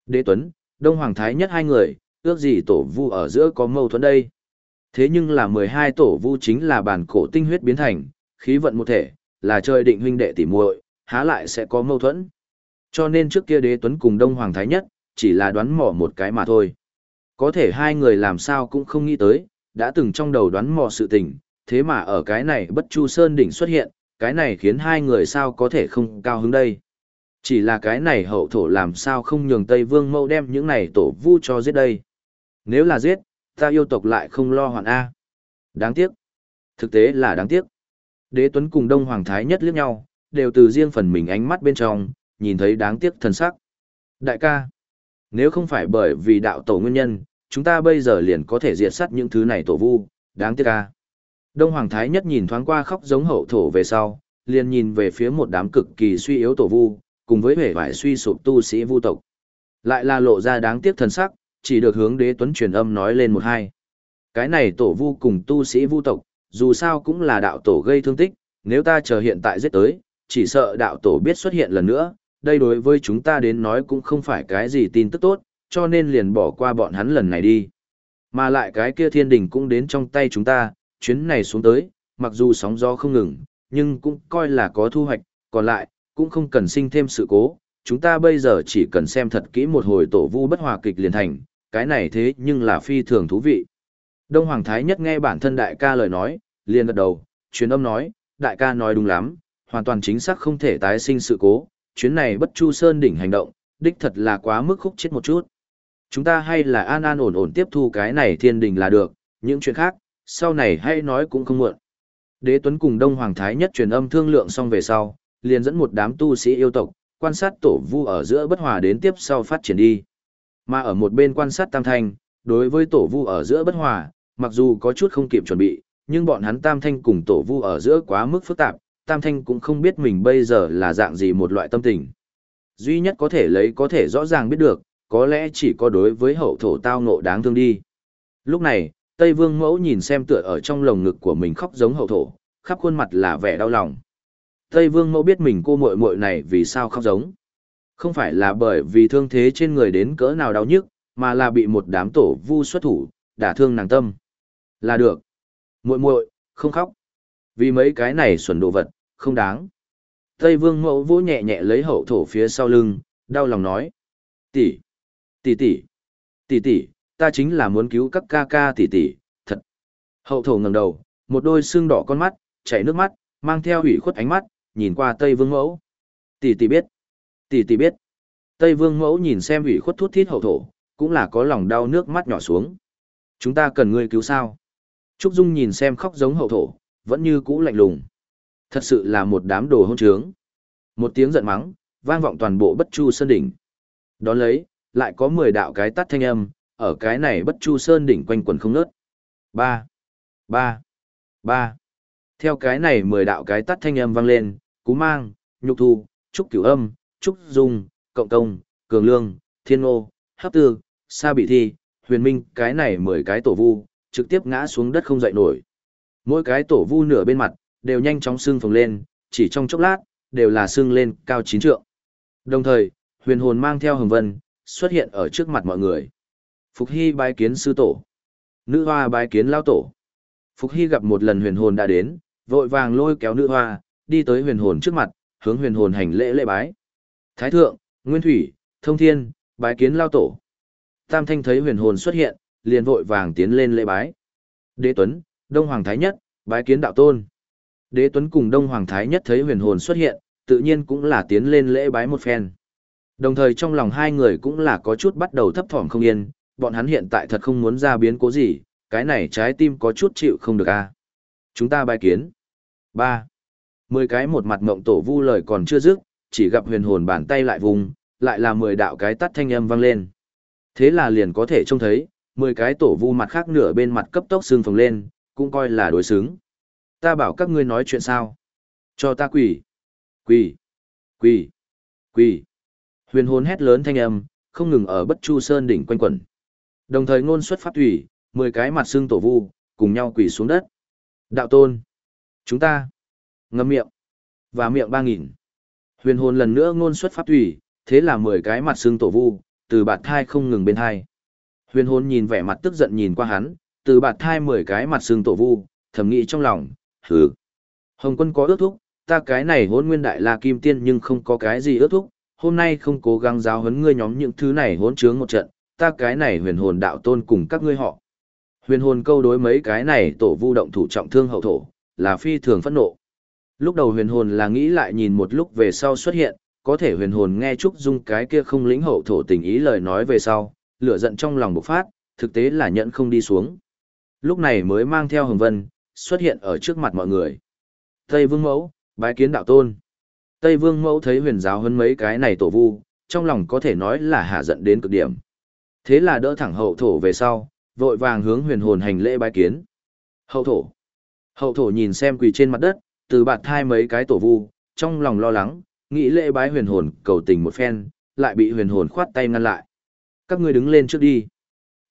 Đế Tuấn, Đông Hoàng Thái nhất hai người, ước gì tổ vu ở giữa có mâu thuẫn đây. Thế nhưng là 12 tổ vu chính là bản cổ tinh huyết biến thành, khí vận một thể, là trời định huynh đệ tỉ muội, há lại sẽ có mâu thuẫn. Cho nên trước kia đế tuấn cùng Đông Hoàng Thái Nhất, chỉ là đoán mò một cái mà thôi. Có thể hai người làm sao cũng không nghĩ tới, đã từng trong đầu đoán mò sự tình, thế mà ở cái này bất chu sơn đỉnh xuất hiện, cái này khiến hai người sao có thể không cao hứng đây. Chỉ là cái này hậu thổ làm sao không nhường Tây Vương mẫu đem những này tổ vu cho giết đây. Nếu là giết, ta yêu tộc lại không lo hoạn A. Đáng tiếc. Thực tế là đáng tiếc. Đế Tuấn cùng Đông Hoàng Thái nhất liếc nhau, đều từ riêng phần mình ánh mắt bên trong, nhìn thấy đáng tiếc thần sắc. Đại ca, nếu không phải bởi vì đạo tổ nguyên nhân, chúng ta bây giờ liền có thể diệt sát những thứ này tổ vu, đáng tiếc ca. Đông Hoàng Thái nhất nhìn thoáng qua khóc giống hậu thổ về sau, liền nhìn về phía một đám cực kỳ suy yếu tổ vu, cùng với vẻ vải suy sụp tu sĩ vu tộc. Lại là lộ ra đáng tiếc thần sắc, chỉ được hướng đế tuấn truyền âm nói lên một hai. Cái này tổ vu cùng tu sĩ vu tộc, dù sao cũng là đạo tổ gây thương tích, nếu ta chờ hiện tại giết tới, chỉ sợ đạo tổ biết xuất hiện lần nữa, đây đối với chúng ta đến nói cũng không phải cái gì tin tức tốt, cho nên liền bỏ qua bọn hắn lần này đi. Mà lại cái kia thiên đình cũng đến trong tay chúng ta, chuyến này xuống tới, mặc dù sóng gió không ngừng, nhưng cũng coi là có thu hoạch, còn lại, cũng không cần sinh thêm sự cố, chúng ta bây giờ chỉ cần xem thật kỹ một hồi tổ vu bất hòa kịch liền thành, cái này thế nhưng là phi thường thú vị. Đông Hoàng Thái Nhất nghe bản thân đại ca lời nói, liền gật đầu, truyền âm nói, đại ca nói đúng lắm, hoàn toàn chính xác không thể tái sinh sự cố, chuyến này bất chu sơn đỉnh hành động, đích thật là quá mức khúc chết một chút. Chúng ta hay là an an ổn ổn tiếp thu cái này thiên đình là được, những chuyện khác, sau này hay nói cũng không muộn. Đế Tuấn cùng Đông Hoàng Thái nhất truyền âm thương lượng xong về sau, liền dẫn một đám tu sĩ yêu tộc, quan sát tổ vu ở giữa bất hòa đến tiếp sau phát triển đi. Mà ở một bên quan sát Tam Thanh, đối với tổ vu ở giữa bất hòa, mặc dù có chút không kịp chuẩn bị, nhưng bọn hắn Tam Thanh cùng tổ vu ở giữa quá mức phức tạp, Tam Thanh cũng không biết mình bây giờ là dạng gì một loại tâm tình. Duy nhất có thể lấy có thể rõ ràng biết được, có lẽ chỉ có đối với hậu thổ tao ngộ đáng thương đi. Lúc này, Tây Vương Mẫu nhìn xem tựa ở trong lồng ngực của mình khóc giống hậu thổ, khắp khuôn mặt là vẻ đau lòng. Tây Vương Mẫu biết mình cô muội muội này vì sao khóc giống. Không phải là bởi vì thương thế trên người đến cỡ nào đau nhức, mà là bị một đám tổ vu xuất thủ, đả thương nàng tâm. Là được. Muội muội, không khóc. Vì mấy cái này xuẩn đồ vật, không đáng. Tây Vương Mẫu vỗ nhẹ nhẹ lấy hậu thổ phía sau lưng, đau lòng nói: "Tỷ, tỷ tỷ, tỷ tỷ, ta chính là muốn cứu các ca ca tỷ tỷ, thật." Hậu thổ ngẩng đầu, một đôi xương đỏ con mắt, chảy nước mắt, mang theo ủy khuất ánh mắt, nhìn qua Tây Vương Mẫu. Tỷ tỷ biết, tỷ tỷ biết. Tây Vương Mẫu nhìn xem ủy khuất thút thít hậu thổ, cũng là có lòng đau nước mắt nhỏ xuống. Chúng ta cần ngươi cứu sao? Trúc Dung nhìn xem khóc giống hậu thổ, vẫn như cũ lạnh lùng. Thật sự là một đám đồ hôn trướng. Một tiếng giận mắng, vang vọng toàn bộ bất chu sơn đỉnh. Đón lấy, lại có 10 đạo cái tắt thanh âm, ở cái này bất chu sơn đỉnh quanh quần không ngớt. 3. 3. 3. Theo cái này 10 đạo cái tắt thanh âm vang lên, Cú Mang, Nhục Thu, Trúc Cửu Âm, Trúc Dung, Cộng Công, Cường Lương, Thiên Ngô, Hấp Tư, Sa Bị Thi, Huyền Minh, cái này 10 cái tổ vu, trực tiếp ngã xuống đất không dậy nổi. Mỗi cái tổ vu nửa bên mặt, đều nhanh chóng xương phồng lên, chỉ trong chốc lát, đều là xương lên cao chín trượng. Đồng thời, huyền hồn mang theo hồng vân, xuất hiện ở trước mặt mọi người. Phục Hy bái kiến sư tổ. Nữ hoa bái kiến lao tổ. Phục Hy gặp một lần huyền hồn đã đến, vội vàng lôi kéo nữ hoa, đi tới huyền hồn trước mặt, hướng huyền hồn hành lễ lễ bái. Thái thượng, Nguyên Thủy, Thông Thiên, bái kiến lao tổ. Tam Thanh thấy huyền hồn xuất hiện, liền vội vàng tiến lên lễ bái. Đế Tuấn, Đông Hoàng Thái Nhất, bái kiến đạo tôn. Đế Tuấn cùng Đông Hoàng Thái Nhất thấy huyền hồn xuất hiện, tự nhiên cũng là tiến lên lễ bái một phen. Đồng thời trong lòng hai người cũng là có chút bắt đầu thấp thỏm không yên, bọn hắn hiện tại thật không muốn ra biến cố gì, cái này trái tim có chút chịu không được a. Chúng ta bái kiến. ba Mười cái một mặt mộng tổ vu lời còn chưa dứt, chỉ gặp huyền hồn bàn tay lại vùng, lại là mười đạo cái tắt thanh âm vang lên. Thế là liền có thể trông thấy, mười cái tổ vu mặt khác nửa bên mặt cấp tốc xương phồng lên, cũng coi là đối xứng. Ta bảo các ngươi nói chuyện sao? Cho ta quỳ. Quỳ. Quỳ. Quỳ. Huyền hồn hét lớn thanh âm, không ngừng ở bất chu sơn đỉnh quanh quẩn. Đồng thời ngôn xuất pháp thủy, mười cái mặt xương tổ vu, cùng nhau quỳ xuống đất. Đạo tôn. Chúng ta. Ngâm miệng. Và miệng ba nghìn. Huyền hồn lần nữa ngôn xuất pháp thủy, thế là mười cái mặt xương tổ vu, từ bạt thai không ngừng bên hai. Huyền hồn nhìn vẻ mặt tức giận nhìn qua hắn, từ bạt thai mười cái mặt xương tổ vu, thầm nghĩ trong lòng, hừ. Hồng quân có ước thúc, ta cái này hôn nguyên đại la kim tiên nhưng không có cái gì ước thúc, hôm nay không cố gắng giáo huấn ngươi nhóm những thứ này hỗn trướng một trận, ta cái này huyền hồn đạo tôn cùng các ngươi họ. Huyền hồn câu đối mấy cái này tổ vu động thủ trọng thương hậu thổ, là phi thường phẫn nộ. Lúc đầu huyền hồn là nghĩ lại nhìn một lúc về sau xuất hiện, có thể huyền hồn nghe Trúc Dung cái kia không lĩnh hậu thổ tình ý lời nói về sau, lửa giận trong lòng bộc phát, thực tế là nhận không đi xuống. Lúc này mới mang theo hồng vân, xuất hiện ở trước mặt mọi người. Tây Vương Mẫu, bái kiến đạo tôn. Tây Vương Mẫu thấy huyền giáo hơn mấy cái này tổ vu, trong lòng có thể nói là hạ giận đến cực điểm. Thế là đỡ thẳng hậu thổ về sau, vội vàng hướng huyền hồn hành lễ bái kiến. Hậu thổ. Hậu thổ nhìn xem quỳ trên mặt đất, từ bạt thai mấy cái tổ vu, trong lòng lo lắng, nghĩ lễ bái huyền hồn cầu tình một phen, lại bị huyền hồn khoát tay ngăn lại. Các ngươi đứng lên trước đi.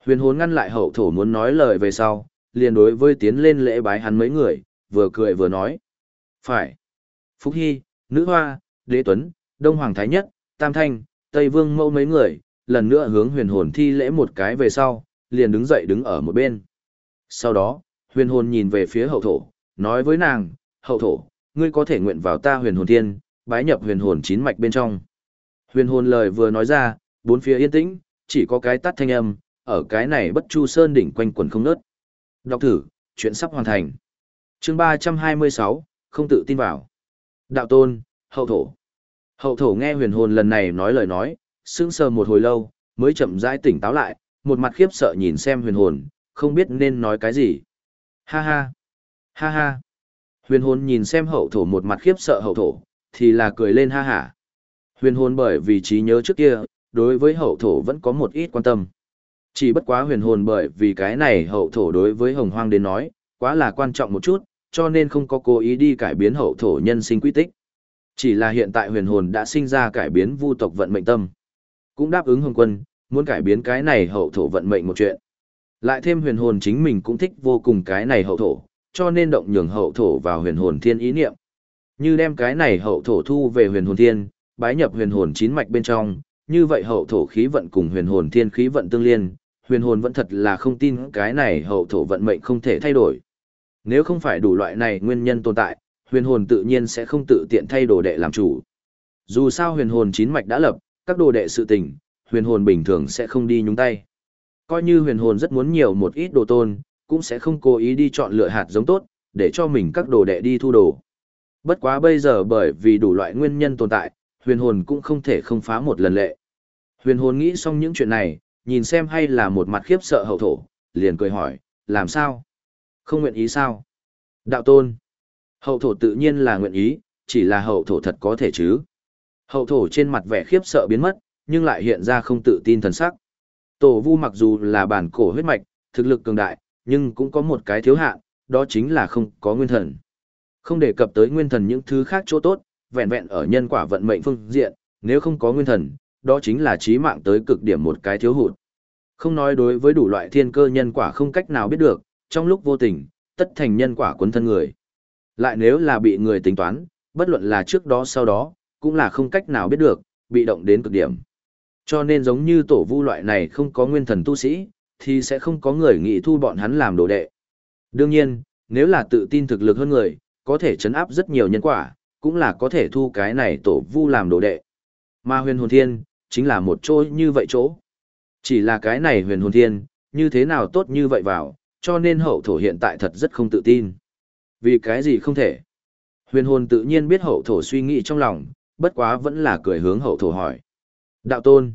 Huyền hồn ngăn lại hậu thổ muốn nói lời về sau, liền đối với tiến lên lễ bái hắn mấy người, vừa cười vừa nói. Phải. Phúc Hy, Nữ Hoa, Đế Tuấn, Đông Hoàng Thái Nhất, Tam Thanh, Tây Vương mẫu mấy người, lần nữa hướng huyền hồn thi lễ một cái về sau, liền đứng dậy đứng ở một bên. Sau đó, huyền hồn nhìn về phía hậu thổ, nói với nàng, hậu thổ, ngươi có thể nguyện vào ta huyền hồn thiên, bái nhập huyền hồn chín mạch bên trong. Huyền hồn lời vừa nói ra, bốn phía yên tĩnh, chỉ có cái tắt thanh âm, ở cái này bất chu sơn đỉnh quanh quần không nớt. Đọc thử, chuyện sắp hoàn thành. chương 326, không tự tin vào. Đạo tôn, hậu thổ. Hậu thổ nghe huyền hồn lần này nói lời nói, sững sờ một hồi lâu, mới chậm rãi tỉnh táo lại, một mặt khiếp sợ nhìn xem huyền hồn, không biết nên nói cái gì. Ha ha, ha ha. Huyền hồn nhìn xem hậu thổ một mặt khiếp sợ hậu thổ, thì là cười lên ha hả. Huyền hồn bởi vì trí nhớ trước kia, đối với hậu thổ vẫn có một ít quan tâm. Chỉ bất quá huyền hồn bởi vì cái này hậu thổ đối với hồng hoang đến nói, quá là quan trọng một chút, cho nên không có cố ý đi cải biến hậu thổ nhân sinh quy tích. Chỉ là hiện tại huyền hồn đã sinh ra cải biến vu tộc vận mệnh tâm. Cũng đáp ứng hồng quân, muốn cải biến cái này hậu thổ vận mệnh một chuyện. Lại thêm huyền hồn chính mình cũng thích vô cùng cái này hậu thổ, cho nên động nhường hậu thổ vào huyền hồn thiên ý niệm. Như đem cái này hậu thổ thu về huyền hồn thiên, bái nhập huyền hồn chín mạch bên trong, như vậy hậu thổ khí vận cùng huyền hồn thiên khí vận tương liên, huyền hồn vẫn thật là không tin cái này hậu thổ vận mệnh không thể thay đổi. Nếu không phải đủ loại này nguyên nhân tồn tại, huyền hồn tự nhiên sẽ không tự tiện thay đồ đệ làm chủ. Dù sao huyền hồn chín mạch đã lập, các đồ đệ sự tình, huyền hồn bình thường sẽ không đi nhúng tay. Coi như huyền hồn rất muốn nhiều một ít đồ tôn, cũng sẽ không cố ý đi chọn lựa hạt giống tốt, để cho mình các đồ đệ đi thu đồ. Bất quá bây giờ bởi vì đủ loại nguyên nhân tồn tại, huyền hồn cũng không thể không phá một lần lệ. Huyền hồn nghĩ xong những chuyện này, nhìn xem hay là một mặt khiếp sợ hậu thổ, liền cười hỏi, làm sao? Không nguyện ý sao? Đạo tôn. Hậu thổ tự nhiên là nguyện ý, chỉ là hậu thổ thật có thể chứ. Hậu thổ trên mặt vẻ khiếp sợ biến mất, nhưng lại hiện ra không tự tin thần sắc. Tổ vu mặc dù là bản cổ huyết mạch, thực lực cường đại, nhưng cũng có một cái thiếu hạn, đó chính là không có nguyên thần. Không đề cập tới nguyên thần những thứ khác chỗ tốt, vẹn vẹn ở nhân quả vận mệnh phương diện, nếu không có nguyên thần, đó chính là trí mạng tới cực điểm một cái thiếu hụt. Không nói đối với đủ loại thiên cơ nhân quả không cách nào biết được, trong lúc vô tình, tất thành nhân quả quấn thân người. Lại nếu là bị người tính toán, bất luận là trước đó sau đó, cũng là không cách nào biết được, bị động đến cực điểm. Cho nên giống như tổ vu loại này không có nguyên thần tu sĩ, thì sẽ không có người nghĩ thu bọn hắn làm đồ đệ. Đương nhiên, nếu là tự tin thực lực hơn người, có thể chấn áp rất nhiều nhân quả, cũng là có thể thu cái này tổ vu làm đồ đệ. Ma huyền hồn thiên, chính là một chỗ như vậy chỗ. Chỉ là cái này huyền hồn thiên, như thế nào tốt như vậy vào, cho nên hậu thổ hiện tại thật rất không tự tin. Vì cái gì không thể? Huyền hồn tự nhiên biết hậu thổ suy nghĩ trong lòng, bất quá vẫn là cười hướng hậu thổ hỏi. Đạo tôn.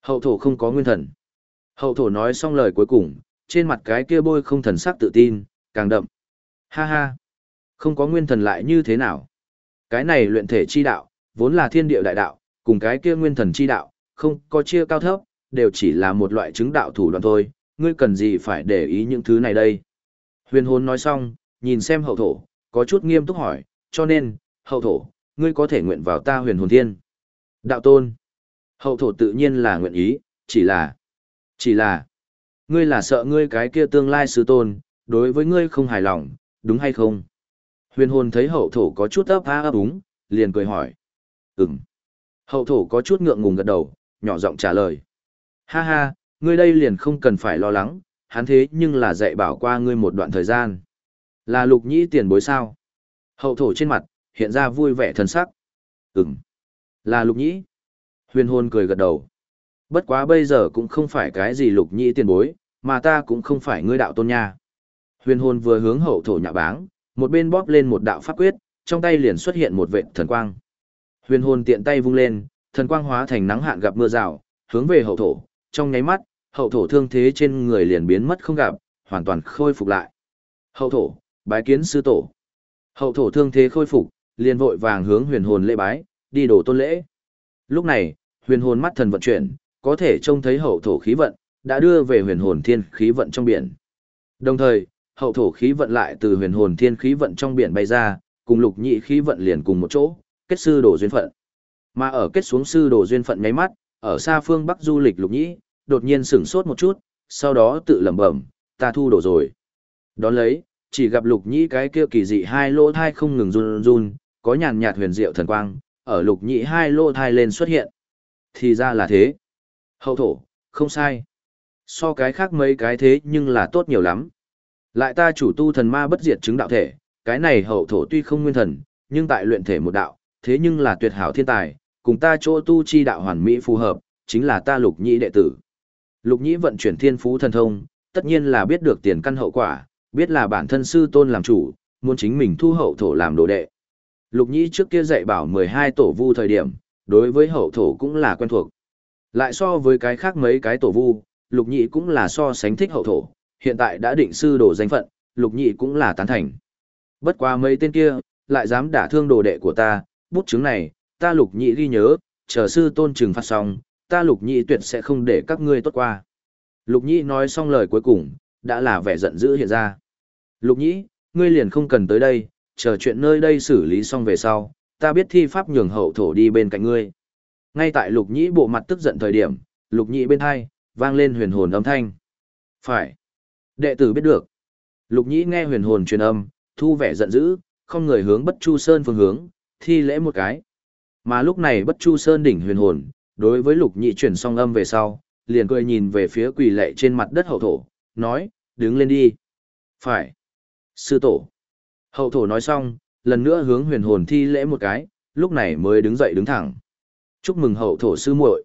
Hậu thổ không có nguyên thần. Hậu thổ nói xong lời cuối cùng, trên mặt cái kia bôi không thần sắc tự tin, càng đậm. Ha ha. Không có nguyên thần lại như thế nào? Cái này luyện thể chi đạo, vốn là thiên địa đại đạo, cùng cái kia nguyên thần chi đạo, không có chia cao thấp, đều chỉ là một loại chứng đạo thủ đoạn thôi, ngươi cần gì phải để ý những thứ này đây? Huyền hồn nói xong, nhìn xem hậu thổ, có chút nghiêm túc hỏi, cho nên, hậu thổ, ngươi có thể nguyện vào ta huyền hồn thiên. Đạo tôn. Hậu thổ tự nhiên là nguyện ý, chỉ là, chỉ là, ngươi là sợ ngươi cái kia tương lai sư tôn, đối với ngươi không hài lòng, đúng hay không? Huyền hồn thấy hậu thổ có chút ấp á ấp úng, liền cười hỏi. Ừm. Hậu thổ có chút ngượng ngùng gật đầu, nhỏ giọng trả lời. Ha ha, ngươi đây liền không cần phải lo lắng, hắn thế nhưng là dạy bảo qua ngươi một đoạn thời gian. Là lục nhĩ tiền bối sao? Hậu thổ trên mặt, hiện ra vui vẻ thân sắc. Ừm, là lục nhĩ. Huyền hồn cười gật đầu. Bất quá bây giờ cũng không phải cái gì lục nhĩ tiền bối, mà ta cũng không phải ngươi đạo tôn nha. Huyền hồn vừa hướng hậu thổ nhạ báng, một bên bóp lên một đạo pháp quyết, trong tay liền xuất hiện một vệt thần quang. Huyền hồn tiện tay vung lên, thần quang hóa thành nắng hạn gặp mưa rào, hướng về hậu thổ, trong nháy mắt, hậu thổ thương thế trên người liền biến mất không gặp, hoàn toàn khôi phục lại. Hậu thổ, bái kiến sư tổ. Hậu thổ thương thế khôi phục, liền vội vàng hướng huyền hồn lễ bái, đi đổ tôn lễ. Lúc này, huyền hồn mắt thần vận chuyển, có thể trông thấy hậu thổ khí vận, đã đưa về huyền hồn thiên khí vận trong biển. Đồng thời, hậu thổ khí vận lại từ huyền hồn thiên khí vận trong biển bay ra, cùng lục nhị khí vận liền cùng một chỗ, kết sư đổ duyên phận. Mà ở kết xuống sư đổ duyên phận nháy mắt, ở xa phương Bắc du lịch lục nhĩ, đột nhiên sửng sốt một chút, sau đó tự lẩm bẩm, ta thu đổ rồi. Đón lấy, chỉ gặp lục nhĩ cái kia kỳ dị hai lỗ thai không ngừng run run, có nhàn nhạt huyền diệu thần quang, ở lục nhĩ hai lỗ thai lên xuất hiện. Thì ra là thế. Hậu thổ, không sai. So cái khác mấy cái thế nhưng là tốt nhiều lắm. Lại ta chủ tu thần ma bất diệt chứng đạo thể, cái này hậu thổ tuy không nguyên thần, nhưng tại luyện thể một đạo, thế nhưng là tuyệt hảo thiên tài, cùng ta chỗ tu chi đạo hoàn mỹ phù hợp, chính là ta lục nhĩ đệ tử. Lục nhĩ vận chuyển thiên phú thần thông, tất nhiên là biết được tiền căn hậu quả, biết là bản thân sư tôn làm chủ, muốn chính mình thu hậu thổ làm đồ đệ. Lục nhĩ trước kia dạy bảo 12 tổ vu thời điểm, đối với hậu thổ cũng là quen thuộc. Lại so với cái khác mấy cái tổ vu, lục nhĩ cũng là so sánh thích hậu thổ, hiện tại đã định sư đồ danh phận, lục nhị cũng là tán thành. Bất quá mấy tên kia, lại dám đả thương đồ đệ của ta, bút chứng này, ta lục nhị ghi nhớ, chờ sư tôn trừng phạt xong, ta lục nhị tuyệt sẽ không để các ngươi tốt qua. Lục nhị nói xong lời cuối cùng, đã là vẻ giận dữ hiện ra. Lục nhị, ngươi liền không cần tới đây, chờ chuyện nơi đây xử lý xong về sau, ta biết thi pháp nhường hậu thổ đi bên cạnh ngươi. Ngay tại lục nhị bộ mặt tức giận thời điểm, lục nhị bên hai, vang lên huyền hồn âm thanh. Phải. Đệ tử biết được. Lục nhị nghe huyền hồn truyền âm, thu vẻ giận dữ, không người hướng bất chu sơn phương hướng, thi lễ một cái. Mà lúc này bất chu sơn đỉnh huyền hồn, đối với lục nhị chuyển song âm về sau, liền cười nhìn về phía quỳ lệ trên mặt đất hậu thổ, nói, đứng lên đi. Phải. Sư tổ. Hậu thổ nói xong, lần nữa hướng huyền hồn thi lễ một cái, lúc này mới đứng dậy đứng thẳng. Chúc mừng hậu thổ sư muội.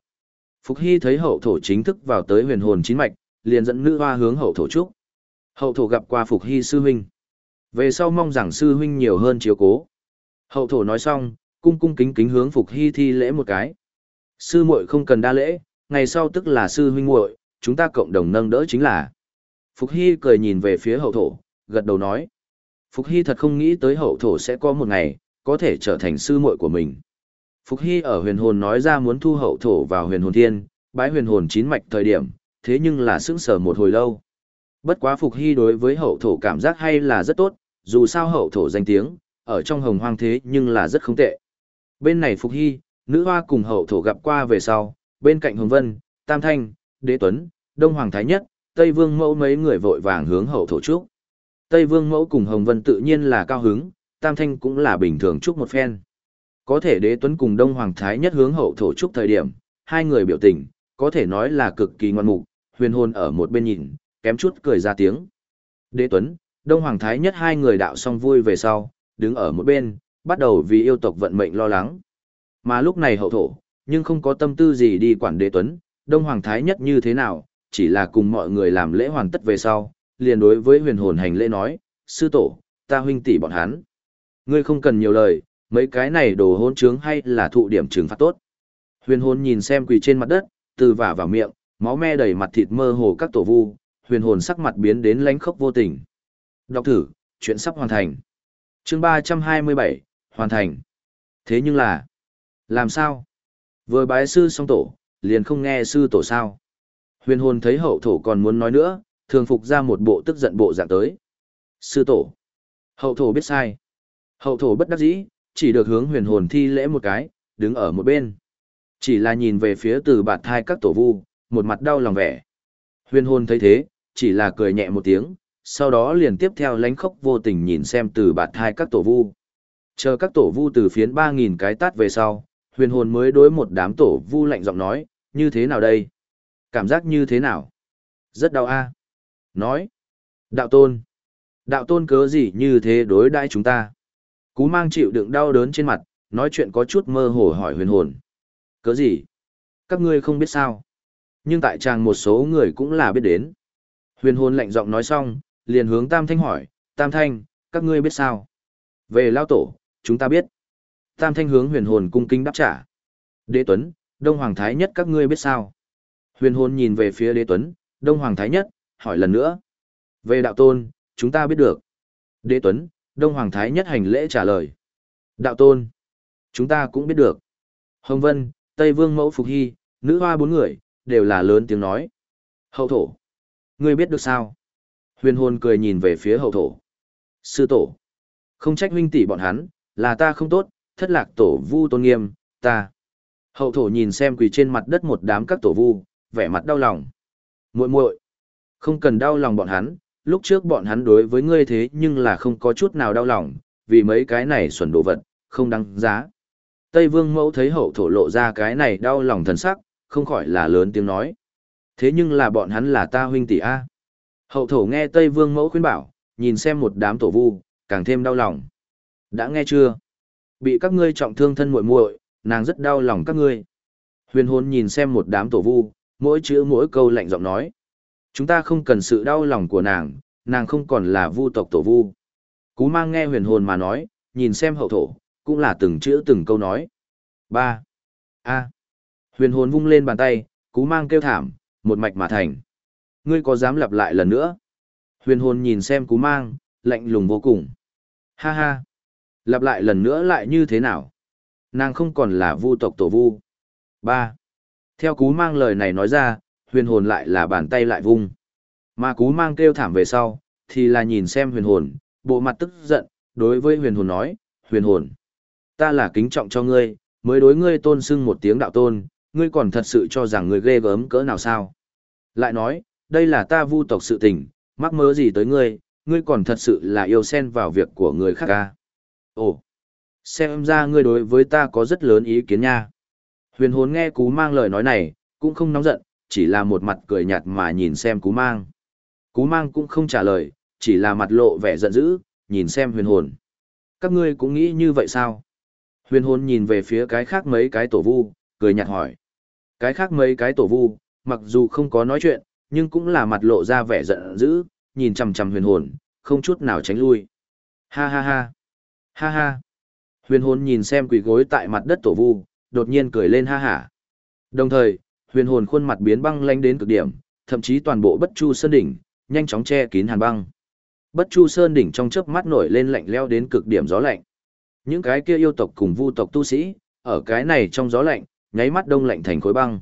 Phục Hy thấy hậu thổ chính thức vào tới huyền hồn chín mạch, liền dẫn nữ hoa hướng hậu thổ chúc Hậu thổ gặp qua Phục Hy sư huynh. Về sau mong rằng sư huynh nhiều hơn chiếu cố. Hậu thổ nói xong, cung cung kính kính hướng Phục Hy thi lễ một cái. Sư muội không cần đa lễ, ngày sau tức là sư huynh muội, chúng ta cộng đồng nâng đỡ chính là. Phục Hy cười nhìn về phía hậu thổ, gật đầu nói. Phục Hy thật không nghĩ tới hậu thổ sẽ có một ngày, có thể trở thành sư muội của mình. Phục Hy ở huyền hồn nói ra muốn thu hậu thổ vào huyền hồn thiên, bái huyền hồn chín mạch thời điểm, thế nhưng là sững sờ một hồi lâu. Bất quá Phục Hy đối với hậu thổ cảm giác hay là rất tốt, dù sao hậu thổ danh tiếng, ở trong hồng hoang thế nhưng là rất không tệ. Bên này Phục Hy, nữ hoa cùng hậu thổ gặp qua về sau, bên cạnh Hồng Vân, Tam Thanh, Đế Tuấn, Đông Hoàng Thái Nhất, Tây Vương Mẫu mấy người vội vàng hướng hậu thổ chúc. Tây Vương Mẫu cùng Hồng Vân tự nhiên là cao hứng, Tam Thanh cũng là bình thường chúc một phen. Có thể Đế Tuấn cùng Đông Hoàng Thái Nhất hướng hậu thổ chúc thời điểm, hai người biểu tình, có thể nói là cực kỳ ngoan mục, huyền hồn ở một bên nhìn, kém chút cười ra tiếng. Đế Tuấn, Đông Hoàng Thái nhất hai người đạo xong vui về sau, đứng ở một bên, bắt đầu vì yêu tộc vận mệnh lo lắng. Mà lúc này hậu thổ, nhưng không có tâm tư gì đi quản Đế Tuấn, Đông Hoàng Thái nhất như thế nào, chỉ là cùng mọi người làm lễ hoàn tất về sau, liền đối với huyền hồn hành lễ nói, sư tổ, ta huynh tỷ bọn hắn. Ngươi không cần nhiều lời, mấy cái này đồ hôn trướng hay là thụ điểm trừng phạt tốt. Huyền hồn nhìn xem quỳ trên mặt đất, từ vả vào miệng, máu me đầy mặt thịt mơ hồ các tổ vu, huyền hồn sắc mặt biến đến lánh khốc vô tình. Đọc thử, chuyện sắp hoàn thành chương ba trăm hai mươi bảy hoàn thành. Thế nhưng là, làm sao? Vừa bái sư xong tổ, liền không nghe sư tổ sao. Huyền hồn thấy hậu thổ còn muốn nói nữa, thường phục ra một bộ tức giận bộ dạng tới. Sư tổ. Hậu thổ biết sai. Hậu thổ bất đắc dĩ, chỉ được hướng huyền hồn thi lễ một cái, đứng ở một bên. Chỉ là nhìn về phía từ bạt thai các tổ vu, một mặt đau lòng vẻ. Huyền hồn thấy thế, chỉ là cười nhẹ một tiếng, sau đó liền tiếp theo lánh khóc vô tình nhìn xem từ bạt thai các tổ vu. Chờ các tổ vu từ phiến 3.000 cái tát về sau, huyền hồn mới đối một đám tổ vu lạnh giọng nói, như thế nào đây? Cảm giác như thế nào? Rất đau a. Nói, đạo tôn, đạo tôn cớ gì như thế đối đãi chúng ta? Cú mang chịu đựng đau đớn trên mặt, nói chuyện có chút mơ hồ hỏi huyền hồn. Cớ gì? Các ngươi không biết sao. Nhưng tại chàng một số người cũng là biết đến. Huyền hồn lạnh giọng nói xong, liền hướng Tam Thanh hỏi, Tam Thanh, các ngươi biết sao? Về lao tổ, chúng ta biết. Tam Thanh hướng huyền hồn cung kính đáp trả. Đế Tuấn, Đông Hoàng Thái Nhất các ngươi biết sao? Huyền hồn nhìn về phía Đế Tuấn, Đông Hoàng Thái Nhất, hỏi lần nữa. Về đạo tôn, chúng ta biết được. Đế Tuấn, Đông Hoàng Thái Nhất hành lễ trả lời. Đạo tôn, chúng ta cũng biết được. Hồng Vân, Tây Vương Mẫu Phục Hy, nữ hoa bốn người, đều là lớn tiếng nói. Hậu thổ, ngươi biết được sao? Huyền hồn cười nhìn về phía hậu thổ. Sư tổ, không trách huynh tỷ bọn hắn, là ta không tốt, thất lạc tổ vu tôn nghiêm, ta. Hậu thổ nhìn xem quỳ trên mặt đất một đám các tổ vu, vẻ mặt đau lòng. muội muội không cần đau lòng bọn hắn, lúc trước bọn hắn đối với ngươi thế nhưng là không có chút nào đau lòng, vì mấy cái này xuẩn đồ vật, không đáng giá. Tây Vương Mẫu thấy hậu thổ lộ ra cái này đau lòng thần sắc, không khỏi là lớn tiếng nói. Thế nhưng là bọn hắn là ta huynh tỷ A. Hậu thổ nghe Tây Vương Mẫu khuyên bảo, nhìn xem một đám tổ vu, càng thêm đau lòng. Đã nghe chưa? Bị các ngươi trọng thương thân muội muội, nàng rất đau lòng các ngươi. Huyền hồn nhìn xem một đám tổ vu, mỗi chữ mỗi câu lạnh giọng nói. Chúng ta không cần sự đau lòng của nàng, nàng không còn là vu tộc tổ vu. Cú mang nghe huyền hồn mà nói, nhìn xem hậu thổ, cũng là từng chữ từng câu nói. ba A. Huyền hồn vung lên bàn tay, cú mang kêu thảm, một mạch mà thành. Ngươi có dám lặp lại lần nữa? Huyền hồn nhìn xem cú mang, lạnh lùng vô cùng. Ha ha. Lặp lại lần nữa lại như thế nào? Nàng không còn là vu tộc tổ vu. ba Theo cú mang lời này nói ra, huyền hồn lại là bàn tay lại vung. Mà cú mang kêu thảm về sau, thì là nhìn xem huyền hồn, bộ mặt tức giận, đối với huyền hồn nói, huyền hồn, ta là kính trọng cho ngươi, mới đối ngươi tôn sưng một tiếng đạo tôn, ngươi còn thật sự cho rằng ngươi ghê gớm cỡ nào sao. Lại nói, đây là ta vu tộc sự tình, mắc mớ gì tới ngươi, ngươi còn thật sự là yêu xen vào việc của người khác ca. À? Ồ, xem ra ngươi đối với ta có rất lớn ý kiến nha. Huyền hồn nghe cú mang lời nói này, cũng không nóng giận, chỉ là một mặt cười nhạt mà nhìn xem cú mang. Cú mang cũng không trả lời, chỉ là mặt lộ vẻ giận dữ, nhìn xem huyền hồn. Các ngươi cũng nghĩ như vậy sao? Huyền hồn nhìn về phía cái khác mấy cái tổ vu, cười nhạt hỏi. Cái khác mấy cái tổ vu, mặc dù không có nói chuyện, nhưng cũng là mặt lộ ra vẻ giận dữ, nhìn chằm chằm huyền hồn, không chút nào tránh lui. Ha ha ha. Ha ha. Huyền hồn nhìn xem quỷ gối tại mặt đất tổ vu, đột nhiên cười lên ha hả. Đồng thời, huyền hồn khuôn mặt biến băng lanh đến cực điểm, thậm chí toàn bộ bất chu sơn đỉnh, nhanh chóng che kín hàn băng. Bất chu sơn đỉnh trong chớp mắt nổi lên lạnh leo đến cực điểm gió lạnh. Những cái kia yêu tộc cùng vu tộc tu sĩ, ở cái này trong gió lạnh, nháy mắt đông lạnh thành khối băng.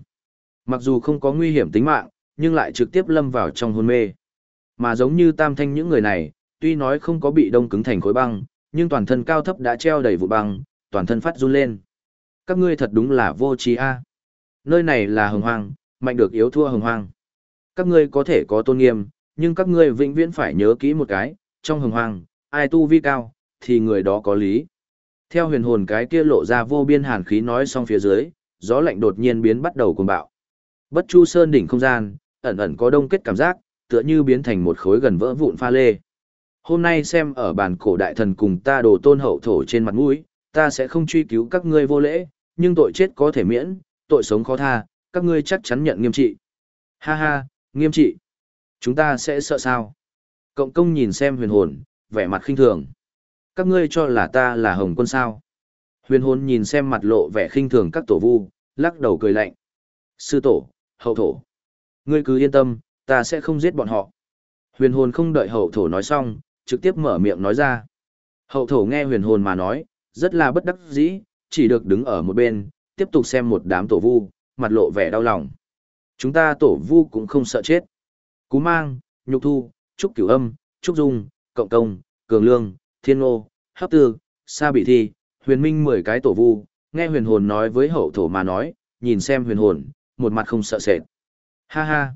Mặc dù không có nguy hiểm tính mạng, nhưng lại trực tiếp lâm vào trong hôn mê. Mà giống như tam thanh những người này, tuy nói không có bị đông cứng thành khối băng, nhưng toàn thân cao thấp đã treo đầy vụ băng, toàn thân phát run lên. Các ngươi thật đúng là vô trí a. Nơi này là hồng hoang, mạnh được yếu thua hồng hoang. Các ngươi có thể có tôn nghiêm, nhưng các ngươi vĩnh viễn phải nhớ kỹ một cái, trong hồng hoang, ai tu vi cao, thì người đó có lý. Theo huyền hồn cái kia lộ ra vô biên hàn khí nói xong phía dưới, gió lạnh đột nhiên biến bắt đầu cuồng bạo. Bất Chu Sơn đỉnh không gian, ẩn ẩn có đông kết cảm giác, tựa như biến thành một khối gần vỡ vụn pha lê. Hôm nay xem ở bàn cổ đại thần cùng ta đồ tôn hậu thổ trên mặt mũi, ta sẽ không truy cứu các ngươi vô lễ, nhưng tội chết có thể miễn, tội sống khó tha, các ngươi chắc chắn nhận nghiêm trị. Ha ha, nghiêm trị. Chúng ta sẽ sợ sao? Cộng công nhìn xem huyền hồn, vẻ mặt khinh thường. Các ngươi cho là ta là hồng quân sao? Huyền hồn nhìn xem mặt lộ vẻ khinh thường các tổ vu, lắc đầu cười lạnh. Sư tổ, hậu thổ. Ngươi cứ yên tâm, ta sẽ không giết bọn họ. Huyền hồn không đợi hậu thổ nói xong, trực tiếp mở miệng nói ra. Hậu thổ nghe huyền hồn mà nói, rất là bất đắc dĩ, chỉ được đứng ở một bên, tiếp tục xem một đám tổ vu, mặt lộ vẻ đau lòng. Chúng ta tổ vu cũng không sợ chết. Cú mang, nhục thu, trúc cửu âm, trúc dung, cộng công, cường lương, thiên ngô, hấp tư, sa bị thi, huyền minh mười cái tổ vu, nghe huyền hồn nói với hậu thổ mà nói, nhìn xem huyền hồn, một mặt không sợ sệt. Ha ha,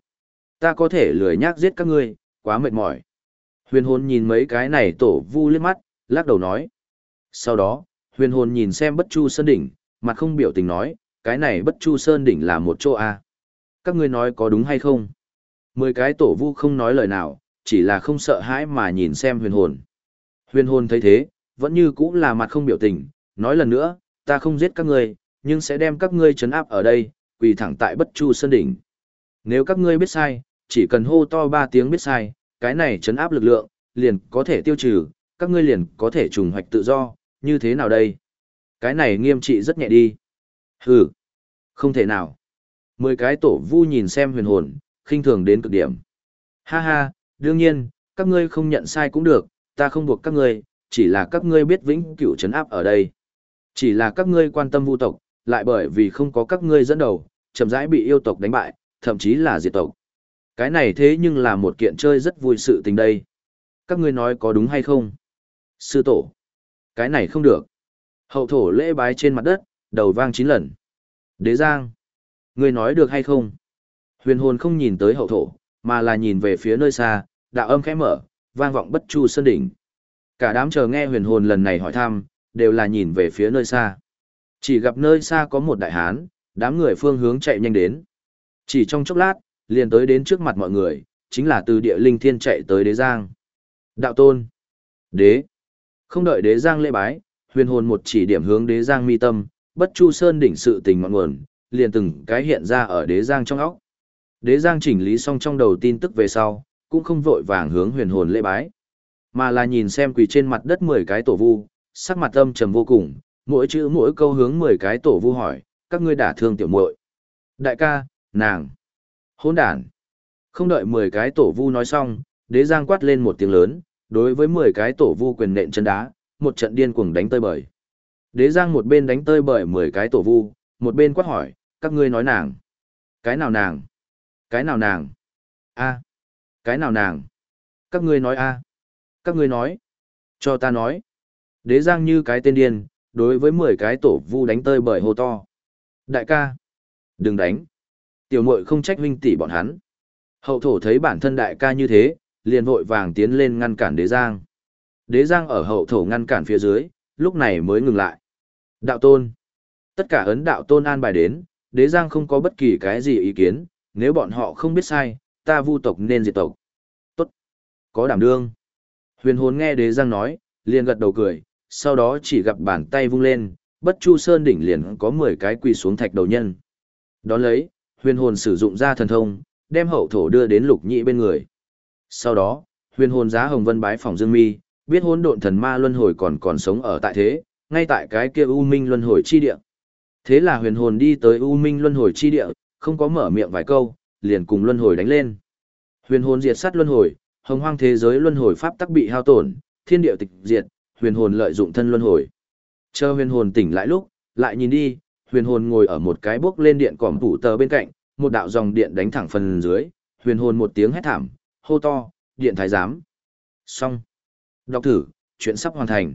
ta có thể lười nhác giết các ngươi, quá mệt mỏi. Huyền hồn nhìn mấy cái này tổ vu liếc mắt, lắc đầu nói. Sau đó, huyền hồn nhìn xem bất chu sơn đỉnh, mặt không biểu tình nói, cái này bất chu sơn đỉnh là một chỗ A. Các ngươi nói có đúng hay không? Mười cái tổ vu không nói lời nào, chỉ là không sợ hãi mà nhìn xem huyền hồn. Huyền hồn thấy thế, vẫn như cũ là mặt không biểu tình, nói lần nữa, ta không giết các ngươi, nhưng sẽ đem các ngươi trấn áp ở đây, quỳ thẳng tại bất chu sơn đỉnh. Nếu các ngươi biết sai, chỉ cần hô to ba tiếng biết sai, cái này chấn áp lực lượng, liền có thể tiêu trừ, các ngươi liền có thể trùng hoạch tự do, như thế nào đây? Cái này nghiêm trị rất nhẹ đi. Hừ, không thể nào. Mười cái tổ vu nhìn xem huyền hồn, khinh thường đến cực điểm. Ha ha, đương nhiên, các ngươi không nhận sai cũng được, ta không buộc các ngươi, chỉ là các ngươi biết vĩnh cửu trấn áp ở đây. Chỉ là các ngươi quan tâm vu tộc, lại bởi vì không có các ngươi dẫn đầu, chậm rãi bị yêu tộc đánh bại, thậm chí là diệt tộc. Cái này thế nhưng là một kiện chơi rất vui sự tình đây. Các ngươi nói có đúng hay không? Sư tổ. Cái này không được. Hậu thổ lễ bái trên mặt đất, đầu vang chín lần. Đế Giang. Ngươi nói được hay không? Huyền hồn không nhìn tới hậu thổ, mà là nhìn về phía nơi xa, đạo âm khẽ mở, vang vọng bất chu sơn đỉnh. Cả đám chờ nghe huyền hồn lần này hỏi thăm, đều là nhìn về phía nơi xa. Chỉ gặp nơi xa có một đại hán, đám người phương hướng chạy nhanh đến. Chỉ trong chốc lát, liền tới đến trước mặt mọi người, chính là từ địa linh thiên chạy tới đế giang. Đạo tôn. Đế. Không đợi đế giang lễ bái, huyền hồn một chỉ điểm hướng đế giang mi tâm, bất chu sơn đỉnh sự tình ngọn nguồn, liền từng cái hiện ra ở đế giang trong óc. Đế giang chỉnh lý xong trong đầu tin tức về sau, cũng không vội vàng hướng huyền hồn lễ bái, mà là nhìn xem quỳ trên mặt đất 10 cái tổ vu, sắc mặt âm trầm vô cùng, mỗi chữ mỗi câu hướng 10 cái tổ vu hỏi, các ngươi đả thương tiểu muội. Đại ca, nàng, hỗn đản. Không đợi 10 cái tổ vu nói xong, đế giang quát lên một tiếng lớn, đối với 10 cái tổ vu quyền nện chân đá, một trận điên cuồng đánh tơi bời. Đế giang một bên đánh tơi bời 10 cái tổ vu, một bên quát hỏi, các ngươi nói nàng. Cái nào nàng? Cái nào nàng? a Cái nào nàng? Các ngươi nói a Các ngươi nói. Cho ta nói. Đế giang như cái tên điên, đối với 10 cái tổ vu đánh tơi bời hô to. Đại ca. Đừng đánh. Tiểu muội không trách huynh tỷ bọn hắn. Hậu thổ thấy bản thân đại ca như thế, liền vội vàng tiến lên ngăn cản đế giang. Đế giang ở hậu thổ ngăn cản phía dưới, lúc này mới ngừng lại. Đạo tôn. Tất cả ấn đạo tôn an bài đến, đế giang không có bất kỳ cái gì ý kiến, nếu bọn họ không biết sai, ta vu tộc nên diệt tộc. Tốt. Có đảm đương. Huyền hồn nghe đế giang nói, liền gật đầu cười, sau đó chỉ gặp bàn tay vung lên, bất chu sơn đỉnh liền có 10 cái quỳ xuống thạch đầu nhân. Đón lấy, huyền hồn sử dụng ra thần thông, đem hậu thổ đưa đến lục nhị bên người. Sau đó, huyền hồn giá hồng vân bái phòng dương mi, biết hỗn độn thần ma luân hồi còn còn sống ở tại thế, ngay tại cái kia u minh luân hồi chi địa. Thế là huyền hồn đi tới u minh luân hồi chi địa, không có mở miệng vài câu, liền cùng luân hồi đánh lên. Huyền hồn diệt sát luân hồi, hồng hoang thế giới luân hồi pháp tắc bị hao tổn, thiên địa tịch diệt, huyền hồn lợi dụng thân luân hồi. Chờ huyền hồn tỉnh lại lúc, lại nhìn đi, huyền hồn ngồi ở một cái bước lên điện cỏm tủ tờ bên cạnh, một đạo dòng điện đánh thẳng phần dưới, huyền hồn một tiếng hét thảm, hô to, điện thái giám. Xong. Đọc thử, chuyện sắp hoàn thành.